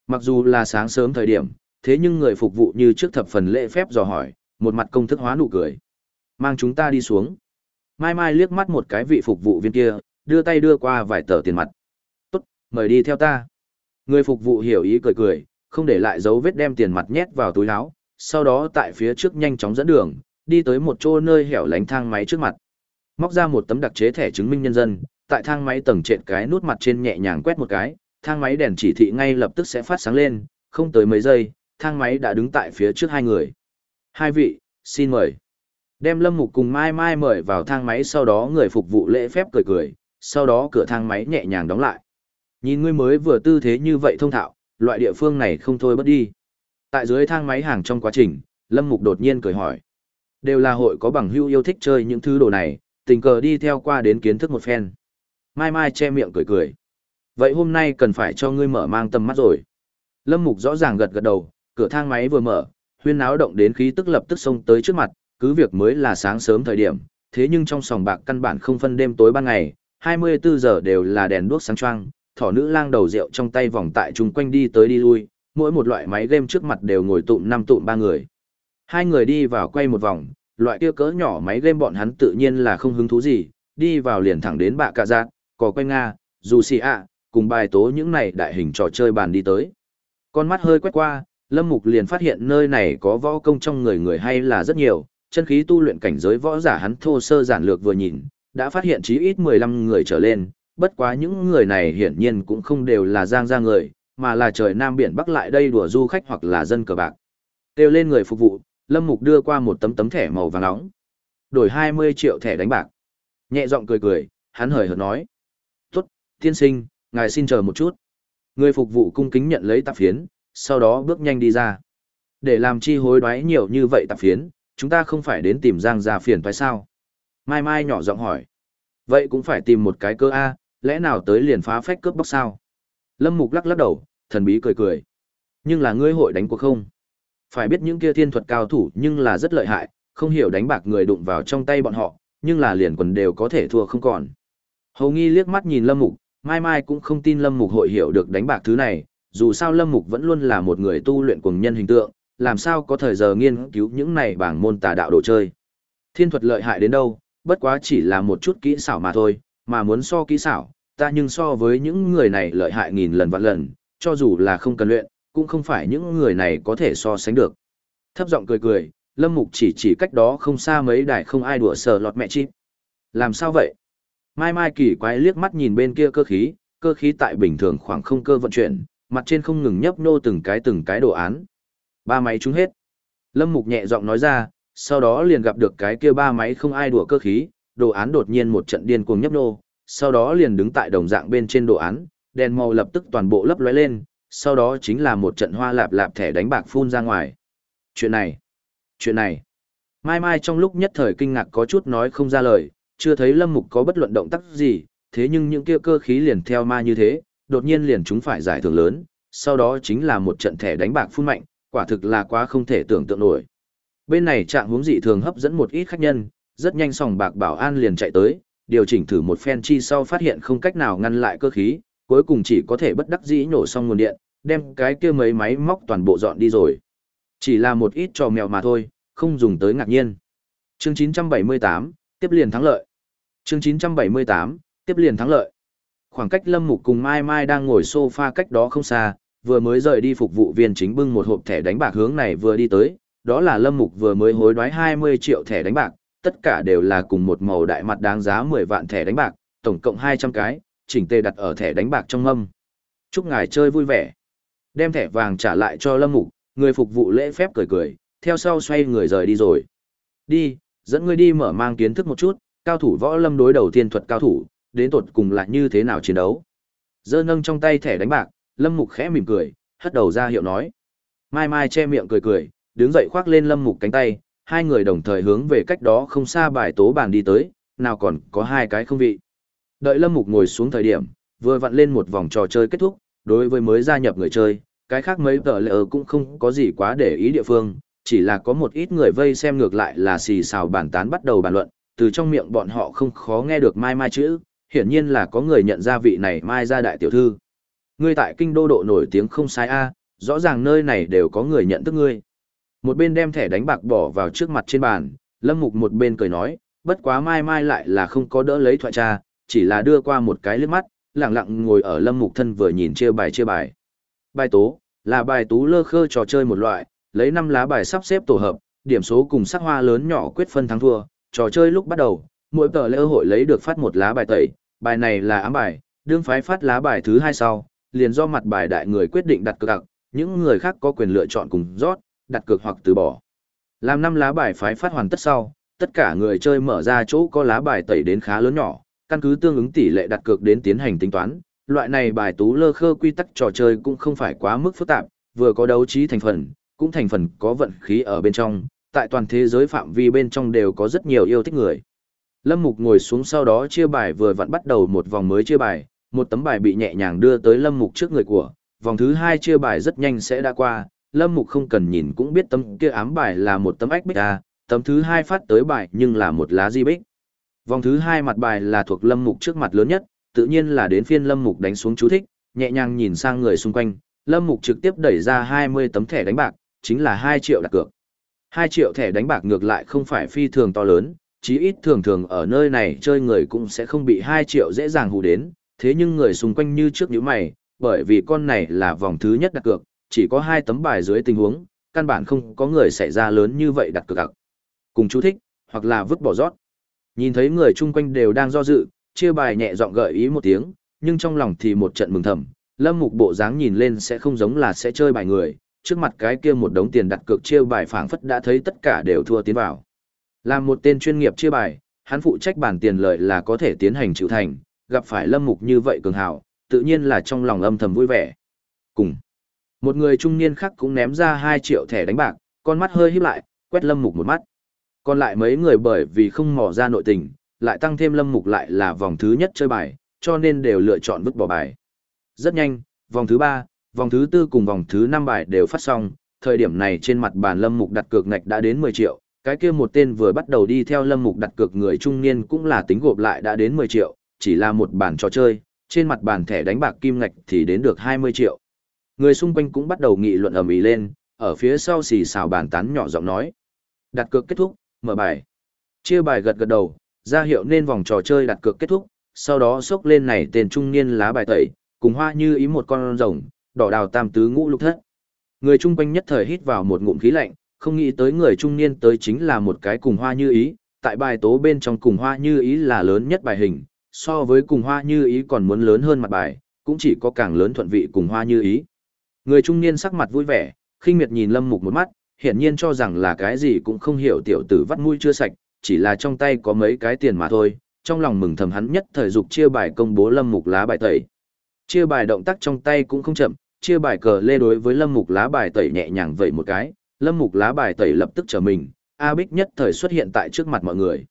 Mặc dù là sáng sớm thời điểm, thế nhưng người phục vụ như trước thập phần lễ phép dò hỏi, một mặt công thức hóa nụ cười. Mang chúng ta đi xuống. Mai Mai liếc mắt một cái vị phục vụ viên kia, đưa tay đưa qua vài tờ tiền mặt tốt, mời đi theo ta. Người phục vụ hiểu ý cười cười, không để lại dấu vết đem tiền mặt nhét vào túi áo, sau đó tại phía trước nhanh chóng dẫn đường, đi tới một chỗ nơi hẻo lánh thang máy trước mặt. Móc ra một tấm đặc chế thẻ chứng minh nhân dân, tại thang máy tầng trệt cái nút mặt trên nhẹ nhàng quét một cái, thang máy đèn chỉ thị ngay lập tức sẽ phát sáng lên, không tới mấy giây, thang máy đã đứng tại phía trước hai người. Hai vị, xin mời. Đem Lâm Mục cùng Mai Mai mời vào thang máy sau đó người phục vụ lễ phép cười cười, sau đó cửa thang máy nhẹ nhàng đóng lại. Nhìn ngươi mới vừa tư thế như vậy thông thạo, loại địa phương này không thôi bất đi. Tại dưới thang máy hàng trong quá trình, Lâm Mục đột nhiên cười hỏi. Đều là hội có bằng hữu yêu thích chơi những thứ đồ này, tình cờ đi theo qua đến kiến thức một phen. Mai Mai che miệng cười cười. Vậy hôm nay cần phải cho ngươi mở mang tầm mắt rồi. Lâm Mục rõ ràng gật gật đầu, cửa thang máy vừa mở, huyên náo động đến khí tức lập tức xông tới trước mặt, cứ việc mới là sáng sớm thời điểm, thế nhưng trong sòng bạc căn bản không phân đêm tối ban ngày, 24 giờ đều là đèn đuốc sáng choang, thỏ nữ lang đầu rượu trong tay vòng tại chung quanh đi tới đi lui, mỗi một loại máy game trước mặt đều ngồi tụm năm tụm ba người. Hai người đi vào quay một vòng, loại kia cỡ nhỏ máy game bọn hắn tự nhiên là không hứng thú gì, đi vào liền thẳng đến bạ cạ giác, có quay Nga, dù xì ạ, cùng bài tố những này đại hình trò chơi bàn đi tới. Con mắt hơi quét qua, Lâm Mục liền phát hiện nơi này có võ công trong người người hay là rất nhiều, chân khí tu luyện cảnh giới võ giả hắn thô sơ giản lược vừa nhìn, đã phát hiện chí ít 15 người trở lên, bất quá những người này hiển nhiên cũng không đều là giang gia người, mà là trời Nam Biển Bắc lại đây đùa du khách hoặc là dân cờ bạc. Têu lên người phục vụ, Lâm Mục đưa qua một tấm tấm thẻ màu vàng nóng. Đổi 20 triệu thẻ đánh bạc. Nhẹ giọng cười cười, hắn hời hợt nói. Tốt, tiên sinh, ngài xin chờ một chút. Người phục vụ cung kính nhận lấy tạp phiến, sau đó bước nhanh đi ra. Để làm chi hối đoái nhiều như vậy tạp phiến, chúng ta không phải đến tìm Giang gia phiền phải sao? Mai Mai nhỏ giọng hỏi. Vậy cũng phải tìm một cái cơ A, lẽ nào tới liền phá phách cướp bóc sao? Lâm Mục lắc lắc đầu, thần bí cười cười. Nhưng là ngươi hội đánh cuộc không? Phải biết những kia thiên thuật cao thủ nhưng là rất lợi hại, không hiểu đánh bạc người đụng vào trong tay bọn họ, nhưng là liền quần đều có thể thua không còn. Hầu nghi liếc mắt nhìn Lâm Mục, Mai Mai cũng không tin Lâm Mục hội hiểu được đánh bạc thứ này, dù sao Lâm Mục vẫn luôn là một người tu luyện cùng nhân hình tượng, làm sao có thời giờ nghiên cứu những này bảng môn tà đạo đồ chơi. Thiên thuật lợi hại đến đâu, bất quá chỉ là một chút kỹ xảo mà thôi, mà muốn so kỹ xảo, ta nhưng so với những người này lợi hại nghìn lần vạn lần, cho dù là không cần luyện, cũng không phải những người này có thể so sánh được. Thấp giọng cười cười, Lâm Mục chỉ chỉ cách đó không xa mấy đài không ai đùa sờ lọt mẹ chim. Làm sao vậy? Mai Mai kỳ quái liếc mắt nhìn bên kia cơ khí, cơ khí tại bình thường khoảng không cơ vận chuyển, mặt trên không ngừng nhấp nô từng cái từng cái đồ án. Ba máy trúng hết. Lâm Mục nhẹ giọng nói ra, sau đó liền gặp được cái kia ba máy không ai đùa cơ khí, đồ án đột nhiên một trận điên cuồng nhấp nô, sau đó liền đứng tại đồng dạng bên trên đồ án, đèn màu lập tức toàn bộ lấp lóe lên, sau đó chính là một trận hoa lạp lạp thẻ đánh bạc phun ra ngoài. Chuyện này, chuyện này. Mai Mai trong lúc nhất thời kinh ngạc có chút nói không ra lời, chưa thấy Lâm Mục có bất luận động tác gì, thế nhưng những kia cơ khí liền theo ma như thế, đột nhiên liền chúng phải giải thưởng lớn, sau đó chính là một trận thẻ đánh bạc phun mạnh, quả thực là quá không thể tưởng tượng nổi. Bên này trạng huống dị thường hấp dẫn một ít khách nhân, rất nhanh sòng bạc bảo an liền chạy tới, điều chỉnh thử một phen chi sau phát hiện không cách nào ngăn lại cơ khí, cuối cùng chỉ có thể bất đắc dĩ nổ xong nguồn điện, đem cái kia mấy máy móc toàn bộ dọn đi rồi. Chỉ là một ít trò mèo mà thôi, không dùng tới ngạc nhiên. Chương 978, tiếp liền thắng lợi. Chương 978, tiếp liền thắng lợi. Khoảng cách Lâm Mục cùng Mai Mai đang ngồi sofa cách đó không xa, vừa mới rời đi phục vụ viên chính bưng một hộp thẻ đánh bạc hướng này vừa đi tới, đó là Lâm Mục vừa mới hối đoái 20 triệu thẻ đánh bạc, tất cả đều là cùng một màu đại mặt đáng giá 10 vạn thẻ đánh bạc, tổng cộng 200 cái, chỉnh tề đặt ở thẻ đánh bạc trong mâm. Chúc ngài chơi vui vẻ. Đem thẻ vàng trả lại cho Lâm Mục, người phục vụ lễ phép cười cười, theo sau xoay người rời đi rồi. Đi, dẫn ngươi đi mở mang kiến thức một chút, cao thủ võ lâm đối đầu tiên thuật cao thủ, đến tột cùng là như thế nào chiến đấu. Dơ nâng trong tay thẻ đánh bạc, Lâm Mục khẽ mỉm cười, hất đầu ra hiệu nói. Mai Mai che miệng cười cười, đứng dậy khoác lên Lâm Mục cánh tay, hai người đồng thời hướng về cách đó không xa bài tố bàn đi tới, nào còn có hai cái không vị. Đợi Lâm Mục ngồi xuống thời điểm, vừa vặn lên một vòng trò chơi kết thúc, đối với mới gia nhập người chơi, cái khác mấy tờ lệ cũng không có gì quá để ý địa phương, chỉ là có một ít người vây xem ngược lại là xì xào bàn tán bắt đầu bàn luận, từ trong miệng bọn họ không khó nghe được mai mai chữ, hiển nhiên là có người nhận ra vị này mai gia đại tiểu thư. Ngươi tại kinh đô độ nổi tiếng không sai a, rõ ràng nơi này đều có người nhận thức ngươi. Một bên đem thẻ đánh bạc bỏ vào trước mặt trên bàn, Lâm Mục một bên cười nói, bất quá mai mai lại là không có đỡ lấy thoại cha, chỉ là đưa qua một cái liếc mắt, lặng lặng ngồi ở Lâm Mục thân vừa nhìn chia bài chia bài. Bài tố, là bài tú lơ khơ trò chơi một loại, lấy năm lá bài sắp xếp tổ hợp, điểm số cùng sắc hoa lớn nhỏ quyết phân thắng thua. Trò chơi lúc bắt đầu, mỗi tờ lễ hội lấy được phát một lá bài tẩy, bài này là ám bài, đương phái phát lá bài thứ hai sau, liền do mặt bài đại người quyết định đặt cược những người khác có quyền lựa chọn cùng rót, đặt cược hoặc từ bỏ. Làm năm lá bài phái phát hoàn tất sau, tất cả người chơi mở ra chỗ có lá bài tẩy đến khá lớn nhỏ, căn cứ tương ứng tỷ lệ đặt cược đến tiến hành tính toán. Loại này bài tú lơ khơ quy tắc trò chơi cũng không phải quá mức phức tạp, vừa có đấu trí thành phần, cũng thành phần có vận khí ở bên trong, tại toàn thế giới phạm vi bên trong đều có rất nhiều yêu thích người. Lâm Mục ngồi xuống sau đó chia bài vừa vặn bắt đầu một vòng mới chia bài, một tấm bài bị nhẹ nhàng đưa tới Lâm Mục trước người của, vòng thứ hai chia bài rất nhanh sẽ đã qua, Lâm Mục không cần nhìn cũng biết tấm kia ám bài là một tấm ách bích a, tấm thứ hai phát tới bài nhưng là một lá di bích. Vòng thứ hai mặt bài là thuộc Lâm Mục trước mặt lớn nhất, tự nhiên là đến phiên Lâm Mục đánh xuống chú thích, nhẹ nhàng nhìn sang người xung quanh, Lâm Mục trực tiếp đẩy ra 20 tấm thẻ đánh bạc, chính là 2 triệu đặt cược. 2 triệu thẻ đánh bạc ngược lại không phải phi thường to lớn, chí ít thường thường ở nơi này chơi người cũng sẽ không bị 2 triệu dễ dàng hù đến, thế nhưng người xung quanh như trước những mày, bởi vì con này là vòng thứ nhất đặt cược, chỉ có hai tấm bài dưới tình huống, căn bản không có người xảy ra lớn như vậy đặt cược đặt. Cùng chú thích, hoặc là vứt bỏ rót. Nhìn thấy người chung quanh đều đang do dự, chia bài nhẹ giọng gợi ý một tiếng, nhưng trong lòng thì một trận mừng thầm, lâm mục bộ dáng nhìn lên sẽ không giống là sẽ chơi bài người, trước mặt cái kia một đống tiền đặt cược chia bài phảng phất đã thấy tất cả đều thua tiến vào. Làm một tên chuyên nghiệp chia bài, hắn phụ trách bản tiền lợi là có thể tiến hành chịu thành, gặp phải lâm mục như vậy cường hào, tự nhiên là trong lòng âm thầm vui vẻ. Cùng, một người trung niên khác cũng ném ra 2 triệu thẻ đánh bạc, con mắt hơi híp lại, quét lâm mục một mắt. Còn lại mấy người bởi vì không mò ra nội tình, lại tăng thêm lâm mục lại là vòng thứ nhất chơi bài, cho nên đều lựa chọn vứt bỏ bài. Rất nhanh, vòng thứ ba, vòng thứ tư cùng vòng thứ năm bài đều phát xong, thời điểm này trên mặt bàn Lâm Mục đặt cược ngạch đã đến 10 triệu, cái kia một tên vừa bắt đầu đi theo Lâm Mục đặt cược người trung niên cũng là tính gộp lại đã đến 10 triệu, chỉ là một bàn trò chơi, trên mặt bàn thẻ đánh bạc kim ngạch thì đến được 20 triệu. Người xung quanh cũng bắt đầu nghị luận ầm ĩ lên, ở phía sau xì xào bàn tán nhỏ giọng nói. Đặt cược kết thúc, mở bài. Chia bài gật gật đầu, ra hiệu nên vòng trò chơi đặt cược kết thúc, sau đó xốc lên này tên trung niên lá bài tẩy, cùng hoa như ý một con rồng, đỏ đào tam tứ ngũ lục thất. Người chung quanh nhất thời hít vào một ngụm khí lạnh, không nghĩ tới người trung niên tới chính là một cái cùng hoa như ý, tại bài tố bên trong cùng hoa như ý là lớn nhất bài hình, so với cùng hoa như ý còn muốn lớn hơn mặt bài, cũng chỉ có càng lớn thuận vị cùng hoa như ý. Người trung niên sắc mặt vui vẻ, khinh miệt nhìn Lâm Mục một mắt, hiển nhiên cho rằng là cái gì cũng không hiểu tiểu tử vắt mũi chưa sạch, chỉ là trong tay có mấy cái tiền mà thôi, trong lòng mừng thầm hắn nhất thời dục chia bài công bố Lâm Mục lá bài tẩy. Chia bài động tác trong tay cũng không chậm, chia bài cờ lê đối với Lâm Mục lá bài tẩy nhẹ nhàng vậy một cái, Lâm Mục lá bài tẩy lập tức trở mình, A Bích nhất thời xuất hiện tại trước mặt mọi người.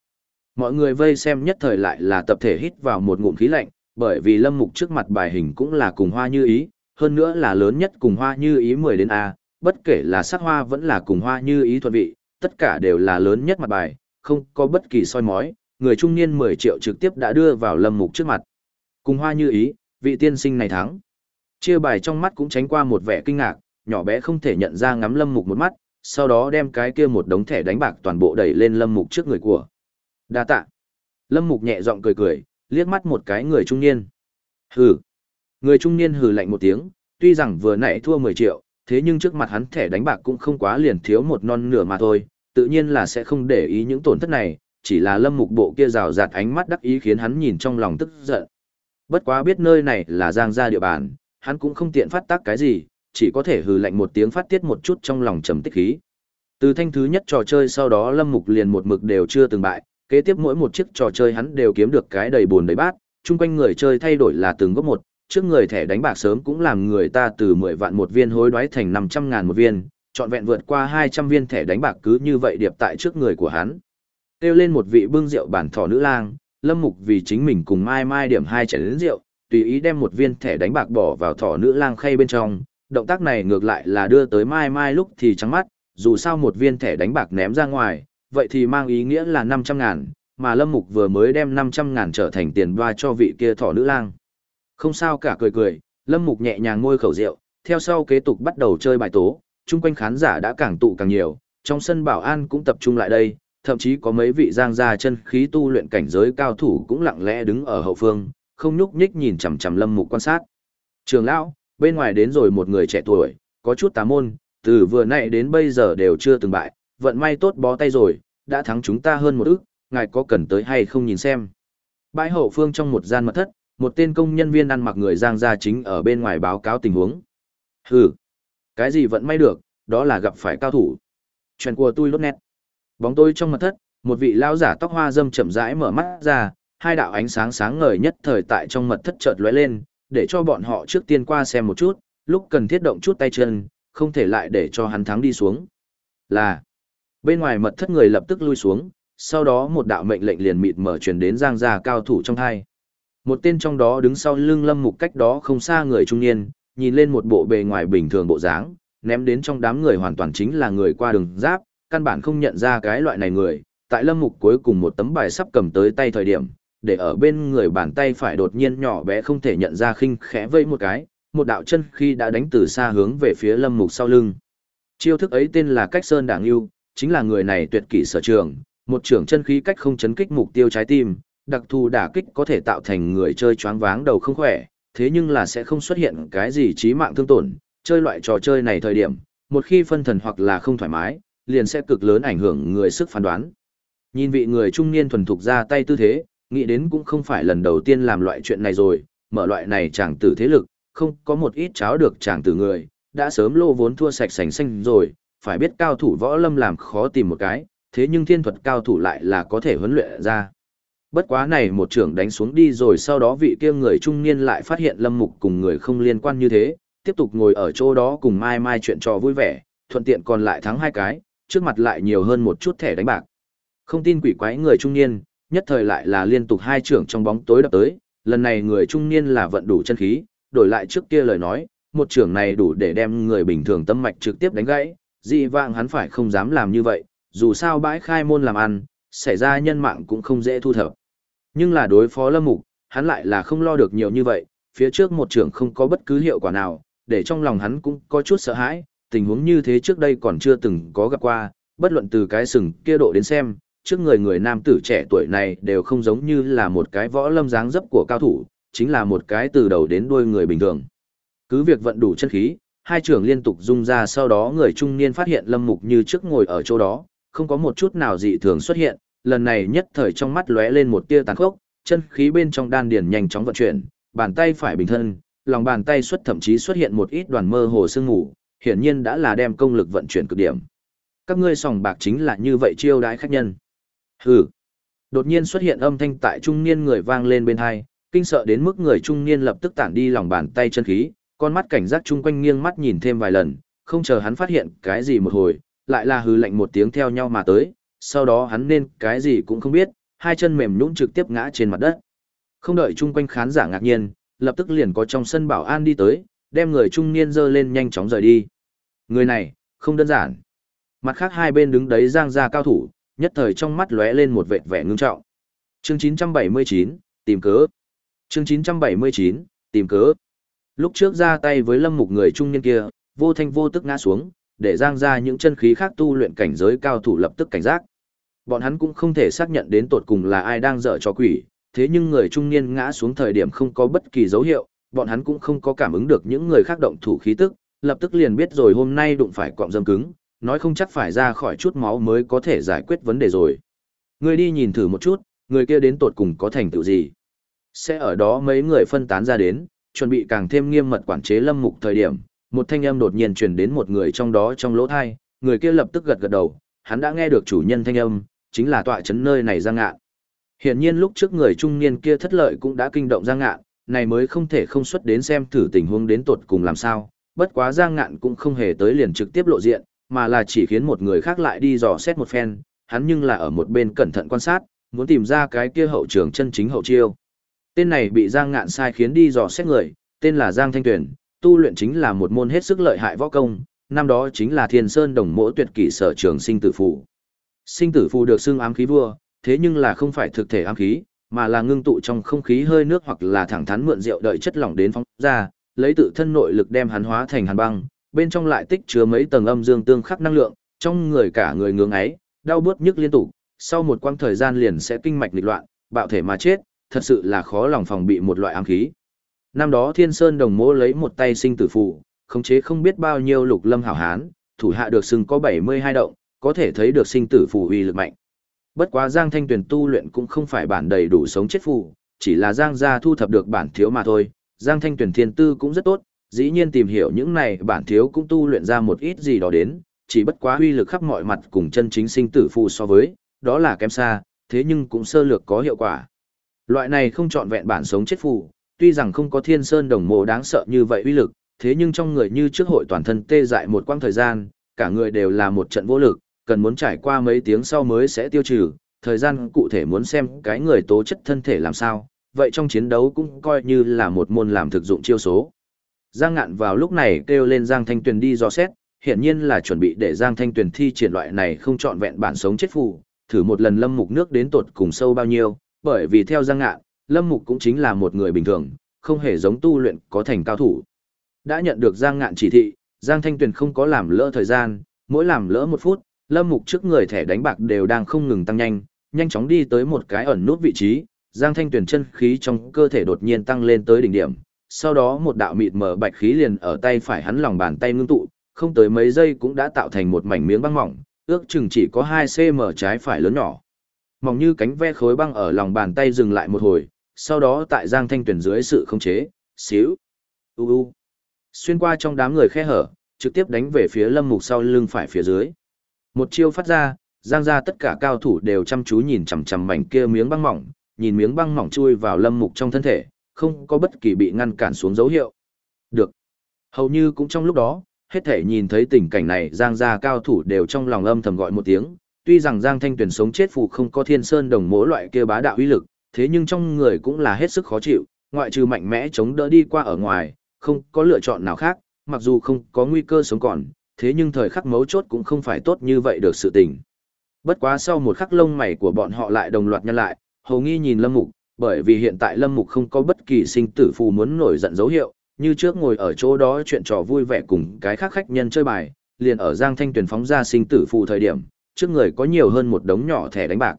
Mọi người vây xem nhất thời lại là tập thể hít vào một ngụm khí lạnh, bởi vì Lâm Mục trước mặt bài hình cũng là cùng hoa như ý, hơn nữa là lớn nhất cùng hoa như ý 10 đến A, bất kể là sắc hoa vẫn là cùng hoa như ý thuận vị, tất cả đều là lớn nhất mặt bài, không có bất kỳ soi mói, người trung niên 10 triệu trực tiếp đã đưa vào Lâm Mục trước mặt. Cùng hoa như ý, vị tiên sinh này thắng. Chia bài trong mắt cũng tránh qua một vẻ kinh ngạc, nhỏ bé không thể nhận ra ngắm lâm mục một mắt, sau đó đem cái kia một đống thẻ đánh bạc toàn bộ đẩy lên lâm mục trước người của. Đa tạ. Lâm mục nhẹ giọng cười cười, liếc mắt một cái người trung niên. Hừ. Người trung niên hừ lạnh một tiếng, tuy rằng vừa nãy thua 10 triệu, thế nhưng trước mặt hắn thẻ đánh bạc cũng không quá liền thiếu một non nửa mà thôi, tự nhiên là sẽ không để ý những tổn thất này, chỉ là lâm mục bộ kia rào rạt ánh mắt đắc ý khiến hắn nhìn trong lòng tức giận. Bất quá biết nơi này là giang gia địa bàn, hắn cũng không tiện phát tác cái gì, chỉ có thể hừ lạnh một tiếng phát tiết một chút trong lòng trầm tích khí. Từ thanh thứ nhất trò chơi sau đó Lâm Mục liền một mực đều chưa từng bại, kế tiếp mỗi một chiếc trò chơi hắn đều kiếm được cái đầy buồn đầy bát, chung quanh người chơi thay đổi là từng góc một, trước người thẻ đánh bạc sớm cũng làm người ta từ 10 vạn một viên hối đoái thành 500 ngàn một viên, trọn vẹn vượt qua 200 viên thẻ đánh bạc cứ như vậy điệp tại trước người của hắn. Kêu lên một vị bưng rượu bản thỏ nữ lang, Lâm Mục vì chính mình cùng Mai Mai điểm hai chén lớn rượu, tùy ý đem một viên thẻ đánh bạc bỏ vào thỏ nữ lang khay bên trong. Động tác này ngược lại là đưa tới Mai Mai lúc thì trắng mắt, dù sao một viên thẻ đánh bạc ném ra ngoài, vậy thì mang ý nghĩa là 500 ngàn, mà Lâm Mục vừa mới đem 500 ngàn trở thành tiền ba cho vị kia thỏ nữ lang. Không sao cả cười cười, Lâm Mục nhẹ nhàng ngôi khẩu rượu, theo sau kế tục bắt đầu chơi bài tố, chung quanh khán giả đã càng tụ càng nhiều, trong sân bảo an cũng tập trung lại đây, thậm chí có mấy vị giang gia chân khí tu luyện cảnh giới cao thủ cũng lặng lẽ đứng ở hậu phương, không nhúc nhích nhìn chằm chằm Lâm Mục quan sát. Trường lão, bên ngoài đến rồi một người trẻ tuổi, có chút tà môn, từ vừa nãy đến bây giờ đều chưa từng bại, vận may tốt bó tay rồi, đã thắng chúng ta hơn một ức, ngài có cần tới hay không nhìn xem. Bãi hậu phương trong một gian mật thất, một tên công nhân viên ăn mặc người giang gia chính ở bên ngoài báo cáo tình huống. Hừ, cái gì vẫn may được, đó là gặp phải cao thủ. Chuyện của tôi lốt nét. Bóng tôi trong mật thất, một vị lão giả tóc hoa dâm chậm rãi mở mắt ra, hai đạo ánh sáng sáng ngời nhất thời tại trong mật thất chợt lóe lên, để cho bọn họ trước tiên qua xem một chút, lúc cần thiết động chút tay chân, không thể lại để cho hắn thắng đi xuống. Là, bên ngoài mật thất người lập tức lui xuống, sau đó một đạo mệnh lệnh liền mịt mở truyền đến giang gia cao thủ trong hai. Một tên trong đó đứng sau lưng lâm mục cách đó không xa người trung niên, nhìn lên một bộ bề ngoài bình thường bộ dáng, ném đến trong đám người hoàn toàn chính là người qua đường giáp, căn bản không nhận ra cái loại này người. Tại lâm mục cuối cùng một tấm bài sắp cầm tới tay thời điểm, để ở bên người bàn tay phải đột nhiên nhỏ bé không thể nhận ra khinh khẽ vây một cái, một đạo chân khi đã đánh từ xa hướng về phía lâm mục sau lưng. Chiêu thức ấy tên là cách sơn đảng yêu, chính là người này tuyệt kỷ sở trường, một trưởng chân khí cách không chấn kích mục tiêu trái tim, đặc thù đả kích có thể tạo thành người chơi choáng váng đầu không khỏe, thế nhưng là sẽ không xuất hiện cái gì chí mạng thương tổn, chơi loại trò chơi này thời điểm, một khi phân thần hoặc là không thoải mái, liền sẽ cực lớn ảnh hưởng người sức phán đoán. Nhìn vị người trung niên thuần thục ra tay tư thế, nghĩ đến cũng không phải lần đầu tiên làm loại chuyện này rồi, mở loại này chẳng tử thế lực, không có một ít cháo được chẳng tử người, đã sớm lô vốn thua sạch sành xanh rồi, phải biết cao thủ võ lâm làm khó tìm một cái, thế nhưng thiên thuật cao thủ lại là có thể huấn luyện ra. Bất quá này một trưởng đánh xuống đi rồi sau đó vị kia người trung niên lại phát hiện lâm mục cùng người không liên quan như thế, tiếp tục ngồi ở chỗ đó cùng mai mai chuyện trò vui vẻ, thuận tiện còn lại thắng hai cái, trước mặt lại nhiều hơn một chút thẻ đánh bạc. Không tin quỷ quái người trung niên, nhất thời lại là liên tục hai trưởng trong bóng tối đập tới, lần này người trung niên là vận đủ chân khí, đổi lại trước kia lời nói, một trưởng này đủ để đem người bình thường tâm mạch trực tiếp đánh gãy, dị vạng hắn phải không dám làm như vậy, dù sao bãi khai môn làm ăn, xảy ra nhân mạng cũng không dễ thu thập. Nhưng là đối phó lâm mục, hắn lại là không lo được nhiều như vậy, phía trước một trưởng không có bất cứ hiệu quả nào, để trong lòng hắn cũng có chút sợ hãi, tình huống như thế trước đây còn chưa từng có gặp qua, bất luận từ cái sừng kia độ đến xem, trước người người nam tử trẻ tuổi này đều không giống như là một cái võ lâm dáng dấp của cao thủ, chính là một cái từ đầu đến đuôi người bình thường. Cứ việc vận đủ chân khí, hai trưởng liên tục rung ra sau đó người trung niên phát hiện lâm mục như trước ngồi ở chỗ đó, không có một chút nào dị thường xuất hiện, lần này nhất thời trong mắt lóe lên một tia tàn khốc, chân khí bên trong đan điền nhanh chóng vận chuyển, bàn tay phải bình thân, lòng bàn tay xuất thậm chí xuất hiện một ít đoàn mơ hồ sương ngủ, hiển nhiên đã là đem công lực vận chuyển cực điểm. Các ngươi sòng bạc chính là như vậy chiêu đãi khách nhân. Hừ. Đột nhiên xuất hiện âm thanh tại trung niên người vang lên bên hai, kinh sợ đến mức người trung niên lập tức tản đi lòng bàn tay chân khí, con mắt cảnh giác chung quanh nghiêng mắt nhìn thêm vài lần, không chờ hắn phát hiện cái gì một hồi, lại là hừ lạnh một tiếng theo nhau mà tới, sau đó hắn nên cái gì cũng không biết, hai chân mềm nhũn trực tiếp ngã trên mặt đất. Không đợi chung quanh khán giả ngạc nhiên, lập tức liền có trong sân bảo an đi tới, đem người trung niên dơ lên nhanh chóng rời đi. Người này, không đơn giản. Mặt khác hai bên đứng đấy giang ra cao thủ, nhất thời trong mắt lóe lên một vệt vẻ ngưng trọng. Chương 979, tìm cớ. Chương 979, tìm cớ. Lúc trước ra tay với lâm mục người trung niên kia, vô thanh vô tức ngã xuống, để giang ra những chân khí khác tu luyện cảnh giới cao thủ lập tức cảnh giác. Bọn hắn cũng không thể xác nhận đến tột cùng là ai đang dở cho quỷ, thế nhưng người trung niên ngã xuống thời điểm không có bất kỳ dấu hiệu, bọn hắn cũng không có cảm ứng được những người khác động thủ khí tức, lập tức liền biết rồi hôm nay đụng phải quọng dâm cứng, nói không chắc phải ra khỏi chút máu mới có thể giải quyết vấn đề rồi. Người đi nhìn thử một chút, người kia đến tột cùng có thành tựu gì. Sẽ ở đó mấy người phân tán ra đến, chuẩn bị càng thêm nghiêm mật quản chế lâm mục thời điểm, một thanh âm đột nhiên truyền đến một người trong đó trong lỗ thai, người kia lập tức gật gật đầu, hắn đã nghe được chủ nhân thanh âm, chính là tọa chấn nơi này Giang Ngạn. Hiển nhiên lúc trước người trung niên kia thất lợi cũng đã kinh động Giang Ngạn, này mới không thể không xuất đến xem thử tình huống đến tột cùng làm sao, bất quá Giang Ngạn cũng không hề tới liền trực tiếp lộ diện, mà là chỉ khiến một người khác lại đi dò xét một phen, hắn nhưng là ở một bên cẩn thận quan sát, muốn tìm ra cái kia hậu trường chân chính hậu chiêu. Tên này bị Giang Ngạn sai khiến đi dò xét người, tên là Giang Thanh Tuyển, tu luyện chính là một môn hết sức lợi hại võ công, năm đó chính là Thiên Sơn Đồng Mỗ tuyệt kỷ sở trường sinh tử phụ Sinh tử phù được xưng ám khí vua, thế nhưng là không phải thực thể ám khí, mà là ngưng tụ trong không khí hơi nước hoặc là thẳng thắn mượn rượu đợi chất lỏng đến phóng ra, lấy tự thân nội lực đem hắn hóa thành hàn băng, bên trong lại tích chứa mấy tầng âm dương tương khắc năng lượng, trong người cả người ngưỡng ấy, đau bớt nhức liên tục, sau một quãng thời gian liền sẽ kinh mạch nghịch loạn, bạo thể mà chết, thật sự là khó lòng phòng bị một loại ám khí. Năm đó Thiên Sơn Đồng Mỗ lấy một tay sinh tử phù, khống chế không biết bao nhiêu lục lâm hảo hán, thủ hạ được xưng có 72 động, có thể thấy được sinh tử phù uy lực mạnh. Bất quá Giang Thanh Tuyền tu luyện cũng không phải bản đầy đủ sống chết phù, chỉ là Giang gia thu thập được bản thiếu mà thôi. Giang Thanh Tuyền thiên tư cũng rất tốt, dĩ nhiên tìm hiểu những này bản thiếu cũng tu luyện ra một ít gì đó đến, chỉ bất quá uy lực khắp mọi mặt cùng chân chính sinh tử phù so với, đó là kém xa, thế nhưng cũng sơ lược có hiệu quả. Loại này không chọn vẹn bản sống chết phù, tuy rằng không có thiên sơn đồng mộ đáng sợ như vậy uy lực, thế nhưng trong người như trước hội toàn thân tê dại một quãng thời gian, cả người đều là một trận vô lực, cần muốn trải qua mấy tiếng sau mới sẽ tiêu trừ, thời gian cụ thể muốn xem cái người tố chất thân thể làm sao, vậy trong chiến đấu cũng coi như là một môn làm thực dụng chiêu số. Giang ngạn vào lúc này kêu lên Giang Thanh Tuyền đi dò xét, hiện nhiên là chuẩn bị để Giang Thanh Tuyền thi triển loại này không chọn vẹn bản sống chết phù, thử một lần lâm mục nước đến tột cùng sâu bao nhiêu, bởi vì theo Giang ngạn, lâm mục cũng chính là một người bình thường, không hề giống tu luyện có thành cao thủ. Đã nhận được Giang ngạn chỉ thị, Giang Thanh Tuyền không có làm lỡ thời gian, mỗi làm lỡ một phút, lâm mục trước người thẻ đánh bạc đều đang không ngừng tăng nhanh, nhanh chóng đi tới một cái ẩn nút vị trí, Giang Thanh Tuyền chân khí trong cơ thể đột nhiên tăng lên tới đỉnh điểm, sau đó một đạo mịt mờ bạch khí liền ở tay phải hắn lòng bàn tay ngưng tụ, không tới mấy giây cũng đã tạo thành một mảnh miếng băng mỏng, ước chừng chỉ có 2 cm trái phải lớn nhỏ. Mỏng như cánh ve khối băng ở lòng bàn tay dừng lại một hồi, sau đó tại Giang Thanh Tuyền dưới sự khống chế, xíu, u u, xuyên qua trong đám người khe hở, trực tiếp đánh về phía Lâm Mục sau lưng phải phía dưới. Một chiêu phát ra, Giang ra tất cả cao thủ đều chăm chú nhìn chằm chằm mảnh kia miếng băng mỏng, nhìn miếng băng mỏng chui vào Lâm Mục trong thân thể, không có bất kỳ bị ngăn cản xuống dấu hiệu. Được. Hầu như cũng trong lúc đó, hết thể nhìn thấy tình cảnh này Giang gia cao thủ đều trong lòng âm thầm gọi một tiếng, tuy rằng Giang Thanh Tuyền sống chết phù không có thiên sơn đồng mối loại kia bá đạo uy lực, thế nhưng trong người cũng là hết sức khó chịu, ngoại trừ mạnh mẽ chống đỡ đi qua ở ngoài, không có lựa chọn nào khác, mặc dù không có nguy cơ sống còn, thế nhưng thời khắc mấu chốt cũng không phải tốt như vậy được sự tình. Bất quá sau một khắc lông mày của bọn họ lại đồng loạt nhăn lại, hầu nghi nhìn Lâm Mục, bởi vì hiện tại Lâm Mục không có bất kỳ sinh tử phù muốn nổi giận dấu hiệu, như trước ngồi ở chỗ đó chuyện trò vui vẻ cùng cái khác khách nhân chơi bài, liền ở Giang Thanh Tuyền phóng ra sinh tử phù thời điểm, trước người có nhiều hơn một đống nhỏ thẻ đánh bạc.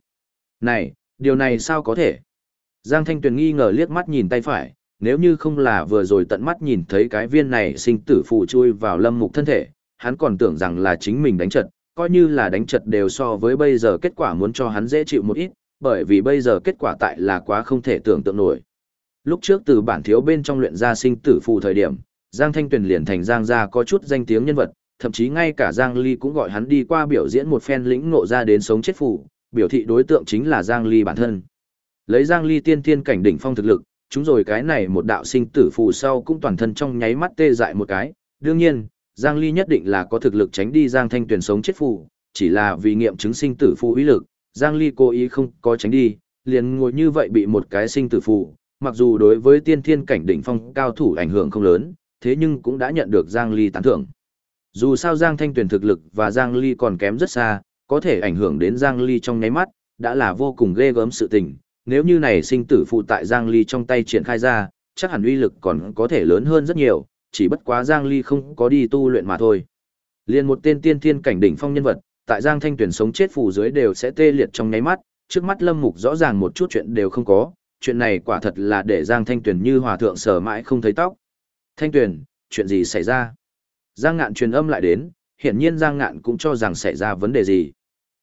Này, điều này sao có thể? Giang Thanh Tuyền nghi ngờ liếc mắt nhìn tay phải, nếu như không là vừa rồi tận mắt nhìn thấy cái viên này sinh tử phù chui vào lâm mục thân thể, hắn còn tưởng rằng là chính mình đánh trật, coi như là đánh trật đều so với bây giờ kết quả muốn cho hắn dễ chịu một ít, bởi vì bây giờ kết quả tại là quá không thể tưởng tượng nổi. Lúc trước từ bản thiếu bên trong luyện ra sinh tử phù thời điểm, Giang Thanh Tuyền liền thành Giang gia có chút danh tiếng nhân vật, thậm chí ngay cả Giang Ly cũng gọi hắn đi qua biểu diễn một phen lĩnh ngộ ra đến sống chết phù, biểu thị đối tượng chính là Giang Ly bản thân. Lấy Giang Ly tiên tiên cảnh đỉnh phong thực lực, chúng rồi cái này một đạo sinh tử phù sau cũng toàn thân trong nháy mắt tê dại một cái, đương nhiên, Giang Ly nhất định là có thực lực tránh đi Giang Thanh Tuyền sống chết phù, chỉ là vì nghiệm chứng sinh tử phù uy lực, Giang Ly cố ý không có tránh đi, liền ngồi như vậy bị một cái sinh tử phù, mặc dù đối với tiên thiên cảnh đỉnh phong cao thủ ảnh hưởng không lớn, thế nhưng cũng đã nhận được Giang Ly tán thưởng. Dù sao Giang Thanh Tuyền thực lực và Giang Ly còn kém rất xa, có thể ảnh hưởng đến Giang Ly trong nháy mắt, đã là vô cùng ghê gớm sự tình. Nếu như này sinh tử phụ tại Giang Ly trong tay triển khai ra, chắc hẳn uy lực còn có thể lớn hơn rất nhiều, chỉ bất quá Giang Ly không có đi tu luyện mà thôi. Liên một tên tiên thiên cảnh đỉnh phong nhân vật, tại Giang Thanh Tuyền sống chết phủ dưới đều sẽ tê liệt trong nháy mắt, trước mắt Lâm Mục rõ ràng một chút chuyện đều không có, chuyện này quả thật là để Giang Thanh Tuyền như hòa thượng sở mãi không thấy tóc. Thanh Tuyền, chuyện gì xảy ra? Giang Ngạn truyền âm lại đến, hiển nhiên Giang Ngạn cũng cho rằng xảy ra vấn đề gì.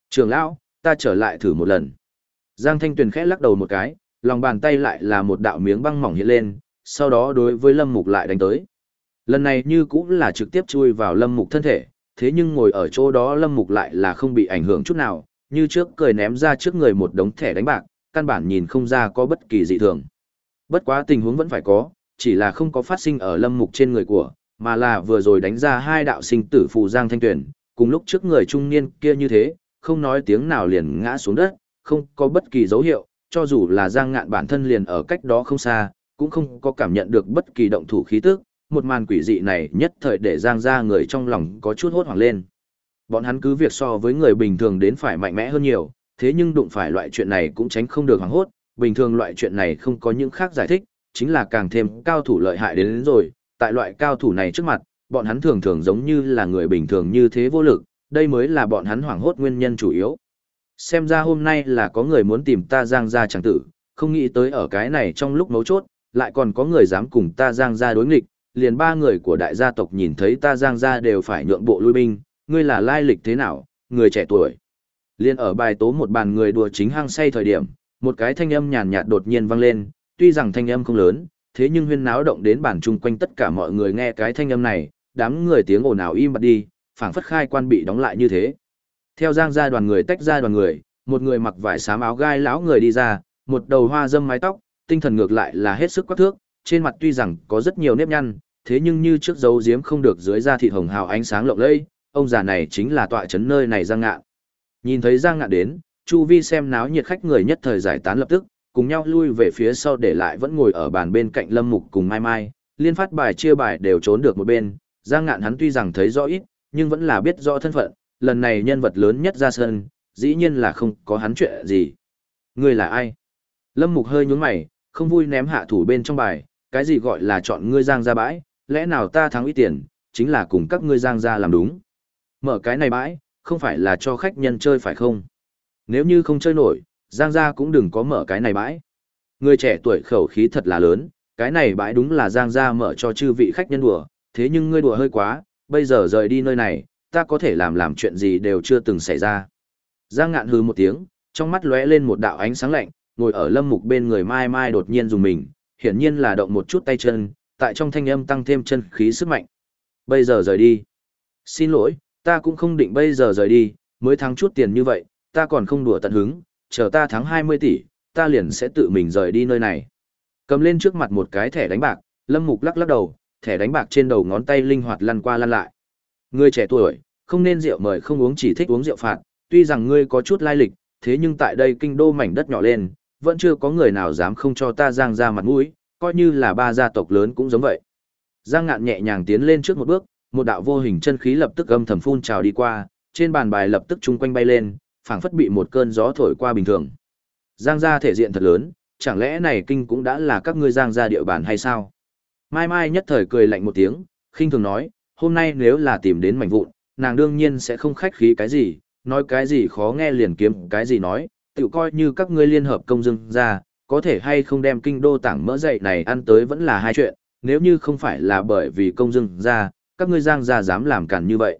Trường lão, ta trở lại thử một lần. Giang Thanh Tuyền khẽ lắc đầu một cái, lòng bàn tay lại là một đạo miếng băng mỏng hiện lên, sau đó đối với Lâm Mục lại đánh tới. Lần này như cũng là trực tiếp chui vào Lâm Mục thân thể, thế nhưng ngồi ở chỗ đó Lâm Mục lại là không bị ảnh hưởng chút nào, như trước cười ném ra trước người một đống thẻ đánh bạc, căn bản nhìn không ra có bất kỳ dị thường. Bất quá tình huống vẫn phải có, chỉ là không có phát sinh ở Lâm Mục trên người của, mà là vừa rồi đánh ra hai đạo sinh tử phù Giang Thanh Tuyển, cùng lúc trước người trung niên kia như thế, không nói tiếng nào liền ngã xuống đất, không có bất kỳ dấu hiệu, cho dù là Giang Ngạn bản thân liền ở cách đó không xa, cũng không có cảm nhận được bất kỳ động thủ khí tức, một màn quỷ dị này nhất thời để Giang ra người trong lòng có chút hốt hoảng lên. Bọn hắn cứ việc so với người bình thường đến phải mạnh mẽ hơn nhiều, thế nhưng đụng phải loại chuyện này cũng tránh không được hoảng hốt, bình thường loại chuyện này không có những khác giải thích, chính là càng thêm cao thủ lợi hại đến, đến rồi, tại loại cao thủ này trước mặt, bọn hắn thường thường giống như là người bình thường như thế vô lực, đây mới là bọn hắn hoảng hốt nguyên nhân chủ yếu. Xem ra hôm nay là có người muốn tìm ta giang ra chẳng tử, không nghĩ tới ở cái này trong lúc mấu chốt, lại còn có người dám cùng ta giang gia đối nghịch, liền ba người của đại gia tộc nhìn thấy ta giang gia đều phải nhượng bộ lui binh, ngươi là lai lịch thế nào, người trẻ tuổi. Liên ở bài tố một bàn người đùa chính hang say thời điểm, một cái thanh âm nhàn nhạt đột nhiên vang lên, tuy rằng thanh âm không lớn, thế nhưng huyên náo động đến bản chung quanh tất cả mọi người nghe cái thanh âm này, đám người tiếng ồn ào im bặt đi, phảng phất khai quan bị đóng lại như thế. Theo giang gia đoàn người tách ra đoàn người, một người mặc vải xám áo gai lão người đi ra, một đầu hoa dâm mái tóc, tinh thần ngược lại là hết sức quắc thước, trên mặt tuy rằng có rất nhiều nếp nhăn, thế nhưng như trước dấu giếm không được dưới da thịt hồng hào ánh sáng lộng lẫy, ông già này chính là tọa trấn nơi này Giang Ngạn. Nhìn thấy Giang Ngạn đến, chu vi xem náo nhiệt khách người nhất thời giải tán lập tức, cùng nhau lui về phía sau để lại vẫn ngồi ở bàn bên cạnh Lâm Mục cùng Mai Mai, liên phát bài chia bài đều trốn được một bên, Giang Ngạn hắn tuy rằng thấy rõ ít, nhưng vẫn là biết rõ thân phận, lần này nhân vật lớn nhất ra sân, dĩ nhiên là không có hắn chuyện gì. người là ai? Lâm Mục hơi nhún mày, không vui ném hạ thủ bên trong bài, cái gì gọi là chọn ngươi Giang ra bãi, lẽ nào ta thắng ít tiền, chính là cùng các ngươi Giang ra làm đúng. Mở cái này bãi, không phải là cho khách nhân chơi phải không? Nếu như không chơi nổi, Giang gia cũng đừng có mở cái này bãi. Người trẻ tuổi khẩu khí thật là lớn, cái này bãi đúng là Giang gia mở cho chư vị khách nhân đùa, thế nhưng ngươi đùa hơi quá, bây giờ rời đi nơi này, ta có thể làm làm chuyện gì đều chưa từng xảy ra. Giang ngạn hư một tiếng, trong mắt lóe lên một đạo ánh sáng lạnh, ngồi ở lâm mục bên người Mai Mai đột nhiên dùng mình, hiển nhiên là động một chút tay chân, tại trong thanh âm tăng thêm chân khí sức mạnh. Bây giờ rời đi. Xin lỗi, ta cũng không định bây giờ rời đi, mới thắng chút tiền như vậy, ta còn không đùa tận hứng, chờ ta thắng 20 tỷ, ta liền sẽ tự mình rời đi nơi này. Cầm lên trước mặt một cái thẻ đánh bạc, Lâm Mục lắc lắc đầu, thẻ đánh bạc trên đầu ngón tay linh hoạt lăn qua lăn lại. Ngươi trẻ tuổi, không nên rượu mời không uống chỉ thích uống rượu phạt, tuy rằng ngươi có chút lai lịch, thế nhưng tại đây kinh đô mảnh đất nhỏ lên, vẫn chưa có người nào dám không cho ta giang ra mặt mũi, coi như là ba gia tộc lớn cũng giống vậy. Giang ngạn nhẹ nhàng tiến lên trước một bước, một đạo vô hình chân khí lập tức âm thầm phun trào đi qua, trên bàn bài lập tức chung quanh bay lên, phảng phất bị một cơn gió thổi qua bình thường. Giang gia thể diện thật lớn, chẳng lẽ này kinh cũng đã là các ngươi giang gia địa bàn hay sao? Mai Mai nhất thời cười lạnh một tiếng, khinh thường nói, hôm nay nếu là tìm đến mảnh vụn, nàng đương nhiên sẽ không khách khí cái gì, nói cái gì khó nghe liền kiếm cái gì nói, tự coi như các ngươi liên hợp công dương ra, có thể hay không đem kinh đô tảng mỡ dậy này ăn tới vẫn là hai chuyện, nếu như không phải là bởi vì công dương ra, các ngươi giang gia dám làm cản như vậy.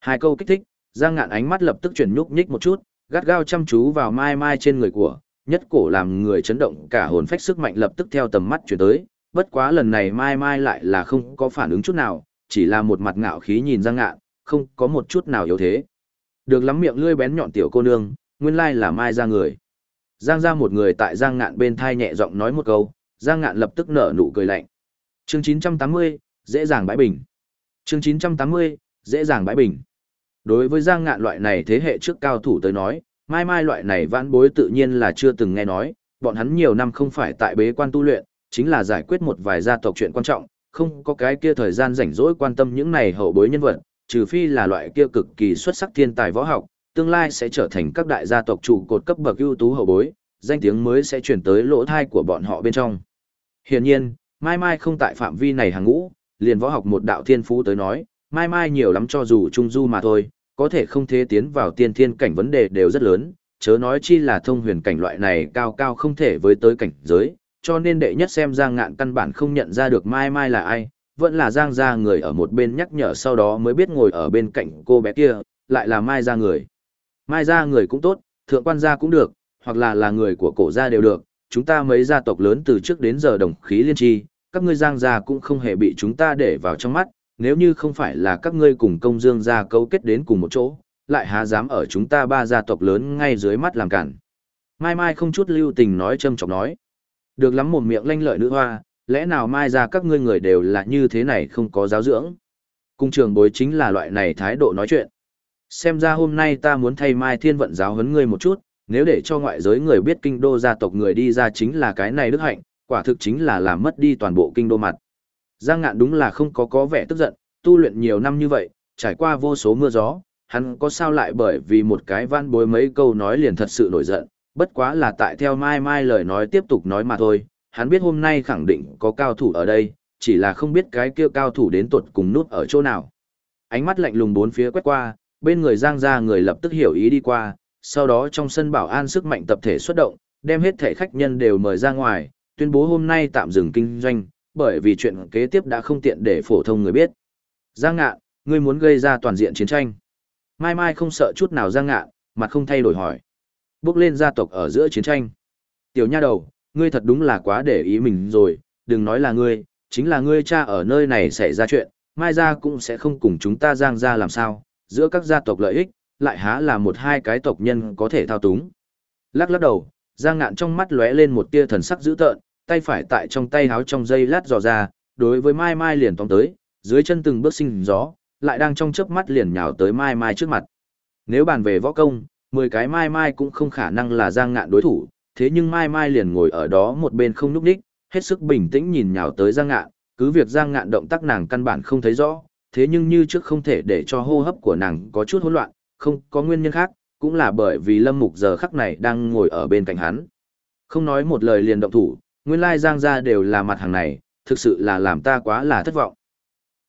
Hai câu kích thích, giang ngạn ánh mắt lập tức chuyển nhúc nhích một chút, gắt gao chăm chú vào mai mai trên người của, nhất cổ làm người chấn động cả hồn phách sức mạnh lập tức theo tầm mắt chuyển tới, bất quá lần này mai mai lại là không có phản ứng chút nào, chỉ là một mặt ngạo khí nhìn giang ngạn, không có một chút nào yếu thế. Được lắm miệng lươi bén nhọn tiểu cô nương, nguyên lai là mai ra người. Giang ra một người tại giang ngạn bên thai nhẹ giọng nói một câu, giang ngạn lập tức nở nụ cười lạnh. Chương 980, dễ dàng bãi bình. Chương 980, dễ dàng bãi bình. Đối với giang ngạn loại này thế hệ trước cao thủ tới nói, mai mai loại này vãn bối tự nhiên là chưa từng nghe nói, bọn hắn nhiều năm không phải tại bế quan tu luyện, chính là giải quyết một vài gia tộc chuyện quan trọng, không có cái kia thời gian rảnh rỗi quan tâm những này hậu bối nhân vật, trừ phi là loại kia cực kỳ xuất sắc thiên tài võ học, tương lai sẽ trở thành các đại gia tộc trụ cột cấp bậc ưu tú hậu bối, danh tiếng mới sẽ chuyển tới lỗ thai của bọn họ bên trong. Hiển nhiên, Mai Mai không tại phạm vi này hàng ngũ, liền võ học một đạo thiên phú tới nói, Mai Mai nhiều lắm cho dù trung du mà thôi, có thể không thế tiến vào tiên thiên cảnh vấn đề đều rất lớn, chớ nói chi là thông huyền cảnh loại này cao cao không thể với tới cảnh giới, cho nên đệ nhất xem Giang Ngạn căn bản không nhận ra được Mai Mai là ai, vẫn là Giang gia người ở một bên nhắc nhở sau đó mới biết ngồi ở bên cạnh cô bé kia, lại là Mai gia người. Mai gia người cũng tốt, thượng quan gia cũng được, hoặc là là người của cổ gia đều được, chúng ta mấy gia tộc lớn từ trước đến giờ đồng khí liên tri, các ngươi Giang gia cũng không hề bị chúng ta để vào trong mắt, nếu như không phải là các ngươi cùng công dương gia cấu kết đến cùng một chỗ, lại há dám ở chúng ta ba gia tộc lớn ngay dưới mắt làm cản. Mai Mai không chút lưu tình nói châm chọc nói. Được lắm một miệng lanh lợi nữ hoa, lẽ nào mai ra các ngươi người đều là như thế này không có giáo dưỡng. Cung trường bối chính là loại này thái độ nói chuyện. Xem ra hôm nay ta muốn thay mai thiên vận giáo huấn ngươi một chút, nếu để cho ngoại giới người biết kinh đô gia tộc người đi ra chính là cái này đức hạnh, quả thực chính là làm mất đi toàn bộ kinh đô mặt. Giang ngạn đúng là không có có vẻ tức giận, tu luyện nhiều năm như vậy, trải qua vô số mưa gió, hắn có sao lại bởi vì một cái van bối mấy câu nói liền thật sự nổi giận, bất quá là tại theo mai mai lời nói tiếp tục nói mà thôi, hắn biết hôm nay khẳng định có cao thủ ở đây, chỉ là không biết cái kia cao thủ đến tuột cùng nút ở chỗ nào. Ánh mắt lạnh lùng bốn phía quét qua, bên người giang ra người lập tức hiểu ý đi qua, sau đó trong sân bảo an sức mạnh tập thể xuất động, đem hết thể khách nhân đều mời ra ngoài, tuyên bố hôm nay tạm dừng kinh doanh, bởi vì chuyện kế tiếp đã không tiện để phổ thông người biết. Giang ngạn, ngươi muốn gây ra toàn diện chiến tranh. Mai Mai không sợ chút nào Giang ngạn, mặt không thay đổi hỏi. Bước lên gia tộc ở giữa chiến tranh. Tiểu nha đầu, ngươi thật đúng là quá để ý mình rồi, đừng nói là ngươi, chính là ngươi cha ở nơi này xảy ra chuyện, mai ra cũng sẽ không cùng chúng ta giang ra làm sao, giữa các gia tộc lợi ích, lại há là một hai cái tộc nhân có thể thao túng. Lắc lắc đầu, giang ngạn trong mắt lóe lên một tia thần sắc dữ tợn, tay phải tại trong tay háo trong dây lát dò ra, đối với mai mai liền tóm tới, dưới chân từng bước sinh gió, lại đang trong chớp mắt liền nhào tới mai mai trước mặt. Nếu bàn về võ công, 10 cái mai mai cũng không khả năng là giang ngạn đối thủ, thế nhưng mai mai liền ngồi ở đó một bên không núp đích, hết sức bình tĩnh nhìn nhào tới giang ngạn, cứ việc giang ngạn động tác nàng căn bản không thấy rõ, thế nhưng như trước không thể để cho hô hấp của nàng có chút hỗn loạn, không có nguyên nhân khác, cũng là bởi vì lâm mục giờ khắc này đang ngồi ở bên cạnh hắn. Không nói một lời liền động thủ, nguyên lai giang ra đều là mặt hàng này, thực sự là làm ta quá là thất vọng.